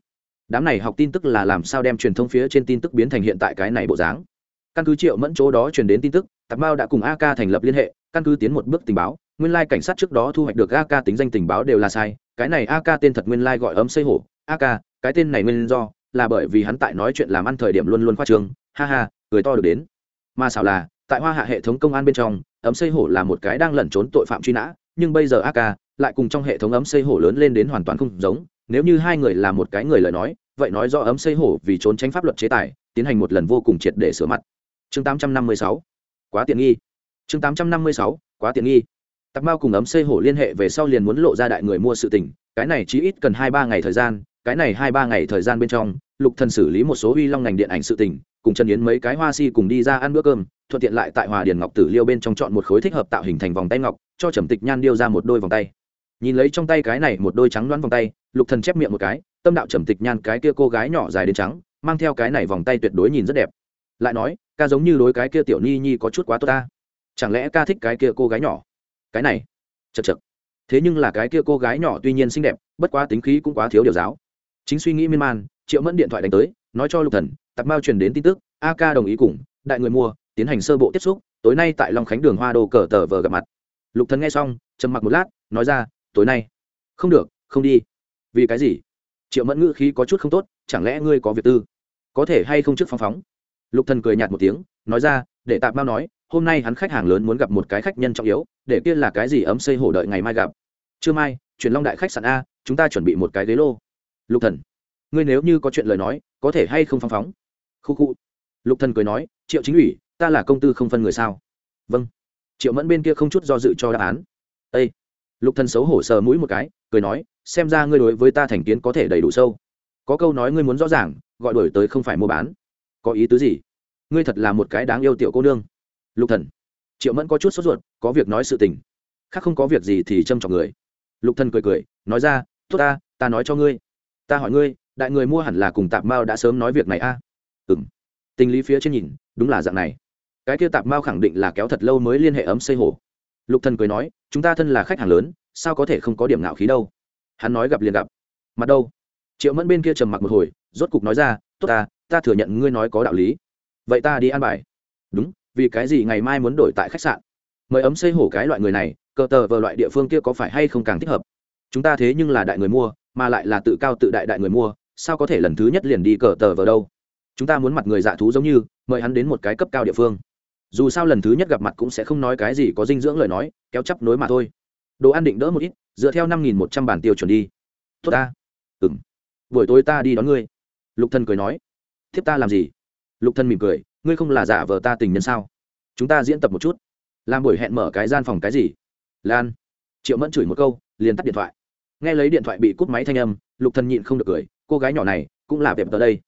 Speaker 1: Đám này học tin tức là làm sao đem truyền thông phía trên tin tức biến thành hiện tại cái này bộ dáng. Căn cứ triệu mẫn chỗ đó truyền đến tin tức, tạp mao đã cùng ak thành lập liên hệ, căn cứ tiến một bước tình báo nguyên lai cảnh sát trước đó thu hoạch được ak tính danh tình báo đều là sai, cái này ak tên thật nguyên lai gọi ấm xây hổ. Ak cái tên này nguyên do là bởi vì hắn tại nói chuyện làm ăn thời điểm luôn luôn khoa trương, ha ha, cười to được đến. Mà xảo là, tại hoa hạ hệ thống công an bên trong, ấm xây hổ là một cái đang lẩn trốn tội phạm truy nã, nhưng bây giờ ak lại cùng trong hệ thống ấm xây hổ lớn lên đến hoàn toàn không giống, nếu như hai người là một cái người lời nói, vậy nói do ấm xây hổ vì trốn tránh pháp luật chế tài, tiến hành một lần vô cùng triệt để sửa mặt. Chương 856 quá tiện nghi. Chương 856 quá tiện nghi tạp mao cùng ấm xây hổ liên hệ về sau liền muốn lộ ra đại người mua sự tình, cái này chỉ ít cần hai ba ngày thời gian, cái này hai ba ngày thời gian bên trong, lục thần xử lý một số uy long ngành điện ảnh sự tình, cùng trần yến mấy cái hoa si cùng đi ra ăn bữa cơm, thuận tiện lại tại hòa điền ngọc tử liêu bên trong chọn một khối thích hợp tạo hình thành vòng tay ngọc, cho trầm tịch nhan điêu ra một đôi vòng tay. Nhìn lấy trong tay cái này một đôi trắng đoán vòng tay, lục thần chép miệng một cái, tâm đạo trầm tịch nhan cái kia cô gái nhỏ dài đến trắng, mang theo cái này vòng tay tuyệt đối nhìn rất đẹp. Lại nói, ca giống như đối cái kia tiểu ni nhi có chút quá tốt ta. Chẳng lẽ ca thích cái kia cô gái nhỏ? Cái này, chật chật. Thế nhưng là cái kia cô gái nhỏ tuy nhiên xinh đẹp, bất quá tính khí cũng quá thiếu điều giáo. Chính suy nghĩ miên man, triệu mẫn điện thoại đánh tới, nói cho lục thần, tạp mao truyền đến tin tức, a ca đồng ý cùng, đại người mua, tiến hành sơ bộ tiếp xúc, tối nay tại long khánh đường hoa đô cờ tờ vờ gặp mặt. Lục thần nghe xong, trầm mặc một lát, nói ra, tối nay. Không được, không đi. Vì cái gì? Triệu mẫn ngữ khí có chút không tốt, chẳng lẽ ngươi có việc tư? Có thể hay không trước phóng phóng? Lục thần cười nhạt một tiếng, nói ra, để tạp mao nói hôm nay hắn khách hàng lớn muốn gặp một cái khách nhân trọng yếu, để kia là cái gì ấm xây hổ đợi ngày mai gặp. Trưa mai, chuyển long đại khách sạn a, chúng ta chuẩn bị một cái ghế lô. Lục thần, ngươi nếu như có chuyện lời nói, có thể hay không phóng phóng? Khu khu. Lục thần cười nói, triệu chính ủy, ta là công tư không phân người sao? Vâng. Triệu mẫn bên kia không chút do dự cho đáp án. Ê! lục thần xấu hổ sờ mũi một cái, cười nói, xem ra ngươi đối với ta thành kiến có thể đầy đủ sâu. Có câu nói ngươi muốn rõ ràng, gọi đổi tới không phải mua bán. Có ý tứ gì? Ngươi thật là một cái đáng yêu tiểu cô nương lục thần. Triệu mẫn có chút sốt ruột, có việc nói sự tình. Khác không có việc gì thì châm trọng người. Lục thần cười cười, nói ra, tốt ta ta nói cho ngươi. Ta hỏi ngươi, đại người mua hẳn là cùng tạp mao đã sớm nói việc này a? À? ừm. Tình lý phía trên nhìn, đúng là dạng này. Cái kia tạp mao khẳng định là kéo thật lâu mới liên hệ ấm xây hổ lục thần cười nói, chúng ta thân là khách hàng lớn, sao có thể không có điểm ngạo khí đâu? Hắn nói gặp liền gặp. Mặt đâu? Triệu mẫn bên kia trầm mặc một hồi, rốt cục nói ra, tốt ta ta thừa nhận ngươi nói có đạo lý. Vậy ta đi ăn bài. Đúng vì cái gì ngày mai muốn đổi tại khách sạn? Mời ấm xây hổ cái loại người này, cờ tờ vờ loại địa phương kia có phải hay không càng thích hợp? Chúng ta thế nhưng là đại người mua, mà lại là tự cao tự đại đại người mua, sao có thể lần thứ nhất liền đi cờ tờ vờ đâu? Chúng ta muốn mặt người dạ thú giống như, mời hắn đến một cái cấp cao địa phương. Dù sao lần thứ nhất gặp mặt cũng sẽ không nói cái gì có dinh dưỡng lời nói, kéo chấp nối mà thôi. Đồ ăn định đỡ một ít, dựa theo năm nghìn một trăm bản tiêu chuẩn đi. Tốt ta. Ừ m buổi tối ta đi đón ngươi. Lục thân cười nói. Thiếp ta làm gì? Lục thân mỉm cười ngươi không là giả vờ ta tình nhân sao? Chúng ta diễn tập một chút. Làm buổi hẹn mở cái gian phòng cái gì? Lan. Triệu mẫn chửi một câu, liền tắt điện thoại. Nghe lấy điện thoại bị cúp máy thanh âm, lục thần nhịn không được cười, cô gái nhỏ này cũng là đẹp tới đây.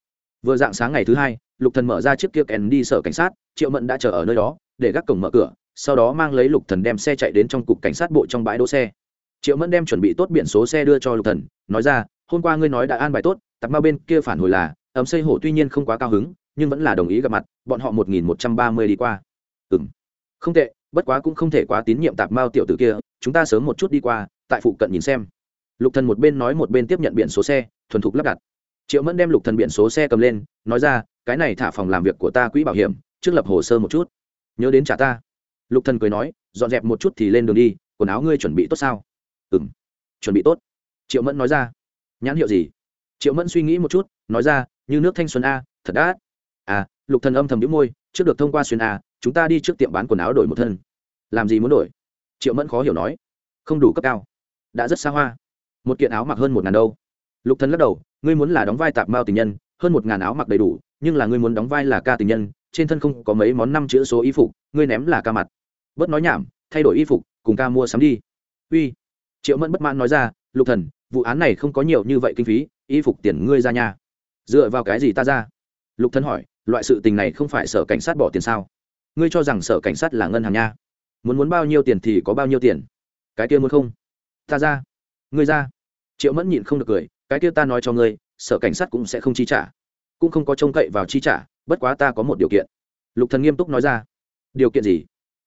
Speaker 1: Vừa dạng sáng ngày thứ hai, lục thần mở ra chiếc kia kèn đi sở cảnh sát, triệu mẫn đã chờ ở nơi đó, để gác cổng mở cửa, sau đó mang lấy lục thần đem xe chạy đến trong cục cảnh sát bộ trong bãi đỗ xe. Triệu mẫn đem chuẩn bị tốt biển số xe đưa cho lục thần, nói ra, hôm qua ngươi nói đã an bài tốt, tập ma bên kia phản hồi là, ấm xây hổ tuy nhiên không quá cao hứng nhưng vẫn là đồng ý gặp mặt, bọn họ một nghìn một trăm ba mươi đi qua. Ừ m không tệ, bất quá cũng không thể quá tín nhiệm tạp mao tiểu t ử kia, chúng ta sớm một chút đi qua, tại phụ cận nhìn xem. Lục thần một bên nói một bên tiếp nhận biển số xe, thuần thục lắp đặt. Triệu mẫn đem lục thần biển số xe cầm lên, nói ra, cái này thả phòng làm việc của ta quỹ bảo hiểm, trước lập hồ sơ một chút. Nhớ đến trả ta. Lục thần cười nói, dọn dẹp một chút thì lên đường đi, quần áo ngươi chuẩn bị tốt sao? Ừ m chuẩn bị tốt. Triệu mẫn nói ra. Nhãn hiệu gì? Triệu mẫn suy nghĩ một chút, nói ra, như nước thanh xuân a, thật đã lục thần âm thầm nhíu môi, trước được thông qua xuyên a, chúng ta đi trước tiệm bán quần áo đổi một thân. Làm gì muốn đổi? Triệu mẫn khó hiểu nói. Không đủ cấp cao. Đã rất xa hoa. Một kiện áo mặc hơn một ngàn đâu. Lục thần lắc đầu, ngươi muốn là đóng vai tạp mao tình nhân, hơn một ngàn áo mặc đầy đủ, nhưng là ngươi muốn đóng vai là ca tình nhân, trên thân không có mấy món năm chữ số y phục, ngươi ném là ca mặt. Bớt nói nhảm, thay đổi y phục, cùng ca mua sắm đi. Uy. Triệu mẫn bất mãn nói ra, lục thần, vụ án này không có nhiều như vậy kinh phí, y phục tiền ngươi ra nhà dựa vào cái gì ta ra? Lục thần hỏi loại sự tình này không phải sở cảnh sát bỏ tiền sao? Ngươi cho rằng sở cảnh sát là ngân hàng nha? Muốn muốn bao nhiêu tiền thì có bao nhiêu tiền. Cái kia muốn không? Ta ra. Ngươi ra. Triệu mẫn nhịn không được cười, cái kia ta nói cho ngươi, sở cảnh sát cũng sẽ không chi trả. Cũng không có trông cậy vào chi trả, bất quá ta có một điều kiện. Lục thần nghiêm túc nói ra. Điều kiện gì?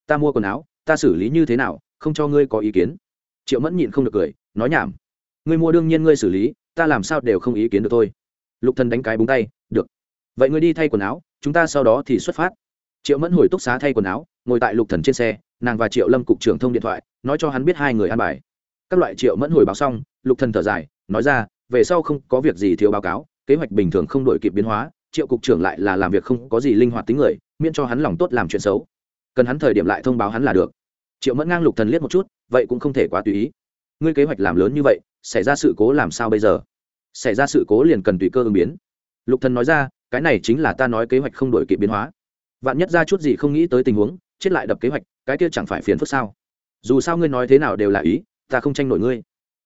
Speaker 1: Ta mua quần áo, ta xử lý như thế nào, không cho ngươi có ý kiến. Triệu mẫn nhịn không được cười, nói nhảm. Ngươi mua đương nhiên ngươi xử lý, ta làm sao đều không ý kiến được thôi. Lục thần đánh cái búng tay, được vậy ngươi đi thay quần áo, chúng ta sau đó thì xuất phát. Triệu mẫn hồi túc xá thay quần áo, ngồi tại lục thần trên xe, nàng và triệu lâm cục trưởng thông điện thoại, nói cho hắn biết hai người ăn bài. Các loại triệu mẫn hồi báo xong, lục thần thở dài, nói ra, về sau không có việc gì thiếu báo cáo, kế hoạch bình thường không đổi kịp biến hóa, triệu cục trưởng lại là làm việc không có gì linh hoạt tính người, miễn cho hắn lòng tốt làm chuyện xấu. Cần hắn thời điểm lại thông báo hắn là được. Triệu mẫn ngang lục thần liếc một chút, vậy cũng không thể quá tùy ý. Ngươi kế hoạch làm lớn như vậy, xảy ra sự cố làm sao bây giờ? Xảy ra sự cố liền cần tùy cơ ứng biến. Lục thần nói ra cái này chính là ta nói kế hoạch không đổi kịp biến hóa. Vạn nhất ra chút gì không nghĩ tới tình huống, chết lại đập kế hoạch, cái kia chẳng phải phiền phức sao? Dù sao ngươi nói thế nào đều là ý, ta không tranh nổi ngươi.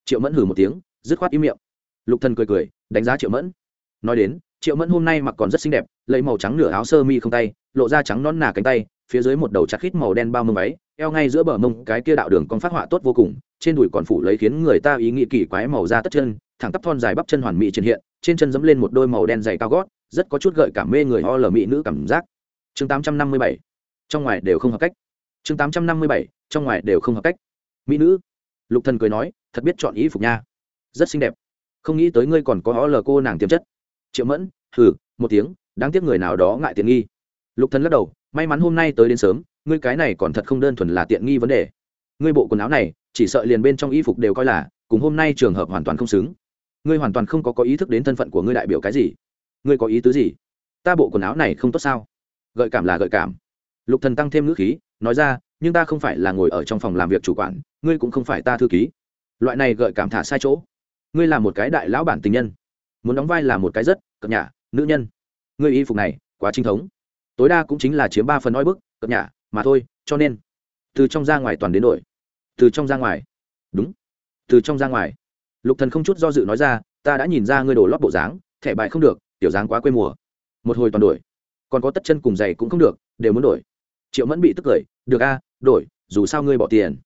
Speaker 1: Triệu mẫn hử một tiếng, dứt khoát ý miệng. Lục thần cười cười, đánh giá triệu mẫn. Nói đến, triệu mẫn hôm nay mặc còn rất xinh đẹp, lấy màu trắng nửa áo sơ mi không tay, lộ ra trắng non nà cánh tay, phía dưới một đầu chặt khít màu đen bao mông váy, eo ngay giữa bờ mông, cái kia đạo đường con phát họa tốt vô cùng, trên đùi còn phủ lấy khiến người ta ý nghĩ kỳ quái màu da tất chân, thẳng tắp thon dài bắp chân hoàn mỹ triển hiện, trên chân dẫm lên một đôi màu đen dày cao gót rất có chút gợi cảm mê người ho lờ mỹ nữ cảm giác. Chương 857 trong ngoài đều không hợp cách. Chương 857 trong ngoài đều không hợp cách. Mỹ nữ. Lục thần cười nói, thật biết chọn ý phục nha. Rất xinh đẹp. Không nghĩ tới ngươi còn có ho lờ cô nàng tiềm chất. Triệu mẫn, hừ, một tiếng, đáng tiếc người nào đó ngại tiện nghi. Lục thần lắc đầu, may mắn hôm nay tới đến sớm, ngươi cái này còn thật không đơn thuần là tiện nghi vấn đề. Ngươi bộ quần áo này, chỉ sợ liền bên trong y phục đều coi là, cùng hôm nay trường hợp hoàn toàn không xứng. Ngươi hoàn toàn không có có ý thức đến thân phận của ngươi đại biểu cái gì ngươi có ý tứ gì? Ta bộ quần áo này không tốt sao? Gợi cảm là gợi cảm. Lục thần tăng thêm ngữ khí, nói ra, nhưng ta không phải là ngồi ở trong phòng làm việc chủ quản, ngươi cũng không phải ta thư ký. Loại này gợi cảm thả sai chỗ. Ngươi là một cái đại lão bản tình nhân. Muốn đóng vai là một cái rất cập nhà nữ nhân. Ngươi y phục này, quá trinh thống. Tối đa cũng chính là chiếm ba phần oi bức cập nhà mà thôi, cho nên. Từ trong ra ngoài toàn đến đổi. Từ trong ra ngoài. Đúng. Từ trong ra ngoài. Lục thần không chút do dự nói ra, ta đã nhìn ra ngươi đổ lót bộ dáng, thẻ bài không được tiểu dáng quá quê mùa. Một hồi toàn đổi. Còn có tất chân cùng giày cũng không được, đều muốn đổi. Triệu mẫn bị tức cười, được a, đổi, dù sao ngươi bỏ tiền.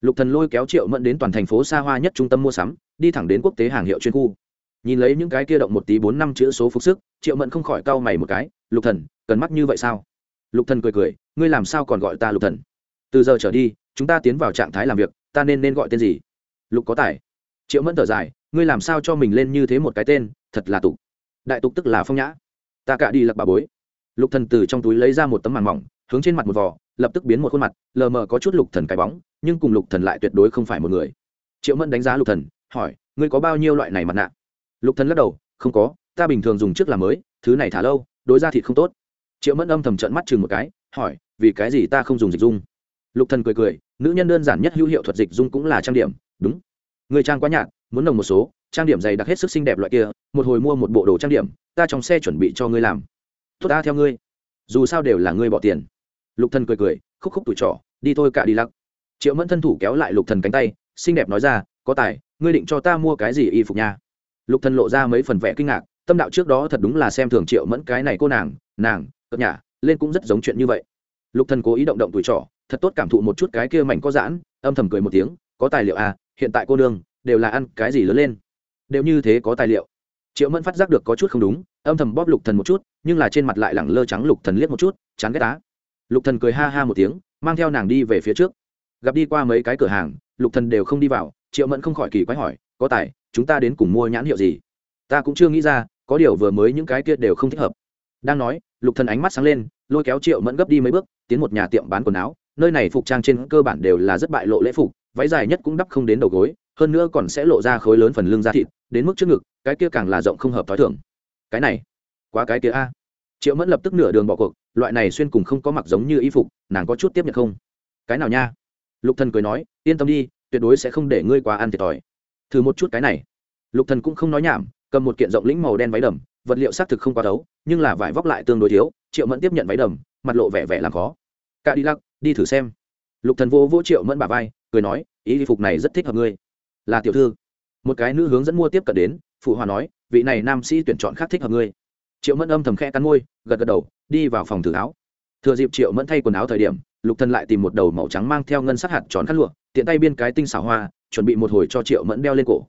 Speaker 1: Lục thần lôi kéo triệu mẫn đến toàn thành phố xa hoa nhất trung tâm mua sắm, đi thẳng đến quốc tế hàng hiệu chuyên khu. Nhìn lấy những cái kia động một tí bốn năm chữ số phục sức, triệu mẫn không khỏi cau mày một cái, lục thần, cần mắt như vậy sao? Lục thần cười cười, ngươi làm sao còn gọi ta lục thần? Từ giờ trở đi, chúng ta tiến vào trạng thái làm việc, ta nên nên gọi tên gì? Lục có tài. Triệu mẫn thở dài, ngươi làm sao cho mình lên như thế một cái tên, thật là tục đại tục tức là phong nhã. Ta cả đi lặc bà bối. Lục thần từ trong túi lấy ra một tấm màn mỏng, hướng trên mặt một vò, lập tức biến một khuôn mặt, lờ mờ có chút lục thần cái bóng, nhưng cùng lục thần lại tuyệt đối không phải một người. Triệu mẫn đánh giá lục thần, hỏi, ngươi có bao nhiêu loại này mặt nạ? Lục thần lắc đầu, không có, ta bình thường dùng trước là mới, thứ này thả lâu, đối ra thịt không tốt. Triệu mẫn âm thầm trợn mắt chừng một cái, hỏi, vì cái gì ta không dùng dịch dung? Lục thần cười cười, nữ nhân đơn giản nhất hữu hiệu thuật dịch dung cũng là trang điểm. Đúng. Người trang quá nhạt muốn nồng một số, trang điểm dày đặc hết sức xinh đẹp loại kia, một hồi mua một bộ đồ trang điểm, ta trong xe chuẩn bị cho ngươi làm. Tốt, ta theo ngươi. Dù sao đều là ngươi bỏ tiền. Lục thần cười cười, khúc khúc tuổi trỏ đi thôi cả đi lắc. Triệu mẫn thân thủ kéo lại lục thần cánh tay, xinh đẹp nói ra, có tài, ngươi định cho ta mua cái gì y phục nha? Lục thần lộ ra mấy phần vẻ kinh ngạc, tâm đạo trước đó thật đúng là xem thường triệu mẫn cái này cô nàng nàng, cợt nhả, lên cũng rất giống chuyện như vậy. Lục thần cố ý động động tuổi trỏ thật tốt cảm thụ một chút cái kia mảnh có giãn, âm thầm cười một tiếng, có tài liệu à hiện tại cô nương đều là ăn cái gì lớn lên. Đều như thế có tài liệu. Triệu mẫn phát giác được có chút không đúng, âm thầm bóp lục thần một chút, nhưng là trên mặt lại lẳng lơ trắng lục thần liếc một chút, chán ghét á. Lục thần cười ha ha một tiếng, mang theo nàng đi về phía trước. Gặp đi qua mấy cái cửa hàng, lục thần đều không đi vào, triệu mẫn không khỏi kỳ quái hỏi, có tài, chúng ta đến cùng mua nhãn hiệu gì? Ta cũng chưa nghĩ ra, có điều vừa mới những cái kia đều không thích hợp. Đang nói, lục thần ánh mắt sáng lên, lôi kéo triệu mẫn gấp đi mấy bước, tiến một nhà tiệm bán quần áo, nơi này phục trang trên cơ bản đều là rất bại lộ lễ phục, váy dài nhất cũng đắp không đến đầu gối hơn nữa còn sẽ lộ ra khối lớn phần lưng da thịt, đến mức trước ngực, cái kia càng là rộng không hợp t h ó i thưởng cái này, quá cái kia a. Triệu mẫn lập tức nửa đường bỏ cuộc, loại này xuyên cùng không có mặc giống như y phục, nàng có chút tiếp nhận không? Cái nào nha? Lục thần cười nói, yên tâm đi, tuyệt đối sẽ không để ngươi quá ăn thiệt thòi. Thử một chút cái này. Lục thần cũng không nói nhảm, cầm một kiện rộng lĩnh màu đen váy đầm, vật liệu xác thực không quá đấu nhưng là vải vóc lại tương đối thiếu, triệu mẫn tiếp nhận váy đầm, mặt lộ vẻ vẻ làm khó. Cả đi lắc đi thử xem. Lục thần vô vỗ triệu mẫn bà vai, cười nói, ý phục này rất thích hợp ngươi là tiểu thư. Một cái nữ hướng dẫn mua tiếp cận đến, phụ hòa nói, vị này nam sĩ tuyển chọn khác thích hợp ngươi. Triệu mẫn âm thầm khe cắn môi, gật gật đầu, đi vào phòng thử áo. Thừa dịp triệu mẫn thay quần áo thời điểm, lục thần lại tìm một đầu màu trắng mang theo ngân sắc hạt tròn khăn lụa, tiện tay biên cái tinh xảo hoa, chuẩn bị một hồi cho triệu mẫn đeo lên cổ.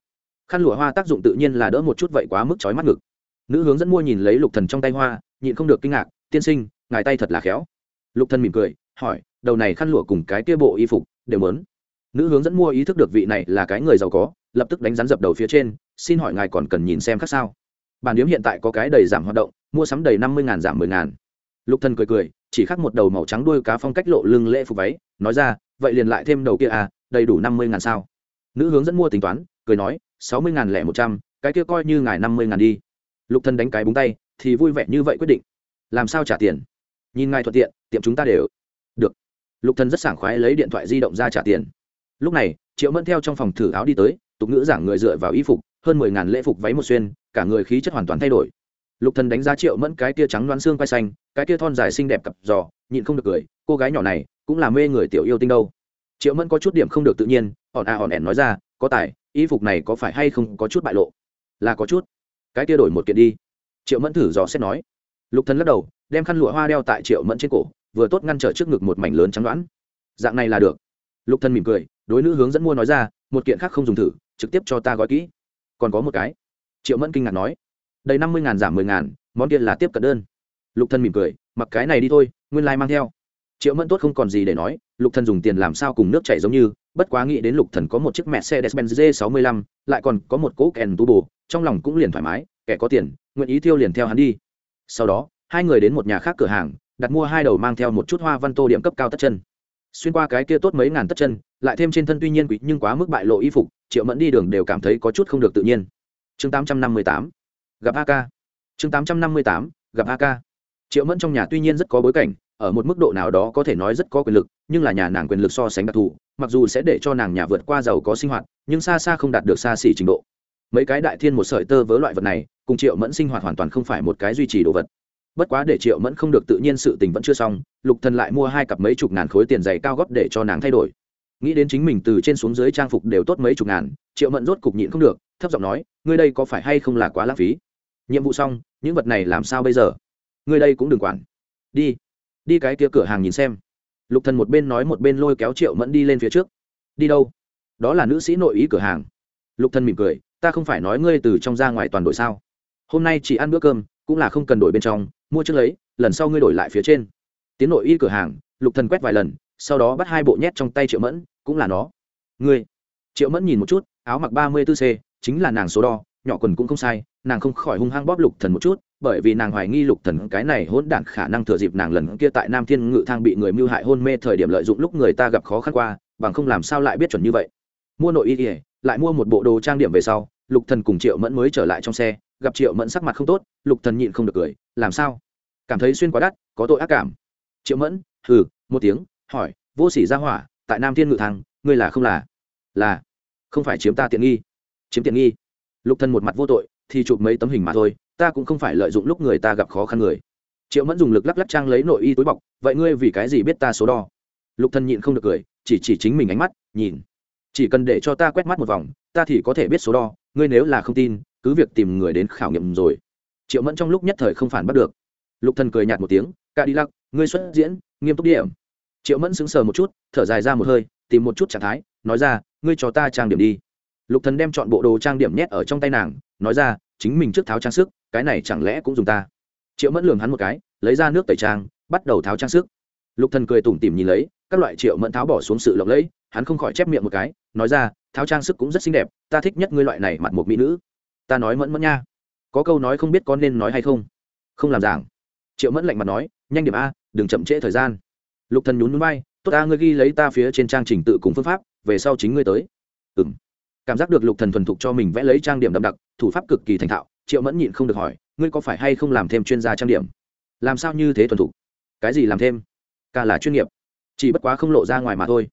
Speaker 1: Khăn lụa hoa tác dụng tự nhiên là đỡ một chút vậy quá mức chói mắt ngực. Nữ hướng dẫn mua nhìn lấy lục thần trong tay hoa, nhịn không được kinh ngạc, tiên sinh, ngài tay thật là khéo. Lục thần mỉm cười, hỏi, đầu này khăn lụa cùng cái kia bộ y phục đều muốn nữ hướng dẫn mua ý thức được vị này là cái người giàu có, lập tức đánh rắn dập đầu phía trên, xin hỏi ngài còn cần nhìn xem khác sao? Bàn điếm hiện tại có cái đầy giảm hoạt động, mua sắm đầy năm mươi ngàn giảm mười ngàn. Lục thần cười cười, chỉ khác một đầu màu trắng đuôi cá phong cách lộ lưng lễ phục váy, nói ra, vậy liền lại thêm đầu kia à đầy đủ năm mươi ngàn sao. Nữ hướng dẫn mua tính toán, cười nói, sáu mươi ngàn lẻ một trăm, cái kia coi như ngài năm mươi ngàn đi. Lục thần đánh cái búng tay, thì vui vẻ như vậy quyết định. Làm sao trả tiền? Nhìn ngài thuận tiện, tiệm chúng ta đều được. Lục thần rất sảng khoái lấy điện thoại di động ra trả tiền lúc này, triệu mẫn theo trong phòng thử áo đi tới, tục ngữ giảng người dựa vào y phục, hơn mười ngàn lễ phục váy một xuyên, cả người khí chất hoàn toàn thay đổi. Lục thần đánh giá triệu mẫn cái tia trắng đoán xương quay xanh, cái tia thon dài xinh đẹp cặp giò, nhịn không được cười, cô gái nhỏ này, cũng là mê người tiểu yêu tinh đâu. Triệu mẫn có chút điểm không được tự nhiên, hòn à hòn ẻn nói ra, có tài, y phục này có phải hay không có chút bại lộ? Là có chút. Cái tia đổi một kiện đi. Triệu mẫn thử dò xét nói. Lục thần lắc đầu, đem khăn lụa hoa đeo tại triệu mẫn trên cổ, vừa tốt ngăn trở trước ngực một mảnh lớn trắng đoán dạng này là được lục thần mỉm cười, đối nữ hướng dẫn mua nói ra, một kiện khác không dùng thử, trực tiếp cho ta gói kỹ. Còn có một cái. Triệu mẫn kinh ngạc nói, đầy năm mươi ngàn giảm mười ngàn, món kia là tiếp cận đơn. Lục thần mỉm cười, mặc cái này đi thôi, nguyên lai、like、mang theo. Triệu mẫn tốt không còn gì để nói, lục thần dùng tiền làm sao cùng nước chảy giống như, bất quá nghĩ đến lục thần có một chiếc mẹ xe despenz g sáu mươi lăm, lại còn có một cỗ kèn tu bồ trong lòng cũng liền thoải mái, kẻ có tiền, nguyện ý tiêu liền theo hắn đi. Sau đó, hai người đến một nhà khác cửa hàng, đặt mua hai đầu mang theo một chút hoa văn tô điểm cấp cao tất chân xuyên qua cái kia tốt mấy ngàn tất chân, lại thêm trên thân tuy nhiên quý nhưng quá mức bại lộ y phục, triệu mẫn đi đường đều cảm thấy có chút không được tự nhiên. Chương tám trăm năm mươi tám, gặp ak chương tám trăm năm mươi tám, gặp ak triệu mẫn trong nhà tuy nhiên rất có bối cảnh, ở một mức độ nào đó có thể nói rất có quyền lực, nhưng là nhà nàng quyền lực so sánh đặc thù, mặc dù sẽ để cho nàng nhà vượt qua giàu có sinh hoạt, nhưng xa xa không đạt được xa xỉ trình độ. Mấy cái đại thiên một sợi tơ với loại vật này, cùng triệu mẫn sinh hoạt hoàn toàn không phải một cái duy trì đồ vật bất quá để triệu mẫn không được tự nhiên sự tình vẫn chưa xong, lục thần lại mua hai cặp mấy chục ngàn khối tiền giày cao góp để cho nàng thay đổi. Nghĩ đến chính mình từ trên xuống dưới trang phục đều tốt mấy chục ngàn, triệu mẫn rốt cục nhịn không được, thấp giọng nói, ngươi đây có phải hay không là quá lãng phí? Nhiệm vụ xong, những vật này làm sao bây giờ? Ngươi đây cũng đừng quản. Đi đi cái kia cửa hàng nhìn xem. Lục thần một bên nói một bên lôi kéo triệu mẫn đi lên phía trước. Đi đâu? Đó là nữ sĩ nội ý cửa hàng. Lục thần mỉm cười, ta không phải nói ngươi từ trong ra ngoài toàn đội sao? Hôm nay chỉ ăn bữa cơm cũng là không cần đổi bên trong, mua trước lấy, lần sau ngươi đổi lại phía trên. Tiến nội y cửa hàng, lục thần quét vài lần, sau đó bắt hai bộ nhét trong tay triệu mẫn, cũng là nó. Ngươi. Triệu mẫn nhìn một chút, áo mặc ba mươi 34 c chính là nàng số đo, nhỏ quần cũng không sai, nàng không khỏi hung hăng bóp lục thần một chút, bởi vì nàng hoài nghi lục thần cái này hỗn đản khả năng thừa dịp nàng lần kia tại nam thiên ngự thang bị người mưu hại hôn mê thời điểm lợi dụng lúc người ta gặp khó khăn qua, bằng không làm sao lại biết chuẩn như vậy. Mua nội y lại mua một bộ đồ trang điểm về sau, lục thần cùng triệu mẫn mới trở lại trong xe gặp triệu mẫn sắc mặt không tốt lục thần nhịn không được cười làm sao? Cảm thấy xuyên quá đắt có tội ác cảm. Triệu mẫn hừ một tiếng hỏi vô sỉ ra hỏa tại nam thiên ngự thăng, ngươi là không là? Là không phải chiếm ta tiện nghi. Chiếm tiện nghi? Lục thần một mặt vô tội thì chụp mấy tấm hình mà thôi ta cũng không phải lợi dụng lúc người ta gặp khó khăn người. Triệu mẫn dùng lực lắc lắc trang lấy nội y túi bọc vậy ngươi vì cái gì biết ta số đo? Lục thần nhịn không được cười chỉ chỉ chính mình ánh mắt nhìn. Chỉ cần để cho ta quét mắt một vòng ta thì có thể biết số đo ngươi nếu là không tin cứ việc tìm người đến khảo nghiệm rồi. Triệu mẫn trong lúc nhất thời không phản bắt được. Lục thần cười nhạt một tiếng ca đi lắc ngươi xuất diễn, nghiêm túc điểm. Triệu mẫn sững sờ một chút, thở dài ra một hơi, tìm một chút trạng thái, nói ra, ngươi cho ta trang điểm đi. Lục thần đem chọn bộ đồ trang điểm nhét ở trong tay nàng, nói ra, chính mình trước tháo trang sức, cái này chẳng lẽ cũng dùng ta? Triệu mẫn lường hắn một cái, lấy ra nước tẩy trang, bắt đầu tháo trang sức. Lục thần cười tủm tỉm nhìn lấy, các loại triệu mẫn tháo bỏ xuống sự lộng lẫy, hắn không khỏi chép miệng một cái, nói ra, tháo trang sức cũng rất xinh đẹp, ta thích nhất ngươi loại này mặt một mỹ nữ ta nói mẫn mẫn nha. Có câu nói không biết có nên nói hay không. Không làm giảng. Triệu mẫn lạnh mặt nói, nhanh điểm a, đừng chậm trễ thời gian. Lục thần nhún núi bay tốt ta, ngươi ghi lấy ta phía trên trang trình tự cùng phương pháp, về sau chính ngươi tới. Ừm. Cảm giác được lục thần thuần thục cho mình vẽ lấy trang điểm đậm đặc, thủ pháp cực kỳ thành thạo, triệu mẫn nhịn không được hỏi, ngươi có phải hay không làm thêm chuyên gia trang điểm? Làm sao như thế thuần thục? Cái gì làm thêm? Ca là chuyên nghiệp. Chỉ bất quá không lộ ra ngoài mà thôi.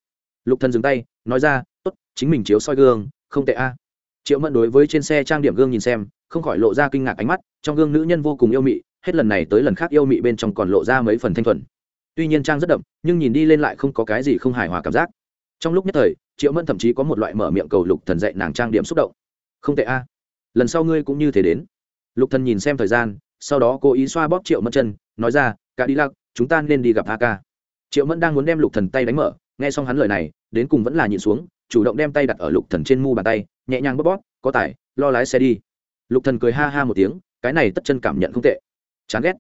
Speaker 1: Lục thần dừng tay, nói ra, tốt, chính mình chiếu soi gương, không tệ a triệu mẫn đối với trên xe trang điểm gương nhìn xem, không khỏi lộ ra kinh ngạc ánh mắt, trong gương nữ nhân vô cùng yêu mị, hết lần này tới lần khác yêu mị bên trong còn lộ ra mấy phần thanh thuần. Tuy nhiên trang rất đậm, nhưng nhìn đi lên lại không có cái gì không hài hòa cảm giác. Trong lúc nhất thời, triệu mẫn thậm chí có một loại mở miệng cầu lục thần dạy nàng trang điểm xúc động. Không tệ a. Lần sau ngươi cũng như thế đến. Lục thần nhìn xem thời gian, sau đó cố ý xoa bóp triệu mẫn chân, nói ra cả đi lắc, chúng ta nên đi gặp a ca. Triệu mẫn đang muốn đem lục thần tay đánh mở, nghe xong hắn lời này, đến cùng vẫn là nhìn xuống, chủ động đem tay đặt ở lục thần trên mu bàn tay nhẹ nhàng bóp bóp, có tải lo lái xe đi. Lục thần cười ha ha một tiếng, cái này tất chân cảm nhận không tệ. Chán ghét.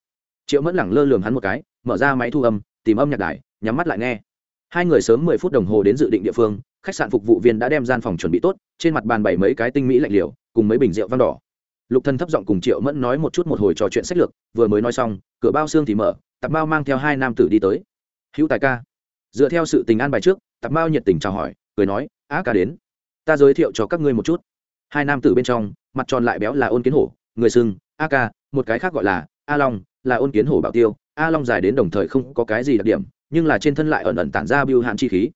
Speaker 1: Triệu mẫn lẳng lơ lường hắn một cái, mở ra máy thu âm, tìm âm nhạc đài, nhắm mắt lại nghe. Hai người sớm mười phút đồng hồ đến dự định địa phương, khách sạn phục vụ viên đã đem gian phòng chuẩn bị tốt, trên mặt bàn bày mấy cái tinh mỹ lạnh liều cùng mấy bình rượu vang đỏ. Lục thần thấp giọng cùng triệu mẫn nói một chút một hồi trò chuyện sách lược, vừa mới nói xong, cửa bao xương thì mở, tạp bao mang theo hai nam tử đi tới. Hữu tài ca. Dựa theo sự tình an bài trước, tạp bao nhiệt tình chào hỏi, cười nói, á ca đến ta giới thiệu cho các ngươi một chút. Hai nam tử bên trong, mặt tròn lại béo là ôn kiến hổ, người sưng a ca, một cái khác gọi là a long, là ôn kiến hổ bảo tiêu. A long dài đến đồng thời không có cái gì đặc điểm, nhưng là trên thân lại ẩn ẩn tản ra biêu hạn chi khí.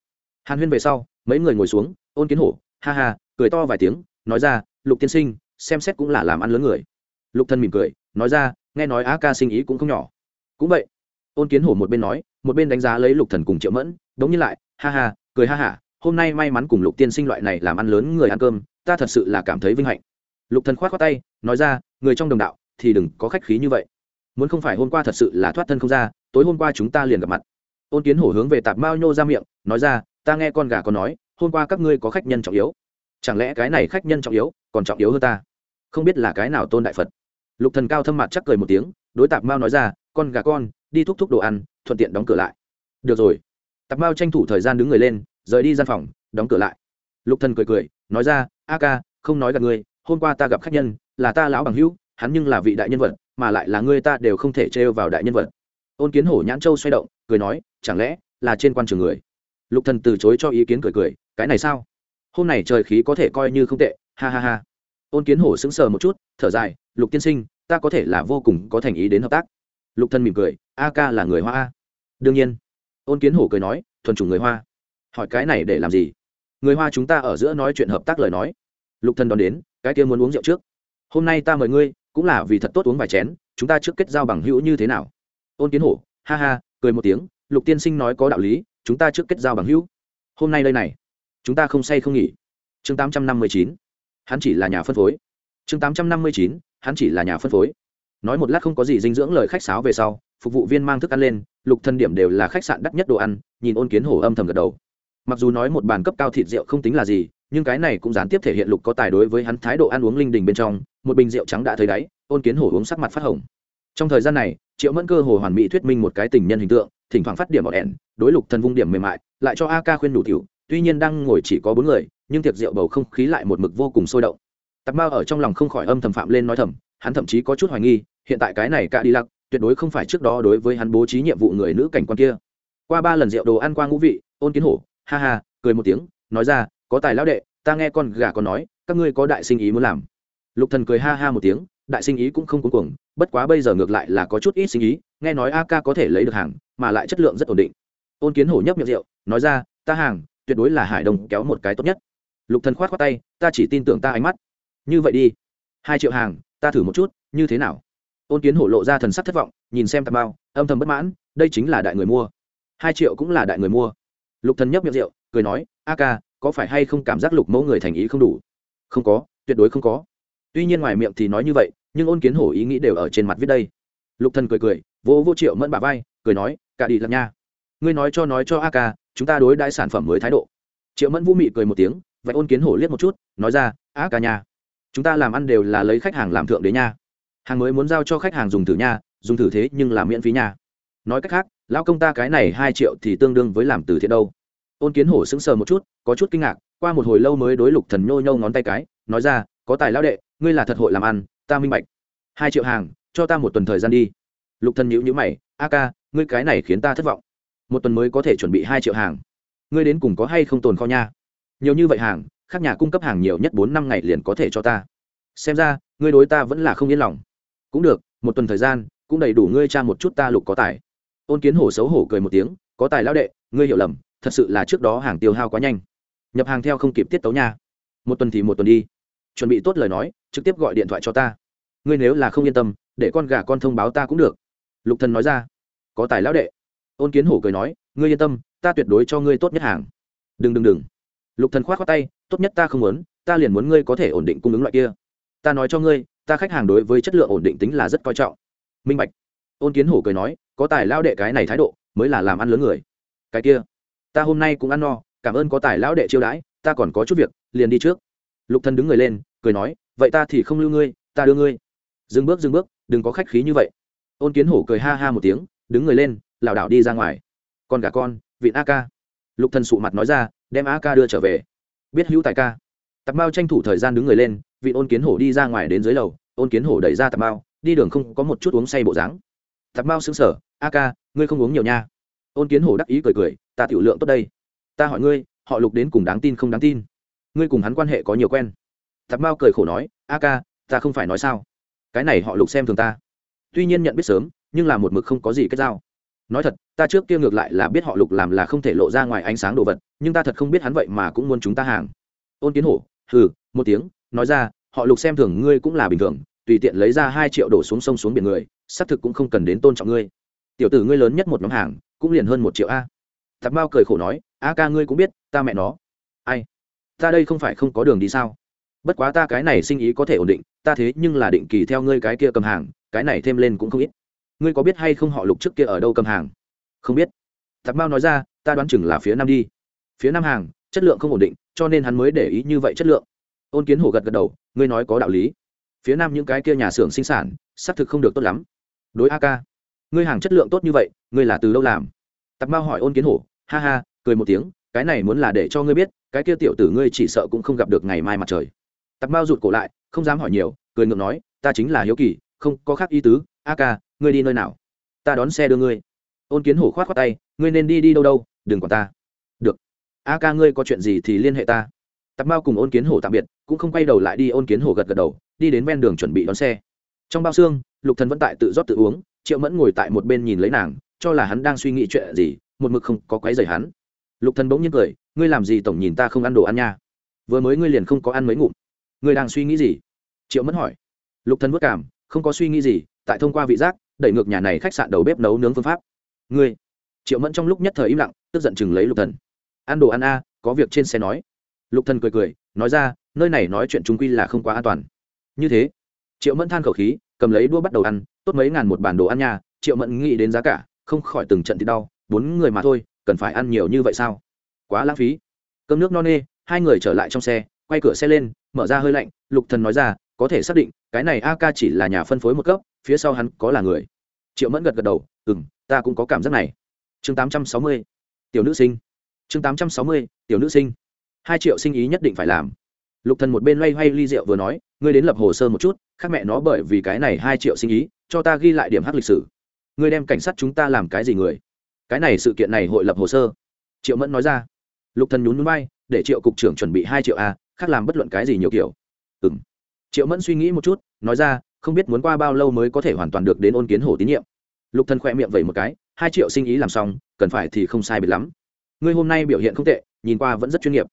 Speaker 1: Hàn huyên về sau, mấy người ngồi xuống, ôn kiến hổ, ha ha, cười to vài tiếng, nói ra, lục tiên sinh, xem xét cũng là làm ăn lớn người. Lục thân mỉm cười, nói ra, nghe nói A ca sinh ý cũng không nhỏ. Cũng vậy. Ôn kiến hổ một bên nói, một bên đánh giá lấy lục thần cùng triệu mẫn, đống như lại, ha ha, cười ha hả hôm nay may mắn cùng lục tiên sinh loại này làm ăn lớn người ăn cơm, ta thật sự là cảm thấy vinh hạnh. Lục thần khoát khoát tay, nói ra, người trong đồng đạo, thì đừng có khách khí như vậy. Muốn không phải hôm qua thật sự là thoát thân không ra, tối hôm qua chúng ta liền gặp mặt. Ôn kiến hổ hướng về tạp mao nhô ra miệng, nói ra, ta nghe con gà có nói, hôm qua các ngươi có khách nhân trọng yếu. Chẳng lẽ cái này khách nhân trọng yếu, còn trọng yếu hơn ta? Không biết là cái nào tôn đại phật. Lục thần cao thâm mặt chắc cười một tiếng, đối tạp mao nói ra, con gà con, đi thúc thúc đồ ăn, thuận tiện đóng cửa lại. Được rồi. Tạp mao tranh thủ thời gian đứng người lên rời đi gian phòng, đóng cửa lại. Lục thần cười cười, nói ra, a ca, không nói gặp ngươi, hôm qua ta gặp khách nhân, là ta lão bằng hữu, hắn nhưng là vị đại nhân vật, mà lại là ngươi ta đều không thể trêu vào đại nhân vật. Ôn kiến hổ nhãn châu xoay động, cười nói, chẳng lẽ là trên quan trường người? Lục thần từ chối cho ý kiến cười cười, cái này sao? Hôm này trời khí có thể coi như không tệ, ha ha ha. Ôn kiến hổ sững sờ một chút, thở dài, lục tiên sinh, ta có thể là vô cùng có thành ý đến hợp tác. Lục thần mỉm cười, a ca là người hoa a. Đương nhiên. Ôn kiến hổ cười nói, thuần chủng người hoa hỏi cái này để làm gì? Người hoa chúng ta ở giữa nói chuyện hợp tác lời nói. Lục thần đón đến, cái kia muốn uống rượu trước. Hôm nay ta mời ngươi, cũng là vì thật tốt uống vài chén, chúng ta trước kết giao bằng hữu như thế nào? Ôn kiến hổ, ha ha, cười một tiếng, lục tiên sinh nói có đạo lý, chúng ta trước kết giao bằng hữu. Hôm nay đây này, chúng ta không say không nghỉ. Chương tám trăm năm mươi chín, hắn chỉ là nhà phân phối. Chương tám trăm năm mươi chín, hắn chỉ là nhà phân phối. Nói một lát không có gì dinh dưỡng lời khách sáo về sau, phục vụ viên mang thức ăn lên, lục thân điểm đều là khách sạn đắt nhất đồ ăn, nhìn ôn kiến hổ âm thầm gật đầu mặc dù nói một bàn cấp cao thịt rượu không tính là gì, nhưng cái này cũng gián tiếp thể hiện lục có tài đối với hắn thái độ ăn uống linh đình bên trong, một bình rượu trắng đã thấy đáy, ôn kiến hổ uống sắc mặt phát hồng. Trong thời gian này, triệu mẫn cơ hồ hoàn mỹ thuyết minh một cái tình nhân hình tượng, thỉnh thoảng phát điểm bọn đèn đối lục thần vung điểm mềm mại, lại cho a ca khuyên đủ tiểu, tuy nhiên đang ngồi chỉ có bốn người, nhưng tiệc rượu bầu không khí lại một mực vô cùng sôi động. Tạp mao ở trong lòng không khỏi âm thầm phạm lên nói thầm, hắn thậm chí có chút hoài nghi, hiện tại cái này cả đi lặc tuyệt đối không phải trước đó đối với hắn bố trí nhiệm vụ người nữ cảnh quan kia. Qua ba lần rượu đồ ăn qua ngũ vị, ôn kiến hổ ha ha, cười một tiếng, nói ra, có tài lão đệ, ta nghe con gà còn nói, các ngươi có đại sinh ý muốn làm. Lục thần cười ha ha một tiếng, đại sinh ý cũng không cuống cuồng, bất quá bây giờ ngược lại là có chút ít sinh ý, nghe nói a ca có thể lấy được hàng, mà lại chất lượng rất ổn định. Ôn kiến hổ nhấp miệng rượu, nói ra, ta hàng, tuyệt đối là hải đông kéo một cái tốt nhất. Lục thần khoát khoát tay, ta chỉ tin tưởng ta ánh mắt. Như vậy đi. Hai triệu hàng, ta thử một chút, như thế nào? Ôn kiến hổ lộ ra thần sắc thất vọng, nhìn xem tạp bao âm thầm bất mãn, đây chính là đại người mua. Hai triệu cũng là đại người mua lục thần nhấp miệng rượu, cười nói, a ca, có phải hay không cảm giác lục mẫu người thành ý không đủ? Không có, tuyệt đối không có. Tuy nhiên ngoài miệng thì nói như vậy, nhưng ôn kiến hổ ý nghĩ đều ở trên mặt viết đây. Lục thần cười cười vô vô triệu mẫn bà vai, cười nói, cả đi lắm nha. Ngươi nói cho nói cho a ca, chúng ta đối đãi sản phẩm mới thái độ. Triệu mẫn vũ mị cười một tiếng vậy ôn kiến hổ liếc một chút, nói ra, a ca nha. Chúng ta làm ăn đều là lấy khách hàng làm thượng đế nha. Hàng mới muốn giao cho khách hàng dùng thử nha, dùng thử thế nhưng là miễn phí nha. Nói cách khác, lão công ta cái này hai triệu thì tương đương với làm từ thiện đâu ôn kiến hổ sững sờ một chút, có chút kinh ngạc, qua một hồi lâu mới đối lục thần nhô nhô ngón tay cái, nói ra, có tài lão đệ, ngươi là thật hội làm ăn, ta minh bạch. Hai triệu hàng, cho ta một tuần thời gian đi. Lục thần nhíu nhíu mày, a ca, ngươi cái này khiến ta thất vọng. Một tuần mới có thể chuẩn bị hai triệu hàng. Ngươi đến cùng có hay không tồn kho nha? Nhiều như vậy hàng, khác nhà cung cấp hàng nhiều nhất bốn năm ngày liền có thể cho ta. Xem ra, ngươi đối ta vẫn là không yên lòng. Cũng được, một tuần thời gian, cũng đầy đủ ngươi tra một chút ta lục có tài. Ôn kiến hổ xấu hổ cười một tiếng, có tài lão đệ, ngươi hiểu lầm thật sự là trước đó hàng tiêu hao quá nhanh. Nhập hàng theo không kịp tiết tấu nha. Một tuần thì một tuần đi. Chuẩn bị tốt lời nói, trực tiếp gọi điện thoại cho ta. Ngươi nếu là không yên tâm, để con gà con thông báo ta cũng được. Lục thần nói ra. Có tài lão đệ. Ôn kiến hổ cười nói, ngươi yên tâm, ta tuyệt đối cho ngươi tốt nhất hàng. Đừng đừng đừng. Lục thần khoát khoát tay, tốt nhất ta không muốn, ta liền muốn ngươi có thể ổn định cung ứng loại kia. Ta nói cho ngươi, ta khách hàng đối với chất lượng ổn định tính là rất coi trọng. Minh bạch. Ôn kiến hổ cười nói, có tài lão đệ cái này thái độ, mới là làm ăn lớn người. Cái kia ta hôm nay cũng ăn no, cảm ơn có tài lão đệ chiêu đãi, ta còn có chút việc, liền đi trước. Lục thần đứng người lên, cười nói, vậy ta thì không lưu ngươi, ta đưa ngươi. Dừng bước dừng bước, đừng có khách khí như vậy. Ôn kiến hổ cười ha ha một tiếng, đứng người lên, lảo đảo đi ra ngoài. Con gà con, vịn a ca. Lục thần sụ mặt nói ra, đem a ca đưa trở về. Biết hữu tài ca. Tạp mao tranh thủ thời gian đứng người lên vị ôn kiến hổ đi ra ngoài đến dưới lầu, ôn kiến hổ đẩy ra tạp mao, đi đường không có một chút uống say bộ dáng. Tạp mao xứng sở a ca, ngươi không uống nhiều nha ôn kiến hổ đắc ý cười cười, ta tiểu lượng tốt đây. Ta hỏi ngươi, họ lục đến cùng đáng tin không đáng tin? Ngươi cùng hắn quan hệ có nhiều quen. Tạp mao cười khổ nói, a ca, ta không phải nói sao. Cái này họ lục xem thường ta. Tuy nhiên nhận biết sớm, nhưng là một mực không có gì kết giao. Nói thật, ta trước kia ngược lại là biết họ lục làm là không thể lộ ra ngoài ánh sáng đồ vật, nhưng ta thật không biết hắn vậy mà cũng muốn chúng ta hàng. Ôn kiến hổ, hừ, một tiếng, nói ra, họ lục xem thường ngươi cũng là bình thường, tùy tiện lấy ra hai triệu đổ xuống sông xuống biển người, xác thực cũng không cần đến tôn trọng ngươi tiểu tử ngươi lớn nhất một nhóm hàng, cũng liền hơn một triệu a. Tạp mao cười khổ nói, a ca ngươi cũng biết, ta mẹ nó. Ai? Ta đây không phải không có đường đi sao? Bất quá ta cái này sinh ý có thể ổn định, ta thế nhưng là định kỳ theo ngươi cái kia cầm hàng, cái này thêm lên cũng không ít. Ngươi có biết hay không họ lục trước kia ở đâu cầm hàng? Không biết. Tạp mao nói ra, ta đoán chừng là phía nam đi. Phía nam hàng, chất lượng không ổn định, cho nên hắn mới để ý như vậy chất lượng. Ôn kiến hổ gật gật đầu, ngươi nói có đạo lý. Phía nam những cái kia nhà xưởng sinh sản, xác thực không được tốt lắm. Đối a ca ngươi hàng chất lượng tốt như vậy, ngươi là từ lâu làm? Tạp mao hỏi ôn kiến hổ, ha ha, cười một tiếng, cái này muốn là để cho ngươi biết, cái kia tiểu tử ngươi chỉ sợ cũng không gặp được ngày mai mặt trời. Tạp mao rụt cổ lại, không dám hỏi nhiều, cười ngượng nói, ta chính là hiếu kỳ, không có khác ý tứ, a ca, ngươi đi nơi nào? Ta đón xe đưa ngươi. Ôn kiến hổ khoát khoát tay, ngươi nên đi đi đâu đâu, đừng quản ta. Được. A ca, ngươi có chuyện gì thì liên hệ ta. Tạp mao cùng ôn kiến hổ tạm biệt, cũng không quay đầu lại đi, ôn kiến hổ gật gật đầu, đi đến ven đường chuẩn bị đón xe. Trong bao xương, lục thần vẫn tại tự rót tự uống triệu mẫn ngồi tại một bên nhìn lấy nàng, cho là hắn đang suy nghĩ chuyện gì, một mực không có quấy rầy hắn. Lục thần bỗng nhiên cười, ngươi làm gì tổng nhìn ta không ăn đồ ăn nha? Vừa mới ngươi liền không có ăn mấy ngụm. Ngươi đang suy nghĩ gì? Triệu mẫn hỏi. Lục thần vất cảm, không có suy nghĩ gì, tại thông qua vị giác, đẩy ngược nhà này khách sạn đầu bếp nấu nướng phương pháp. Ngươi? Triệu mẫn trong lúc nhất thời im lặng, tức giận chừng lấy lục thần. Ăn đồ ăn a, có việc trên xe nói. Lục thần cười cười, nói ra, nơi này nói chuyện chúng quy là không quá an toàn. Như thế? Triệu mẫn than khẩu khí, cầm lấy đũa bắt đầu ăn, tốt mấy ngàn một bản đồ ăn nha, triệu mẫn nghĩ đến giá cả, không khỏi từng trận thì đau, bốn người mà thôi, cần phải ăn nhiều như vậy sao? Quá lãng phí. Cơm nước no nê, hai người trở lại trong xe, quay cửa xe lên, mở ra hơi lạnh, lục thần nói ra, có thể xác định, cái này a ca chỉ là nhà phân phối một cấp, phía sau hắn có là người. Triệu mẫn gật gật đầu ừ m ta cũng có cảm giác này. Chương tám trăm sáu mươi, tiểu nữ sinh. Chương tám trăm sáu mươi, tiểu nữ sinh. Hai triệu sinh ý nhất định phải làm. Lục thần một bên loay hoay ly rượu vừa nói ngươi đến lập hồ sơ một chút, khác mẹ nó bởi vì cái này hai triệu sinh ý, cho ta ghi lại điểm hát lịch sử. Ngươi đem cảnh sát chúng ta làm cái gì người? Cái này sự kiện này hội lập hồ sơ. Triệu mẫn nói ra. Lục thần nhún núi bay để triệu cục trưởng chuẩn bị hai triệu a, khác làm bất luận cái gì nhiều kiểu. Ừ m triệu mẫn suy nghĩ một chút, nói ra, không biết muốn qua bao lâu mới có thể hoàn toàn được đến ôn kiến hồ tín nhiệm. Lục thần khỏe miệng vẩy một cái, hai triệu sinh ý làm xong, cần phải thì không sai biệt lắm. Ngươi hôm nay biểu hiện không tệ, nhìn qua vẫn rất chuyên nghiệp.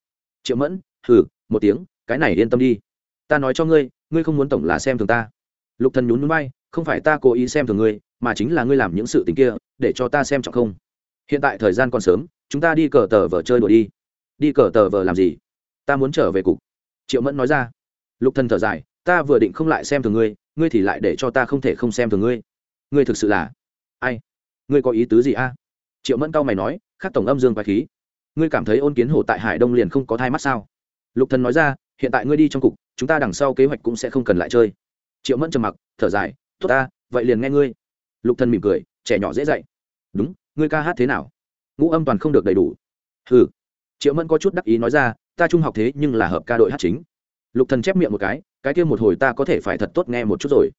Speaker 1: Triệu mẫn, hừ, một tiếng, cái này yên tâm đi ta nói cho ngươi ngươi không muốn tổng là xem thường ta. Lục thần nhún núi bay không phải ta cố ý xem thường ngươi, mà chính là ngươi làm những sự tình kia, để cho ta xem trọng không? Hiện tại thời gian còn sớm, chúng ta đi cờ tờ vờ chơi đùa đi. Đi cờ tờ vờ làm gì? Ta muốn trở về cục. Triệu mẫn nói ra. Lục thần thở dài, ta vừa định không lại xem thường ngươi ngươi thì lại để cho ta không thể không xem thường ngươi. Ngươi thực sự là ai? Ngươi có ý tứ gì a? Triệu mẫn cao mày nói, khắc tổng âm dương quái khí. Ngươi cảm thấy ôn kiến hồ tại hải đông liền không có thai mắt sao? Lục thần nói ra, hiện tại ngươi đi trong cục chúng ta đằng sau kế hoạch cũng sẽ không cần lại chơi. Triệu mẫn trầm mặc, thở dài, tốt ta, vậy liền nghe ngươi. Lục thần mỉm cười, trẻ nhỏ dễ dạy. Đúng, ngươi ca hát thế nào? Ngũ âm toàn không được đầy đủ. Hừ. Triệu mẫn có chút đắc ý nói ra, ta trung học thế nhưng là hợp ca đội hát chính. Lục thần chép miệng một cái cái kia một hồi ta có thể phải thật tốt nghe một chút rồi.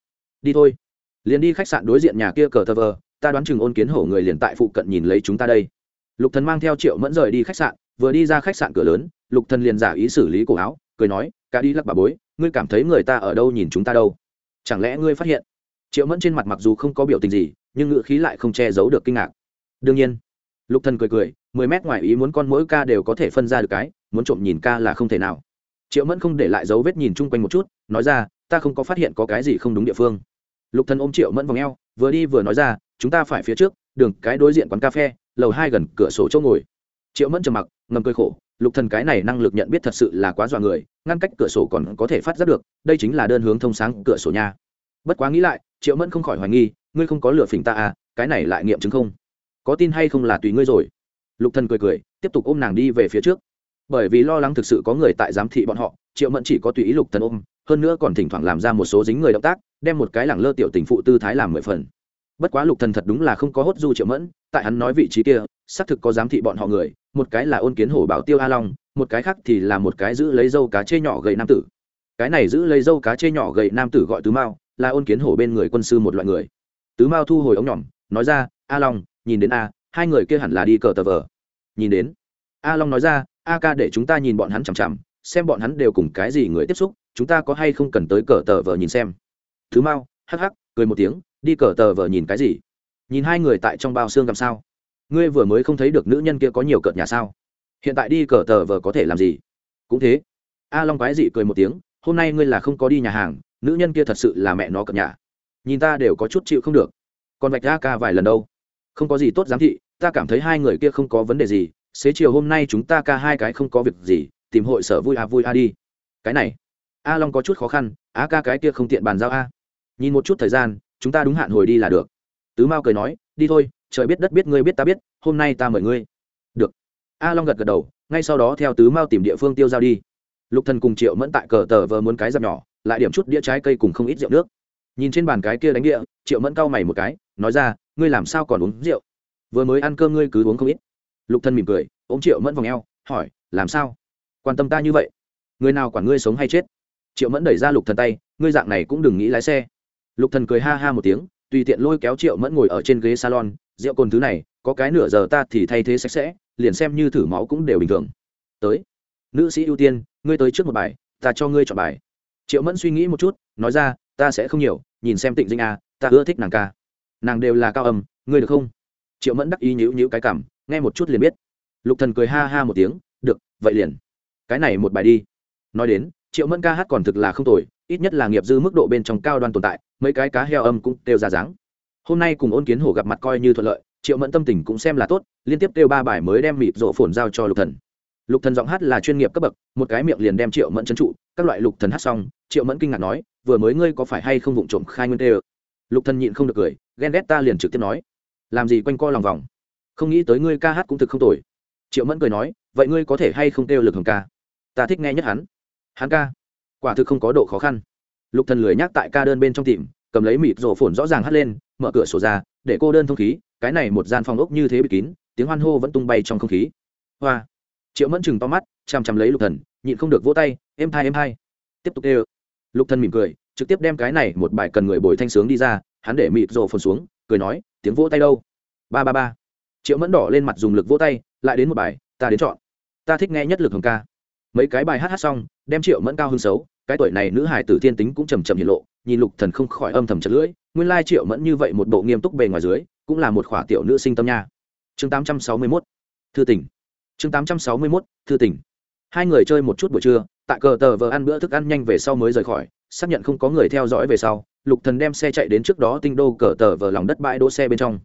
Speaker 1: Đi thôi. Liền đi khách sạn đối diện nhà kia cờ tờ vờ, ta đoán chừng ôn kiến hổ người liền tại phụ cận nhìn lấy chúng ta đây. Lục thần mang theo triệu mẫn rời đi khách sạn, vừa đi ra khách sạn cửa lớn, lục thần liền giả ý xử lý cổ áo, cười nói cả đi lắc bà bối, ngươi cảm thấy người ta ở đâu nhìn chúng ta đâu? Chẳng lẽ ngươi phát hiện? Triệu mẫn trên mặt mặc dù không có biểu tình gì, nhưng ngữ khí lại không che giấu được kinh ngạc. Đương nhiên, lục thần cười cười, mười mét ngoài ý muốn con mỗi ca đều có thể phân ra được cái, muốn trộm nhìn ca là không thể nào. Triệu mẫn không để lại dấu vết nhìn chung quanh một chút, nói ra, ta không có phát hiện có cái gì không đúng địa phương. Lục thần ôm triệu mẫn vòng eo, vừa đi vừa nói ra, chúng ta phải phía trước, đường, cái đối diện quán cà phê, lầu hai gần cửa sổ chỗ ngồi. Triệu mẫn trầm mặc, ngầm cười khổ lục thần cái này năng lực nhận biết thật sự là quá dọa người, ngăn cách cửa sổ còn có thể phát giác được, đây chính là đơn hướng thông sáng cửa sổ nha. Bất quá nghĩ lại, triệu mẫn không khỏi hoài nghi, ngươi không có lửa phỉnh ta à cái này lại nghiệm chứng không? Có tin hay không là tùy ngươi rồi. Lục thần cười cười, tiếp tục ôm nàng đi về phía trước. Bởi vì lo lắng thực sự có người tại giám thị bọn họ, triệu mẫn chỉ có tùy ý lục thần ôm, hơn nữa còn thỉnh thoảng làm ra một số dính người động tác, đem một cái lẳng lơ tiểu tình phụ tư thái làm mười phần. Bất quá lục thần thật đúng là không có hốt du triệu mẫn, tại hắn nói vị trí kia, xác thực có giám thị bọn họ người một cái là ôn kiến hổ bảo tiêu a long, một cái khác thì là một cái giữ lấy dâu cá chê nhỏ gầy nam tử. Cái này giữ lấy dâu cá chê nhỏ gầy nam tử gọi tứ mao, là ôn kiến hổ bên người quân sư một loại người. Tứ mao thu hồi ống nhỏm, nói ra, a long, nhìn đến a, hai người kia hẳn là đi cờ tờ vờ. Nhìn đến. A long nói ra, a ca để chúng ta nhìn bọn hắn chằm chằm, xem bọn hắn đều cùng cái gì người tiếp xúc, chúng ta có hay không cần tới cờ tờ vờ nhìn xem. Thứ mao, hắc hắc, cười một tiếng, đi cờ tờ vờ nhìn cái gì? Nhìn hai người tại trong bao xương làm sao? Ngươi vừa mới không thấy được nữ nhân kia có nhiều cợt nhà sao? Hiện tại đi cờ tờ vờ có thể làm gì? Cũng thế. A long quái dị cười một tiếng, hôm nay ngươi là không có đi nhà hàng, nữ nhân kia thật sự là mẹ nó cợt nhà. Nhìn ta đều có chút chịu không được. Còn vạch ra ca vài lần đâu? Không có gì tốt giám thị, ta cảm thấy hai người kia không có vấn đề gì. Xế chiều hôm nay chúng ta ca hai cái không có việc gì, tìm hội sở vui à vui à đi. Cái này. A long có chút khó khăn, á ca cái kia không tiện bàn giao a. Nhìn một chút thời gian, chúng ta đúng hạn hồi đi là được. Tứ mao cười nói, đi thôi trời biết đất biết ngươi biết ta biết, hôm nay ta mời ngươi. Được. A long gật gật đầu, ngay sau đó theo tứ mao tìm địa phương tiêu giao đi. Lục thần cùng triệu mẫn tại cờ tờ vờ muốn cái dập nhỏ, lại điểm chút đĩa trái cây cùng không ít rượu nước. Nhìn trên bàn cái kia đánh địa, triệu mẫn cau mày một cái, nói ra, ngươi làm sao còn uống rượu? Vừa mới ăn cơm ngươi cứ uống không ít. Lục thần mỉm cười, ôm triệu mẫn vòng eo, hỏi, làm sao? Quan tâm ta như vậy? Người nào quản ngươi sống hay chết? Triệu mẫn đẩy ra lục thần tay, ngươi dạng này cũng đừng nghĩ lái xe. Lục thần cười ha ha một tiếng tùy tiện lôi kéo triệu mẫn ngồi ở trên ghế salon, rượu cồn thứ này, có cái nửa giờ ta thì thay thế sạch sẽ, liền xem như thử máu cũng đều bình thường. Tới, nữ sĩ ưu tiên, ngươi tới trước một bài, ta cho ngươi chọn bài. Triệu mẫn suy nghĩ một chút, nói ra, ta sẽ không nhiều, nhìn xem tịnh dinh a, ta ưa thích nàng ca. Nàng đều là cao âm, ngươi được không? Triệu mẫn đắc ý nhữ nhữ cái cảm nghe một chút liền biết. Lục thần cười ha ha một tiếng, được, vậy liền. Cái này một bài đi. Nói đến, triệu mẫn ca hát còn thực là không tồi, ít nhất là nghiệp dư mức độ bên trong cao đoan tồn tại mấy cái cá heo âm cũng đều ra dáng. Hôm nay cùng ôn kiến hổ gặp mặt coi như thuận lợi, triệu mẫn tâm tình cũng xem là tốt, liên tiếp kêu ba bài mới đem mịp rộ phồn giao cho lục thần. Lục thần giọng hát là chuyên nghiệp cấp bậc, một cái miệng liền đem triệu mẫn trấn trụ, các loại lục thần hát xong, triệu mẫn kinh ngạc nói, vừa mới ngươi có phải hay không vụng trộm khai nguyên tê lục thần nhịn không được cười, ghen ghét ta liền trực tiếp nói, làm gì quanh co lòng vòng? Không nghĩ tới ngươi ca hát cũng thực không tồi. Triệu mẫn cười nói, vậy ngươi có thể hay không kêu lực hồng ca? Ta thích nghe nhất hắn. Hắn ca? Quả thực không có độ khó khăn lục thần lười nhắc tại ca đơn bên trong tìm, cầm lấy mịt rổ phồn rõ ràng hắt lên, mở cửa sổ ra, để cô đơn thông khí, cái này một gian phòng ốc như thế bị kín, tiếng hoan hô vẫn tung bay trong không khí. Hoa. Triệu mẫn chừng to mắt, chằm chằm lấy lục thần, nhịn không được vỗ tay, Em hai em hai. Tiếp tục đều. lục thần mỉm cười, trực tiếp đem cái này một bài cần người bồi thanh sướng đi ra, hắn để mịt rổ phồn xuống, cười nói, tiếng vỗ tay đâu? Ba ba ba. Triệu mẫn đỏ lên mặt dùng lực vỗ tay, lại đến một bài, ta đến chọn. Ta thích nghe nhất lực hồng ca. Mấy cái bài hát hát xong, đem triệu mẫn cao hơn xấu cái tuổi này nữ hài tử thiên tính cũng trầm trầm hiện lộ, nhìn lục thần không khỏi âm thầm chật lưỡi, nguyên lai triệu mẫn như vậy một bộ nghiêm túc bề ngoài dưới, cũng là một khỏa tiểu nữ sinh tâm nha. Chương 861 thư tỉnh chương 861 thư tỉnh hai người chơi một chút buổi trưa, tại cờ tờ vờ ăn bữa thức ăn nhanh về sau mới rời khỏi, xác nhận không có người theo dõi về sau, lục thần đem xe chạy đến trước đó tinh đô cờ tờ vờ lòng đất bãi đỗ xe bên trong.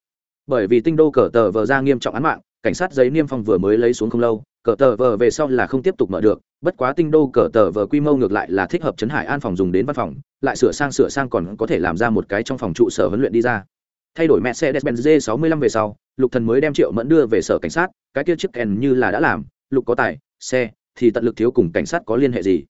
Speaker 1: Bởi vì tinh đô cờ tờ vờ ra nghiêm trọng án mạng, cảnh sát giấy niêm phong vừa mới lấy xuống không lâu cờ tờ vờ về sau là không tiếp tục mở được, bất quá tinh đô cờ tờ vờ quy mô ngược lại là thích hợp chấn hải an phòng dùng đến văn phòng, lại sửa sang sửa sang còn có thể làm ra một cái trong phòng trụ sở huấn luyện đi ra. Thay đổi mẹ xe despenz g 65 về sau, lục thần mới đem triệu mẫn đưa về sở cảnh sát, cái kia chiếc kèn như là đã làm, lục có tài, xe, thì tận lực thiếu cùng cảnh sát có liên hệ gì.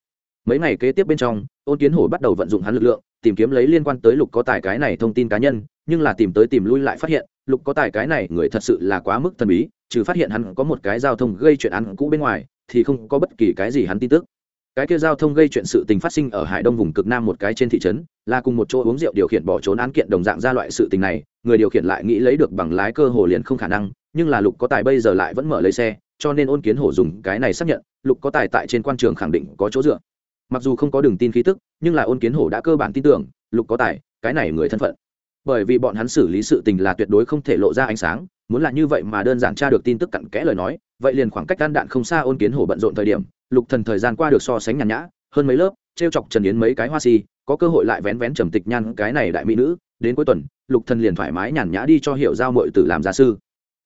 Speaker 1: Mấy ngày kế tiếp bên trong, ôn kiến hổ bắt đầu vận dụng hắn lực lượng, tìm kiếm lấy liên quan tới lục có tài cái này thông tin cá nhân, nhưng là tìm tới tìm lui lại phát hiện, lục có tài cái này người thật sự là quá mức thần bí trừ phát hiện hắn có một cái giao thông gây chuyện án cũ bên ngoài, thì không có bất kỳ cái gì hắn tin tức. Cái kia giao thông gây chuyện sự tình phát sinh ở hải đông vùng cực nam một cái trên thị trấn, là cùng một chỗ uống rượu điều khiển bỏ trốn án kiện đồng dạng ra loại sự tình này, người điều khiển lại nghĩ lấy được bằng lái cơ hồ liền không khả năng, nhưng là lục có tài bây giờ lại vẫn mở lấy xe, cho nên ôn kiến hổ dùng cái này xác nhận, lục có tài tại trên quan trường khẳng định có chỗ dựa. Mặc dù không có đường tin khí tức, nhưng là ôn kiến hổ đã cơ bản tin tưởng, lục có tài, cái này người thân phận. Bởi vì bọn hắn xử lý sự tình là tuyệt đối không thể lộ ra ánh sáng muốn là như vậy mà đơn giản tra được tin tức cặn kẽ lời nói, vậy liền khoảng cách gan đạn không xa ôn kiến hổ bận rộn thời điểm, lục thần thời gian qua được so sánh nhàn nhã, hơn mấy lớp, trêu chọc trần yến mấy cái hoa si, có cơ hội lại vén vén trầm tịch nhan cái này đại mỹ nữ, đến cuối tuần, lục thần liền thoải mái nhàn nhã đi cho hiểu giao muội tử làm gia sư.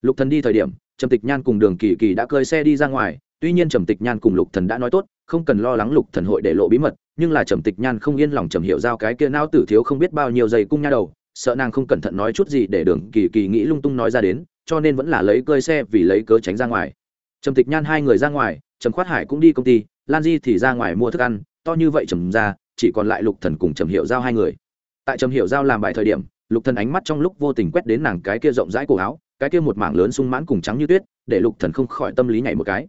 Speaker 1: Lục thần đi thời điểm, trầm tịch nhan cùng đường kỳ kỳ đã cơi xe đi ra ngoài, tuy nhiên trầm tịch nhan cùng lục thần đã nói tốt, không cần lo lắng lục thần hội để lộ bí mật, nhưng là trầm tịch nhan không yên lòng trầm hiểu giao cái kia não tử thiếu không biết bao nhiêu giày cung nha đầu, sợ nàng không cẩn thận nói chút gì để đường kỳ kỳ nghĩ lung tung nói ra đến cho nên vẫn là lấy cơi xe vì lấy cớ tránh ra ngoài. Trầm tịch nhan hai người ra ngoài, trầm khoát hải cũng đi công ty, lan di thì ra ngoài mua thức ăn, to như vậy trầm ra, chỉ còn lại lục thần cùng trầm hiệu giao hai người. Tại trầm hiệu giao làm bài thời điểm, lục thần ánh mắt trong lúc vô tình quét đến nàng cái kia rộng rãi cổ áo, cái kia một mảng lớn sung mãn cùng trắng như tuyết, để lục thần không khỏi tâm lý nhảy một cái.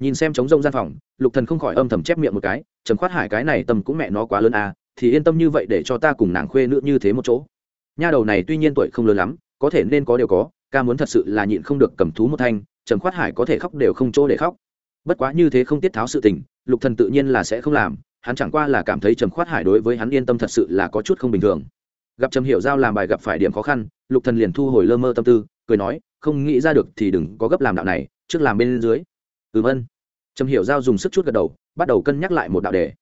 Speaker 1: Nhìn xem trống rông gian phòng, lục thần không khỏi âm thầm chép miệng một cái, trầm khoát hải cái này tâm cũng mẹ nó quá lớn à thì yên tâm như vậy để cho ta cùng nàng khuê nữ như thế một chỗ. Nha đầu này tuy nhiên tuổi không lớn lắm, có thể nên có điều có ca muốn thật sự là nhịn không được cầm thú một thanh trầm khoát hải có thể khóc đều không chỗ để khóc. Bất quá như thế không tiết tháo sự tình, lục thần tự nhiên là sẽ không làm, hắn chẳng qua là cảm thấy trầm khoát hải đối với hắn yên tâm thật sự là có chút không bình thường. Gặp trầm hiểu giao làm bài gặp phải điểm khó khăn, lục thần liền thu hồi lơ mơ tâm tư, cười nói, không nghĩ ra được thì đừng có gấp làm đạo này, trước làm bên dưới. Ừm ân. Trầm hiểu giao dùng sức chút gật đầu, bắt đầu cân nhắc lại một đạo đề.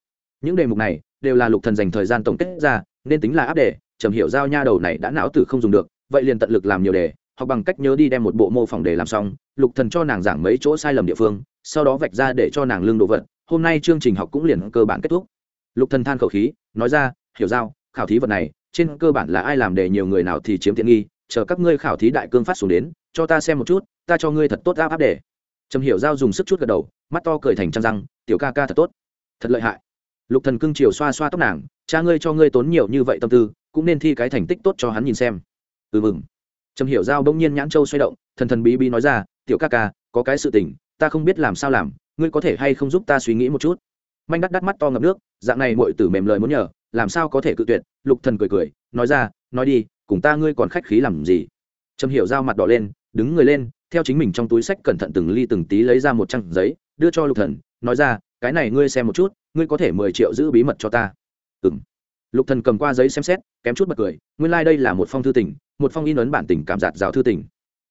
Speaker 1: Những đề mục này đều là lục thần dành thời gian tổng kết ra, nên tính là áp đề, trầm hiểu giao nha đầu này đã não tử không dùng được, vậy liền tận lực làm nhiều đề hoặc bằng cách nhớ đi đem một bộ mô phỏng để làm xong, lục thần cho nàng giảng mấy chỗ sai lầm địa phương, sau đó vạch ra để cho nàng lương đồ vật, hôm nay chương trình học cũng liền cơ bản kết thúc. Lục thần than khẩu khí, nói ra, hiểu giao, khảo thí vật này, trên cơ bản là ai làm để nhiều người nào thì chiếm tiện nghi, chờ các ngươi khảo thí đại cương phát xuống đến, cho ta xem một chút, ta cho ngươi thật tốt áp áp để. Trầm hiểu giao dùng sức chút gật đầu, mắt to cười thành trăng răng, tiểu ca ca thật tốt, thật lợi hại. Lục thần cưng chiều xoa xoa tóc nàng, cha ngươi cho ngươi tốn nhiều như vậy tâm tư, cũng nên thi cái thành tích tốt cho hắn nhìn xem. Ừ mừng trầm hiểu giao bỗng nhiên nhãn châu xoay động, thần thần bí bí nói ra, tiểu ca ca, có cái sự tình, ta không biết làm sao làm, ngươi có thể hay không giúp ta suy nghĩ một chút? Manh đắt đắt mắt to ngập nước, dạng này mọi tử mềm lời muốn nhờ, làm sao có thể cự tuyệt, lục thần cười cười, nói ra, nói đi, cùng ta ngươi còn khách khí làm gì? Trầm hiểu giao mặt đỏ lên, đứng người lên, theo chính mình trong túi sách cẩn thận từng ly từng tí lấy ra một trang giấy, đưa cho lục thần, nói ra, cái này ngươi xem một chút, ngươi có thể mười triệu giữ bí mật cho ta. Ừm. Lục thần cầm qua giấy xem xét, kém chút bật cười, nguyên lai like đây là một phong thư tình một phong in ấn bản tình cảm giạt rào thư tình.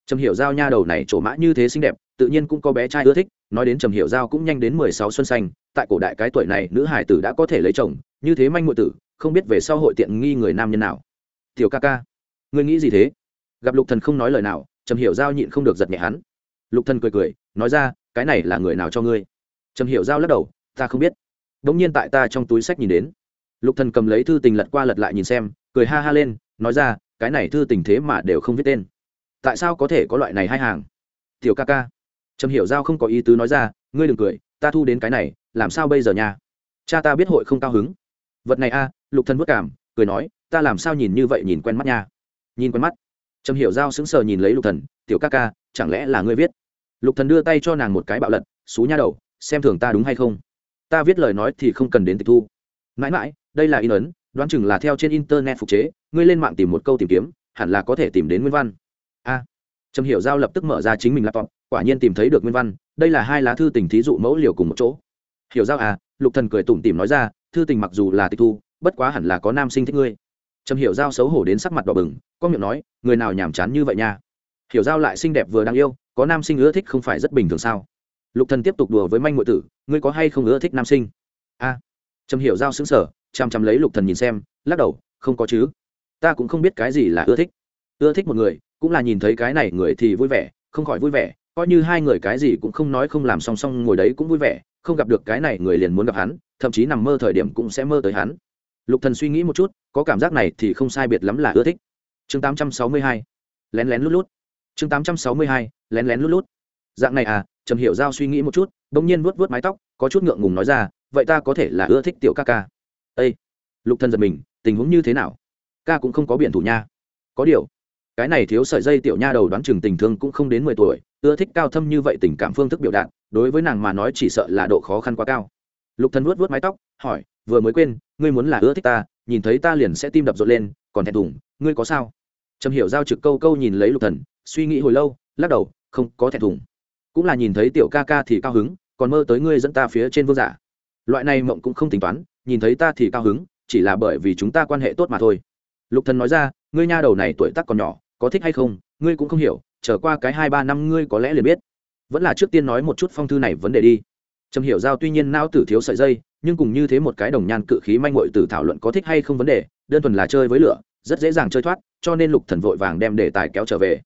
Speaker 1: Trầm hiểu giao nha đầu này trổ mã như thế xinh đẹp, tự nhiên cũng có bé trai ưa thích, nói đến trầm hiểu giao cũng nhanh đến mười sáu xuân xanh, tại cổ đại cái tuổi này, nữ hải tử đã có thể lấy chồng, như thế manh ngụy tử, không biết về sau hội tiện nghi người nam nhân nào. Tiểu ca ca, ngươi nghĩ gì thế? Gặp lục thần không nói lời nào, trầm hiểu giao nhịn không được giật nhẹ hắn. Lục thần cười cười, nói ra, cái này là người nào cho ngươi? Trầm hiểu giao lắc đầu, ta không biết. Đống nhiên tại ta trong túi sách nhìn đến. Lục thần cầm lấy thư tình lật qua lật lại nhìn xem, cười ha ha lên, nói ra cái này thư tình thế mà đều không viết tên. Tại sao có thể có loại này hai hàng? Tiểu ca ca, trầm hiểu giao không có ý tứ nói ra, ngươi đừng cười, ta thu đến cái này, làm sao bây giờ nha? Cha ta biết hội không cao hứng. Vật này a, lục thần vất cảm, cười nói, ta làm sao nhìn như vậy nhìn quen mắt nha? Nhìn quen mắt. Trầm hiểu giao sững sờ nhìn lấy lục thần, tiểu ca ca, chẳng lẽ là ngươi viết? Lục thần đưa tay cho nàng một cái bạo lật, xú nha đầu, xem thường ta đúng hay không? Ta viết lời nói thì không cần đến tịch thu. Mãi mãi, đây là in ấn đoán chừng là theo trên internet phục chế, ngươi lên mạng tìm một câu tìm kiếm, hẳn là có thể tìm đến nguyên văn. A. Trầm hiểu giao lập tức mở ra chính mình laptop, quả nhiên tìm thấy được nguyên văn, đây là hai lá thư tình thí dụ mẫu liều cùng một chỗ. Hiểu giao à lục thần cười tủm tỉm nói ra, thư tình mặc dù là tịch thu, bất quá hẳn là có nam sinh thích ngươi. Trầm hiểu giao xấu hổ đến sắc mặt đỏ bừng có miệng nói, người nào nhàm chán như vậy nha. Hiểu giao lại xinh đẹp vừa đáng yêu, có nam sinh ưa thích không phải rất bình thường sao? Lục thần tiếp tục đùa với manh ngụy tử, ngươi có hay không ưa thích nam sinh? A. Trầm hiểu giao sững sờ chăm chăm lấy lục thần nhìn xem, lắc đầu, không có chứ. Ta cũng không biết cái gì là ưa thích. Ưa thích một người, cũng là nhìn thấy cái này người thì vui vẻ, không khỏi vui vẻ, coi như hai người cái gì cũng không nói không làm song song ngồi đấy cũng vui vẻ, không gặp được cái này người liền muốn gặp hắn, thậm chí nằm mơ thời điểm cũng sẽ mơ tới hắn. Lục thần suy nghĩ một chút, có cảm giác này thì không sai biệt lắm là ưa thích. Chương 862 lén lén lút lút. Chương 862 lén lén lút lút. Dạng này à trầm hiểu giao suy nghĩ một chút, bỗng nhiên vuốt vuốt mái tóc, có chút ngượng ngùng nói ra, vậy ta có thể là ưa thích tiểu ca ca ây lục thần giật mình, tình huống như thế nào? Ca cũng không có biển thủ nha. Có điều, cái này thiếu sợi dây tiểu nha đầu đoán chừng tình thương cũng không đến mười tuổi, ưa thích cao thâm như vậy tình cảm phương thức biểu đạt, đối với nàng mà nói chỉ sợ là độ khó khăn quá cao. Lục thần vuốt vuốt mái tóc, hỏi, vừa mới quên, ngươi muốn là ưa thích ta, nhìn thấy ta liền sẽ tim đập rộn lên, còn thẹn thùng, ngươi có sao? Trầm hiểu giao trực câu câu nhìn lấy lục thần, suy nghĩ hồi lâu, lắc đầu, không, có thẹn thùng. Cũng là nhìn thấy tiểu ca ca thì cao hứng, còn mơ tới ngươi dẫn ta phía trên vương giả. Loại này mộng cũng không tính toán nhìn thấy ta thì cao hứng, chỉ là bởi vì chúng ta quan hệ tốt mà thôi. Lục thần nói ra, ngươi nha đầu này tuổi tác còn nhỏ, có thích hay không, ngươi cũng không hiểu trở qua cái hai ba năm ngươi có lẽ liền biết. Vẫn là trước tiên nói một chút phong thư này vấn đề đi. Trầm hiểu giao tuy nhiên não tử thiếu sợi dây, nhưng cùng như thế một cái đồng nhan cự khí manh muội từ thảo luận có thích hay không vấn đề, đơn thuần là chơi với lửa, rất dễ dàng chơi thoát, cho nên lục thần vội vàng đem đề tài kéo trở về.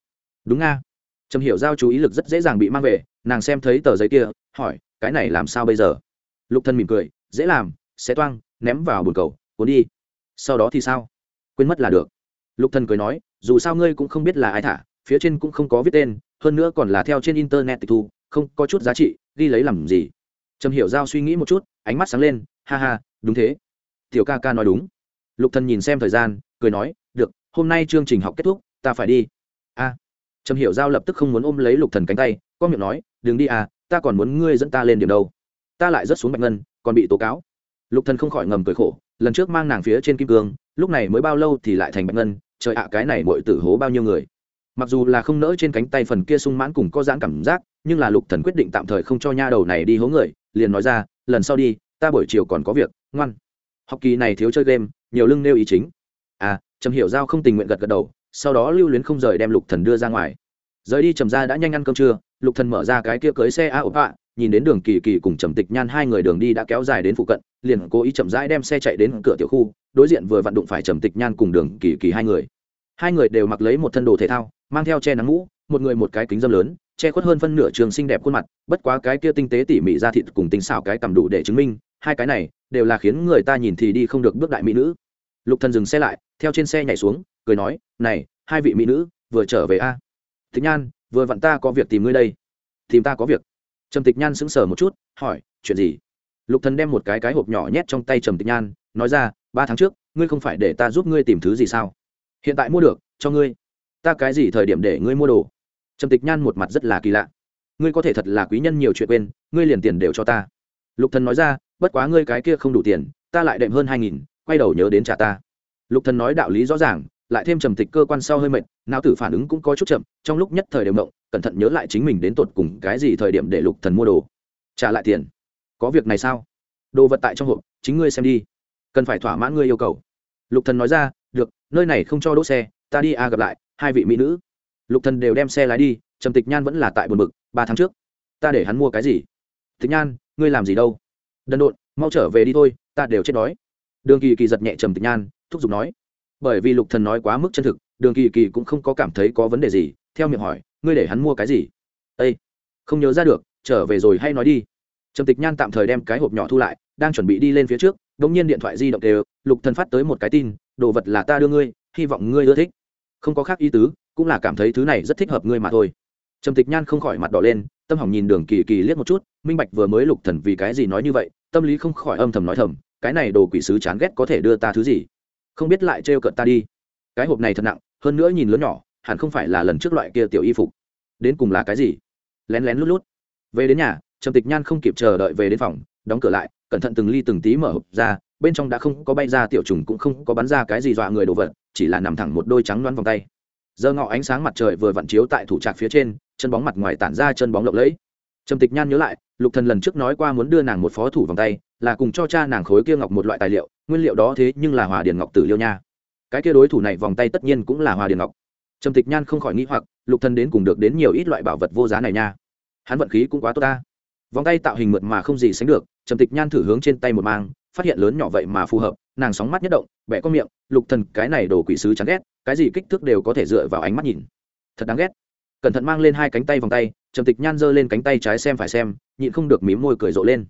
Speaker 1: Đúng nga. Trầm hiểu giao chú ý lực rất dễ dàng bị mang về, nàng xem thấy tờ giấy kia, hỏi, cái này làm sao bây giờ? Lục thần mỉm cười, dễ làm sẽ toang, ném vào bồn cầu, cuốn đi. Sau đó thì sao? Quên mất là được. Lục thần cười nói, dù sao ngươi cũng không biết là ai thả, phía trên cũng không có viết tên, hơn nữa còn là theo trên internet tịch thu, không có chút giá trị, ghi lấy làm gì? Trầm hiểu giao suy nghĩ một chút, ánh mắt sáng lên, ha ha, đúng thế. Tiểu ca ca nói đúng. Lục thần nhìn xem thời gian, cười nói, được, hôm nay chương trình học kết thúc, ta phải đi. A. Trầm hiểu giao lập tức không muốn ôm lấy lục thần cánh tay, có miệng nói, đừng đi à ta còn muốn ngươi dẫn ta lên điểm đâu. Ta lại rất xuống bạch ngân, còn bị tố cáo lục thần không khỏi ngầm cười khổ, lần trước mang nàng phía trên kim cương, lúc này mới bao lâu thì lại thành bạch ngân, trời ạ, cái này muội tử hố bao nhiêu người. Mặc dù là không nỡ trên cánh tay phần kia sung mãn cùng có giãn cảm giác, nhưng là lục thần quyết định tạm thời không cho nha đầu này đi hố người, liền nói ra, lần sau đi, ta buổi chiều còn có việc, ngoan. Học kỳ này thiếu chơi game, nhiều lưng nêu ý chính. À trầm hiểu giao không tình nguyện gật gật đầu, sau đó lưu luyến không rời đem lục thần đưa ra ngoài. Rời đi trầm ra đã nhanh ăn cơm trưa, lục thần mở ra cái kia cưới xe a ổ ạ nhìn đến đường kỳ kỳ cùng trầm tịch nhan hai người đường đi đã kéo dài đến phụ cận, liền cố ý chậm rãi đem xe chạy đến cửa tiểu khu, đối diện vừa vặn đụng phải trầm tịch nhan cùng đường kỳ kỳ hai người. Hai người đều mặc lấy một thân đồ thể thao, mang theo che nắng mũ, một người một cái kính dâm lớn, che khuất hơn phân nửa trường xinh đẹp khuôn mặt, bất quá cái kia tinh tế tỉ mỉ ra thịt cùng tinh xảo cái cầm đủ để chứng minh, hai cái này đều là khiến người ta nhìn thì đi không được bước đại mỹ nữ. Lục thần dừng xe lại, theo trên xe nhảy xuống, cười nói, này, hai vị mỹ nữ, vừa trở về a. À? tịch nhan, vừa vặn ta có việc tìm ngươi đây. Tìm ta có việc? Trầm tịch nhan sững sờ một chút, hỏi, chuyện gì? Lục thần đem một cái cái hộp nhỏ nhét trong tay trầm tịch nhan, nói ra, ba tháng trước, ngươi không phải để ta giúp ngươi tìm thứ gì sao? Hiện tại mua được, cho ngươi. Ta cái gì thời điểm để ngươi mua đồ? Trầm tịch nhan một mặt rất là kỳ lạ. Ngươi có thể thật là quý nhân nhiều chuyện quên, ngươi liền tiền đều cho ta. Lục thần nói ra, bất quá ngươi cái kia không đủ tiền, ta lại đệm hơn hai nghìn, quay đầu nhớ đến trả ta. Lục thần nói đạo lý rõ ràng lại thêm trầm tịch cơ quan sau hơi mệt, não tử phản ứng cũng có chút chậm, trong lúc nhất thời đều mộng cẩn thận nhớ lại chính mình đến tột cùng cái gì thời điểm để lục thần mua đồ. Trả lại tiền. Có việc này sao? Đồ vật tại trong hộp, chính ngươi xem đi. Cần phải thỏa mãn ngươi yêu cầu. Lục thần nói ra, được, nơi này không cho đỗ xe, ta đi a gặp lại, hai vị mỹ nữ. Lục thần đều đem xe lái đi, trầm tịch nhan vẫn là tại buồn bực, ba tháng trước, ta để hắn mua cái gì? Tịch nhan, ngươi làm gì đâu? Đần độn, mau trở về đi thôi, ta đều chết đói. Đường kỳ kỳ giật nhẹ trầm tịch nhan, thúc giục nói bởi vì lục thần nói quá mức chân thực, đường kỳ kỳ cũng không có cảm thấy có vấn đề gì, theo miệng hỏi, ngươi để hắn mua cái gì? Ây không nhớ ra được, trở về rồi hay nói đi. Trầm tịch nhan tạm thời đem cái hộp nhỏ thu lại, đang chuẩn bị đi lên phía trước, đột nhiên điện thoại di động đều, lục thần phát tới một cái tin, đồ vật là ta đưa ngươi, hy vọng ngươi ưa thích. Không có khác ý tứ, cũng là cảm thấy thứ này rất thích hợp ngươi mà thôi. Trầm tịch nhan không khỏi mặt đỏ lên, tâm hỏng nhìn đường kỳ kỳ liếc một chút, minh bạch vừa mới lục thần vì cái gì nói như vậy, tâm lý không khỏi âm thầm nói thầm, cái này đồ quỷ sứ chán ghét có thể đưa ta thứ gì? Không biết lại trêu cợt ta đi. Cái hộp này thật nặng, hơn nữa nhìn lớn nhỏ, hẳn không phải là lần trước loại kia tiểu y phục. Đến cùng là cái gì? Lén lén lút lút. Về đến nhà, trầm tịch nhan không kịp chờ đợi về đến phòng, đóng cửa lại, cẩn thận từng ly từng tí mở hộp ra, bên trong đã không có bay ra tiểu trùng cũng không có bắn ra cái gì dọa người đồ vật, chỉ là nằm thẳng một đôi trắng loăn vòng tay. Giờ ngọ ánh sáng mặt trời vừa vặn chiếu tại thủ trạc phía trên, chân bóng mặt ngoài tản ra chân bóng lộng lẫy trầm tịch nhan nhớ lại, lục thần lần trước nói qua muốn đưa nàng một phó thủ vòng tay, là cùng cho cha nàng khối kia ngọc một loại tài liệu, nguyên liệu đó thế nhưng là hòa điền ngọc tử liêu nha. Cái kia đối thủ này vòng tay tất nhiên cũng là hòa điền ngọc. Trầm tịch nhan không khỏi nghĩ hoặc, lục thần đến cùng được đến nhiều ít loại bảo vật vô giá này nha. Hắn vận khí cũng quá tốt ta. Vòng tay tạo hình mượt mà không gì sánh được, trầm tịch nhan thử hướng trên tay một mang, phát hiện lớn nhỏ vậy mà phù hợp, nàng sóng mắt nhất động, bẻ con miệng, lục thần, cái này đồ quỷ sứ chán ghét, cái gì kích thước đều có thể dựa vào ánh mắt nhìn. Thật đáng ghét. Cẩn thận mang lên hai cánh tay vòng tay trầm tịch nhan giơ lên cánh tay trái xem phải xem, nhịn không được mím môi cười rộ lên.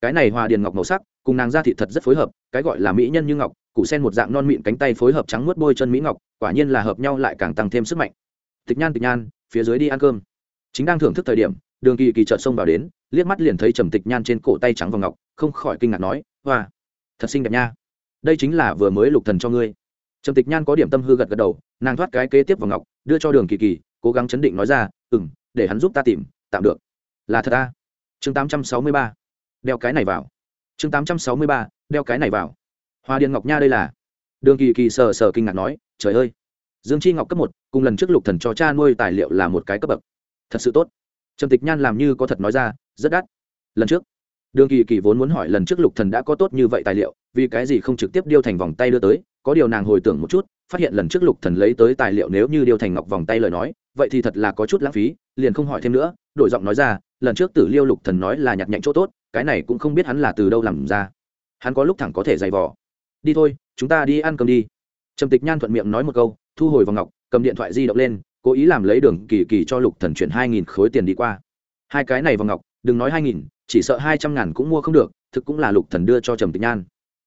Speaker 1: Cái này hòa điền ngọc màu sắc, cùng nàng ra thị thật rất phối hợp, cái gọi là mỹ nhân như ngọc, củ sen một dạng non mịn cánh tay phối hợp trắng muốt bôi chân mỹ ngọc, quả nhiên là hợp nhau lại càng tăng thêm sức mạnh. Tịch nhan tịch nhan, phía dưới đi ăn cơm. Chính đang thưởng thức thời điểm, đường kỳ kỳ chợt xông vào đến, liếc mắt liền thấy trầm tịch nhan trên cổ tay trắng vào ngọc, không khỏi kinh ngạc nói, hoa, thật xinh đẹp nha. Đây chính là vừa mới lục thần cho ngươi. Trầm tịch nhan có điểm tâm hư gật gật đầu, nàng thoát cái kế tiếp vào ngọc, đưa cho đường kỳ kỳ, cố gắng chấn định nói ra, ừm để hắn giúp ta tìm, tạm được. Là thật ta chương tám trăm sáu mươi ba. Đeo cái này vào. Chương tám trăm sáu mươi ba. Đeo cái này vào. Hoa điền ngọc nha đây là. Đường kỳ kỳ sờ sờ kinh ngạc nói, trời ơi. Dương chi ngọc cấp một, cùng lần trước lục thần cho cha nuôi tài liệu là một cái cấp bậc. Thật sự tốt. Trầm tịch nhan làm như có thật nói ra, rất đắt. Lần trước, đường kỳ kỳ vốn muốn hỏi lần trước lục thần đã có tốt như vậy tài liệu, vì cái gì không trực tiếp điêu thành vòng tay đưa tới, có điều nàng hồi tưởng một chút phát hiện lần trước lục thần lấy tới tài liệu nếu như điêu thành ngọc vòng tay lời nói, vậy thì thật là có chút lãng phí, liền không hỏi thêm nữa, đổi giọng nói ra, lần trước tử liêu lục thần nói là nhặt nhạnh chỗ tốt, cái này cũng không biết hắn là từ đâu làm ra. Hắn có lúc thẳng có thể dày vò. Đi thôi, chúng ta đi ăn cơm đi. Trầm tịch nhan thuận miệng nói một câu, thu hồi vòng ngọc, cầm điện thoại di động lên, cố ý làm lấy đường kỳ kỳ cho lục thần chuyển hai nghìn khối tiền đi qua. Hai cái này vòng ngọc, đừng nói hai nghìn, chỉ sợ hai trăm ngàn cũng mua không được, thực cũng là lục thần đưa cho trầm tịch nhan.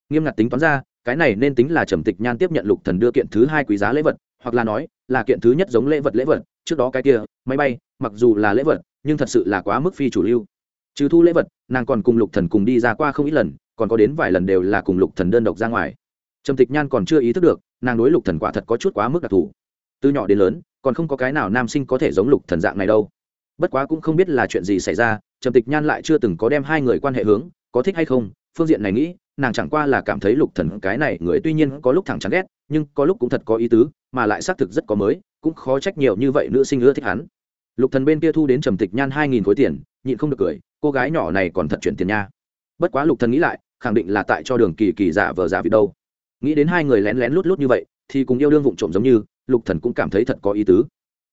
Speaker 1: Nghiêm ngặt tính toán ra cái này nên tính là trầm tịch nhan tiếp nhận lục thần đưa kiện thứ hai quý giá lễ vật, hoặc là nói, là kiện thứ nhất giống lễ vật lễ vật, trước đó cái kia, máy bay, mặc dù là lễ vật, nhưng thật sự là quá mức phi chủ lưu. Trừ thu lễ vật, nàng còn cùng lục thần cùng đi ra qua không ít lần, còn có đến vài lần đều là cùng lục thần đơn độc ra ngoài. Trầm tịch nhan còn chưa ý thức được, nàng đối lục thần quả thật có chút quá mức đặc thù. Từ nhỏ đến lớn, còn không có cái nào nam sinh có thể giống lục thần dạng này đâu. Bất quá cũng không biết là chuyện gì xảy ra, trầm tịch nhan lại chưa từng có đem hai người quan hệ hướng, có thích hay không phương diện này nghĩ, nàng chẳng qua là cảm thấy lục thần cái này người tuy nhiên có lúc thẳng chán ghét, nhưng có lúc cũng thật có ý tứ, mà lại xác thực rất có mới, cũng khó trách nhiều như vậy nữ sinh ưa thích hắn. Lục thần bên kia thu đến trầm tịch nhan hai nghìn khối tiền, nhịn không được cười, cô gái nhỏ này còn thật chuyển tiền nha. Bất quá lục thần nghĩ lại, khẳng định là tại cho đường kỳ kỳ giả vờ giả vì đâu. Nghĩ đến hai người lén lén lút lút như vậy, thì cùng yêu đương vụng trộm giống như, lục thần cũng cảm thấy thật có ý tứ.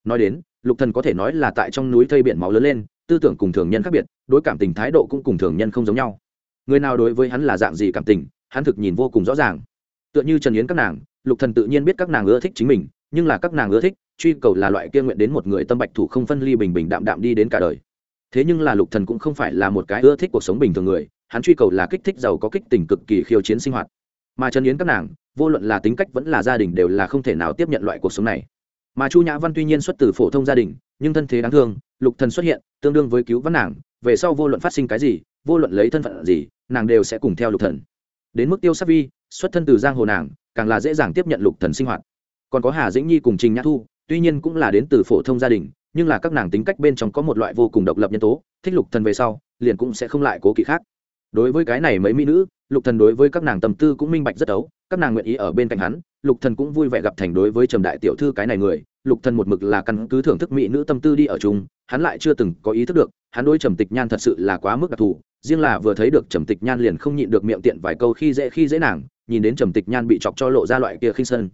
Speaker 1: Nói đến, lục thần có thể nói là tại trong núi thây biển máu lớn lên, tư tưởng cùng thường nhân khác biệt, đối cảm tình thái độ cũng cùng thường nhân không giống nhau người nào đối với hắn là dạng gì cảm tình, hắn thực nhìn vô cùng rõ ràng. Tựa như trần yến các nàng, lục thần tự nhiên biết các nàng ưa thích chính mình, nhưng là các nàng ưa thích, truy cầu là loại kia nguyện đến một người tâm bạch thủ không phân ly bình bình đạm đạm đi đến cả đời. Thế nhưng là lục thần cũng không phải là một cái ưa thích cuộc sống bình thường người, hắn truy cầu là kích thích giàu có kích tình cực kỳ khiêu chiến sinh hoạt. Mà trần yến các nàng, vô luận là tính cách vẫn là gia đình đều là không thể nào tiếp nhận loại cuộc sống này. Mà chu nhã văn tuy nhiên xuất từ phổ thông gia đình, nhưng thân thế đáng thương, lục thần xuất hiện, tương đương với cứu vãn nàng, về sau vô luận phát sinh cái gì vô luận lấy thân phận gì, nàng đều sẽ cùng theo lục thần. Đến mức tiêu sắc vi, xuất thân từ giang hồ nàng, càng là dễ dàng tiếp nhận lục thần sinh hoạt. Còn có hà dĩnh nhi cùng trình nhã thu, tuy nhiên cũng là đến từ phổ thông gia đình, nhưng là các nàng tính cách bên trong có một loại vô cùng độc lập nhân tố, thích lục thần về sau, liền cũng sẽ không lại cố kỵ khác. Đối với cái này mấy mỹ nữ, lục thần đối với các nàng tâm tư cũng minh bạch rất ấu, các nàng nguyện ý ở bên cạnh hắn, lục thần cũng vui vẻ gặp thành đối với trầm đại tiểu thư cái này người, lục thần một mực là căn cứ thưởng thức mỹ nữ tâm tư đi ở chung, hắn lại chưa từng có ý thức được, hắn đối trầm tịch nhan thật sự là quá mức đặc thù riêng là vừa thấy được trầm tịch nhan liền không nhịn được miệng tiện vài câu khi dễ khi dễ nàng, nhìn đến trầm tịch nhan bị chọc cho lộ ra loại kia khinh sơn.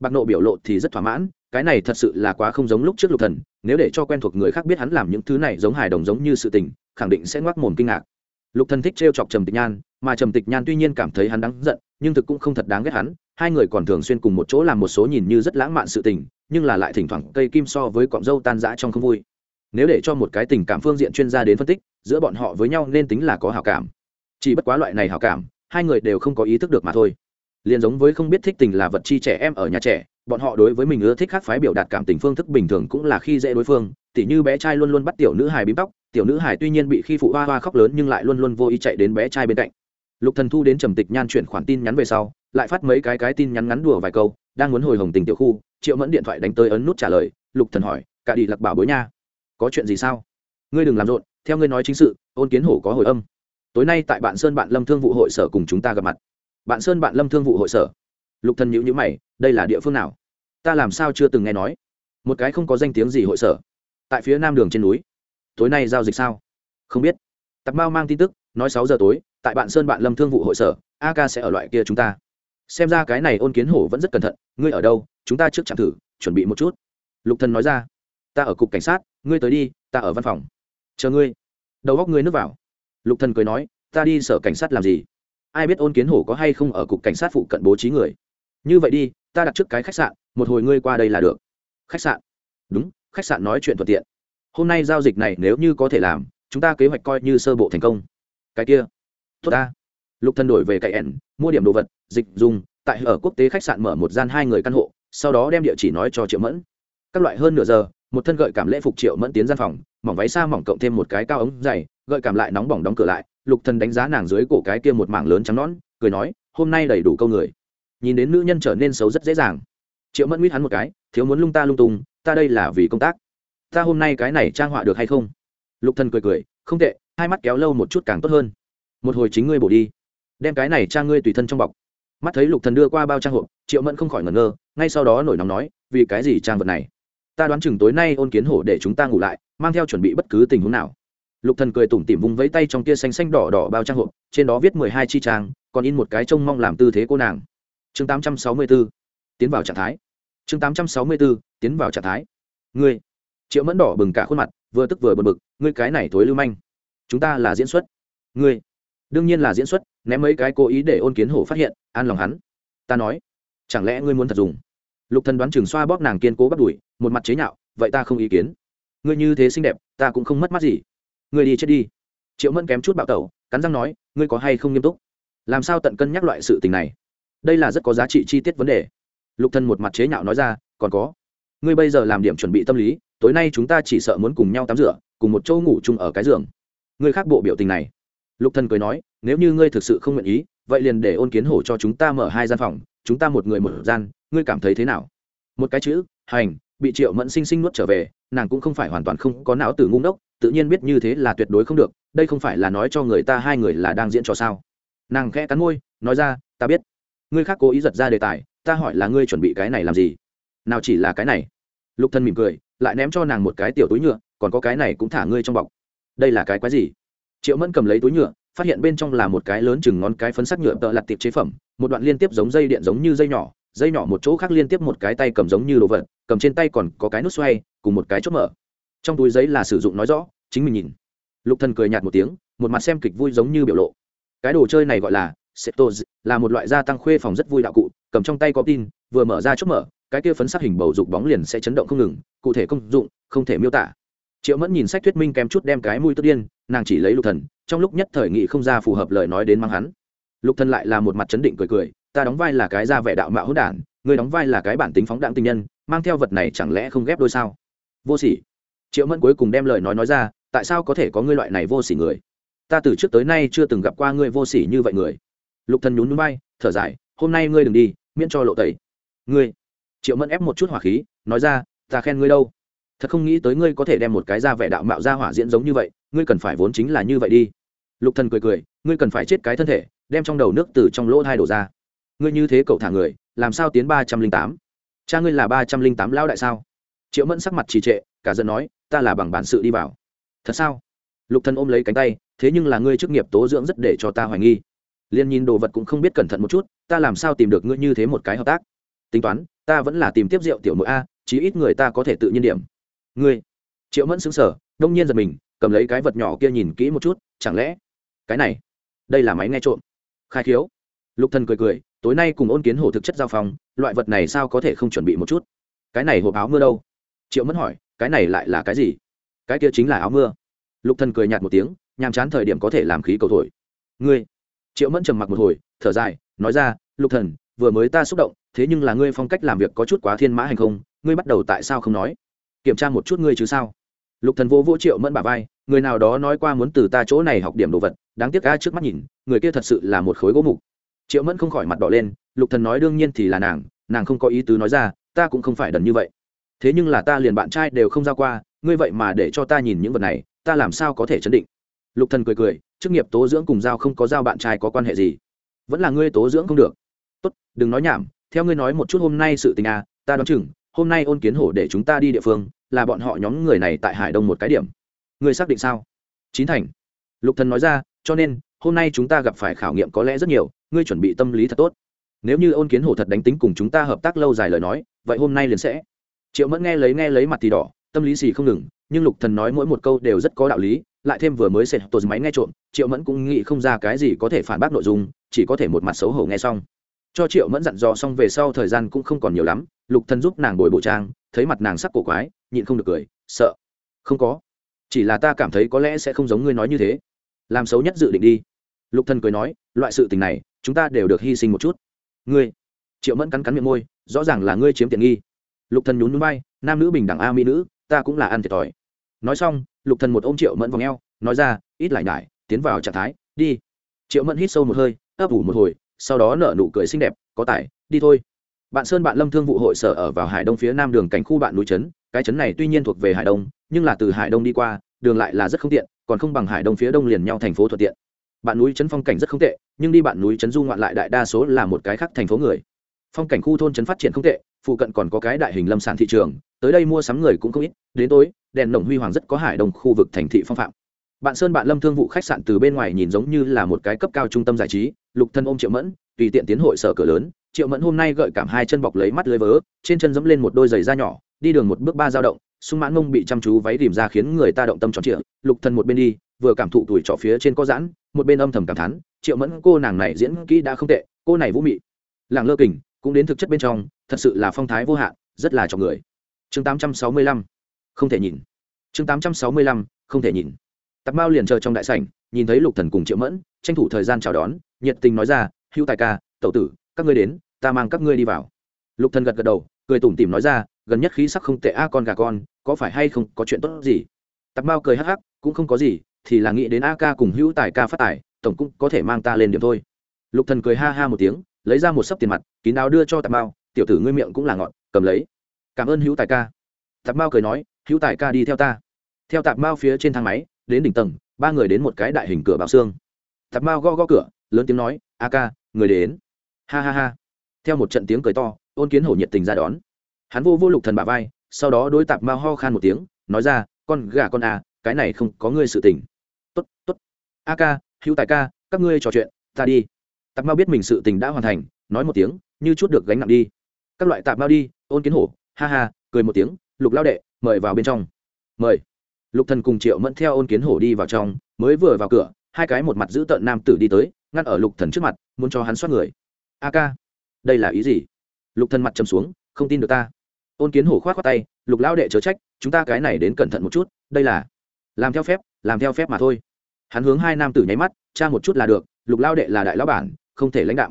Speaker 1: Bạc nộ biểu lộ thì rất thỏa mãn, cái này thật sự là quá không giống lúc trước lục thần, nếu để cho quen thuộc người khác biết hắn làm những thứ này giống hài đồng giống như sự tình, khẳng định sẽ ngoác mồm kinh ngạc. Lục thần thích trêu chọc trầm tịch nhan, mà trầm tịch nhan tuy nhiên cảm thấy hắn đáng giận, nhưng thực cũng không thật đáng ghét hắn, hai người còn thường xuyên cùng một chỗ làm một số nhìn như rất lãng mạn sự tình, nhưng là lại thỉnh thoảng cây kim so với cọng dâu tan rã trong không vui. Nếu để cho một cái tình cảm phương diện chuyên gia đến phân tích giữa bọn họ với nhau nên tính là có hảo cảm. Chỉ bất quá loại này hảo cảm, hai người đều không có ý thức được mà thôi. Liền giống với không biết thích tình là vật chi trẻ em ở nhà trẻ, bọn họ đối với mình ưa thích khác phái biểu đạt cảm tình phương thức bình thường cũng là khi dễ đối phương, tỉ như bé trai luôn luôn bắt tiểu nữ hài bím tóc, tiểu nữ hài tuy nhiên bị khi phụ hoa hoa khóc lớn nhưng lại luôn luôn vô ý chạy đến bé trai bên cạnh. Lục thần thu đến trầm tịch nhan chuyển khoản tin nhắn về sau, lại phát mấy cái cái tin nhắn ngắn đùa vài câu, đang muốn hồi hồng tình tiểu khu, triệu mẫn điện thoại đánh tới ấn nút trả lời, lục thần hỏi, cả đi lặc bảo bối nha, có chuyện gì sao? Ngươi đừng làm rộn theo ngươi nói chính sự, ôn kiến hổ có hồi âm. Tối nay tại bạn sơn bạn lâm thương vụ hội sở cùng chúng ta gặp mặt. Bạn sơn bạn lâm thương vụ hội sở. Lục thần nhữ nhữ mày, đây là địa phương nào? Ta làm sao chưa từng nghe nói. Một cái không có danh tiếng gì hội sở. Tại phía nam đường trên núi. Tối nay giao dịch sao? Không biết. Tạp mao mang tin tức, nói sáu giờ tối, tại bạn sơn bạn lâm thương vụ hội sở, a ca sẽ ở loại kia chúng ta. Xem ra cái này ôn kiến hổ vẫn rất cẩn thận, ngươi ở đâu, chúng ta trước chạm thử, chuẩn bị một chút. Lục thần nói ra, ta ở cục cảnh sát, ngươi tới đi, ta ở văn phòng chờ ngươi. Đầu góc ngươi nước vào. Lục thần cười nói, ta đi sở cảnh sát làm gì? Ai biết ôn kiến hổ có hay không ở cục cảnh sát phụ cận bố trí người? Như vậy đi, ta đặt trước cái khách sạn, một hồi ngươi qua đây là được. Khách sạn? Đúng, khách sạn nói chuyện thuận tiện. Hôm nay giao dịch này nếu như có thể làm, chúng ta kế hoạch coi như sơ bộ thành công. Cái kia. Tốt ta. Lục thần đổi về cậy ẻn, mua điểm đồ vật, dịch dùng, tại ở quốc tế khách sạn mở một gian hai người căn hộ, sau đó đem địa chỉ nói cho triệu mẫn. Các loại hơn nửa giờ, một thân gợi cảm lễ phục triệu mẫn tiến gian phòng mỏng váy xa mỏng cộng thêm một cái cao ống dày, gợi cảm lại nóng bỏng đóng cửa lại, lục thần đánh giá nàng dưới cổ cái kia một mảng lớn trắng nón cười nói, hôm nay đầy đủ câu người. Nhìn đến nữ nhân trở nên xấu rất dễ dàng. Triệu mẫn mít hắn một cái, thiếu muốn lung ta lung tung, ta đây là vì công tác. Ta hôm nay cái này trang họa được hay không? Lục thần cười cười, không tệ, hai mắt kéo lâu một chút càng tốt hơn. Một hồi chính ngươi bổ đi. Đem cái này trang ngươi tùy thân trong bọc. Mắt thấy lục thần đưa qua bao trang hộp, triệu mẫn không khỏi ngẩn ngơ, ngay sau đó nổi nóng nói, vì cái gì trang vật này? Ta đoán chừng tối nay ôn kiến hổ để chúng ta ngủ lại, mang theo chuẩn bị bất cứ tình huống nào. Lục thần cười tủm tỉm vung vẫy tay trong kia xanh xanh đỏ đỏ bao trang hộp, trên đó viết mười hai chi trang, còn in một cái trông mong làm tư thế cô nàng. Chương tám trăm sáu mươi 864 tiến vào trạng thái. Chương tám trăm sáu mươi 864 tiến vào trạng thái. Ngươi, triệu mẫn đỏ bừng cả khuôn mặt, vừa tức vừa bực bực, ngươi cái này thối lưu manh. Chúng ta là diễn xuất. Ngươi, đương nhiên là diễn xuất, ném mấy cái cố ý để ôn kiến hổ phát hiện, an lòng hắn. Ta nói, chẳng lẽ ngươi muốn thật dùng? Lục thần đoán chừng xoa bóp nàng kiên cố bắt đuổi một mặt chế nhạo, vậy ta không ý kiến. Ngươi như thế xinh đẹp, ta cũng không mất mắt gì. Ngươi đi chết đi. Triệu mẫn kém chút bạo tẩu, cắn răng nói, ngươi có hay không nghiêm túc? Làm sao tận cân nhắc loại sự tình này? Đây là rất có giá trị chi tiết vấn đề. Lục thân một mặt chế nhạo nói ra, còn có. Ngươi bây giờ làm điểm chuẩn bị tâm lý, tối nay chúng ta chỉ sợ muốn cùng nhau tắm rửa, cùng một chỗ ngủ chung ở cái giường. Ngươi khác bộ biểu tình này. Lục thân cười nói, nếu như ngươi thực sự không nguyện ý, vậy liền để ôn kiến hổ cho chúng ta mở hai gian phòng, chúng ta một người một gian, ngươi cảm thấy thế nào? Một cái chữ, hành bị triệu mẫn sinh sinh nuốt trở về, nàng cũng không phải hoàn toàn không có não tử ngu ngốc, tự nhiên biết như thế là tuyệt đối không được, đây không phải là nói cho người ta hai người là đang diễn trò sao. Nàng khẽ cắn môi, nói ra, ta biết. Ngươi khác cố ý giật ra đề tài, ta hỏi là ngươi chuẩn bị cái này làm gì? Nào chỉ là cái này. Lục thân mỉm cười, lại ném cho nàng một cái tiểu túi nhựa, còn có cái này cũng thả ngươi trong bọc. Đây là cái quái gì? Triệu mẫn cầm lấy túi nhựa, phát hiện bên trong là một cái lớn chừng ngón cái phấn sắc nhựa tợ lặt tiệp chế phẩm, một đoạn liên tiếp giống dây điện giống như dây nhỏ dây nhỏ một chỗ khác liên tiếp một cái tay cầm giống như đồ vật, cầm trên tay còn có cái nút xoay, cùng một cái chốt mở. Trong túi giấy là sử dụng nói rõ, chính mình nhìn. Lục thần cười nhạt một tiếng, một mặt xem kịch vui giống như biểu lộ. Cái đồ chơi này gọi là setos là một loại gia tăng khuê phòng rất vui đạo cụ, cầm trong tay có tin, vừa mở ra chốt mở, cái kia phấn sắc hình bầu dục bóng liền sẽ chấn động không ngừng, cụ thể công dụng, không thể miêu tả. Triệu mẫn nhìn sách thuyết minh kém chút đem cái mũi tức điên, nàng chỉ lấy lục thần, trong lúc nhất thời nghị không ra phù hợp lời nói đến mang hắn. Lục thần lại là một mặt chấn định cười cười ta đóng vai là cái ra vẻ đạo mạo hỗn đản người đóng vai là cái bản tính phóng đạn tình nhân, mang theo vật này chẳng lẽ không ghép đôi sao? Vô sỉ. Triệu mẫn cuối cùng đem lời nói nói ra, tại sao có thể có ngươi loại này vô sỉ người? Ta từ trước tới nay chưa từng gặp qua ngươi vô sỉ như vậy người. Lục thần nhún nhún vai, thở dài, hôm nay ngươi đừng đi, miễn cho lộ tẩy. Ngươi. Triệu mẫn ép một chút hỏa khí, nói ra, ta khen ngươi đâu? Thật không nghĩ tới ngươi có thể đem một cái ra vẻ đạo mạo ra hỏa diễn giống như vậy, ngươi cần phải vốn chính là như vậy đi. Lục thần cười cười, ngươi cần phải chết cái thân thể, đem trong đầu nước từ trong lỗ thai đổ ra ngươi như thế cậu thả người, làm sao tiến ba trăm linh tám? Cha ngươi là ba trăm linh tám lão đại sao? Triệu mẫn sắc mặt trì trệ, cả giận nói, ta là bằng bản sự đi vào. Thật sao? Lục thần ôm lấy cánh tay, thế nhưng là ngươi chức nghiệp tố dưỡng rất để cho ta hoài nghi. Liên nhìn đồ vật cũng không biết cẩn thận một chút, ta làm sao tìm được ngươi như thế một cái hợp tác? Tính toán, ta vẫn là tìm tiếp rượu tiểu mũi a, chí ít người ta có thể tự nhiên điểm. Ngươi. Triệu mẫn xứng sở đông nhiên giật mình, cầm lấy cái vật nhỏ kia nhìn kỹ một chút, chẳng lẽ cái này, đây là máy nghe trộm? Khai khiếu. Lục thần cười cười tối nay cùng ôn kiến hổ thực chất giao phòng loại vật này sao có thể không chuẩn bị một chút? Cái này hộp áo mưa đâu? Triệu mẫn hỏi, cái này lại là cái gì? Cái kia chính là áo mưa. Lục thần cười nhạt một tiếng, nhàm chán thời điểm có thể làm khí cầu thổi. Ngươi? Triệu mẫn trầm mặc một hồi, thở dài, nói ra, lục thần, vừa mới ta xúc động, thế nhưng là ngươi phong cách làm việc có chút quá thiên mã hành không? Ngươi bắt đầu tại sao không nói? Kiểm tra một chút ngươi chứ sao? Lục thần vô vô triệu mẫn bà vai, người nào đó nói qua muốn từ ta chỗ này học điểm đồ vật, đáng tiếc ga trước mắt nhìn, người kia thật sự là một khối gỗ mục triệu mẫn không khỏi mặt đỏ lên, lục thần nói đương nhiên thì là nàng nàng không có ý tứ nói ra, ta cũng không phải đần như vậy. Thế nhưng là ta liền bạn trai đều không giao qua, ngươi vậy mà để cho ta nhìn những vật này, ta làm sao có thể chấn định? Lục thần cười cười, chức nghiệp tố dưỡng cùng giao không có giao bạn trai có quan hệ gì? Vẫn là ngươi tố dưỡng không được. Tốt, đừng nói nhảm, theo ngươi nói một chút hôm nay sự tình à ta đoán chừng, hôm nay ôn kiến hổ để chúng ta đi địa phương, là bọn họ nhóm người này tại hải đông một cái điểm. Ngươi xác định sao? Chín thành. Lục thần nói ra, cho nên, hôm nay chúng ta gặp phải khảo nghiệm có lẽ rất nhiều ngươi chuẩn bị tâm lý thật tốt. Nếu như ôn kiến hổ thật đánh tính cùng chúng ta hợp tác lâu dài lời nói, vậy hôm nay liền sẽ. Triệu mẫn nghe lấy nghe lấy mặt thì đỏ, tâm lý xì không ngừng, nhưng lục thần nói mỗi một câu đều rất có đạo lý, lại thêm vừa mới sệt tột máy nghe trộm, triệu mẫn cũng nghĩ không ra cái gì có thể phản bác nội dung, chỉ có thể một mặt xấu hổ nghe xong. Cho triệu mẫn dặn dò xong về sau thời gian cũng không còn nhiều lắm, lục thần giúp nàng bồi bộ trang, thấy mặt nàng sắc cổ quái, nhịn không được cười, sợ. Không có. Chỉ là ta cảm thấy có lẽ sẽ không giống ngươi nói như thế. Làm xấu nhất dự định đi. Lục thần cười nói, loại sự tình này chúng ta đều được hy sinh một chút. Ngươi, triệu mẫn cắn cắn miệng môi, rõ ràng là ngươi chiếm tiện nghi. Lục thần nhún nhún bay nam nữ bình đẳng a mỹ nữ, ta cũng là ăn thiệt thòi. Nói xong, lục thần một ôm triệu mẫn vòng eo, nói ra, ít lại nhải, tiến vào trạng thái, đi. Triệu mẫn hít sâu một hơi, ấp ủ một hồi, sau đó nở nụ cười xinh đẹp, có tải đi thôi. Bạn sơn bạn lâm thương vụ hội sở ở vào hải đông phía nam đường cảnh khu bạn núi trấn, cái trấn này tuy nhiên thuộc về hải đông, nhưng là từ hải đông đi qua, đường lại là rất không tiện, còn không bằng hải đông phía đông liền nhau thành phố thuận tiện bạn núi trấn phong cảnh rất không tệ, nhưng đi bạn núi trấn du ngoạn lại đại đa số là một cái khác thành phố người. Phong cảnh khu thôn trấn phát triển không tệ, phụ cận còn có cái đại hình lâm sản thị trường, tới đây mua sắm người cũng không ít, đến tối, đèn nồng huy hoàng rất có hải đông khu vực thành thị phong phạm. Bạn sơn bạn lâm thương vụ khách sạn từ bên ngoài nhìn giống như là một cái cấp cao trung tâm giải trí, lục thân ôm triệu mẫn, tùy tiện tiến hội sở cửa lớn, triệu mẫn hôm nay gợi cảm hai chân bọc lấy mắt lưới vớ, trên chân dẫm lên một đôi giày da nhỏ đi đường một bước ba dao động, sung mãn mông bị chăm chú váy tìm ra khiến người ta động tâm tròn trịa. Lục thần một bên đi, vừa cảm thụ tuổi trọ phía trên có giãn, một bên âm thầm cảm thán, triệu mẫn, cô nàng này diễn kỹ đã không tệ, cô này vũ mị. Làng lơ kình cũng đến thực chất bên trong, thật sự là phong thái vô hạn, rất là cho người. Chương 865 không thể nhìn. Chương 865 không thể nhìn. Tạp mao liền chờ trong đại sảnh, nhìn thấy lục thần cùng triệu mẫn, tranh thủ thời gian chào đón, nhiệt tình nói ra, hữu tài ca, tẩu tử, các ngươi đến, ta mang các ngươi đi vào. Lục thần gật gật đầu cười tủm tỉm nói ra, gần nhất khí sắc không tệ a con gà con, có phải hay không có chuyện tốt gì? Tạp mao cười hắc hắc, cũng không có gì, thì là nghĩ đến a ca cùng hữu tài ca phát tài, tổng cũng có thể mang ta lên điểm thôi. Lục thần cười ha ha một tiếng, lấy ra một sấp tiền mặt, kín đáo đưa cho tạp mao, tiểu tử ngươi miệng cũng là ngọn cầm lấy. Cảm ơn hữu tài ca. Tạp mao cười nói, hữu tài ca đi theo ta. Theo tạp mao phía trên thang máy, đến đỉnh tầng, ba người đến một cái đại hình cửa bảo xương. Tạp mao go go cửa, lớn tiếng nói, a ca, người đến. Ha ha ha. Theo một trận tiếng cười to ôn kiến hổ nhiệt tình ra đón. Hắn vô vô lục thần bả vai, sau đó đối tạp mao ho khan một tiếng, nói ra, con gà con à cái này không có ngươi sự tình. Tốt tốt. A ca, hữu tài ca, các ngươi trò chuyện, ta đi. Tạp mao biết mình sự tình đã hoàn thành, nói một tiếng, như chút được gánh nặng đi. Các loại tạp mao đi, ôn kiến hổ, ha ha, cười một tiếng, lục lao đệ, mời vào bên trong. Mời. Lục thần cùng triệu mẫn theo ôn kiến hổ đi vào trong, mới vừa vào cửa, hai cái một mặt giữ tợn nam tử đi tới, ngăn ở lục thần trước mặt, muốn cho hắn xoát người. A ca, đây là ý gì? Lục thần mặt trầm xuống, không tin được ta. Ôn kiến hổ khoát khoát tay, lục Lão đệ chớ trách, chúng ta cái này đến cẩn thận một chút, đây là làm theo phép, làm theo phép mà thôi. Hắn hướng hai nam tử nháy mắt tra một chút là được, lục Lão đệ là đại lão bản, không thể lãnh đạo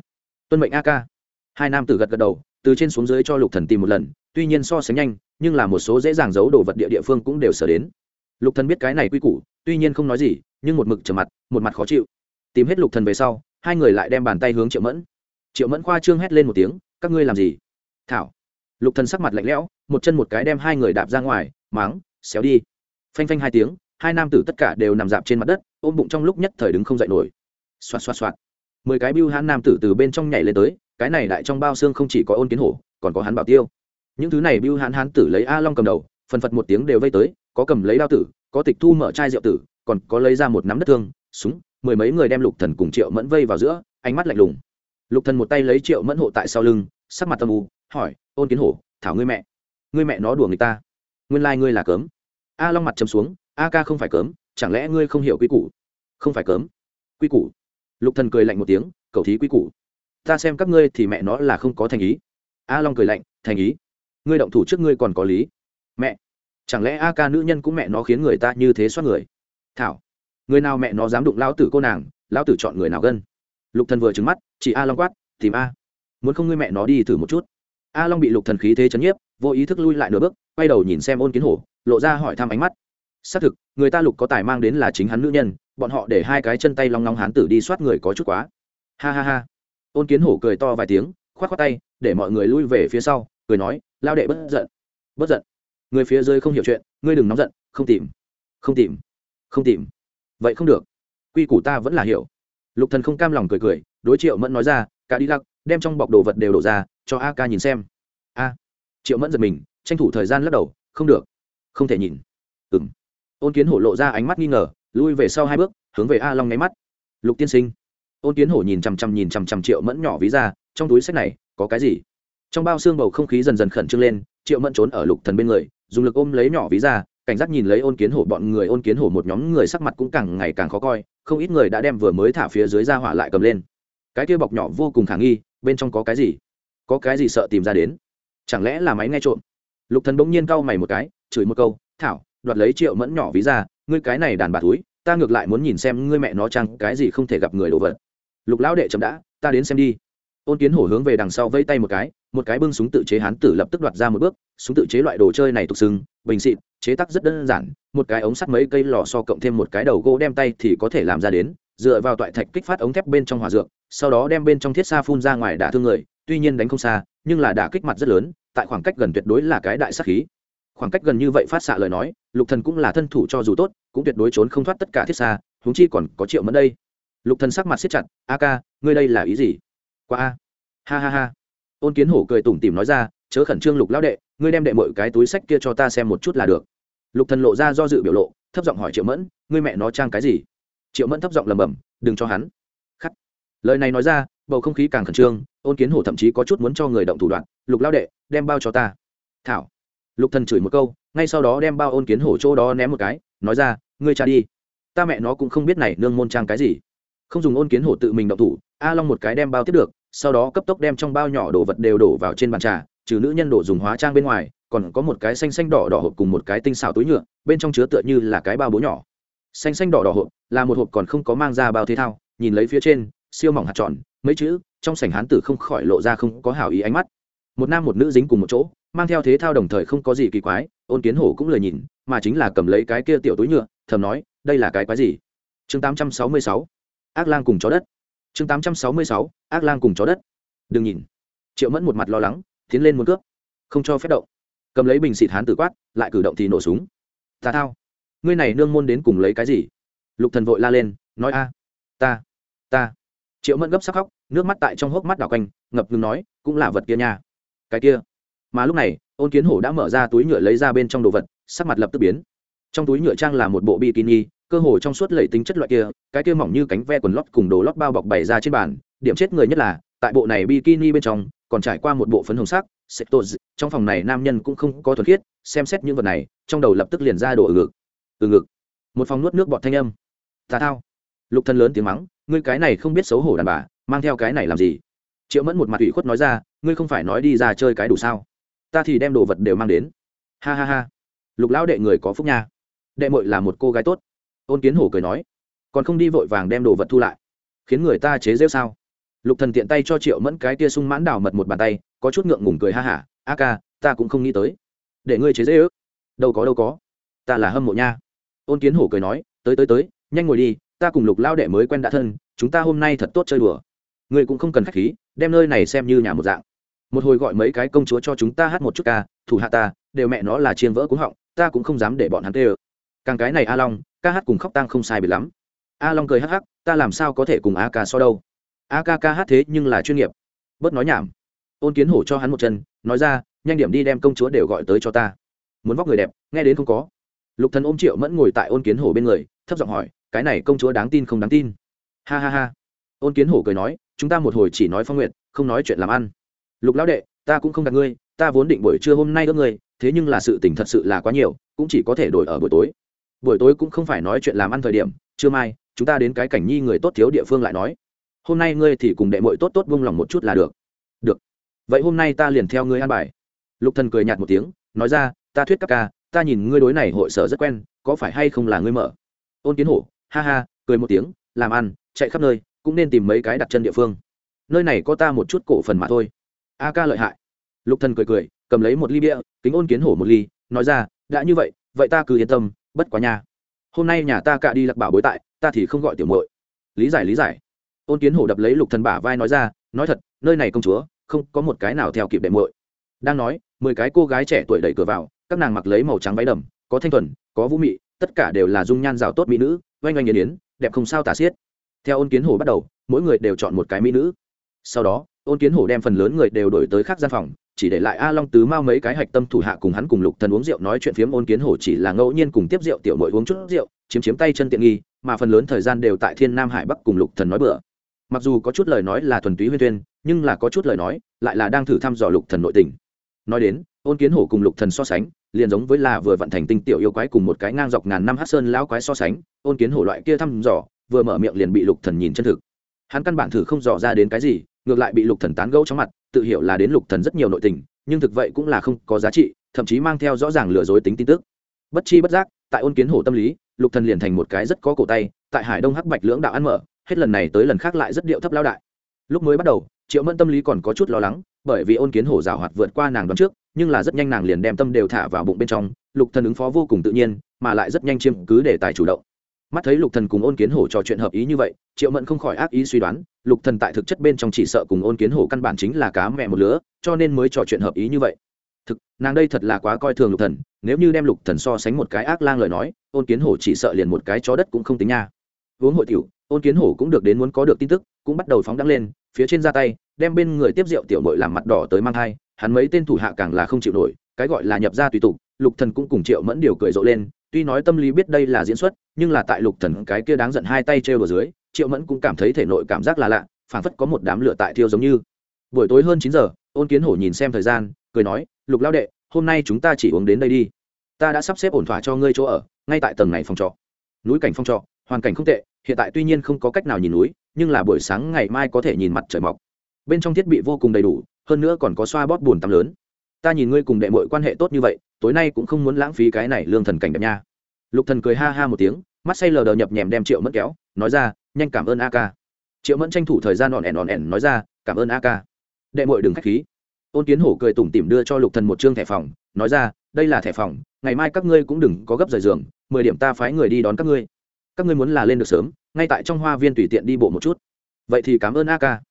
Speaker 1: tuân mệnh a ca. Hai nam tử gật gật đầu, từ trên xuống dưới cho lục thần tìm một lần, tuy nhiên so sánh nhanh, nhưng là một số dễ dàng giấu đồ vật địa địa phương cũng đều sở đến. Lục thần biết cái này quy củ, tuy nhiên không nói gì, nhưng một mực trở mặt, một mặt khó chịu. Tìm hết lục thần về sau, hai người lại đem bàn tay hướng triệu mẫn. Triệu mẫn khoa trương hét lên một tiếng các ngươi làm gì? Thảo. Lục thần sắc mặt lạnh lẽo, một chân một cái đem hai người đạp ra ngoài, máng, xéo đi. Phanh phanh hai tiếng, hai nam tử tất cả đều nằm dạp trên mặt đất, ôm bụng trong lúc nhất thời đứng không dậy nổi. Xoạt xoạt xoạt. Mười cái bưu hãn nam tử từ bên trong nhảy lên tới, cái này đại trong bao xương không chỉ có ôn kiến hổ, còn có hắn bảo tiêu. Những thứ này bưu hãn hán tử lấy a long cầm đầu, phần phật một tiếng đều vây tới, có cầm lấy đao tử, có tịch thu mở chai rượu tử, còn có lấy ra một nắm đất thương, súng, mười mấy người đem lục thần cùng triệu mẫn vây vào giữa, ánh mắt lạnh lùng lục thần một tay lấy triệu mẫn hộ tại sau lưng, sắc mặt tâm u, hỏi, ôn kiến hổ, thảo ngươi mẹ ngươi mẹ nó đùa người ta. Nguyên lai ngươi là cớm a long mặt chấm xuống, a ca không phải cớm chẳng lẽ ngươi không hiểu quy củ? Không phải cớm quy củ? Lục thần cười lạnh một tiếng, cầu thí quy củ. Ta xem các ngươi thì mẹ nó là không có thành ý. A long cười lạnh, thành ý? Ngươi động thủ trước ngươi còn có lý. Mẹ, chẳng lẽ a ca nữ nhân cũng mẹ nó khiến người ta như thế xoát người? Thảo, người nào mẹ nó dám đụng lão tử cô nàng, lão tử chọn người nào gân? Lục thần vừa trứng mắt chỉ a long quát, tìm a. Muốn không ngươi mẹ nó đi thử một chút. A long bị lục thần khí thế chấn nhiếp, vô ý thức lui lại nửa bước, quay đầu nhìn xem ôn kiến hổ, lộ ra hỏi thăm ánh mắt. Xác thực, người ta lục có tài mang đến là chính hắn nữ nhân, bọn họ để hai cái chân tay long long hán tử đi soát người có chút quá. Ha ha ha. Ôn kiến hổ cười to vài tiếng, khoát khoát tay, để mọi người lui về phía sau, cười nói, lao đệ bất giận bất giận. Người phía dưới không hiểu chuyện, ngươi đừng nóng giận, không tìm không tìm không tìm. Vậy không được. Quy củ ta vẫn là hiểu lục thần không cam lòng cười cười, đối triệu mẫn nói ra, cả đi lắc, đem trong bọc đồ vật đều đổ ra, cho a ca nhìn xem. A? Triệu mẫn giật mình, tranh thủ thời gian lắc đầu, không được. Không thể nhìn. Ừm. Ôn kiến hổ lộ ra ánh mắt nghi ngờ, lui về sau hai bước, hướng về a long nháy mắt. Lục tiên sinh. Ôn kiến hổ nhìn chằm chằm nhìn chằm chằm triệu mẫn nhỏ ví ra, trong túi sách này, có cái gì? Trong bao xương bầu không khí dần dần khẩn trương lên, triệu mẫn trốn ở lục thần bên người, dùng lực ôm lấy nhỏ ví ra cảnh giác nhìn lấy ôn kiến hổ, bọn người ôn kiến hổ một nhóm người sắc mặt cũng càng ngày càng khó coi, không ít người đã đem vừa mới thả phía dưới ra hỏa lại cầm lên. Cái kia bọc nhỏ vô cùng khả nghi, bên trong có cái gì? Có cái gì sợ tìm ra đến? Chẳng lẽ là máy nghe trộm? Lục thần bỗng nhiên cau mày một cái, chửi một câu, thảo, đoạt lấy triệu mẫn nhỏ ví ra, ngươi cái này đàn bà túi, ta ngược lại muốn nhìn xem ngươi mẹ nó chăng, cái gì không thể gặp người đồ vật. Lục lão đệ chậm đã, ta đến xem đi ôn kiến hổ hướng về đằng sau vây tay một cái một cái bưng súng tự chế hán tử lập tức đoạt ra một bước, súng tự chế loại đồ chơi này tục sừng bình xịt chế tác rất đơn giản, một cái ống sắt mấy cây lò so cộng thêm một cái đầu gỗ đem tay thì có thể làm ra đến, dựa vào toại thạch kích phát ống thép bên trong hỏa dược, sau đó đem bên trong thiết xa phun ra ngoài đả thương người, tuy nhiên đánh không xa, nhưng là đả kích mặt rất lớn, tại khoảng cách gần tuyệt đối là cái đại sắc khí. Khoảng cách gần như vậy phát xạ lời nói, lục thần cũng là thân thủ cho dù tốt, cũng tuyệt đối trốn không thoát tất cả thiết xa huống chi còn có triệu mẫn đây. Lục thần sắc mặt siết chặt, a ca, ngươi đây là ý gì? Qua a ha ha ha. Ôn kiến hổ cười tủm tỉm nói ra, chớ khẩn trương lục lão đệ, ngươi đem đệ mọi cái túi sách kia cho ta xem một chút là được. Lục thần lộ ra do dự biểu lộ, thấp giọng hỏi triệu mẫn, ngươi mẹ nó trang cái gì? Triệu mẫn thấp giọng lầm bầm đừng cho hắn. Khắc. Lời này nói ra, bầu không khí càng khẩn trương, ôn kiến hổ thậm chí có chút muốn cho người động thủ đoạn, lục lão đệ, đem bao cho ta. Thảo. Lục thần chửi một câu, ngay sau đó đem bao ôn kiến hổ chỗ đó ném một cái, nói ra, ngươi cha đi. Ta mẹ nó cũng không biết này nương môn trang cái gì. Không dùng ôn kiến hổ tự mình động thủ, a long một cái đem bao tiếp được sau đó cấp tốc đem trong bao nhỏ đồ vật đều đổ vào trên bàn trà, trừ nữ nhân đổ dùng hóa trang bên ngoài, còn có một cái xanh xanh đỏ đỏ hộp cùng một cái tinh xào túi nhựa, bên trong chứa tựa như là cái bao bố nhỏ. Xanh xanh đỏ đỏ hộp là một hộp còn không có mang ra bao thế thao, nhìn lấy phía trên, siêu mỏng hạt tròn, mấy chữ, trong sảnh hán tử không khỏi lộ ra không có hảo ý ánh mắt. Một nam một nữ dính cùng một chỗ, mang theo thế thao đồng thời không có gì kỳ quái, ôn kiến hổ cũng lời nhìn, mà chính là cầm lấy cái kia tiểu túi nhựa, thầm nói, đây là cái quái gì? Chương 866 ác lang cùng chó đất chương 866 ác lang cùng chó đất. Đừng nhìn. Triệu mẫn một mặt lo lắng, tiến lên muốn cướp. Không cho phép động. Cầm lấy bình xịt hán tử quát, lại cử động thì nổ súng. Ta thao. Ngươi này nương môn đến cùng lấy cái gì? Lục thần vội la lên, nói a. Ta. Ta. Triệu mẫn gấp sắc khóc, nước mắt tại trong hốc mắt đảo quanh, ngập ngừng nói, cũng là vật kia nha. Cái kia. Mà lúc này, ôn kiến hổ đã mở ra túi nhựa lấy ra bên trong đồ vật, sắc mặt lập tức biến. Trong túi nhựa trang là một bộ bikini cơ hồ trong suốt lẩy tính chất loại kia, cái kia mỏng như cánh ve quần lót cùng đồ lót bao bọc bày ra trên bàn, điểm chết người nhất là, tại bộ này bikini bên trong, còn trải qua một bộ phấn hồng sắc sector trong phòng này nam nhân cũng không có thuần khiết, xem xét những vật này, trong đầu lập tức liền ra đồ ở ngực. Từ ngực. Một phòng nuốt nước bọt thanh âm. Tà thao. Lục thân lớn tiếng mắng, ngươi cái này không biết xấu hổ đàn bà, mang theo cái này làm gì? Triệu mẫn một mặt ủy khuất nói ra, ngươi không phải nói đi ra chơi cái đủ sao? Ta thì đem đồ vật đều mang đến. Ha ha ha. Lục lão đệ người có phúc nha. Đệ mội là một cô gái tốt ôn kiến hổ cười nói, còn không đi vội vàng đem đồ vật thu lại, khiến người ta chế rêu sao? Lục thần tiện tay cho triệu mẫn cái tia sung mãn đào mật một bàn tay, có chút ngượng ngùng cười ha hả, a ca, ta cũng không nghĩ tới, để ngươi chế dễ ước đâu có đâu có, ta là hâm mộ nha. Ôn kiến hổ cười nói, tới tới tới, nhanh ngồi đi, ta cùng lục lao đệ mới quen đã thân, chúng ta hôm nay thật tốt chơi đùa. Ngươi cũng không cần khách khí, đem nơi này xem như nhà một dạng. Một hồi gọi mấy cái công chúa cho chúng ta hát một chút ca, thủ hạ ta, đều mẹ nó là chiên vỡ cúng họng, ta cũng không dám để bọn hắn tê ơ. Càng cái này a long ca hát cùng khóc tang không sai biệt lắm. A long cười hắc hắc, ta làm sao có thể cùng a ca so đâu? A ca ca hát thế nhưng là chuyên nghiệp. Bớt nói nhảm. Ôn kiến hổ cho hắn một chân, nói ra, nhanh điểm đi đem công chúa đều gọi tới cho ta. Muốn vóc người đẹp, nghe đến không có. Lục thần ôm triệu mẫn ngồi tại ôn kiến hổ bên người, thấp giọng hỏi, cái này công chúa đáng tin không đáng tin? Ha ha ha. Ôn kiến hổ cười nói, chúng ta một hồi chỉ nói phong nguyện, không nói chuyện làm ăn. Lục lão đệ, ta cũng không đặt ngươi, ta vốn định buổi trưa hôm nay đỡ ngươi, thế nhưng là sự tình thật sự là quá nhiều, cũng chỉ có thể đổi ở buổi tối buổi tối cũng không phải nói chuyện làm ăn thời điểm, trưa mai, chúng ta đến cái cảnh nhi người tốt thiếu địa phương lại nói. Hôm nay ngươi thì cùng đệ mội tốt tốt vung lòng một chút là được. Được. Vậy hôm nay ta liền theo ngươi an bài. Lục thần cười nhạt một tiếng, nói ra, ta thuyết các ca, ta nhìn ngươi đối này hội sở rất quen, có phải hay không là ngươi mở? Ôn kiến hổ, ha ha, cười một tiếng, làm ăn, chạy khắp nơi, cũng nên tìm mấy cái đặt chân địa phương. Nơi này có ta một chút cổ phần mà thôi. A ca lợi hại. Lục thần cười cười, cầm lấy một ly bia, kính ôn kiến hổ một ly, nói ra, đã như vậy vậy ta cứ yên tâm bất quá nhà hôm nay nhà ta cả đi lạc bảo bối tại, ta thì không gọi tiểu muội. Lý giải lý giải. Ôn kiến hổ đập lấy lục thần bả vai nói ra, nói thật, nơi này công chúa, không có một cái nào theo kịp đệ muội. Đang nói, mười cái cô gái trẻ tuổi đẩy cửa vào, các nàng mặc lấy màu trắng váy đầm, có thanh thuần, có vũ mị, tất cả đều là dung nhan rào tốt mỹ nữ, oanh oanh yến yến, đẹp không sao tả xiết. Theo ôn kiến hổ bắt đầu, mỗi người đều chọn một cái mỹ nữ. Sau đó, ôn kiến hổ đem phần lớn người đều đổi tới khác gian phòng chỉ để lại a long tứ mao mấy cái hạch tâm thủ hạ cùng hắn cùng lục thần uống rượu nói chuyện phiếm ôn kiến hổ chỉ là ngẫu nhiên cùng tiếp rượu tiểu mội uống chút rượu, chiếm chiếm tay chân tiện nghi, mà phần lớn thời gian đều tại thiên nam hải bắc cùng lục thần nói bữa mặc dù có chút lời nói là thuần túy huyên tuyên nhưng là có chút lời nói lại là đang thử thăm dò lục thần nội tình. Nói đến, ôn kiến hổ cùng lục thần so sánh, liền giống với là vừa vận thành tinh tiểu yêu quái cùng một cái ngang dọc ngàn năm hát sơn lão quái so sánh, ôn kiến hổ loại kia thăm dò, vừa mở miệng liền bị lục thần nhìn chân thực. Hắn căn bản thử không dò ra đến cái gì, ngược lại bị lục thần tán gẫu trong mặt tự hiểu là đến lục thần rất nhiều nội tình, nhưng thực vậy cũng là không có giá trị, thậm chí mang theo rõ ràng lừa dối tính tin tức. Bất chi bất giác, tại ôn kiến hổ tâm lý, lục thần liền thành một cái rất có cổ tay, tại hải đông hắc bạch lưỡng đạo ăn mở, hết lần này tới lần khác lại rất điệu thấp lao đại. Lúc mới bắt đầu, triệu mẫn tâm lý còn có chút lo lắng, bởi vì ôn kiến hổ rào hoạt vượt qua nàng đoán trước, nhưng là rất nhanh nàng liền đem tâm đều thả vào bụng bên trong, lục thần ứng phó vô cùng tự nhiên, mà lại rất nhanh chiêm cứ để tài chủ động. Mắt thấy lục thần cùng ôn kiến hổ trò chuyện hợp ý như vậy, triệu mẫn không khỏi ác ý suy đoán lục thần tại thực chất bên trong chỉ sợ cùng ôn kiến hổ căn bản chính là cá mẹ một lứa, cho nên mới trò chuyện hợp ý như vậy. Thực, nàng đây thật là quá coi thường lục thần, nếu như đem lục thần so sánh một cái ác lang lời nói, ôn kiến hổ chỉ sợ liền một cái chó đất cũng không tính nha. Uống hội tiểu, ôn kiến hổ cũng được đến muốn có được tin tức, cũng bắt đầu phóng đăng lên, phía trên ra tay, đem bên người tiếp rượu tiểu mội làm mặt đỏ tới mang thai, hắn mấy tên thủ hạ càng là không chịu nổi, cái gọi là nhập ra tùy tục, lục thần cũng cùng triệu mẫn điều cười rộ lên, tuy nói tâm lý biết đây là diễn xuất, nhưng là tại lục thần cái kia đáng giận hai tay trêu ở dưới triệu mẫn cũng cảm thấy thể nội cảm giác là lạ, phảng phất có một đám lửa tại thiêu giống như. Buổi tối hơn chín giờ, ôn kiến hổ nhìn xem thời gian, cười nói, lục lao đệ, hôm nay chúng ta chỉ uống đến đây đi. Ta đã sắp xếp ổn thỏa cho ngươi chỗ ở, ngay tại tầng này phòng trọ. Núi cảnh phòng trọ, hoàn cảnh không tệ, hiện tại tuy nhiên không có cách nào nhìn núi, nhưng là buổi sáng ngày mai có thể nhìn mặt trời mọc. Bên trong thiết bị vô cùng đầy đủ, hơn nữa còn có xoa bóp bùn tắm lớn. Ta nhìn ngươi cùng đệ mội quan hệ tốt như vậy, tối nay cũng không muốn lãng phí cái này lương thần cảnh đẹp nha. Lục thần cười ha ha một tiếng, mắt say lờ đờ nhập nhèm đem triệu mất kéo, nói ra nhanh cảm ơn a ca triệu mẫn tranh thủ thời gian ỏn ẻn ỏn ẻn nói ra, cảm ơn a ca đệ mội đừng khách khí. Ôn kiến hổ cười tủm tỉm đưa cho lục thần một trương thẻ phòng, nói ra, đây là thẻ phòng, ngày mai các ngươi cũng đừng có gấp rời giường, mười điểm ta phái người đi đón các ngươi. Các ngươi muốn là lên được sớm, ngay tại trong hoa viên tùy tiện đi bộ một chút. Vậy thì cảm ơn a ca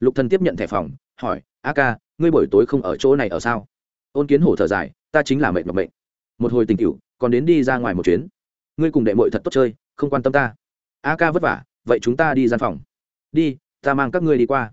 Speaker 1: lục thần tiếp nhận thẻ phòng, hỏi, a ca ngươi buổi tối không ở chỗ này ở sao? Ôn kiến hổ thở dài, ta chính là mệnh mệnh mệnh một hồi tình cựu, còn đến đi ra ngoài một chuyến. Ngươi cùng đệ mội thật tốt chơi, không quan tâm ta. A ca vất vả vậy chúng ta đi gian phòng. Đi ta mang các ngươi đi qua.